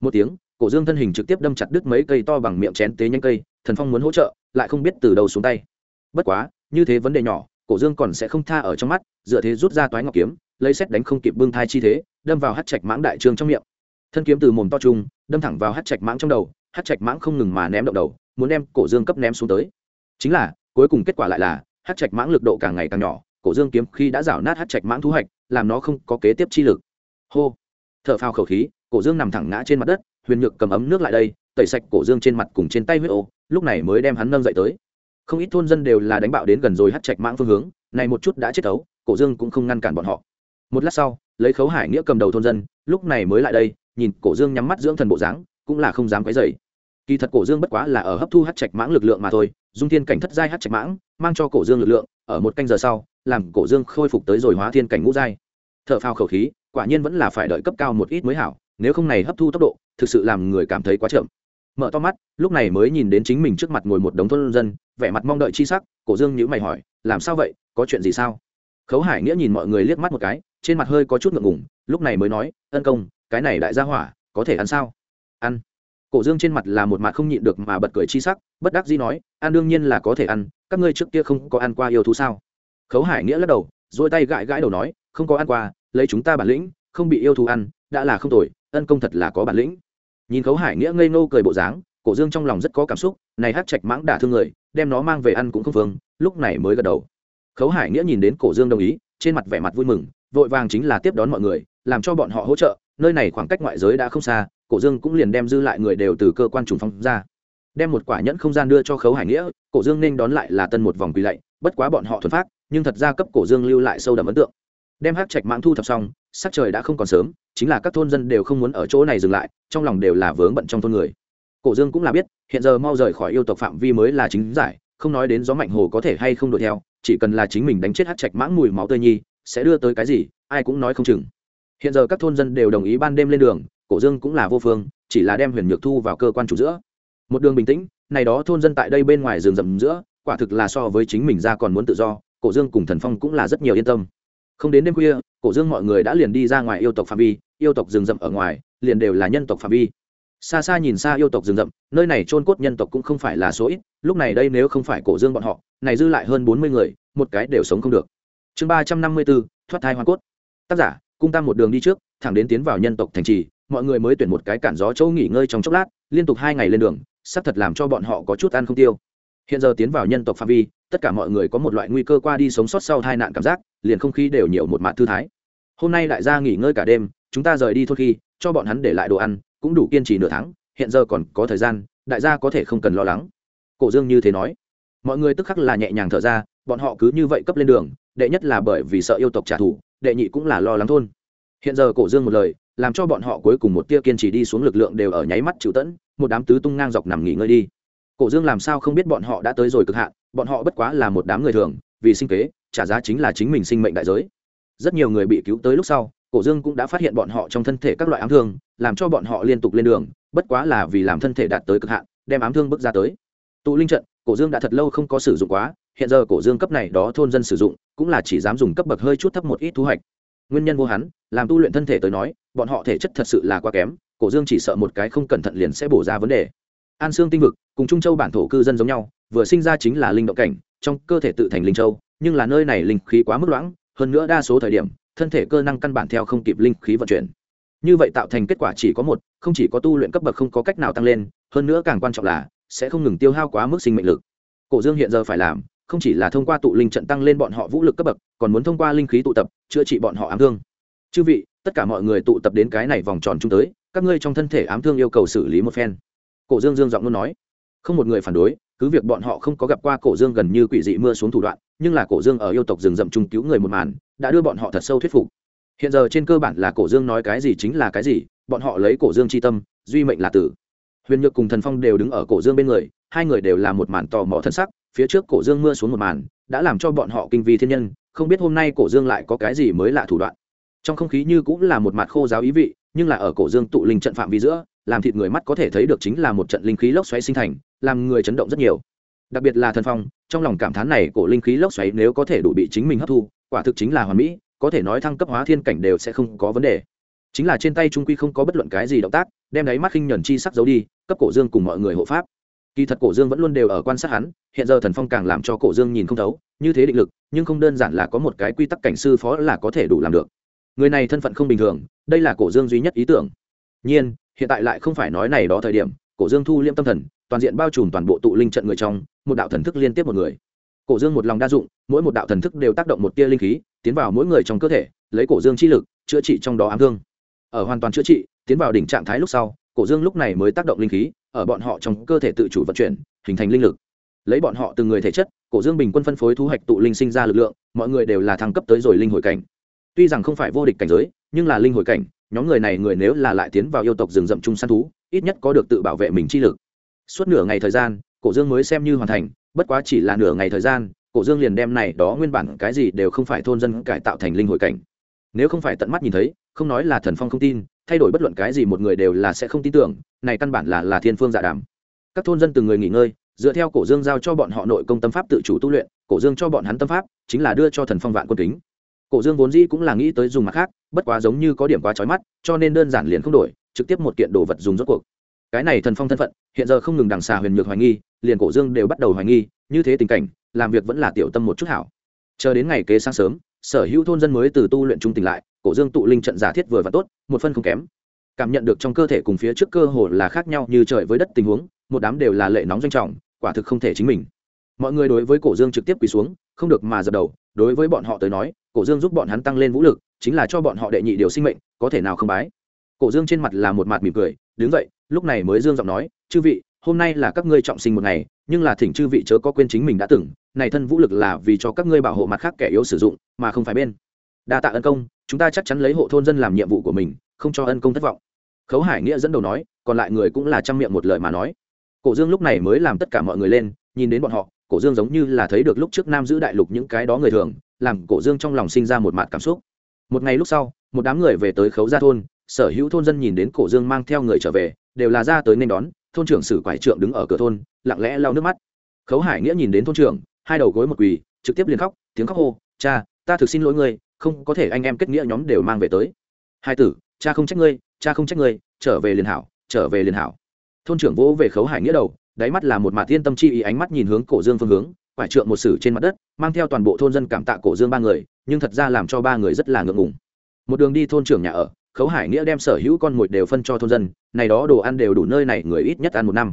Một tiếng, cổ dương thân hình trực tiếp đâm chặt đứt mấy cây to bằng miệng chén tế nhanh cây, thần phong muốn hỗ trợ, lại không biết từ đầu xuống tay. Bất quá, như thế vấn đề nhỏ, cổ dương còn sẽ không tha ở trong mắt, dựa thế rút ra toái ngọc kiếm, lấy xét đánh không kịp bưng thai chi thế, đâm vào hát chạch mãng đại trương trong miệng thân kiếm từ mồm to trung, đâm thẳng vào hát trạch mãng trong đầu, hát trạch mãng không ngừng mà ném động đầu, muốn đem cổ dương cấp ném xuống tới. Chính là, cuối cùng kết quả lại là, hát trạch mãng lực độ càng ngày càng nhỏ, cổ dương kiếm khi đã rảo nát hát trạch mãng thu hoạch, làm nó không có kế tiếp chi lực. Hô! T h ở phao khẩu khí, cổ dương nằm thẳng ngã trên mặt đất, huyền nhược cầm ấm nước lại đây, tẩy sạch cổ dương trên mặt cùng trên tay huyết ô, lúc này mới đem hắn nâng dậy tới. Không ít thôn dân đều là đánh bạo đến gần rồi hát trạch mãng phương hướng, này một chút đã chết ấu cổ dương cũng không ngăn cản bọn họ. Một lát sau, lấy khấu hải nghĩa cầm đầu thôn dân, lúc này mới lại đây nhìn cổ dương nhắm mắt dưỡng thần bộ dáng, cũng là không dám quấy dày kỳ thật cổ dương bất quá là ở hấp thu hát trạch mãng lực lượng mà thôi, dung thiên cảnh thất giai hát trạch mãng, mang cho cổ dương lực lượng, ở một canh giờ sau, làm cổ dương khôi phục tới rồi hóa thiên cảnh ngũ giai. T h ở phao khẩu khí, quả nhiên vẫn là phải đợi cấp cao một ít mới hảo, nếu không này hấp thu tốc độ, thực sự làm người cảm thấy quá chậm. Mở to mắt, lúc này mới nhìn đến chính mình trước mặt ngồi một đống thôn dân, vẻ mặt mong đợi chi sắc, cổ dương nhữ mày hỏi, làm sao vậy? Có chuyện gì sao? Khấu hải nghĩa nhìn mọi người liếc mắt một cái, trên mặt hơi có chút ngượng ngủng lúc này mới nói, ân công cái này đại gia hỏa, có thể ăn sao? Ăn. Cổ dương trên mặt là một mặt không nhịn được mà bật cười chi sắc, bất đắc dĩ nói, ăn đương nhiên là có thể ăn, các ngươi trước kia không có ăn qua yêu thú sao? Khấu hải nghĩa lắc đầu dỗi tay gãi gãi đầu nói, không có ăn qua, lấy chúng ta bản lĩnh, không bị yêu thú ăn, đã là không tồi, ân công thật là có bản lĩnh. Nhìn khấu hải nghĩa ngây ngô cười bộ dáng, cổ dương trong lòng rất có cảm xúc, này hát chạch mãng đả thương người, đem nó mang về ăn cũng không vương, lúc này mới gật đầu. Khấu hải nghĩa nhìn đến cổ dương đồng ý, trên mặt vẻ mặt vui mừng, vội vàng chính là tiếp đón mọi người, làm cho bọn họ hỗ trợ nơi này khoảng cách ngoại giới đã không xa, cổ dương cũng liền đem dư lại người đều từ cơ quan trùng phong ra. Đem một quả nhẫn không gian đưa cho khấu hải nghĩa, cổ dương nên đón lại là tân một vòng quỳ lạy, bất quá bọn họ thuần phát nhưng thật ra cấp cổ dương lưu lại sâu đậm ấn tượng. Đem hát trạch mãng thu thập xong, sắc trời đã không còn sớm, chính là các thôn dân đều không muốn ở chỗ này dừng lại, trong lòng đều là vướng bận trong thôn người. Cổ dương cũng là biết, hiện giờ mau rời khỏi yêu tộc phạm vi mới là chính giải, không nói đến gió mạnh hồ có thể hay không đuổi theo, chỉ cần là chính mình đánh chết hát trạch mãng mùi máu tươi nhi, sẽ đưa tới cái gì, ai cũng nói không chừng hiện giờ các thôn dân đều đồng ý ban đêm lên đường, cổ dương cũng là vô phương, chỉ là đem huyền nhược thu vào cơ quan chủ giữa. Một đường bình tĩnh, này đó thôn dân tại đây bên ngoài rừng rậm giữa, quả thực là so với chính mình ra còn muốn tự do, cổ dương cùng thần phong cũng là rất nhiều yên tâm. Không đến đêm khuya, cổ dương mọi người đã liền đi ra ngoài yêu tộc phạm vi, yêu tộc rừng rậm ở ngoài, liền đều là nhân tộc phạm vi. Xa xa nhìn xa yêu tộc rừng rậm, nơi này trôn cốt nhân tộc cũng không phải là số ít, lúc này đây nếu không phải cổ dương bọn họ, này dư lại hơn bốn mươi người, một cái đều sống không được. Chương ba trăm năm mươi bốn, thoát thai hoa cốt. Tác giả cung tam một đường đi trước, thẳng đến tiến vào nhân tộc thành trì, mọi người mới tuyển một cái cản gió chỗ nghỉ ngơi trong chốc lát, liên tục hai ngày lên đường sắp thật làm cho bọn họ có chút ăn không tiêu. Hiện giờ tiến vào nhân tộc phạm vi, tất cả mọi người có một loại nguy cơ qua đi sống sót sau hai nạn cảm giác, liền không khí đều nhiều một mạt thư thái. Hôm nay đại gia nghỉ ngơi cả đêm, chúng ta rời đi thôi khi, cho bọn hắn để lại đồ ăn, cũng đủ kiên trì nửa tháng, hiện giờ còn có thời gian, đại gia có thể không cần lo lắng. Cổ dương như thế nói. Mọi người tức khắc là nhẹ nhàng thở ra, bọn họ cứ như vậy cấp lên đường, đệ nhất là bởi vì sợ yêu tộc trả thù đệ nhị cũng là lo lắng thôn. Hiện giờ cổ dương một lời, làm cho bọn họ cuối cùng một tia kiên trì đi xuống lực lượng đều ở nháy mắt chịu tẫn, một đám tứ tung ngang dọc nằm nghỉ ngơi đi. Cổ dương làm sao không biết bọn họ đã tới rồi cực hạn, bọn họ bất quá là một đám người thường, vì sinh kế, trả giá chính là chính mình sinh mệnh đại giới. Rất nhiều người bị cứu tới lúc sau, cổ dương cũng đã phát hiện bọn họ trong thân thể các loại ám thương, làm cho bọn họ liên tục lên đường, bất quá là vì làm thân thể đạt tới cực hạn, đem ám thương bước ra tới. Tụ linh trận, cổ dương đã thật lâu không có sử dụng quá hiện giờ cổ dương cấp này đó thôn dân sử dụng, cũng là chỉ dám dùng cấp bậc hơi chút thấp một ít thu hoạch. Nguyên nhân vô hắn, làm tu luyện thân thể tới nói, bọn họ thể chất thật sự là quá kém, cổ dương chỉ sợ một cái không cẩn thận liền sẽ bổ ra vấn đề. An xương tinh vực, cùng trung châu bản thổ cư dân giống nhau, vừa sinh ra chính là linh động cảnh, trong cơ thể tự thành linh châu, nhưng là nơi này linh khí quá mức loãng, hơn nữa đa số thời điểm, thân thể cơ năng căn bản theo không kịp linh khí vận chuyển. Như vậy tạo thành kết quả chỉ có một, không chỉ có tu luyện cấp bậc không có cách nào tăng lên, hơn nữa càng quan trọng là, sẽ không ngừng tiêu hao quá mức sinh mệnh lực. Cổ dương hiện giờ phải làm không chỉ là thông qua tụ linh trận tăng lên bọn họ vũ lực cấp bậc, còn muốn thông qua linh khí tụ tập, chữa trị bọn họ ám thương. Chư vị, tất cả mọi người tụ tập đến cái này vòng tròn chung tới, các ngươi trong thân thể ám thương yêu cầu xử lý một phen. Cổ dương dương giọng luôn nói. Không một người phản đối, cứ việc bọn họ không có gặp qua cổ dương gần như quỷ dị mưa xuống thủ đoạn, nhưng là cổ dương ở yêu tộc rừng rậm trung cứu người một màn, đã đưa bọn họ thật sâu thuyết phục. Hiện giờ trên cơ bản là cổ dương nói cái gì chính là cái gì, bọn họ lấy cổ dương c h i tâm, duy mệnh là tử. Huyền nhược cùng thần phong đều đứng ở cổ dương bên người, hai người đều là một màn tò mò thân sắc phía trước cổ dương mưa xuống một màn, đã làm cho bọn họ kinh vi thiên nhân, không biết hôm nay cổ dương lại có cái gì mới lạ thủ đoạn. Trong không khí như cũng là một mặt khô giáo ý vị, nhưng là ở cổ dương tụ linh trận phạm vi giữa, làm thịt người mắt có thể thấy được chính là một trận linh khí lốc xoáy sinh thành, làm người chấn động rất nhiều. Đặc biệt là thần phong, trong lòng cảm thán này cổ linh khí lốc xoáy nếu có thể đủ bị chính mình hấp thu, quả thực chính là hoàn mỹ, có thể nói thăng cấp hóa thiên cảnh đều sẽ không có vấn đề. Chính là trên tay trung quy không có bất luận cái gì động tác, đem đáy mắt khinh nhuần chi sắc giấu đi, cấp cổ dương cùng mọi người hộ pháp kỳ thật cổ dương vẫn luôn đều ở quan sát hắn, hiện giờ thần phong càng làm cho cổ dương nhìn không thấu, như thế định lực, nhưng không đơn giản là có một cái quy tắc cảnh sư phó là có thể đủ làm được. Người này thân phận không bình thường, đây là cổ dương duy nhất ý tưởng. Nhiên, hiện tại lại không phải nói này đó thời điểm, cổ dương thu liêm tâm thần, toàn diện bao trùm toàn bộ tụ linh trận người trong, một đạo thần thức liên tiếp một người. Cổ dương một lòng đa dụng, mỗi một đạo thần thức đều tác động một tia linh khí, tiến vào mỗi người trong cơ thể, lấy cổ dương chi lực, chữa trị trong đó ám thương. Ở hoàn toàn chữa trị, tiến vào đỉnh trạng thái lúc sau, cổ dương lúc này mới tác động linh khí ở bọn họ trong cơ thể tự chủ vận chuyển, hình thành linh lực. Lấy bọn họ từng người thể chất, cổ dương bình quân phân phối thu hoạch tụ linh sinh ra lực lượng, mọi người đều là thăng cấp tới rồi linh hồi cảnh. Tuy rằng không phải vô địch cảnh giới, nhưng là linh hồi cảnh, nhóm người này người nếu là lại tiến vào yêu tộc rừng rậm chung săn thú, ít nhất có được tự bảo vệ mình chi lực. Suốt nửa ngày thời gian, cổ dương mới xem như hoàn thành, bất quá chỉ là nửa ngày thời gian, cổ dương liền đem này đó nguyên bản cái gì đều không phải thôn dân cải tạo thành linh hồi cảnh. Nếu không phải tận mắt nhìn thấy không nói là thần phong không tin, thay đổi bất luận cái gì một người đều là sẽ không tin tưởng, này căn bản là là thiên phương dạ đàm. Các thôn dân từng người nghỉ ngơi, dựa theo cổ dương giao cho bọn họ nội công tâm pháp tự chủ tu luyện, cổ dương cho bọn hắn tâm pháp, chính là đưa cho thần phong vạn quân kính. Cổ dương vốn dĩ cũng là nghĩ tới dùng mặt khác, bất quá giống như có điểm quá trói mắt, cho nên đơn giản liền không đổi, trực tiếp một kiện đồ vật dùng rốt cuộc. Cái này thần phong thân phận, hiện giờ không ngừng đằng xà huyền nhược hoài nghi, liền cổ dương đều bắt đầu hoài nghi, như thế tình cảnh, làm việc vẫn là tiểu tâm một chút hảo. Chờ đến ngày kế sáng sớm, sở hữu thôn dân mới từ tu luyện trung tỉnh lại cổ dương tụ linh trận giả thiết vừa và tốt, một phân không kém. Cảm nhận được trong cơ thể cùng phía trước cơ hồ là khác nhau như trời với đất tình huống, một đám đều là lệ nóng doanh trọng, quả thực không thể chính mình. Mọi người đối với cổ dương trực tiếp quỳ xuống, không được mà dập đầu, đối với bọn họ tới nói, cổ dương giúp bọn hắn tăng lên vũ lực, chính là cho bọn họ đệ nhị điều sinh mệnh, có thể nào không bái. Cổ dương trên mặt là một mặt mỉm cười, đứng dậy, lúc này mới dương giọng nói, chư vị, hôm nay là các ngươi trọng sinh một ngày, nhưng là thỉnh chư vị chớ có quên chính mình đã từng, này thân vũ lực là vì cho các ngươi bảo hộ mặt khác kẻ yếu sử dụng, mà không phải bên. Đa tạ ân công chúng ta chắc chắn lấy hộ thôn dân làm nhiệm vụ của mình, không cho ân công thất vọng. Khấu hải nghĩa dẫn đầu nói, còn lại người cũng là chăm miệng một lời mà nói. Cổ dương lúc này mới làm tất cả mọi người lên, nhìn đến bọn họ, cổ dương giống như là thấy được lúc trước nam giữ đại lục những cái đó người thường, làm cổ dương trong lòng sinh ra một mạt cảm xúc. Một ngày lúc sau, một đám người về tới khấu gia thôn, sở hữu thôn dân nhìn đến cổ dương mang theo người trở về, đều là ra tới nên đón, thôn trưởng sử quải trượng đứng ở cửa thôn, lặng lẽ lau nước mắt. Khấu hải nghĩa nhìn đến thôn trưởng, hai đầu gối một quỳ, trực tiếp liền khóc, tiếng khóc hô, cha, ta thực xin lỗi ngươi không có thể anh em kết nghĩa nhóm đều mang về tới. Hai tử, cha không trách ngươi, cha không trách ngươi, trở về liền hảo, trở về liền hảo. Thôn trưởng vỗ về khấu hải nghĩa đầu, đáy mắt là một mạt tiên tâm chi ý ánh mắt nhìn hướng cổ dương phương hướng, quải trượng một sử trên mặt đất, mang theo toàn bộ thôn dân cảm tạ cổ dương ba người, nhưng thật ra làm cho ba người rất là ngượng ngùng. Một đường đi thôn trưởng nhà ở, khấu hải nghĩa đem sở hữu con mồi đều phân cho thôn dân, này đó đồ ăn đều đủ nơi này người ít nhất ăn một năm.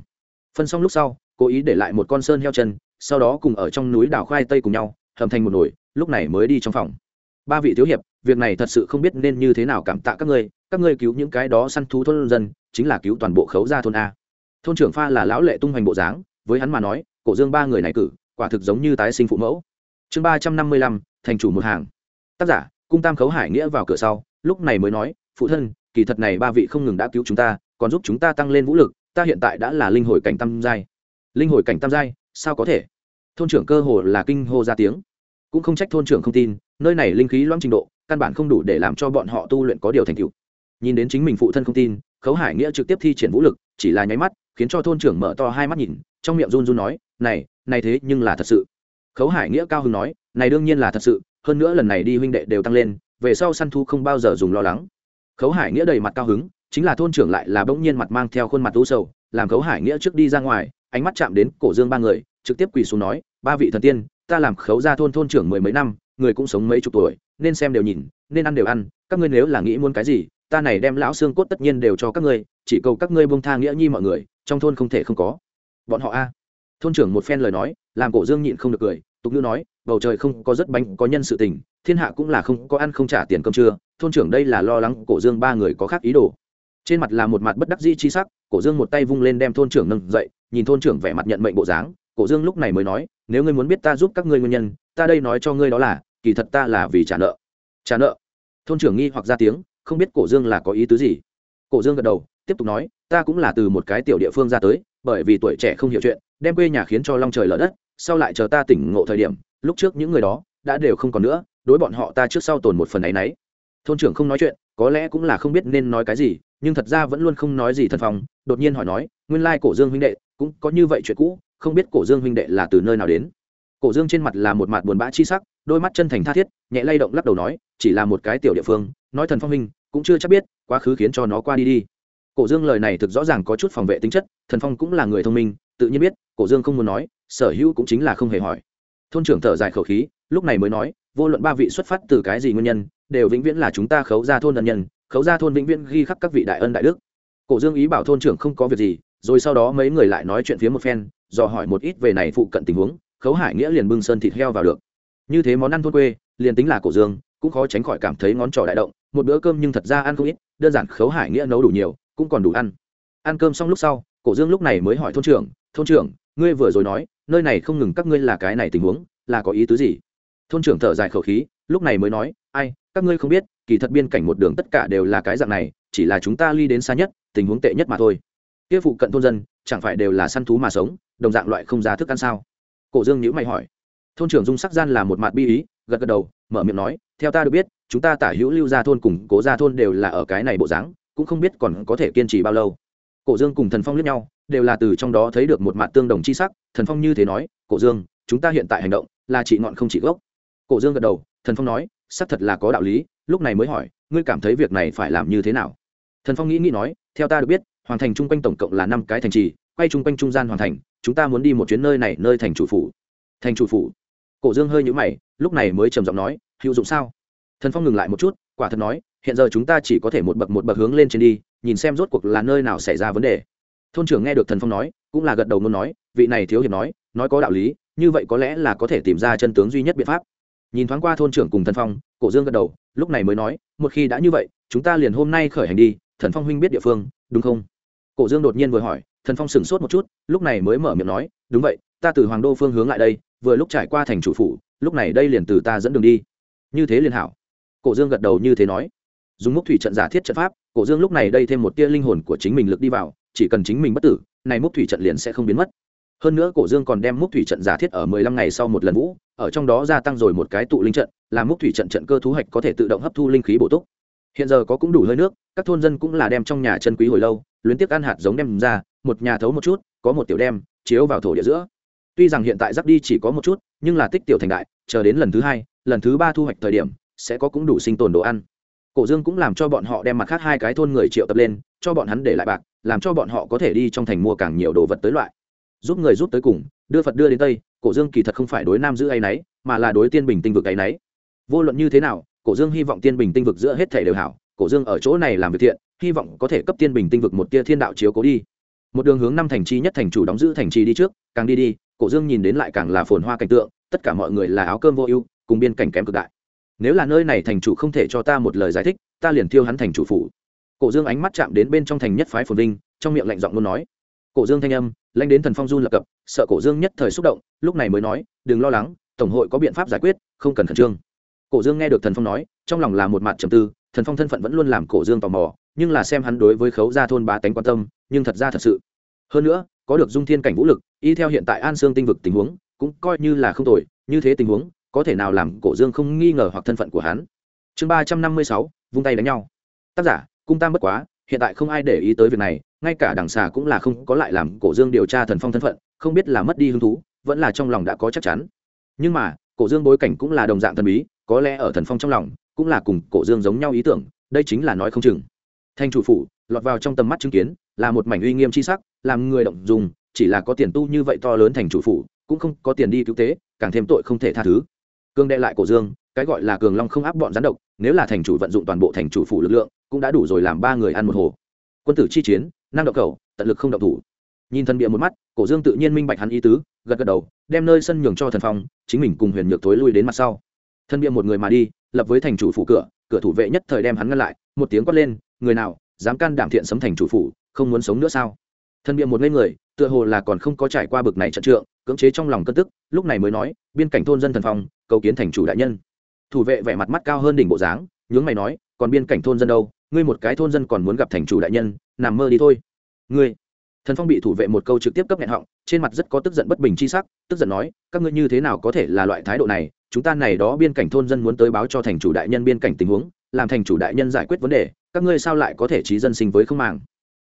Phân xong lúc sau, cố ý để lại một con sơn heo chân, sau đó cùng ở trong núi đào khoai tây cùng nhau, hầm thành một nồi, lúc này mới đi trong phòng ba vị thiếu hiệp, việc này thật sự không biết nên như thế nào cảm tạ các ngươi các ngươi cứu những cái đó săn thú thôn dân, chính là cứu toàn bộ khấu gia thôn a. Thôn trưởng pha là lão lệ tung hoành bộ dáng, với hắn mà nói, cổ dương ba người này cử, quả thực giống như tái sinh phụ mẫu. Chương ba trăm năm mươi lăm, thành chủ một hàng. Tác giả, cung tam khấu hải nghĩa vào cửa sau, lúc này mới nói, phụ thân, kỳ thật này ba vị không ngừng đã cứu chúng ta, còn giúp chúng ta tăng lên vũ lực, ta hiện tại đã là linh hồi cảnh tam giai. Linh hồi cảnh tam giai, sao có thể? Thôn trưởng cơ hồ là kinh hô ra tiếng. Cũng không trách thôn trưởng không tin nơi này linh khí loãng trình độ, căn bản không đủ để làm cho bọn họ tu luyện có điều thành tựu. Nhìn đến chính mình phụ thân không tin, khấu hải nghĩa trực tiếp thi triển vũ lực, chỉ là nháy mắt, khiến cho thôn trưởng mở to hai mắt nhìn, trong miệng run run nói, này này thế nhưng là thật sự. Khấu hải nghĩa cao hưng nói, này đương nhiên là thật sự, hơn nữa lần này đi huynh đệ đều tăng lên, về sau săn thu không bao giờ dùng lo lắng. Khấu hải nghĩa đầy mặt cao hứng, chính là thôn trưởng lại là bỗng nhiên mặt mang theo khuôn mặt u sầu, làm khấu hải nghĩa trước đi ra ngoài, ánh mắt chạm đến cổ dương ba người, trực tiếp quỳ xuống nói, ba vị thần tiên, ta làm khấu ra thôn thôn trưởng mười mấy năm người cũng sống mấy chục tuổi, nên xem đều nhìn, nên ăn đều ăn, các ngươi nếu là nghĩ muốn cái gì, ta này đem lão xương cốt tất nhiên đều cho các ngươi, chỉ cầu các ngươi bông tha nghĩa nhi mọi người, trong thôn không thể không có. Bọn họ a. Thôn trưởng một phen lời nói, làm cổ dương nhịn không được cười, tục ngữ nói, bầu trời không có rất bánh, có nhân sự tình, thiên hạ cũng là không, có ăn không trả tiền cơm trưa, thôn trưởng đây là lo lắng cổ dương ba người có khác ý đồ. Trên mặt là một mặt bất đắc dĩ chi sắc, cổ dương một tay vung lên đem thôn trưởng nâng dậy, nhìn thôn trưởng vẻ mặt nhận mệnh bộ dáng, cổ dương lúc này mới nói, nếu ngươi muốn biết ta giúp các ngươi nguyên nhân, ta đây nói cho ngươi đó là kỳ thật ta là vì trả nợ. Trả nợ? Thôn trưởng nghi hoặc ra tiếng, không biết cổ dương là có ý tứ gì. Cổ dương gật đầu, tiếp tục nói, ta cũng là từ một cái tiểu địa phương ra tới, bởi vì tuổi trẻ không hiểu chuyện, đem quê nhà khiến cho long trời lở đất, sau lại chờ ta tỉnh ngộ thời điểm, lúc trước những người đó đã đều không còn nữa, đối bọn họ ta trước sau tồn một phần ấ y n ấ y thôn trưởng không nói chuyện, có lẽ cũng là không biết nên nói cái gì, nhưng thật ra vẫn luôn không nói gì thân phong, đột nhiên hỏi nói, nguyên lai cổ dương huynh đệ, cũng có như vậy chuyện cũ, không biết cổ dương huynh đệ là từ nơi nào đến? Cổ dương trên mặt là một mặt buồn bã chi sắc đôi mắt chân thành tha thiết, nhẹ lay động lắc đầu nói, chỉ là một cái tiểu địa phương, nói thần phong minh cũng chưa chắc biết, quá khứ khiến cho nó qua đi đi. Cổ dương lời này thực rõ ràng có chút phòng vệ tính chất, thần phong cũng là người thông minh, tự nhiên biết, cổ dương không muốn nói, sở hữu cũng chính là không hề hỏi. Thôn trưởng thở dài khẩu khí, lúc này mới nói, vô luận ba vị xuất phát từ cái gì nguyên nhân, đều vĩnh viễn là chúng ta khấu ra thôn ân nhân, khấu ra thôn vĩnh viễn ghi khắc các vị đại ân đại đức. Cổ dương ý bảo thôn trưởng không có việc gì, rồi sau đó mấy người lại nói chuyện phía một phen, dò hỏi một ít về này phụ cận tình huống, khấu hải nghĩa liền bưng sơn thịt heo vào được như thế món ăn thôn quê, liền tính là cổ dương, cũng khó tránh khỏi cảm thấy ngón trỏ đại động, một bữa cơm nhưng thật ra ăn không ít, đơn giản khấu hải nghĩa nấu đủ nhiều, cũng còn đủ ăn. Ăn cơm xong lúc sau, cổ dương lúc này mới hỏi thôn trưởng thôn trưởng, ngươi vừa rồi nói, nơi này không ngừng các ngươi là cái này tình huống, là có ý tứ gì? Thôn trưởng thở dài khẩu khí, lúc này mới nói, ai, các ngươi không biết, kỳ thật biên cảnh một đường tất cả đều là cái dạng này, chỉ là chúng ta ly đến xa nhất, tình huống tệ nhất mà thôi. Kia phụ cận thôn dân, chẳng phải đều là săn thú mà sống, đồng dạng loại không giá thức ăn sao? Cổ dương nhữ mày hỏi thôn trưởng dung sắc gian là một mặt bi ý, gật gật đầu, mở miệng nói, theo ta được biết, chúng ta tả hữu lưu gia thôn cùng cố gia thôn đều là ở cái này bộ dáng, cũng không biết còn có thể kiên trì bao lâu. Cổ dương cùng thần phong lướt nhau, đều là từ trong đó thấy được một mặt tương đồng chi sắc, thần phong như thế nói, cổ dương, chúng ta hiện tại hành động là trị ngọn không trị gốc. Cổ dương gật đầu, thần phong nói, xác thật là có đạo lý, lúc này mới hỏi, ngươi cảm thấy việc này phải làm như thế nào? Thần phong nghĩ nghĩ nói, theo ta được biết, hoàn thành chung quanh tổng cộng là năm cái thành trì, quay chung quanh trung gian hoàn thành, chúng ta muốn đi một chuyến nơi này, nơi thành chủ phủ. Thành chủ phủ cổ dương hơi nhũ mày, lúc này mới trầm giọng nói, hữu dụng sao? Thần phong ngừng lại một chút, quả thật nói, hiện giờ chúng ta chỉ có thể một bậc một bậc hướng lên trên đi, nhìn xem rốt cuộc là nơi nào xảy ra vấn đề. Thôn trưởng nghe được thần phong nói, cũng là gật đầu muốn nói, vị này thiếu hiệp nói nói có đạo lý, như vậy có lẽ là có thể tìm ra chân tướng duy nhất biện pháp. Nhìn thoáng qua thôn trưởng cùng thần phong, cổ dương gật đầu, lúc này mới nói, một khi đã như vậy, chúng ta liền hôm nay khởi hành đi, thần phong huynh biết địa phương, đúng không? Cổ dương đột nhiên vừa hỏi, thần phong sửng sốt một chút, lúc này mới mở miệng nói, đúng vậy, ta từ hoàng đô phương hướng lại đây vừa lúc trải qua thành chủ phủ, lúc này đây liền từ ta dẫn đường đi. Như thế liền hảo. Cổ dương gật đầu như thế nói. Dùng múc thủy trận giả thiết trận pháp, cổ dương lúc này đây thêm một tia linh hồn của chính mình lực đi vào, chỉ cần chính mình bất tử, này múc thủy trận liền sẽ không biến mất. Hơn nữa cổ dương còn đem múc thủy trận giả thiết ở mười lăm ngày sau một lần vũ, ở trong đó gia tăng rồi một cái tụ linh trận làm múc thủy trận trận cơ thú hạch có thể tự động hấp thu linh khí bổ túc. Hiện giờ có cũng đủ hơi nước, các thôn dân cũng là đem trong nhà chân quý hồi lâu, luyến tiếc ăn hạt giống đem ra, một nhà thấu một chút, có một tiểu đem, chiếu vào thổ địa giữa tuy rằng hiện tại giáp đi chỉ có một chút, nhưng là tích tiểu thành đại, chờ đến lần thứ hai, lần thứ ba thu hoạch thời điểm, sẽ có cũng đủ sinh tồn đồ ăn. Cổ dương cũng làm cho bọn họ đem mặt khác hai cái thôn người triệu tập lên, cho bọn hắn để lại bạc, làm cho bọn họ có thể đi trong thành mua càng nhiều đồ vật tới loại. Giúp người giúp tới cùng, đưa phật đưa đến tây, cổ dương kỳ thật không phải đối nam giữ ấy nấy, mà là đối tiên bình tinh vực ấy nấy. Vô luận như thế nào, cổ dương hy vọng tiên bình tinh vực giữa hết thể đều hảo, cổ dương ở chỗ này làm việc thiện, hy vọng có thể cấp tiên bình tinh vực một tia thiên đạo chiếu cố đi. Một đường hướng năm thành chi nhất thành chủ đóng giữ thành trì đi trước, càng đi đi cổ dương nhìn đến lại càng là phồn hoa cảnh tượng, tất cả mọi người là áo cơm vô ưu, cùng biên cảnh kém cực đại. Nếu là nơi này thành chủ không thể cho ta một lời giải thích, ta liền thiêu hắn thành chủ phủ. Cổ dương ánh mắt chạm đến bên trong thành nhất phái phồn vinh, trong miệng lạnh giọng luôn nói. Cổ dương thanh âm lanh đến thần phong run lập cập, sợ cổ dương nhất thời xúc động, lúc này mới nói, đừng lo lắng, tổng hội có biện pháp giải quyết, không cần khẩn trương. Cổ dương nghe được thần phong nói, trong lòng là một mặt trầm tư, thần phong thân phận vẫn luôn làm cổ dương tò mò, nhưng là xem hắn đối với khấu gia thôn bá tánh quan tâm, nhưng thật ra thật sự. Hơn nữa có được dung thiên cảnh vũ lực, y theo hiện tại an sương tinh vực tình huống, cũng coi như là không tồi, như thế tình huống, có thể nào làm cổ dương không nghi ngờ hoặc thân phận của hắn. Chương ba trăm năm mươi sáu, vung tay đánh nhau. Tác giả, cung tam bất quá, hiện tại không ai để ý tới việc này, ngay cả đằng xà cũng là không có lại làm cổ dương điều tra thần phong thân phận, không biết là mất đi hứng thú, vẫn là trong lòng đã có chắc chắn. Nhưng mà, cổ dương bối cảnh cũng là đồng dạng thần bí, có lẽ ở thần phong trong lòng, cũng là cùng cổ dương giống nhau ý tưởng, đây chính là nói không chừng. Thanh chủ phủ, lọt vào trong tầm mắt chứng kiến, là một mảnh uy nghiêm chi sắc làm người động dùng, chỉ là có tiền tu như vậy to lớn thành chủ phủ, cũng không có tiền đi cứu tế, càng thêm tội không thể tha thứ. Cương đệ lại cổ dương, cái gọi là cường long không áp bọn gián độc, nếu là thành chủ vận dụng toàn bộ thành chủ phủ lực lượng, cũng đã đủ rồi làm ba người ăn một hồ. Quân tử chi chiến, năng động cầu, tận lực không động thủ. Nhìn thần bịa một mắt, cổ dương tự nhiên minh bạch hắn ý tứ, gật gật đầu, đem nơi sân nhường cho thần phong, chính mình cùng huyền nhược thối lui đến mặt sau. Thân bịa một người mà đi, lập với thành chủ phủ cửa cửa thủ vệ nhất thời đem hắn ngăn lại, một tiếng quát lên, người nào, dám can đảm thiện sấm thành chủ phủ, không muốn sống nữa sao? Thân biện một ngây người, tựa hồ là còn không có trải qua bực này trận trượng, cưỡng chế trong lòng cân tức, lúc này mới nói, biên cảnh thôn dân thần phong, cầu kiến thành chủ đại nhân. Thủ vệ vẻ mặt mắt cao hơn đỉnh bộ dáng, nhướng mày nói, còn biên cảnh thôn dân đâu? Ngươi một cái thôn dân còn muốn gặp thành chủ đại nhân, nằm mơ đi thôi. Ngươi? Thần phong bị thủ vệ một câu trực tiếp cấp nghẹn họng, trên mặt rất có tức giận bất bình chi sắc, tức giận nói, các ngươi như thế nào có thể là loại thái độ này? Chúng ta này đó biên cảnh thôn dân muốn tới báo cho thành chủ đại nhân biên cảnh tình huống, làm thành chủ đại nhân giải quyết vấn đề, các ngươi sao lại có thể trí dân sinh với không màng?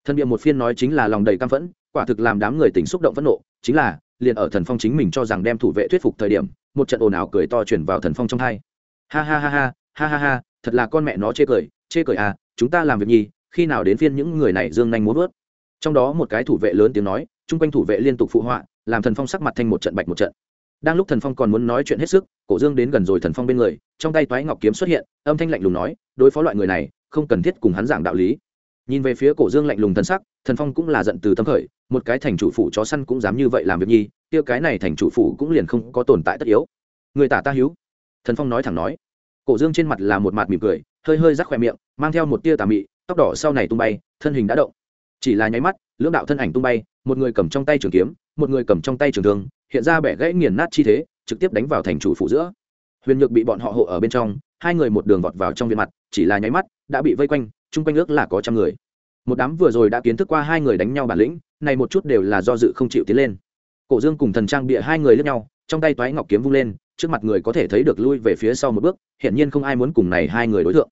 Thần địa một phiên nói chính là lòng đầy căm phẫn, quả thực làm đám người tỉnh xúc động phẫn nộ, chính là, liền ở thần phong chính mình cho rằng đem thủ vệ thuyết phục thời điểm, một trận ồn ào cười to chuyển vào thần phong trong hai. Ha ha ha ha ha ha ha, thật là con mẹ nó chê cười chê cười à chúng ta làm việc nhi khi nào đến phiên những người này dương nhanh muốn vớt. Trong đó một cái thủ vệ lớn tiếng nói, chung quanh thủ vệ liên tục phụ họa, làm thần phong sắc mặt thanh một trận bạch một trận. Đang lúc thần phong còn muốn nói chuyện hết sức, cổ dương đến gần rồi thần phong bên người, trong tay toái ngọc kiếm xuất hiện, âm thanh lạnh lùng nói, đối phó loại người này, không cần thiết cùng hắn giảng đạo lý nhìn về phía cổ dương lạnh lùng thần sắc, thần phong cũng là giận từ tâm khởi, một cái thành chủ phủ chó săn cũng dám như vậy làm việc nhi tiêu cái này thành chủ phủ cũng liền không có tồn tại tất yếu. Người tả ta hiếu thần phong nói thẳng nói. Cổ dương trên mặt là một mặt mỉm cười, hơi hơi rắc khoe miệng, mang theo một tia tà mị, tóc đỏ sau này tung bay, thân hình đã động. Chỉ là nháy mắt, lưỡng đạo thân ảnh tung bay, một người cầm trong tay trường kiếm, một người cầm trong tay trường thương, hiện ra bẻ gãy nghiền nát chi thế, trực tiếp đánh vào thành chủ phủ giữa. Huyền nhược bị bọn họ hộ ở bên trong, hai người một đường vọt vào trong viện mặt, chỉ là nháy mắt, đã bị vây quanh chung quanh ước là có trăm người. Một đám vừa rồi đã kiến thức qua hai người đánh nhau bản lĩnh, này một chút đều là do dự không chịu tiến lên. Cổ dương cùng thần trang bịa hai người lướt nhau, trong tay toái ngọc kiếm vung lên, trước mặt người có thể thấy được lui về phía sau một bước, hiển nhiên không ai muốn cùng này hai người đối tượng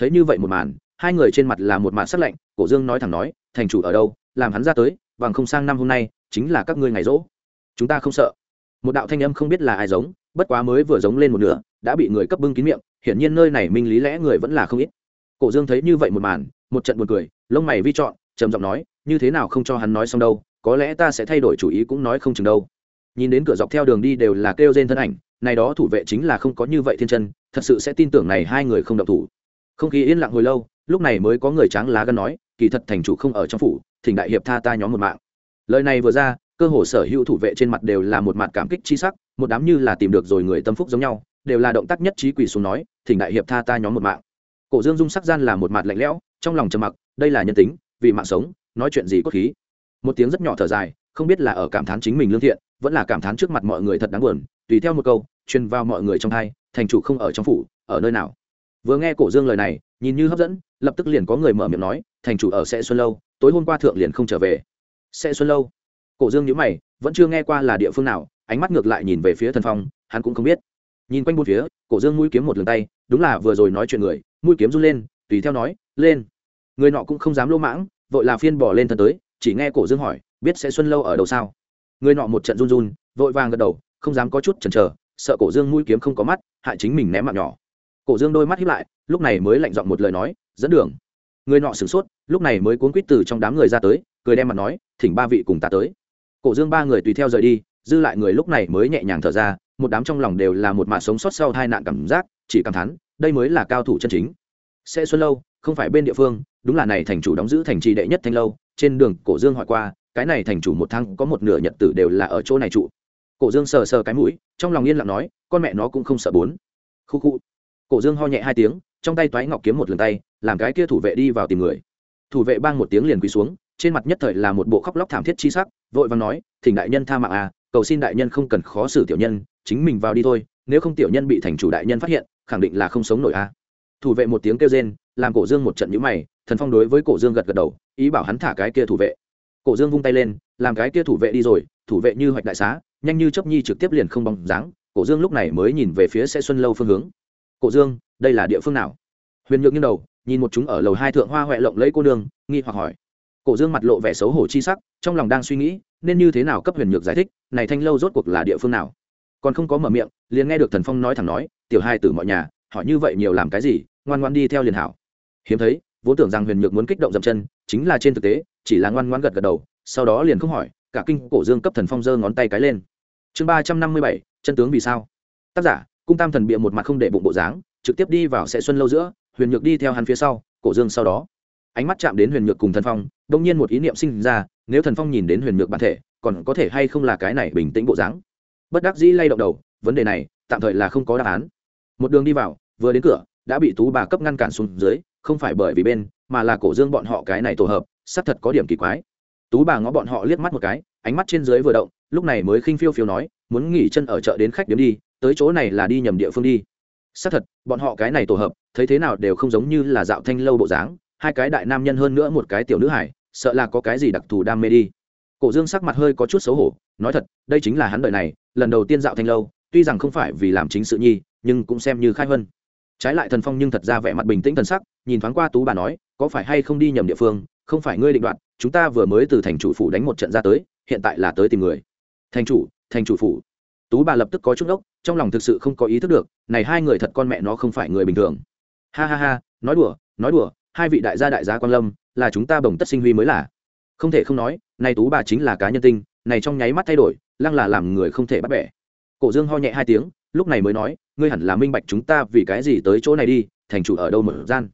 thấy như vậy một màn, hai người trên mặt là một màn sắc lạnh, cổ dương nói thẳng nói, thành chủ ở đâu, làm hắn ra tới, bằng không sang năm hôm nay, chính là các ngươi ngày rỗ. Chúng ta không sợ. Một đạo thanh âm không biết là ai giống, bất quá mới vừa giống lên một nửa, đã bị người cấp bưng kín miệng, hiển nhiên nơi này minh lý lẽ người vẫn là không ít cổ dương thấy như vậy một màn, một trận buồn cười, lông mày vi chọn trầm giọng nói, như thế nào không cho hắn nói xong đâu, có lẽ ta sẽ thay đổi chủ ý cũng nói không chừng đâu. Nhìn đến cửa dọc theo đường đi đều là kêu rên thân ảnh, này đó thủ vệ chính là không có như vậy thiên chân, thật sự sẽ tin tưởng này hai người không động thủ. Không khí yên lặng hồi lâu, lúc này mới có người trắng lá gân nói, kỳ thật thành chủ không ở trong phủ, thỉnh đại hiệp tha ta nhóm một mạng. Lời này vừa ra, cơ hồ sở hữu thủ vệ trên mặt đều là một mặt cảm kích chi sắc, một đám như là tìm được rồi người tâm phúc giống nhau, đều là động tác nhất trí quỳ xuống nói, thỉnh đại hiệp tha ta nhóm một mạng cổ dương dung sắc gian là một mặt lạnh lẽo, trong lòng trầm mặc, đây là nhân tính, vì mạng sống, nói chuyện gì cốt khí. Một tiếng rất nhỏ thở dài, không biết là ở cảm thán chính mình lương thiện, vẫn là cảm thán trước mặt mọi người thật đáng buồn, tùy theo một câu, truyền vào mọi người trong hai, thành chủ không ở trong phủ, ở nơi nào. Vừa nghe cổ dương lời này, nhìn như hấp dẫn, lập tức liền có người mở miệng nói, thành chủ ở sẽ xuân lâu, tối hôm qua thượng liền không trở về. Sẽ xuân lâu? Cổ dương nhíu mày, vẫn chưa nghe qua là địa phương nào, ánh mắt ngược lại nhìn về phía thần phong, hắn cũng không biết nhìn quanh bốn phía, cổ dương mũi kiếm một lần tay, đúng là vừa rồi nói chuyện người, mũi kiếm run lên, tùy theo nói, lên. Người nọ cũng không dám lỗ mãng, vội là phiên bỏ lên thân tới, chỉ nghe cổ dương hỏi, biết sẽ xuân lâu ở đâu sao? Người nọ một trận run run, vội vàng gật đầu, không dám có chút chần chờ, sợ cổ dương mũi kiếm không có mắt, hại chính mình ném mạng nhỏ. Cổ dương đôi mắt hiếp lại, lúc này mới lạnh giọng một lời nói, dẫn đường. Người nọ sửng sốt, lúc này mới cuốn quýt từ trong đám người ra tới, cười đem mặt nói, thỉnh ba vị cùng ta tới. Cổ dương ba người tùy theo rời đi, dư lại người lúc này mới nhẹ nhàng thở ra một đám trong lòng đều là một mạng sống sót sau hai nạn cảm giác, chỉ cảm thán, đây mới là cao thủ chân chính. Sẽ xuân lâu, không phải bên địa phương, đúng là này thành chủ đóng giữ thành trì đệ nhất thanh lâu, trên đường cổ dương hỏi qua, cái này thành chủ một tháng có một nửa nhật tử đều là ở chỗ này trụ. Cổ dương sờ sờ cái mũi, trong lòng yên lặng nói, con mẹ nó cũng không sợ bốn. Khu khu. Cổ dương ho nhẹ hai tiếng, trong tay toái ngọc kiếm một lần tay, làm cái kia thủ vệ đi vào tìm người. Thủ vệ bang một tiếng liền quỳ xuống, trên mặt nhất thời là một bộ khóc lóc thảm thiết chi sắc, vội vàng nói, thỉnh đại nhân tha mạng à cầu xin đại nhân không cần khó xử tiểu nhân, chính mình vào đi thôi, nếu không tiểu nhân bị thành chủ đại nhân phát hiện, khẳng định là không sống nổi à thủ vệ một tiếng kêu rên, làm cổ dương một trận nhũ mày, thần phong đối với cổ dương gật gật đầu, ý bảo hắn thả cái kia thủ vệ. Cổ dương vung tay lên, làm cái kia thủ vệ đi rồi, thủ vệ như hoạch đại xá, nhanh như chấp nhi trực tiếp liền không bóng dáng, cổ dương lúc này mới nhìn về phía sẽ xuân lâu phương hướng. Cổ dương, đây là địa phương nào? Huyền nhược như đầu, nhìn một chúng ở lầu hai thượng hoa huệ lộng lấy cô nương, nghi hoặc hỏi cổ dương mặt lộ vẻ xấu hổ chi sắc, trong lòng đang suy nghĩ, nên như thế nào cấp huyền nhược giải thích, này thanh lâu rốt cuộc là địa phương nào? Còn không có mở miệng, liền nghe được thần phong nói thẳng nói, tiểu hai tử mọi nhà, hỏi như vậy nhiều làm cái gì, ngoan ngoan đi theo liền hảo. Hiếm thấy, vốn tưởng rằng huyền nhược muốn kích động dậm chân, chính là trên thực tế, chỉ là ngoan ngoan gật gật đầu, sau đó liền không hỏi, cả kinh cổ dương cấp thần phong giơ ngón tay cái lên. Chương ba trăm năm mươi bảy, chân tướng vì sao? Tác giả, cung tam thần bịa một mặt không để bụng bộ dáng, trực tiếp đi vào sẽ xuân lâu giữa, huyền nhược đi theo hắn phía sau, cổ dương sau đó ánh mắt chạm đến huyền nhược cùng thần phong đông nhiên một ý niệm sinh ra, nếu thần phong nhìn đến huyền nhược bản thể, còn có thể hay không là cái này bình tĩnh bộ dáng? Bất đắc dĩ lay động đầu, vấn đề này, tạm thời là không có đáp án. Một đường đi vào, vừa đến cửa, đã bị tú bà cấp ngăn cản xuống dưới, không phải bởi vì bên, mà là cổ dương bọn họ cái này tổ hợp, xác thật có điểm kỳ quái. Tú bà ngó bọn họ liếc mắt một cái, ánh mắt trên dưới vừa động, lúc này mới khinh phiêu phiêu nói, muốn nghỉ chân ở chợ đến khách điếm đi, tới chỗ này là đi nhầm địa phương đi. Xác thật, bọn họ cái này tổ hợp, thấy thế nào đều không giống như là dạo thanh lâu bộ dáng hai cái đại nam nhân hơn nữa một cái tiểu nữ hải, sợ là có cái gì đặc thù đam mê đi. Cổ dương sắc mặt hơi có chút xấu hổ, nói thật, đây chính là hắn đời này, lần đầu tiên dạo thanh lâu, tuy rằng không phải vì làm chính sự nhi, nhưng cũng xem như khai huân. trái lại thần phong nhưng thật ra vẻ mặt bình tĩnh thần sắc, nhìn thoáng qua tú bà nói, có phải hay không đi nhầm địa phương, không phải ngươi định đoạt, chúng ta vừa mới từ thành chủ phủ đánh một trận ra tới, hiện tại là tới tìm người. Thành chủ thành chủ phủ. Tú bà lập tức có chút ốc trong lòng thực sự không có ý thức được, này hai người thật con mẹ nó không phải người bình thường. Ha ha ha, nói đùa nói đùa hai vị đại gia đại gia quan lâm, là chúng ta bồng tất sinh huy mới là. Không thể không nói này tú bà chính là cá nhân tinh, này trong nháy mắt thay đổi, lăng là làm người không thể bắt bẻ. Cổ dương ho nhẹ hai tiếng, lúc này mới nói, ngươi hẳn là minh bạch chúng ta vì cái gì tới chỗ này đi, thành chủ ở đâu mở gian.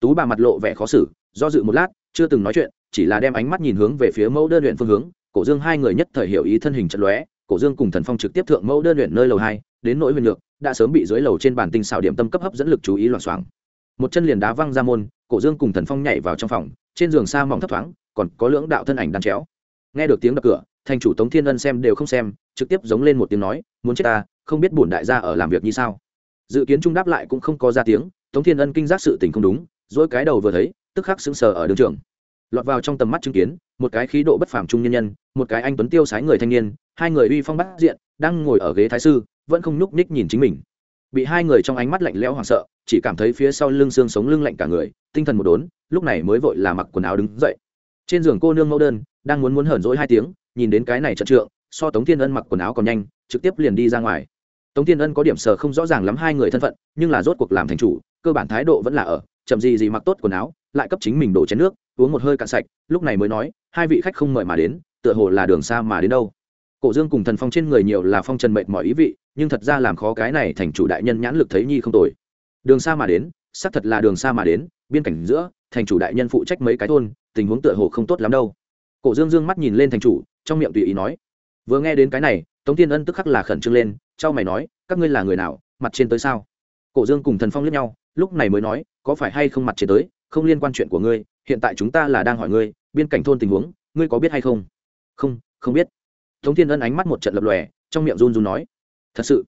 Tú bà mặt lộ vẻ khó xử, do dự một lát, chưa từng nói chuyện, chỉ là đem ánh mắt nhìn hướng về phía mẫu đơn luyện phương hướng. Cổ dương hai người nhất thời hiểu ý thân hình trận lóe, cổ dương cùng thần phong trực tiếp thượng mẫu đơn luyện nơi lầu hai, đến nỗi huyền lược đã sớm bị dưới lầu trên bàn tinh xảo điểm tâm cấp hấp dẫn lực chú ý loảng xoảng một chân liền đá văng ra môn cổ dương cùng thần phong nhảy vào trong phòng, trên giường xa mỏng thấp thoáng, còn có lưỡng đạo thân ảnh đan chéo. Nghe được tiếng đập cửa, thành chủ tống thiên ân xem đều không xem, trực tiếp giống lên một tiếng nói, muốn chết ta, không biết bổn đại gia ở làm việc như sao? Dự kiến trung đáp lại cũng không có ra tiếng, tống thiên ân kinh giác sự tình không đúng, dỗi cái đầu vừa thấy, tức khắc sững sờ ở đường trường. Lọt vào trong tầm mắt chứng kiến, một cái khí độ bất phàm trung nhân nhân, một cái anh tuấn tiêu sái người thanh niên, hai người uy phong bắt diện, đang ngồi ở ghế thái sư, vẫn không nhúc nhích nhìn chính mình bị hai người trong ánh mắt lạnh lẽo hoảng sợ, chỉ cảm thấy phía sau lưng xương sống lưng lạnh cả người, tinh thần một đốn, lúc này mới vội là mặc quần áo đứng dậy. Trên giường cô nương mẫu đơn, đang muốn muốn hờn dỗi hai tiếng, nhìn đến cái này trận trượng, so tống thiên ân mặc quần áo còn nhanh, trực tiếp liền đi ra ngoài. Tống thiên ân có điểm sờ không rõ ràng lắm hai người thân phận, nhưng là rốt cuộc làm thành chủ, cơ bản thái độ vẫn là ở, chậm gì gì mặc tốt quần áo, lại cấp chính mình đổ chén nước, uống một hơi cạn sạch, lúc này mới nói, hai vị khách không mời mà đến, tựa hồ là đường xa mà đến đâu. Cổ dương cùng thần phong trên người nhiều là phong trần mệnh mọi ý vị nhưng thật ra làm khó cái này thành chủ đại nhân nhãn lực thấy nhi không tồi. Đường xa mà đến, xác thật là đường xa mà đến, biên cảnh giữa, thành chủ đại nhân phụ trách mấy cái thôn, tình huống tựa hồ không tốt lắm đâu. Cổ dương dương mắt nhìn lên thành chủ, trong miệng tùy ý nói, vừa nghe đến cái này, tống tiên ân tức khắc là khẩn trương lên trao mày nói, các ngươi là người nào, mặt trên tới sao? Cổ dương cùng thần phong liếc nhau, lúc này mới nói, có phải hay không mặt trên tới, không liên quan chuyện của ngươi, hiện tại chúng ta là đang hỏi ngươi, biên cảnh thôn tình huống, ngươi có biết hay không? Không không biết. Tống thiên ân ánh mắt một trận lập lòe, trong miệng run run nói thật sự.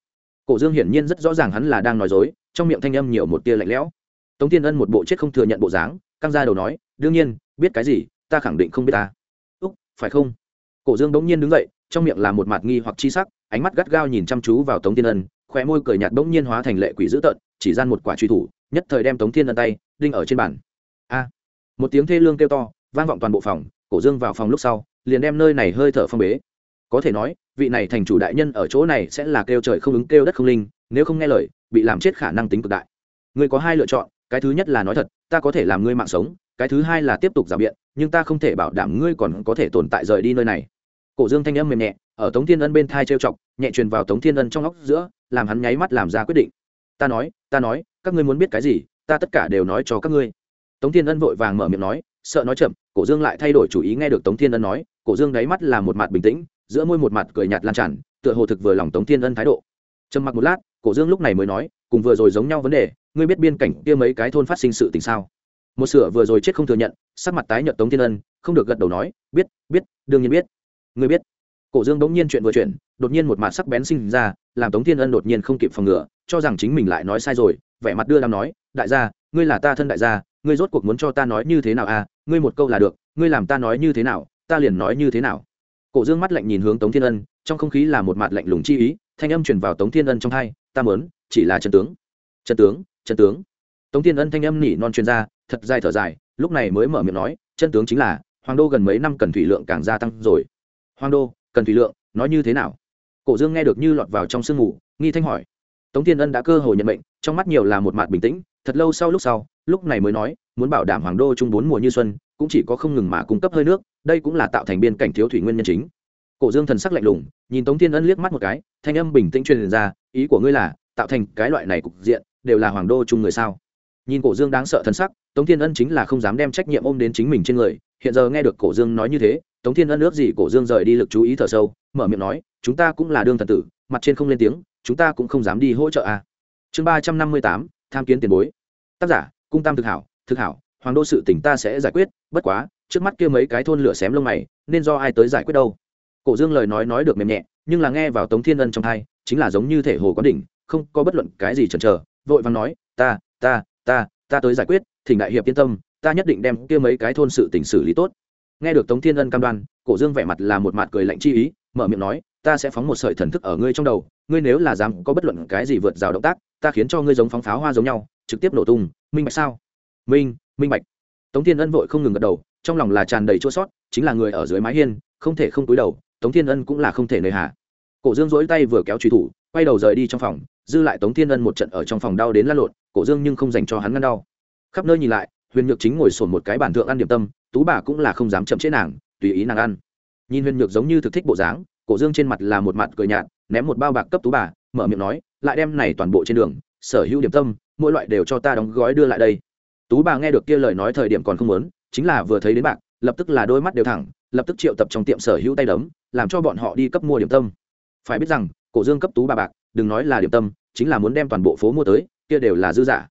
Cổ dương hiển nhiên rất rõ ràng hắn là đang nói dối, trong miệng thanh âm nhiều một tia lạnh lẽo. Tống thiên ân một bộ chết không thừa nhận bộ dáng, căng ra đầu nói, đương nhiên, biết cái gì, ta khẳng định không biết ta. Úc, phải không? Cổ dương bỗng nhiên đứng dậy, trong miệng là một mặt nghi hoặc chi sắc, ánh mắt gắt gao nhìn chăm chú vào tống thiên ân, khóe môi cười nhạt bỗng nhiên hóa thành lệ quỷ dữ tợn, chỉ gian một quả truy thủ, nhất thời đem tống thiên ân tay đinh ở trên bàn. A! Một tiếng thê lương kêu to, vang vọng toàn bộ phòng, cổ dương vào phòng lúc sau, liền đem nơi này hơi thở phong bế có thể nói, vị này thành chủ đại nhân ở chỗ này sẽ là kêu trời không ứng, kêu đất không linh, nếu không nghe lời, bị làm chết khả năng tính cực đại. Ngươi có hai lựa chọn, cái thứ nhất là nói thật, ta có thể làm ngươi mạng sống, cái thứ hai là tiếp tục giả biện, nhưng ta không thể bảo đảm ngươi còn có thể tồn tại rời đi nơi này. Cổ dương thanh âm mềm nhẹ, ở tống thiên ân bên thai trêu chọc, nhẹ truyền vào tống thiên ân trong óc giữa, làm hắn nháy mắt làm ra quyết định. Ta nói ta nói, các ngươi muốn biết cái gì, ta tất cả đều nói cho các ngươi. Tống thiên ân vội vàng mở miệng nói, sợ nói chậm, cổ dương lại thay đổi chủ ý nghe được tống thiên ân nói, cổ dương đáy mắt là một mặt bình tĩnh giữa môi một mặt cười nhạt lan tràn, tựa hồ thực vừa lòng tống thiên ân thái độ. Trầm mặc một lát, cổ dương lúc này mới nói, cùng vừa rồi giống nhau vấn đề, ngươi biết biên cảnh kia mấy cái thôn phát sinh sự tình sao? Một sửa vừa rồi chết không thừa nhận, sắc mặt tái nhợt tống thiên ân, không được gật đầu nói, biết biết, đương nhiên biết. Ngươi biết. Cổ dương đống nhiên chuyện vừa chuyện đột nhiên một mặt sắc bén sinh ra, làm tống thiên ân đột nhiên không kịp phòng ngừa, cho rằng chính mình lại nói sai rồi, vẻ mặt đưa đam nói, đại gia, ngươi là ta thân đại gia, ngươi rốt cuộc muốn cho ta nói như thế nào à? Ngươi một câu là được, ngươi làm ta nói như thế nào, ta liền nói như thế nào cổ dương mắt lạnh nhìn hướng tống thiên ân, trong không khí là một mặt lạnh lùng chi ý, thanh âm truyền vào tống thiên ân trong hai, ta mớn chỉ là chân tướng. Chân tướng chân tướng. Tống thiên ân thanh âm nỉ non truyền ra, thật dài thở dài, lúc này mới mở miệng nói chân tướng chính là, hoàng đô gần mấy năm cần thủy lượng càng gia tăng rồi. Hoàng đô, cần thủy lượng, nói như thế nào? Cổ dương nghe được như lọt vào trong sương mù, nghi thanh hỏi. Tống thiên ân đã cơ hội nhận bệnh trong mắt nhiều là một mặt bình tĩnh, thật lâu sau lúc sau, lúc này mới nói, muốn bảo đảm hoàng đô chung bốn mùa như xuân, cũng chỉ có không ngừng mà cung cấp hơi nước đây cũng là tạo thành biên cảnh thiếu thủy nguyên nhân chính. Cổ dương thần sắc lạnh lùng, nhìn tống thiên ân liếc mắt một cái, thanh âm bình tĩnh truyền ra, ý của ngươi là, tạo thành cái loại này cục diện, đều là hoàng đô chung người sao? Nhìn cổ dương đáng sợ thần sắc, tống thiên ân chính là không dám đem trách nhiệm ôm đến chính mình trên người, hiện giờ nghe được cổ dương nói như thế, tống thiên ân ước gì cổ dương rời đi lực chú ý thở sâu, mở miệng nói, chúng ta cũng là đương thần tử, mặt trên không lên tiếng, chúng ta cũng không dám đi hỗ trợ a à. chương ba trăm năm mươi tám, tham kiến tiền bối. Tác giả, cung tam thực hảo thực hảo, hoàng đô sự tỉnh ta sẽ giải quyết, bất quá trước mắt kia mấy cái thôn lửa xém lông mày, nên do ai tới giải quyết đâu? Cổ dương lời nói nói được mềm nhẹ, nhưng là nghe vào tống thiên ân trong thai chính là giống như thể hồ có đỉnh, không có bất luận cái gì chần chờ, vội vàng nói, ta ta ta ta tới giải quyết, thỉnh đại hiệp yên tâm, ta nhất định đem kia mấy cái thôn sự tỉnh xử lý tốt. Nghe được tống thiên ân cam đoan, cổ dương vẻ mặt là một mặt cười lạnh chi ý, mở miệng nói, ta sẽ phóng một sợi thần thức ở ngươi trong đầu, ngươi nếu là dám có bất luận cái gì vượt rào động tác, ta khiến cho ngươi giống phóng pháo hoa giống nhau, trực tiếp nổ tung, minh bạch sao? Minh minh bạch. Tống thiên ân vội không ngừng gật đầu trong lòng là tràn đầy chua sót, chính là người ở dưới mái hiên, không thể không túi đầu, tống thiên ân cũng là không thể nơi hà cổ dương dỗi tay vừa kéo truy thủ, quay đầu rời đi trong phòng, dư lại tống thiên ân một trận ở trong phòng đau đến lăn lộn, cổ dương nhưng không dành cho hắn ngăn đau. Khắp nơi nhìn lại, huyền nhược chính ngồi sồn một cái bàn thượng ăn điểm tâm, tú bà cũng là không dám chậm chế nàng, tùy ý nàng ăn. Nhìn huyền nhược giống như thực thích bộ dáng, cổ dương trên mặt là một mặt cười nhạt, ném một bao bạc cấp tú bà, mở miệng nói, lại đem này toàn bộ trên đường, sở hữu điểm tâm, mỗi loại đều cho ta đóng gói đưa lại đây. Tú bà nghe được kia lời nói thời điểm còn không muốn chính là vừa thấy đến bạc, lập tức là đôi mắt đều thẳng, lập tức triệu tập trong tiệm sở hữu tay đấm, làm cho bọn họ đi cấp mua điểm tâm. Phải biết rằng, cổ dương cấp tú bà bạc, đừng nói là điểm tâm, chính là muốn đem toàn bộ phố mua tới, kia đều là dư giả.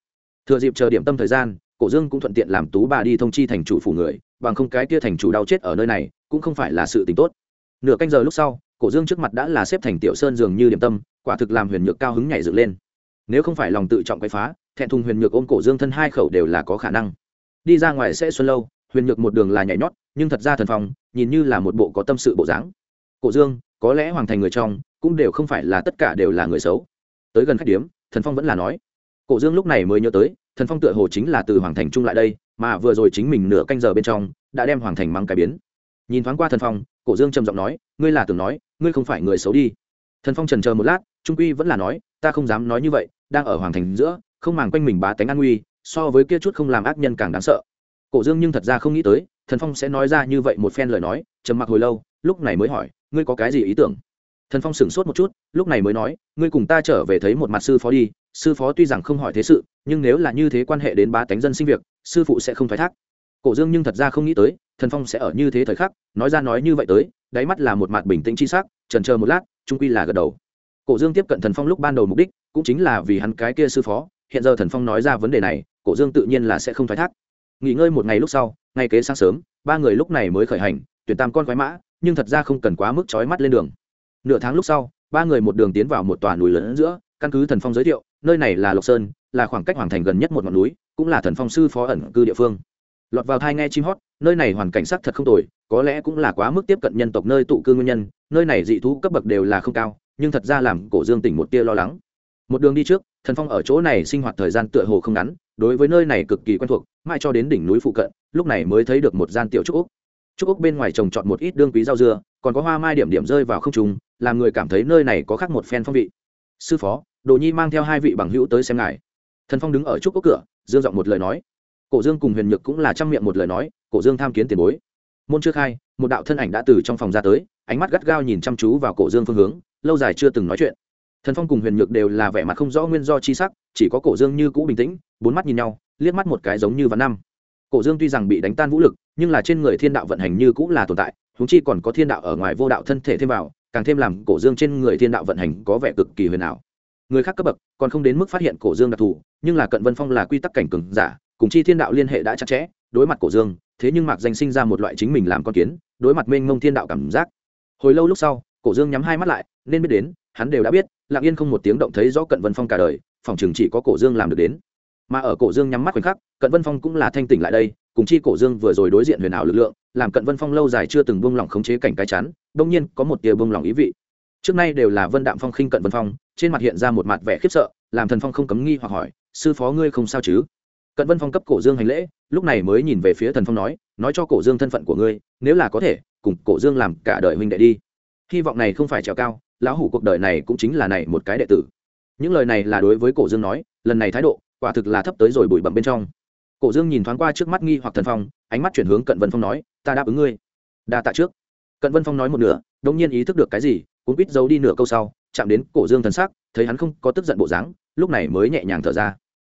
Thừa dịp chờ điểm tâm thời gian, cổ dương cũng thuận tiện làm tú bà đi thông chi thành chủ phủ người, bằng không cái kia thành chủ đau chết ở nơi này, cũng không phải là sự tình tốt. Nửa canh giờ lúc sau, cổ dương trước mặt đã là xếp thành tiểu sơn dường như điểm tâm, quả thực làm huyền nhược cao hứng nhảy dựng lên. Nếu không phải lòng tự trọng quay phá, thẹn thùng huyền nhược ôm cổ dương thân hai khẩu đều là có khả năng đi ra ngoài sẽ xuân lâu, huyền nhược một đường là nhảy nhót, nhưng thật ra thần phong, nhìn như là một bộ có tâm sự bộ dáng. Cổ dương, có lẽ hoàng thành người trong, cũng đều không phải là tất cả đều là người xấu. Tới gần khách điếm, thần phong vẫn là nói. Cổ dương lúc này mới nhớ tới, thần phong tựa hồ chính là từ hoàng thành trung lại đây, mà vừa rồi chính mình nửa canh giờ bên trong, đã đem hoàng thành mang cái biến. Nhìn thoáng qua thần phong, cổ dương trầm giọng nói, ngươi là tưởng nói, ngươi không phải người xấu đi. Thần phong trần chờ một lát, trung quy vẫn là nói, ta không dám nói như vậy, đang ở hoàng thành giữa, không màng quanh mình bá tánh an nguy so với kia chút không làm ác nhân càng đáng sợ. Cổ dương nhưng thật ra không nghĩ tới, thần phong sẽ nói ra như vậy một phen lời nói, trầm mặc hồi lâu, lúc này mới hỏi, ngươi có cái gì ý tưởng? Thần phong sửng sốt một chút, lúc này mới nói, ngươi cùng ta trở về thấy một mặt sư phó đi, sư phó tuy rằng không hỏi thế sự, nhưng nếu là như thế quan hệ đến bá tánh dân sinh việc, sư phụ sẽ không thoái thác. Cổ dương nhưng thật ra không nghĩ tới, thần phong sẽ ở như thế thời khắc, nói ra nói như vậy tới, đáy mắt là một mặt bình tĩnh chi sắc, trần chờ một lát, trung quy là gật đầu. Cổ dương tiếp cận thần phong lúc ban đầu mục đích, cũng chính là vì hắn cái kia sư phó hiện giờ thần phong nói ra vấn đề này, cổ dương tự nhiên là sẽ không thoái thác. Nghỉ ngơi một ngày lúc sau, ngay kế sáng sớm, ba người lúc này mới khởi hành, tuyển tam con quái mã, nhưng thật ra không cần quá mức trói mắt lên đường. Nửa tháng lúc sau, ba người một đường tiến vào một tòa núi lớn giữa, căn cứ thần phong giới thiệu, nơi này là lộc sơn, là khoảng cách hoàng thành gần nhất một ngọn núi, cũng là thần phong sư phó ẩn cư địa phương. Lọt vào thai nghe chim hót, nơi này hoàn cảnh sắc thật không tồi, có lẽ cũng là quá mức tiếp cận nhân tộc nơi tụ cư nguyên nhân, nơi này dị thú cấp bậc đều là không cao, nhưng thật ra làm cổ dương tỉnh một tia lo lắng một đường đi trước, thần phong ở chỗ này sinh hoạt thời gian tựa hồ không ngắn, đối với nơi này cực kỳ quen thuộc, mãi cho đến đỉnh núi phụ cận, lúc này mới thấy được một gian tiểu trúc úc trúc úc bên ngoài trồng trọt một ít đương quý rau dưa, còn có hoa mai điểm điểm rơi vào không trùng làm người cảm thấy nơi này có khác một phen phong vị. Sư phó, đồ nhi mang theo hai vị bằng hữu tới xem ngài. Thần phong đứng ở trúc úc cửa, dương giọng một lời nói. Cổ dương cùng huyền nhược cũng là trang miệng một lời nói, cổ dương tham kiến tiền bối. Môn trước hai một đạo thân ảnh đã từ trong phòng ra tới, ánh mắt gắt gao nhìn chăm chú vào cổ dương phương hướng, lâu dài chưa từng nói chuyện thần phong cùng huyền nhược đều là vẻ mặt không rõ nguyên do chi sắc, chỉ có cổ dương như cũ bình tĩnh, bốn mắt nhìn nhau, liếc mắt một cái giống như ván năm. Cổ dương tuy rằng bị đánh tan vũ lực, nhưng là trên người thiên đạo vận hành như cũ là tồn tại húng chi còn có thiên đạo ở ngoài vô đạo thân thể thêm vào, càng thêm làm cổ dương trên người thiên đạo vận hành có vẻ cực kỳ huyền ảo. Người khác cấp bậc, còn không đến mức phát hiện cổ dương đặc thù, nhưng là cận vân phong là quy tắc cảnh cường giả, cùng chi thiên đạo liên hệ đã chặt chẽ, đối mặt cổ dương, thế nhưng mạc danh sinh ra một loại chính mình làm con kiến, đối mặt mênh mông thiên đạo cảm giác. Hồi lâu lúc sau, cổ dương nhắm hai mắt lại, nên biết đến hắn đều đã biết, lặng yên không một tiếng động thấy rõ cận vân phong cả đời, phòng trường chỉ có cổ dương làm được đến. Mà ở cổ dương nhắm mắt khoảnh khắc, cận vân phong cũng là thanh tỉnh lại đây, cùng chi cổ dương vừa rồi đối diện huyền ảo lực lượng, làm cận vân phong lâu dài chưa từng buông lỏng khống chế cảnh cái chắn đông nhiên có một tia buông lỏng ý vị. Trước nay đều là vân đạm phong khinh cận vân phong, trên mặt hiện ra một mặt vẻ khiếp sợ, làm thần phong không cấm nghi hoặc hỏi, sư phó ngươi không sao chứ? Cận vân phong cấp cổ dương hành lễ, lúc này mới nhìn về phía thần phong nói nói cho cổ dương thân phận của ngươi, nếu là có thể, cùng cổ dương làm cả đời huynh đệ đi. Hy vọng này không phải trèo cao lão hủ cuộc đời này cũng chính là này một cái đệ tử. Những lời này là đối với cổ dương nói, lần này thái độ, quả thực là thấp tới rồi bụi bặm bên trong. Cổ dương nhìn thoáng qua trước mắt nghi hoặc thần phong, ánh mắt chuyển hướng cận vân phong nói, ta đáp ứng ngươi. Đa tạ trước. Cận vân phong nói một nửa đông nhiên ý thức được cái gì cũng biết giấu đi nửa câu sau, chạm đến cổ dương thần sắc thấy hắn không có tức giận bộ dáng, lúc này mới nhẹ nhàng thở ra.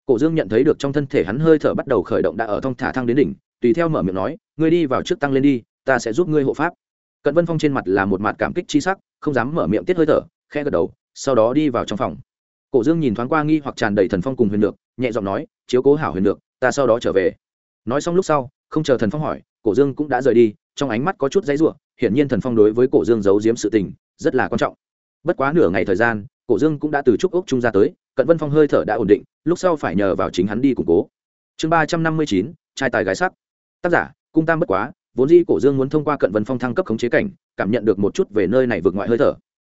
Cổ dương nhận thấy được trong thân thể hắn hơi thở bắt đầu khởi động đã ở thong thả thăng đến đỉnh, tùy theo mở miệng nói, ngươi đi vào trước tăng lên đi, ta sẽ giúp ngươi hộ pháp. Cận vân phong trên mặt là một mặt cảm kích chi sắc không dám mở miệng tiết hơi thở khe gật đầu, sau đó đi vào trong phòng. Cổ dương nhìn thoáng qua nghi hoặc tràn đầy thần phong cùng huyền lược, nhẹ giọng nói, chiếu cố hảo huyền lược, ta sau đó trở về. Nói xong lúc sau, không chờ thần phong hỏi, cổ dương cũng đã rời đi, trong ánh mắt có chút dãy ruộng hiển nhiên thần phong đối với cổ dương giấu giếm sự tình, rất là quan trọng. Bất quá nửa ngày thời gian, cổ dương cũng đã từ trúc ốc trung ra tới, cận vân phong hơi thở đã ổn định, lúc sau phải nhờ vào chính hắn đi củng cố. Chương ba trăm năm mươi chín, trai tài gái sắc. Tác giả, cung tam bất quá vốn dĩ cổ dương muốn thông qua cận vân phong thăng cấp khống chế cảnh, cảm nhận được một chút về nơi này vượt ngoại hơi thở.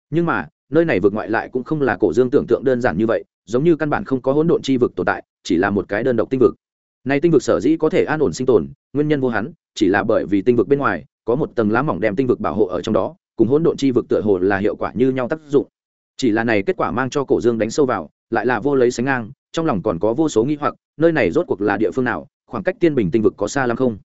Nhưng mà, nơi này vượt ngoại lại cũng không là cổ dương tưởng tượng đơn giản như vậy, giống như căn bản không có hỗn độn chi vực tồn tại, chỉ là một cái đơn độc tinh vực. Nay tinh vực sở dĩ có thể an ổn sinh tồn, nguyên nhân vô hắn, chỉ là bởi vì tinh vực bên ngoài, có một tầng lá mỏng đem tinh vực bảo hộ ở trong đó, cùng hỗn độn chi vực tựa hồ là hiệu quả như nhau tác dụng. Chỉ là này kết quả mang cho cổ dương đánh sâu vào, lại là vô lấy sánh ngang, trong lòng còn có vô số nghi hoặc, nơi này rốt cuộc là địa phương nào, khoảng cách tiên bình tinh vực có xa lắm không?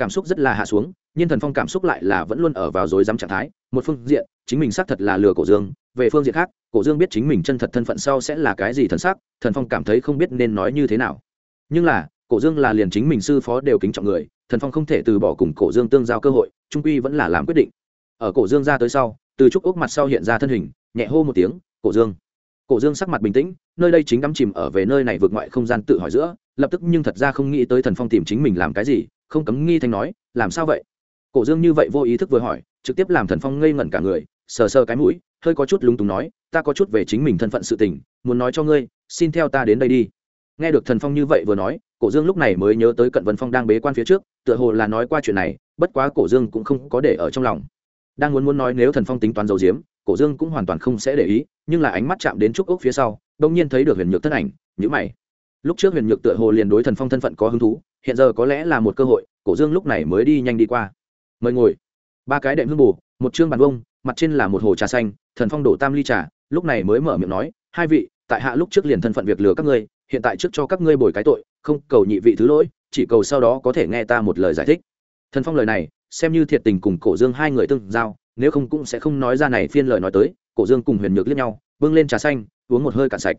Cảm xúc rất là hạ xuống, nhưng thần phong cảm xúc lại là vẫn luôn ở vào dối dám trạng thái. Một phương diện, chính mình xác thật là lừa cổ dương, về phương diện khác, cổ dương biết chính mình chân thật thân phận sau sẽ là cái gì thần sắc, thần phong cảm thấy không biết nên nói như thế nào. Nhưng là, cổ dương là liền chính mình sư phó đều kính trọng người, thần phong không thể từ bỏ cùng cổ dương tương giao cơ hội, trung quy vẫn là làm quyết định. Ở cổ dương ra tới sau, từ trúc ốc mặt sau hiện ra thân hình, nhẹ hô một tiếng, cổ dương. Cổ dương sắc mặt bình tĩnh, nơi đây chính đắm chìm ở về nơi này vượt ngoại không gian tự hỏi giữa lập tức nhưng thật ra không nghĩ tới thần phong tìm chính mình làm cái gì, không cấm nghi thanh nói, làm sao vậy? Cổ dương như vậy vô ý thức vừa hỏi, trực tiếp làm thần phong ngây ngẩn cả người, sờ sờ cái mũi, hơi có chút lúng túng nói, ta có chút về chính mình thân phận sự tình, muốn nói cho ngươi, xin theo ta đến đây đi. Nghe được thần phong như vậy vừa nói, cổ dương lúc này mới nhớ tới cận vân phong đang bế quan phía trước, tựa hồ là nói qua chuyện này, bất quá cổ dương cũng không có để ở trong lòng. Đang muốn muốn nói nếu thần phong tính toán dầu diếm, cổ dương cũng hoàn toàn không sẽ để ý, nhưng là ánh mắt chạm đến trúc ốc phía sau đông nhiên thấy được huyền nhược thân ảnh nhữ mày lúc trước huyền nhược tựa hồ liền đối thần phong thân phận có hứng thú, hiện giờ có lẽ là một cơ hội, cổ dương lúc này mới đi nhanh đi qua. Mời ngồi. Ba cái đệm hương bù, một chương bàn bông mặt trên là một hồ trà xanh, thần phong đổ tam ly trà, lúc này mới mở miệng nói, hai vị, tại hạ lúc trước liền thân phận việc lừa các ngươi, hiện tại trước cho các ngươi bồi cái tội, không cầu nhị vị thứ lỗi, chỉ cầu sau đó có thể nghe ta một lời giải thích. Thần phong lời này, xem như thiệt tình cùng cổ dương hai người tương giao, nếu không cũng sẽ không nói ra này phiên lời nói tới, cổ dương cùng huyền nhược liếc nhau, bưng lên trà xanh, uống một hơi cạn sạch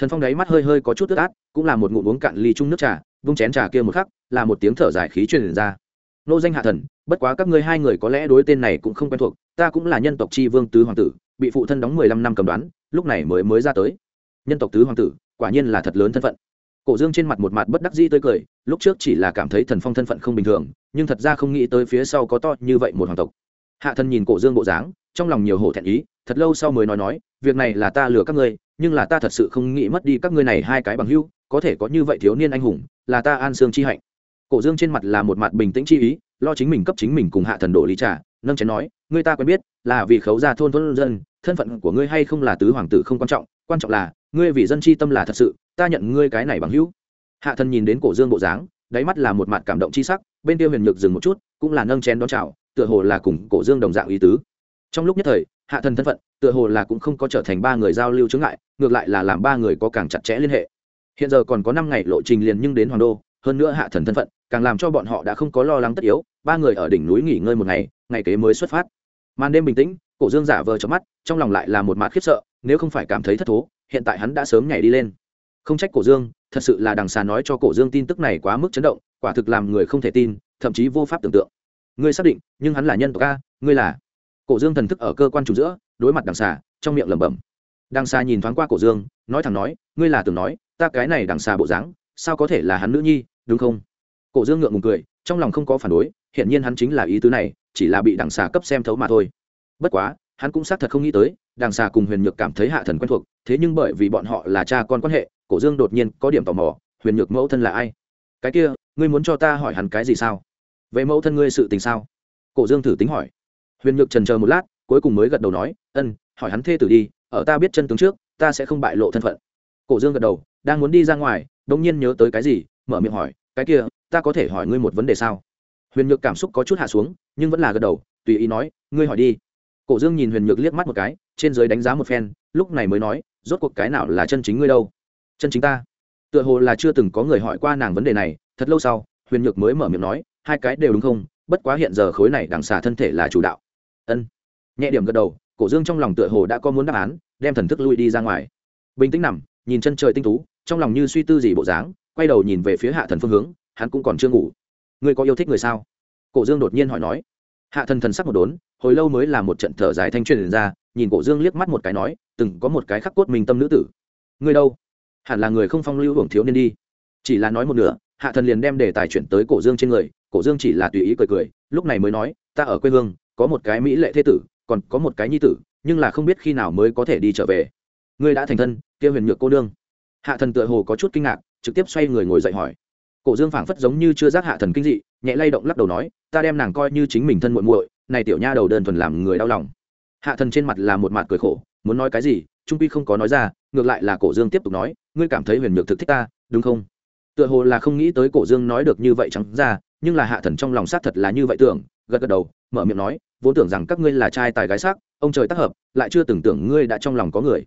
thần phong đáy mắt hơi hơi có chút tức át cũng là một ngụm uống cạn ly chung nước trà, vung chén trà kia một khắc, là một tiếng thở dài khí truyền ra. Nô danh hạ thần, bất quá các ngươi hai người có lẽ đối tên này cũng không quen thuộc, ta cũng là nhân tộc tri vương tứ hoàng tử, bị phụ thân đóng mười lăm năm cầm đoán, lúc này mới mới ra tới. Nhân tộc tứ hoàng tử, quả nhiên là thật lớn thân phận. Cổ dương trên mặt một mặt bất đắc dĩ tươi cười, lúc trước chỉ là cảm thấy thần phong thân phận không bình thường, nhưng thật ra không nghĩ tới phía sau có to như vậy một hoàng tộc. Hạ thần nhìn cổ dương bộ dáng, trong lòng nhiều hổ thẹn ý, thật lâu sau mới nói nói, việc này là ta lừa các ngươi nhưng là ta thật sự không nghĩ mất đi các ngươi này hai cái bằng hữu, có thể có như vậy thiếu niên anh hùng, là ta an sương chi hạnh. Cổ dương trên mặt là một mặt bình tĩnh chi ý, lo chính mình cấp chính mình cùng hạ thần đổ lý trà nâng chén nói, ngươi ta quen biết, là vì khấu gia thôn thôn dân, thân phận của ngươi hay không là tứ hoàng tử không quan trọng quan trọng là, ngươi vì dân chi tâm là thật sự, ta nhận ngươi cái này bằng hữu. Hạ thần nhìn đến cổ dương bộ dáng, đáy mắt là một mặt cảm động chi sắc, bên tiêu huyền nhược dừng một chút, cũng là nâng chén đón chào, tựa hồ là cùng cổ dương đồng dạng ý tứ. Trong lúc nhất thời, hạ thần thân phận, tựa hồ là cũng không có trở thành ba người giao lưu chướng ngại ngược lại là làm ba người có càng chặt chẽ liên hệ. Hiện giờ còn có năm ngày lộ trình liền nhưng đến hoàng đô, hơn nữa hạ thần thân phận, càng làm cho bọn họ đã không có lo lắng tất yếu, ba người ở đỉnh núi nghỉ ngơi một ngày ngày kế mới xuất phát. Màn đêm bình tĩnh, cổ dương giả vờ trong mắt, trong lòng lại là một mạt khiếp sợ, nếu không phải cảm thấy thất thố, hiện tại hắn đã sớm nhảy đi lên. Không trách cổ dương, thật sự là đằng xà nói cho cổ dương tin tức này quá mức chấn động, quả thực làm người không thể tin, thậm chí vô pháp tưởng tượng. Ngươi xác định, nhưng hắn là nhân tộc a, ngươi là. Cổ dương thần thức ở cơ quan chủ giữa, đối mặt đằng xà, trong miệng lẩm bẩm đằng xa nhìn thoáng qua cổ dương, nói thẳng nói, ngươi là tưởng nói, ta cái này đằng xa bộ dáng, sao có thể là hắn nữ nhi, đúng không? Cổ dương ngượng ngùng cười, trong lòng không có phản đối hiện nhiên hắn chính là ý tứ này, chỉ là bị đằng xà cấp xem thấu mà thôi. Bất quá, hắn cũng xác thật không nghĩ tới, đằng xà cùng huyền nhược cảm thấy hạ thần quen thuộc, thế nhưng bởi vì bọn họ là cha con quan hệ, cổ dương đột nhiên có điểm tò mò, huyền nhược mẫu thân là ai? Cái kia, ngươi muốn cho ta hỏi hắn cái gì sao? Về mẫu thân ngươi sự tình sao? Cổ dương thử tính hỏi. Huyền nhược trần chờ một lát, cuối cùng mới gật đầu nói, ân, hỏi hắn thê tử đi ở ta biết chân tướng trước, ta sẽ không bại lộ thân phận. Cổ dương gật đầu, đang muốn đi ra ngoài đông nhiên nhớ tới cái gì, mở miệng hỏi, cái kia, ta có thể hỏi ngươi một vấn đề sao? Huyền nhược cảm xúc có chút hạ xuống, nhưng vẫn là gật đầu, tùy ý nói, ngươi hỏi đi. Cổ dương nhìn huyền nhược liếc mắt một cái, trên giới đánh giá một phen, lúc này mới nói, rốt cuộc cái nào là chân chính ngươi đâu? Chân chính ta. Tựa hồ là chưa từng có người hỏi qua nàng vấn đề này, thật lâu sau, huyền nhược mới mở miệng nói, hai cái đều đúng không? Bất quá hiện giờ khối này đằng xà thân thể là chủ đạo. Ân. Nhẹ điểm gật đầu cổ dương trong lòng tựa hồ đã có muốn đáp án, đem thần thức lui đi ra ngoài. Bình tĩnh nằm, nhìn chân trời tinh tú, trong lòng như suy tư gì bộ dáng, quay đầu nhìn về phía hạ thần phương hướng, hắn cũng còn chưa ngủ. Ngươi có yêu thích người sao? Cổ dương đột nhiên hỏi nói. Hạ thần thần sắc một đốn, hồi lâu mới là một trận thở dài thanh truyền ra, nhìn cổ dương liếc mắt một cái nói, từng có một cái khắc cốt mình tâm nữ tử. Ngươi đâu? Hẳn là người không phong lưu hưởng thiếu niên đi. Chỉ là nói một nửa, hạ thần liền đem đề tài chuyển tới cổ dương trên người, cổ dương chỉ là tùy ý cười cười, lúc này mới nói, ta ở quê hương, có một cái mỹ lệ thế tử còn có một cái nhi tử, nhưng là không biết khi nào mới có thể đi trở về. Ngươi đã thành thân, kia huyền nhược cô nương. Hạ thần tựa hồ có chút kinh ngạc, trực tiếp xoay người ngồi dậy hỏi. Cổ dương phảng phất giống như chưa giác hạ thần kinh dị, nhẹ lay động lắc đầu nói, ta đem nàng coi như chính mình thân muội muội, này tiểu nha đầu đơn thuần làm người đau lòng. Hạ thần trên mặt là một mặt cười khổ, muốn nói cái gì? Trung pi không có nói ra, ngược lại là cổ dương tiếp tục nói, ngươi cảm thấy huyền nhược thực thích ta, đúng không? Tựa hồ là không nghĩ tới cổ dương nói được như vậy trắng ra, nhưng là hạ thần trong lòng xác thật là như vậy tưởng, gật gật đầu, mở miệng nói vốn tưởng rằng các ngươi là trai tài gái sắc, ông trời tác hợp, lại chưa từng tưởng ngươi đã trong lòng có người.